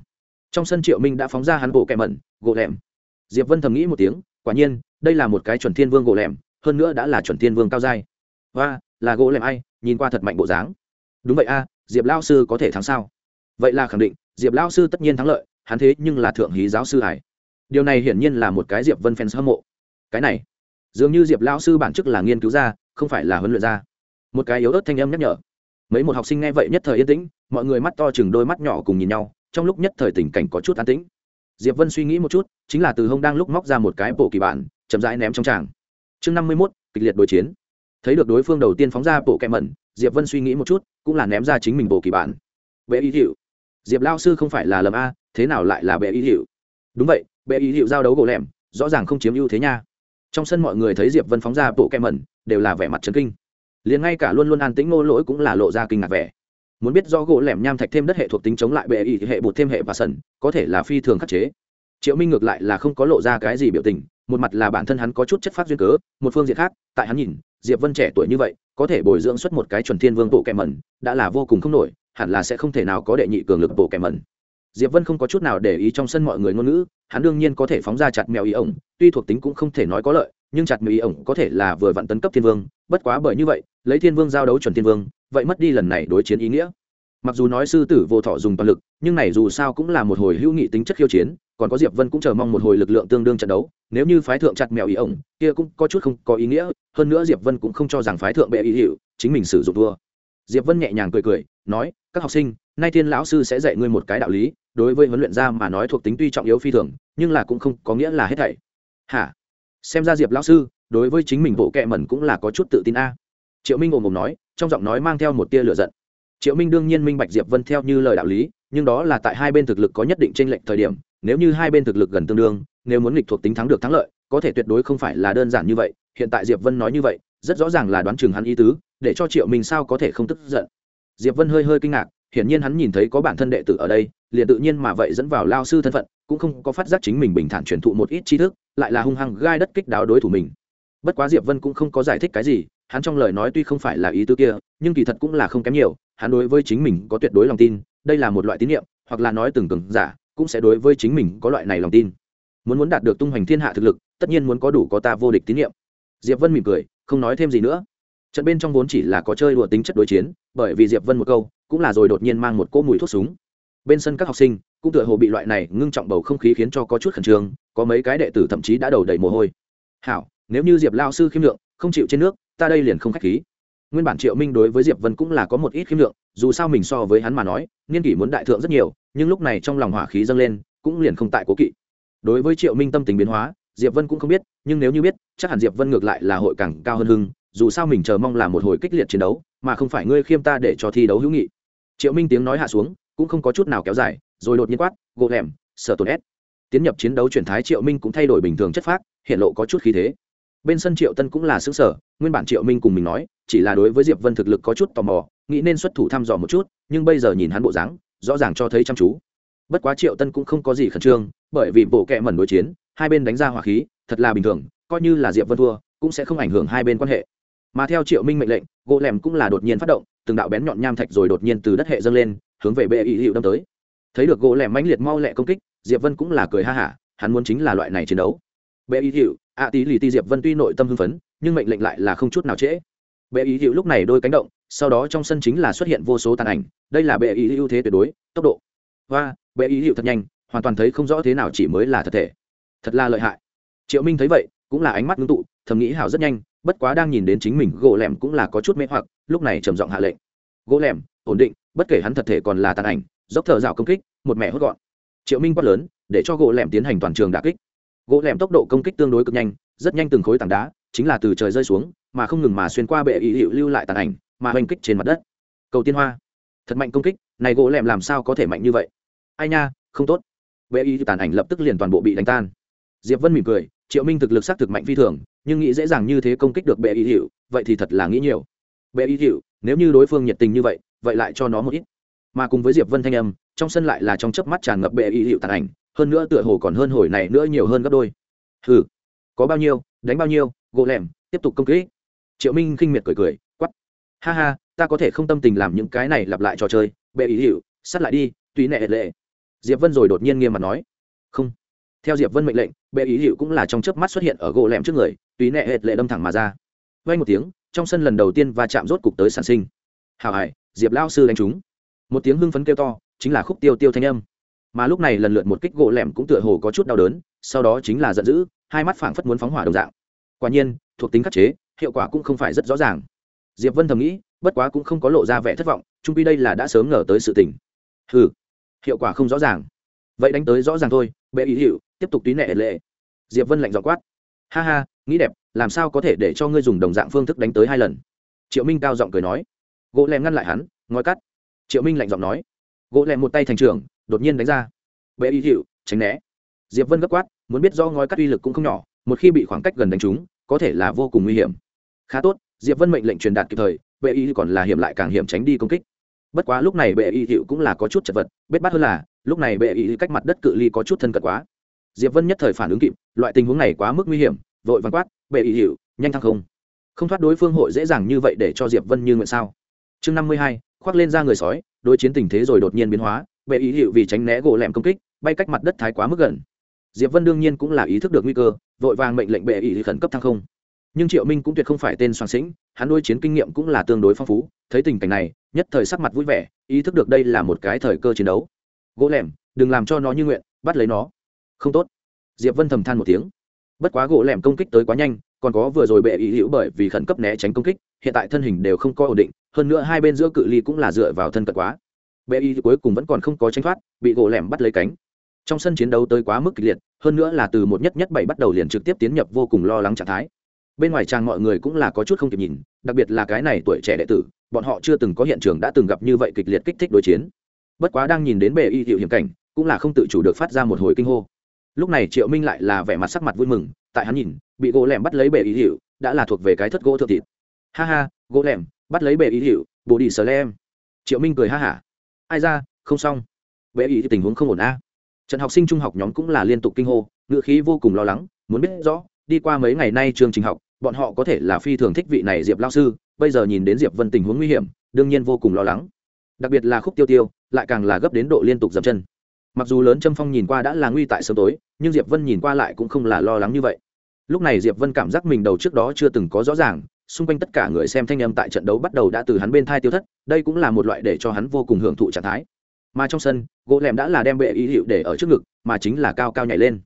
Trong sân triệu minh đã phóng ra hắn bộ kẹ mẩn, gỗ lẻm diệp vân thầm nghĩ một tiếng, quả nhiên, đây là một cái chuẩn thiên vương gỗ lẻm hơn nữa đã là chuẩn thiên vương cao giai. Và là gỗ lẻm ai? Nhìn qua thật mạnh bộ dáng. Đúng vậy a, diệp lao sư có thể thắng sao? Vậy là khẳng định, diệp lao sư tất nhiên thắng lợi, hắn thế nhưng là thượng hí giáo sư hải điều này hiển nhiên là một cái diệp vân fans hâm mộ. Cái này, dường như diệp lao sư bản chức là nghiên cứu ra, không phải là huấn luyện ra. Một cái yếu ớt thanh âm nhắc nhở. Mấy một học sinh nghe vậy nhất thời yên tĩnh, mọi người mắt to chừng đôi mắt nhỏ cùng nhìn nhau, trong lúc nhất thời tình cảnh có chút an tĩnh. Diệp vân suy nghĩ một chút, chính là từ hông đang lúc móc ra một cái bộ kỳ bản, chậm rãi ném trong tràng. Chương năm mươi mốt, kịch liệt đối chiến thấy được đối phương đầu tiên phóng ra bộ kẹ mẩn, diệp vân suy nghĩ một chút, cũng là ném ra chính mình bộ kỳ bản. Bệ y hiệu diệp lao sư không phải là lầm a, thế nào lại là bệ y hiệu đúng vậy, bệ y hiệu giao đấu gỗ lẻm, rõ ràng không chiếm ưu thế nha. Trong sân mọi người thấy diệp vân phóng ra bộ kẹ mẩn, đều là vẻ mặt trấn kinh. Liền ngay cả luôn luôn an tĩnh ngô lỗi cũng là lộ ra kinh ngạc vẻ. Muốn biết do gỗ lẻm nham thạch thêm đất hệ thuộc tính chống lại bệ y hệ bột thêm hệ và sần, có thể là phi thường khắc chế. Triệu minh ngược lại là không có lộ ra cái gì biểu tình, một mặt là bản thân hắn có chút chất phát duyên cớ, một phương diện khác, tại hắn nhìn diệp vân trẻ tuổi như vậy, có thể bồi dưỡng xuất một cái chuẩn thiên vương bộ kẻ mẩn, đã là vô cùng không nổi, hẳn là sẽ không thể nào có đệ nhị cường lực bộ kẻ mẩn. Diệp vân không có chút nào để ý trong sân mọi người ngôn ngữ, hắn đương nhiên có thể phóng ra chặt mèo ý ổng, tuy thuộc tính cũng không thể nói có lợi, nhưng chặt mèo ý ổng có thể là vừa vặn tấn cấp thiên vương, bất quá bởi như vậy, lấy thiên vương giao đấu chuẩn thiên vương, vậy mất đi lần này đối chiến ý nghĩa. Mặc dù nói sư tử vô thọ dùng toàn lực, nhưng này dù sao cũng là một hồi hữu nghị tính chất khiêu chiến còn có diệp vân cũng chờ mong một hồi lực lượng tương đương trận đấu, nếu như phái thượng chặt mèo ý ổng, kia cũng có chút không có ý nghĩa, hơn nữa diệp vân cũng không cho rằng phái thượng bệ ý hiệu chính mình sử dụng thua. Diệp vân nhẹ nhàng cười cười, nói, các học sinh, nay thiên lão sư sẽ dạy ngươi một cái đạo lý, đối với huấn luyện gia mà nói thuộc tính tuy trọng yếu phi thường, nhưng là cũng không có nghĩa là hết thảy. Hả? Xem ra diệp lão sư, đối với chính mình bộ kệ mẩn cũng là có chút tự tin a. Triệu minh ồm ồm nói, trong giọng nói mang theo một tia lửa giận. Triệu minh đương nhiên minh bạch diệp vân theo như lời đạo lý, nhưng đó là tại hai bên thực lực có nhất định tranh lệch thời điểm nếu như hai bên thực lực gần tương đương, nếu muốn nghịch thuộc tính thắng được thắng lợi, có thể tuyệt đối không phải là đơn giản như vậy. Hiện tại diệp vân nói như vậy, rất rõ ràng là đoán chừng hắn ý tứ, để cho triệu minh sao có thể không tức giận. Diệp vân hơi hơi kinh ngạc, hiển nhiên hắn nhìn thấy có bản thân đệ tử ở đây, liền tự nhiên mà vậy dẫn vào lao sư thân phận, cũng không có phát giác chính mình bình thản truyền thụ một ít tri thức, lại là hung hăng gai đất kích đáo đối thủ mình. Bất quá diệp vân cũng không có giải thích cái gì, hắn trong lời nói tuy không phải là ý tứ kia, nhưng kỳ thật cũng là không kém nhiều, hắn đối với chính mình có tuyệt đối lòng tin, đây là một loại tín nhiệm hoặc là nói từng cường giả cũng sẽ đối với chính mình có loại này lòng tin. Muốn muốn đạt được tung hoành thiên hạ thực lực, tất nhiên muốn có đủ có ta vô địch tín nhiệm. Diệp vân mỉm cười, không nói thêm gì nữa. Trận bên trong vốn chỉ là có chơi đùa tính chất đối chiến, bởi vì diệp vân một câu, cũng là rồi đột nhiên mang một cỗ mùi thuốc súng. Bên sân các học sinh, cũng tựa hồ bị loại này ngưng trọng bầu không khí khiến cho có chút khẩn trương, có mấy cái đệ tử thậm chí đã đầu đầy mồ hôi. Hảo, nếu như diệp lao sư khiêm lượng, không chịu trên nước, ta đây liền không khách khí. Nguyên bản triệu minh đối với diệp vân cũng là có một ít khiêm lượng, dù sao mình so với hắn mà nói, niên kỷ muốn đại thượng rất nhiều nhưng lúc này trong lòng hỏa khí dâng lên cũng liền không tại cố kỵ. Đối với triệu minh tâm tình biến hóa diệp vân cũng không biết nhưng nếu như biết chắc hẳn diệp vân ngược lại là hội càng cao hơn hưng dù sao mình chờ mong là một hồi kích liệt chiến đấu mà không phải ngươi khiêm ta để cho thi đấu hữu nghị. Triệu minh tiếng nói hạ xuống cũng không có chút nào kéo dài rồi đột nhiên quát gồ lẻm, sở tồn ép tiến nhập chiến đấu chuyển thái triệu minh cũng thay đổi bình thường chất phác hiện lộ có chút khí thế. Bên sân triệu tân cũng là xứ sở nguyên bản triệu minh cùng mình nói chỉ là đối với diệp vân thực lực có chút tò mò nghĩ nên xuất thủ thăm dò một chút nhưng bây giờ nhìn hắn bộ dáng rõ ràng cho thấy chăm chú. Bất quá triệu tân cũng không có gì khẩn trương, bởi vì bộ kẹ mẩn đối chiến, hai bên đánh ra hỏa khí, thật là bình thường, coi như là diệp vân thua, cũng sẽ không ảnh hưởng hai bên quan hệ. Mà theo triệu minh mệnh lệnh, gỗ lẻm cũng là đột nhiên phát động, từng đạo bén nhọn nham thạch rồi đột nhiên từ đất hệ dâng lên, hướng về bệ ý hiệu đâm tới. Thấy được gỗ lẻm mãnh liệt mau lẹ công kích, diệp vân cũng là cười ha hả, hắn muốn chính là loại này chiến đấu. Bệ ý hiệu, ạ tí lì ti diệp vân tuy nội tâm hưng phấn, nhưng mệnh lệnh lại là không chút nào trễ. Bệ ý hiệu lúc này đôi cánh động sau đó trong sân chính là xuất hiện vô số tàn ảnh, đây là bệ ý ưu thế tuyệt đối, tốc độ. Và, bệ ý hiệu thật nhanh, hoàn toàn thấy không rõ thế nào chỉ mới là thật thể. Thật là lợi hại. Triệu minh thấy vậy, cũng là ánh mắt ngưng tụ, thầm nghĩ hảo rất nhanh, bất quá đang nhìn đến chính mình, gỗ lẻm cũng là có chút mê hoặc, lúc này trầm giọng hạ lệnh. Gỗ lẻm, ổn định, bất kể hắn thật thể còn là tàn ảnh, dốc thở rào công kích, một mẹ hốt gọn. Triệu minh quát lớn, để cho gỗ lẻm tiến hành toàn trường đà kích. Gỗ lẻm tốc độ công kích tương đối cực nhanh, rất nhanh từng khối tảng đá, chính là từ trời rơi xuống, mà không ngừng mà xuyên qua bệ ý hiệu lưu lại tàn ảnh mà hoành kích trên mặt đất. Cầu tiên hoa. Thật mạnh công kích, này gỗ lẻm làm sao có thể mạnh như vậy? Ai nha, không tốt. Bệ y tàn ảnh lập tức liền toàn bộ bị đánh tan. Diệp vân mỉm cười, triệu minh thực lực xác thực mạnh phi thường, nhưng nghĩ dễ dàng như thế công kích được bệ y hiệu vậy thì thật là nghĩ nhiều. Bệ y hiệu nếu như đối phương nhiệt tình như vậy vậy lại cho nó một ít. Mà cùng với diệp vân thanh âm, trong sân lại là trong chớp mắt tràn ngập bệ y hiệu tàn ảnh, hơn nữa tựa hồ còn hơn hồi này nữa nhiều hơn gấp đôi. Hừ, có bao nhiêu, đánh bao nhiêu, gỗ lẻm tiếp tục công kích. Triệu minh khinh miệt cười cười ha ha, ta có thể không tâm tình làm những cái này lặp lại trò chơi, bệ ý hiệu sát lại đi, tùy nệ lệ. Diệp vân rồi đột nhiên nghiêm mặt nói. Không. Theo diệp vân mệnh lệnh, bệ ý hiệu cũng là trong chớp mắt xuất hiện ở gỗ lẻm trước người, tùy nệ hệt lệ đâm thẳng mà ra. Vay một tiếng, trong sân lần đầu tiên va chạm rốt cục tới sản sinh. Hào hải diệp lao sư đánh chúng một tiếng hưng phấn kêu to, chính là khúc tiêu tiêu thanh âm. Mà lúc này lần lượt một kích gỗ lẻm cũng tựa hồ có chút đau đớn, sau đó chính là giận dữ, hai mắt phảng phất muốn phóng hỏa đồng dạng. Quả nhiên, thuộc tính khắc chế, hiệu quả cũng không phải rất rõ ràng diệp vân thầm nghĩ, bất quá cũng không có lộ ra vẻ thất vọng trung pi đây là đã sớm ngờ tới sự tình. Ừ hiệu quả không rõ ràng. Vậy đánh tới rõ ràng thôi, bệ ý hiệu, tiếp tục túy nệ lệ. Diệp vân lạnh dọ quát. Ha ha, nghĩ đẹp, làm sao có thể để cho ngươi dùng đồng dạng phương thức đánh tới hai lần? Triệu minh cao giọng cười nói. Gỗ lem ngăn lại hắn, ngói cắt. Triệu minh lạnh giọng nói. Gỗ lem một tay thành trưởng, đột nhiên đánh ra. Bệ ý hiệu, tránh né. Diệp vân gấp quát, muốn biết do ngói cắt uy lực cũng không nhỏ, một khi bị khoảng cách gần đánh trúng, có thể là vô cùng nguy hiểm. Khá tốt diệp vân mệnh lệnh truyền đạt kịp thời, bệ y còn là hiểm lại càng hiểm tránh đi công kích. Bất quá lúc này bệ y hiệu cũng là có chút chật vật bết bát hơn là, lúc này bệ y cách mặt đất cự ly có chút thân cận quá. Diệp vân nhất thời phản ứng kịp, loại tình huống này quá mức nguy hiểm, vội vàng quát, bệ y hiệu, nhanh thăng không? Không thoát đối phương hội dễ dàng như vậy để cho diệp vân như nguyện sao? Chương năm mươi hai, khoác lên ra người sói, đối chiến tình thế rồi đột nhiên biến hóa, bệ y hiệu vì tránh né gỗ lẻm công kích, bay cách mặt đất thái quá mức gần. Diệp vân đương nhiên cũng là ý thức được nguy cơ, vội vàng mệnh lệnh bệ y khẩn cấp thăng không nhưng triệu minh cũng tuyệt không phải tên soạn sĩnh, hắn đôi chiến kinh nghiệm cũng là tương đối phong phú, thấy tình cảnh này, nhất thời sắc mặt vui vẻ, ý thức được đây là một cái thời cơ chiến đấu. Gỗ lẻm, đừng làm cho nó như nguyện, bắt lấy nó. Không tốt. Diệp vân thầm than một tiếng. Bất quá gỗ lẻm công kích tới quá nhanh, còn có vừa rồi bệ ý hữu bởi vì khẩn cấp né tránh công kích, hiện tại thân hình đều không có ổn định, hơn nữa hai bên giữa cự ly cũng là dựa vào thân cận quá. Bệ ý cuối cùng vẫn còn không có tranh thoát, bị gỗ lẻm bắt lấy cánh. Trong sân chiến đấu tới quá mức kịch liệt, hơn nữa là từ một nhất nhất bảy bắt đầu liền trực tiếp tiến nhập vô cùng lo lắng trạng thái bên ngoài trang mọi người cũng là có chút không kịp nhìn, đặc biệt là cái này tuổi trẻ đệ tử, bọn họ chưa từng có hiện trường đã từng gặp như vậy kịch liệt kích thích đối chiến. Bất quá đang nhìn đến bề y hiệu hiểm cảnh, cũng là không tự chủ được phát ra một hồi kinh hô. Lúc này triệu minh lại là vẻ mặt sắc mặt vui mừng, tại hắn nhìn, bị gỗ lẻm bắt lấy bề y hiệu đã là thuộc về cái thất gỗ thượng thịt. Ha ha, gỗ lẻm, bắt lấy bề y hiệu bồ đi sờ lem triệu minh cười ha hả. Ai ra, không xong. Bệ y tình huống không ổn a. Trận học sinh trung học nhóm cũng là liên tục kinh hô, ngựa khí vô cùng lo lắng, muốn biết rõ, đi qua mấy ngày nay trường trình học bọn họ có thể là phi thường thích vị này diệp lao sư, bây giờ nhìn đến diệp vân tình huống nguy hiểm, đương nhiên vô cùng lo lắng. Đặc biệt là khúc tiêu tiêu, lại càng là gấp đến độ liên tục dập chân. Mặc dù lớn châm phong nhìn qua đã là nguy tại sớm tối, nhưng diệp vân nhìn qua lại cũng không là lo lắng như vậy. Lúc này diệp vân cảm giác mình đầu trước đó chưa từng có rõ ràng, xung quanh tất cả người xem thanh âm tại trận đấu bắt đầu đã từ hắn bên thai tiêu thất, đây cũng là một loại để cho hắn vô cùng hưởng thụ trạng thái. Mà trong sân, gỗ lẻm đã là đem bệ ý hiệu để ở trước ngực, mà chính là cao cao nhảy lên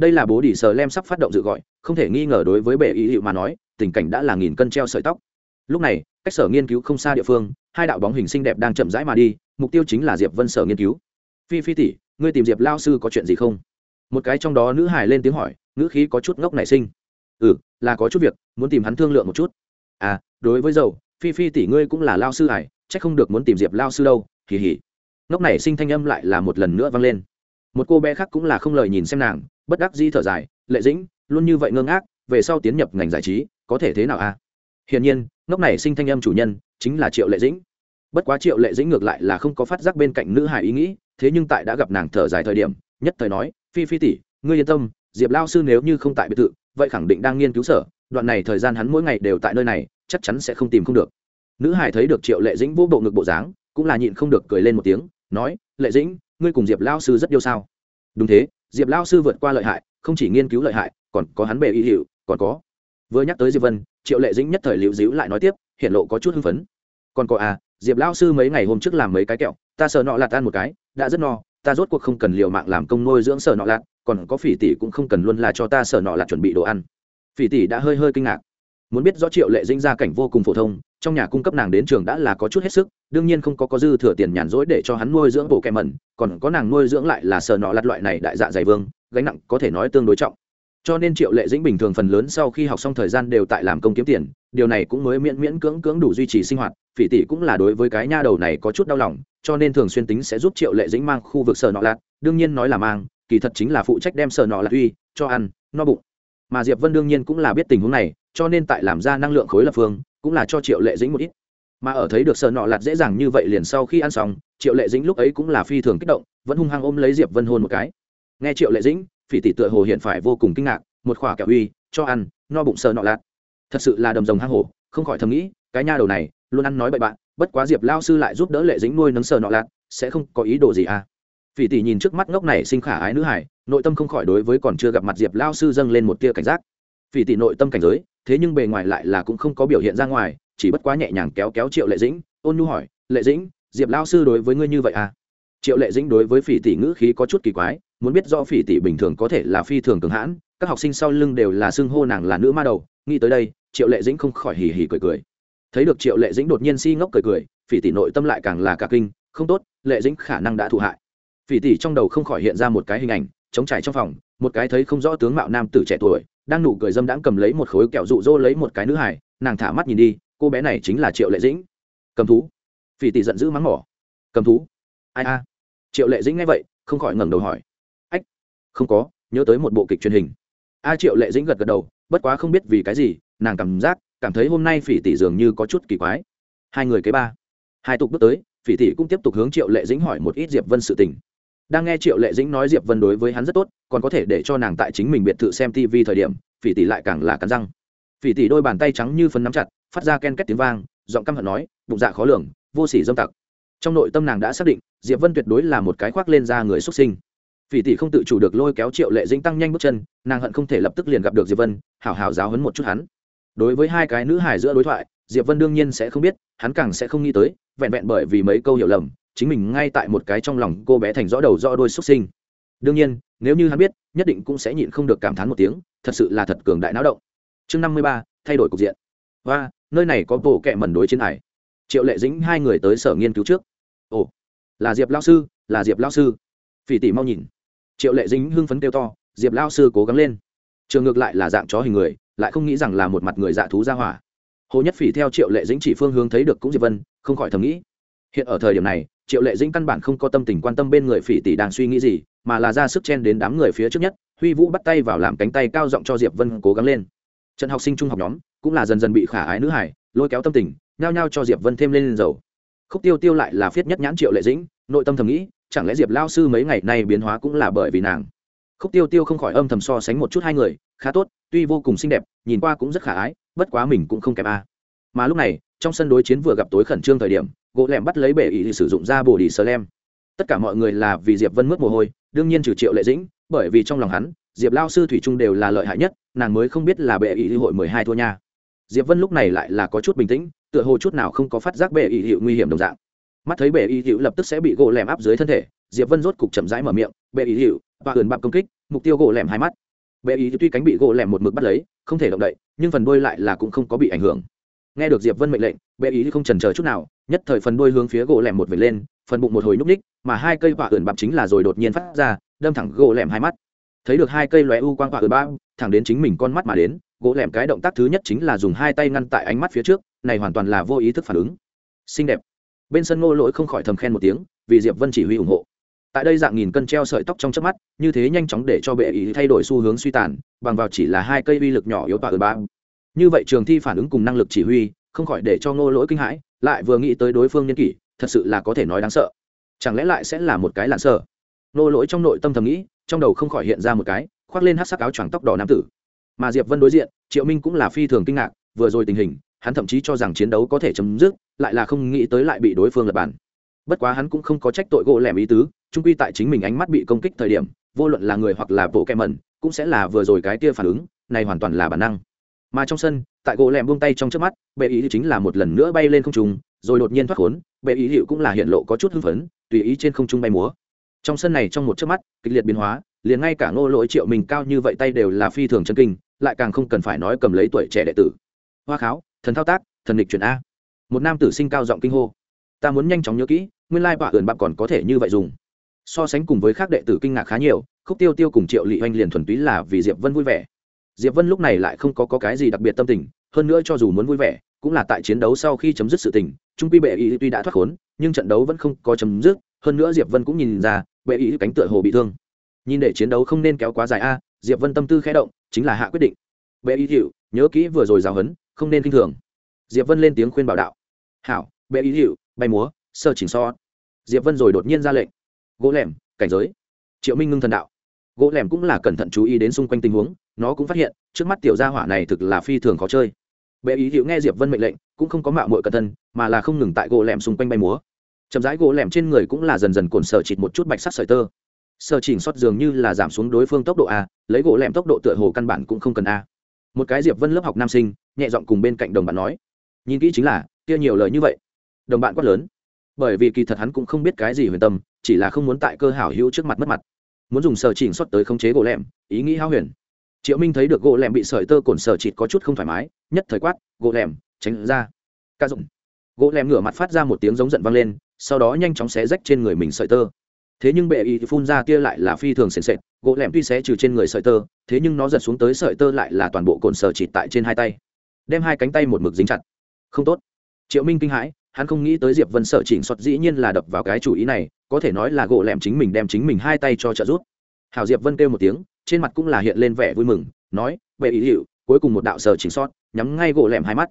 đây là bố đỉ sờ lem sắp phát động dự gọi, không thể nghi ngờ đối với bệ ý hiệu mà nói, tình cảnh đã là nghìn cân treo sợi tóc. Lúc này, cách sở nghiên cứu không xa địa phương, hai đạo bóng hình xinh đẹp đang chậm rãi mà đi, mục tiêu chính là diệp vân sở nghiên cứu. Phi phi tỷ, ngươi tìm diệp lao sư có chuyện gì không? Một cái trong đó nữ hải lên tiếng hỏi, ngữ khí có chút ngốc nảy sinh. Ừ là có chút việc, muốn tìm hắn thương lượng một chút. À đối với dầu, phi phi tỷ ngươi cũng là lao sư hải c h ắ c không được muốn tìm diệp lao sư đâu kỳ hỉ ngốc nảy sinh thanh âm lại là một lần nữa vang lên. Một cô bé khác cũng là không lời nhìn xem nàng bất đắc di thở dài, lệ dĩnh, luôn như vậy ngơ ngác, về sau tiến nhập ngành giải trí, có thể thế nào a hiển nhiên, ngốc này sinh thanh âm chủ nhân chính là triệu lệ dĩnh. Bất quá triệu lệ dĩnh ngược lại là không có phát giác bên cạnh nữ hải ý nghĩ, thế nhưng tại đã gặp nàng thở dài thời điểm, nhất thời nói, phi phi tỷ, ngươi yên tâm, diệp lao sư nếu như không tại biệt thự, vậy khẳng định đang nghiên cứu sở, đoạn này thời gian hắn mỗi ngày đều tại nơi này, chắc chắn sẽ không tìm không được. Nữ hải thấy được triệu lệ dĩnh vô bộ ngực bộ dáng, cũng là nhịn không được cười lên một tiếng, nói, lệ dĩnh, ngươi cùng diệp lao sư rất yêu sao? Đúng thế diệp lao sư vượt qua lợi hại, không chỉ nghiên cứu lợi hại, còn có hắn bề y hiệu còn có. Vừa nhắc tới diệp vân, triệu lệ dĩnh nhất thời liễu dĩu lại nói tiếp hiện lộ có chút hưng phấn. Còn có à diệp lao sư mấy ngày hôm trước làm mấy cái kẹo, ta sợ nọ lạt ăn một cái, đã rất no, ta rốt cuộc không cần liều mạng làm công nuôi dưỡng sợ nọ lạt, còn có phỉ tỷ cũng không cần luôn là cho ta sợ nọ lạt chuẩn bị đồ ăn. Phỉ tỷ đã hơi hơi kinh ngạc muốn biết rõ triệu lệ dĩnh gia cảnh vô cùng phổ thông, trong nhà cung cấp nàng đến trường đã là có chút hết sức, đương nhiên không có có dư thừa tiền nhàn rỗi để cho hắn nuôi dưỡng bộ kẹ mẩn, còn có nàng nuôi dưỡng lại là sờ nọ lặt loại này đại dạ dày vương, gánh nặng có thể nói tương đối trọng. Cho nên triệu lệ dĩnh bình thường phần lớn sau khi học xong thời gian đều tại làm công kiếm tiền, điều này cũng mới miễn miễn cưỡng cưỡng đủ duy trì sinh hoạt, phỉ tỷ cũng là đối với cái nha đầu này có chút đau lòng, cho nên thường xuyên tính sẽ giúp triệu lệ dĩnh mang khu vực sờ nọ lạt đương nhiên nói là mang, kỳ thật chính là phụ trách đem sờ nọ lạt uy, cho ăn, no bụng. Mà diệp vân đương nhiên cũng là biết tình huống này cho nên tại làm ra năng lượng khối lập phương, cũng là cho triệu lệ dĩnh một ít. Mà ở thấy được sợ nọ lạt dễ dàng như vậy liền sau khi ăn xong, triệu lệ dĩnh lúc ấy cũng là phi thường kích động, vẫn hung hăng ôm lấy diệp vân hôn một cái. Nghe triệu lệ dĩnh, phỉ tỷ tựa hồ hiện phải vô cùng kinh ngạc, một khỏa kẹo uy, cho ăn, no bụng sợ nọ lạt. Thật sự là đầm rồng hang hổ, không khỏi thầm nghĩ, cái nha đầu này, luôn ăn nói bậy bạn, bất quá diệp lao sư lại giúp đỡ lệ dĩnh nuôi nấng sợ nọ lạt, sẽ không có ý đồ gì à. Phỉ tỷ nhìn trước mắt ngốc này sinh khả ái nữ hải, nội tâm không khỏi đối với còn chưa gặp mặt diệp lao sư dâng lên một tia cảnh giác. Phỉ tỷ nội tâm cảnh giới thế nhưng bề ngoài lại là cũng không có biểu hiện ra ngoài, chỉ bất quá nhẹ nhàng kéo kéo triệu lệ dĩnh. Ôn nhu hỏi, lệ dĩnh, diệp lao sư đối với ngươi như vậy à? Triệu lệ dĩnh đối với phỉ tỷ ngữ khí có chút kỳ quái, muốn biết rõ phỉ tỷ bình thường có thể là phi thường cường hãn, các học sinh sau lưng đều là xưng hô nàng là nữ ma đầu. Nghĩ tới đây, triệu lệ dĩnh không khỏi hì hì cười cười. Thấy được triệu lệ dĩnh đột nhiên si ngốc cười cười, phỉ tỷ nội tâm lại càng là cả kinh, không tốt, lệ dĩnh khả năng đã thụ hại. Phỉ tỷ trong đầu không khỏi hiện ra một cái hình ảnh chống trải trong phòng, một cái thấy không rõ tướng mạo nam tử trẻ tuổi, đang nụ cười dâm đãng cầm lấy một khối kẹo rụ rỗ lấy một cái nữ hải nàng thả mắt nhìn đi, cô bé này chính là triệu lệ dĩnh. Cầm thú. Phỉ tỷ giận dữ mắng mỏ. Cầm thú. Ai a? Triệu lệ dĩnh nghe vậy, không khỏi ngẩng đầu hỏi. Ách, không có, nhớ tới một bộ kịch truyền hình. A triệu lệ dĩnh gật gật đầu, bất quá không biết vì cái gì, nàng cảm giác, cảm thấy hôm nay phỉ tỷ dường như có chút kỳ quái. Hai người kế ba. Hai tục bước tới, phỉ tỷ cũng tiếp tục hướng triệu lệ dĩnh hỏi một ít diệp vân sự tình đang nghe triệu lệ dĩnh nói diệp vân đối với hắn rất tốt, còn có thể để cho nàng tại chính mình biệt thự xem tv thời điểm, phỉ tỷ lại càng là cắn răng. Phỉ tỷ đôi bàn tay trắng như phấn nắm chặt, phát ra ken két tiếng vang, giọng căm hận nói, bụng dạ khó lường, vô sỉ dâm tặc. Trong nội tâm nàng đã xác định, diệp vân tuyệt đối là một cái khoác lên ra người xuất sinh. Phỉ tỷ không tự chủ được lôi kéo triệu lệ dĩnh tăng nhanh bước chân, nàng hận không thể lập tức liền gặp được diệp vân, hảo hảo giáo hấn một chút hắn. Đối với hai cái nữ hải giữa đối thoại, diệp vân đương nhiên sẽ không biết, hắn càng sẽ không nghĩ tới, vẹn vẹn bởi vì mấy câu hiểu lầm chính mình ngay tại một cái trong lòng cô bé thành rõ đầu rõ đôi xuất sinh. Đương nhiên, nếu như hắn biết, nhất định cũng sẽ nhịn không được cảm thán một tiếng, thật sự là thật cường đại náo động. Chương năm mươi ba, thay đổi cục diện. Và nơi này có bộ kệ mẩn đối chiến hải triệu lệ dĩnh hai người tới sở nghiên cứu trước. Ồ, là diệp lao sư, là diệp lao sư. Phỉ tỷ mau nhìn. Triệu lệ dính hưng phấn kêu to, diệp lao sư cố gắng lên. Trường ngược lại là dạng chó hình người, lại không nghĩ rằng là một mặt người dạ thú ra hỏa. Hồ nhất phỉ theo triệu lệ dính chỉ phương hướng thấy được cũng diệp vân, không khỏi thầm nghĩ. Hiện ở thời điểm này triệu lệ dĩnh căn bản không có tâm tình quan tâm bên người phỉ tỷ đang suy nghĩ gì, mà là ra sức chen đến đám người phía trước nhất, huy vũ bắt tay vào làm cánh tay cao giọng cho diệp vân cố gắng lên. Trận học sinh trung học nhóm, cũng là dần dần bị khả ái nữ hải lôi kéo tâm tình, nhao nhao cho diệp vân thêm lên dầu. Khúc tiêu tiêu lại là phiết nhất nhãn triệu lệ dĩnh, nội tâm thầm nghĩ, chẳng lẽ diệp lao sư mấy ngày nay biến hóa cũng là bởi vì nàng? Khúc tiêu tiêu không khỏi âm thầm so sánh một chút hai người, khá tốt, tuy vô cùng xinh đẹp, nhìn qua cũng rất khả ái, bất quá mình cũng không kém a. Mà lúc này, trong sân đối chiến vừa gặp tối khẩn trương thời điểm gỗ lẻm bắt lấy bể ý sử dụng ra bồ đi sơ lem. Tất cả mọi người là vì diệp vân mướt mồ hôi, đương nhiên trừ triệu lệ dĩnh, bởi vì trong lòng hắn, diệp lao sư thủy trung đều là lợi hại nhất, nàng mới không biết là bệ ý hội mười hai thua nha. Diệp vân lúc này lại là có chút bình tĩnh, tựa hồ chút nào không có phát giác bệ ý hiệu nguy hiểm đồng dạng. Mắt thấy bệ ý hiệu lập tức sẽ bị gỗ lẻm áp dưới thân thể, diệp vân rốt cục chậm rãi mở miệng bệ ý hiệu và ườn bạc công kích, mục tiêu gỗ lẻm hai mắt. Bệ ý tuy cánh bị gỗ lẻm một mực bắt lấy, không thể động đậy, nhưng phần đôi lại là cũng không có bị ảnh hưởng. Nghe được diệp vân mệnh lệnh bệ ý không chần chờ chút nào nhất thời phần đuôi hướng phía gỗ lẻm một vệt lên, phần bụng một hồi nhúc ních mà hai cây quả ườn bạp chính là rồi đột nhiên phát ra, đâm thẳng gỗ lẻm hai mắt. Thấy được hai cây lóe u quang quả ườn bạp thẳng đến chính mình con mắt mà đến, gỗ lẻm cái động tác thứ nhất chính là dùng hai tay ngăn tại ánh mắt phía trước, này hoàn toàn là vô ý thức phản ứng. Xinh đẹp. Bên sân ngô lỗi không khỏi thầm khen một tiếng, vì diệp vân chỉ huy ủng hộ. Tại đây dạng nghìn cân treo sợi tóc trong chớp mắt, như thế nhanh chóng để cho bệ ý thay đổi xu hướng suy tàn, bằng vào chỉ là hai cây uy lực nhỏ yếu tọa ở ba như vậy trường thi phản ứng cùng năng lực chỉ huy không khỏi để cho ngô lỗi kinh hãi, lại vừa nghĩ tới đối phương nhân kỷ, thật sự là có thể nói đáng sợ. Chẳng lẽ lại sẽ là một cái lạn sợ ngô lỗi trong nội tâm thầm nghĩ, trong đầu không khỏi hiện ra một cái, khoác lên hát sắc áo choàng tóc đỏ nam tử. Mà diệp vân đối diện, triệu minh cũng là phi thường kinh ngạc, vừa rồi tình hình, hắn thậm chí cho rằng chiến đấu có thể chấm dứt, lại là không nghĩ tới lại bị đối phương lật bàn. Bất quá hắn cũng không có trách tội gỗ lẻm ý tứ trung quy tại chính mình ánh mắt bị công kích thời điểm, vô luận là người hoặc là bộ kẹ mẩn, cũng sẽ là vừa rồi cái kia phản ứng, này hoàn toàn là bản năng. Mà trong sân tại gỗ lẻm buông tay trong trước mắt, bệ ý chính là một lần nữa bay lên không trung, rồi đột nhiên thoát khốn, bệ ý hiệu cũng là hiện lộ có chút hưng phấn, tùy ý trên không trung bay múa. Trong sân này trong một chớp mắt, kịch liệt biến hóa, liền ngay cả ngô lỗi triệu mình cao như vậy tay đều là phi thường chân kinh, lại càng không cần phải nói cầm lấy tuổi trẻ đệ tử. Hoa kháo, thần thao tác, thần địch chuyển a. Một nam tử sinh cao giọng kinh hô. Ta muốn nhanh chóng nhớ kỹ, nguyên lai bạ ườn bạc còn có thể như vậy dùng. So sánh cùng với khác đệ tử kinh ngạc khá nhiều, khúc tiêu tiêu cùng triệu lị oanh liền thuần túy là vì diệp vân vui vẻ diệp vân lúc này lại không có, có cái gì đặc biệt tâm tình hơn nữa cho dù muốn vui vẻ cũng là tại chiến đấu sau khi chấm dứt sự tình trung quy bệ ý tuy đã thoát khốn nhưng trận đấu vẫn không có chấm dứt hơn nữa diệp vân cũng nhìn ra bệ ý cánh tựa hồ bị thương. Nhìn để chiến đấu không nên kéo quá dài a diệp vân tâm tư khẽ động chính là hạ quyết định. Bệ ý hiệu nhớ kỹ vừa rồi giáo hấn không nên kinh thường. Diệp vân lên tiếng khuyên bảo đạo. Hảo bệ ý hiệu bay múa sơ chỉnh so. Diệp vân rồi đột nhiên ra lệnh. Gỗ lẻm cảnh giới. Triệu minh ngưng thần đạo. Gỗ lẻm cũng là cẩn thận chú ý đến xung quanh tình huống nó cũng phát hiện, trước mắt tiểu gia hỏa này thực là phi thường khó chơi. Bệ ý hữu nghe diệp vân mệnh lệnh, cũng không có mạo mội cẩn thân mà là không ngừng tại gỗ lẻm xung quanh bay múa. Chậm rãi gỗ lẻm trên người cũng là dần dần cồn sở chịt một chút bạch sắc sợi tơ. Sơ chỉnh xót dường như là giảm xuống đối phương tốc độ a, lấy gỗ lẻm tốc độ tựa hồ căn bản cũng không cần a. Một cái diệp vân lớp học nam sinh, nhẹ giọng cùng bên cạnh đồng bạn nói, nhìn kỹ chính là, kia nhiều lời như vậy. Đồng bạn quát lớn, bởi vì kỳ thật hắn cũng không biết cái gì huyền tâm, chỉ là không muốn tại cơ hảo hữu trước mặt mất mặt. Muốn dùng sở chỉnh xuất tới khống chế gỗ lẻm, ý nghĩ hao huyền triệu minh thấy được gỗ lẻm bị sợi tơ cồn sở chịt có chút không thoải mái, nhất thời quát, gỗ lẻm, tránh ra. Ca dụng. Gỗ lẻm ngửa mặt phát ra một tiếng giống giận vang lên, sau đó nhanh chóng xé rách trên người mình sợi tơ. Thế nhưng bệ y phun ra tia lại là phi thường sền sệt, gỗ lẻm tuy xé trừ trên người sợi tơ, thế nhưng nó giật xuống tới sợi tơ lại là toàn bộ cồn sở chịt tại trên hai tay. Đem hai cánh tay một mực dính chặt. Không tốt. Triệu minh kinh hãi, hắn không nghĩ tới diệp vân sợ chỉnh xuất dĩ nhiên là đập vào cái chủ ý này, có thể nói là gỗ lẻm chính mình đem chính mình hai tay cho trợ giúp. Hảo diệp vân kêu một tiếng trên mặt cũng là hiện lên vẻ vui mừng, nói, bệ ý hiệu cuối cùng một đạo sở chỉnh sót, nhắm ngay gỗ lẻm hai mắt.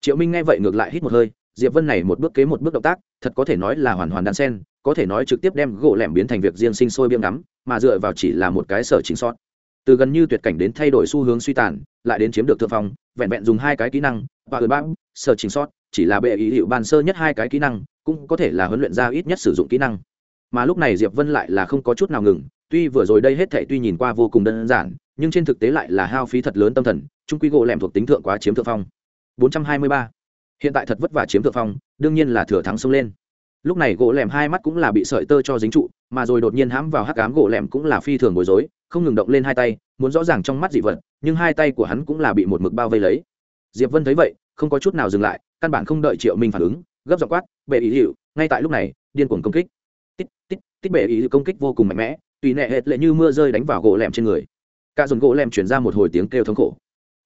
Triệu minh nghe vậy ngược lại hít một hơi, diệp vân này một bước kế một bước động tác, thật có thể nói là hoàn hoàn đan sen, có thể nói trực tiếp đem gỗ lẻm biến thành việc riêng sinh sôi biếng ngắm, mà dựa vào chỉ là một cái sở chỉnh sót. Từ gần như tuyệt cảnh đến thay đổi xu hướng suy tàn, lại đến chiếm được thượng phong, vẹn vẹn dùng hai cái kỹ năng, và ở ba, sở chỉnh sót, chỉ là bệ ý hiệu ban sơ nhất hai cái kỹ năng, cũng có thể là huấn luyện ra ít nhất sử dụng kỹ năng. Mà lúc này diệp vân lại là không có chút nào ngừng tuy vừa rồi đây hết thảy tuy nhìn qua vô cùng đơn giản, nhưng trên thực tế lại là hao phí thật lớn tâm thần, trung quy gỗ lẻm thuộc tính thượng quá chiếm thượng phong. 423. hiện tại thật vất vả chiếm thượng phong, đương nhiên là thừa thắng xông lên. Lúc này gỗ lẻm hai mắt cũng là bị sợi tơ cho dính trụ, mà rồi đột nhiên hãm vào hắc ám gỗ lẻm cũng là phi thường bối rối, không ngừng động lên hai tay, muốn rõ ràng trong mắt dị vật, nhưng hai tay của hắn cũng là bị một mực bao vây lấy. Diệp vân thấy vậy, không có chút nào dừng lại, căn bản không đợi triệu minh phản ứng, gấp giọng quát, bệ ý hiệu ngay tại lúc này, điên cuồng công kích. Tít tít tít, bệ ý hiệu công kích vô cùng mạnh mẽ tùy nệ hệt lệ như mưa rơi đánh vào gỗ lẻm trên người. Cả dồn gỗ lẻm chuyển ra một hồi tiếng kêu thống khổ.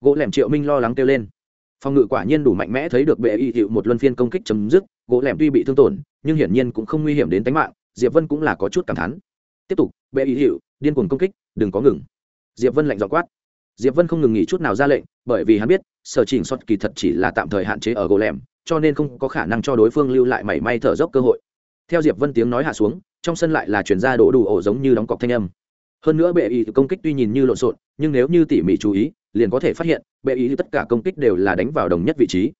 Gỗ lẻm triệu minh lo lắng kêu lên. Phòng ngự quả nhiên đủ mạnh mẽ thấy được bệ y hiệu một luân phiên công kích chấm dứt, gỗ lẻm tuy bị thương tổn, nhưng hiển nhiên cũng không nguy hiểm đến tính mạng, diệp vân cũng là có chút cảm thán. Tiếp tục, bệ y hiệu điên cuồng công kích, đừng có ngừng. Diệp vân lạnh dọ quát. Diệp vân không ngừng nghỉ chút nào ra lệnh, bởi vì hắn biết, sở chỉnh xuất kỳ thật chỉ là tạm thời hạn chế ở gỗ lẻm, cho nên không có khả năng cho đối phương lưu lại mảy may thở dốc cơ hội. Theo diệp vân tiếng nói hạ xuống trong sân lại là chuyển ra đổ đủ ổ giống như đóng cọc thanh âm. Hơn nữa bệ ý công kích tuy nhìn như lộn xộn nhưng nếu như tỉ mỉ chú ý liền có thể phát hiện bệ ý tất cả công kích đều là đánh vào đồng nhất vị trí.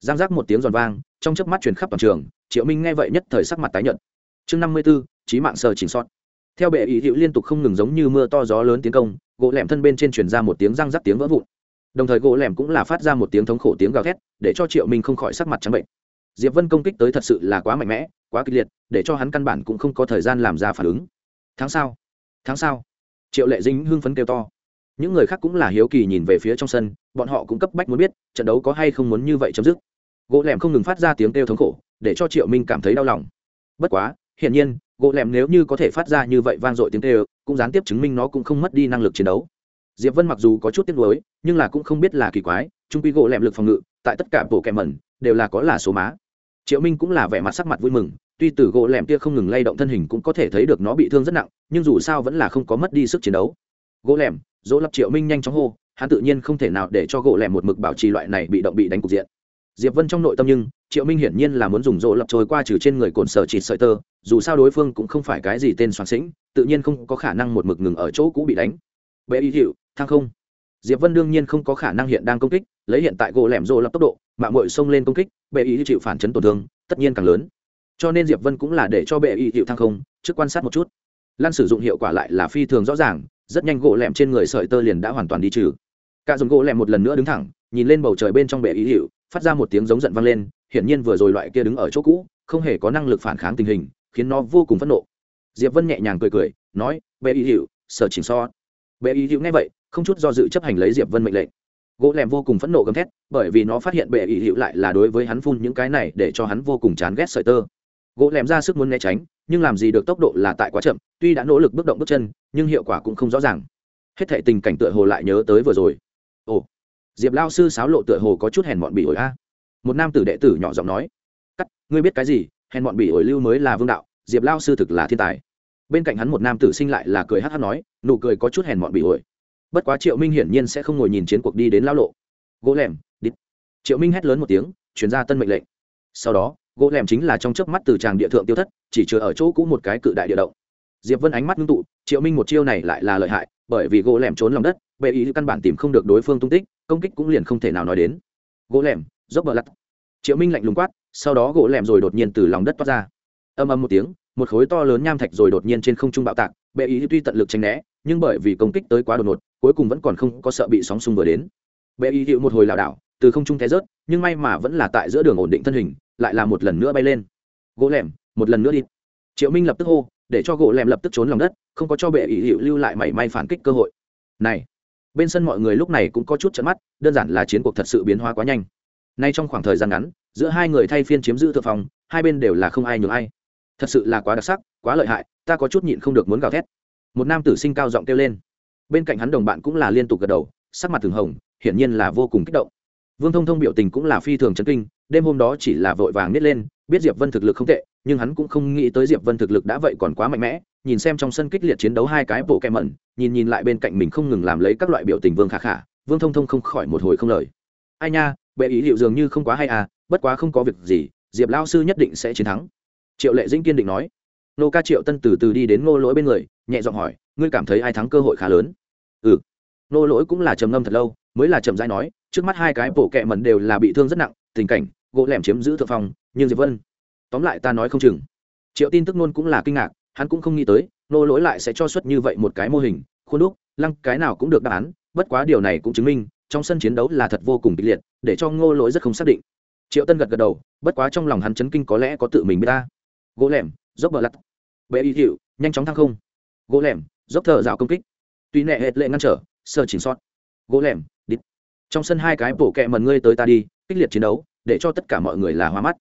Giang giác một tiếng giòn vang trong chớp mắt truyền khắp toàn trường triệu minh nghe vậy nhất thời sắc mặt tái nhợt. Chương năm mươi 54, trí mạng sơ chỉnh sót. Theo bệ ý hiệu liên tục không ngừng giống như mưa to gió lớn tiến công gỗ lẻm thân bên trên truyền ra một tiếng răng rắc tiếng vỡ vụn. Đồng thời gỗ lẻm cũng là phát ra một tiếng thống khổ tiếng gào thét để cho triệu minh không khỏi sắc mặt trắng bệnh diệp vân công kích tới thật sự là quá mạnh mẽ, quá kịch liệt, để cho hắn căn bản cũng không có thời gian làm ra phản ứng. Tháng sau tháng sau, triệu lệ dính hưng phấn kêu to. Những người khác cũng là hiếu kỳ nhìn về phía trong sân, bọn họ cũng cấp bách muốn biết, trận đấu có hay không muốn như vậy chấm dứt. Gỗ lẻm không ngừng phát ra tiếng kêu thống khổ, để cho triệu minh cảm thấy đau lòng. Bất quá, hiển nhiên, gỗ lẻm nếu như có thể phát ra như vậy vang dội tiếng kêu, cũng gián tiếp chứng minh nó cũng không mất đi năng lực chiến đấu. Diệp vân mặc dù có chút tiếc nuối, nhưng là cũng không biết là kỳ quái, trung quy gỗ lẻm lực phòng ngự, tại tất cả bộ kẹm mẩn, đều là có là số má triệu minh cũng là vẻ mặt sắc mặt vui mừng, tuy từ gỗ lẻm kia không ngừng lay động thân hình cũng có thể thấy được nó bị thương rất nặng, nhưng dù sao vẫn là không có mất đi sức chiến đấu. Gỗ lẻm, dỗ lập triệu minh nhanh chóng hô, hắn tự nhiên không thể nào để cho gỗ lẻm một mực bảo trì loại này bị động bị đánh cục diện. Diệp vân trong nội tâm nhưng, triệu minh hiển nhiên là muốn dùng dỗ lập trôi qua trừ trên người cồn sở chỉ sợi tơ, dù sao đối phương cũng không phải cái gì tên soạn sĩnh, tự nhiên không có khả năng một mực ngừng ở chỗ cũ bị đánh. Bệ y hiệu thang không? Diệp vân đương nhiên không có khả năng hiện đang công kích, lấy hiện tại gỗ lẻm rỗ lập tốc độ mạng mội xông lên công kích, bệ y chịu phản chấn tổn thương, tất nhiên càng lớn. Cho nên diệp vân cũng là để cho bệ y chịu thăng không, trước quan sát một chút. Lan sử dụng hiệu quả lại là phi thường rõ ràng, rất nhanh gỗ lẹm trên người sợi tơ liền đã hoàn toàn đi trừ. Cả dùng gỗ lẹm một lần nữa đứng thẳng, nhìn lên bầu trời bên trong bệ y hiệu phát ra một tiếng giống giận vang lên, hiển nhiên vừa rồi loại kia đứng ở chỗ cũ, không hề có năng lực phản kháng tình hình, khiến nó vô cùng phẫn nộ. Diệp vân nhẹ nhàng cười cười, nói, bệ y hiệu sở chỉnh so. Bệ y hiệu nghe vậy, không chút do dự chấp hành lấy diệp vân mệnh lệnh gỗ Lèm vô cùng phẫn nộ gầm thét, bởi vì nó phát hiện bệ y hiệu lại là đối với hắn phun những cái này để cho hắn vô cùng chán ghét sợi tơ. Gỗ Lèm ra sức muốn né tránh, nhưng làm gì được tốc độ là tại quá chậm, tuy đã nỗ lực bước động bước chân, nhưng hiệu quả cũng không rõ ràng. Hết thệ tình cảnh tựa hồ lại nhớ tới vừa rồi. Ồ, diệp lao sư sáo lộ tựa hồ có chút hèn mọn bị ổi a. Một nam tử đệ tử nhỏ giọng nói, cắt, ngươi biết cái gì? Hèn mọn bị ổi lưu mới là vương đạo, diệp lao sư thực là thiên tài. Bên cạnh hắn một nam tử sinh lại là cười hát hát nói, nụ cười có chút hèn mọn bị ổi bất quá triệu minh hiển nhiên sẽ không ngồi nhìn chiến cuộc đi đến lao lộ. Gỗ lẻm đít triệu minh hét lớn một tiếng chuyển ra tân mệnh lệnh. Sau đó, gỗ lẻm chính là trong chớp mắt từ tràng địa thượng tiêu thất, chỉ chứa ở chỗ cũ một cái cự đại địa động. Diệp vân ánh mắt ngưng tụ, triệu minh một chiêu này lại là lợi hại, bởi vì gỗ lẻm trốn lòng đất, bệ ý căn bản tìm không được đối phương tung tích, công kích cũng liền không thể nào nói đến. Gỗ lẻm, dốc bờ lặt. Triệu minh lạnh lùng quát, sau đó gỗ lẻm rồi đột nhiên từ lòng đất toát ra. Âm âm một tiếng, một khối to lớn nham thạch rồi đột nhiên trên không trung bạo tạc, bệ ý tuy tận lực tránh né, nhưng bởi vì công kích tới quá đột ngột cuối cùng vẫn còn không có sợ bị sóng xung vừa đến. Bệ y hiệu một hồi lảo đảo, từ không trung té rớt, nhưng may mà vẫn là tại giữa đường ổn định thân hình, lại là một lần nữa bay lên. Gỗ lẻm, một lần nữa đi. Triệu minh lập tức hô, để cho gỗ lẻm lập tức trốn lòng đất, không có cho bệ y hiệu lưu lại mảy may phản kích cơ hội. Này, bên sân mọi người lúc này cũng có chút trận mắt, đơn giản là chiến cuộc thật sự biến hóa quá nhanh. Nay trong khoảng thời gian ngắn, giữa hai người thay phiên chiếm giữ thượng phòng hai bên đều là không ai nhường ai. Thật sự là quá đặc sắc, quá lợi hại, ta có chút nhịn không được muốn gào thét. Một nam tử sinh cao giọng kêu lên bên cạnh hắn đồng bạn cũng là liên tục gật đầu, sắc mặt thường hồng, hiển nhiên là vô cùng kích động. Vương thông thông biểu tình cũng là phi thường chấn kinh, đêm hôm đó chỉ là vội vàng nít lên, biết diệp vân thực lực không tệ, nhưng hắn cũng không nghĩ tới diệp vân thực lực đã vậy còn quá mạnh mẽ, nhìn xem trong sân kích liệt chiến đấu hai cái bộ kem mẩn, nhìn nhìn lại bên cạnh mình không ngừng làm lấy các loại biểu tình vương khả khả, vương thông thông không khỏi một hồi không lời. Ai nha, bệ ý liệu dường như không quá hay à bất quá không có việc gì, diệp lao sư nhất định sẽ chiến thắng. Triệu lệ dĩnh kiên định nói. Nô ca triệu tân từ từ đi đến ngô lỗi bên người, nhẹ giọng hỏi, ngươi cảm thấy ai thắng cơ hội khá lớn? Nô lỗi cũng là trầm ngâm thật lâu, mới là trầm dai nói, trước mắt hai cái bộ kệ mẩn đều là bị thương rất nặng, tình cảnh, gỗ lẻm chiếm giữ thượng phong, nhưng diệp vân, tóm lại ta nói không chừng. Triệu tin tức nôn cũng là kinh ngạc, hắn cũng không nghĩ tới, nô lỗi lại sẽ cho xuất như vậy một cái mô hình, khuôn đúc, lăng cái nào cũng được đáp án, bất quá điều này cũng chứng minh, trong sân chiến đấu là thật vô cùng kịch liệt, để cho ngô lỗi rất không xác định. Triệu tân gật gật đầu, bất quá trong lòng hắn chấn kinh có lẽ có tự mình biết ta. Gỗ lẻm, dốc bờ lặt. Bệ y hiệu nhanh chóng thăng không. Gỗ lẻm, dốc thợ dạo công kích. Tuy nệ hệt lệ ngăn trở sơ chỉnh sót. Gỗ lẻm, đít. Trong sân hai cái bổ kẹ mần ngươi tới ta đi, kích liệt chiến đấu, để cho tất cả mọi người là hoa mắt.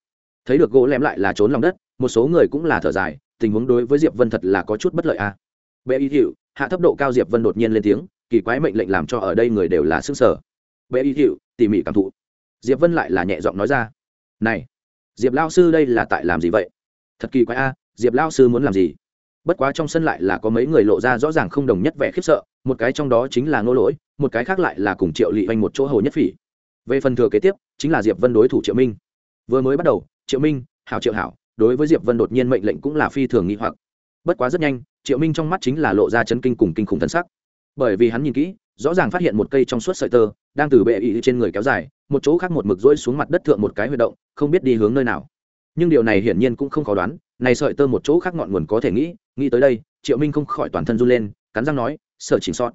Thấy được gỗ lẻm lại là trốn lòng đất, một số người cũng là thở dài, tình huống đối với diệp vân thật là có chút bất lợi a. À. bệ y hiệu hạ thấp độ cao diệp vân đột nhiên lên tiếng, kỳ quái mệnh lệnh làm cho ở đây người đều là sức sở bệ y hiệu tỉ mỉ cảm thụ. Diệp vân lại là nhẹ giọng nói ra. Này, diệp lao sư đây là tại làm gì vậy? Thật kỳ quái a, diệp lao sư muốn làm gì? Bất quá trong sân lại là có mấy người lộ ra rõ ràng không đồng nhất vẻ khiếp sợ, một cái trong đó chính là ngô lỗi, một cái khác lại là cùng triệu lị oanh một chỗ hầu nhất phỉ. Về phần thừa kế tiếp, chính là diệp vân đối thủ triệu minh. Vừa mới bắt đầu, triệu minh, hảo triệu hảo, đối với diệp vân đột nhiên mệnh lệnh cũng là phi thường nghi hoặc. Bất quá rất nhanh, triệu minh trong mắt chính là lộ ra chấn kinh cùng kinh khủng thân sắc. Bởi vì hắn nhìn kỹ, rõ ràng phát hiện một cây trong suốt sợi tơ đang từ bệ ị trên người kéo dài, một chỗ khác một mực rỗi xuống mặt đất thượng một cái huy động, không biết đi hướng nơi nào. Nhưng điều này hiển nhiên cũng không khó đoán này sợi tơ một chỗ khác ngọn nguồn có thể nghĩ nghĩ tới đây, triệu minh không khỏi toàn thân run lên, cắn răng nói sợ chỉnh sót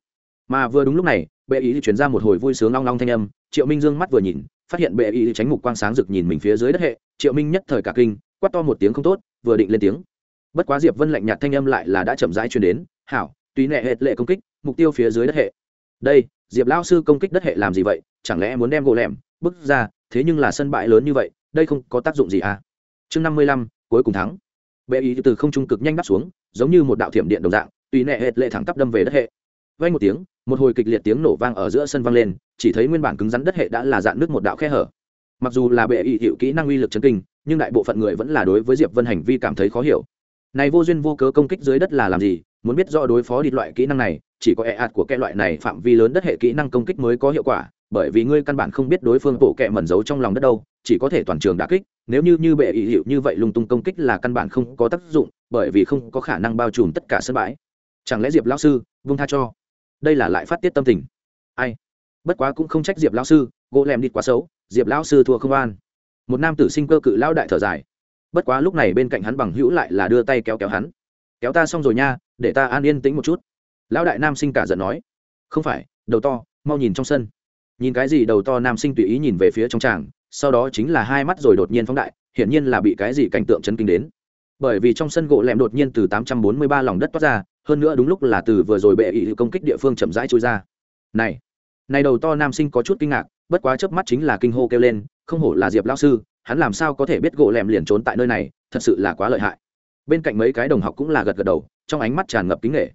mà vừa đúng lúc này, bệ ý chuyển ra một hồi vui sướng long long thanh âm, triệu minh dương mắt vừa nhìn, phát hiện bệ ý tránh mục quang sáng rực nhìn mình phía dưới đất hệ, triệu minh nhất thời cả kinh, quát to một tiếng không tốt, vừa định lên tiếng. Bất quá diệp vân lạnh nhạt thanh âm lại là đã chậm rãi truyền đến, hảo, tùy nệ hệ lệ công kích, mục tiêu phía dưới đất hệ. Đây, diệp lao sư công kích đất hệ làm gì vậy? Chẳng lẽ muốn đem gỗ lẻm, bước ra, thế nhưng là sân bãi lớn như vậy, đây không có tác dụng gì à? Chương năm mươi lăm, cuối cùng thắng bệ ý từ không trung cực nhanh đáp xuống, giống như một đạo thiểm điện đồng dạng, tùy nệ hệ lệ thẳng tắp đâm về đất hệ. Vay một tiếng, một hồi kịch liệt tiếng nổ vang ở giữa sân vang lên, chỉ thấy nguyên bản cứng rắn đất hệ đã là dạn nước một đạo khe hở. Mặc dù là bệ ý hiệu kỹ năng uy lực chấn kinh, nhưng đại bộ phận người vẫn là đối với diệp vân hành vi cảm thấy khó hiểu. Này vô duyên vô cớ công kích dưới đất là làm gì, muốn biết rõ đối phó đi loại kỹ năng này, chỉ có e ạt của cái loại này phạm vi lớn đất hệ kỹ năng công kích mới có hiệu quả bởi vì ngươi căn bản không biết đối phương bộ kệ mẩn giấu trong lòng đất đâu, chỉ có thể toàn trường đả kích, nếu như như bệ ý hiệu như vậy lung tung công kích là căn bản không có tác dụng, bởi vì không có khả năng bao trùm tất cả sân bãi. Chẳng lẽ diệp lão sư vung tha cho? Đây là lại phát tiết tâm tình. Ai? Bất quá cũng không trách diệp lão sư, gỗ lem đi quá xấu, diệp lão sư thua không an một nam tử sinh cơ cự lão đại thở dài. Bất quá lúc này bên cạnh hắn bằng hữu lại là đưa tay kéo kéo hắn. Kéo ta xong rồi nha, để ta an yên tĩnh một chút. Lão đại nam sinh cả giận nói. Không phải, đầu to, mau nhìn trong sân nhìn cái gì đầu to nam sinh tùy ý nhìn về phía trong tràng, sau đó chính là hai mắt rồi đột nhiên phóng đại, hiển nhiên là bị cái gì cảnh tượng chấn kinh đến. Bởi vì trong sân gỗ lẹm đột nhiên từ 843 lòng đất toát ra, hơn nữa đúng lúc là từ vừa rồi bệ ý công kích địa phương chậm rãi trôi ra. Này này đầu to nam sinh có chút kinh ngạc, bất quá chớp mắt chính là kinh hô kêu lên, không hổ là diệp lao sư, hắn làm sao có thể biết gỗ lẹm liền trốn tại nơi này, thật sự là quá lợi hại. Bên cạnh mấy cái đồng học cũng là gật gật đầu, trong ánh mắt tràn ngập kính nghệ.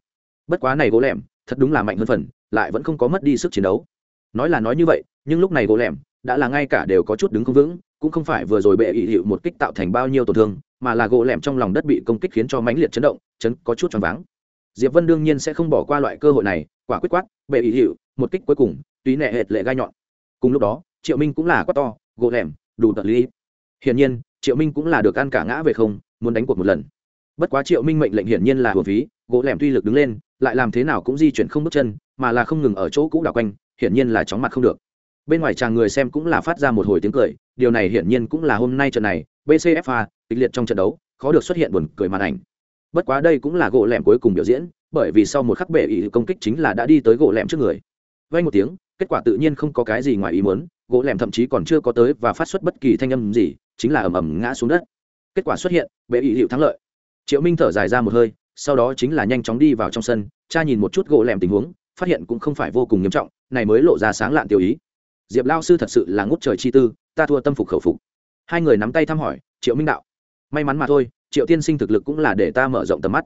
Bất quá này gỗ lẹm, thật đúng là mạnh hơn phần, lại vẫn không có mất đi sức chiến đấu nói là nói như vậy, nhưng lúc này gỗ lẻm đã là ngay cả đều có chút đứng không vững, cũng không phải vừa rồi bệ ỵ hiệu một kích tạo thành bao nhiêu tổn thương, mà là gỗ lẻm trong lòng đất bị công kích khiến cho mãnh liệt chấn động, chấn có chút choáng váng. Diệp vân đương nhiên sẽ không bỏ qua loại cơ hội này, quả quyết quát, bệ ỵ hiệu, một kích cuối cùng túy nệ hệt lệ gai nhọn. Cùng lúc đó, triệu minh cũng là quát to, gỗ lẻm, đủ tận lý. Hiển nhiên, triệu minh cũng là được ăn cả ngã về không, muốn đánh cuộc một lần. Bất quá triệu minh mệnh lệnh hiển nhiên là hồn phí, gỗ lẻm tuy lực đứng lên, lại làm thế nào cũng di chuyển không bước chân, mà là không ngừng ở chỗ cũ đảo quanh hiển nhiên là chóng mặt không được. Bên ngoài chàng người xem cũng là phát ra một hồi tiếng cười, điều này hiển nhiên cũng là hôm nay trận này bcfa kịch liệt trong trận đấu, khó được xuất hiện buồn cười màn ảnh. Bất quá đây cũng là gỗ lẻm cuối cùng biểu diễn, bởi vì sau một khắc bệ ý công kích chính là đã đi tới gỗ lẻm trước người. Vay một tiếng, kết quả tự nhiên không có cái gì ngoài ý muốn, gỗ lẻm thậm chí còn chưa có tới và phát xuất bất kỳ thanh âm gì, chính là ầm ầm ngã xuống đất. Kết quả xuất hiện, bệ ý hiệu thắng lợi. Triệu minh thở dài ra một hơi, sau đó chính là nhanh chóng đi vào trong sân cha nhìn một chút gỗ lẻm tình huống phát hiện cũng không phải vô cùng nghiêm trọng, này mới lộ ra sáng lạn tiêu ý. Diệp lao sư thật sự là ngút trời chi tư, ta thua tâm phục khẩu phục. Hai người nắm tay thăm hỏi, triệu minh đạo, may mắn mà thôi, triệu tiên sinh thực lực cũng là để ta mở rộng tầm mắt.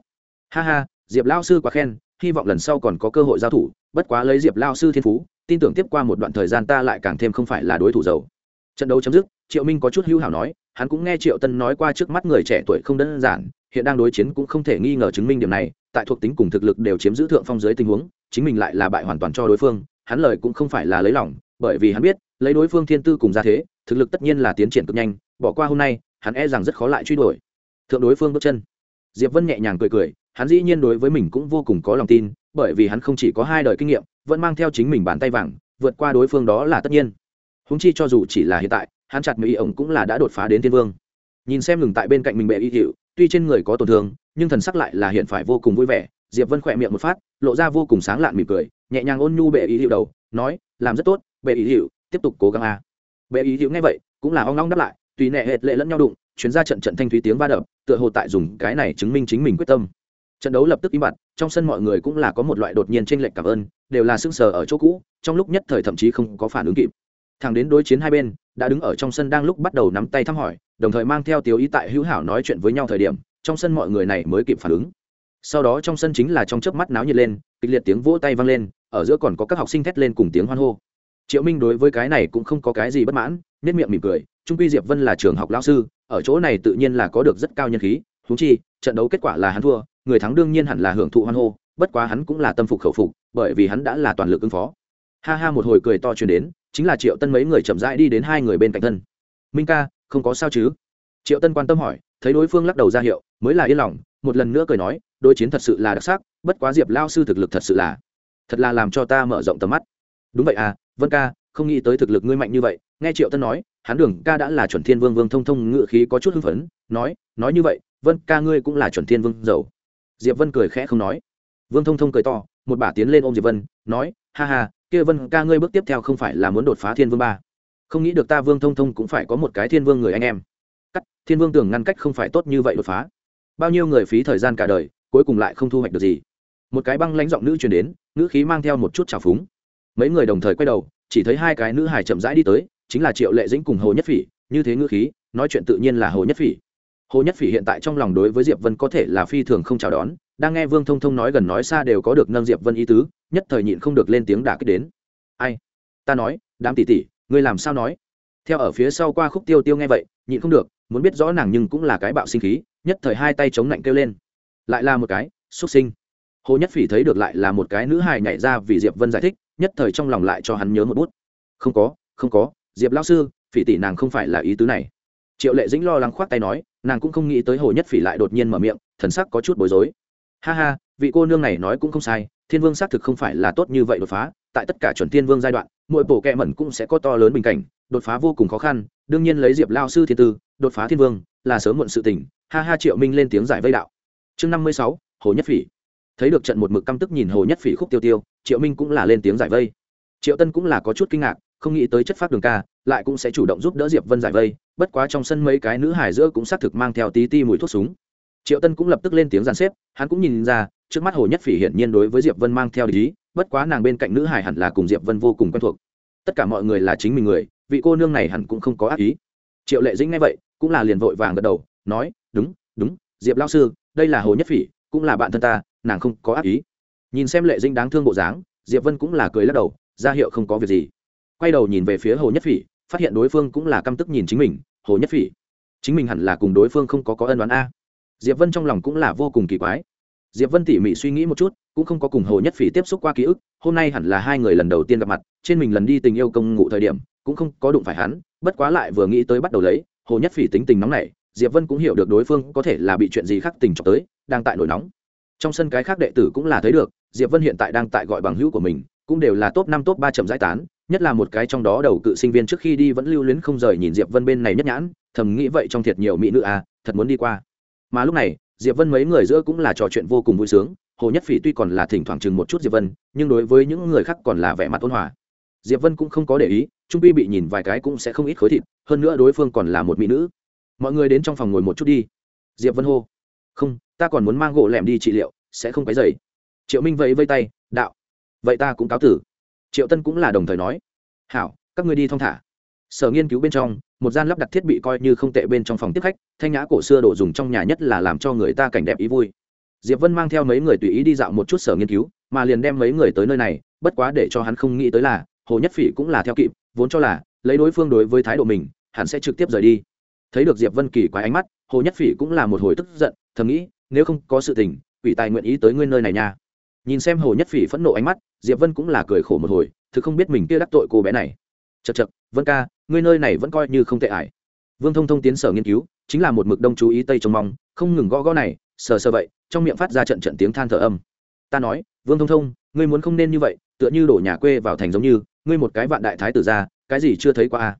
Ha ha, diệp lao sư quá khen, hy vọng lần sau còn có cơ hội giao thủ, bất quá lấy diệp lao sư thiên phú, tin tưởng tiếp qua một đoạn thời gian ta lại càng thêm không phải là đối thủ giàu. Trận đấu chấm dứt, triệu minh có chút hưu hảo nói, hắn cũng nghe triệu tân nói qua trước mắt người trẻ tuổi không đơn giản, hiện đang đối chiến cũng không thể nghi ngờ chứng minh điểm này tại thuộc tính cùng thực lực đều chiếm giữ thượng phong dưới tình huống, chính mình lại là bại hoàn toàn cho đối phương, hắn lời cũng không phải là lấy lòng, bởi vì hắn biết, lấy đối phương thiên tư cùng ra thế, thực lực tất nhiên là tiến triển cực nhanh, bỏ qua hôm nay, hắn e rằng rất khó lại truy đuổi. Thượng đối phương bước chân. Diệp vân nhẹ nhàng cười cười, hắn dĩ nhiên đối với mình cũng vô cùng có lòng tin, bởi vì hắn không chỉ có hai đời kinh nghiệm, vẫn mang theo chính mình bàn tay vàng, vượt qua đối phương đó là tất nhiên. Húng chi cho dù chỉ là hiện tại, hắn chặt mỹ ổng cũng là đã đột phá đến thiên vương. Nhìn xem ngừng tại bên cạnh mình bệ y hiệu tuy trên người có tổn thương nhưng thần sắc lại là hiện phải vô cùng vui vẻ. Diệp vân khỏe miệng một phát, lộ ra vô cùng sáng lạn mỉm cười, nhẹ nhàng ôn nhu bệ ý hiệu đầu, nói, làm rất tốt, bệ ý hiệu tiếp tục cố gắng a. Bệ ý hiệu nghe vậy, cũng là ong long đáp lại, tùy nệ hệt lệ lẫn nhau đụng, chuyến ra trận trận thanh thúy tiếng va đập, tựa hồ tại dùng cái này chứng minh chính mình quyết tâm. Trận đấu lập tức im bặt, trong sân mọi người cũng là có một loại đột nhiên tranh lệch cảm ơn, đều là sưng sờ ở chỗ cũ, trong lúc nhất thời thậm chí không có phản ứng kịp. Thằng đến đối chiến hai bên, đã đứng ở trong sân đang lúc bắt đầu nắm tay thăm hỏi, đồng thời mang theo tiếu ý tại hữu hảo nói chuyện với nhau thời điểm trong sân mọi người này mới kịp phản ứng. Sau đó trong sân chính là trong chớp mắt náo nhiệt lên, kịch liệt tiếng vỗ tay vang lên, ở giữa còn có các học sinh thét lên cùng tiếng hoan hô. Triệu minh đối với cái này cũng không có cái gì bất mãn nết miệng mỉm cười, trung quy diệp vân là trường học lao sư, ở chỗ này tự nhiên là có được rất cao nhân khí thú chi, trận đấu kết quả là hắn thua, người thắng đương nhiên hẳn là hưởng thụ hoan hô, bất quá hắn cũng là tâm phục khẩu phục, bởi vì hắn đã là toàn lực ứng phó. Ha ha một hồi cười to truyền đến, chính là triệu tân mấy người chậm rãi đi đến hai người bên cạnh thân. Minh ca, không có sao chứ? Triệu tân quan tâm hỏi thấy đối phương lắc đầu ra hiệu, mới là yên lòng, một lần nữa cười nói, đối chiến thật sự là đặc sắc, bất quá diệp lao sư thực lực thật sự là, thật là làm cho ta mở rộng tầm mắt. Đúng vậy à vân ca, không nghĩ tới thực lực ngươi mạnh như vậy, nghe triệu tân nói, hắn đường ca đã là chuẩn thiên vương vương thông thông ngự khí có chút hưng phấn, nói nói như vậy, vân ca ngươi cũng là chuẩn thiên vương giàu. Diệp vân cười khẽ không nói. Vương thông thông cười to, một bà tiến lên ôm diệp vân, nói, ha ha, kia vân ca ngươi bước tiếp theo không phải là muốn đột phá thiên vương ba. Không nghĩ được ta vương thông thông cũng phải có một cái thiên vương người anh em cắt, thiên vương tưởng ngăn cách không phải tốt như vậy đột phá. Bao nhiêu người phí thời gian cả đời, cuối cùng lại không thu hoạch được gì. Một cái băng lãnh giọng nữ truyền đến nữ khí mang theo một chút trào phúng. Mấy người đồng thời quay đầu, chỉ thấy hai cái nữ hài chậm rãi đi tới, chính là triệu lệ dĩnh cùng hồ nhất phỉ, như thế ngữ khí, nói chuyện tự nhiên là hồ nhất phỉ. Hồ nhất phỉ hiện tại trong lòng đối với diệp vân có thể là phi thường không chào đón, đang nghe vương thông thông nói gần nói xa đều có được nâng diệp vân ý tứ, nhất thời nhịn không được lên tiếng đả kích đến. Ai? Ta nói, đám tỷ tỷ, ngươi làm sao nói? Theo ở phía sau qua khúc tiêu tiêu nghe vậy, nhịn không được muốn biết rõ nàng nhưng cũng là cái bạo sinh khí, nhất thời hai tay chống lạnh kêu lên. Lại là một cái, xuất sinh. Hồ nhất phỉ thấy được lại là một cái nữ hài nhảy ra vì diệp vân giải thích, nhất thời trong lòng lại cho hắn nhớ một bút. Không có không có, diệp lao sư, phỉ tỷ nàng không phải là ý tứ này. Triệu lệ dĩnh lo lắng khoác tay nói, nàng cũng không nghĩ tới hồ nhất phỉ lại đột nhiên mở miệng, thần sắc có chút bối rối. Ha ha, vị cô nương này nói cũng không sai, thiên vương xác thực không phải là tốt như vậy đột phá, tại tất cả chuẩn thiên vương giai đoạn, mỗi bộ kẹ mẩn cũng sẽ có to lớn bình cảnh, đột phá vô cùng khó khăn, đương nhiên lấy diệp lao sư thiên tư đột phá thiên vương, là sớm muộn sự tình, ha ha triệu minh lên tiếng giải vây đạo. Chương năm mươi sáu, hồ nhất phỉ. Thấy được trận một mực căm tức nhìn hồ nhất phỉ khúc tiêu tiêu, triệu minh cũng là lên tiếng giải vây. Triệu tân cũng là có chút kinh ngạc, không nghĩ tới chất phát đường ca, lại cũng sẽ chủ động giúp đỡ diệp vân giải vây, bất quá trong sân mấy cái nữ hải giữa cũng xác thực mang theo tí ti mùi thuốc súng. Triệu tân cũng lập tức lên tiếng giàn xếp, hắn cũng nhìn ra, trước mắt hồ nhất phỉ hiển nhiên đối với diệp vân mang theo lý bất quá nàng bên cạnh nữ hải hẳn là cùng diệp vân vô cùng quen thuộc. Tất cả mọi người là chính mình người, vị cô nương này hẳn cũng không có ác ý. Triệu lệ dĩnh nghe vậy cũng là liền vội vàng gật đầu, nói, đúng đúng, diệp lao sư, đây là hồ nhất phỉ, cũng là bạn thân ta, nàng không có ác ý. Nhìn xem lệ Dinh đáng thương bộ dáng, diệp vân cũng là cười lắc đầu, ra hiệu không có việc gì. Quay đầu nhìn về phía hồ nhất phỉ, phát hiện đối phương cũng là căm tức nhìn chính mình, hồ nhất phỉ, chính mình hẳn là cùng đối phương không có có ân đoán a. Diệp vân trong lòng cũng là vô cùng kỳ quái. Diệp vân tỉ mỉ suy nghĩ một chút, cũng không có cùng hồ nhất phỉ tiếp xúc qua ký ức, hôm nay hẳn là hai người lần đầu tiên gặp mặt, trên mình lần đi tình yêu công ngụ thời điểm, cũng không có đụng phải hắn, bất quá lại vừa nghĩ tới bắt đầu lấy hồ nhất phỉ tính tình nóng này diệp vân cũng hiểu được đối phương có thể là bị chuyện gì khác tình trọng tới, đang tại nổi nóng. Trong sân cái khác đệ tử cũng là thấy được, diệp vân hiện tại đang tại gọi bằng hữu của mình, cũng đều là top năm, top ba chậm giải tán, nhất là một cái trong đó đầu cự sinh viên trước khi đi vẫn lưu luyến không rời nhìn diệp vân bên này nhất nhãn, thầm nghĩ vậy trong thiệt nhiều mỹ nữ à thật muốn đi qua. Mà lúc này, diệp vân mấy người giữa cũng là trò chuyện vô cùng vui sướng, hồ nhất phỉ tuy còn là thỉnh thoảng chừng một chút diệp vân, nhưng đối với những người khác còn là vẻ mặt ôn hòa diệp vân cũng không có để ý, trung pi bị nhìn vài cái cũng sẽ không ít khối thịt, hơn nữa đối phương còn là một mỹ nữ. Mọi người đến trong phòng ngồi một chút đi. Diệp vân hô, không, ta còn muốn mang gỗ lẻm đi trị liệu, sẽ không cái dày triệu minh vẫy vây tay, đạo, vậy ta cũng cáo tử. Triệu tân cũng là đồng thời nói, hảo, các ngươi đi thong thả. Sở nghiên cứu bên trong, một gian lắp đặt thiết bị coi như không tệ bên trong phòng tiếp khách, thanh nhã cổ xưa đồ dùng trong nhà nhất là làm cho người ta cảnh đẹp ý vui. Diệp vân mang theo mấy người tùy ý đi dạo một chút sở nghiên cứu, mà liền đem mấy người tới nơi này, bất quá để cho hắn không nghĩ tới là hồ nhất phỉ cũng là theo kịp, vốn cho là lấy đối phương đối với thái độ mình, hẳn sẽ trực tiếp rời đi. Thấy được diệp vân kỳ quái ánh mắt, hồ nhất phỉ cũng là một hồi tức giận, thầm nghĩ, nếu không có sự tình ủy tài nguyện ý tới nguyên nơi này nha. Nhìn xem hồ nhất phỉ phẫn nộ ánh mắt, diệp vân cũng là cười khổ một hồi, thực không biết mình kia đắc tội cô bé này. Chật chật vân ca, ngươi nơi này vẫn coi như không tệ ải. Vương thông thông tiến sở nghiên cứu, chính là một mực đông chú ý tây trông mong, không ngừng gõ gõ này, sờ sờ vậy, trong miệng phát ra trận trận tiếng than thở âm. Ta nói, vương thông thông, ngươi muốn không nên như vậy, tựa như đổ nhà quê vào thành giống như ngươi một cái vạn đại thái tử ra, cái gì chưa thấy qua a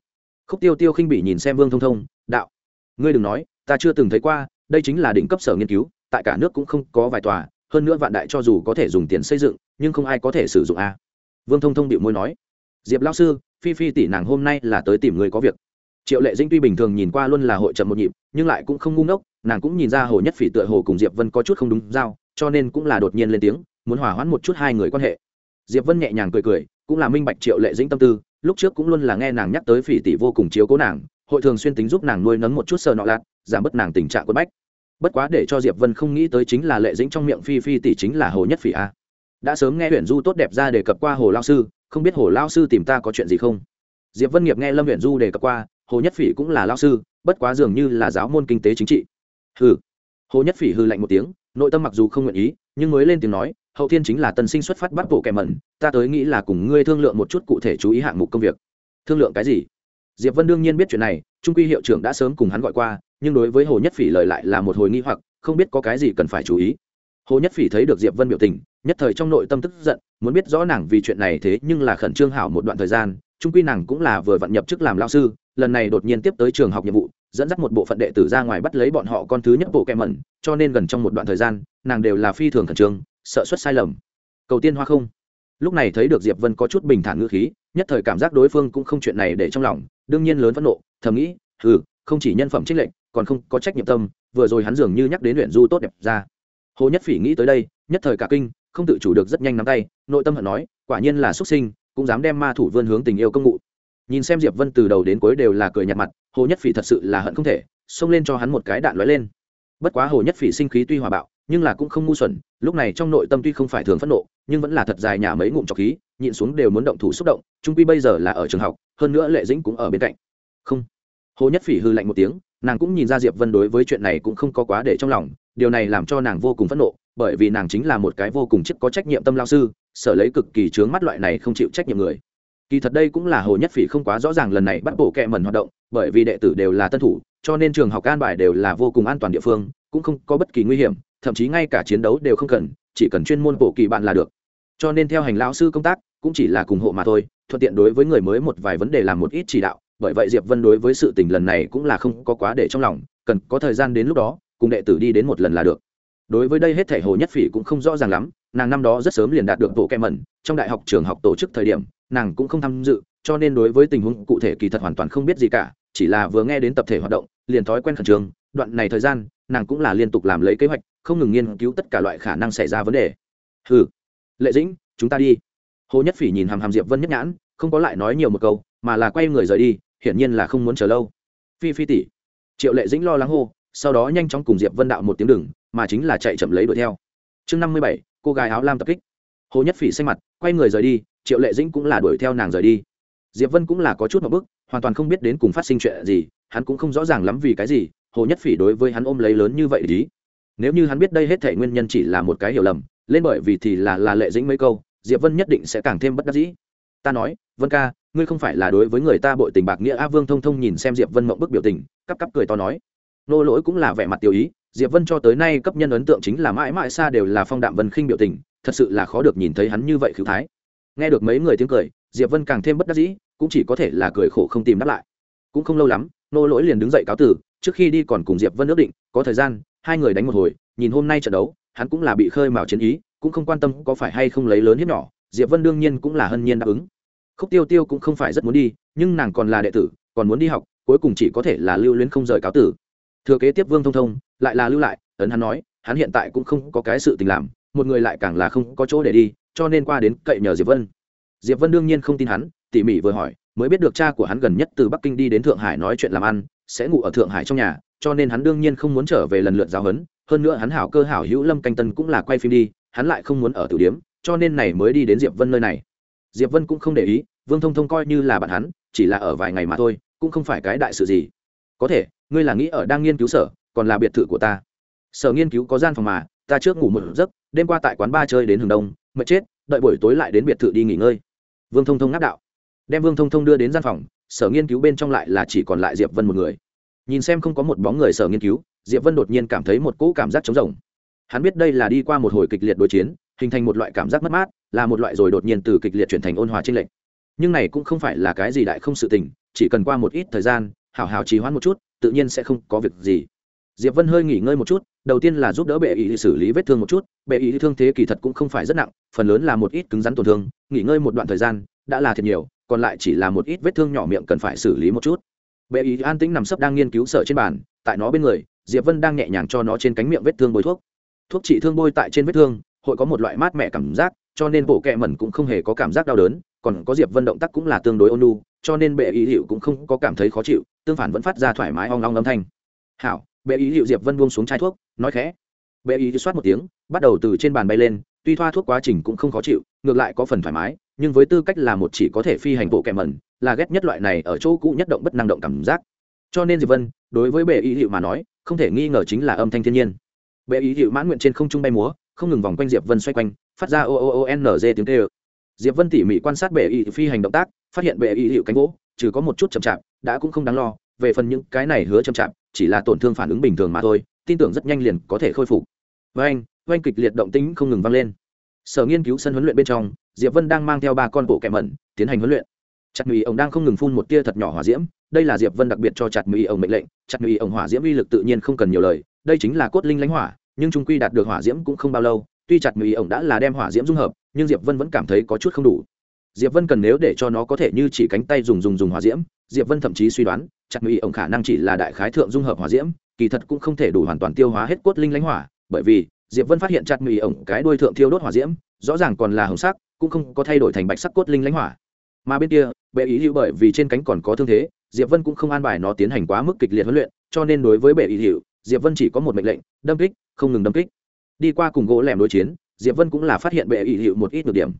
khúc tiêu tiêu khinh bị nhìn xem vương thông thông, đạo, ngươi đừng nói, ta chưa từng thấy qua, đây chính là đỉnh cấp sở nghiên cứu, tại cả nước cũng không có vài tòa, hơn nữa vạn đại cho dù có thể dùng tiền xây dựng, nhưng không ai có thể sử dụng a vương thông thông điệu môi nói, diệp lao sư, phi phi tỷ nàng hôm nay là tới tìm người có việc. Triệu lệ dinh tuy bình thường nhìn qua luôn là hội trầm một nhịp, nhưng lại cũng không ngu ngốc, nàng cũng nhìn ra hồ nhất phỉ tựa hồ cùng diệp vân có chút không đúng giao cho nên cũng là đột nhiên lên tiếng, muốn hỏa hoãn một chút hai người quan hệ. Diệp vân nhẹ nhàng cười cười cũng là minh bạch triệu lệ dĩnh tâm tư, lúc trước cũng luôn là nghe nàng nhắc tới phỉ tỷ vô cùng chiếu cố nàng, hội thường xuyên tính giúp nàng nuôi nấng một chút sờ nọ lạc giảm bớt nàng tình trạng quất bách. Bất quá để cho diệp vân không nghĩ tới chính là lệ dĩnh trong miệng phi phi tỷ chính là hồ nhất phỉ a. Đã sớm nghe huyện du tốt đẹp ra đề cập qua hồ lao sư, không biết hồ lao sư tìm ta có chuyện gì không? Diệp vân nghiệp nghe lâm huyện du đề cập qua, hồ nhất phỉ cũng là lao sư, bất quá dường như là giáo môn kinh tế chính trị. Hừ. Hồ nhất phỉ hư lạnh một tiếng nội tâm mặc dù không nguyện ý, nhưng mới lên tiếng nói, hậu thiên chính là tân sinh xuất phát bắt bộ kẻ mẩn, ta tới nghĩ là cùng ngươi thương lượng một chút cụ thể chú ý hạng mục công việc. Thương lượng cái gì? Diệp vân đương nhiên biết chuyện này, trung quy hiệu trưởng đã sớm cùng hắn gọi qua, nhưng đối với hồ nhất phỉ lời lại là một hồi nghi hoặc, không biết có cái gì cần phải chú ý. Hồ nhất phỉ thấy được diệp vân biểu tình, nhất thời trong nội tâm tức giận, muốn biết rõ nàng vì chuyện này thế nhưng là khẩn trương hảo một đoạn thời gian, trung quy nàng cũng là vừa vận nhập chức làm lao sư, lần này đột nhiên tiếp tới trường học nhiệm vụ dẫn dắt một bộ phận đệ tử ra ngoài bắt lấy bọn họ con thứ nhất bộ kẹ mẩn, cho nên gần trong một đoạn thời gian, nàng đều là phi thường khẩn trương, sợ xuất sai lầm. Cầu tiên hoa không. Lúc này thấy được diệp vân có chút bình thản ngữ khí, nhất thời cảm giác đối phương cũng không chuyện này để trong lòng, đương nhiên lớn phẫn nộ, thầm nghĩ ừ không chỉ nhân phẩm trích lệnh còn không có trách nhiệm tâm, vừa rồi hắn dường như nhắc đến luyện du tốt đẹp ra. Hồ nhất phỉ nghĩ tới đây, nhất thời cả kinh, không tự chủ được rất nhanh nắm tay, nội tâm hận nói, quả nhiên là xuất sinh, cũng dám đem ma thủ vươn hướng tình yêu công ngụ nhìn xem diệp vân từ đầu đến cuối đều là cười nhạt mặt hồ nhất phỉ thật sự là hận không thể, xông lên cho hắn một cái đạn lóe lên. Bất quá hồ nhất phỉ sinh khí tuy hòa bạo, nhưng là cũng không ngu xuẩn, lúc này trong nội tâm tuy không phải thường phẫn nộ, nhưng vẫn là thật dài nhà mấy ngụm trọc khí, nhịn xuống đều muốn động thủ xúc động, trung quy bây giờ là ở trường học, hơn nữa lệ dĩnh cũng ở bên cạnh. Không. Hồ nhất phỉ hư lạnh một tiếng, nàng cũng nhìn ra diệp vân đối với chuyện này cũng không có quá để trong lòng, điều này làm cho nàng vô cùng phẫn nộ, bởi vì nàng chính là một cái vô cùng chức có trách nhiệm tâm lao sư, sở lấy cực kỳ chướng mắt loại này không chịu trách nhiệm người kỳ thật đây cũng là hồ nhất phỉ không quá rõ ràng lần này bắt bộ kẹ mẩn hoạt động, bởi vì đệ tử đều là tân thủ, cho nên trường học an bài đều là vô cùng an toàn địa phương, cũng không có bất kỳ nguy hiểm, thậm chí ngay cả chiến đấu đều không cần, chỉ cần chuyên môn bộ kỳ bạn là được. Cho nên theo hành lão sư công tác, cũng chỉ là cùng hộ mà thôi, thuận tiện đối với người mới một vài vấn đề làm một ít chỉ đạo, bởi vậy diệp vân đối với sự tình lần này cũng là không có quá để trong lòng, cần có thời gian đến lúc đó, cùng đệ tử đi đến một lần là được. Đối với đây hết thể hồ nhất phỉ cũng không rõ ràng lắm, nàng năm đó rất sớm liền đạt được bộ kẹ mẩn, trong đại học trường học tổ chức thời điểm nàng cũng không tham dự, cho nên đối với tình huống cụ thể kỳ thật hoàn toàn không biết gì cả, chỉ là vừa nghe đến tập thể hoạt động, liền thói quen khẩn trương. Đoạn này thời gian, nàng cũng là liên tục làm lấy kế hoạch, không ngừng nghiên cứu tất cả loại khả năng xảy ra vấn đề. Ừ lệ dĩnh, chúng ta đi. Hồ nhất phỉ nhìn hàm hàm diệp vân nhất nhãn, không có lại nói nhiều một câu, mà là quay người rời đi, hiển nhiên là không muốn chờ lâu. Phi phi tỷ. Triệu lệ dĩnh lo lắng hô, sau đó nhanh chóng cùng diệp vân đạo một tiếng đừng, mà chính là chạy chậm lấy đuổi theo. Chương năm mươi bảy, cô gái áo lam tập kích. Hồ nhất phỉ xanh mặt, quay người rời đi triệu lệ dĩnh cũng là đuổi theo nàng rời đi. Diệp vân cũng là có chút một bức, hoàn toàn không biết đến cùng phát sinh chuyện gì, hắn cũng không rõ ràng lắm vì cái gì, hồ nhất phỉ đối với hắn ôm lấy lớn như vậy ý. Nếu như hắn biết đây hết thể nguyên nhân chỉ là một cái hiểu lầm, lên bởi vì thì là là lệ dĩnh mấy câu, diệp vân nhất định sẽ càng thêm bất đắc dĩ. Ta nói, vân ca, ngươi không phải là đối với người ta bội tình bạc nghĩa a vương thông thông nhìn xem diệp vân mộng bức biểu tình, cắp cắp cười to nói. Nô lỗi cũng là vẻ mặt tiêu ý, diệp vân cho tới nay cấp nhân ấn tượng chính là mãi mãi xa đều là phong đạm vân khinh biểu tình, thật sự là khó được nhìn thấy hắn như vậy khử thái nghe được mấy người tiếng cười, diệp vân càng thêm bất đắc dĩ, cũng chỉ có thể là cười khổ không tìm đáp lại. Cũng không lâu lắm, nô lỗi liền đứng dậy cáo tử trước khi đi còn cùng diệp vân ước định, có thời gian, hai người đánh một hồi, nhìn hôm nay trận đấu, hắn cũng là bị khơi mào chiến ý, cũng không quan tâm có phải hay không lấy lớn hiếp nhỏ, diệp vân đương nhiên cũng là hân nhiên đáp ứng. Khúc tiêu tiêu cũng không phải rất muốn đi, nhưng nàng còn là đệ tử, còn muốn đi học, cuối cùng chỉ có thể là lưu luyến không rời cáo tử thừa kế tiếp vương thông thông, lại là lưu lại, ấn hắn nói, hắn hiện tại cũng không có cái sự tình làm, một người lại càng là không có chỗ để đi cho nên qua đến cậy nhờ diệp vân. Diệp vân đương nhiên không tin hắn, tỉ mỉ vừa hỏi, mới biết được cha của hắn gần nhất từ bắc kinh đi đến thượng hải nói chuyện làm ăn, sẽ ngủ ở thượng hải trong nhà, cho nên hắn đương nhiên không muốn trở về lần lượt giáo huấn. Hơn nữa hắn hảo cơ hảo hữu lâm canh tân cũng là quay phim đi, hắn lại không muốn ở tử điếm, cho nên này mới đi đến diệp vân nơi này. Diệp vân cũng không để ý, vương thông thông coi như là bạn hắn, chỉ là ở vài ngày mà thôi, cũng không phải cái đại sự gì. Có thể, ngươi là nghĩ ở đang nghiên cứu sở, còn là biệt thự của ta. Sở nghiên cứu có gian phòng mà, ta trước ngủ một giấc, đêm qua tại quán ba chơi đến hừng đông mệt chết, đợi buổi tối lại đến biệt thự đi nghỉ ngơi. Vương thông thông ngáp đạo. Đem vương thông thông đưa đến gian phòng, sở nghiên cứu bên trong lại là chỉ còn lại diệp vân một người. Nhìn xem không có một bóng người sở nghiên cứu, diệp vân đột nhiên cảm thấy một cỗ cảm giác trống rỗng. Hắn biết đây là đi qua một hồi kịch liệt đối chiến, hình thành một loại cảm giác mất mát, là một loại rồi đột nhiên từ kịch liệt chuyển thành ôn hòa trên lệnh nhưng này cũng không phải là cái gì đại không sự tình, chỉ cần qua một ít thời gian, hảo hảo trì hoãn một chút, tự nhiên sẽ không có việc gì diệp vân hơi nghỉ ngơi một chút đầu tiên là giúp đỡ bệ ý xử lý vết thương một chút bệ ý thương thế kỳ thật cũng không phải rất nặng phần lớn là một ít cứng rắn tổn thương nghỉ ngơi một đoạn thời gian đã là thiệt nhiều còn lại chỉ là một ít vết thương nhỏ miệng cần phải xử lý một chút. Bệ ý an tĩnh nằm sấp đang nghiên cứu sở trên bàn tại nó bên người diệp vân đang nhẹ nhàng cho nó trên cánh miệng vết thương bôi thuốc. Thuốc trị thương bôi tại trên vết thương hội có một loại mát mẻ cảm giác cho nên bộ kẹ mẩn cũng không hề có cảm giác đau đớn còn có diệp vân động tác cũng là tương đối ôn nhu, cho nên bệ ý hiệu cũng không có cảm thấy khó chịu tương phản vẫn phát ra thoải mái ong ong âm thanh. Hảo bệ ý hiệu diệp vân buông xuống chai thuốc, nói khẽ. Bệ ý soát một tiếng, bắt đầu từ trên bàn bay lên, tuy thoa thuốc quá trình cũng không khó chịu, ngược lại có phần thoải mái, nhưng với tư cách là một chỉ có thể phi hành bộ kẹ mẩn, là ghét nhất loại này ở chỗ cũ nhất động bất năng động cảm giác. Cho nên diệp vân, đối với bệ ý hiệu mà nói, không thể nghi ngờ chính là âm thanh thiên nhiên. Bệ ý hiệu mãn nguyện trên không trung bay múa, không ngừng vòng quanh diệp vân xoay quanh, phát ra o o o n g tiếng tê ơ diệp vân tỉ mỉ quan sát bệ ý phi hành động tác, phát hiện bệ ý hiệu cánh gỗ trừ có một chút chậm chạp, đã cũng không đáng lo, về phần những cái này hứa chậm chạp chỉ là tổn thương phản ứng bình thường mà thôi, tin tưởng rất nhanh liền có thể khôi phục. Với anh với anh kịch liệt động tĩnh không ngừng vang lên. Sở nghiên cứu sân huấn luyện bên trong, diệp vân đang mang theo ba con bộ kẹm mẩn, tiến hành huấn luyện. Chặt mì ông đang không ngừng phun một tia thật nhỏ hỏa diễm, đây là diệp vân đặc biệt cho chặt mì ông mệnh lệnh, chặt mì ông hỏa diễm uy lực tự nhiên không cần nhiều lời, đây chính là cốt linh lãnh hỏa, nhưng trung quy đạt được hỏa diễm cũng không bao lâu, tuy chặt mì ông đã là đem hỏa diễm dung hợp, nhưng diệp vân vẫn cảm thấy có chút không đủ. Diệp vân cần nếu để cho nó có thể như chỉ cánh tay dùng dùng dùng hỏa diễm, diệp vân thậm chí suy đoán chặt mì ổng khả năng chỉ là đại khái thượng dung hợp hỏa diễm, kỳ thật cũng không thể đủ hoàn toàn tiêu hóa hết cốt linh lãnh hỏa, bởi vì, diệp vân phát hiện chặt mì ổng cái đuôi thượng thiêu đốt hỏa diễm, rõ ràng còn là hồng sắc, cũng không có thay đổi thành bạch sắc cốt linh lãnh hỏa. Mà bên kia, bệ ý hữu bởi vì trên cánh còn có thương thế, diệp vân cũng không an bài nó tiến hành quá mức kịch liệt huấn luyện, cho nên đối với bệ ý hữu, diệp vân chỉ có một mệnh lệnh, đâm kích, không ngừng đâm kích. Đi qua cùng gỗ lẻm đối chiến, diệp vân cũng là phát hiện bệ ý hữu một ít nhược điểm.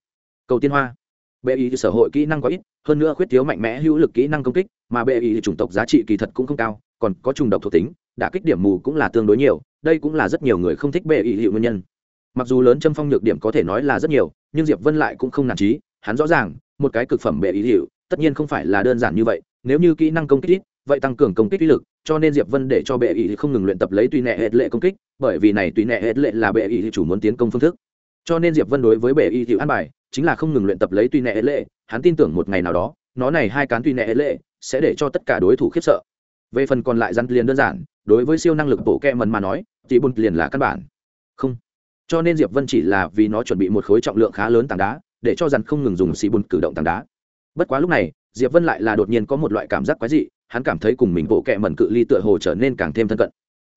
Cầu tiên hoa bệ ý sở hội kỹ năng có ít, hơn nữa khuyết thiếu mạnh mẽ hữu lực kỹ năng công kích, mà bệ ý chủng tộc giá trị kỳ thật cũng không cao, còn có trùng độc thuộc tính đã kích điểm mù cũng là tương đối nhiều, đây cũng là rất nhiều người không thích bệ ý hiệu nguyên nhân. Mặc dù lớn châm phong nhược điểm có thể nói là rất nhiều, nhưng diệp vân lại cũng không nản trí hắn rõ ràng, một cái cực phẩm bệ ý hiệu tất nhiên không phải là đơn giản như vậy, nếu như kỹ năng công kích ít, vậy tăng cường công kích uy lực, cho nên diệp vân để cho bệ ý không ngừng luyện tập lấy tùy nệ hệ lệ công kích, bởi vì này tùy nệ hệ lệ là bệ ý chủ muốn tiến công phương thức cho nên diệp vân đối với bể y thiệu an bài, chính là không ngừng luyện tập lấy tuy nệ lệ, hắn tin tưởng một ngày nào đó, nó này hai cán tuy nệ lệ sẽ để cho tất cả đối thủ khiếp sợ. Về phần còn lại rắn liền đơn giản, đối với siêu năng lực bộ kẹ mần mà nói thì bùn liền là căn bản. Không. Cho nên diệp vân chỉ là vì nó chuẩn bị một khối trọng lượng khá lớn tảng đá, để cho rắn không ngừng dùng xì bùn cử động tảng đá. Bất quá lúc này, diệp vân lại là đột nhiên có một loại cảm giác quái dị, hắn cảm thấy cùng mình bộ kẹ mẩn cự ly tựa hồ trở nên càng thêm thân cận.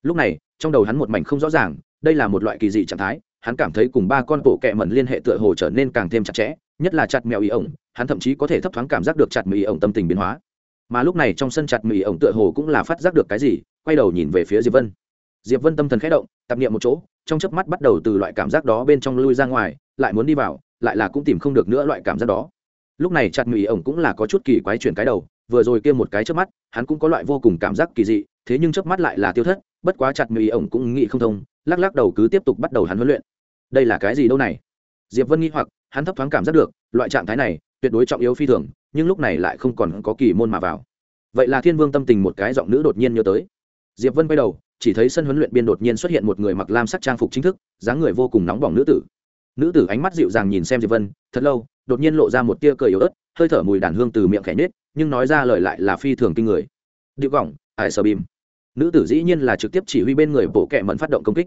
Lúc này, trong đầu hắn một mảnh không rõ ràng, đây là một loại kỳ dị trạng thái hắn cảm thấy cùng ba con bộ kẹ mẩn liên hệ tựa hồ trở nên càng thêm chặt chẽ, nhất là chặt mèo ý ổng, hắn thậm chí có thể thấp thoáng cảm giác được chặt mèo ý ổng tâm tình biến hóa. Mà lúc này trong sân chặt mèo ý ổng tựa hồ cũng là phát giác được cái gì, quay đầu nhìn về phía diệp vân. Diệp vân tâm thần khẽ động tập niệm một chỗ, trong chớp mắt bắt đầu từ loại cảm giác đó bên trong lui ra ngoài, lại muốn đi vào, lại là cũng tìm không được nữa loại cảm giác đó. Lúc này chặt mèo ổng cũng là có chút kỳ quái chuyển cái đầu, vừa rồi kia một cái chớp mắt, hắn cũng có loại vô cùng cảm giác kỳ dị, thế nhưng chớp mắt lại là tiêu thất, bất quá chặt mèo ổng cũng nghĩ không thông, lắc lắc đầu cứ tiếp tục bắt đầu hắn huấn luyện đây là cái gì đâu này? Diệp vân nghĩ hoặc, hắn thấp thoáng cảm giác được, loại trạng thái này tuyệt đối trọng yếu phi thường, nhưng lúc này lại không còn có kỳ môn mà vào. Vậy là thiên vương tâm tình một cái giọng nữ đột nhiên nhớ tới. Diệp vân quay đầu, chỉ thấy sân huấn luyện biên đột nhiên xuất hiện một người mặc lam sắc trang phục chính thức, dáng người vô cùng nóng bỏng nữ tử. Nữ tử ánh mắt dịu dàng nhìn xem diệp vân, thật lâu, đột nhiên lộ ra một tia cười yếu ớt, hơi thở mùi đàn hương từ miệng khẽ nết nhưng nói ra lời lại là phi thường kinh người. Điệu gỏng ải sờ bìm. Nữ tử dĩ nhiên là trực tiếp chỉ huy bên người bộ kệ mẫn phát động công kích.